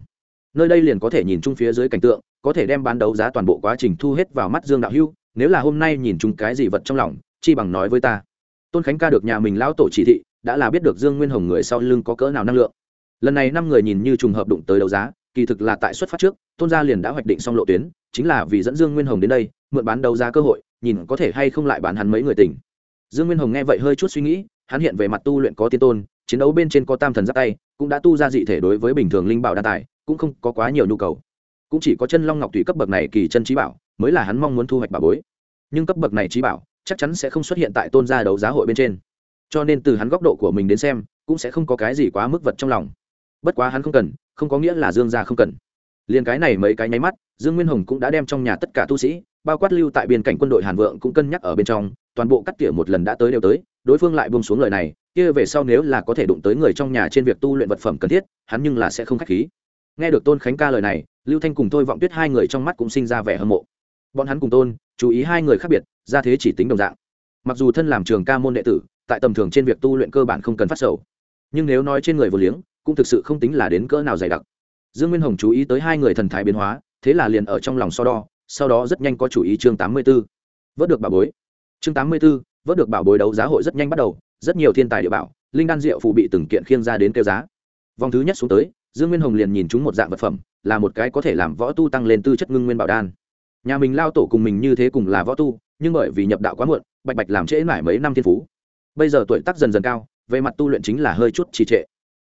Nơi đây liền có thể nhìn chung phía dưới cảnh tượng, có thể đem bán đấu giá toàn bộ quá trình thu hết vào mắt dương đạo hưu, nếu là hôm nay nhìn chung cái gì vật trong lòng, chi bằng nói với ta. Tôn khánh ca được nhà mình lão tổ chỉ thị đã là biết được dương nguyên hồng người sau lưng có cỡ nào năng lượng. Lần này năm người nhìn như trùng hợp đụng tới đấu giá, kỳ thực là tại xuất phát trước, tôn gia liền đã hoạch định xong lộ tuyến, chính là vì dẫn dương nguyên hồng đến đây, mượn bán đấu giá cơ hội, nhìn có thể hay không lại bán hắn mấy người tình. Dương nguyên hồng nghe vậy hơi chút suy nghĩ, hắn hiện về mặt tu luyện có tiên tôn, chiến đấu bên trên có tam thần giáp tay, cũng đã tu ra dị thể đối với bình thường linh bảo đa tài, cũng không có quá nhiều nhu cầu. Cũng chỉ có chân long ngọc thủy cấp bậc này kỳ chân trí bảo, mới là hắn mong muốn thu hoạch bà bối. Nhưng cấp bậc này trí bảo, chắc chắn sẽ không xuất hiện tại tôn gia đấu giá hội bên trên cho nên từ hắn góc độ của mình đến xem, cũng sẽ không có cái gì quá mức vật trong lòng. Bất quá hắn không cần, không có nghĩa là dương gia không cần. Liền cái này mấy cái nháy mắt, dương nguyên hồng cũng đã đem trong nhà tất cả tu sĩ, bao quát lưu tại biên cảnh quân đội hàn vượng cũng cân nhắc ở bên trong, toàn bộ cắt tỉa một lần đã tới đều tới, đối phương lại buông xuống lời này, kia về sau nếu là có thể đụng tới người trong nhà trên việc tu luyện vật phẩm cần thiết, hắn nhưng là sẽ không khách khí. Nghe được tôn khánh ca lời này, lưu thanh cùng thôi vọng tuyết hai người trong mắt cũng sinh ra vẻ hâm mộ. Bọn hắn cùng tôn, chú ý hai người khác biệt ra thế chỉ tính đồng dạng. Mặc dù thân làm trường ca môn đệ tử tại tầm thường trên việc tu luyện cơ bản không cần phát sầu. Nhưng nếu nói trên người vô liếng, cũng thực sự không tính là đến cỡ nào dày đặc. Dương nguyên hồng chú ý tới hai người thần thái biến hóa, thế là liền ở trong lòng so đo, sau đó rất nhanh có chủ ý chương tám mươi b ố vớt được bảo bối. Chương tám mươi b ố vớt được bảo bối đấu giá hội rất nhanh bắt đầu, rất nhiều thiên tài địa bảo, linh đan rượu phụ bị từng kiện khiêng ra đến kêu giá. Vòng thứ nhất xuống tới, dương nguyên hồng liền nhìn chúng một dạng vật phẩm, là một cái có thể làm võ tu tăng lên tư chất ngưng nguyên bảo đan. Nhà mình lao tổ cùng mình như thế cùng là võ tu, nhưng bởi vì nhập đạo quá muộn, bạch bạch làm trễ mãi mấy năm thiên phú bây giờ tuổi tác dần dần cao, về mặt tu luyện chính là hơi chút trì trệ.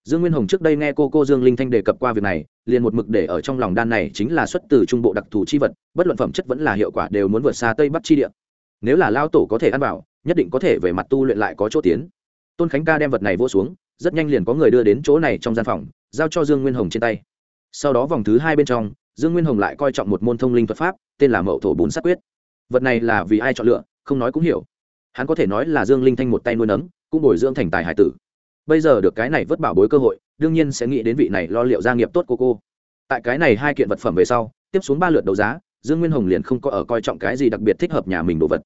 Dương nguyên hồng trước đây nghe cô cô dương linh thanh đề cập qua việc này, liền một mực để ở trong lòng đan này chính là xuất từ trung bộ đặc thù chi vật, bất luận phẩm chất vẫn là hiệu quả đều muốn vượt xa tây bắc chi địa. Nếu là lao tổ có thể ăn vào, nhất định có thể về mặt tu luyện lại có chỗ tiến. Tôn khánh ca đem vật này vô xuống, rất nhanh liền có người đưa đến chỗ này trong gian phòng, giao cho dương nguyên hồng trên tay. Sau đó vòng thứ hai bên trong, dương nguyên hồng lại coi trọng một môn thông linh thuật pháp, tên là mậu thổ bún sát quyết. Vật này là vì ai chọn lựa, không nói cũng hiểu hắn có thể nói là dương linh thanh một tay nuôi nấng, cũng bồi dưỡng thành tài hải tử. Bây giờ được cái này vất bảo bối cơ hội, đương nhiên sẽ nghĩ đến vị này lo liệu gia nghiệp tốt cô cô. Tại cái này hai kiện vật phẩm về sau, tiếp xuống ba lượt đấu giá, dương nguyên hồng liền không có ở coi trọng cái gì đặc biệt thích hợp nhà mình đồ vật.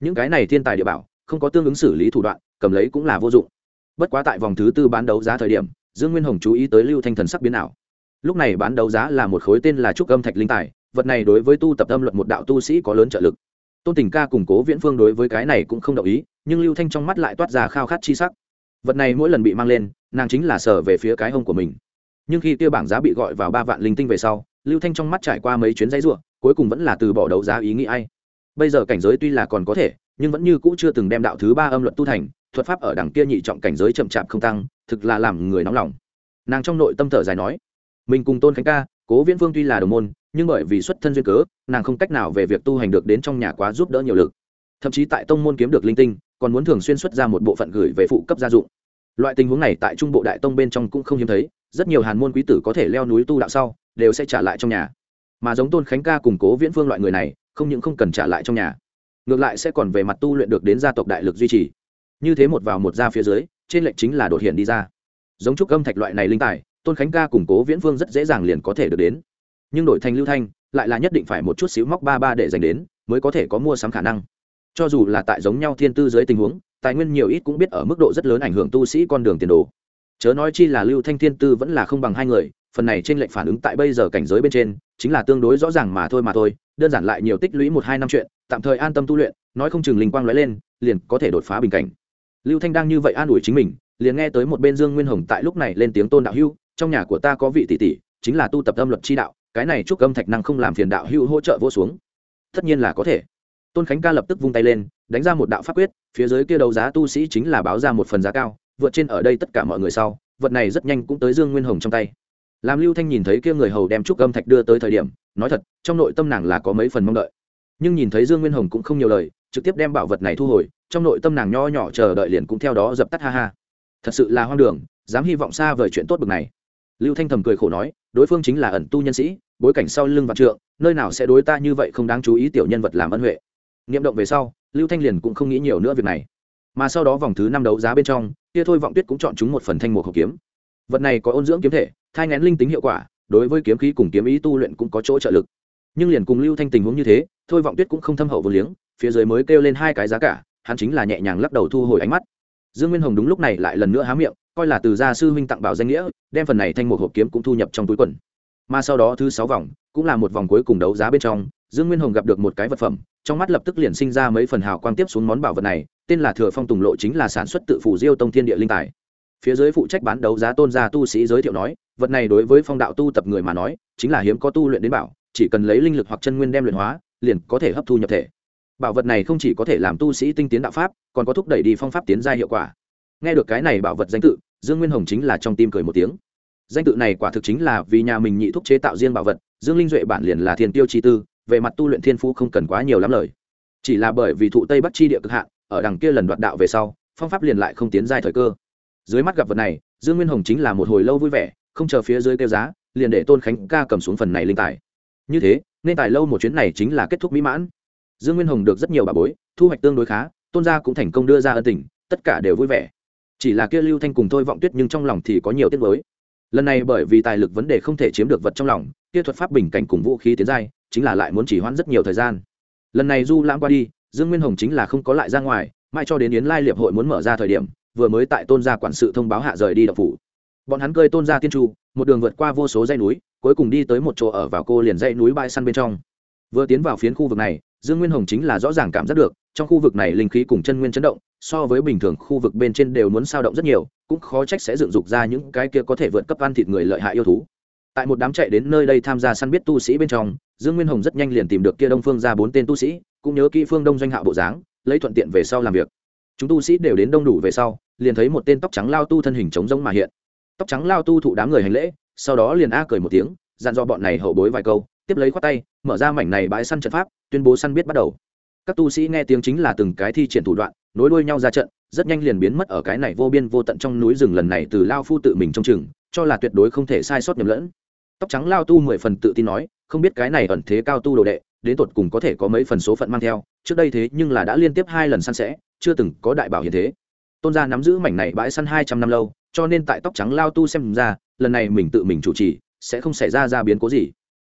Những cái này thiên tài địa bảo, không có tương ứng xử lý thủ đoạn, cầm lấy cũng là vô dụng. Bất quá tại vòng thứ tư bán đấu giá thời điểm, dương nguyên hồng chú ý tới lưu thanh thần sắc biến ảo. Lúc này bán đấu giá là một khối tên là trúc âm thạch linh tài, vật này đối với tu tập âm luận một đạo tu sĩ có lớn trợ lực tôn tình ca củng cố viễn phương đối với cái này cũng không đồng ý, nhưng lưu thanh trong mắt lại toát ra khao khát chi sắc. Vật này mỗi lần bị mang lên, nàng chính là sở về phía cái hông của mình. Nhưng khi tiêu bảng giá bị gọi vào ba vạn linh tinh về sau, lưu thanh trong mắt trải qua mấy chuyến giấy ruộng cuối cùng vẫn là từ bỏ đấu giá ý nghĩ ai. Bây giờ cảnh giới tuy là còn có thể, nhưng vẫn như cũ chưa từng đem đạo thứ ba âm luật tu thành, thuật pháp ở đằng kia nhị trọng cảnh giới chậm chạp không tăng, thực là làm người nóng lòng. Nàng trong nội tâm thở dài nói, mình cùng tôn khánh ca cố viễn vương tuy là đồng môn, nhưng bởi vì xuất thân duyên cớ, nàng không cách nào về việc tu hành được đến trong nhà quá giúp đỡ nhiều lực. Thậm chí tại tông môn kiếm được linh tinh, còn muốn thường xuyên xuất ra một bộ phận gửi về phụ cấp gia dụng. Loại tình huống này tại trung bộ đại tông bên trong cũng không hiếm thấy, rất nhiều hàn môn quý tử có thể leo núi tu đạo sau, đều sẽ trả lại trong nhà. Mà giống tôn khánh ca củng cố viễn phương loại người này, không những không cần trả lại trong nhà, ngược lại sẽ còn về mặt tu luyện được đến gia tộc đại lực duy trì. Như thế một vào một ra phía dưới, trên lệnh chính là đột hiện đi ra. Giống trúc âm thạch loại này linh tài tôn khánh ca củng cố viễn phương rất dễ dàng liền có thể được đến. nhưng đổi thành lưu thanh, lại là nhất định phải một chút xíu móc ba ba để dành đến, mới có thể có mua sắm khả năng. cho dù là tại giống nhau thiên tư dưới tình huống, tài nguyên nhiều ít cũng biết ở mức độ rất lớn ảnh hưởng tu sĩ con đường tiền đồ. chớ nói chi là lưu thanh thiên tư vẫn là không bằng hai người, phần này trên lệnh phản ứng tại bây giờ cảnh giới bên trên, chính là tương đối rõ ràng mà thôi mà thôi, đơn giản lại nhiều tích lũy một hai năm chuyện, tạm thời an tâm tu luyện, nói không chừng linh quang lóe lên, liền có thể đột phá bình cảnh. lưu thanh đang như vậy an ủi chính mình, liền nghe tới một bên dương nguyên hồng tại lúc này lên tiếng tôn đạo hưu trong nhà của ta có vị tỷ tỷ, chính là tu tập âm luật chi đạo, cái này chúc âm thạch năng không làm phiền đạo hưu hỗ trợ vô xuống. Tất nhiên là có thể. Tôn khánh ca lập tức vung tay lên, đánh ra một đạo pháp quyết, phía dưới kia đấu giá tu sĩ chính là báo ra một phần giá cao, vượt trên ở đây tất cả mọi người sau, vật này rất nhanh cũng tới dương nguyên hồng trong tay. Làm lưu thanh nhìn thấy kia người hầu đem trúc âm thạch đưa tới thời điểm, nói thật, trong nội tâm nàng là có mấy phần mong đợi. Nhưng nhìn thấy dương nguyên hồng cũng không nhiều lời, trực tiếp đem bảo vật này thu hồi, trong nội tâm nàng nho nhỏ chờ đợi liền cũng theo đó dập tắt ha ha. Thật sự là hoang đường, dám hy vọng xa vời chuyện tốt bực này lưu thanh thầm cười khổ nói, đối phương chính là ẩn tu nhân sĩ, bối cảnh sau lưng vạn trượng, nơi nào sẽ đối ta như vậy không đáng chú ý tiểu nhân vật làm ân huệ. Niệm động về sau, lưu thanh liền cũng không nghĩ nhiều nữa việc này. Mà sau đó vòng thứ năm đấu giá bên trong, kia thôi vọng tuyết cũng chọn chúng một phần thanh mục hộp kiếm. Vật này có ôn dưỡng kiếm thể, thai ngén linh tính hiệu quả, đối với kiếm khí cùng kiếm ý tu luyện cũng có chỗ trợ lực. Nhưng liền cùng lưu thanh tình huống như thế, thôi vọng tuyết cũng không thâm hậu vô liếng, phía dưới mới kêu lên hai cái giá cả, hắn chính là nhẹ nhàng lắc đầu thu hồi ánh mắt. Dương nguyên hồng đúng lúc này lại lần nữa há miệng coi là từ gia sư huynh tặng bảo danh nghĩa, đem phần này thanh một hộp kiếm cũng thu nhập trong túi quần. Mà sau đó thứ sáu vòng, cũng là một vòng cuối cùng đấu giá bên trong, dương nguyên hồng gặp được một cái vật phẩm, trong mắt lập tức liền sinh ra mấy phần hào quang tiếp xuống món bảo vật này, tên là thừa phong tùng lộ chính là sản xuất tự phủ diêu tông thiên địa linh tài. Phía dưới phụ trách bán đấu giá tôn gia tu sĩ giới thiệu nói, vật này đối với phong đạo tu tập người mà nói, chính là hiếm có tu luyện đến bảo, chỉ cần lấy linh lực hoặc chân nguyên đem luyện hóa, liền có thể hấp thu nhập thể. Bảo vật này không chỉ có thể làm tu sĩ tinh tiến đạo pháp, còn có thúc đẩy đi phong pháp tiến gia hiệu quả nghe được cái này bảo vật danh tự, dương nguyên hồng chính là trong tim cười một tiếng. Danh tự này quả thực chính là vì nhà mình nhị thúc chế tạo riêng bảo vật, dương linh duệ bản liền là thiên tiêu chi tư, về mặt tu luyện thiên phú không cần quá nhiều lắm lời. Chỉ là bởi vì thụ tây bắc chi địa cực hạn, ở đằng kia lần đoạt đạo về sau, phong pháp liền lại không tiến giai thời cơ. Dưới mắt gặp vật này, dương nguyên hồng chính là một hồi lâu vui vẻ, không chờ phía dưới kêu giá, liền để tôn khánh ca cầm xuống phần này linh tài. Như thế, nên tài lâu một chuyến này chính là kết thúc mỹ mãn. Dương nguyên hồng được rất nhiều bà bối, thu hoạch tương đối khá, tôn gia cũng thành công đưa ra ân tình, tất cả đều vui vẻ chỉ là kia lưu thanh cùng thôi vọng tuyết nhưng trong lòng thì có nhiều tiết mới lần này bởi vì tài lực vấn đề không thể chiếm được vật trong lòng, kia thuật pháp bình cảnh cùng vũ khí tiến giai, chính là lại muốn chỉ hoãn rất nhiều thời gian. Lần này du lãng qua đi, dương nguyên hồng chính là không có lại ra ngoài, mai cho đến yến lai liệp hội muốn mở ra thời điểm, vừa mới tại tôn gia quản sự thông báo hạ rời đi đập phủ. Bọn hắn cơi tôn gia tiên tru một đường vượt qua vô số dây núi, cuối cùng đi tới một chỗ ở vào cô liền dây núi bãi săn bên trong. Vừa tiến vào phiến khu vực này, dương nguyên hồng chính là rõ ràng cảm giác được trong khu vực này linh khí cùng chân nguyên chấn động, so với bình thường khu vực bên trên đều muốn sao động rất nhiều, cũng khó trách sẽ dựng dục ra những cái kia có thể vượt cấp ăn thịt người lợi hại yêu thú. Tại một đám chạy đến nơi đây tham gia săn biết tu sĩ bên trong, dương nguyên hồng rất nhanh liền tìm được kia đông phương ra bốn tên tu sĩ, cũng nhớ kỹ phương đông doanh hạ bộ dáng, lấy thuận tiện về sau làm việc. Chúng tu sĩ đều đến đông đủ về sau, liền thấy một tên tóc trắng lao tu thân hình trống rỗng mà hiện. Tóc trắng lao tu thụ đám người hành lễ, sau đó liền a cười một tiếng, dặn do bọn này hậu bối vài câu, tiếp lấy khoát tay, mở ra mảnh này bãi săn trận pháp, tuyên bố săn biết bắt đầu các tu sĩ nghe tiếng chính là từng cái thi triển thủ đoạn, nối đuôi nhau ra trận, rất nhanh liền biến mất ở cái này vô biên vô tận trong núi rừng lần này từ lao phu tự mình trông chừng, cho là tuyệt đối không thể sai sót nhầm lẫn. Tóc trắng lao tu mười phần tự tin nói, không biết cái này ẩn thế cao tu đồ đệ, đến tột cùng có thể có mấy phần số phận mang theo, trước đây thế nhưng là đã liên tiếp hai lần săn sẽ, chưa từng có đại bảo hiện thế. Tôn gia nắm giữ mảnh này bãi săn hai trăm năm lâu, cho nên tại tóc trắng lao tu xem ra, lần này mình tự mình chủ trì, sẽ không xảy ra ra biến cố gì.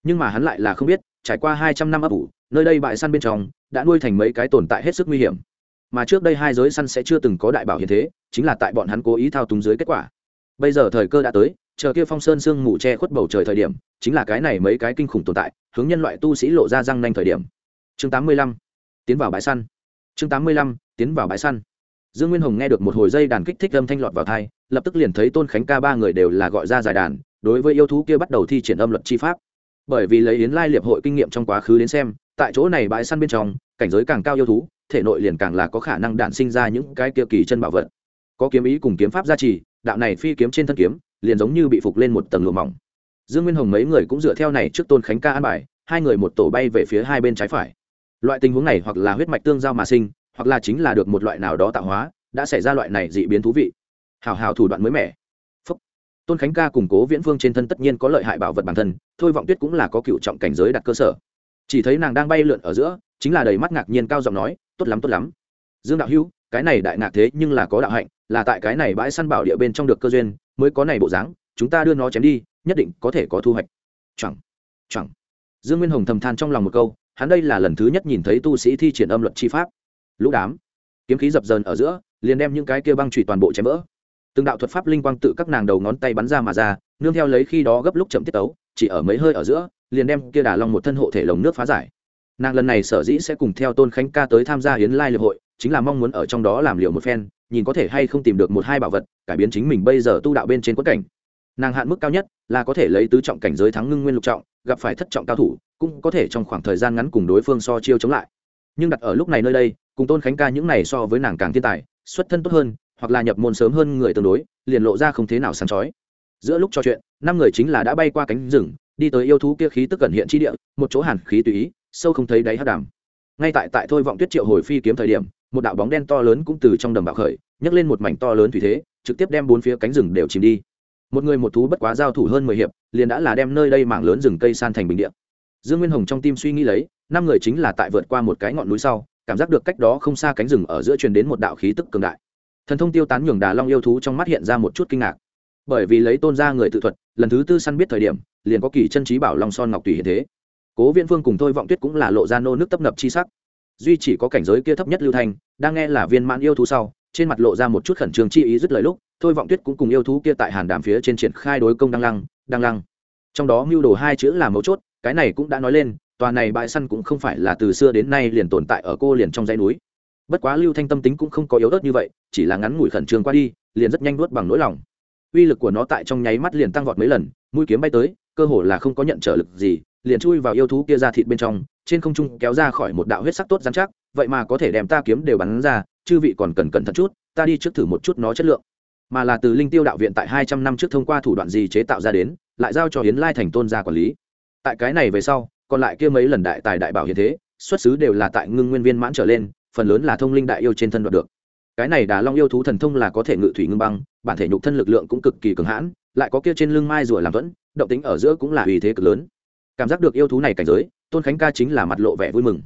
Nhưng mà hắn lại là không biết, trải qua hai trăm năm ấp ủ nơi đây bãi săn bên trong đã nuôi thành mấy cái tồn tại hết sức nguy hiểm. Mà trước đây hai giới săn sẽ chưa từng có đại bảo hiện thế, chính là tại bọn hắn cố ý thao túng dưới kết quả. Bây giờ thời cơ đã tới, chờ kia phong sơn sương mù che khuất bầu trời thời điểm, chính là cái này mấy cái kinh khủng tồn tại, hướng nhân loại tu sĩ lộ ra răng nanh thời điểm. Chương tám mươi lăm, tiến vào bãi săn. Chương tám mươi lăm, tiến vào bãi săn. Dương nguyên hồng nghe được một hồi dây đàn kích thích âm thanh lọt vào thai lập tức liền thấy tôn khánh ca ba người đều là gọi ra giải đàn, đối với yêu thú kia bắt đầu thi triển âm luật chi pháp. Bởi vì lấy yến lai liệp hội kinh nghiệm trong quá khứ đến xem tại chỗ này bãi săn bên trong, cảnh giới càng cao yêu thú, thể nội liền càng là có khả năng đản sinh ra những cái kia kỳ chân bảo vật. Có kiếm ý cùng kiếm pháp gia trì, đạo này phi kiếm trên thân kiếm, liền giống như bị phục lên một tầng lụa mỏng. Dương nguyên hồng mấy người cũng dựa theo này trước tôn khánh ca an bài, hai người một tổ bay về phía hai bên trái phải. Loại tình huống này hoặc là huyết mạch tương giao mà sinh, hoặc là chính là được một loại nào đó tạo hóa, đã xảy ra loại này dị biến thú vị. Hào hào thủ đoạn mới mẻ. Phúc. tôn khánh ca củng cố viễn phương trên thân tất nhiên có lợi hại bảo vật bản thân, thôi vọng tuyết cũng là có cựu trọng cảnh giới đặt cơ sở chỉ thấy nàng đang bay lượn ở giữa, chính là đầy mắt ngạc nhiên cao giọng nói, tốt lắm tốt lắm. Dương đạo hữu, cái này đại ngạc thế nhưng là có đạo hạnh, là tại cái này bãi săn bảo địa bên trong được cơ duyên, mới có này bộ dáng, chúng ta đưa nó chém đi, nhất định có thể có thu hoạch. Chẳng chẳng dương nguyên hồng thầm than trong lòng một câu, hắn đây là lần thứ nhất nhìn thấy tu sĩ thi triển âm luật chi pháp. Lũ đám, kiếm khí dập dờn ở giữa, liền đem những cái kia băng trụy toàn bộ chém vỡ. Từng đạo thuật pháp linh quang tự các nàng đầu ngón tay bắn ra mà ra, nương theo lấy khi đó gấp lúc chậm tiết tấu, chỉ ở mấy hơi ở giữa liền đem kia đà long một thân hộ thể lồng nước phá giải. Nàng lần này sở dĩ sẽ cùng theo tôn khánh ca tới tham gia hiến lai liệp hội, chính là mong muốn ở trong đó làm liều một phen, nhìn có thể hay không tìm được một hai bảo vật, cải biến chính mình bây giờ tu đạo bên trên quất cảnh. Nàng hạn mức cao nhất là có thể lấy tứ trọng cảnh giới thắng ngưng nguyên lục trọng, gặp phải thất trọng cao thủ, cũng có thể trong khoảng thời gian ngắn cùng đối phương so chiêu chống lại. Nhưng đặt ở lúc này nơi đây, cùng tôn khánh ca những này so với nàng càng thiên tài, xuất thân tốt hơn, hoặc là nhập môn sớm hơn người tương đối, liền lộ ra không thế nào sáng chói. Giữa lúc trò chuyện, năm người chính là đã bay qua cánh rừng đi tới yêu thú kia khí tức cẩn hiện chi địa, một chỗ hàn khí tùy ý, sâu không thấy đáy hát đàm. Ngay tại tại thôi vọng tuyết triệu hồi phi kiếm thời điểm, một đạo bóng đen to lớn cũng từ trong đầm bạo khởi, nhấc lên một mảnh to lớn thủy thế, trực tiếp đem bốn phía cánh rừng đều chìm đi. Một người một thú bất quá giao thủ hơn mười hiệp, liền đã là đem nơi đây mảng lớn rừng cây san thành bình địa. Dương nguyên hồng trong tim suy nghĩ lấy, năm người chính là tại vượt qua một cái ngọn núi sau, cảm giác được cách đó không xa cánh rừng ở giữa truyền đến một đạo khí tức cường đại. Thần thông tiêu tán nhường đà long yêu thú trong mắt hiện ra một chút kinh ngạc bởi vì lấy tôn ra người tự thuật, lần thứ tư săn biết thời điểm, liền có kỳ chân trí bảo long son ngọc tùy hiện thế. Cố viễn phương cùng thôi vọng tuyết cũng là lộ ra nô nước tấp nập chi sắc. Duy chỉ có cảnh giới kia thấp nhất lưu thanh đang nghe là viên mãn yêu thú sau, trên mặt lộ ra một chút khẩn trương chi ý dứt lời lúc, thôi vọng tuyết cũng cùng yêu thú kia tại hàn đàm phía trên triển khai đối công đăng lăng đăng lăng. Trong đó mưu đồ hai chữ là mấu chốt, cái này cũng đã nói lên, tòa này bãi săn cũng không phải là từ xưa đến nay liền tồn tại ở cô liền trong dãy núi. Bất quá lưu thanh tâm tính cũng không có yếu ớt như vậy, chỉ là ngắn ngủi khẩn trương qua đi, liền rất nhanh nuốt bằng nỗi lòng uy lực của nó tại trong nháy mắt liền tăng vọt mấy lần, mũi kiếm bay tới, cơ hồ là không có nhận trở lực gì, liền chui vào yêu thú kia ra thịt bên trong, trên không trung kéo ra khỏi một đạo huyết sắc tốt dán chắc, vậy mà có thể đem ta kiếm đều bắn ra, chư vị còn cần cẩn thận chút, ta đi trước thử một chút nó chất lượng. Mà là từ linh tiêu đạo viện tại hai trăm năm trước thông qua thủ đoạn gì chế tạo ra đến, lại giao cho hiến lai thành tôn gia quản lý. Tại cái này về sau, còn lại kia mấy lần đại tài đại bảo hiện thế, xuất xứ đều là tại ngưng nguyên viên mãn trở lên, phần lớn là thông linh đại yêu trên thân đoạt được cái này đà long yêu thú thần thông là có thể ngự thủy ngưng băng, bản thể nhục thân lực lượng cũng cực kỳ cường hãn, lại có kia trên lưng mai rùa làm thuẫn, động tính ở giữa cũng là uy thế cực lớn. Cảm giác được yêu thú này cảnh giới, tôn khánh ca chính là mặt lộ vẻ vui mừng.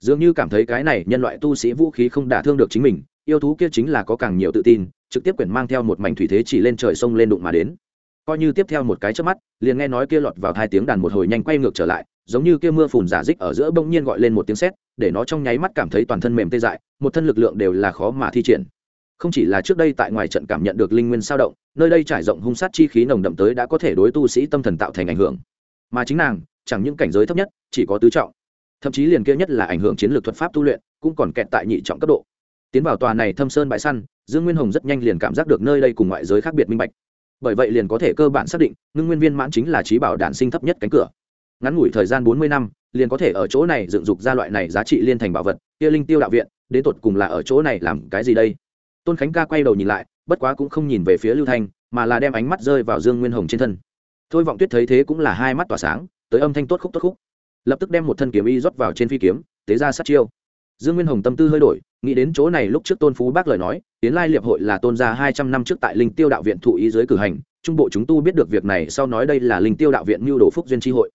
Dường như cảm thấy cái này nhân loại tu sĩ vũ khí không đả thương được chính mình, yêu thú kia chính là có càng nhiều tự tin, trực tiếp quyển mang theo một mảnh thủy thế chỉ lên trời sông lên đụng mà đến. Coi như tiếp theo một cái chớp mắt, liền nghe nói kia lọt vào hai tiếng đàn một hồi nhanh quay ngược trở lại, giống như kia mưa phùn giả dích ở giữa bỗng nhiên gọi lên một tiếng sét để nó trong nháy mắt cảm thấy toàn thân mềm tê dại, một thân lực lượng đều là khó mà thi triển. Không chỉ là trước đây tại ngoài trận cảm nhận được linh nguyên sao động, nơi đây trải rộng hung sát chi khí nồng đậm tới đã có thể đối tu sĩ tâm thần tạo thành ảnh hưởng. Mà chính nàng, chẳng những cảnh giới thấp nhất, chỉ có tứ trọng. Thậm chí liền kia nhất là ảnh hưởng chiến lược thuật pháp tu luyện, cũng còn kẹt tại nhị trọng cấp độ. Tiến vào tòa này thâm sơn bãi săn, dương nguyên hồng rất nhanh liền cảm giác được nơi đây cùng ngoại giới khác biệt minh bạch. Bởi vậy liền có thể cơ bản xác định, ngưng nguyên viên mãn chính là trí bảo đản sinh thấp nhất cánh cửa ngắn ngủi thời gian bốn mươi năm, liền có thể ở chỗ này dựng dục ra loại này giá trị liên thành bảo vật, kia linh tiêu đạo viện, đến tột cùng là ở chỗ này làm cái gì đây? Tôn khánh ca quay đầu nhìn lại, bất quá cũng không nhìn về phía lưu thanh, mà là đem ánh mắt rơi vào dương nguyên hồng trên thân. Thôi vọng tuyết thấy thế cũng là hai mắt tỏa sáng, tới âm thanh tốt khúc tốt khúc. Lập tức đem một thân kiếm y rót vào trên phi kiếm, tế ra sát chiêu. Dương nguyên hồng tâm tư hơi đổi, nghĩ đến chỗ này lúc trước tôn phú bác lời nói, tiến lai liệp hội là tôn gia hai trăm năm trước tại linh tiêu đạo viện thụ ý giới cử hành, trung bộ chúng tu biết được việc này, sau nói đây là linh tiêu đạo viện mưu đồ phúc duyên tri hội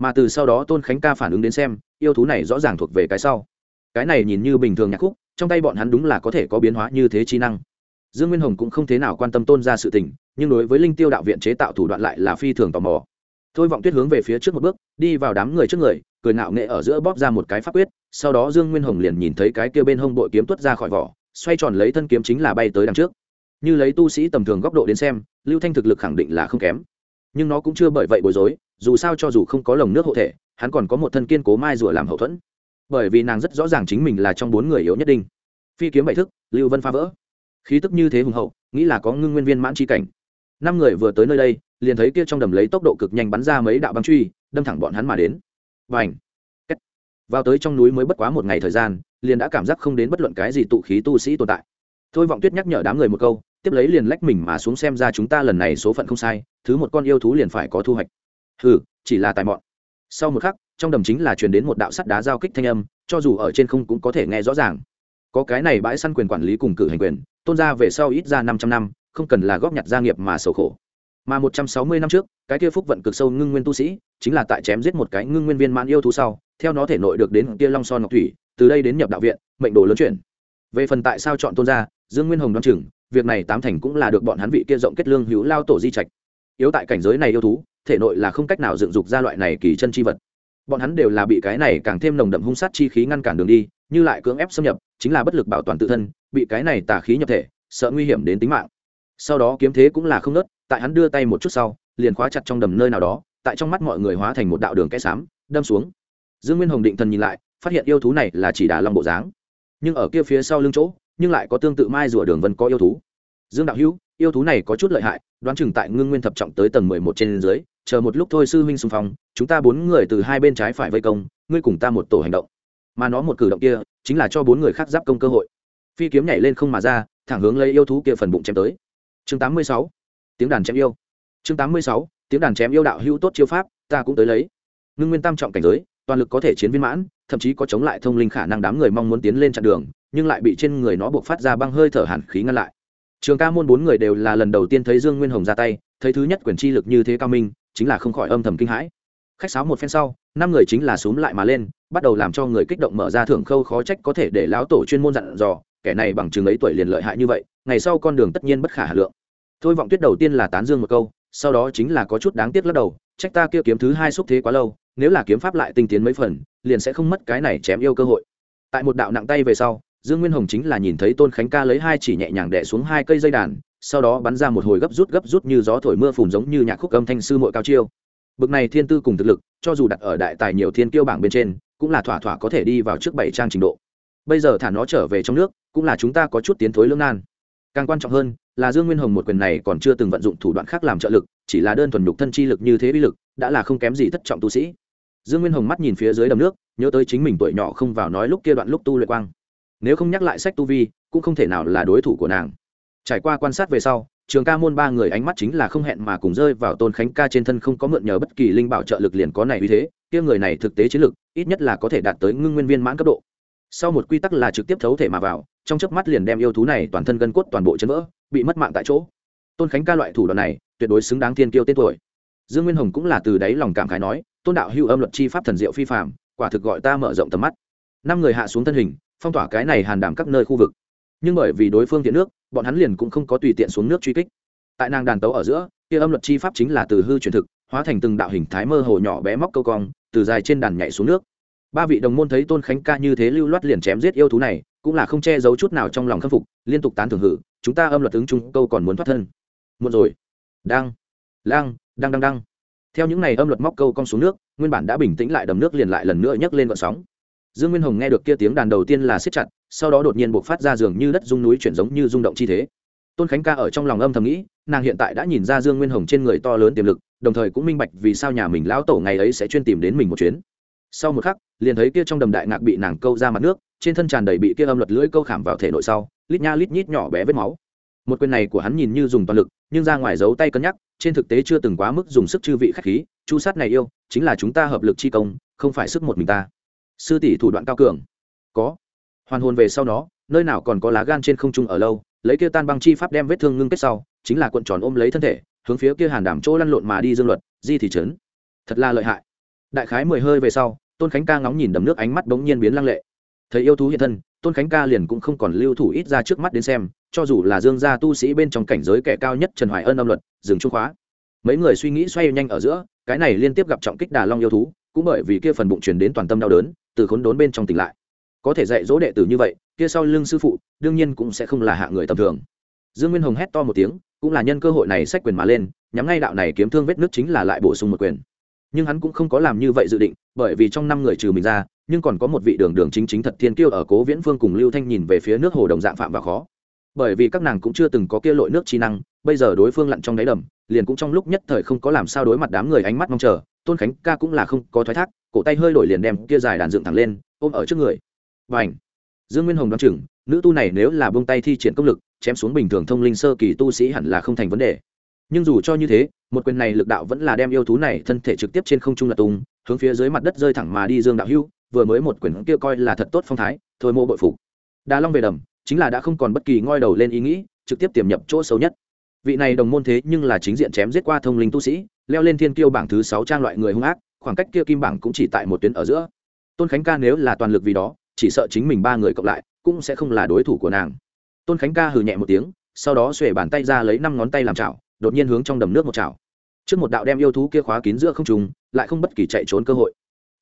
mà từ sau đó tôn khánh ca phản ứng đến xem, yêu thú này rõ ràng thuộc về cái sau. Cái này nhìn như bình thường nhạc khúc, trong tay bọn hắn đúng là có thể có biến hóa như thế chi năng. Dương nguyên hồng cũng không thế nào quan tâm tôn ra sự tình, nhưng đối với linh tiêu đạo viện chế tạo thủ đoạn lại là phi thường tò mò. Thôi vọng tuyết hướng về phía trước một bước, đi vào đám người trước người, cười ngạo nghệ ở giữa bóp ra một cái pháp quyết, sau đó dương nguyên hồng liền nhìn thấy cái kia bên hông bội kiếm tuất ra khỏi vỏ, xoay tròn lấy thân kiếm chính là bay tới đằng trước. Như lấy tu sĩ tầm thường góc độ đến xem, lưu thanh thực lực khẳng định là không kém. Nhưng nó cũng chưa bởi vậy bối rối dù sao cho dù không có lồng nước hộ thể, hắn còn có một thân kiên cố mai rùa làm hậu thuẫn. Bởi vì nàng rất rõ ràng chính mình là trong bốn người yếu nhất định phi kiếm bảy thức, lưu vân phá vỡ. Khí tức như thế hùng hậu, nghĩ là có ngưng nguyên viên mãn c cảnh. Năm người vừa tới nơi đây, liền thấy kia trong đầm lấy tốc độ cực nhanh bắn ra mấy đạo băng truy, đâm thẳng bọn hắn mà đến. Và ảnh vào tới trong núi mới bất quá một ngày thời gian, liền đã cảm giác không đến bất luận cái gì tụ khí tu sĩ tồn tại. Thôi vọng tuyết nhắc nhở đám người một câu, tiếp lấy liền lách mình mà xuống xem ra chúng ta lần này số phận không sai, thứ một con yêu thú liền phải có thu hoạch ừ chỉ là tài mọn. Sau một khắc, trong đầm chính là truyền đến một đạo sắt đá giao kích thanh âm, cho dù ở trên không cũng có thể nghe rõ ràng. Có cái này bãi săn quyền quản lý cùng cử hành quyền, tôn ra về sau ít ra năm trăm năm, không cần là góp nhặt gia nghiệp mà sầu khổ. Mà một trăm sáu mươi năm trước, cái kia phúc vận cực sâu ngưng nguyên tu sĩ, chính là tại chém giết một cái ngưng nguyên viên mãn yêu thú sau, theo nó thể nội được đến kia long son ngọc thủy, từ đây đến nhập đạo viện, mệnh đồ lớn chuyển. Về phần tại sao chọn tôn gia, dương nguyên hồng đoan chừng, việc này tám thành cũng là được bọn hắn vị kia rộng kết lương hữu lao tổ di trạch. Yếu tại cảnh giới này yêu thú thể nội là không cách nào dựng dục ra loại này kỳ chân chi vật. Bọn hắn đều là bị cái này càng thêm nồng đậm hung sát chi khí ngăn cản đường đi, như lại cưỡng ép xâm nhập, chính là bất lực bảo toàn tự thân, bị cái này tà khí nhập thể, sợ nguy hiểm đến tính mạng. Sau đó kiếm thế cũng là không nớt tại hắn đưa tay một chút sau, liền khóa chặt trong đầm nơi nào đó, tại trong mắt mọi người hóa thành một đạo đường kẽ xám, đâm xuống. Dương nguyên hồng định thần nhìn lại, phát hiện yêu thú này là chỉ đà long bộ dáng. Nhưng ở kia phía sau lưng chỗ, nhưng lại có tương tự mai rùa đường vân có yêu thú. Dương đạo hữu yêu thú này có chút lợi hại, đoán chừng tại ngưng nguyên thập trọng tới tầng mười một trên dưới, chờ một lúc thôi sư huynh xung phong, chúng ta bốn người từ hai bên trái phải vây công, ngươi cùng ta một tổ hành động. Mà nó một cử động kia, chính là cho bốn người khác giáp công cơ hội. Phi kiếm nhảy lên không mà ra, thẳng hướng lấy yêu thú kia phần bụng chém tới. Chương tám mươi sáu, tiếng đàn chém yêu. Chương tám mươi sáu, tiếng đàn chém yêu đạo hữu tốt chiêu pháp, ta cũng tới lấy. Ngưng nguyên tam trọng cảnh giới, toàn lực có thể chiến viên mãn, thậm chí có chống lại thông linh khả năng đám người mong muốn tiến lên chặn đường, nhưng lại bị trên người nó buộc phát ra băng hơi thở hàn khí ngăn lại trường ca môn bốn người đều là lần đầu tiên thấy dương nguyên hồng ra tay, thấy thứ nhất quyền chi lực như thế cao minh, chính là không khỏi âm thầm kinh hãi. Khách sáo một phen sau, năm người chính là x lại mà lên, bắt đầu làm cho người kích động mở ra thưởng khâu khó trách có thể để lão tổ chuyên môn dặn dò, kẻ này bằng chừng ấy tuổi liền lợi hại như vậy, ngày sau con đường tất nhiên bất khả hà lượng. Thôi vọng tuyết đầu tiên là tán dương một câu, sau đó chính là có chút đáng tiếc lắc đầu, trách ta kia kiếm thứ hai xúc thế quá lâu, nếu là kiếm pháp lại tinh tiến mấy phần, liền sẽ không mất cái này chém yêu cơ hội. Tại một đạo nặng tay về sau dương nguyên hồng chính là nhìn thấy tôn khánh ca lấy hai chỉ nhẹ nhàng đẻ xuống hai cây dây đàn, sau đó bắn ra một hồi gấp rút gấp rút như gió thổi mưa phùn giống như nhạc khúc âm thanh sư mội cao chiêu. Bực này thiên tư cùng thực lực, cho dù đặt ở đại tài nhiều thiên kiêu bảng bên trên, cũng là thỏa thỏa có thể đi vào trước bảy trang trình độ. Bây giờ thả nó trở về trong nước, cũng là chúng ta có chút tiến thối lương nan. Càng quan trọng hơn, là dương nguyên hồng một quyền này còn chưa từng vận dụng thủ đoạn khác làm trợ lực, chỉ là đơn thuần nhục thân chi lực như thế bi lực, đã là không kém gì thất trọng tu sĩ. Dương nguyên hồng mắt nhìn phía dưới đầm nước, nhớ tới chính mình tuổi nhỏ không vào nói lúc kia đoạn lúc tu luyện quang nếu không nhắc lại sách tu vi, cũng không thể nào là đối thủ của nàng. Trải qua quan sát về sau, trường ca môn ba người ánh mắt chính là không hẹn mà cùng rơi vào tôn khánh ca trên thân không có mượn nhờ bất kỳ linh bảo trợ lực liền có này uy thế, kia người này thực tế chiến lực, ít nhất là có thể đạt tới ngưng nguyên viên mãn cấp độ. Sau một quy tắc là trực tiếp thấu thể mà vào, trong chớp mắt liền đem yêu thú này toàn thân gân cốt toàn bộ chấn vỡ, bị mất mạng tại chỗ. Tôn khánh ca loại thủ đoạn này, tuyệt đối xứng đáng thiên kiêu tên tuổi. Dương nguyên hồng cũng là từ đáy lòng cảm khái nói, tôn đạo hưu âm luật chi pháp thần diệu phi phạm quả thực gọi ta mở rộng tầm mắt. Năm người hạ xuống thân hình phong tỏa cái này hàn đảm các nơi khu vực. Nhưng bởi vì đối phương tiện nước, bọn hắn liền cũng không có tùy tiện xuống nước truy kích. Tại nàng đàn tấu ở giữa, kia âm luật chi pháp chính là từ hư truyền thực, hóa thành từng đạo hình thái mơ hồ nhỏ bé móc câu cong, từ dài trên đàn nhảy xuống nước. Ba vị đồng môn thấy tôn khánh ca như thế lưu loát liền chém giết yêu thú này, cũng là không che giấu chút nào trong lòng khâm phục, liên tục tán thưởng hử, chúng ta âm luật ứng chung, câu còn muốn thoát thân. Muộn rồi. Đang lang đang đang đang. Theo những ngày âm luật móc câu cong xuống nước, nguyên bản đã bình tĩnh lại đầm nước liền lại lần nữa nhấc lên vận sóng dương nguyên hồng nghe được kia tiếng đàn đầu tiên là siết chặt, sau đó đột nhiên buộc phát ra giường như đất rung núi chuyển giống như rung động chi thế. Tôn khánh ca ở trong lòng âm thầm nghĩ, nàng hiện tại đã nhìn ra dương nguyên hồng trên người to lớn tiềm lực, đồng thời cũng minh bạch vì sao nhà mình lão tổ ngày ấy sẽ chuyên tìm đến mình một chuyến. Sau một khắc, liền thấy kia trong đầm đại ngạc bị nàng câu ra mặt nước, trên thân tràn đầy bị kia âm luật lưỡi câu khảm vào thể nội sau, lít nha lít nhít nhỏ bé vết máu. Một quyền này của hắn nhìn như dùng toàn lực, nhưng ra ngoài giấu tay cân nhắc, trên thực tế chưa từng quá mức dùng sức chư vị khách khí, chu sát này yêu, chính là chúng ta hợp lực chi công, không phải sức một mình ta sư tỷ thủ đoạn cao cường. Có. Hoàn hồn về sau nó, nơi nào còn có lá gan trên không trung ở lâu lấy kia tan băng chi pháp đem vết thương ngưng kết sau chính là cuộn tròn ôm lấy thân thể hướng phía kia hàn đảm chỗ lăn lộn mà đi dương luật di thì trấn. Thật là lợi hại. Đại khái mười hơi về sau tôn khánh ca ngóng nhìn đầm nước ánh mắt bỗng nhiên biến lăng lệ. Thấy yêu thú hiện thân tôn khánh ca liền cũng không còn lưu thủ ít ra trước mắt đến xem cho dù là dương gia tu sĩ bên trong cảnh giới kẻ cao nhất trần hoài ân âm luật dừng trung khóa. Mấy người suy nghĩ xoay nhanh ở giữa cái này liên tiếp gặp trọng kích đà long yêu thú cũng bởi vì kia phần bụng truyền đến toàn tâm đau đớn, từ khốn đốn bên trong tỉnh lại. Có thể dạy dỗ đệ tử như vậy, kia sau lưng sư phụ, đương nhiên cũng sẽ không là hạ người tầm thường. Dương nguyên hồng hét to một tiếng, cũng là nhân cơ hội này sách quyền mà lên, nhắm ngay đạo này kiếm thương vết nước chính là lại bổ sung một quyền. Nhưng hắn cũng không có làm như vậy dự định, bởi vì trong năm người trừ mình ra, nhưng còn có một vị đường đường chính chính thật thiên kiêu ở cố viễn phương cùng lưu thanh nhìn về phía nước hồ đồng dạng phạm và khó. Bởi vì các nàng cũng chưa từng có kia lội nước chi năng, bây giờ đối phương lặn trong đáy đầm liền cũng trong lúc nhất thời không có làm sao đối mặt đám người ánh mắt mong chờ, tôn khánh ca cũng là không có thoái thác, cổ tay hơi đổi liền đem kia dài đàn dựng thẳng lên, ôm ở trước người. Và ảnh dương nguyên hồng đoán chừng, nữ tu này nếu là bông tay thi triển công lực, chém xuống bình thường thông linh sơ kỳ tu sĩ hẳn là không thành vấn đề. Nhưng dù cho như thế, một quyền này lực đạo vẫn là đem yêu thú này thân thể trực tiếp trên không trung là tung, hướng phía dưới mặt đất rơi thẳng mà đi dương đạo hưu, vừa mới một quyền kia coi là thật tốt phong thái, thôi mô bội phục. Đà long về đầm, chính là đã không còn bất kỳ ngoi đầu lên ý nghĩ, trực tiếp tiềm nhập chỗ xấu nhất vị này đồng môn thế nhưng là chính diện chém giết qua thông linh tu sĩ, leo lên thiên kiêu bảng thứ sáu trang loại người hung ác, khoảng cách kia kim bảng cũng chỉ tại một tuyến ở giữa. Tôn khánh ca nếu là toàn lực vì đó, chỉ sợ chính mình ba người cộng lại, cũng sẽ không là đối thủ của nàng. Tôn khánh ca hừ nhẹ một tiếng, sau đó xuể bàn tay ra lấy năm ngón tay làm chảo, đột nhiên hướng trong đầm nước một chảo. Trước một đạo đem yêu thú kia khóa kín giữa không trùng lại không bất kỳ chạy trốn cơ hội.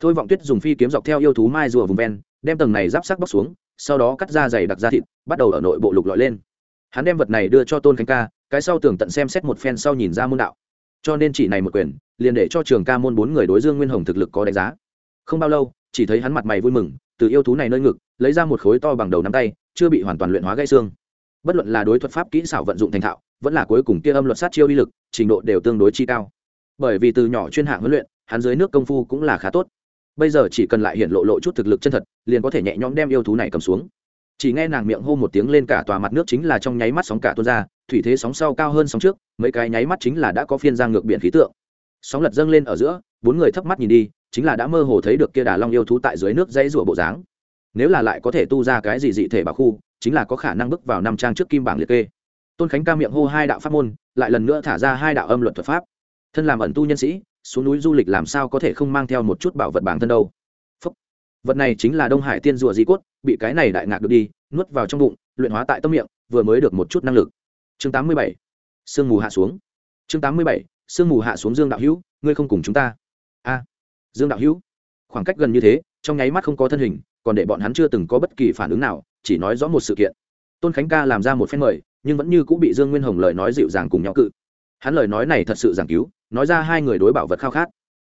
Thôi vọng tuyết dùng phi kiếm dọc theo yêu thú mai rùa vùng ven, đem tầng này giáp sắc bóc xuống, sau đó cắt ra dày đặc ra thịt, bắt đầu ở nội bộ lục lọi lên. Hắn đem vật này đưa cho tôn khánh ca cái sau tưởng tận xem xét một phen sau nhìn ra môn đạo. Cho nên chỉ này một quyền, liền để cho trường ca môn bốn người đối dương nguyên hồng thực lực có đánh giá. Không bao lâu, chỉ thấy hắn mặt mày vui mừng, từ yêu thú này nơi ngực, lấy ra một khối to bằng đầu nắm tay, chưa bị hoàn toàn luyện hóa gãy xương. Bất luận là đối thuật pháp kỹ xảo vận dụng thành thạo, vẫn là cuối cùng kia âm luật sát chiêu uy lực, trình độ đều tương đối chi cao. Bởi vì từ nhỏ chuyên hạng huấn luyện, hắn dưới nước công phu cũng là khá tốt. Bây giờ chỉ cần lại hiện lộ lộ chút thực lực chân thật, liền có thể nhẹ nhõm đem yêu thú này cầm xuống. Chỉ nghe nàng miệng hô một tiếng lên cả tòa mặt nước chính là trong nháy mắt sóng cả tuôn ra thủy thế sóng sau cao hơn sóng trước, mấy cái nháy mắt chính là đã có phiên giang ngược biển khí tượng. Sóng lật dâng lên ở giữa, bốn người thấp mắt nhìn đi, chính là đã mơ hồ thấy được kia đà long yêu thú tại dưới nước dãy rủa bộ dáng. Nếu là lại có thể tu ra cái gì dị thể bảo khu, chính là có khả năng bước vào năm trang trước kim bảng liệt kê. Tôn khánh ca miệng hô hai đạo pháp môn, lại lần nữa thả ra hai đạo âm luật thuật pháp. Thân làm ẩn tu nhân sĩ, xuống núi du lịch làm sao có thể không mang theo một chút bảo vật bản thân đâu. Phúc. vật này chính là đông hải tiên rùa di cốt, bị cái này đại ngạc được đi, nuốt vào trong bụng, luyện hóa tại tâm miệng, vừa mới được một chút năng lực chương tám mươi bảy, sương mù hạ xuống. Chương tám mươi bảy, sương mù hạ xuống dương đạo hữu, ngươi không cùng chúng ta. A, dương đạo hữu, khoảng cách gần như thế, trong nháy mắt không có thân hình, còn để bọn hắn chưa từng có bất kỳ phản ứng nào, chỉ nói rõ một sự kiện. Tôn khánh ca làm ra một phen mời, nhưng vẫn như cũng bị dương nguyên hồng lời nói dịu dàng cùng nhau cự. Hắn lời nói này thật sự giảng cứu, nói ra hai người đối bảo vật khao khát.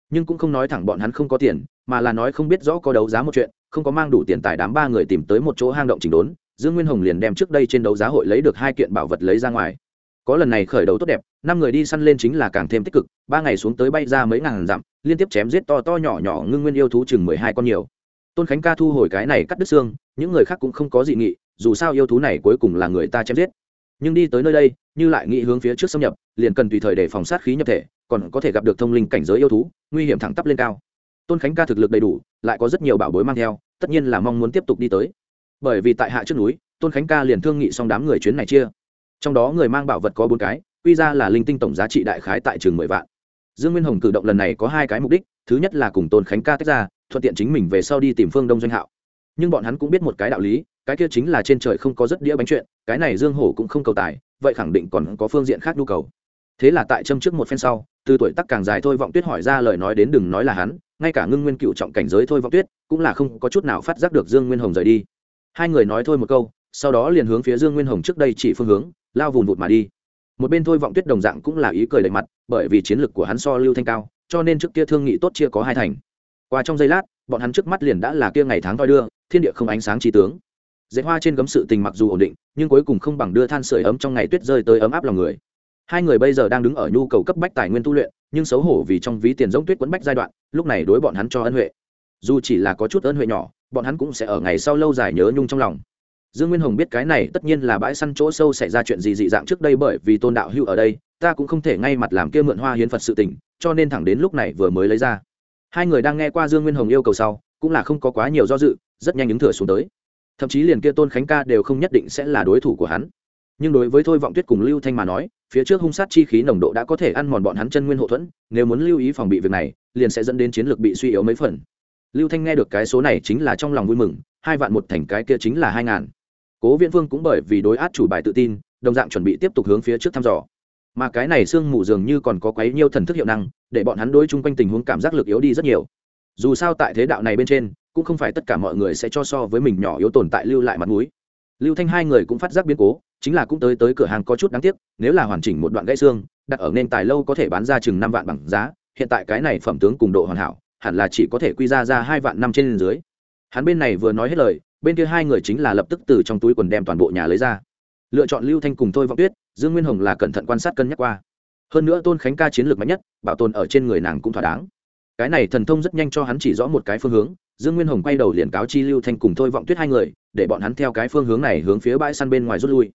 Nhưng cũng không nói thẳng bọn hắn không có tiền, mà là nói không biết rõ có đấu giá một chuyện, không có mang đủ tiền tài đám ba người tìm tới một chỗ hang động chỉnh đốn dương nguyên hồng liền đem trước đây trên đấu giá hội lấy được hai kiện bảo vật lấy ra ngoài. Có lần này khởi đầu tốt đẹp, năm người đi săn lên chính là càng thêm tích cực, ba ngày xuống tới bay ra mấy ngàn dặm, liên tiếp chém giết to to nhỏ nhỏ ngưng nguyên yêu thú chừng mười hai con nhiều. Tôn khánh ca thu hồi cái này cắt đứt xương, những người khác cũng không có dị nghị, dù sao yêu thú này cuối cùng là người ta chém giết. Nhưng đi tới nơi đây, như lại nghĩ hướng phía trước xâm nhập, liền cần tùy thời để phòng sát khí nhập thể, còn có thể gặp được thông linh cảnh giới yêu thú, nguy hiểm thẳng tắp lên cao. Tôn khánh ca thực lực đầy đủ, lại có rất nhiều bảo bối mang theo, tất nhiên là mong muốn tiếp tục đi tới bởi vì tại hạ trước núi, tôn khánh ca liền thương nghị xong đám người chuyến này chia. Trong đó người mang bảo vật có bốn cái, quy ra là linh tinh tổng giá trị đại khái tại trường mười vạn. Dương nguyên hồng cử động lần này có hai cái mục đích, thứ nhất là cùng tôn khánh ca tách ra, thuận tiện chính mình về sau đi tìm phương đông doanh hạo. Nhưng bọn hắn cũng biết một cái đạo lý, cái kia chính là trên trời không có rất đĩa bánh chuyện, cái này dương hổ cũng không cầu tài, vậy khẳng định còn có phương diện khác nhu cầu. Thế là tại châm trước một phen sau, từ tuổi tắc càng dài thôi vọng tuyết hỏi ra lời nói đến đừng nói là hắn, ngay cả ngưng nguyên cựu trọng cảnh giới thôi vọng tuyết, cũng là không có chút nào phát giác được dương nguyên hồng rời đi hai người nói thôi một câu, sau đó liền hướng phía dương nguyên hồng trước đây chỉ phương hướng, lao vùn vụt mà đi. Một bên thôi vọng tuyết đồng dạng cũng là ý cười đầy mặt, bởi vì chiến lược của hắn so lưu thanh cao, cho nên trước kia thương nghị tốt chia có hai thành. Qua trong giây lát, bọn hắn trước mắt liền đã là kia ngày tháng toi đưa, thiên địa không ánh sáng trí tướng. Dễ hoa trên gấm sự tình mặc dù ổn định, nhưng cuối cùng không bằng đưa than sửa ấm trong ngày tuyết rơi tới ấm áp lòng người. Hai người bây giờ đang đứng ở nhu cầu cấp bách tài nguyên tu luyện, nhưng xấu hổ vì trong ví tiền giống tuyết quấn bách giai đoạn, lúc này đối bọn hắn cho ân huệ. Dù chỉ là có chút ân huệ nhỏ bọn hắn cũng sẽ ở ngày sau lâu dài nhớ nhung trong lòng. Dương nguyên hồng biết cái này tất nhiên là bãi săn chỗ sâu xảy ra chuyện gì dị dạng trước đây bởi vì tôn đạo hưu ở đây, ta cũng không thể ngay mặt làm kia mượn hoa hiến phật sự tình, cho nên thẳng đến lúc này vừa mới lấy ra. Hai người đang nghe qua dương nguyên hồng yêu cầu sau, cũng là không có quá nhiều do dự, rất nhanh ứng thừa xuống tới. Thậm chí liền kia tôn khánh ca đều không nhất định sẽ là đối thủ của hắn. Nhưng đối với thôi vọng tuyết cùng lưu thanh mà nói, phía trước hung sát chi khí nồng độ đã có thể ăn mòn bọn hắn chân nguyên hậu thuẫn, nếu muốn lưu ý phòng bị việc này, liền sẽ dẫn đến chiến lược bị suy yếu mấy phần lưu thanh nghe được cái số này chính là trong lòng vui mừng, hai vạn một thành cái kia chính là hai ngàn. Cố viễn vương cũng bởi vì đối át chủ bài tự tin, đồng dạng chuẩn bị tiếp tục hướng phía trước thăm dò. Mà cái này sương mù dường như còn có quấy nhiêu thần thức hiệu năng, để bọn hắn đối chung quanh tình huống cảm giác lực yếu đi rất nhiều. Dù sao tại thế đạo này bên trên, cũng không phải tất cả mọi người sẽ cho so với mình nhỏ yếu tồn tại lưu lại mặt mũi. Lưu thanh hai người cũng phát giác biến cố, chính là cũng tới tới cửa hàng có chút đáng tiếc, nếu là hoàn chỉnh một đoạn gãy xương, đặt ở nền tài lâu có thể bán ra chừng năm vạn bằng giá, hiện tại cái này phẩm tướng cùng độ hoàn hảo hẳn là chỉ có thể quy ra ra hai vạn năm trên dưới. Hắn bên này vừa nói hết lời, bên kia hai người chính là lập tức từ trong túi quần đem toàn bộ nhà lấy ra. Lựa chọn lưu thanh cùng thôi vọng tuyết, dương nguyên hồng là cẩn thận quan sát cân nhắc qua. Hơn nữa tôn khánh ca chiến lược mạnh nhất, bảo tồn ở trên người nàng cũng thỏa đáng. Cái này thần thông rất nhanh cho hắn chỉ rõ một cái phương hướng, dương nguyên hồng quay đầu liền cáo chi lưu thanh cùng thôi vọng tuyết hai người, để bọn hắn theo cái phương hướng này hướng phía bãi săn bên ngoài rút lui.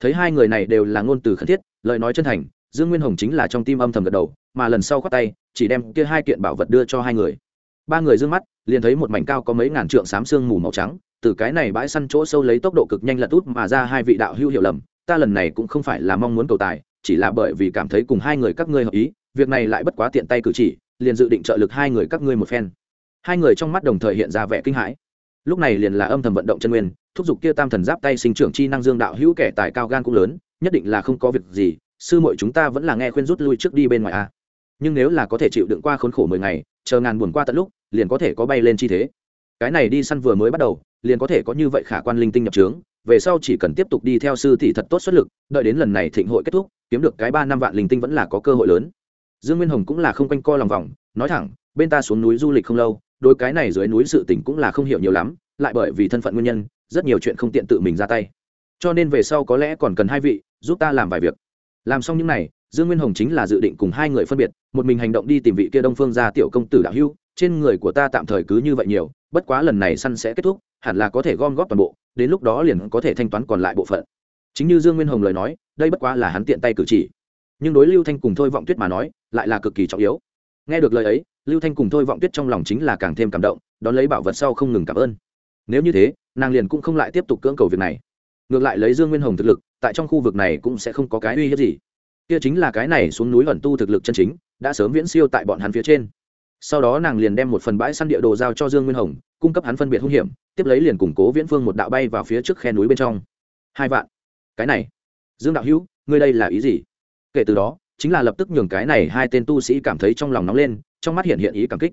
Thấy hai người này đều là ngôn từ khẩn thiết, lời nói chân thành, dương nguyên hồng chính là trong tim âm thầm gật đầu mà lần sau khoát tay, chỉ đem kia hai kiện bảo vật đưa cho hai người. Ba người d ư ơ n g mắt, liền thấy một mảnh cao có mấy ngàn trượng xám sương mù màu trắng, từ cái này bãi săn chỗ sâu lấy tốc độ cực nhanh lật út mà ra hai vị đạo hữu hiểu lầm, ta lần này cũng không phải là mong muốn cầu tài, chỉ là bởi vì cảm thấy cùng hai người các ngươi hợp ý, việc này lại bất quá tiện tay cử chỉ, liền dự định trợ lực hai người các ngươi một phen. Hai người trong mắt đồng thời hiện ra vẻ kinh hãi. Lúc này liền là âm thầm vận động chân nguyên, thúc giục kia tam thần giáp tay sinh trưởng chi năng dương đạo hữu kẻ tài cao gan cũng lớn, nhất định là không có việc gì, sư muội chúng ta vẫn là nghe khuyên rút lui trước đi bên ngoài a nhưng nếu là có thể chịu đựng qua khốn khổ mười ngày, chờ ngàn buồn qua tận lúc, liền có thể có bay lên chi thế. Cái này đi săn vừa mới bắt đầu, liền có thể có như vậy khả quan linh tinh nhập trướng, về sau chỉ cần tiếp tục đi theo sư tỷ thật tốt xuất lực, đợi đến lần này thịnh hội kết thúc, kiếm được cái ba năm vạn linh tinh vẫn là có cơ hội lớn. Dương nguyên hồng cũng là không quanh co lòng vòng, nói thẳng, bên ta xuống núi du lịch không lâu đôi cái này dưới núi sự tỉnh cũng là không hiểu nhiều lắm, lại bởi vì thân phận nguyên nhân, rất nhiều chuyện không tiện tự mình ra tay. Cho nên về sau có lẽ còn cần hai vị, giúp ta làm vài việc. Làm xong những này dương nguyên hồng chính là dự định cùng hai người phân biệt, một mình hành động đi tìm vị kia đông phương ra tiểu công tử đạo hưu trên người của ta tạm thời cứ như vậy nhiều, bất quá lần này săn sẽ kết thúc, hẳn là có thể gom góp toàn bộ, đến lúc đó liền có thể thanh toán còn lại bộ phận. Chính như dương nguyên hồng lời nói, đây bất quá là hắn tiện tay cử chỉ. Nhưng đối lưu thanh cùng thôi vọng tuyết mà nói, lại là cực kỳ trọng yếu. Nghe được lời ấy, lưu thanh cùng thôi vọng tuyết trong lòng chính là càng thêm cảm động, đón lấy bảo vật sau không ngừng cảm ơn. Nếu như thế, nàng liền cũng không lại tiếp tục cưỡng cầu việc này. Ngược lại lấy dương nguyên hồng thực lực, tại trong khu vực này cũng sẽ không có cái uy hiếp gì kia chính là cái này xuống núi ẩn tu thực lực chân chính, đã sớm viễn siêu tại bọn hắn phía trên. Sau đó nàng liền đem một phần bãi săn địa đồ giao cho dương nguyên hồng, cung cấp hắn phân biệt hung hiểm, tiếp lấy liền củng cố viễn phương một đạo bay vào phía trước khe núi bên trong. Hai vạn. Cái này. Dương đạo hữu, ngươi đây là ý gì? Kể từ đó, chính là lập tức nhường cái này hai tên tu sĩ cảm thấy trong lòng nóng lên, trong mắt hiện hiện ý cảm kích.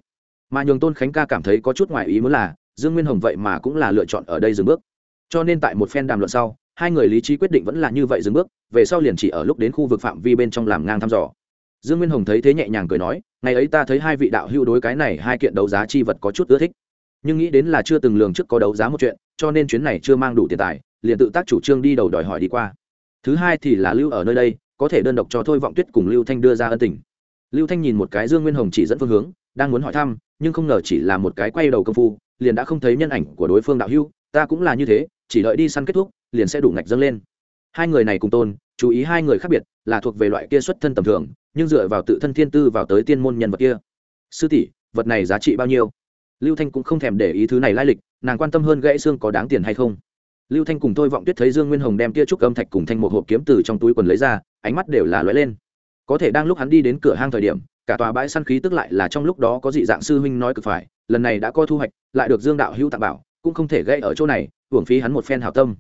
Mà nhường tôn khánh ca cảm thấy có chút ngoài ý muốn là, dương nguyên hồng vậy mà cũng là lựa chọn ở đây dừng bước. Cho nên tại một phen đàm luận sau hai người lý trí quyết định vẫn là như vậy dừng bước, về sau liền chỉ ở lúc đến khu vực phạm vi bên trong làm ngang thăm dò. Dương nguyên hồng thấy thế nhẹ nhàng cười nói, ngày ấy ta thấy hai vị đạo hữu đối cái này hai kiện đấu giá chi vật có chút ưa thích, nhưng nghĩ đến là chưa từng lường trước có đấu giá một chuyện, cho nên chuyến này chưa mang đủ tiền tài, liền tự tác chủ trương đi đầu đòi hỏi đi qua. Thứ hai thì là lưu ở nơi đây, có thể đơn độc cho thôi vọng tuyết cùng lưu thanh đưa ra ân tình. Lưu thanh nhìn một cái dương nguyên hồng chỉ dẫn phương hướng, đang muốn hỏi thăm, nhưng không ngờ chỉ là một cái quay đầu công phu, liền đã không thấy nhân ảnh của đối phương đạo hưu ta cũng là như thế, chỉ đợi đi săn kết thúc liền sẽ đủ ngạch dâng lên. Hai người này cùng tôn, chú ý hai người khác biệt, là thuộc về loại kia xuất thân tầm thường, nhưng dựa vào tự thân thiên tư vào tới tiên môn nhân vật kia. Sư tỷ, vật này giá trị bao nhiêu? Lưu thanh cũng không thèm để ý thứ này lai lịch, nàng quan tâm hơn gãy xương có đáng tiền hay không. Lưu thanh cùng tôi vọng tuyết thấy dương nguyên hồng đem tia trúc âm thạch cùng thanh một hộp kiếm từ trong túi quần lấy ra, ánh mắt đều là lóe lên. Có thể đang lúc hắn đi đến cửa hang thời điểm, cả tòa bãi săn khí tức lại là trong lúc đó có dị dạng sư huynh nói cực phải, lần này đã có thu hoạch, lại được dương đạo hữu tặng bảo, cũng không thể gây ở chỗ này hưởng phí hắn một phen hảo tâm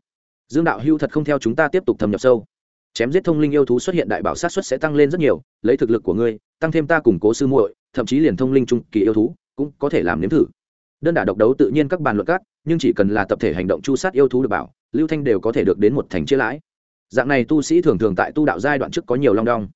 dương đạo hưu thật không theo chúng ta tiếp tục thâm nhập sâu. Chém giết thông linh yêu thú xuất hiện đại bảo sát xuất sẽ tăng lên rất nhiều, lấy thực lực của ngươi, tăng thêm ta củng cố sư muội, thậm chí liền thông linh trung kỳ yêu thú, cũng có thể làm nếm thử. Đơn đả độc đấu tự nhiên các bàn luận các, nhưng chỉ cần là tập thể hành động chu sát yêu thú được bảo, lưu thanh đều có thể được đến một thành chia lãi. Dạng này tu sĩ thường thường tại tu đạo giai đoạn trước có nhiều long đong.